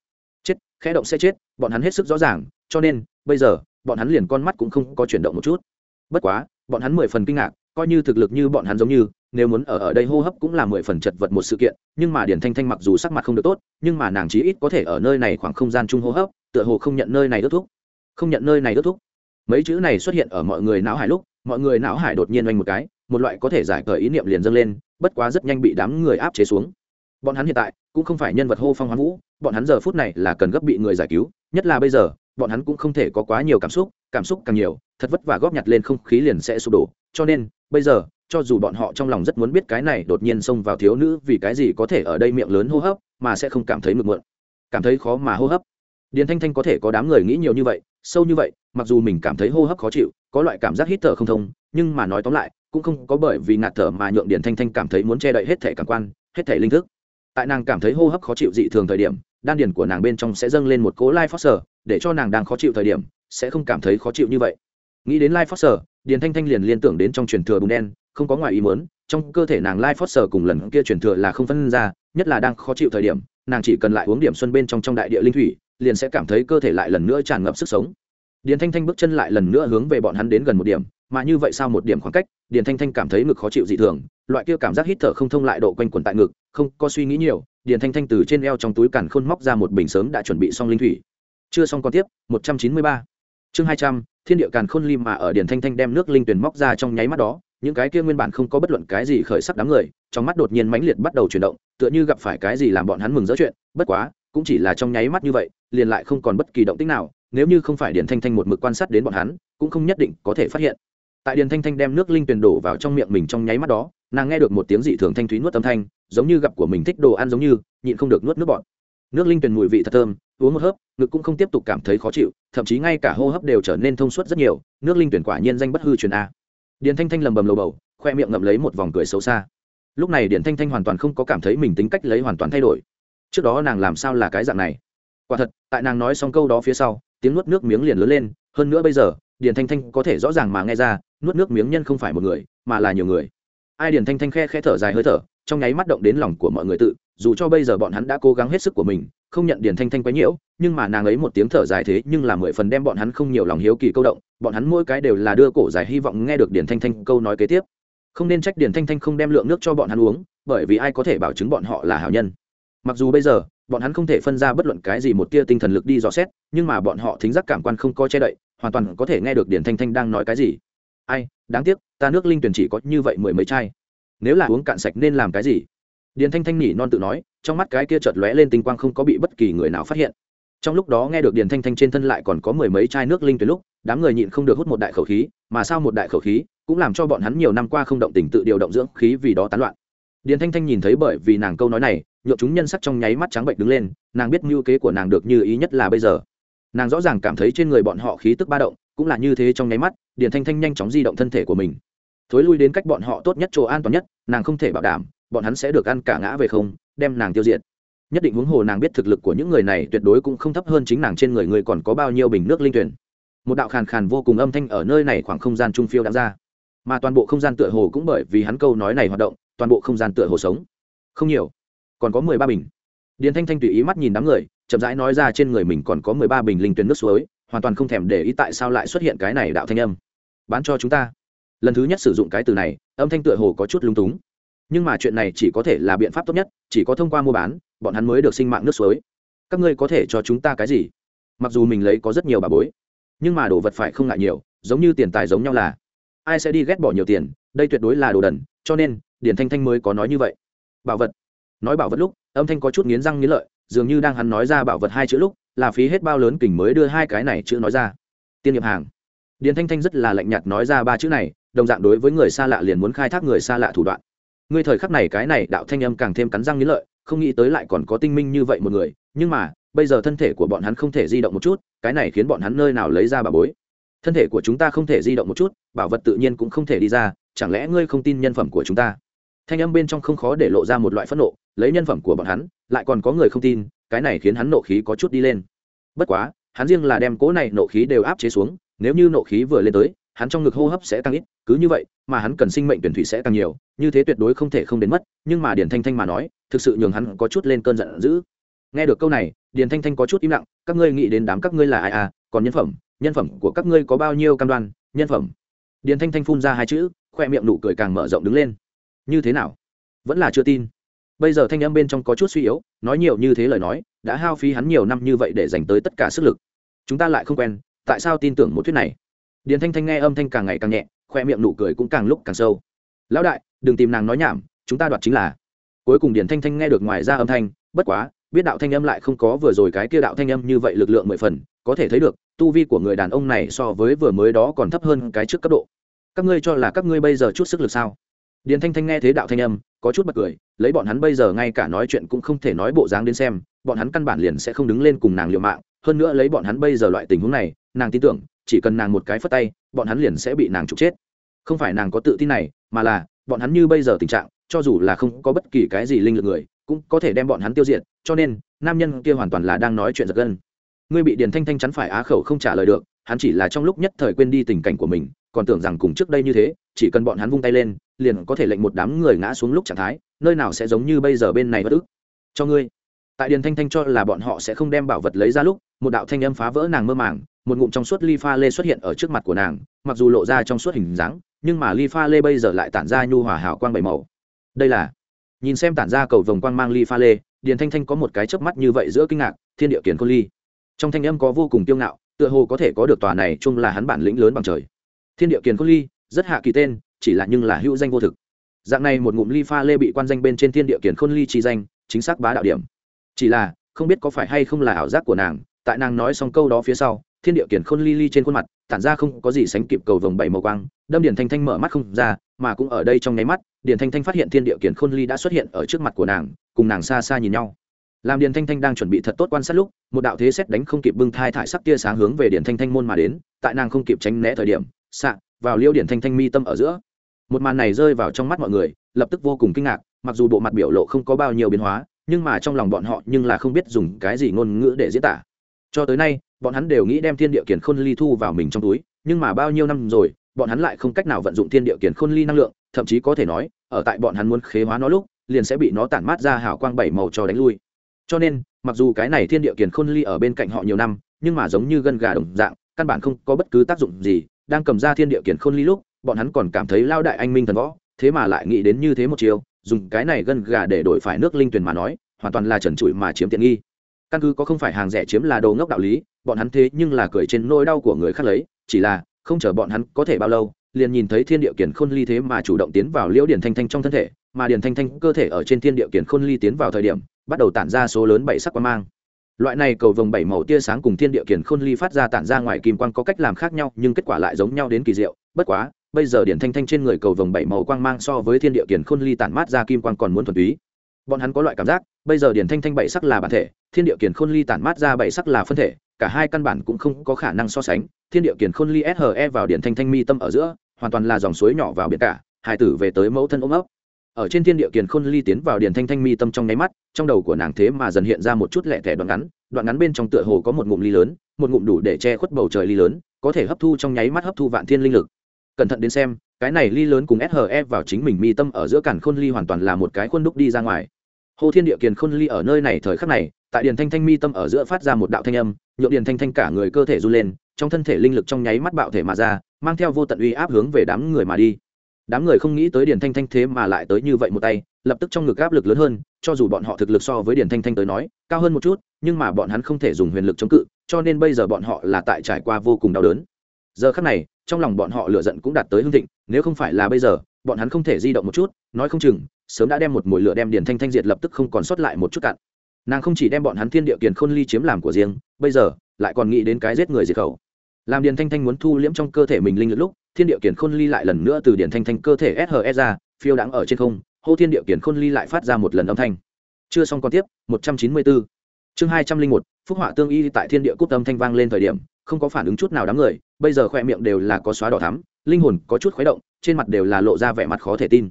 chết khẽ động sẽ chết bọn hắn hết sức rõ ràng cho nên bây giờ bọn hắn liền con mắt cũng không có chuyển động một chút bất quá bọn hắn mười phần kinh ngạc coi như thực lực như bọn hắn giống như nếu muốn ở ở đây hô hấp cũng là mười phần chật vật một sự kiện, nhưng mà điển thanh thanh mặc dù sắc mặt không được tốt, nhưng mà nàng chí ít có thể ở nơi này khoảng không gian chung hô hấp, tựa hồ không nhận nơi này ước thúc không nhận nơi này ước thúc mấy chữ này xuất hiện ở mọi người não hải lúc, mọi người não hải đột nhiên oanh một cái, một loại có thể giải cởi ý niệm liền dâng lên, bất quá rất nhanh bị đám người áp chế xuống. Bọn hắn hiện tại cũng không phải nhân vật hô phong hoán vũ, bọn hắn giờ phút này là cần gấp bị người giải cứu, nhất là bây giờ, bọn hắn cũng không thể có quá nhiều cảm xúc cảm xúc càng nhiều, thật vất vả góp nhặt lên không khí liền sẽ sụp đổ, cho nên, bây giờ cho dù bọn họ trong lòng rất muốn biết cái này đột nhiên xông vào thiếu nữ vì cái gì có thể ở đây miệng lớn hô hấp, mà sẽ không cảm thấy mực mượn cảm thấy khó mà hô hấp. Điền thanh thanh có thể có đám người nghĩ nhiều như vậy, sâu như vậy, mặc dù mình cảm thấy hô hấp khó chịu, có loại cảm giác hít thở không thông, nhưng mà nói tóm lại, cũng không có bởi vì ngạt thở mà nhượng điền thanh thanh cảm thấy muốn che đậy hết thể cảm quan, hết thể linh thức. Tại nàng cảm thấy hô hấp khó chịu dị thường thời điểm, đan điền của nàng bên trong sẽ dâng lên một cố lai phát sở để cho nàng đang khó chịu thời điểm, sẽ không cảm thấy khó chịu như vậy. Nghĩ đến lai phát sở điền thanh thanh liền liên tưởng đến trong truyền thừa bùn đen không có ngoài ý muốn, trong cơ thể nàng lai phót sờ cùng lần kia truyền thừa là không phân ra, nhất là đang khó chịu thời điểm, nàng chỉ cần lại uống điểm xuân bên trong trong đại địa linh thủy, liền sẽ cảm thấy cơ thể lại lần nữa tràn ngập sức sống. Điền thanh thanh bước chân lại lần nữa hướng về bọn hắn đến gần một điểm, mà như vậy sau một điểm khoảng cách, điền thanh thanh cảm thấy ngực khó chịu dị thường, loại kia cảm giác hít thở không thông lại độ quanh quẩn tại ngực, không có suy nghĩ nhiều, điền thanh thanh từ trên eo trong túi càn khôn móc ra một bình sớm đã chuẩn bị xong linh thủy. Chưa xong còn tiếp, một trăm chín mươi ba. Chương hai trăm, thiên địa càn khôn lim mà ở điền thanh thanh đem nước linh tuyển móc ra trong nháy mắt đó những cái kia nguyên bản không có bất luận cái gì khởi sắc đám người, trong mắt đột nhiên mãnh liệt bắt đầu chuyển động, tựa như gặp phải cái gì làm bọn hắn mừng rỡ chuyện, bất quá, cũng chỉ là trong nháy mắt như vậy, liền lại không còn bất kỳ động tích nào, nếu như không phải điền thanh thanh một mực quan sát đến bọn hắn, cũng không nhất định có thể phát hiện. Tại điền thanh thanh đem nước linh tuyền đổ vào trong miệng mình trong nháy mắt đó, nàng nghe được một tiếng dị thường thanh thúy nuốt âm thanh, giống như gặp của mình thích đồ ăn giống như, nhịn không được nuốt nước bọt. Nước linh tuyền mùi vị thật thơm, uống một hớp, ngực cũng không tiếp tục cảm thấy khó chịu, thậm chí ngay cả hô hấp đều trở nên thông suốt rất nhiều, nước linh tuyển quả nhiên danh bất hư truyền a điền thanh thanh lầm bầm lầu bầu, khoe miệng ngậm lấy một vòng cười xấu xa. Lúc này điền thanh thanh hoàn toàn không có cảm thấy mình tính cách lấy hoàn toàn thay đổi. Trước đó nàng làm sao là cái dạng này? Quả thật, tại nàng nói xong câu đó phía sau, tiếng nuốt nước miếng liền lớn lên, hơn nữa bây giờ, điền thanh thanh có thể rõ ràng mà nghe ra, nuốt nước miếng nhân không phải một người, mà là nhiều người. Ai điền thanh thanh khe khe thở dài hơi thở, trong nháy mắt động đến lòng của mọi người tự dù cho bây giờ bọn hắn đã cố gắng hết sức của mình, không nhận điền thanh thanh quấy nhiễu, nhưng mà nàng ấy một tiếng thở dài thế nhưng là mười phần đem bọn hắn không nhiều lòng hiếu kỳ câu động, bọn hắn mỗi cái đều là đưa cổ dài hy vọng nghe được điền thanh thanh câu nói kế tiếp. Không nên trách điền thanh thanh không đem lượng nước cho bọn hắn uống, bởi vì ai có thể bảo chứng bọn họ là hảo nhân. Mặc dù bây giờ, bọn hắn không thể phân ra bất luận cái gì một tia tinh thần lực đi dò xét, nhưng mà bọn họ thính giác cảm quan không có che đậy, hoàn toàn có thể nghe được điển thanh thanh đang nói cái gì. Ai, đáng tiếc, ta nước linh tuyển chỉ có như vậy mười mấy chai. Nếu là uống cạn sạch nên làm cái gì? Điền thanh thanh nhỉ non tự nói, trong mắt cái kia chợt lóe lên tinh quang không có bị bất kỳ người nào phát hiện. Trong lúc đó nghe được điền thanh thanh trên thân lại còn có mười mấy chai nước linh tuyến lúc, đám người nhịn không được hút một đại khẩu khí, mà sao một đại khẩu khí, cũng làm cho bọn hắn nhiều năm qua không động tình tự điều động dưỡng khí vì đó tán loạn. Điền thanh thanh nhìn thấy bởi vì nàng câu nói này nhộn chúng nhân sắc trong nháy mắt trắng bệnh đứng lên, nàng biết mưu kế của nàng được như ý nhất là bây giờ. Nàng rõ ràng cảm thấy trên người bọn họ khí tức ba động, cũng là như thế trong nháy mắt, điền thanh thanh nhanh chóng di động thân thể của mình. Thối lui đến cách bọn họ tốt nhất chỗ an toàn nhất, nàng không thể bảo đảm bọn hắn sẽ được ăn cả ngã về không, đem nàng tiêu diệt. Nhất định huống hồ nàng biết thực lực của những người này tuyệt đối cũng không thấp hơn chính nàng trên người người còn có bao nhiêu bình nước linh tuyển. Một đạo khàn khàn vô cùng âm thanh ở nơi này khoảng không gian trung phiêu đã ra. Mà toàn bộ không gian tựa hồ cũng bởi vì hắn câu nói này hoạt động, toàn bộ không gian tựa hồ sống. Không nhiều, còn có mười ba bình. Điền thanh thanh tùy ý mắt nhìn đám người, chậm rãi nói ra trên người mình còn có mười ba bình linh tuyển nước suối, hoàn toàn không thèm để ý tại sao lại xuất hiện cái này đạo thanh âm. Bán cho chúng ta. Lần thứ nhất sử dụng cái từ này, âm thanh tựa hồ có chút lung túng nhưng mà chuyện này chỉ có thể là biện pháp tốt nhất, chỉ có thông qua mua bán, bọn hắn mới được sinh mạng nước suối. Các ngươi có thể cho chúng ta cái gì? Mặc dù mình lấy có rất nhiều bà bối, nhưng mà đồ vật phải không ngại nhiều, giống như tiền tài giống nhau là. Ai sẽ đi ghét bỏ nhiều tiền? Đây tuyệt đối là đồ đần, cho nên điển thanh thanh mới có nói như vậy. Bảo vật. Nói bảo vật lúc, âm thanh có chút nghiến răng nghiến lợi, dường như đang hắn nói ra bảo vật hai chữ lúc, là phí hết bao lớn kình mới đưa hai cái này chữ nói ra. Tiên nghiệp hàng. Điền thanh thanh rất là lạnh nhạt nói ra ba chữ này, đồng dạng đối với người xa lạ liền muốn khai thác người xa lạ thủ đoạn ngươi thời khắc này cái này đạo thanh âm càng thêm cắn răng nghiến lợi, không nghĩ tới lại còn có tinh minh như vậy một người, nhưng mà, bây giờ thân thể của bọn hắn không thể di động một chút, cái này khiến bọn hắn nơi nào lấy ra bà bối. Thân thể của chúng ta không thể di động một chút, bảo vật tự nhiên cũng không thể đi ra, chẳng lẽ ngươi không tin nhân phẩm của chúng ta? Thanh âm bên trong không khó để lộ ra một loại phẫn nộ, lấy nhân phẩm của bọn hắn, lại còn có người không tin, cái này khiến hắn nộ khí có chút đi lên. Bất quá, hắn riêng là đem cố này nộ khí đều áp chế xuống, nếu như nộ khí vừa lên tới hắn trong ngực hô hấp sẽ tăng ít, cứ như vậy, mà hắn cần sinh mệnh tuyển thủy sẽ tăng nhiều, như thế tuyệt đối không thể không đến mất, nhưng mà điền thanh thanh mà nói, thực sự nhường hắn có chút lên cơn giận dữ. Nghe được câu này, điền thanh thanh có chút im lặng, các ngươi nghĩ đến đám các ngươi là ai à còn nhân phẩm nhân phẩm của các ngươi có bao nhiêu cam đoan, nhân phẩm. Điền thanh thanh phun ra hai chữ, khoe miệng nụ cười càng mở rộng đứng lên. Như thế nào? Vẫn là chưa tin. Bây giờ thanh âm bên trong có chút suy yếu, nói nhiều như thế lời nói, đã hao phí hắn nhiều năm như vậy để dành tới tất cả sức lực. Chúng ta lại không quen, tại sao tin tưởng một thuyết này? Điền thanh thanh nghe âm thanh càng ngày càng nhẹ, khoe miệng nụ cười cũng càng lúc càng sâu. Lão đại, đừng tìm nàng nói nhảm, chúng ta đoạt chính là. Cuối cùng điền thanh thanh nghe được ngoài ra âm thanh, bất quá, biết đạo thanh âm lại không có vừa rồi cái kia đạo thanh âm như vậy lực lượng mười phần, có thể thấy được, tu vi của người đàn ông này so với vừa mới đó còn thấp hơn cái trước cấp độ. Các ngươi cho là các ngươi bây giờ chút sức lực sao? Điền thanh thanh nghe thế đạo thanh âm, có chút bật cười, lấy bọn hắn bây giờ ngay cả nói chuyện cũng không thể nói bộ dáng đến xem, bọn hắn căn bản liền sẽ không đứng lên cùng nàng liều mạng, hơn nữa lấy bọn hắn bây giờ loại tình huống này, nàng tin tưởng chỉ cần nàng một cái phất tay, bọn hắn liền sẽ bị nàng trục chết. Không phải nàng có tự tin này, mà là, bọn hắn như bây giờ tình trạng, cho dù là không có bất kỳ cái gì linh lực người, cũng có thể đem bọn hắn tiêu diệt, cho nên, nam nhân kia hoàn toàn là đang nói chuyện giật gân. Ngươi bị điền thanh thanh chắn phải á khẩu không trả lời được, hắn chỉ là trong lúc nhất thời quên đi tình cảnh của mình, còn tưởng rằng cùng trước đây như thế, chỉ cần bọn hắn vung tay lên, liền có thể lệnh một đám người ngã xuống lúc trạng thái, nơi nào sẽ giống như bây giờ bên này bất ức. Cho ngươi. Tại điền thanh thanh cho là bọn họ sẽ không đem bảo vật lấy ra lúc, một đạo thanh âm phá vỡ nàng mơ màng một ngụm trong suốt ly pha lê xuất hiện ở trước mặt của nàng, mặc dù lộ ra trong suốt hình dáng, nhưng mà ly pha lê bây giờ lại tản ra nhu hòa hào quang bảy màu. Đây là, nhìn xem tản ra cầu vồng quang mang ly pha lê, điền thanh thanh có một cái chớp mắt như vậy giữa kinh ngạc, thiên địa kiền cô ly. Trong thanh âm có vô cùng tiêu ngạo, tựa hồ có thể có được tòa này chung là hắn bản lĩnh lớn bằng trời. Thiên địa kiền cô ly, rất hạ kỳ tên, chỉ là nhưng là hữu danh vô thực. Dạng này một ngụm ly pha lê bị quan danh bên trên thiên địa kiền khôn ly chi danh, chính xác bá đạo điểm. Chỉ là, không biết có phải hay không là ảo giác của nàng, tại nàng nói xong câu đó phía sau thiên địa kiền khôn ly ly trên khuôn mặt, tản ra không có gì sánh kịp cầu vồng bảy màu quang, đâm điền thanh thanh mở mắt không ra, mà cũng ở đây trong nháy mắt, điền thanh thanh phát hiện thiên địa kiền khôn ly đã xuất hiện ở trước mặt của nàng, cùng nàng xa xa nhìn nhau. Làm điền thanh thanh đang chuẩn bị thật tốt quan sát lúc, một đạo thế xét đánh không kịp bưng thai thải sắc tia sáng hướng về điền thanh thanh môn mà đến, tại nàng không kịp tránh né thời điểm, xạ, vào liêu Điền thanh thanh mi tâm ở giữa. Một màn này rơi vào trong mắt mọi người, lập tức vô cùng kinh ngạc, mặc dù bộ mặt biểu lộ không có bao nhiêu biến hóa, nhưng mà trong lòng bọn họ nhưng là không biết dùng cái gì ngôn ngữ để diễn tả. Cho tới nay bọn hắn đều nghĩ đem thiên địa kiền khôn ly thu vào mình trong túi, nhưng mà bao nhiêu năm rồi, bọn hắn lại không cách nào vận dụng thiên địa kiền khôn ly năng lượng, thậm chí có thể nói, ở tại bọn hắn muốn khế hóa nó lúc, liền sẽ bị nó tản mát ra hào quang bảy màu cho đánh lui. Cho nên, mặc dù cái này thiên địa kiền khôn ly ở bên cạnh họ nhiều năm, nhưng mà giống như gân gà đồng dạng, căn bản không có bất cứ tác dụng gì, đang cầm ra thiên địa kiền khôn ly lúc, bọn hắn còn cảm thấy lao đại anh minh thần võ, thế mà lại nghĩ đến như thế một chiều, dùng cái này gân gà để đổi phải nước linh tuyền mà nói, hoàn toàn là trần trụi mà chiếm tiện nghi căn cứ có không phải hàng rẻ chiếm là đồ ngốc đạo lý, bọn hắn thế nhưng là cười trên nỗi đau của người khác lấy, chỉ là, không chờ bọn hắn có thể bao lâu, liền nhìn thấy thiên địa kiển khôn ly thế mà chủ động tiến vào liễu điển thanh thanh trong thân thể, mà điển thanh thanh cơ thể ở trên thiên địa kiển khôn ly tiến vào thời điểm, bắt đầu tản ra số lớn bảy sắc quang mang. Loại này cầu vồng bảy màu tia sáng cùng thiên địa kiển khôn ly phát ra tản ra ngoài kim quang có cách làm khác nhau, nhưng kết quả lại giống nhau đến kỳ diệu, bất quá, bây giờ điển thanh thanh trên người cầu vồng bảy màu quang mang so với thiên địa kiển khôn ly tản mát ra kim quang còn muốn thuần túy. Bọn hắn có loại cảm giác bây giờ điển thanh thanh bảy sắc là bản thể, thiên địa kiển khôn ly tản mát ra bảy sắc là phân thể, cả hai căn bản cũng không có khả năng so sánh, thiên địa kiển khôn ly she vào điển thanh thanh mi tâm ở giữa, hoàn toàn là dòng suối nhỏ vào biển cả Hải tử về tới mẫu thân ôm ấp. Ở trên thiên địa kiền khôn ly tiến vào điển thanh thanh mi tâm trong nháy mắt, trong đầu của nàng thế mà dần hiện ra một chút lẹ thẻ đoạn ngắn đoạn ngắn bên trong tựa hồ có một ngụm ly lớn, một ngụm đủ để che khuất bầu trời ly lớn, có thể hấp thu trong nháy mắt hấp thu vạn thiên linh lực. Cẩn thận đến xem, cái này ly lớn cùng she vào chính mình mi tâm ở giữa cản khôn ly hoàn toàn là một cái khuôn đúc đi ra ngoài hồ thiên địa kiền khôn ly ở nơi này thời khắc này, tại điền thanh thanh mi tâm ở giữa phát ra một đạo thanh âm nhộn điền thanh thanh cả người cơ thể run lên, trong thân thể linh lực trong nháy mắt bạo thể mà ra, mang theo vô tận uy áp hướng về đám người mà đi. Đám người không nghĩ tới điền thanh thanh thế mà lại tới như vậy một tay, lập tức trong ngực áp lực lớn hơn, cho dù bọn họ thực lực so với điền thanh thanh tới nói, cao hơn một chút, nhưng mà bọn hắn không thể dùng huyền lực chống cự, cho nên bây giờ bọn họ là tại trải qua vô cùng đau đớn. Giờ khắc này, trong lòng bọn họ lựa giận cũng đạt tới hương thịnh, nếu không phải là bây giờ, bọn hắn không thể di động một chút, nói không chừng sớm đã đem một mùi lửa đem điền thanh thanh diệt lập tức không còn sót lại một chút cạn. Nàng không chỉ đem bọn hắn thiên địa kiền khôn ly chiếm làm của riêng, bây giờ, lại còn nghĩ đến cái giết người diệt khẩu. Làm điền thanh thanh muốn thu liễm trong cơ thể mình linh lực lúc, thiên địa kiền khôn ly lại lần nữa từ điền thanh thanh cơ thể she ra, phiêu đáng ở trên không, hô thiên địa kiền khôn ly lại phát ra một lần âm thanh. Chưa xong còn tiếp, một trăm chín mươi bốn chương hai trăm linh một, phúc họa tương y tại thiên địa cúp âm thanh vang lên thời điểm, không có phản ứng chút nào đám người, bây giờ khoe miệng đều là có xóa đỏ thắm, linh hồn có chút khuấy động, trên mặt đều là lộ ra vẻ mặt khó thể tin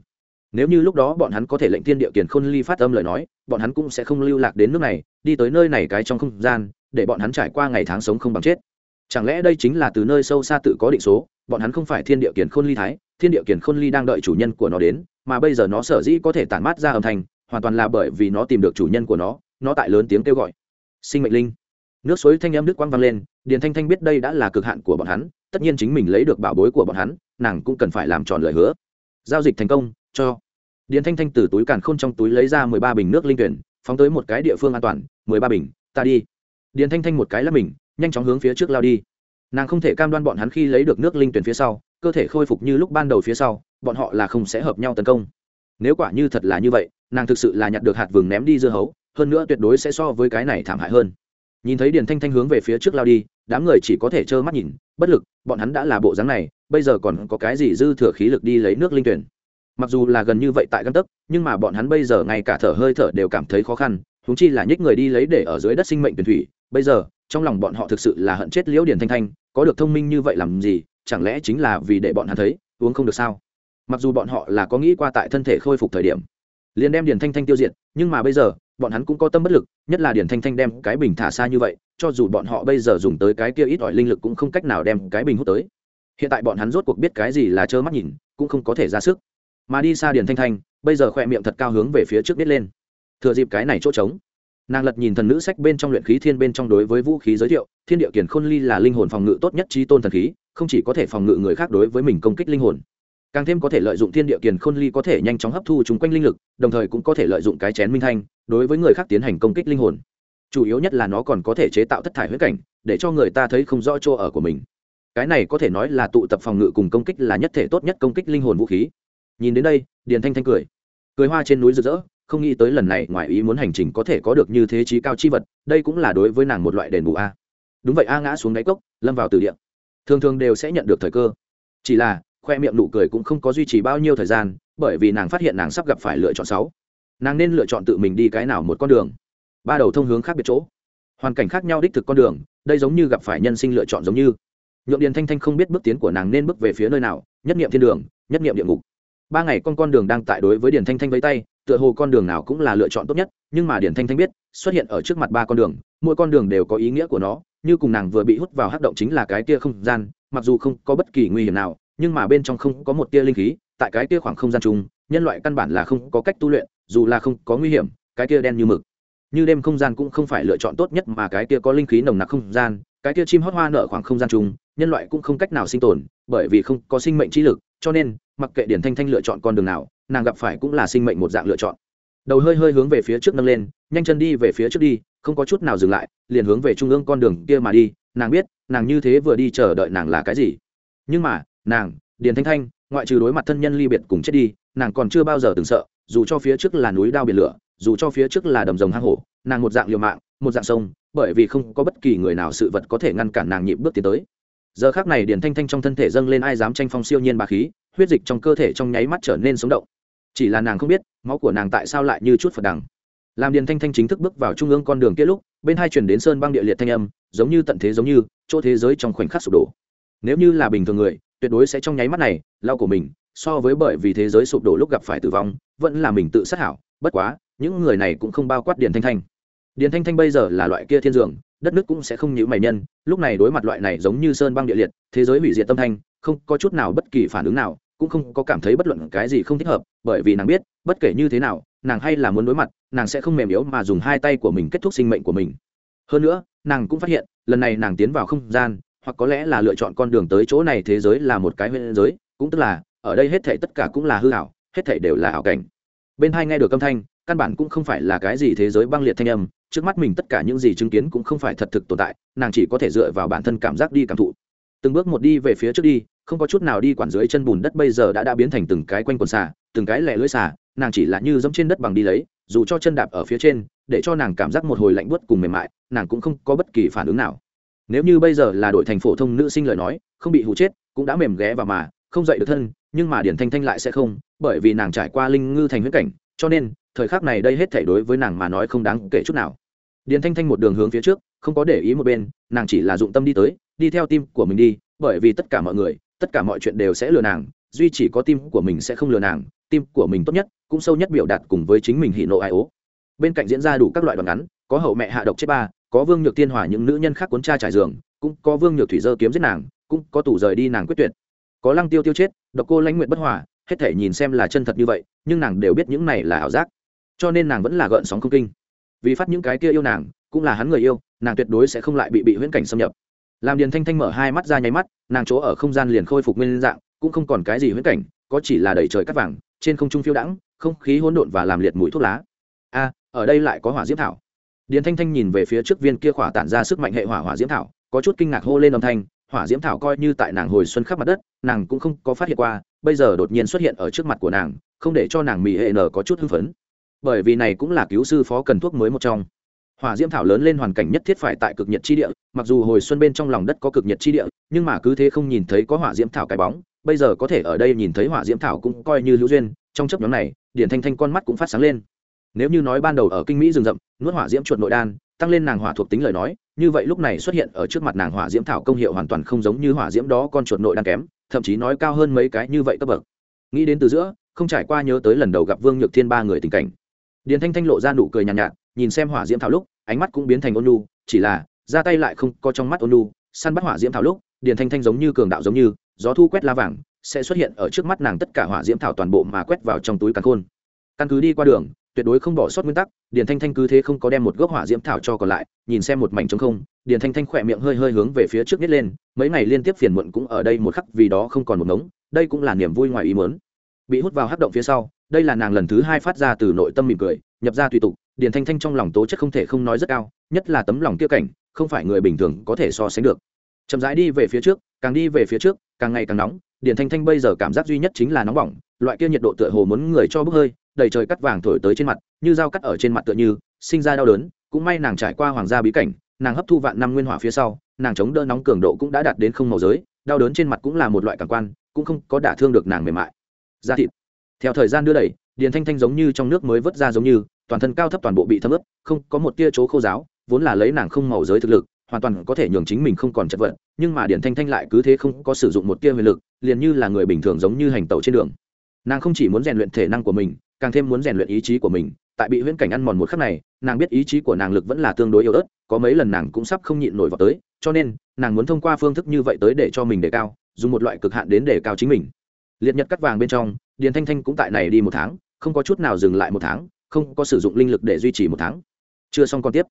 nếu như lúc đó bọn hắn có thể lệnh thiên địa kiền khôn ly phát âm lời nói, bọn hắn cũng sẽ không lưu lạc đến nước này, đi tới nơi này cái trong không gian, để bọn hắn trải qua ngày tháng sống không bằng chết. Chẳng lẽ đây chính là từ nơi sâu xa tự có định số, bọn hắn không phải thiên địa kiền khôn ly thái, thiên địa kiền khôn ly đang đợi chủ nhân của nó đến, mà bây giờ nó sở dĩ có thể tản mát ra âm thanh, hoàn toàn là bởi vì nó tìm được chủ nhân của nó nó tại lớn tiếng kêu gọi. Sinh mệnh linh. Nước suối thanh em nước quang vang lên, điền thanh thanh biết đây đã là cực hạn của bọn hắn, tất nhiên chính mình lấy được bảo bối của bọn hắn, nàng cũng cần phải làm tròn lời hứa. Giao dịch thành công, cho điền thanh thanh từ túi càn khôn trong túi lấy ra mười ba bình nước linh tuyển, phóng tới một cái địa phương an toàn, mười ba bình, ta đi. Điền thanh thanh một cái là mình, nhanh chóng hướng phía trước lao đi. Nàng không thể cam đoan bọn hắn khi lấy được nước linh tuyển phía sau, cơ thể khôi phục như lúc ban đầu phía sau, bọn họ là không sẽ hợp nhau tấn công. Nếu quả như thật là như vậy, nàng thực sự là nhặt được hạt vừng ném đi dưa hấu, hơn nữa tuyệt đối sẽ so với cái này thảm hại hơn. Nhìn thấy điền thanh thanh hướng về phía trước lao đi, đám người chỉ có thể trơ mắt nhìn, bất lực, bọn hắn đã là bộ dáng này, bây giờ còn có cái gì dư thừa khí lực đi lấy nước linh tuyển? Mặc dù là gần như vậy tại găng tấc, nhưng mà bọn hắn bây giờ ngay cả thở hơi thở đều cảm thấy khó khăn húng chi là nhích người đi lấy để ở dưới đất sinh mệnh tuyển thủy, bây giờ, trong lòng bọn họ thực sự là hận chết liễu điền thanh thanh, có được thông minh như vậy làm gì, chẳng lẽ chính là vì để bọn hắn thấy, uống không được sao? Mặc dù bọn họ là có nghĩ qua tại thân thể khôi phục thời điểm, liền đem điền thanh thanh tiêu diệt, nhưng mà bây giờ, bọn hắn cũng có tâm bất lực, nhất là điền thanh thanh đem cái bình thả xa như vậy, cho dù bọn họ bây giờ dùng tới cái kia ít ỏi linh lực cũng không cách nào đem cái bình hút tới. Hiện tại bọn hắn rốt cuộc biết cái gì là trơ mắt nhìn, cũng không có thể ra sức mà đi xa điền thanh thanh, bây giờ khỏe miệng thật cao hướng về phía trước biết lên. Thừa dịp cái này chỗ trống, nàng lật nhìn thần nữ sách bên trong luyện khí thiên bên trong đối với vũ khí giới thiệu, thiên địa kiển khôn ly là linh hồn phòng ngự tốt nhất trí tôn thần khí, không chỉ có thể phòng ngự người khác đối với mình công kích linh hồn, càng thêm có thể lợi dụng thiên địa kiền khôn ly có thể nhanh chóng hấp thu chúng quanh linh lực, đồng thời cũng có thể lợi dụng cái chén minh thanh đối với người khác tiến hành công kích linh hồn. Chủ yếu nhất là nó còn có thể chế tạo thất thải huyết cảnh, để cho người ta thấy không rõ chỗ ở của mình. Cái này có thể nói là tụ tập phòng ngự cùng công kích là nhất thể tốt nhất công kích linh hồn vũ khí nhìn đến đây, điền thanh thanh cười. Cười hoa trên núi rực rỡ, không nghĩ tới lần này ngoài ý muốn hành trình có thể có được như thế trí cao chi vật, đây cũng là đối với nàng một loại đền bù a. Đúng vậy, a ngã xuống đáy cốc, lâm vào từ điện thường thường đều sẽ nhận được thời cơ. Chỉ là, khoe miệng nụ cười cũng không có duy trì bao nhiêu thời gian, bởi vì nàng phát hiện nàng sắp gặp phải lựa chọn sáu. Nàng nên lựa chọn tự mình đi cái nào một con đường. Ba đầu thông hướng khác biệt chỗ. Hoàn cảnh khác nhau đích thực con đường, đây giống như gặp phải nhân sinh lựa chọn giống như. Nhượng điền thanh thanh không biết bước tiến của nàng nên bước về phía nơi nào, nhất nghiệm thiên đường, nhất nghiệm địa ngục ba ngày con con đường đang tại đối với điền thanh thanh với tay, tựa hồ con đường nào cũng là lựa chọn tốt nhất, nhưng mà điền thanh thanh biết, xuất hiện ở trước mặt ba con đường, mỗi con đường đều có ý nghĩa của nó, như cùng nàng vừa bị hút vào hắc động chính là cái tia không gian, mặc dù không có bất kỳ nguy hiểm nào, nhưng mà bên trong không có một tia linh khí, tại cái tia khoảng không gian chung, nhân loại căn bản là không có cách tu luyện, dù là không có nguy hiểm, cái tia đen như mực. Như đêm không gian cũng không phải lựa chọn tốt nhất mà cái tia có linh khí nồng nặc không gian, cái tia chim hót hoa nở khoảng không gian chung, nhân loại cũng không cách nào sinh tồn, bởi vì không có sinh mệnh trí lực, cho nên mặc kệ điển thanh thanh lựa chọn con đường nào, nàng gặp phải cũng là sinh mệnh một dạng lựa chọn. Đầu hơi hơi hướng về phía trước nâng lên, nhanh chân đi về phía trước đi, không có chút nào dừng lại, liền hướng về trung ương con đường kia mà đi. Nàng biết, nàng như thế vừa đi chờ đợi nàng là cái gì. Nhưng mà, nàng điền thanh thanh, ngoại trừ đối mặt thân nhân ly biệt cùng chết đi, nàng còn chưa bao giờ từng sợ, dù cho phía trước là núi đao biển lửa, dù cho phía trước là đầm rồng hang hổ, nàng một dạng liều mạng, một dạng sông, bởi vì không có bất kỳ người nào sự vật có thể ngăn cản nàng nhịp bước tiến tới. Giờ khác này điền thanh thanh trong thân thể dâng lên ai dám tranh phong siêu nhiên bà khí huyết dịch trong cơ thể trong nháy mắt trở nên sống động. Chỉ là nàng không biết, máu của nàng tại sao lại như chút phật đằng. Làm điền thanh thanh chính thức bước vào trung ương con đường kia lúc, bên hai chuyển đến sơn băng địa liệt thanh âm, giống như tận thế giống như, chỗ thế giới trong khoảnh khắc sụp đổ. Nếu như là bình thường người, tuyệt đối sẽ trong nháy mắt này, lao của mình, so với bởi vì thế giới sụp đổ lúc gặp phải tử vong, vẫn là mình tự sát hảo, bất quá, những người này cũng không bao quát điền thanh thanh. Điền thanh thanh bây giờ là loại kia thiên dường, đất nước cũng sẽ không nhữ mày nhân, lúc này đối mặt loại này giống như sơn băng địa liệt, thế giới hủy diệt tâm thanh, không có chút nào bất kỳ phản ứng nào cũng không có cảm thấy bất luận cái gì không thích hợp, bởi vì nàng biết, bất kể như thế nào, nàng hay là muốn đối mặt, nàng sẽ không mềm yếu mà dùng hai tay của mình kết thúc sinh mệnh của mình. Hơn nữa, nàng cũng phát hiện, lần này nàng tiến vào không gian, hoặc có lẽ là lựa chọn con đường tới chỗ này thế giới là một cái huyễn giới, cũng tức là, ở đây hết thảy tất cả cũng là hư ảo, hết thảy đều là ảo cảnh. Bên hai nghe được âm thanh, căn bản cũng không phải là cái gì thế giới băng liệt thanh âm, trước mắt mình tất cả những gì chứng kiến cũng không phải thật thực tồn tại, nàng chỉ có thể dựa vào bản thân cảm giác đi cảm thụ. Từng bước một đi về phía trước đi không có chút nào đi quản dưới chân bùn đất bây giờ đã đã biến thành từng cái quanh quần xà, từng cái lẻ lưỡi xà, nàng chỉ là như dẫm trên đất bằng đi lấy, dù cho chân đạp ở phía trên, để cho nàng cảm giác một hồi lạnh buốt cùng mềm mại, nàng cũng không có bất kỳ phản ứng nào. Nếu như bây giờ là đội thành phổ thông nữ sinh lời nói, không bị hụ chết, cũng đã mềm ghé vào mà, không dậy được thân, nhưng mà điển thanh thanh lại sẽ không, bởi vì nàng trải qua linh ngư thành huyết cảnh, cho nên, thời khắc này đây hết thể đối với nàng mà nói không đáng kể chút nào. Điển thanh thanh một đường hướng phía trước, không có để ý một bên, nàng chỉ là dụng tâm đi tới, đi theo tim của mình đi, bởi vì tất cả mọi người tất cả mọi chuyện đều sẽ lừa nàng, duy chỉ có tim của mình sẽ không lừa nàng, tim của mình tốt nhất, cũng sâu nhất biểu đạt cùng với chính mình hỉ nộ ai ố. Bên cạnh diễn ra đủ các loại đoạn ngắn, có hậu mẹ hạ độc chết ba, có vương nhược tiên hòa những nữ nhân khác cuốn cha trải giường, cũng có vương nhược thủy dơ kiếm giết nàng, cũng có tủ rời đi nàng quyết tuyệt. Có lăng tiêu tiêu chết, độc cô lãnh nguyện bất hòa, hết thể nhìn xem là chân thật như vậy, nhưng nàng đều biết những này là ảo giác. Cho nên nàng vẫn là gợn sóng không kinh. Vì phát những cái kia yêu nàng, cũng là hắn người yêu, nàng tuyệt đối sẽ không lại bị bị huyễn cảnh xâm nhập làm điền thanh thanh mở hai mắt ra nháy mắt, nàng chỗ ở không gian liền khôi phục nguyên dạng, cũng không còn cái gì huyễn cảnh, có chỉ là đầy trời cắt vàng, trên không trung phiêu đãng, không khí hỗn độn và làm liệt mùi thuốc lá. A, ở đây lại có hỏa diễm thảo. Điền thanh thanh nhìn về phía trước viên kia khỏa tản ra sức mạnh hệ hỏa hỏa diễm thảo, có chút kinh ngạc hô lên âm thanh, hỏa diễm thảo coi như tại nàng hồi xuân khắp mặt đất, nàng cũng không có phát hiện qua, bây giờ đột nhiên xuất hiện ở trước mặt của nàng, không để cho nàng mỹ hệ nở có chút hưng phấn. Bởi vì này cũng là cứu sư phó cần thuốc mới một trong hỏa diễm thảo lớn lên hoàn cảnh nhất thiết phải tại cực nhiệt chi địa, mặc dù hồi xuân bên trong lòng đất có cực nhiệt chi địa, nhưng mà cứ thế không nhìn thấy có hỏa diễm thảo cái bóng, bây giờ có thể ở đây nhìn thấy hỏa diễm thảo cũng coi như hữu duyên, trong chấp nhóm này điển thanh thanh con mắt cũng phát sáng lên. Nếu như nói ban đầu ở kinh mỹ rừng rậm, nuốt hỏa diễm chuột nội đan, tăng lên nàng hỏa thuộc tính lời nói, như vậy lúc này xuất hiện ở trước mặt nàng hỏa diễm thảo công hiệu hoàn toàn không giống như hỏa diễm đó con chuột nội đan kém, thậm chí nói cao hơn mấy cái như vậy cấp bậc. Nghĩ đến từ giữa, không trải qua nhớ tới lần đầu gặp vương nhược thiên ba người tình cảnh điền thanh thanh lộ ra nụ cười nhàn nhạt, nhạt nhìn xem hỏa diễm thảo lúc ánh mắt cũng biến thành ôn nhu chỉ là ra tay lại không có trong mắt ôn nhu săn bắt hỏa diễm thảo lúc điền thanh thanh giống như cường đạo giống như gió thu quét la vàng sẽ xuất hiện ở trước mắt nàng tất cả hỏa diễm thảo toàn bộ mà quét vào trong túi càn khôn. Căn cứ đi qua đường tuyệt đối không bỏ sót nguyên tắc điền thanh thanh cứ thế không có đem một gốc hỏa diễm thảo cho còn lại nhìn xem một mảnh trống không điền thanh thanh khỏe miệng hơi hơi hướng về phía trước nhếch lên mấy ngày liên tiếp phiền muộn cũng ở đây một khắc vì đó không còn một ngống đây cũng là niềm vui ngoài ý muốn, bị hút vào hắc động phía sau đây là nàng lần thứ hai phát ra từ nội tâm mỉm cười, nhập ra tùy tục, điền thanh thanh trong lòng tố chất không thể không nói rất cao, nhất là tấm lòng kia cảnh, không phải người bình thường có thể so sánh được. Chậm rãi đi về phía trước, càng đi về phía trước, càng ngày càng nóng, điền thanh thanh bây giờ cảm giác duy nhất chính là nóng bỏng, loại kia nhiệt độ tựa hồ muốn người cho bốc hơi, đầy trời cắt vàng thổi tới trên mặt, như dao cắt ở trên mặt tựa như, sinh ra đau đớn, cũng may nàng trải qua hoàng gia bí cảnh, nàng hấp thu vạn năm nguyên hỏa phía sau, nàng chống đỡ nóng cường độ cũng đã đạt đến không màu giới, đau đớn trên mặt cũng là một loại cảm quan, cũng không có đả thương được nàng mềm mại. Da thịt theo thời gian đưa đẩy, điền thanh thanh giống như trong nước mới vớt ra giống như, toàn thân cao thấp toàn bộ bị thấm ướt, không có một tia chỗ khô giáo vốn là lấy nàng không màu giới thực lực, hoàn toàn có thể nhường chính mình không còn chật vật, nhưng mà điền thanh thanh lại cứ thế không có sử dụng một tia huyền lực, liền như là người bình thường giống như hành tẩu trên đường. Nàng không chỉ muốn rèn luyện thể năng của mình, càng thêm muốn rèn luyện ý chí của mình, tại bị huyễn cảnh ăn mòn một khắc này, nàng biết ý chí của nàng lực vẫn là tương đối yếu ớt, có mấy lần nàng cũng sắp không nhịn nổi vào tới, cho nên, nàng muốn thông qua phương thức như vậy tới để cho mình đề cao, dùng một loại cực hạn đến đề cao chính mình liệt nhật cắt vàng bên trong, điền thanh thanh cũng tại này đi một tháng, không có chút nào dừng lại một tháng, không có sử dụng linh lực để duy trì một tháng. Chưa xong còn tiếp.